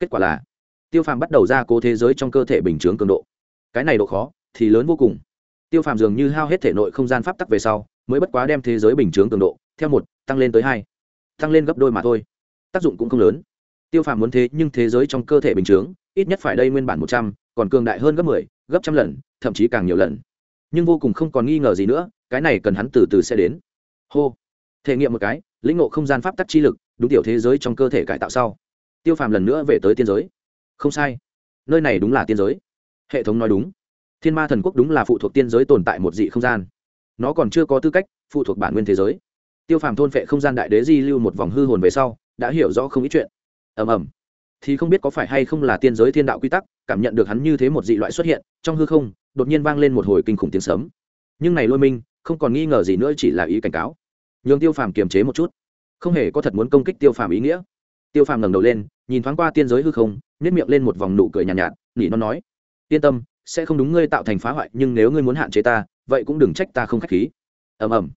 Kết quả là, tiêu phàm bắt đầu ra cố thế giới trong cơ thể bình chướng cường độ. Cái này độ khó thì lớn vô cùng tiêu phàm dường như hao hết thể nội không gian pháp tắc về sau mới bất quá đem thế giới bình chướng cường độ theo một tăng lên tới hai. Tăng lên gấp đôi mà thôi. Tác dụng cũng không lớn. Tiêu phàm muốn thế nhưng thế giới trong cơ thể bình chướng ít nhất phải đây nguyên bản một trăm còn cường đại hơn gấp mười 10, gấp trăm lần thậm chí càng nhiều lần. Nhưng vô cùng không còn nghi ngờ gì nữa cái này cần hắn từ từ sẽ đến. Hô. Thể nghiệm một cái lĩnh ngộ không gian pháp tắc chi lực đúng tiểu thế giới trong cơ thể cải tạo sau. Tiêu phàm lần nữa về tới tiên giới. Không sai. Nơi này đúng là tiên giới. Hệ thống nói đúng thiên ma thần quốc đúng là phụ thuộc tiên giới tồn tại một dị không gian. Nó còn chưa có tư cách phụ thuộc bản nguyên thế giới. Tiêu phàm thôn phệ không gian đại đế di lưu một vòng hư hồn về sau đã hiểu rõ không ít chuyện. Ầm ầm. Thì không biết có phải hay không là tiên giới thiên đạo quy tắc cảm nhận được hắn như thế một dị loại xuất hiện trong hư không đột nhiên vang lên một hồi kinh khủng tiếng sấm. Nhưng này lôi minh không còn nghi ngờ gì nữa chỉ là ý cảnh cáo. Nhường tiêu phàm kiềm chế một chút. Không hề có thật muốn công kích tiêu phàm ý nghĩa. Tiêu phàm ngẩng đầu lên nhìn thoáng qua tiên giới hư không nếp miệng lên một vòng nụ cười nhàn nhạt, nhạt nỉ nó nói yên tâm sẽ không đúng ngươi tạo thành phá hoại, nhưng nếu ngươi muốn hạn chế ta, vậy cũng đừng trách ta không k h á c h khí. Ầm ầm.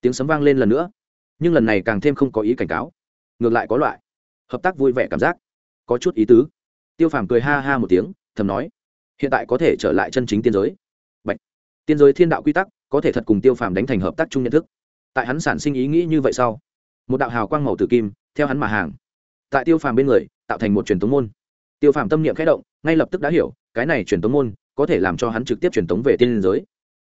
Tiếng sấm vang lên lần nữa. Nhưng lần này càng thêm không có ý cảnh cáo. Ngược lại có loại hợp tác vui vẻ cảm giác. Có chút ý tứ. Tiêu phàm cười ha ha một tiếng, thầm nói, hiện tại có thể trở lại chân chính tiên giới. Bạch. tiên giới thiên đạo quy tắc, có thể thật cùng tiêu phàm đánh thành hợp tác chung nhận thức. Tại hắn sản sinh ý nghĩ như vậy sau, một đạo hào quang màu tử kim, theo hắn mà hàng. Tại tiêu phàm bên người, tạo thành một truyền tống môn. Tiêu phàm tâm niệm khẽ động, ngay lập tức đã hiểu, cái này truyền tống môn có thể làm cho hắn trực tiếp truyền tống về tiên giới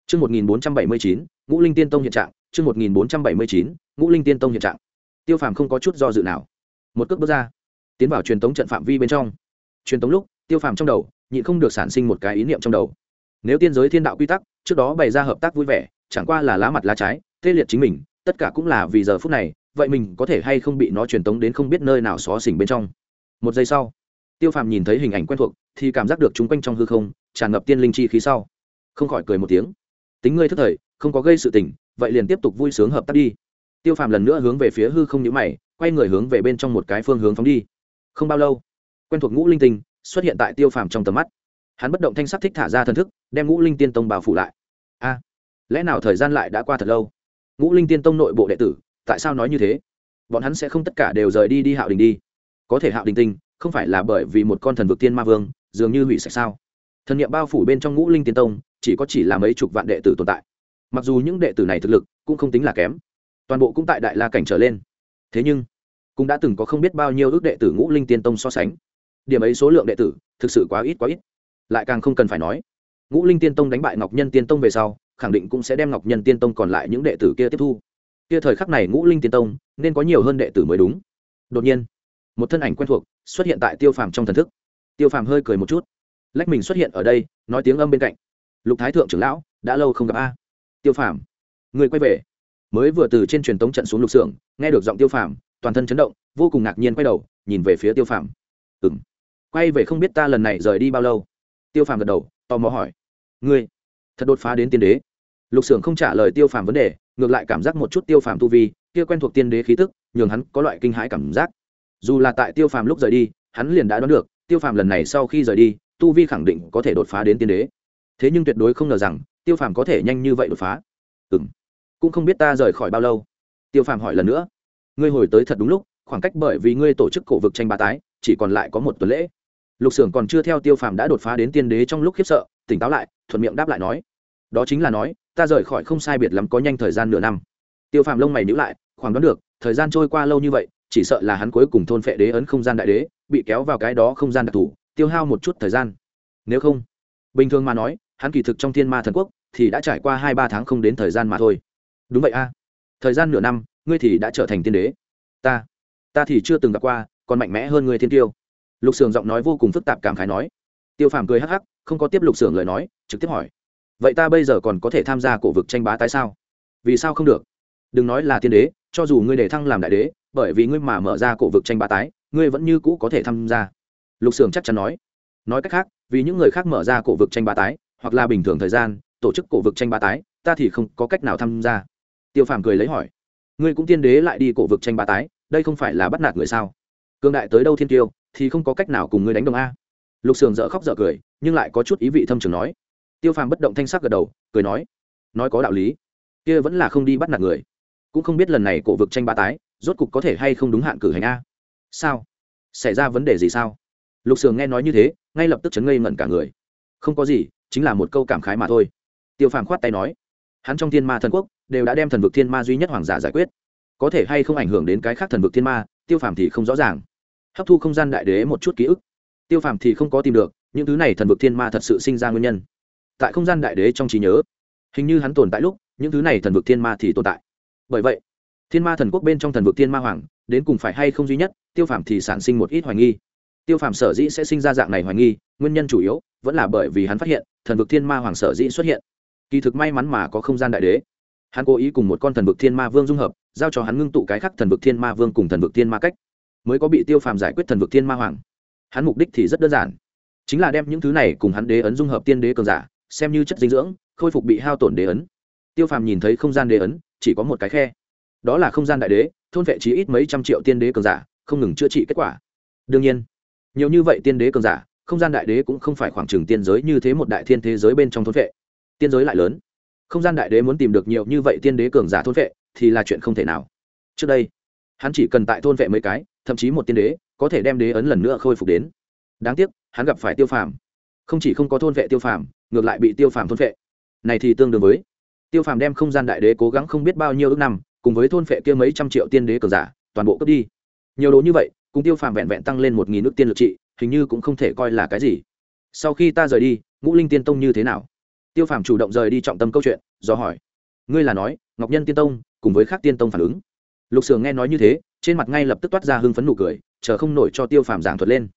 Chương 1479, Ngũ Linh Tiên Tông hiện trạng, chương 1479, Ngũ Linh Tiên Tông hiện trạng. Tiêu Phàm không có chút do dự nào. Một cước bước ra, tiến vào truyền tống trận phạm vi bên trong. Truyền tống lúc, Tiêu Phàm trong đầu, nhịn không được sản sinh một cái ý niệm trong đầu. Nếu tiên giới thiên đạo quy tắc, trước đó bày ra hợp tác vui vẻ, chẳng qua là lá mặt lá trái, tê liệt chính mình, tất cả cũng là vì giờ phút này, vậy mình có thể hay không bị nó truyền tống đến không biết nơi nào xó xỉnh bên trong. Một giây sau, Tiêu Phàm nhìn thấy hình ảnh quen thuộc, thì cảm giác được chúng quanh trong hư không, tràn ngập tiên linh chi khí sau, không khỏi cười một tiếng. Tính ngươi thức thời, không có gây sự tình, vậy liền tiếp tục vui sướng hợp tác đi. Tiêu Phàm lần nữa hướng về phía hư không nhữ mày, quay người hướng về bên trong một cái phương hướng phóng đi. Không bao lâu, quen thuộc ngũ linh tinh xuất hiện tại Tiêu Phàm trong tầm mắt. Hắn bất động thanh sắc thích thả ra thần thức, đem ngũ linh tiên tông bao phủ lại. A, lẽ nào thời gian lại đã qua thật lâu? Ngũ linh tiên tông nội bộ đệ tử, tại sao nói như thế? Bọn hắn sẽ không tất cả đều rời đi đi Hạo Đình đi? Có thể Hạo Đình tinh, không phải là bởi vì một con thần vực tiên ma vương dường như hủy sạch sao thần nghiệm bao phủ bên trong ngũ linh tiên tông, chỉ có chỉ là mấy chục vạn đệ tử tồn tại. Mặc dù những đệ tử này thực lực cũng không tính là kém, toàn bộ cũng tại đại la cảnh trở lên. Thế nhưng, cũng đã từng có không biết bao nhiêu ước đệ tử ngũ linh tiên tông so sánh. Điểm ấy số lượng đệ tử, thực sự quá ít quá ít. Lại càng không cần phải nói, ngũ linh tiên tông đánh bại ngọc nhân tiên tông về sau, khẳng định cũng sẽ đem ngọc nhân tiên tông còn lại những đệ tử kia tiếp thu. Kia thời khắc này ngũ linh tiên tông, nên có nhiều hơn đệ tử mới đúng. Đột nhiên, một thân ảnh quen thuộc xuất hiện tại tiêu phàm trong thần thức. Tiêu phàm hơi cười một chút lách mình xuất hiện ở đây, nói tiếng âm bên cạnh. Lục thái thượng trưởng lão, đã lâu không gặp a. Tiêu phàm, người quay về. Mới vừa từ trên truyền tống trận xuống lục xưởng, nghe được giọng tiêu phàm, toàn thân chấn động, vô cùng ngạc nhiên quay đầu, nhìn về phía tiêu phàm. Ừng quay về không biết ta lần này rời đi bao lâu. Tiêu phàm gật đầu, tò mò hỏi. Ngươi, thật đột phá đến tiên đế. Lục xưởng không trả lời tiêu phàm vấn đề, ngược lại cảm giác một chút tiêu phàm tu vi, kia quen thuộc tiên đế khí tức, nhường hắn có loại kinh hãi cảm giác. Dù là tại tiêu phàm lúc rời đi, hắn liền đã đoán được, tiêu phàm lần này sau khi rời đi tu vi khẳng định có thể đột phá đến tiên đế. Thế nhưng tuyệt đối không ngờ rằng, tiêu phàm có thể nhanh như vậy đột phá. Ừ m cũng không biết ta rời khỏi bao lâu. Tiêu phàm hỏi lần nữa. Ngươi hồi tới thật đúng lúc, khoảng cách bởi vì ngươi tổ chức cổ vực tranh ba tái, chỉ còn lại có một tuần lễ. Lục xưởng còn chưa theo tiêu phàm đã đột phá đến tiên đế trong lúc khiếp sợ, tỉnh táo lại, thuận miệng đáp lại nói. Đó chính là nói, ta rời khỏi không sai biệt lắm có nhanh thời gian nửa năm. Tiêu phàm lông mày nhữ lại, khoảng đoán được, thời gian trôi qua lâu như vậy, chỉ sợ là hắn cuối cùng thôn phệ đế ấn không gian đại đế, bị kéo vào cái đó không gian đặc thù tiêu hao một chút thời gian. Nếu không, bình thường mà nói, hắn kỳ thực trong thiên ma thần quốc thì đã trải qua hai ba tháng không đến thời gian mà thôi. Đúng vậy a. Thời gian nửa năm, ngươi thì đã trở thành tiên đế. Ta ta thì chưa từng gặp qua, còn mạnh mẽ hơn người thiên tiêu. Lục sường giọng nói vô cùng phức tạp cảm khái nói. Tiêu phàm cười hắc hắc, không có tiếp lục sường lời nói, trực tiếp hỏi. Vậy ta bây giờ còn có thể tham gia cổ vực tranh bá tại sao? Vì sao không được? Đừng nói là tiên đế, cho dù ngươi để thăng làm đại đế, bởi vì ngươi mà mở ra cổ vực tranh bá tái, ngươi vẫn như cũ có thể tham gia lục sường chắc chắn nói. Nói cách khác, vì những người khác mở ra cổ vực tranh ba tái, hoặc là bình thường thời gian, tổ chức cổ vực tranh ba tái, ta thì không có cách nào tham gia. Tiêu phàm cười lấy hỏi, ngươi cũng tiên đế lại đi cổ vực tranh ba tái, đây không phải là bắt nạt người sao? Cương đại tới đâu thiên tiêu thì không có cách nào cùng ngươi đánh đồng a. Lục sường dợ khóc dợ cười, nhưng lại có chút ý vị thâm trường nói. Tiêu phàm bất động thanh sắc gật đầu, cười nói nói có đạo lý, kia vẫn là không đi bắt nạt người. Cũng không biết lần này cổ vực tranh ba tái, rốt cục có thể hay không đúng hạn cử hành a. Sao? Xảy ra vấn đề gì sao? Lục sường nghe nói như thế, ngay lập tức chấn ngây ngẩn cả người. Không có gì, chính là một câu cảm khái mà thôi. Tiêu phàm khoát tay nói, hắn trong thiên ma thần quốc đều đã đem thần vực thiên ma duy nhất hoàng giả giải quyết. Có thể hay không ảnh hưởng đến cái khác thần vực thiên ma, tiêu phàm thì không rõ ràng. Hấp thu không gian đại đế một chút ký ức. Tiêu phàm thì không có tìm được, những thứ này thần vực thiên ma thật sự sinh ra nguyên nhân. Tại không gian đại đế trong trí nhớ, hình như hắn tồn tại lúc, những thứ này thần vực thiên ma thì tồn tại. Bởi vậy, thiên ma thần quốc bên trong thần vực thiên ma hoàng, đến cùng phải hay không duy nhất, tiêu phàm thì sản sinh một ít hoài nghi tiêu phàm sở dĩ sẽ sinh ra dạng này hoài nghi, nguyên nhân chủ yếu vẫn là bởi vì hắn phát hiện thần vực thiên ma hoàng sở dĩ xuất hiện. Kỳ thực may mắn mà có không gian đại đế. Hắn cố ý cùng một con thần vực thiên ma vương dung hợp, giao cho hắn ngưng tụ cái khắc thần vực thiên ma vương cùng thần vực thiên ma cách, mới có bị tiêu phàm giải quyết thần vực thiên ma hoàng. Hắn mục đích thì rất đơn giản, chính là đem những thứ này cùng hắn đế ấn dung hợp tiên đế cường giả, xem như chất dinh dưỡng, khôi phục bị hao tổn đế ấn. Tiêu phàm nhìn thấy không gian đế ấn, chỉ có một cái khe. Đó là không gian đại đế, thôn vệ chí ít mấy trăm triệu tiên đế cường giả, không ngừng chữa trị kết quả. Đương nhiên nhiều như vậy tiên đế cường giả, không gian đại đế cũng không phải khoảng trừng tiên giới như thế một đại thiên thế giới bên trong thôn vệ. Tiên giới lại lớn. Không gian đại đế muốn tìm được nhiều như vậy tiên đế cường giả thôn vệ thì là chuyện không thể nào. Trước đây, hắn chỉ cần tại thôn vệ mấy cái, thậm chí một tiên đế, có thể đem đế ấn lần nữa khôi phục đến. Đáng tiếc, hắn gặp phải tiêu phàm. Không chỉ không có thôn vệ tiêu phàm, ngược lại bị tiêu phàm thôn vệ. Này thì tương đương với, tiêu phàm đem không gian đại đế cố gắng không biết bao nhiêu ước năm, cùng với thôn vệ kia mấy trăm triệu tiên đế cường giả, toàn bộ cướp đi. Nhiều đồ như vậy cùng tiêu phàm vẹn vẹn tăng lên một nghìn nước tiên lực trị, hình như cũng không thể coi là cái gì. Sau khi ta rời đi, ngũ linh tiên tông như thế nào? Tiêu phàm chủ động rời đi trọng tâm câu chuyện, do hỏi. Ngươi là nói, ngọc nhân tiên tông, cùng với khác tiên tông phản ứng. Lục sường nghe nói như thế, trên mặt ngay lập tức toát ra hưng phấn nụ cười, chờ không nổi cho tiêu phàm giảng thuật lên.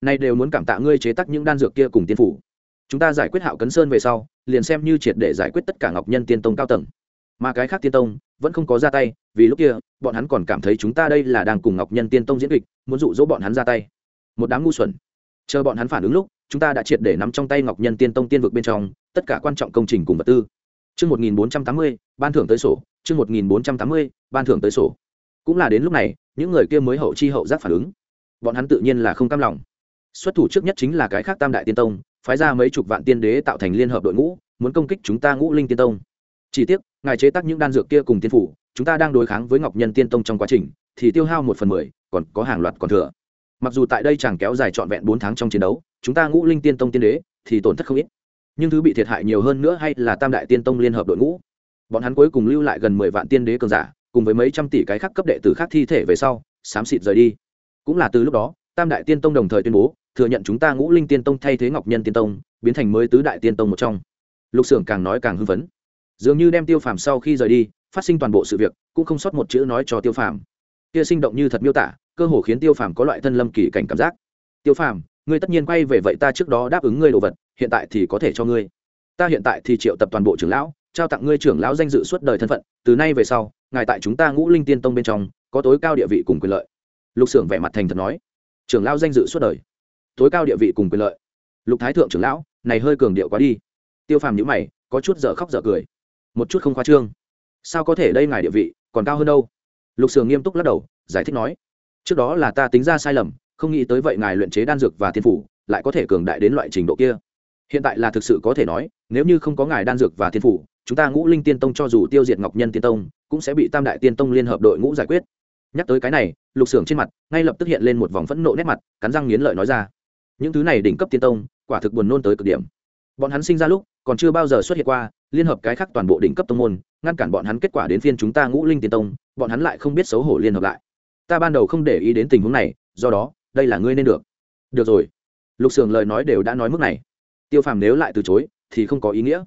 Nay đều muốn cảm tạ ngươi chế tắc những đan dược kia cùng tiên phủ. Chúng ta giải quyết hạo cấn sơn về sau, liền xem như triệt để giải quyết tất cả ngọc nhân tiên tông cao tầng mà cái khác tiên tông vẫn không có ra tay vì lúc kia bọn hắn còn cảm thấy chúng ta đây là đang cùng ngọc nhân tiên tông diễn kịch muốn dụ dỗ bọn hắn ra tay một đám ngu xuẩn chờ bọn hắn phản ứng lúc chúng ta đã triệt để nắm trong tay ngọc nhân tiên tông tiên vực bên trong tất cả quan trọng công trình cùng vật tư Chương 1480, ban thưởng tới sổ, chương 1480, ban thưởng tới sổ. Cũng là đến lúc này, những người kia mới hậu chi hậu giác phản ứng. Bọn hắn tự nhiên là không cam lòng. Xuất thủ trước nhất chính là cái khác Tam đại tiên tông, phái ra mấy chục vạn tiên đế tạo thành liên hợp đội ngũ, muốn công kích chúng ta Ngũ Linh Tiên Tông. Chỉ tiếc, ngài chế tác những đan dược kia cùng tiên phủ, chúng ta đang đối kháng với Ngọc Nhân Tiên Tông trong quá trình, thì tiêu hao một phần mười, còn có hàng loạt còn thừa. Mặc dù tại đây chẳng kéo dài trọn vẹn bốn tháng trong chiến đấu, chúng ta Ngũ Linh Tiên Tông tiên đế thì tổn thất không ít. Nhưng thứ bị thiệt hại nhiều hơn nữa hay là tam đại tiên tông liên hợp đội ngũ. Bọn hắn cuối cùng lưu lại gần mười vạn tiên đế cường giả cùng với mấy trăm tỷ cái khác cấp đệ tử khác thi thể về sau xám xịt rời đi. Cũng là từ lúc đó tam đại tiên tông đồng thời tuyên bố thừa nhận chúng ta ngũ linh tiên tông thay thế ngọc nhân tiên tông biến thành mới tứ đại tiên tông một trong. Lục xưởng càng nói càng hưng phấn dường như đem tiêu phàm sau khi rời đi, phát sinh toàn bộ sự việc, cũng không sót một chữ nói cho tiêu phàm. Kia sinh động như thật miêu tả, cơ hồ khiến tiêu phàm có loại thân lâm kỳ cảnh cảm giác. Tiêu phàm, ngươi tất nhiên quay về vậy ta trước đó đáp ứng ngươi đồ vật, hiện tại thì có thể cho ngươi. Ta hiện tại thì triệu tập toàn bộ trưởng lão, trao tặng ngươi trưởng lão danh dự suốt đời thân phận, từ nay về sau, ngài tại chúng ta ngũ linh tiên tông bên trong, có tối cao địa vị cùng quyền lợi. Lục xưởng vẻ mặt thành thật nói. Trưởng lão danh dự suốt đời. Tối cao địa vị cùng quyền lợi. Lục thái thượng trưởng lão, này hơi cường điệu quá đi. Tiêu phàm nhữ mày, có chút dở khóc dở cười một chút không khoa trương. Sao có thể đây ngài địa vị, còn cao hơn đâu? Lục sường nghiêm túc lắc đầu, giải thích nói, trước đó là ta tính ra sai lầm, không nghĩ tới vậy ngài luyện chế đan dược và thiên phủ, lại có thể cường đại đến loại trình độ kia. Hiện tại là thực sự có thể nói, nếu như không có ngài đan dược và thiên phủ, chúng ta ngũ linh tiên tông cho dù tiêu diệt ngọc nhân tiên tông, cũng sẽ bị tam đại tiên tông liên hợp đội ngũ giải quyết. Nhắc tới cái này, lục xưởng trên mặt ngay lập tức hiện lên một vòng phẫn nộ nét mặt, cắn răng nghiến lợi nói ra, những thứ này đỉnh cấp tiên tông, quả thực buồn nôn tới cực điểm. Bọn hắn sinh ra lúc còn chưa bao giờ xuất hiện qua, liên hợp cái khác toàn bộ đỉnh cấp tông môn, ngăn cản bọn hắn kết quả đến phiên chúng ta ngũ linh tiên tông, bọn hắn lại không biết xấu hổ liên hợp lại. Ta ban đầu không để ý đến tình huống này, do đó, đây là ngươi nên được. Được rồi. Lục sường lời nói đều đã nói mức này. Tiêu phàm nếu lại từ chối, thì không có ý nghĩa.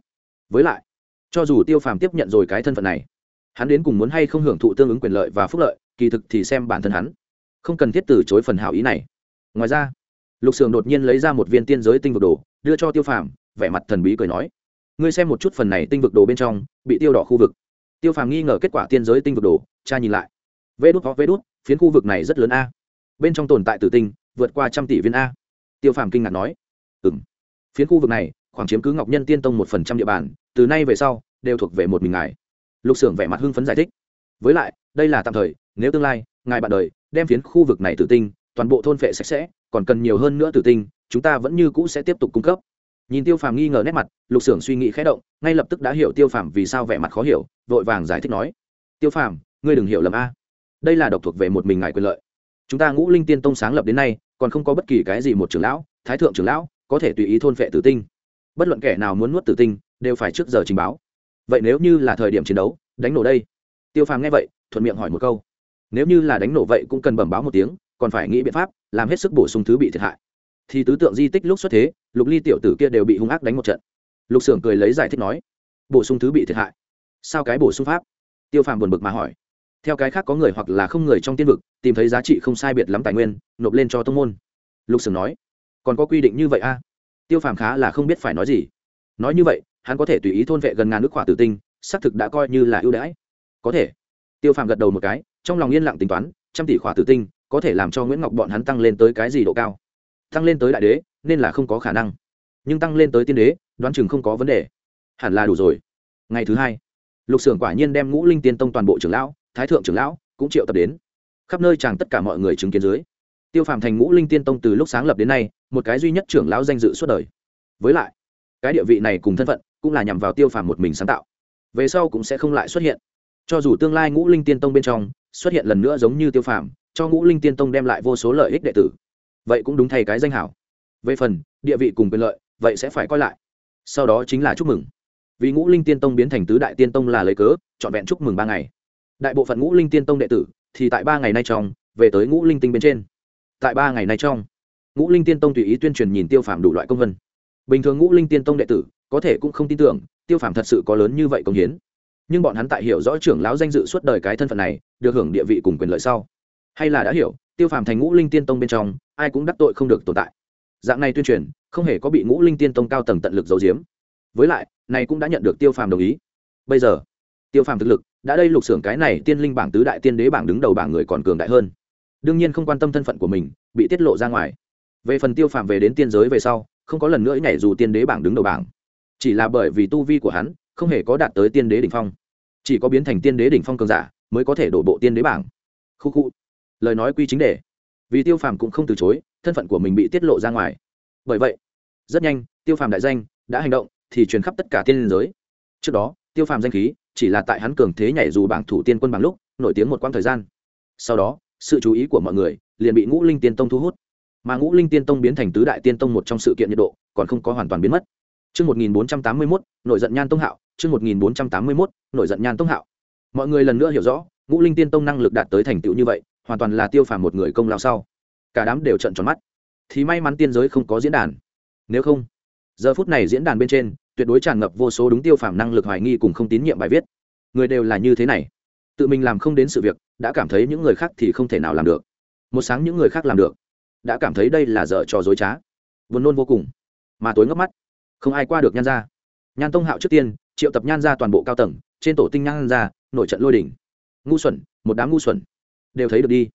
Với lại, cho dù tiêu phàm tiếp nhận rồi cái thân phận này, hắn đến cùng muốn hay không hưởng thụ tương ứng quyền lợi và phúc lợi, kỳ thực thì xem bản thân hắn. Không cần thiết từ chối phần hảo ý này. Ngoài ra, lục sường đột nhiên lấy ra một viên tiên giới tinh vực đồ, đưa cho tiêu phàm vẻ mặt thần bí cười nói, ngươi xem một chút phần này tinh vực đồ bên trong, bị tiêu đỏ khu vực. Tiêu phàm nghi ngờ kết quả tiên giới tinh vực đồ, cha nhìn lại. Vê đút có vê đút, phiến khu vực này rất lớn a. Bên trong tồn tại tử tinh, vượt qua trăm tỷ viên a. Tiêu phàm kinh ngạc nói. Ừ m phiến khu vực này, khoảng chiếm cứ ngọc nhân tiên tông một phần trăm địa bàn, từ nay về sau, đều thuộc về một mình ngài. Lục xưởng vẻ mặt hưng phấn giải thích. Với lại, đây là tạm thời, nếu tương lai, ngài bạn đời, đem phiến khu vực này tử tinh, toàn bộ thôn phệ sạch sẽ, còn cần nhiều hơn nữa tử tinh, chúng ta vẫn như cũ sẽ tiếp tục cung cấp nhìn tiêu phàm nghi ngờ nét mặt, lục xưởng suy nghĩ khẽ động, ngay lập tức đã hiểu tiêu phàm vì sao vẻ mặt khó hiểu, vội vàng giải thích nói, tiêu phàm, ngươi đừng hiểu lầm a. Đây là độc thuộc về một mình ngài quyền lợi. Chúng ta ngũ linh tiên tông sáng lập đến nay, còn không có bất kỳ cái gì một trưởng lão, thái thượng trưởng lão, có thể tùy ý thôn phệ tử tinh. Bất luận kẻ nào muốn nuốt tử tinh, đều phải trước giờ trình báo. Vậy nếu như là thời điểm chiến đấu, đánh nổ đây? Tiêu phàm nghe vậy, thuận miệng hỏi một câu. Nếu như là đánh nổ vậy cũng cần bẩm báo một tiếng, còn phải nghĩ biện pháp, làm hết sức bổ sung thứ bị thiệt hại thì tứ tượng di tích lúc xuất thế, lục ly tiểu tử kia đều bị hung ác đánh một trận. Lục xưởng cười lấy giải thích nói, bổ sung thứ bị thiệt hại. Sao cái bổ sung pháp? Tiêu phàm buồn bực mà hỏi. Theo cái khác có người hoặc là không người trong tiên vực, tìm thấy giá trị không sai biệt lắm tài nguyên, nộp lên cho tông môn. Lục sừng nói, còn có quy định như vậy a à? tiêu phàm khá là không biết phải nói gì. Nói như vậy, hắn có thể tùy ý thôn vệ gần ngàn nước khỏa tử tinh, xác thực đã coi như là ưu đãi. Có thể. Tiêu phàm gật đầu một cái, trong lòng yên lặng tính toán, trăm tỷ khỏa tử tinh có thể làm cho nguyễn ngọc bọn hắn tăng lên tới cái gì độ cao? Tăng lên tới đại đế, nên là không có khả năng. Nhưng tăng lên tới tiên đế, đoán chừng không có vấn đề. Hẳn là đủ rồi. Ngày thứ hai, lục xưởng quả nhiên đem ngũ linh tiên tông toàn bộ trưởng lão, thái thượng trưởng lão, cũng triệu tập đến. Khắp nơi chàng tất cả mọi người chứng kiến dưới, tiêu phàm thành ngũ linh tiên tông từ lúc sáng lập đến nay, một cái duy nhất trưởng lão danh dự suốt đời. Với lại, cái địa vị này cùng thân phận cũng là nhằm vào tiêu phàm một mình sáng tạo. Về sau cũng sẽ không lại xuất hiện. Cho dù tương lai ngũ linh tiên tông bên trong xuất hiện lần nữa giống như tiêu phàm, cho ngũ linh tiên tông đem lại vô số lợi ích đệ tử vậy cũng đúng thay cái danh hảo. Về phần, địa vị cùng quyền lợi, vậy sẽ phải coi lại. Sau đó chính là chúc mừng. Vì ngũ linh tiên tông biến thành tứ đại tiên tông là lấy cớ, trọn vẹn chúc mừng ba ngày. Đại bộ phận ngũ linh tiên tông đệ tử thì tại ba ngày nay trong, về tới ngũ linh tinh bên trên. Tại ba ngày nay trong, ngũ linh tiên tông tùy ý tuyên truyền nhìn tiêu phàm đủ loại công vân. Bình thường ngũ linh tiên tông đệ tử có thể cũng không tin tưởng tiêu phàm thật sự có lớn như vậy công hiến. Nhưng bọn hắn tại hiểu rõ trưởng lão danh dự suốt đời cái thân phận này, được hưởng địa vị cùng quyền lợi sau. Hay là đã hiểu, tiêu phàm thành ngũ linh tiên tông bên trong ai cũng đắc tội không được tồn tại. Dạng này tuyên truyền, không hề có bị ngũ linh tiên tông cao tầng tận lực giấu giếm. Với lại, này cũng đã nhận được tiêu phàm đồng ý. Bây giờ, tiêu phàm thực lực, đã đây lục xưởng cái này tiên linh bảng tứ đại tiên đế bảng đứng đầu bảng người còn cường đại hơn. Đương nhiên không quan tâm thân phận của mình, bị tiết lộ ra ngoài. Về phần tiêu phàm về đến tiên giới về sau, không có lần nữa nhảy dù tiên đế bảng đứng đầu bảng. Chỉ là bởi vì tu vi của hắn, không hề có đạt tới tiên đế đỉnh phong. Chỉ có biến thành tiên đế đỉnh phong cường giả, mới có thể đổ bộ tiên đế bảng. Khu khu. Lời nói quy chính đề vì tiêu phàm cũng không từ chối thân phận của mình bị tiết lộ ra ngoài. Bởi vậy rất nhanh tiêu phàm đại danh đã hành động thì truyền khắp tất cả tiên liên giới. Trước đó tiêu phàm danh khí chỉ là tại hắn cường thế nhảy dù bảng thủ tiên quân bằng lúc nổi tiếng một quãng thời gian. Sau đó sự chú ý của mọi người liền bị ngũ linh tiên tông thu hút. Mà ngũ linh tiên tông biến thành tứ đại tiên tông một trong sự kiện nhiệt độ còn không có hoàn toàn biến mất. Chương 1481, nổi giận Nhan Tông Hạo, chương 1481, nổi giận Nhan Tông Hạo. Mọi người lần nữa hiểu rõ, Ngũ Linh Tiên Tông năng lực đạt tới thành tựu như vậy, hoàn toàn là tiêu phàm một người công lao sau. Cả đám đều trợn tròn mắt. Thì may mắn tiên giới không có diễn đàn. Nếu không, giờ phút này diễn đàn bên trên, tuyệt đối tràn ngập vô số đúng tiêu phàm năng lực hoài nghi cùng không tín nhiệm bài viết. Người đều là như thế này, tự mình làm không đến sự việc, đã cảm thấy những người khác thì không thể nào làm được. Một sáng những người khác làm được, đã cảm thấy đây là dở trò dối trá. Buồn nôn vô cùng, mà tối ngấp mắt không ai qua được nhan ra nhan tông hạo trước tiên triệu tập nhan ra toàn bộ cao tầng trên tổ tinh nhan ra nổi trận lôi đỉnh ngu xuẩn một đám ngu xuẩn đều thấy được đi.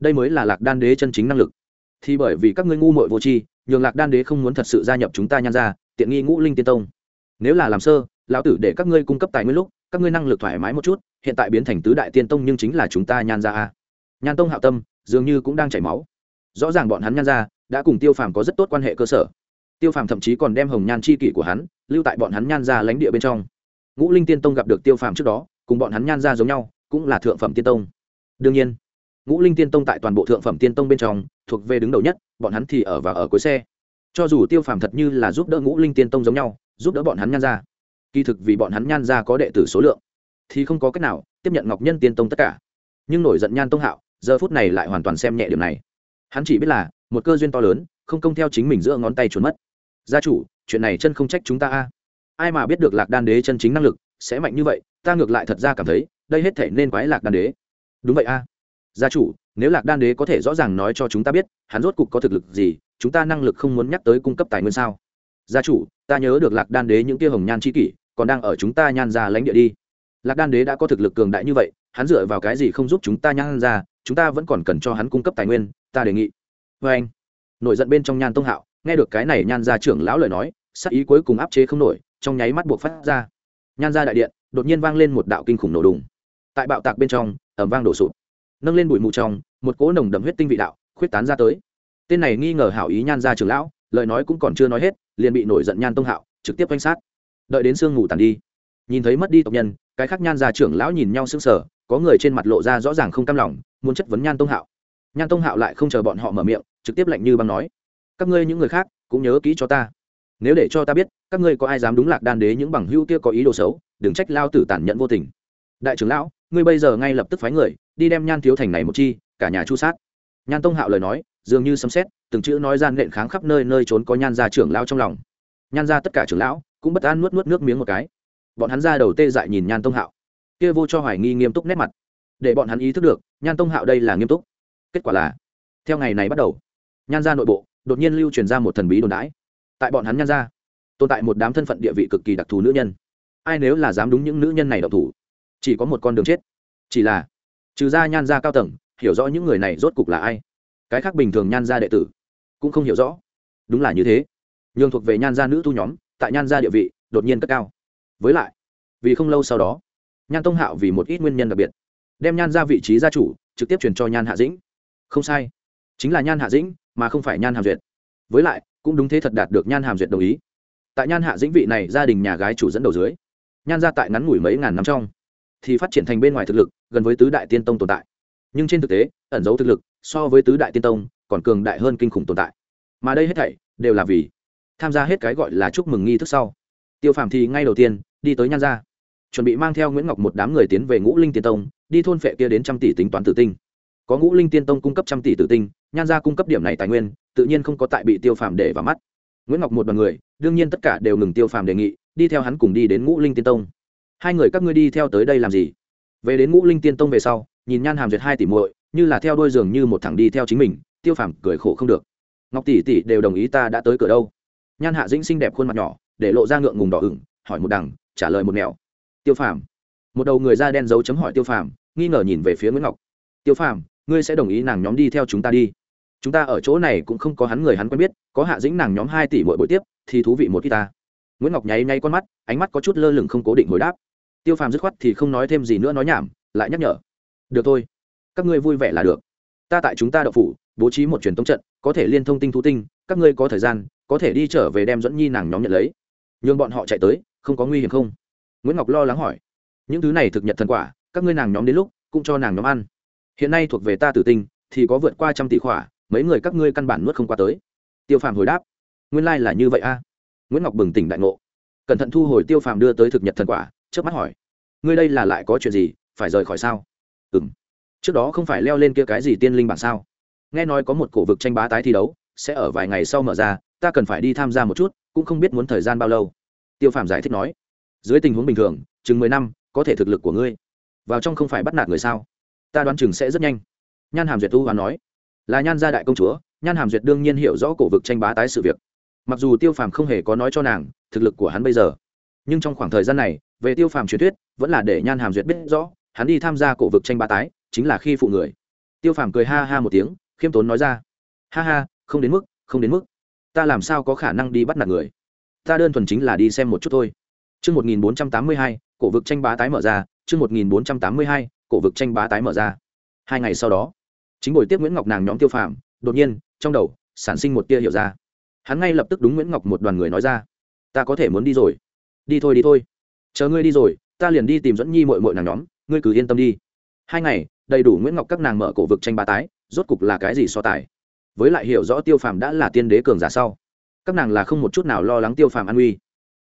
Đây mới là lạc đan đế chân chính năng lực. Thì bởi vì các ngươi ngu mội vô tri, nhường lạc đan đế không muốn thật sự gia nhập chúng ta nhan ra tiện nghi ngũ linh tiên tông. Nếu là làm sơ, lão tử để các ngươi cung cấp tài nguyên lúc, các ngươi năng lực thoải mái một chút, hiện tại biến thành tứ đại tiên tông nhưng chính là chúng ta nhan ra a. Nhan tông hạo tâm, dường như cũng đang chảy máu. Rõ ràng bọn hắn nhan ra đã cùng tiêu phàm có rất tốt quan hệ cơ sở. Tiêu phàm thậm chí còn đem hồng nhan c h i kỷ của hắn lưu tại bọn hắn nhan ra lánh địa bên trong. Ngũ linh tiên tông gặp được tiêu phàm trước đó, cùng bọn hắn nhan ra giống nhau, cũng là thượng phẩm tiên tông đương nhiên, ngũ linh tiên tông tại toàn bộ thượng phẩm tiên tông bên trong, thuộc về đứng đầu nhất, bọn hắn thì ở và ở cuối xe. Cho dù tiêu phàm thật như là giúp đỡ ngũ linh tiên tông giống nhau, giúp đỡ bọn hắn nhan ra. Kỳ thực vì bọn hắn nhan ra có đệ tử số lượng, thì không có cách nào tiếp nhận ngọc nhân tiên tông tất cả. Nhưng nổi giận nhan tông hạo, giờ phút này lại hoàn toàn xem nhẹ điểm này. Hắn chỉ biết là, một cơ duyên to lớn, không công theo chính mình giữa ngón tay trốn mất. Gia chủ, chuyện này chân không trách chúng ta a. Ai mà biết được lạc đan đế chân chính năng lực sẽ mạnh như vậy, ta ngược lại thật ra cảm thấy, đây hết thể nên quái lạc đan đế đúng vậy a. Gia chủ, nếu lạc đan đế có thể rõ ràng nói cho chúng ta biết, hắn rốt cục có thực lực gì, chúng ta năng lực không muốn nhắc tới cung cấp tài nguyên sao? Gia chủ, ta nhớ được lạc đan đế những kia hồng nhan c kỷ, còn đang ở chúng ta nhan ra lãnh địa đi. Lạc đan đế đã có thực lực cường đại như vậy, hắn dựa vào cái gì không giúp chúng ta nhan ra chúng ta vẫn còn cần cho hắn cung cấp tài nguyên, ta đề nghị. Vê anh. Nổi giận bên trong nhan tông hạo, nghe được cái này nhan ra trưởng lão lời nói, sắc ý cuối cùng áp chế không nổi, trong nháy mắt buộc phát ra. Nhan ra đại điện, đột nhiên vang lên một đạo kinh khủng nổ đùng. Tại bạo tạc bên trong ẩm vang đổ sụp. Nâng lên bụi mù trong, một cỗ nồng đậm huyết tinh vị đạo khuyết tán ra tới. Tên này nghi ngờ hảo ý nhan ra trưởng lão, lời nói cũng còn chưa nói hết, liền bị nổi giận nhan tông hạo, trực tiếp quanh sát. Đợi đến sương ngủ tàn đi, nhìn thấy mất đi tộc nhân, cái khác nhan ra trưởng lão nhìn nhau sững sờ, có người trên mặt lộ ra rõ ràng không cam lòng, muốn chất vấn nhan tông hạo. Nhan tông hạo lại không chờ bọn họ mở miệng, trực tiếp lạnh như băng nói, các ngươi những người khác, cũng nhớ kỹ cho ta. Nếu để cho ta biết, các ngươi có ai dám đúng lạc đan đế những bằng hữu kia có ý đồ xấu, đừng trách lao tử tàn nhẫn vô tình. Đại trưởng lão ngươi bây giờ ngay lập tức phái người, đi đem nhan thiếu thành này một chi, cả nhà chu sát. Nhan tông hạo lời nói, dường như sấm xét từng chữ nói gian nện kháng khắp nơi nơi trốn có nhan ra trưởng lão trong lòng. Nhan ra tất cả trưởng lão cũng bất an nuốt nuốt nước miếng một cái. Bọn hắn ra đầu tê dại nhìn nhan tông hạo. Kia vô cho hoài nghi nghiêm túc nét mặt. Để bọn hắn ý thức được, nhan tông hạo đây là nghiêm túc. Kết quả là, theo ngày này bắt đầu, nhan ra nội bộ đột nhiên lưu truyền ra một thần bí đồn đãi. Tại bọn hắn nhan ra tồn tại một đám thân phận địa vị cực kỳ đặc thù nữ nhân. Ai nếu là dám đúng những nữ nhân này độc thủ? Chỉ có một con đường chết. Chỉ là, trừ ra nhan ra cao tầng, hiểu rõ những người này rốt cục là ai. Cái khác bình thường nhan ra đệ tử, cũng không hiểu rõ. Đúng là như thế. Nhường thuộc về nhan gia nữ thu nhóm, tại nhan gia địa vị, đột nhiên cất cao. Với lại, vì không lâu sau đó, nhan tông hạo vì một ít nguyên nhân đặc biệt, đem nhan ra vị trí gia chủ, trực tiếp truyền cho nhan hạ dĩnh. Không sai. Chính là nhan hạ dĩnh, mà không phải nhan hàm duyệt. Với lại, cũng đúng thế thật đạt được nhan hàm duyệt đồng ý. Tại nhan hạ dĩnh vị này gia đình nhà gái chủ dẫn đầu dưới, nhan ra tại ngắn ngủi mấy ngàn năm trong thì phát triển thành bên ngoài thực lực, gần với tứ đại tiên tông tồn tại. Nhưng trên thực tế, ẩn dấu thực lực so với tứ đại tiên tông còn cường đại hơn kinh khủng tồn tại. Mà đây hết thảy đều là vì tham gia hết cái gọi là chúc mừng nghi thức sau. Tiêu phàm thì ngay đầu tiên đi tới nhan gia, chuẩn bị mang theo nguyễn ngọc một đám người tiến về ngũ linh tiên tông, đi thôn phệ kia đến trăm tỷ tính toán tử tinh. Có ngũ linh tiên tông cung cấp trăm tỷ tử tinh, nhan gia cung cấp điểm này tài nguyên, tự nhiên không có tại bị tiêu phàm để vào mắt. Nguyễn ngọc một đ o à n người, đương nhiên tất cả đều ngừng tiêu phàm đề nghị, đi theo hắn cùng đi đến ngũ linh tiên tông hai người các ngươi đi theo tới đây làm gì? Về đến ngũ linh tiên tông về sau, nhìn nhan hàm duyệt hai tỷ muội, như là theo đôi giường như một thằng đi theo chính mình, tiêu phàm cười khổ không được. Ngọc tỷ tỷ đều đồng ý ta đã tới cửa đâu? Nhan hạ dĩnh xinh đẹp khuôn mặt nhỏ, để lộ ra ngượng ngùng đỏ ửng, hỏi một đằng, trả lời một mẹo tiêu phàm. Một đầu người da đen dấu chấm hỏi tiêu phàm, nghi ngờ nhìn về phía nguyễn ngọc. Tiêu phàm, ngươi sẽ đồng ý nàng nhóm đi theo chúng ta đi. Chúng ta ở chỗ này cũng không có hắn người hắn quen biết, có hạ dĩnh nàng nhóm hai tỷ mỗi buổi tiếp, thì thú vị một ít ta. Nguyễn ngọc nháy nháy con mắt, ánh mắt có chút lơ lửng không cố định hồi đáp tiêu phàm dứt khoát thì không nói thêm gì nữa nói nhảm, lại nhắc nhở. Được thôi, các ngươi vui vẻ là được. Ta tại chúng ta đậu phủ, bố trí một truyền tống trận, có thể liên thông tinh thú tinh, các ngươi có thời gian, có thể đi trở về đem dẫn nhi nàng nhóm nhận lấy. Nhường bọn họ chạy tới, không có nguy hiểm không? Nguyễn ngọc lo lắng hỏi. Những thứ này thực nhật thần quả, các ngươi nàng nhóm đến lúc, cũng cho nàng nhóm ăn. Hiện nay thuộc về ta tử tinh, thì có vượt qua trăm tỷ khỏa, mấy người các ngươi căn bản nuốt không qua tới. Tiêu phàm hồi đáp. Nguyên lai là như vậy a. Nguyễn ngọc bừng tỉnh đại ngộ. Cẩn thận thu hồi tiêu phàm đưa tới thực nhật thần quả trước mắt hỏi, ngươi đây là lại có chuyện gì, phải rời khỏi sao? Ừ m trước đó không phải leo lên kia cái gì tiên linh bảng sao? Nghe nói có một cổ vực tranh bá tái thi đấu, sẽ ở vài ngày sau mở ra, ta cần phải đi tham gia một chút, cũng không biết muốn thời gian bao lâu. Tiêu phàm giải thích nói, dưới tình huống bình thường, chừng mười năm, có thể thực lực của ngươi. Vào trong không phải bắt nạt người sao? Ta đoán chừng sẽ rất nhanh. Nhan hàm duyệt tu và nói, là nhan gia đại công chúa, nhan hàm duyệt đương nhiên hiểu rõ cổ vực tranh bá tái sự việc. Mặc dù tiêu phàm không hề có nói cho nàng thực lực của hắn bây giờ, nhưng trong khoảng thời gian này về tiêu phàm truyền thuyết vẫn là để nhan hàm duyệt biết rõ hắn đi tham gia cổ vực tranh ba tái chính là khi phụ người tiêu phàm cười ha ha một tiếng khiêm tốn nói ra ha ha không đến mức không đến mức ta làm sao có khả năng đi bắt nạt người ta đơn thuần chính là đi xem một chút thôi Trước 1482, cổ vực tranh bá tái mở ra, trước 1482, cổ vực tranh bá tái mở ra. Hai ngày sau đó, chính buổi tiếp Nguyễn Ngọc nàng nhóm tiêu phàm, đột nhiên, trong đầu sản sinh một tia hiểu ra. Hắn ngay lập tức đúng Nguyễn Ngọc một đoàn người nói ra, ta có thể muốn đi rồi. Đi thôi đi thôi. Chờ ngươi đi rồi, ta liền đi tìm dẫn nhi muội muội nàng nhóm, ngươi cứ yên tâm đi. Hai ngày, đầy đủ Nguyễn Ngọc các nàng mở cổ vực tranh ba tái, rốt cục là cái gì so tài? Với lại hiểu rõ Tiêu Phàm đã là tiên đế cường giả sau, các nàng là không một chút nào lo lắng Tiêu Phàm an nguy.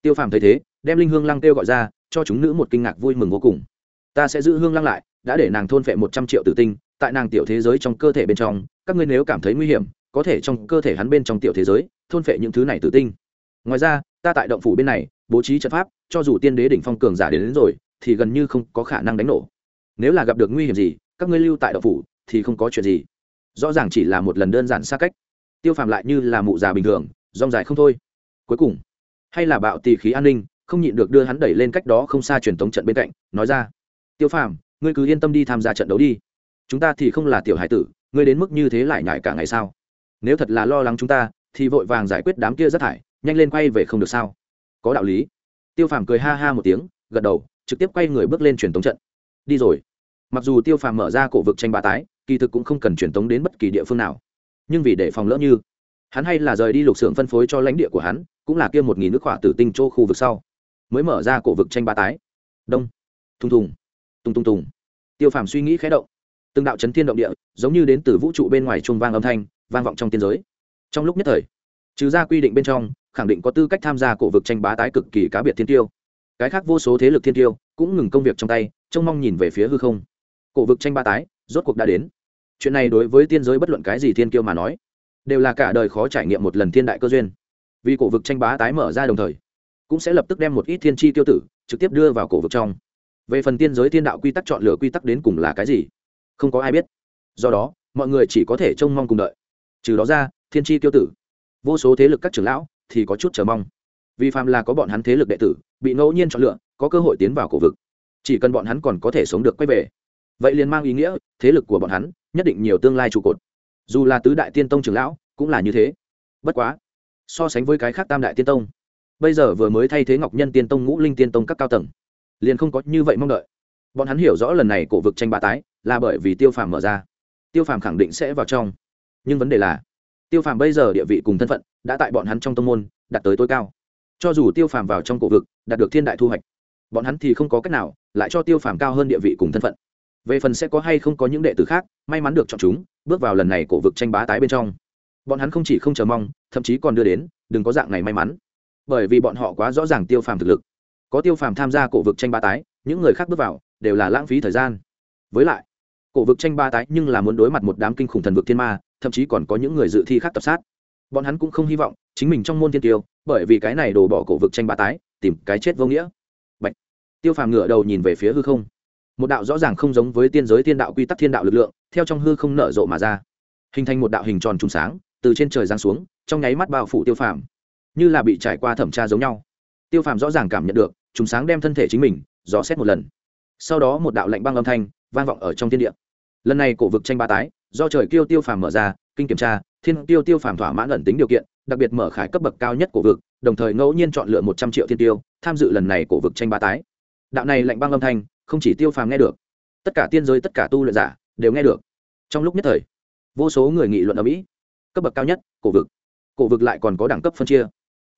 Tiêu Phàm thấy thế, đem linh hương lăng kêu gọi ra cho chúng nữ một kinh ngạc vui mừng vô cùng ta sẽ giữ hương lăng lại đã để nàng thôn phệ một trăm triệu tử tinh tại nàng tiểu thế giới trong cơ thể bên trong các ngươi nếu cảm thấy nguy hiểm có thể trong cơ thể hắn bên trong tiểu thế giới thôn phệ những thứ này tử tinh ngoài ra ta tại động phủ bên này bố trí trận pháp cho dù tiên đế đỉnh phong cường giả đến, đến rồi thì gần như không có khả năng đánh nổ. Nếu là gặp được nguy hiểm gì các ngươi lưu tại đậu phủ thì không có chuyện gì. Rõ ràng chỉ là một lần đơn giản xa cách. Tiêu phàm lại như là mụ già bình thường rong dài không thôi. Cuối cùng hay là bạo tì khí an ninh không nhịn được đưa hắn đẩy lên cách đó không xa truyền tống trận bên cạnh nói ra tiêu phàm ngươi cứ yên tâm đi tham gia trận đấu đi. Chúng ta thì không là tiểu hải tử ngươi đến mức như thế lại nhải cả ngày sao? Nếu thật là lo lắng chúng ta thì vội vàng giải quyết đám kia rất thải nhanh lên quay về không được sao? Có đạo lý tiêu phàm cười ha ha một tiếng, gật đầu, trực tiếp quay người bước lên truyền tống trận. Đi rồi. Mặc dù tiêu phàm mở ra cổ vực tranh ba tái, kỳ thực cũng không cần truyền tống đến bất kỳ địa phương nào. Nhưng vì để phòng lỡ như, hắn hay là rời đi lục xưởng phân phối cho lãnh địa của hắn, cũng là kia một nghìn nước hỏa tử tinh chỗ khu vực sau, mới mở ra cổ vực tranh ba tái. Đông. Thùng thùng. Tung tung tùng tiêu phàm suy nghĩ khé động. Từng đạo chấn thiên động địa, giống như đến từ vũ trụ bên ngoài chuông vang âm thanh, vang vọng trong tiên giới. Trong lúc nhất thời trừ ra quy định bên trong, khẳng định có tư cách tham gia cổ vực tranh bá tái cực kỳ cá biệt thiên tiêu. Cái khác vô số thế lực thiên tiêu cũng ngừng công việc trong tay, trông mong nhìn về phía hư không. Cổ vực tranh bá tái, rốt cuộc đã đến. Chuyện này đối với tiên giới bất luận cái gì thiên tiêu mà nói, đều là cả đời khó trải nghiệm một lần thiên đại cơ duyên. Vì cổ vực tranh bá tái mở ra đồng thời, cũng sẽ lập tức đem một ít thiên tri tiêu tử trực tiếp đưa vào cổ vực trong. Về phần tiên giới thiên đạo quy tắc chọn lựa quy tắc đến cùng là cái gì, không có ai biết. Do đó, mọi người chỉ có thể trông mong cùng đợi. Trừ đó ra, thiên tri tiêu tử vô số thế lực các trưởng lão thì có chút chờ mong. Vì phàm là có bọn hắn thế lực đệ tử, bị ngẫu nhiên chọn lựa, có cơ hội tiến vào cổ vực. Chỉ cần bọn hắn còn có thể sống được quay về. Vậy liền mang ý nghĩa, thế lực của bọn hắn nhất định nhiều tương lai trụ cột. Dù là tứ đại tiên tông trưởng lão, cũng là như thế. Bất quá, so sánh với cái khác tam đại tiên tông, bây giờ vừa mới thay thế ngọc nhân tiên tông, ngũ linh tiên tông các cao tầng, liền không có như vậy mong đợi. Bọn hắn hiểu rõ lần này cổ vực tranh ba tái là bởi vì tiêu phàm mở ra. Tiêu phàm khẳng định sẽ vào trong. Nhưng vấn đề là tiêu phàm bây giờ địa vị cùng thân phận, đã tại bọn hắn trong tông môn, đạt tới tối cao. Cho dù tiêu phàm vào trong cổ vực, đạt được thiên đại thu hoạch, bọn hắn thì không có cách nào lại cho tiêu phàm cao hơn địa vị cùng thân phận. Về phần sẽ có hay không có những đệ tử khác, may mắn được chọn chúng, bước vào lần này cổ vực tranh bá tái bên trong. Bọn hắn không chỉ không chờ mong, thậm chí còn đưa đến, đừng có dạng này may mắn. Bởi vì bọn họ quá rõ ràng tiêu phàm thực lực. Có tiêu phàm tham gia cổ vực tranh ba tái, những người khác bước vào, đều là lãng phí thời gian. Với lại, cổ vực tranh ba tái nhưng là muốn đối mặt một đám kinh khủng thần vực thiên ma thậm chí còn có những người dự thi khác tập sát. Bọn hắn cũng không hy vọng chính mình trong môn thiên tiêu, bởi vì cái này đổ bỏ cổ vực tranh ba tái, tìm cái chết vô nghĩa. Bạch. tiêu phàm ngửa đầu nhìn về phía hư không. Một đạo rõ ràng không giống với tiên giới tiên đạo quy tắc thiên đạo lực lượng, theo trong hư không nở rộ mà ra. Hình thành một đạo hình tròn trùng sáng, từ trên trời giáng xuống, trong nháy mắt bao phủ tiêu phàm. Như là bị trải qua thẩm tra giống nhau. Tiêu phàm rõ ràng cảm nhận được, trùng sáng đem thân thể chính mình, dò xét một lần. Sau đó một đạo lạnh băng âm thanh vang vọng ở trong thiên địa. Lần này cổ vực tranh ba tái do trời kiêu tiêu phàm mở ra, kinh kiểm tra, thiên tiêu tiêu phàm thỏa mãn ẩn tính điều kiện, đặc biệt mở khải cấp bậc cao nhất của vực, đồng thời ngẫu nhiên chọn lựa một trăm triệu thiên tiêu, tham dự lần này của vực tranh ba tái. Đạo này lạnh băng âm thanh, không chỉ tiêu phàm nghe được, tất cả tiên giới, tất cả tu luyện giả đều nghe được. Trong lúc nhất thời, vô số người nghị luận ở mỹ, cấp bậc cao nhất, cổ vực. Cổ vực lại còn có đẳng cấp phân chia.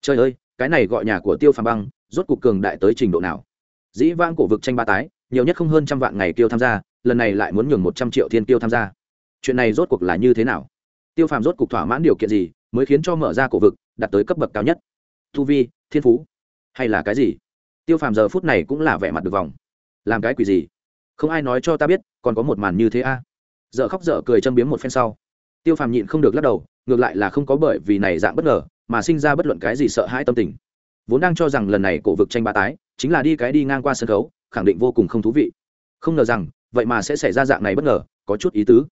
Trời ơi, cái này gọi nhà của tiêu phàm băng, rốt cuộc cường đại tới trình độ nào? Dĩ vang cổ vực tranh ba tái, nhiều nhất không hơn trăm vạn ngày tiêu tham gia, lần này lại muốn nhường một trăm triệu thiên tiêu tham gia chuyện này rốt cuộc là như thế nào? Tiêu phàm rốt cục thỏa mãn điều kiện gì mới khiến cho mở ra cổ vực, đạt tới cấp bậc cao nhất? Tu vi, thiên phú, hay là cái gì? Tiêu phàm giờ phút này cũng là vẻ mặt được vòng. Làm cái quỷ gì? Không ai nói cho ta biết, còn có một màn như thế a. À? dợ khóc dở cười châm biếm một phen sau, tiêu phàm nhịn không được lắc đầu, ngược lại là không có bởi vì này dạng bất ngờ, mà sinh ra bất luận cái gì sợ hãi tâm tình. Vốn đang cho rằng lần này cổ vực tranh ba tái, chính là đi cái đi ngang qua sân khấu, khẳng định vô cùng không thú vị. Không ngờ rằng, vậy mà sẽ xảy ra dạng này bất ngờ, có chút ý tứ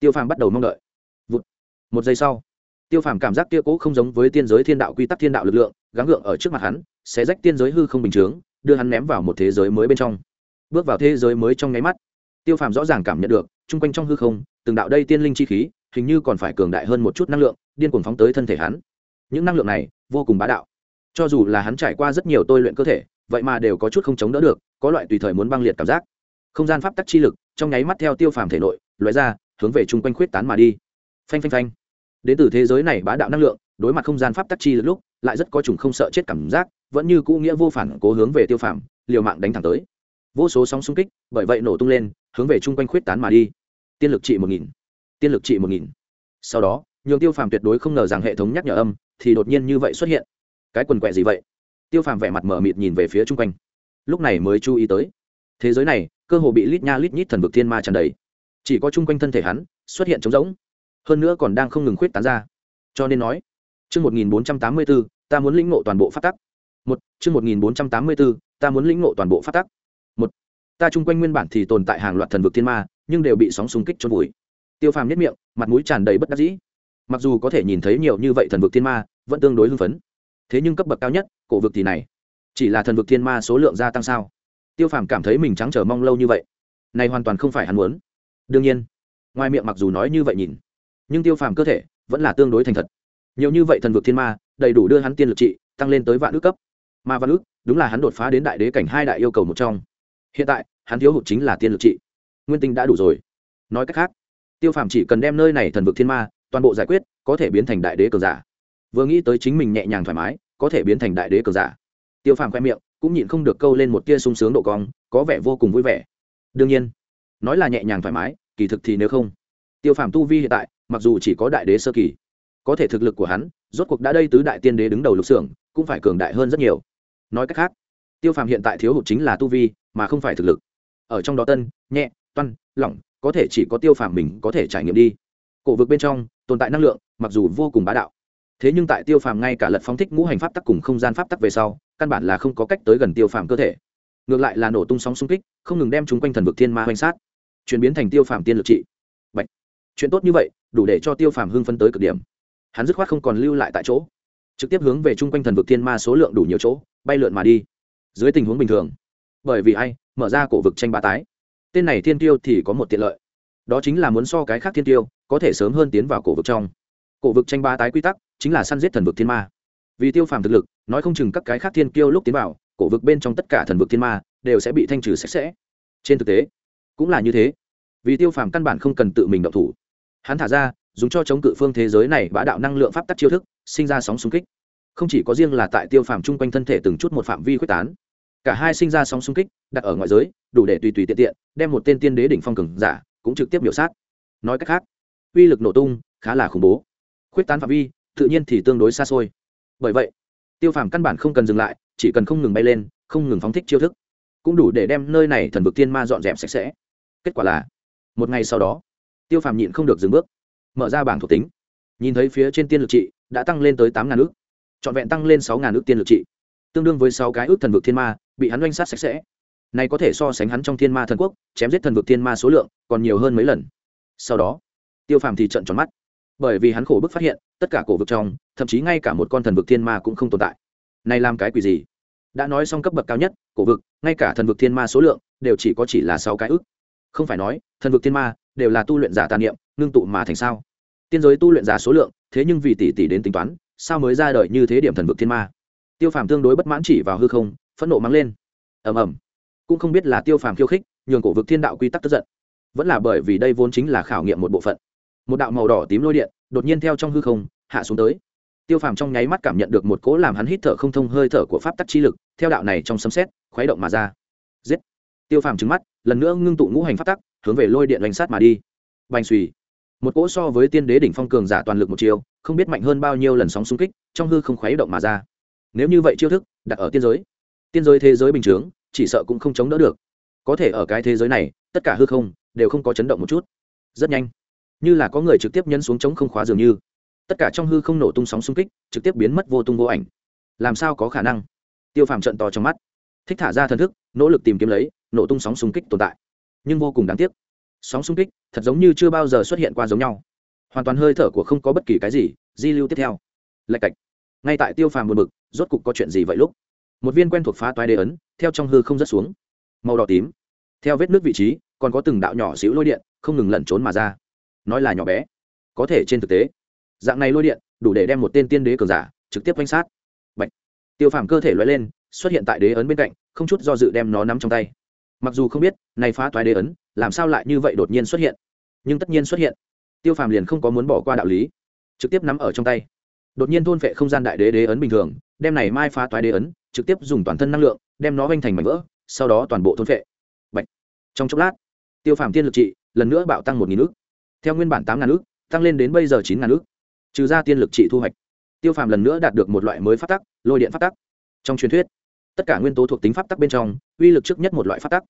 tiêu phàm bắt đầu mong đợi. Vụt. một giây sau, tiêu phàm cảm giác kia cố không giống với tiên giới thiên đạo quy tắc thiên đạo lực lượng, gắng gượng ở trước mặt hắn sẽ rách tiên giới hư không bình chướng, đưa hắn ném vào một thế giới mới bên trong. Bước vào thế giới mới trong nháy mắt, tiêu phàm rõ ràng cảm nhận được, chung quanh trong hư không, từng đạo đây tiên linh chi khí, hình như còn phải cường đại hơn một chút năng lượng, điên cuồng phóng tới thân thể hắn. Những năng lượng này, vô cùng bá đạo. Cho dù là hắn trải qua rất nhiều tôi luyện cơ thể, vậy mà đều có chút không chống đỡ được, có loại tùy thời muốn băng liệt cảm giác. Không gian pháp tắc chi lực, trong nháy mắt theo tiêu phàm thể nội loại ra hướng về chung quanh khuyết tán mà đi. Phanh phanh phanh. Đến từ thế giới này bá đạo năng lượng, đối mặt không gian pháp tắc chi lực lúc, lại rất có chủng không sợ chết cảm giác, vẫn như cũ nghĩa vô phản, cố hướng về tiêu phàm, liều mạng đánh thẳng tới. Vô số sóng xung kích, bởi vậy nổ tung lên, hướng về chung quanh khuyết tán mà đi. Tiên lực trị một nghìn. Tiên lực trị một nghìn. Sau đó, nhường tiêu phàm tuyệt đối không ngờ rằng hệ thống nhắc nhở âm thì đột nhiên như vậy xuất hiện. Cái quần quẹ gì vậy? Tiêu phàm vẻ mặt mở mịt nhìn về phía chung quanh. Lúc này mới chú ý tới. Thế giới này, cơ hồ bị lít nha lít nhít thần vực thiên ma tràn đầy chỉ có chung quanh thân thể hắn xuất hiện trống rỗng, hơn nữa còn đang không ngừng khuyết tán ra. Cho nên nói, chương một nghìn bốn trăm tám mươi bốn, ta muốn lĩnh ngộ toàn bộ phát tắc. Một, chương một nghìn bốn trăm tám mươi bốn, ta muốn lĩnh ngộ toàn bộ phát tắc. Một, ta chung quanh nguyên bản thì tồn tại hàng loạt thần vực thiên ma, nhưng đều bị sóng xung kích trôn vùi. Tiêu phàm nhất miệng, mặt mũi tràn đầy bất đắc dĩ. Mặc dù có thể nhìn thấy nhiều như vậy thần vực thiên ma, vẫn tương đối hưng phấn. Thế nhưng cấp bậc cao nhất, cổ vực thì này. Chỉ là thần vực thiên ma số lượng gia tăng sao? Tiêu phàm cảm thấy mình trắng trở mong lâu như vậy. Này hoàn toàn không phải hắn muốn đương nhiên. Ngoài miệng mặc dù nói như vậy nhìn, nhưng tiêu phàm cơ thể vẫn là tương đối thành thật. Nhiều như vậy thần vực thiên ma, đầy đủ đưa hắn tiên lực trị, tăng lên tới vạn ước cấp. Mà vạn ước, đúng là hắn đột phá đến đại đế cảnh hai đại yêu cầu một trong. Hiện tại, hắn thiếu hụt chính là tiên lực trị. Nguyên tinh đã đủ rồi. Nói cách khác, tiêu phàm chỉ cần đem nơi này thần vực thiên ma, toàn bộ giải quyết, có thể biến thành đại đế cường giả. Vừa nghĩ tới chính mình nhẹ nhàng thoải mái, có thể biến thành đại đế cường giả. Tiêu phàm khoe miệng, cũng nhịn không được câu lên một tia sung sướng độ cong, có vẻ vô cùng vui vẻ. Đương nhiên nói là nhẹ nhàng thoải mái, kỳ thực thì nếu không, tiêu phàm tu vi hiện tại, mặc dù chỉ có đại đế sơ kỳ, có thể thực lực của hắn, rốt cuộc đã đây tứ đại tiên đế đứng đầu lục xưởng, cũng phải cường đại hơn rất nhiều. Nói cách khác, tiêu phàm hiện tại thiếu hụt chính là tu vi, mà không phải thực lực. Ở trong đó tân, nhẹ, toan, lỏng, có thể chỉ có tiêu phàm mình có thể trải nghiệm đi. Cổ vực bên trong, tồn tại năng lượng, mặc dù vô cùng bá đạo. Thế nhưng tại tiêu phàm ngay cả lật phóng thích ngũ hành pháp tắc cùng không gian pháp tắc về sau, căn bản là không có cách tới gần tiêu phàm cơ thể. Ngược lại là nổ tung sóng xung kích, không ngừng đem chúng quanh thần vực thiên ma hoành sát chuyển biến thành tiêu phàm tiên lực trị. Bạch. chuyện tốt như vậy, đủ để cho tiêu phàm hưng phân tới cực điểm. Hắn dứt khoát không còn lưu lại tại chỗ. Trực tiếp hướng về chung quanh thần vực thiên ma số lượng đủ nhiều chỗ, bay lượn mà đi. Dưới tình huống bình thường. Bởi vì ai, mở ra cổ vực tranh ba tái. Tên này thiên tiêu thì có một tiện lợi. Đó chính là muốn so cái khác thiên tiêu, có thể sớm hơn tiến vào cổ vực trong. Cổ vực tranh ba tái quy tắc chính là săn giết thần vực thiên ma. Vì tiêu phàm thực lực, nói không chừng các cái khác thiên kiêu lúc tiến vào, cổ vực bên trong tất cả thần vực thiên ma đều sẽ bị thanh trừ sạch sẽ. Trên thực tế, cũng là như thế vì tiêu phàm căn bản không cần tự mình động thủ. Hắn thả ra, dùng cho chống cự phương thế giới này bá đạo năng lượng pháp tắc chiêu thức, sinh ra sóng xung kích. Không chỉ có riêng là tại tiêu phàm chung quanh thân thể từng chút một phạm vi quyết tán, cả hai sinh ra sóng xung kích, đặt ở ngoại giới, đủ để tùy tùy tiện tiện, đem một tên tiên đế đỉnh phong cường giả cũng trực tiếp biểu sát. Nói cách khác, uy lực nổ tung khá là khủng bố. Khuyết tán phạm vi, tự nhiên thì tương đối xa xôi. Bởi vậy, tiêu phàm căn bản không cần dừng lại, chỉ cần không ngừng bay lên, không ngừng phóng thích chiêu thức, cũng đủ để đem nơi này thần vực tiên ma dọn dẹp sạch sẽ. Kết quả là một ngày sau đó, tiêu phàm nhịn không được dừng bước, mở ra bảng thuộc tính. Nhìn thấy phía trên tiên lực trị đã tăng lên tới tám ngàn ước, trọn vẹn tăng lên sáu ngàn ước tiên lực trị, tương đương với sáu cái ước thần vực thiên ma, bị hắn oanh sát sạch sẽ. Này có thể so sánh hắn trong thiên ma thần quốc, chém giết thần vực thiên ma số lượng còn nhiều hơn mấy lần. Sau đó, tiêu phàm thì trận tròn mắt, bởi vì hắn khổ bức phát hiện, tất cả cổ vực trong, thậm chí ngay cả một con thần vực thiên ma cũng không tồn tại. Này làm cái quỷ gì? Đã nói xong cấp bậc cao nhất, cổ vực, ngay cả thần vực thiên ma số lượng đều chỉ có chỉ là sáu cái ước không phải nói, thần vực thiên ma đều là tu luyện giả tà niệm, ngưng tụ mà thành sao? Tiên giới tu luyện giả số lượng, thế nhưng vì tỷ tỷ đến tính toán, sao mới ra đời như thế điểm thần vực thiên ma? Tiêu phàm tương đối bất mãn chỉ vào hư không, phẫn nộ mắng lên. Ầm ầm. Cũng không biết là tiêu phàm khiêu khích, nhường cổ vực thiên đạo quy tắc tức giận, vẫn là bởi vì đây vốn chính là khảo nghiệm một bộ phận. Một đạo màu đỏ tím lôi điện, đột nhiên theo trong hư không, hạ xuống tới. Tiêu phàm trong nháy mắt cảm nhận được một cỗ làm hắn hít thở không thông hơi thở của pháp tắc chi lực, theo đạo này trong sấm xét khuấy động mà ra. Giết tiêu phàm trứng mắt, lần nữa ngưng tụ ngũ hành pháp tắc, hướng về lôi điện đánh sát mà đi. Bành suy một cỗ so với tiên đế đỉnh phong cường giả toàn lực một chiều không biết mạnh hơn bao nhiêu lần sóng xung kích, trong hư không khuấy động mà ra. Nếu như vậy chiêu thức, đặt ở tiên giới. Tiên giới thế giới bình chướng chỉ sợ cũng không chống đỡ được. Có thể ở cái thế giới này, tất cả hư không đều không có chấn động một chút. Rất nhanh. Như là có người trực tiếp nhấn xuống chống không khóa dường như. Tất cả trong hư không nổ tung sóng xung kích, trực tiếp biến mất vô tung vô ảnh. Làm sao có khả năng? Tiêu phàm trận to trong mắt. Thích thả ra thần thức, nỗ lực tìm kiếm lấy nổ tung sóng xung kích tồn tại. Nhưng vô cùng đáng tiếc, sóng xung kích thật giống như chưa bao giờ xuất hiện qua giống nhau. Hoàn toàn hơi thở của không có bất kỳ cái gì, di lưu tiếp theo. Lạch cạch. Ngay tại tiêu phàm buồn bực, rốt cục có chuyện gì vậy lúc? Một viên quen thuộc phá toái đế ấn, theo trong hư không rớt xuống. Màu đỏ tím. Theo vết nước vị trí, còn có từng đạo nhỏ xíu lôi điện, không ngừng lẩn trốn mà ra. Nói là nhỏ bé, có thể trên thực tế, dạng này lôi điện đủ để đem một tên tiên đế cường giả trực tiếp quanh sát. Bạch. tiêu phàm cơ thể loại lên, xuất hiện tại đế ấn bên cạnh, không chút do dự đem nó nắm trong tay mặc dù không biết, này phá toái đế ấn, làm sao lại như vậy đột nhiên xuất hiện? Nhưng tất nhiên xuất hiện. Tiêu phàm liền không có muốn bỏ qua đạo lý. Trực tiếp nắm ở trong tay. Đột nhiên thôn vệ không gian đại đế đế ấn bình thường, đem này mai phá toái đế ấn, trực tiếp dùng toàn thân năng lượng, đem nó vanh thành mảnh vỡ, sau đó toàn bộ thôn vệ. Bạch. trong chốc lát, tiêu phàm tiên lực trị, lần nữa bạo tăng một nghìn ước theo nguyên bản tám ngàn ước tăng lên đến bây giờ chín ngàn ước trừ ra tiên lực trị thu hoạch, tiêu phàm lần nữa đạt được một loại mới phát tắc, lôi điện phát tắc. Trong truyền thuyết tất cả nguyên tố thuộc tính pháp tắc bên trong, uy lực trước nhất một loại pháp tắc.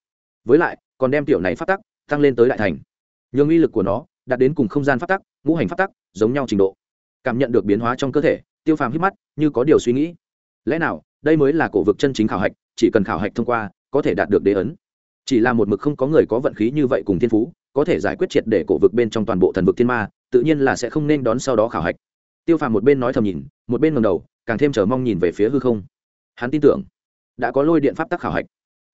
Với lại, còn đem tiểu này pháp tắc tăng lên tới đại thành. Nhường uy lực của nó đạt đến cùng không gian pháp tắc, ngũ hành pháp tắc, giống nhau trình độ. Cảm nhận được biến hóa trong cơ thể, tiêu phàm hít mắt, như có điều suy nghĩ. Lẽ nào, đây mới là cổ vực chân chính khảo hạch, chỉ cần khảo hạch thông qua, có thể đạt được đế ấn? Chỉ là một mực không có người có vận khí như vậy cùng thiên phú, có thể giải quyết triệt để cổ vực bên trong toàn bộ thần vực thiên ma, tự nhiên là sẽ không nên đón sau đó khảo hạch. Tiêu phàm một bên nói thầm nhìn, một bên ngầm đầu, càng thêm chờ mong nhìn về phía hư không. Hắn tin tưởng đã có lôi điện pháp tắc khảo hạch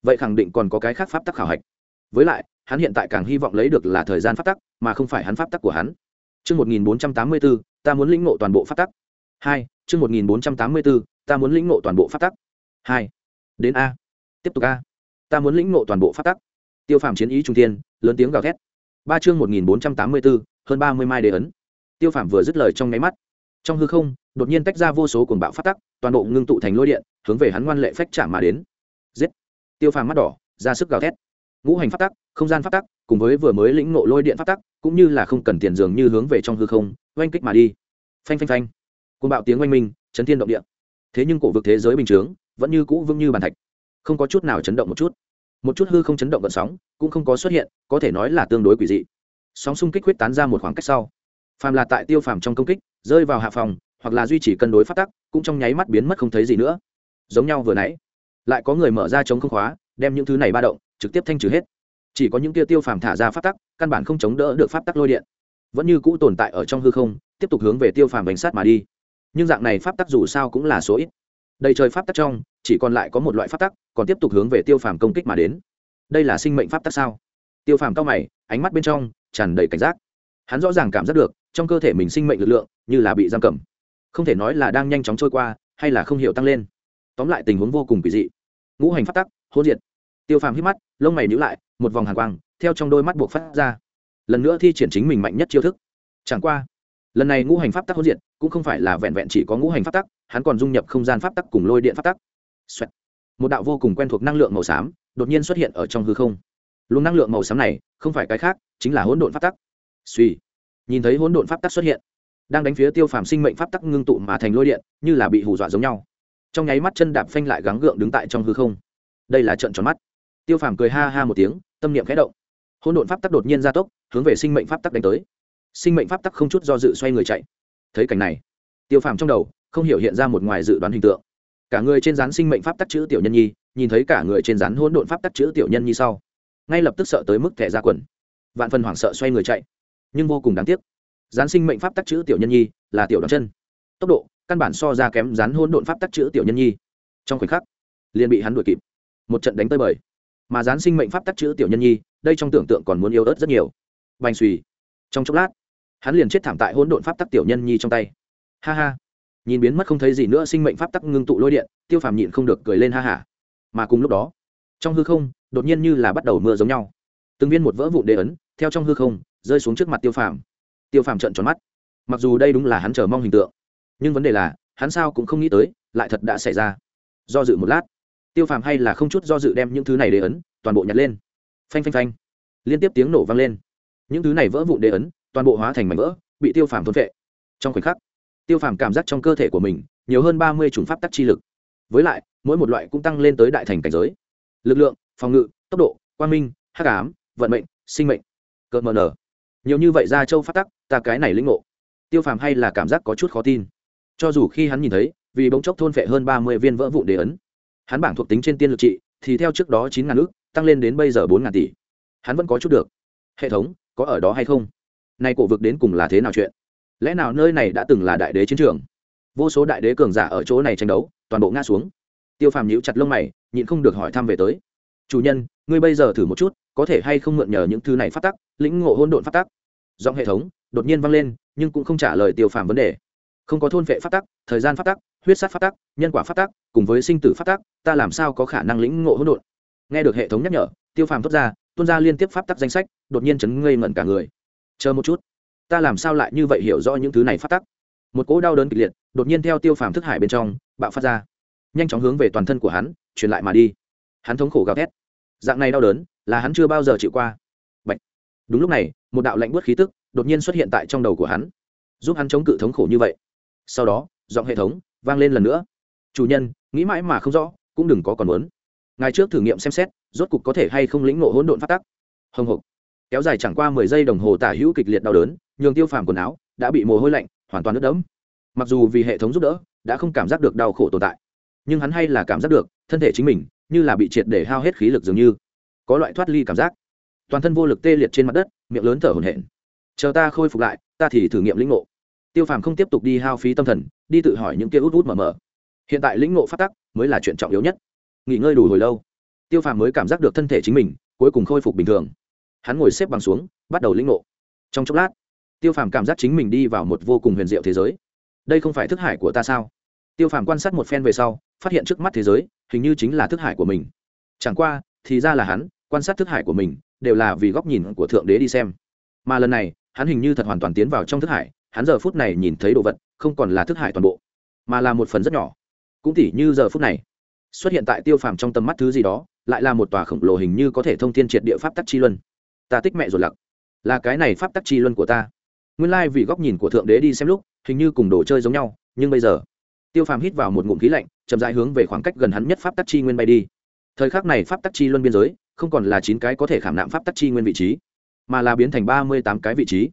vậy khẳng định còn có cái khác pháp tắc khảo hạch với lại hắn hiện tại càng hy vọng lấy được là thời gian pháp tắc mà không phải hắn pháp tắc của hắn Chương 1484, ta muốn lĩnh ngộ toàn bộ pháp tắc. 2. Chương 1484, ta muốn lĩnh ngộ toàn bộ pháp tắc. 2. Đến a. Tiếp tục a. Ta muốn lĩnh ngộ toàn bộ pháp tắc. Tiêu Phàm chiến ý trung thiên, lớn tiếng gào thét. Ba chương 1484, hơn 30 mai đề ấn. Tiêu Phàm vừa dứt lời trong ngáy mắt, trong hư không, đột nhiên tách ra vô số cuồng bạo phát tắc, toàn bộ ngưng tụ thành lôi điện, hướng về hắn ngoan lệ phách chạm mà đến. Giết! Tiêu Phàm mắt đỏ, ra sức gào thét. Ngũ hành phát tắc, không gian phát tắc, cùng với vừa mới lĩnh ngộ lôi điện phát tắc, cũng như là không cần tiền dường như hướng về trong hư không, oanh kích mà đi. Phanh phanh phanh. Cuồng bạo tiếng oanh minh, chấn thiên động địa. Thế nhưng cổ vực thế giới bình thường, vẫn như cũ vững như bàn thạch, không có chút nào chấn động một chút. Một chút hư không chấn động gợn sóng, cũng không có xuất hiện, có thể nói là tương đối quỷ dị. Sóng xung kích huyết tán ra một khoảng cách sau, phàm là tại tiêu phàm trong công kích, rơi vào hạ phòng, hoặc là duy trì cân đối phát tắc, cũng trong nháy mắt biến mất không thấy gì nữa. Giống nhau vừa nãy, lại có người mở ra chống không khóa, đem những thứ này ba động trực tiếp thanh trừ hết. Chỉ có những tia tiêu phàm thả ra pháp tắc căn bản không chống đỡ được pháp tắc lôi điện. Vẫn như cũ tồn tại ở trong hư không tiếp tục hướng về tiêu phàm bánh sát mà đi. Nhưng dạng này pháp tắc dù sao cũng là số ít. Đầy trời pháp tắc trong chỉ còn lại có một loại pháp tắc còn tiếp tục hướng về tiêu phàm công kích mà đến. Đây là sinh mệnh pháp tắc sao? Tiêu phàm cao mày ánh mắt bên trong tràn đầy cảnh giác. Hắn rõ ràng cảm giác được trong cơ thể mình sinh mệnh lực lượng như là bị giam cầm không thể nói là đang nhanh chóng trôi qua, hay là không hiểu tăng lên. Tóm lại tình huống vô cùng kỳ dị. Ngũ hành pháp tắc hôn diệt. Tiêu phàm hít mắt, lông mày nhữ lại, một vòng hàn quang, theo trong đôi mắt buộc phát ra. Lần nữa thi triển chính mình mạnh nhất chiêu thức. Chẳng qua, lần này ngũ hành pháp tắc hỗn diện cũng không phải là vẹn vẹn chỉ có ngũ hành pháp tắc, hắn còn dung nhập không gian pháp tắc cùng lôi điện pháp tắc、Xoẹt. một đạo vô cùng quen thuộc năng lượng màu xám, đột nhiên xuất hiện ở trong hư không. Luồng năng lượng màu xám này, không phải cái khác, chính là hỗn độn pháp tắc. Suy nhìn thấy hỗn độn pháp tắc xuất hiện đang đánh phía tiêu phàm sinh mệnh pháp tắc ngưng tụ mà thành lôi điện, như là bị hù dọa giống nhau. Trong nháy mắt chân đạp phanh lại gắng gượng đứng tại trong hư không. Đây là trận tròn mắt. Tiêu phàm cười ha ha một tiếng, tâm niệm khẽ động. Hỗn độn pháp tắc đột nhiên gia tốc, hướng về sinh mệnh pháp tắc đánh tới. Sinh mệnh pháp tắc không chút do dự xoay người chạy. Thấy cảnh này, tiêu phàm trong đầu không hiểu hiện ra một ngoài dự đoán hình tượng. Cả người trên rán sinh mệnh pháp tắc chữ tiểu nhân nhi, nhìn thấy cả người trên rán hỗn độn pháp tắc chữ tiểu nhân nhi sau, ngay lập tức sợ tới mức thẻ ra quần. Vạn phần hoảng sợ xoay người chạy. Nhưng vô cùng đáng tiếc Gián sinh mệnh pháp tắc chữ tiểu nhân nhi là tiểu đoàn chân. Tốc độ, căn bản so ra kém rán hôn độn pháp tắc chữ tiểu nhân nhi. Trong khoảnh khắc, liền bị hắn đuổi kịp. Một trận đánh tới bời. Mà gián sinh mệnh pháp tắc chữ tiểu nhân nhi, đây trong tưởng tượng còn muốn yêu ớt rất nhiều. Bành suy trong chốc lát, hắn liền chết thảm tại hôn độn pháp tắc tiểu nhân nhi trong tay. Ha ha. Nhìn biến mất không thấy gì nữa, sinh mệnh pháp tắc ngưng tụ lôi điện, tiêu phàm nhịn không được cười lên ha hả mà cùng lúc đó, trong hư không, đột nhiên như là bắt đầu mưa giống nhau. Từng viên một vỡ vụ đế ấn, theo trong hư không, rơi xuống trước mặt tiêu phàm tiêu phàm trận tròn mắt. Mặc dù đây đúng là hắn chờ mong hình tượng, nhưng vấn đề là, hắn sao cũng không nghĩ tới, lại thật đã xảy ra. Do dự một lát, tiêu phàm hay là không chút do dự đem những thứ này đế ấn, toàn bộ nhặt lên. Phanh phanh phanh, liên tiếp tiếng nổ vang lên. Những thứ này vỡ vụn đế ấn, toàn bộ hóa thành mảnh vỡ, bị tiêu phàm thôn vệ trong khoảnh khắc, tiêu phàm cảm giác trong cơ thể của mình nhiều hơn ba mươi chủng pháp tắc chi lực. Với lại, mỗi một loại cũng tăng lên tới đại thành cảnh giới. Lực lượng, phòng ngự, tốc độ, quang minh, hắc ám, vận mệnh, sinh mệnh. Cợt mờ nở nhiều như vậy ra châu phát tắc, ta cái này lĩnh ngộ. Tiêu phàm hay là cảm giác có chút khó tin. Cho dù khi hắn nhìn thấy, vì bỗng chốc thôn phệ hơn ba mươi viên vỡ vụ đề ấn. Hắn bảng thuộc tính trên tiên lực trị, thì theo trước đó chín ngàn ước tăng lên đến bây giờ bốn ngàn tỷ. Hắn vẫn có chút được. Hệ thống, có ở đó hay không? Nay cổ vực đến cùng là thế nào chuyện? Lẽ nào nơi này đã từng là đại đế chiến trường? Vô số đại đế cường giả ở chỗ này tranh đấu, toàn bộ ngã xuống. Tiêu phàm nhíu chặt lông mày, nhịn không được hỏi thăm về tới. Chủ nhân, ngươi bây giờ thử một chút có thể hay không mượn nhờ những thứ này phát tắc, lĩnh ngộ hôn độn phát tắc. Giọng hệ thống đột nhiên vang lên, nhưng cũng không trả lời tiêu phàm vấn đề. Không có thôn vệ phát tắc, thời gian phát tắc, huyết sát phát tắc, nhân quả phát tắc, cùng với sinh tử phát tắc, ta làm sao có khả năng lĩnh ngộ hôn độn? Nghe được hệ thống nhắc nhở, tiêu phàm thốt ra, tuôn ra liên tiếp pháp tắc danh sách, đột nhiên chấn ngây ngẩn cả người. Chờ một chút, ta làm sao lại như vậy hiểu rõ những thứ này phát tắc? Một cỗ đau đớn kịch liệt, đột nhiên theo tiêu phàm thức hải bên trong, bạo phát ra. Nhanh chóng hướng về toàn thân của hắn, truyền lại mà đi. Hắn thống khổ gào thét. Dạng này đau đớn là hắn chưa bao giờ chịu qua. Bạch. đúng lúc này, một đạo lạnh bớt khí tức đột nhiên xuất hiện tại trong đầu của hắn, giúp hắn chống cự thống khổ như vậy. Sau đó, giọng hệ thống vang lên lần nữa. Chủ nhân, nghĩ mãi mà không rõ, cũng đừng có còn muốn. Ngài trước thử nghiệm xem xét, rốt cục có thể hay không lĩnh ngộ hỗn độn phát tắc. Hồng hộc. Kéo dài chẳng qua mười giây đồng hồ tả hữu kịch liệt đau đớn, nhường tiêu phàm quần áo đã bị mồ hôi lạnh hoàn toàn ướt đẫm. Mặc dù vì hệ thống giúp đỡ, đã không cảm giác được đau khổ tồn tại, nhưng hắn hay là cảm giác được thân thể chính mình như là bị triệt để hao hết khí lực dường như có loại thoát ly cảm giác. Toàn thân vô lực tê liệt trên mặt đất, miệng lớn thở hổn hển. Chờ ta khôi phục lại, ta thì thử nghiệm lĩnh ngộ. Tiêu phàm không tiếp tục đi hao phí tâm thần, đi tự hỏi những kia út út mở mở. Hiện tại lĩnh ngộ phát tắc mới là chuyện trọng yếu nhất. Nghỉ ngơi đủ hồi lâu. Tiêu phàm mới cảm giác được thân thể chính mình, cuối cùng khôi phục bình thường. Hắn ngồi xếp bằng xuống, bắt đầu lĩnh ngộ. Trong chốc lát, tiêu phàm cảm giác chính mình đi vào một vô cùng huyền diệu thế giới. Đây không phải thức hải của ta sao? Tiêu phàm quan sát một phen về sau, phát hiện trước mắt thế giới, hình như chính là thức hải của mình. Chẳng qua, thì ra là hắn quan sát thức hải của mình, đều là vì góc nhìn của thượng đế đi xem. Mà lần này, hắn hình như thật hoàn toàn tiến vào trong thức hải, hắn giờ phút này nhìn thấy đồ vật, không còn là thức hải toàn bộ, mà là một phần rất nhỏ. Cũng tỉ như giờ phút này, xuất hiện tại tiêu phàm trong tầm mắt thứ gì đó, lại là một tòa khổng lồ hình như có thể thông thiên triệt địa pháp tắc chi luân. Ta tích mẹ rồi lặc. Là cái này pháp tắc chi luân của ta. Nguyên lai vì góc nhìn của thượng đế đi xem lúc, hình như cùng đồ chơi giống nhau, nhưng bây giờ, tiêu phàm hít vào một ngụm khí lạnh, chậm dãi hướng về khoảng cách gần hắn nhất pháp tắc chi nguyên bay đi. Thời khắc này pháp tắc chi luân biên giới không còn là chín cái có thể khảm nạm pháp tắc chi nguyên vị trí, mà là biến thành ba mươi tám cái vị trí.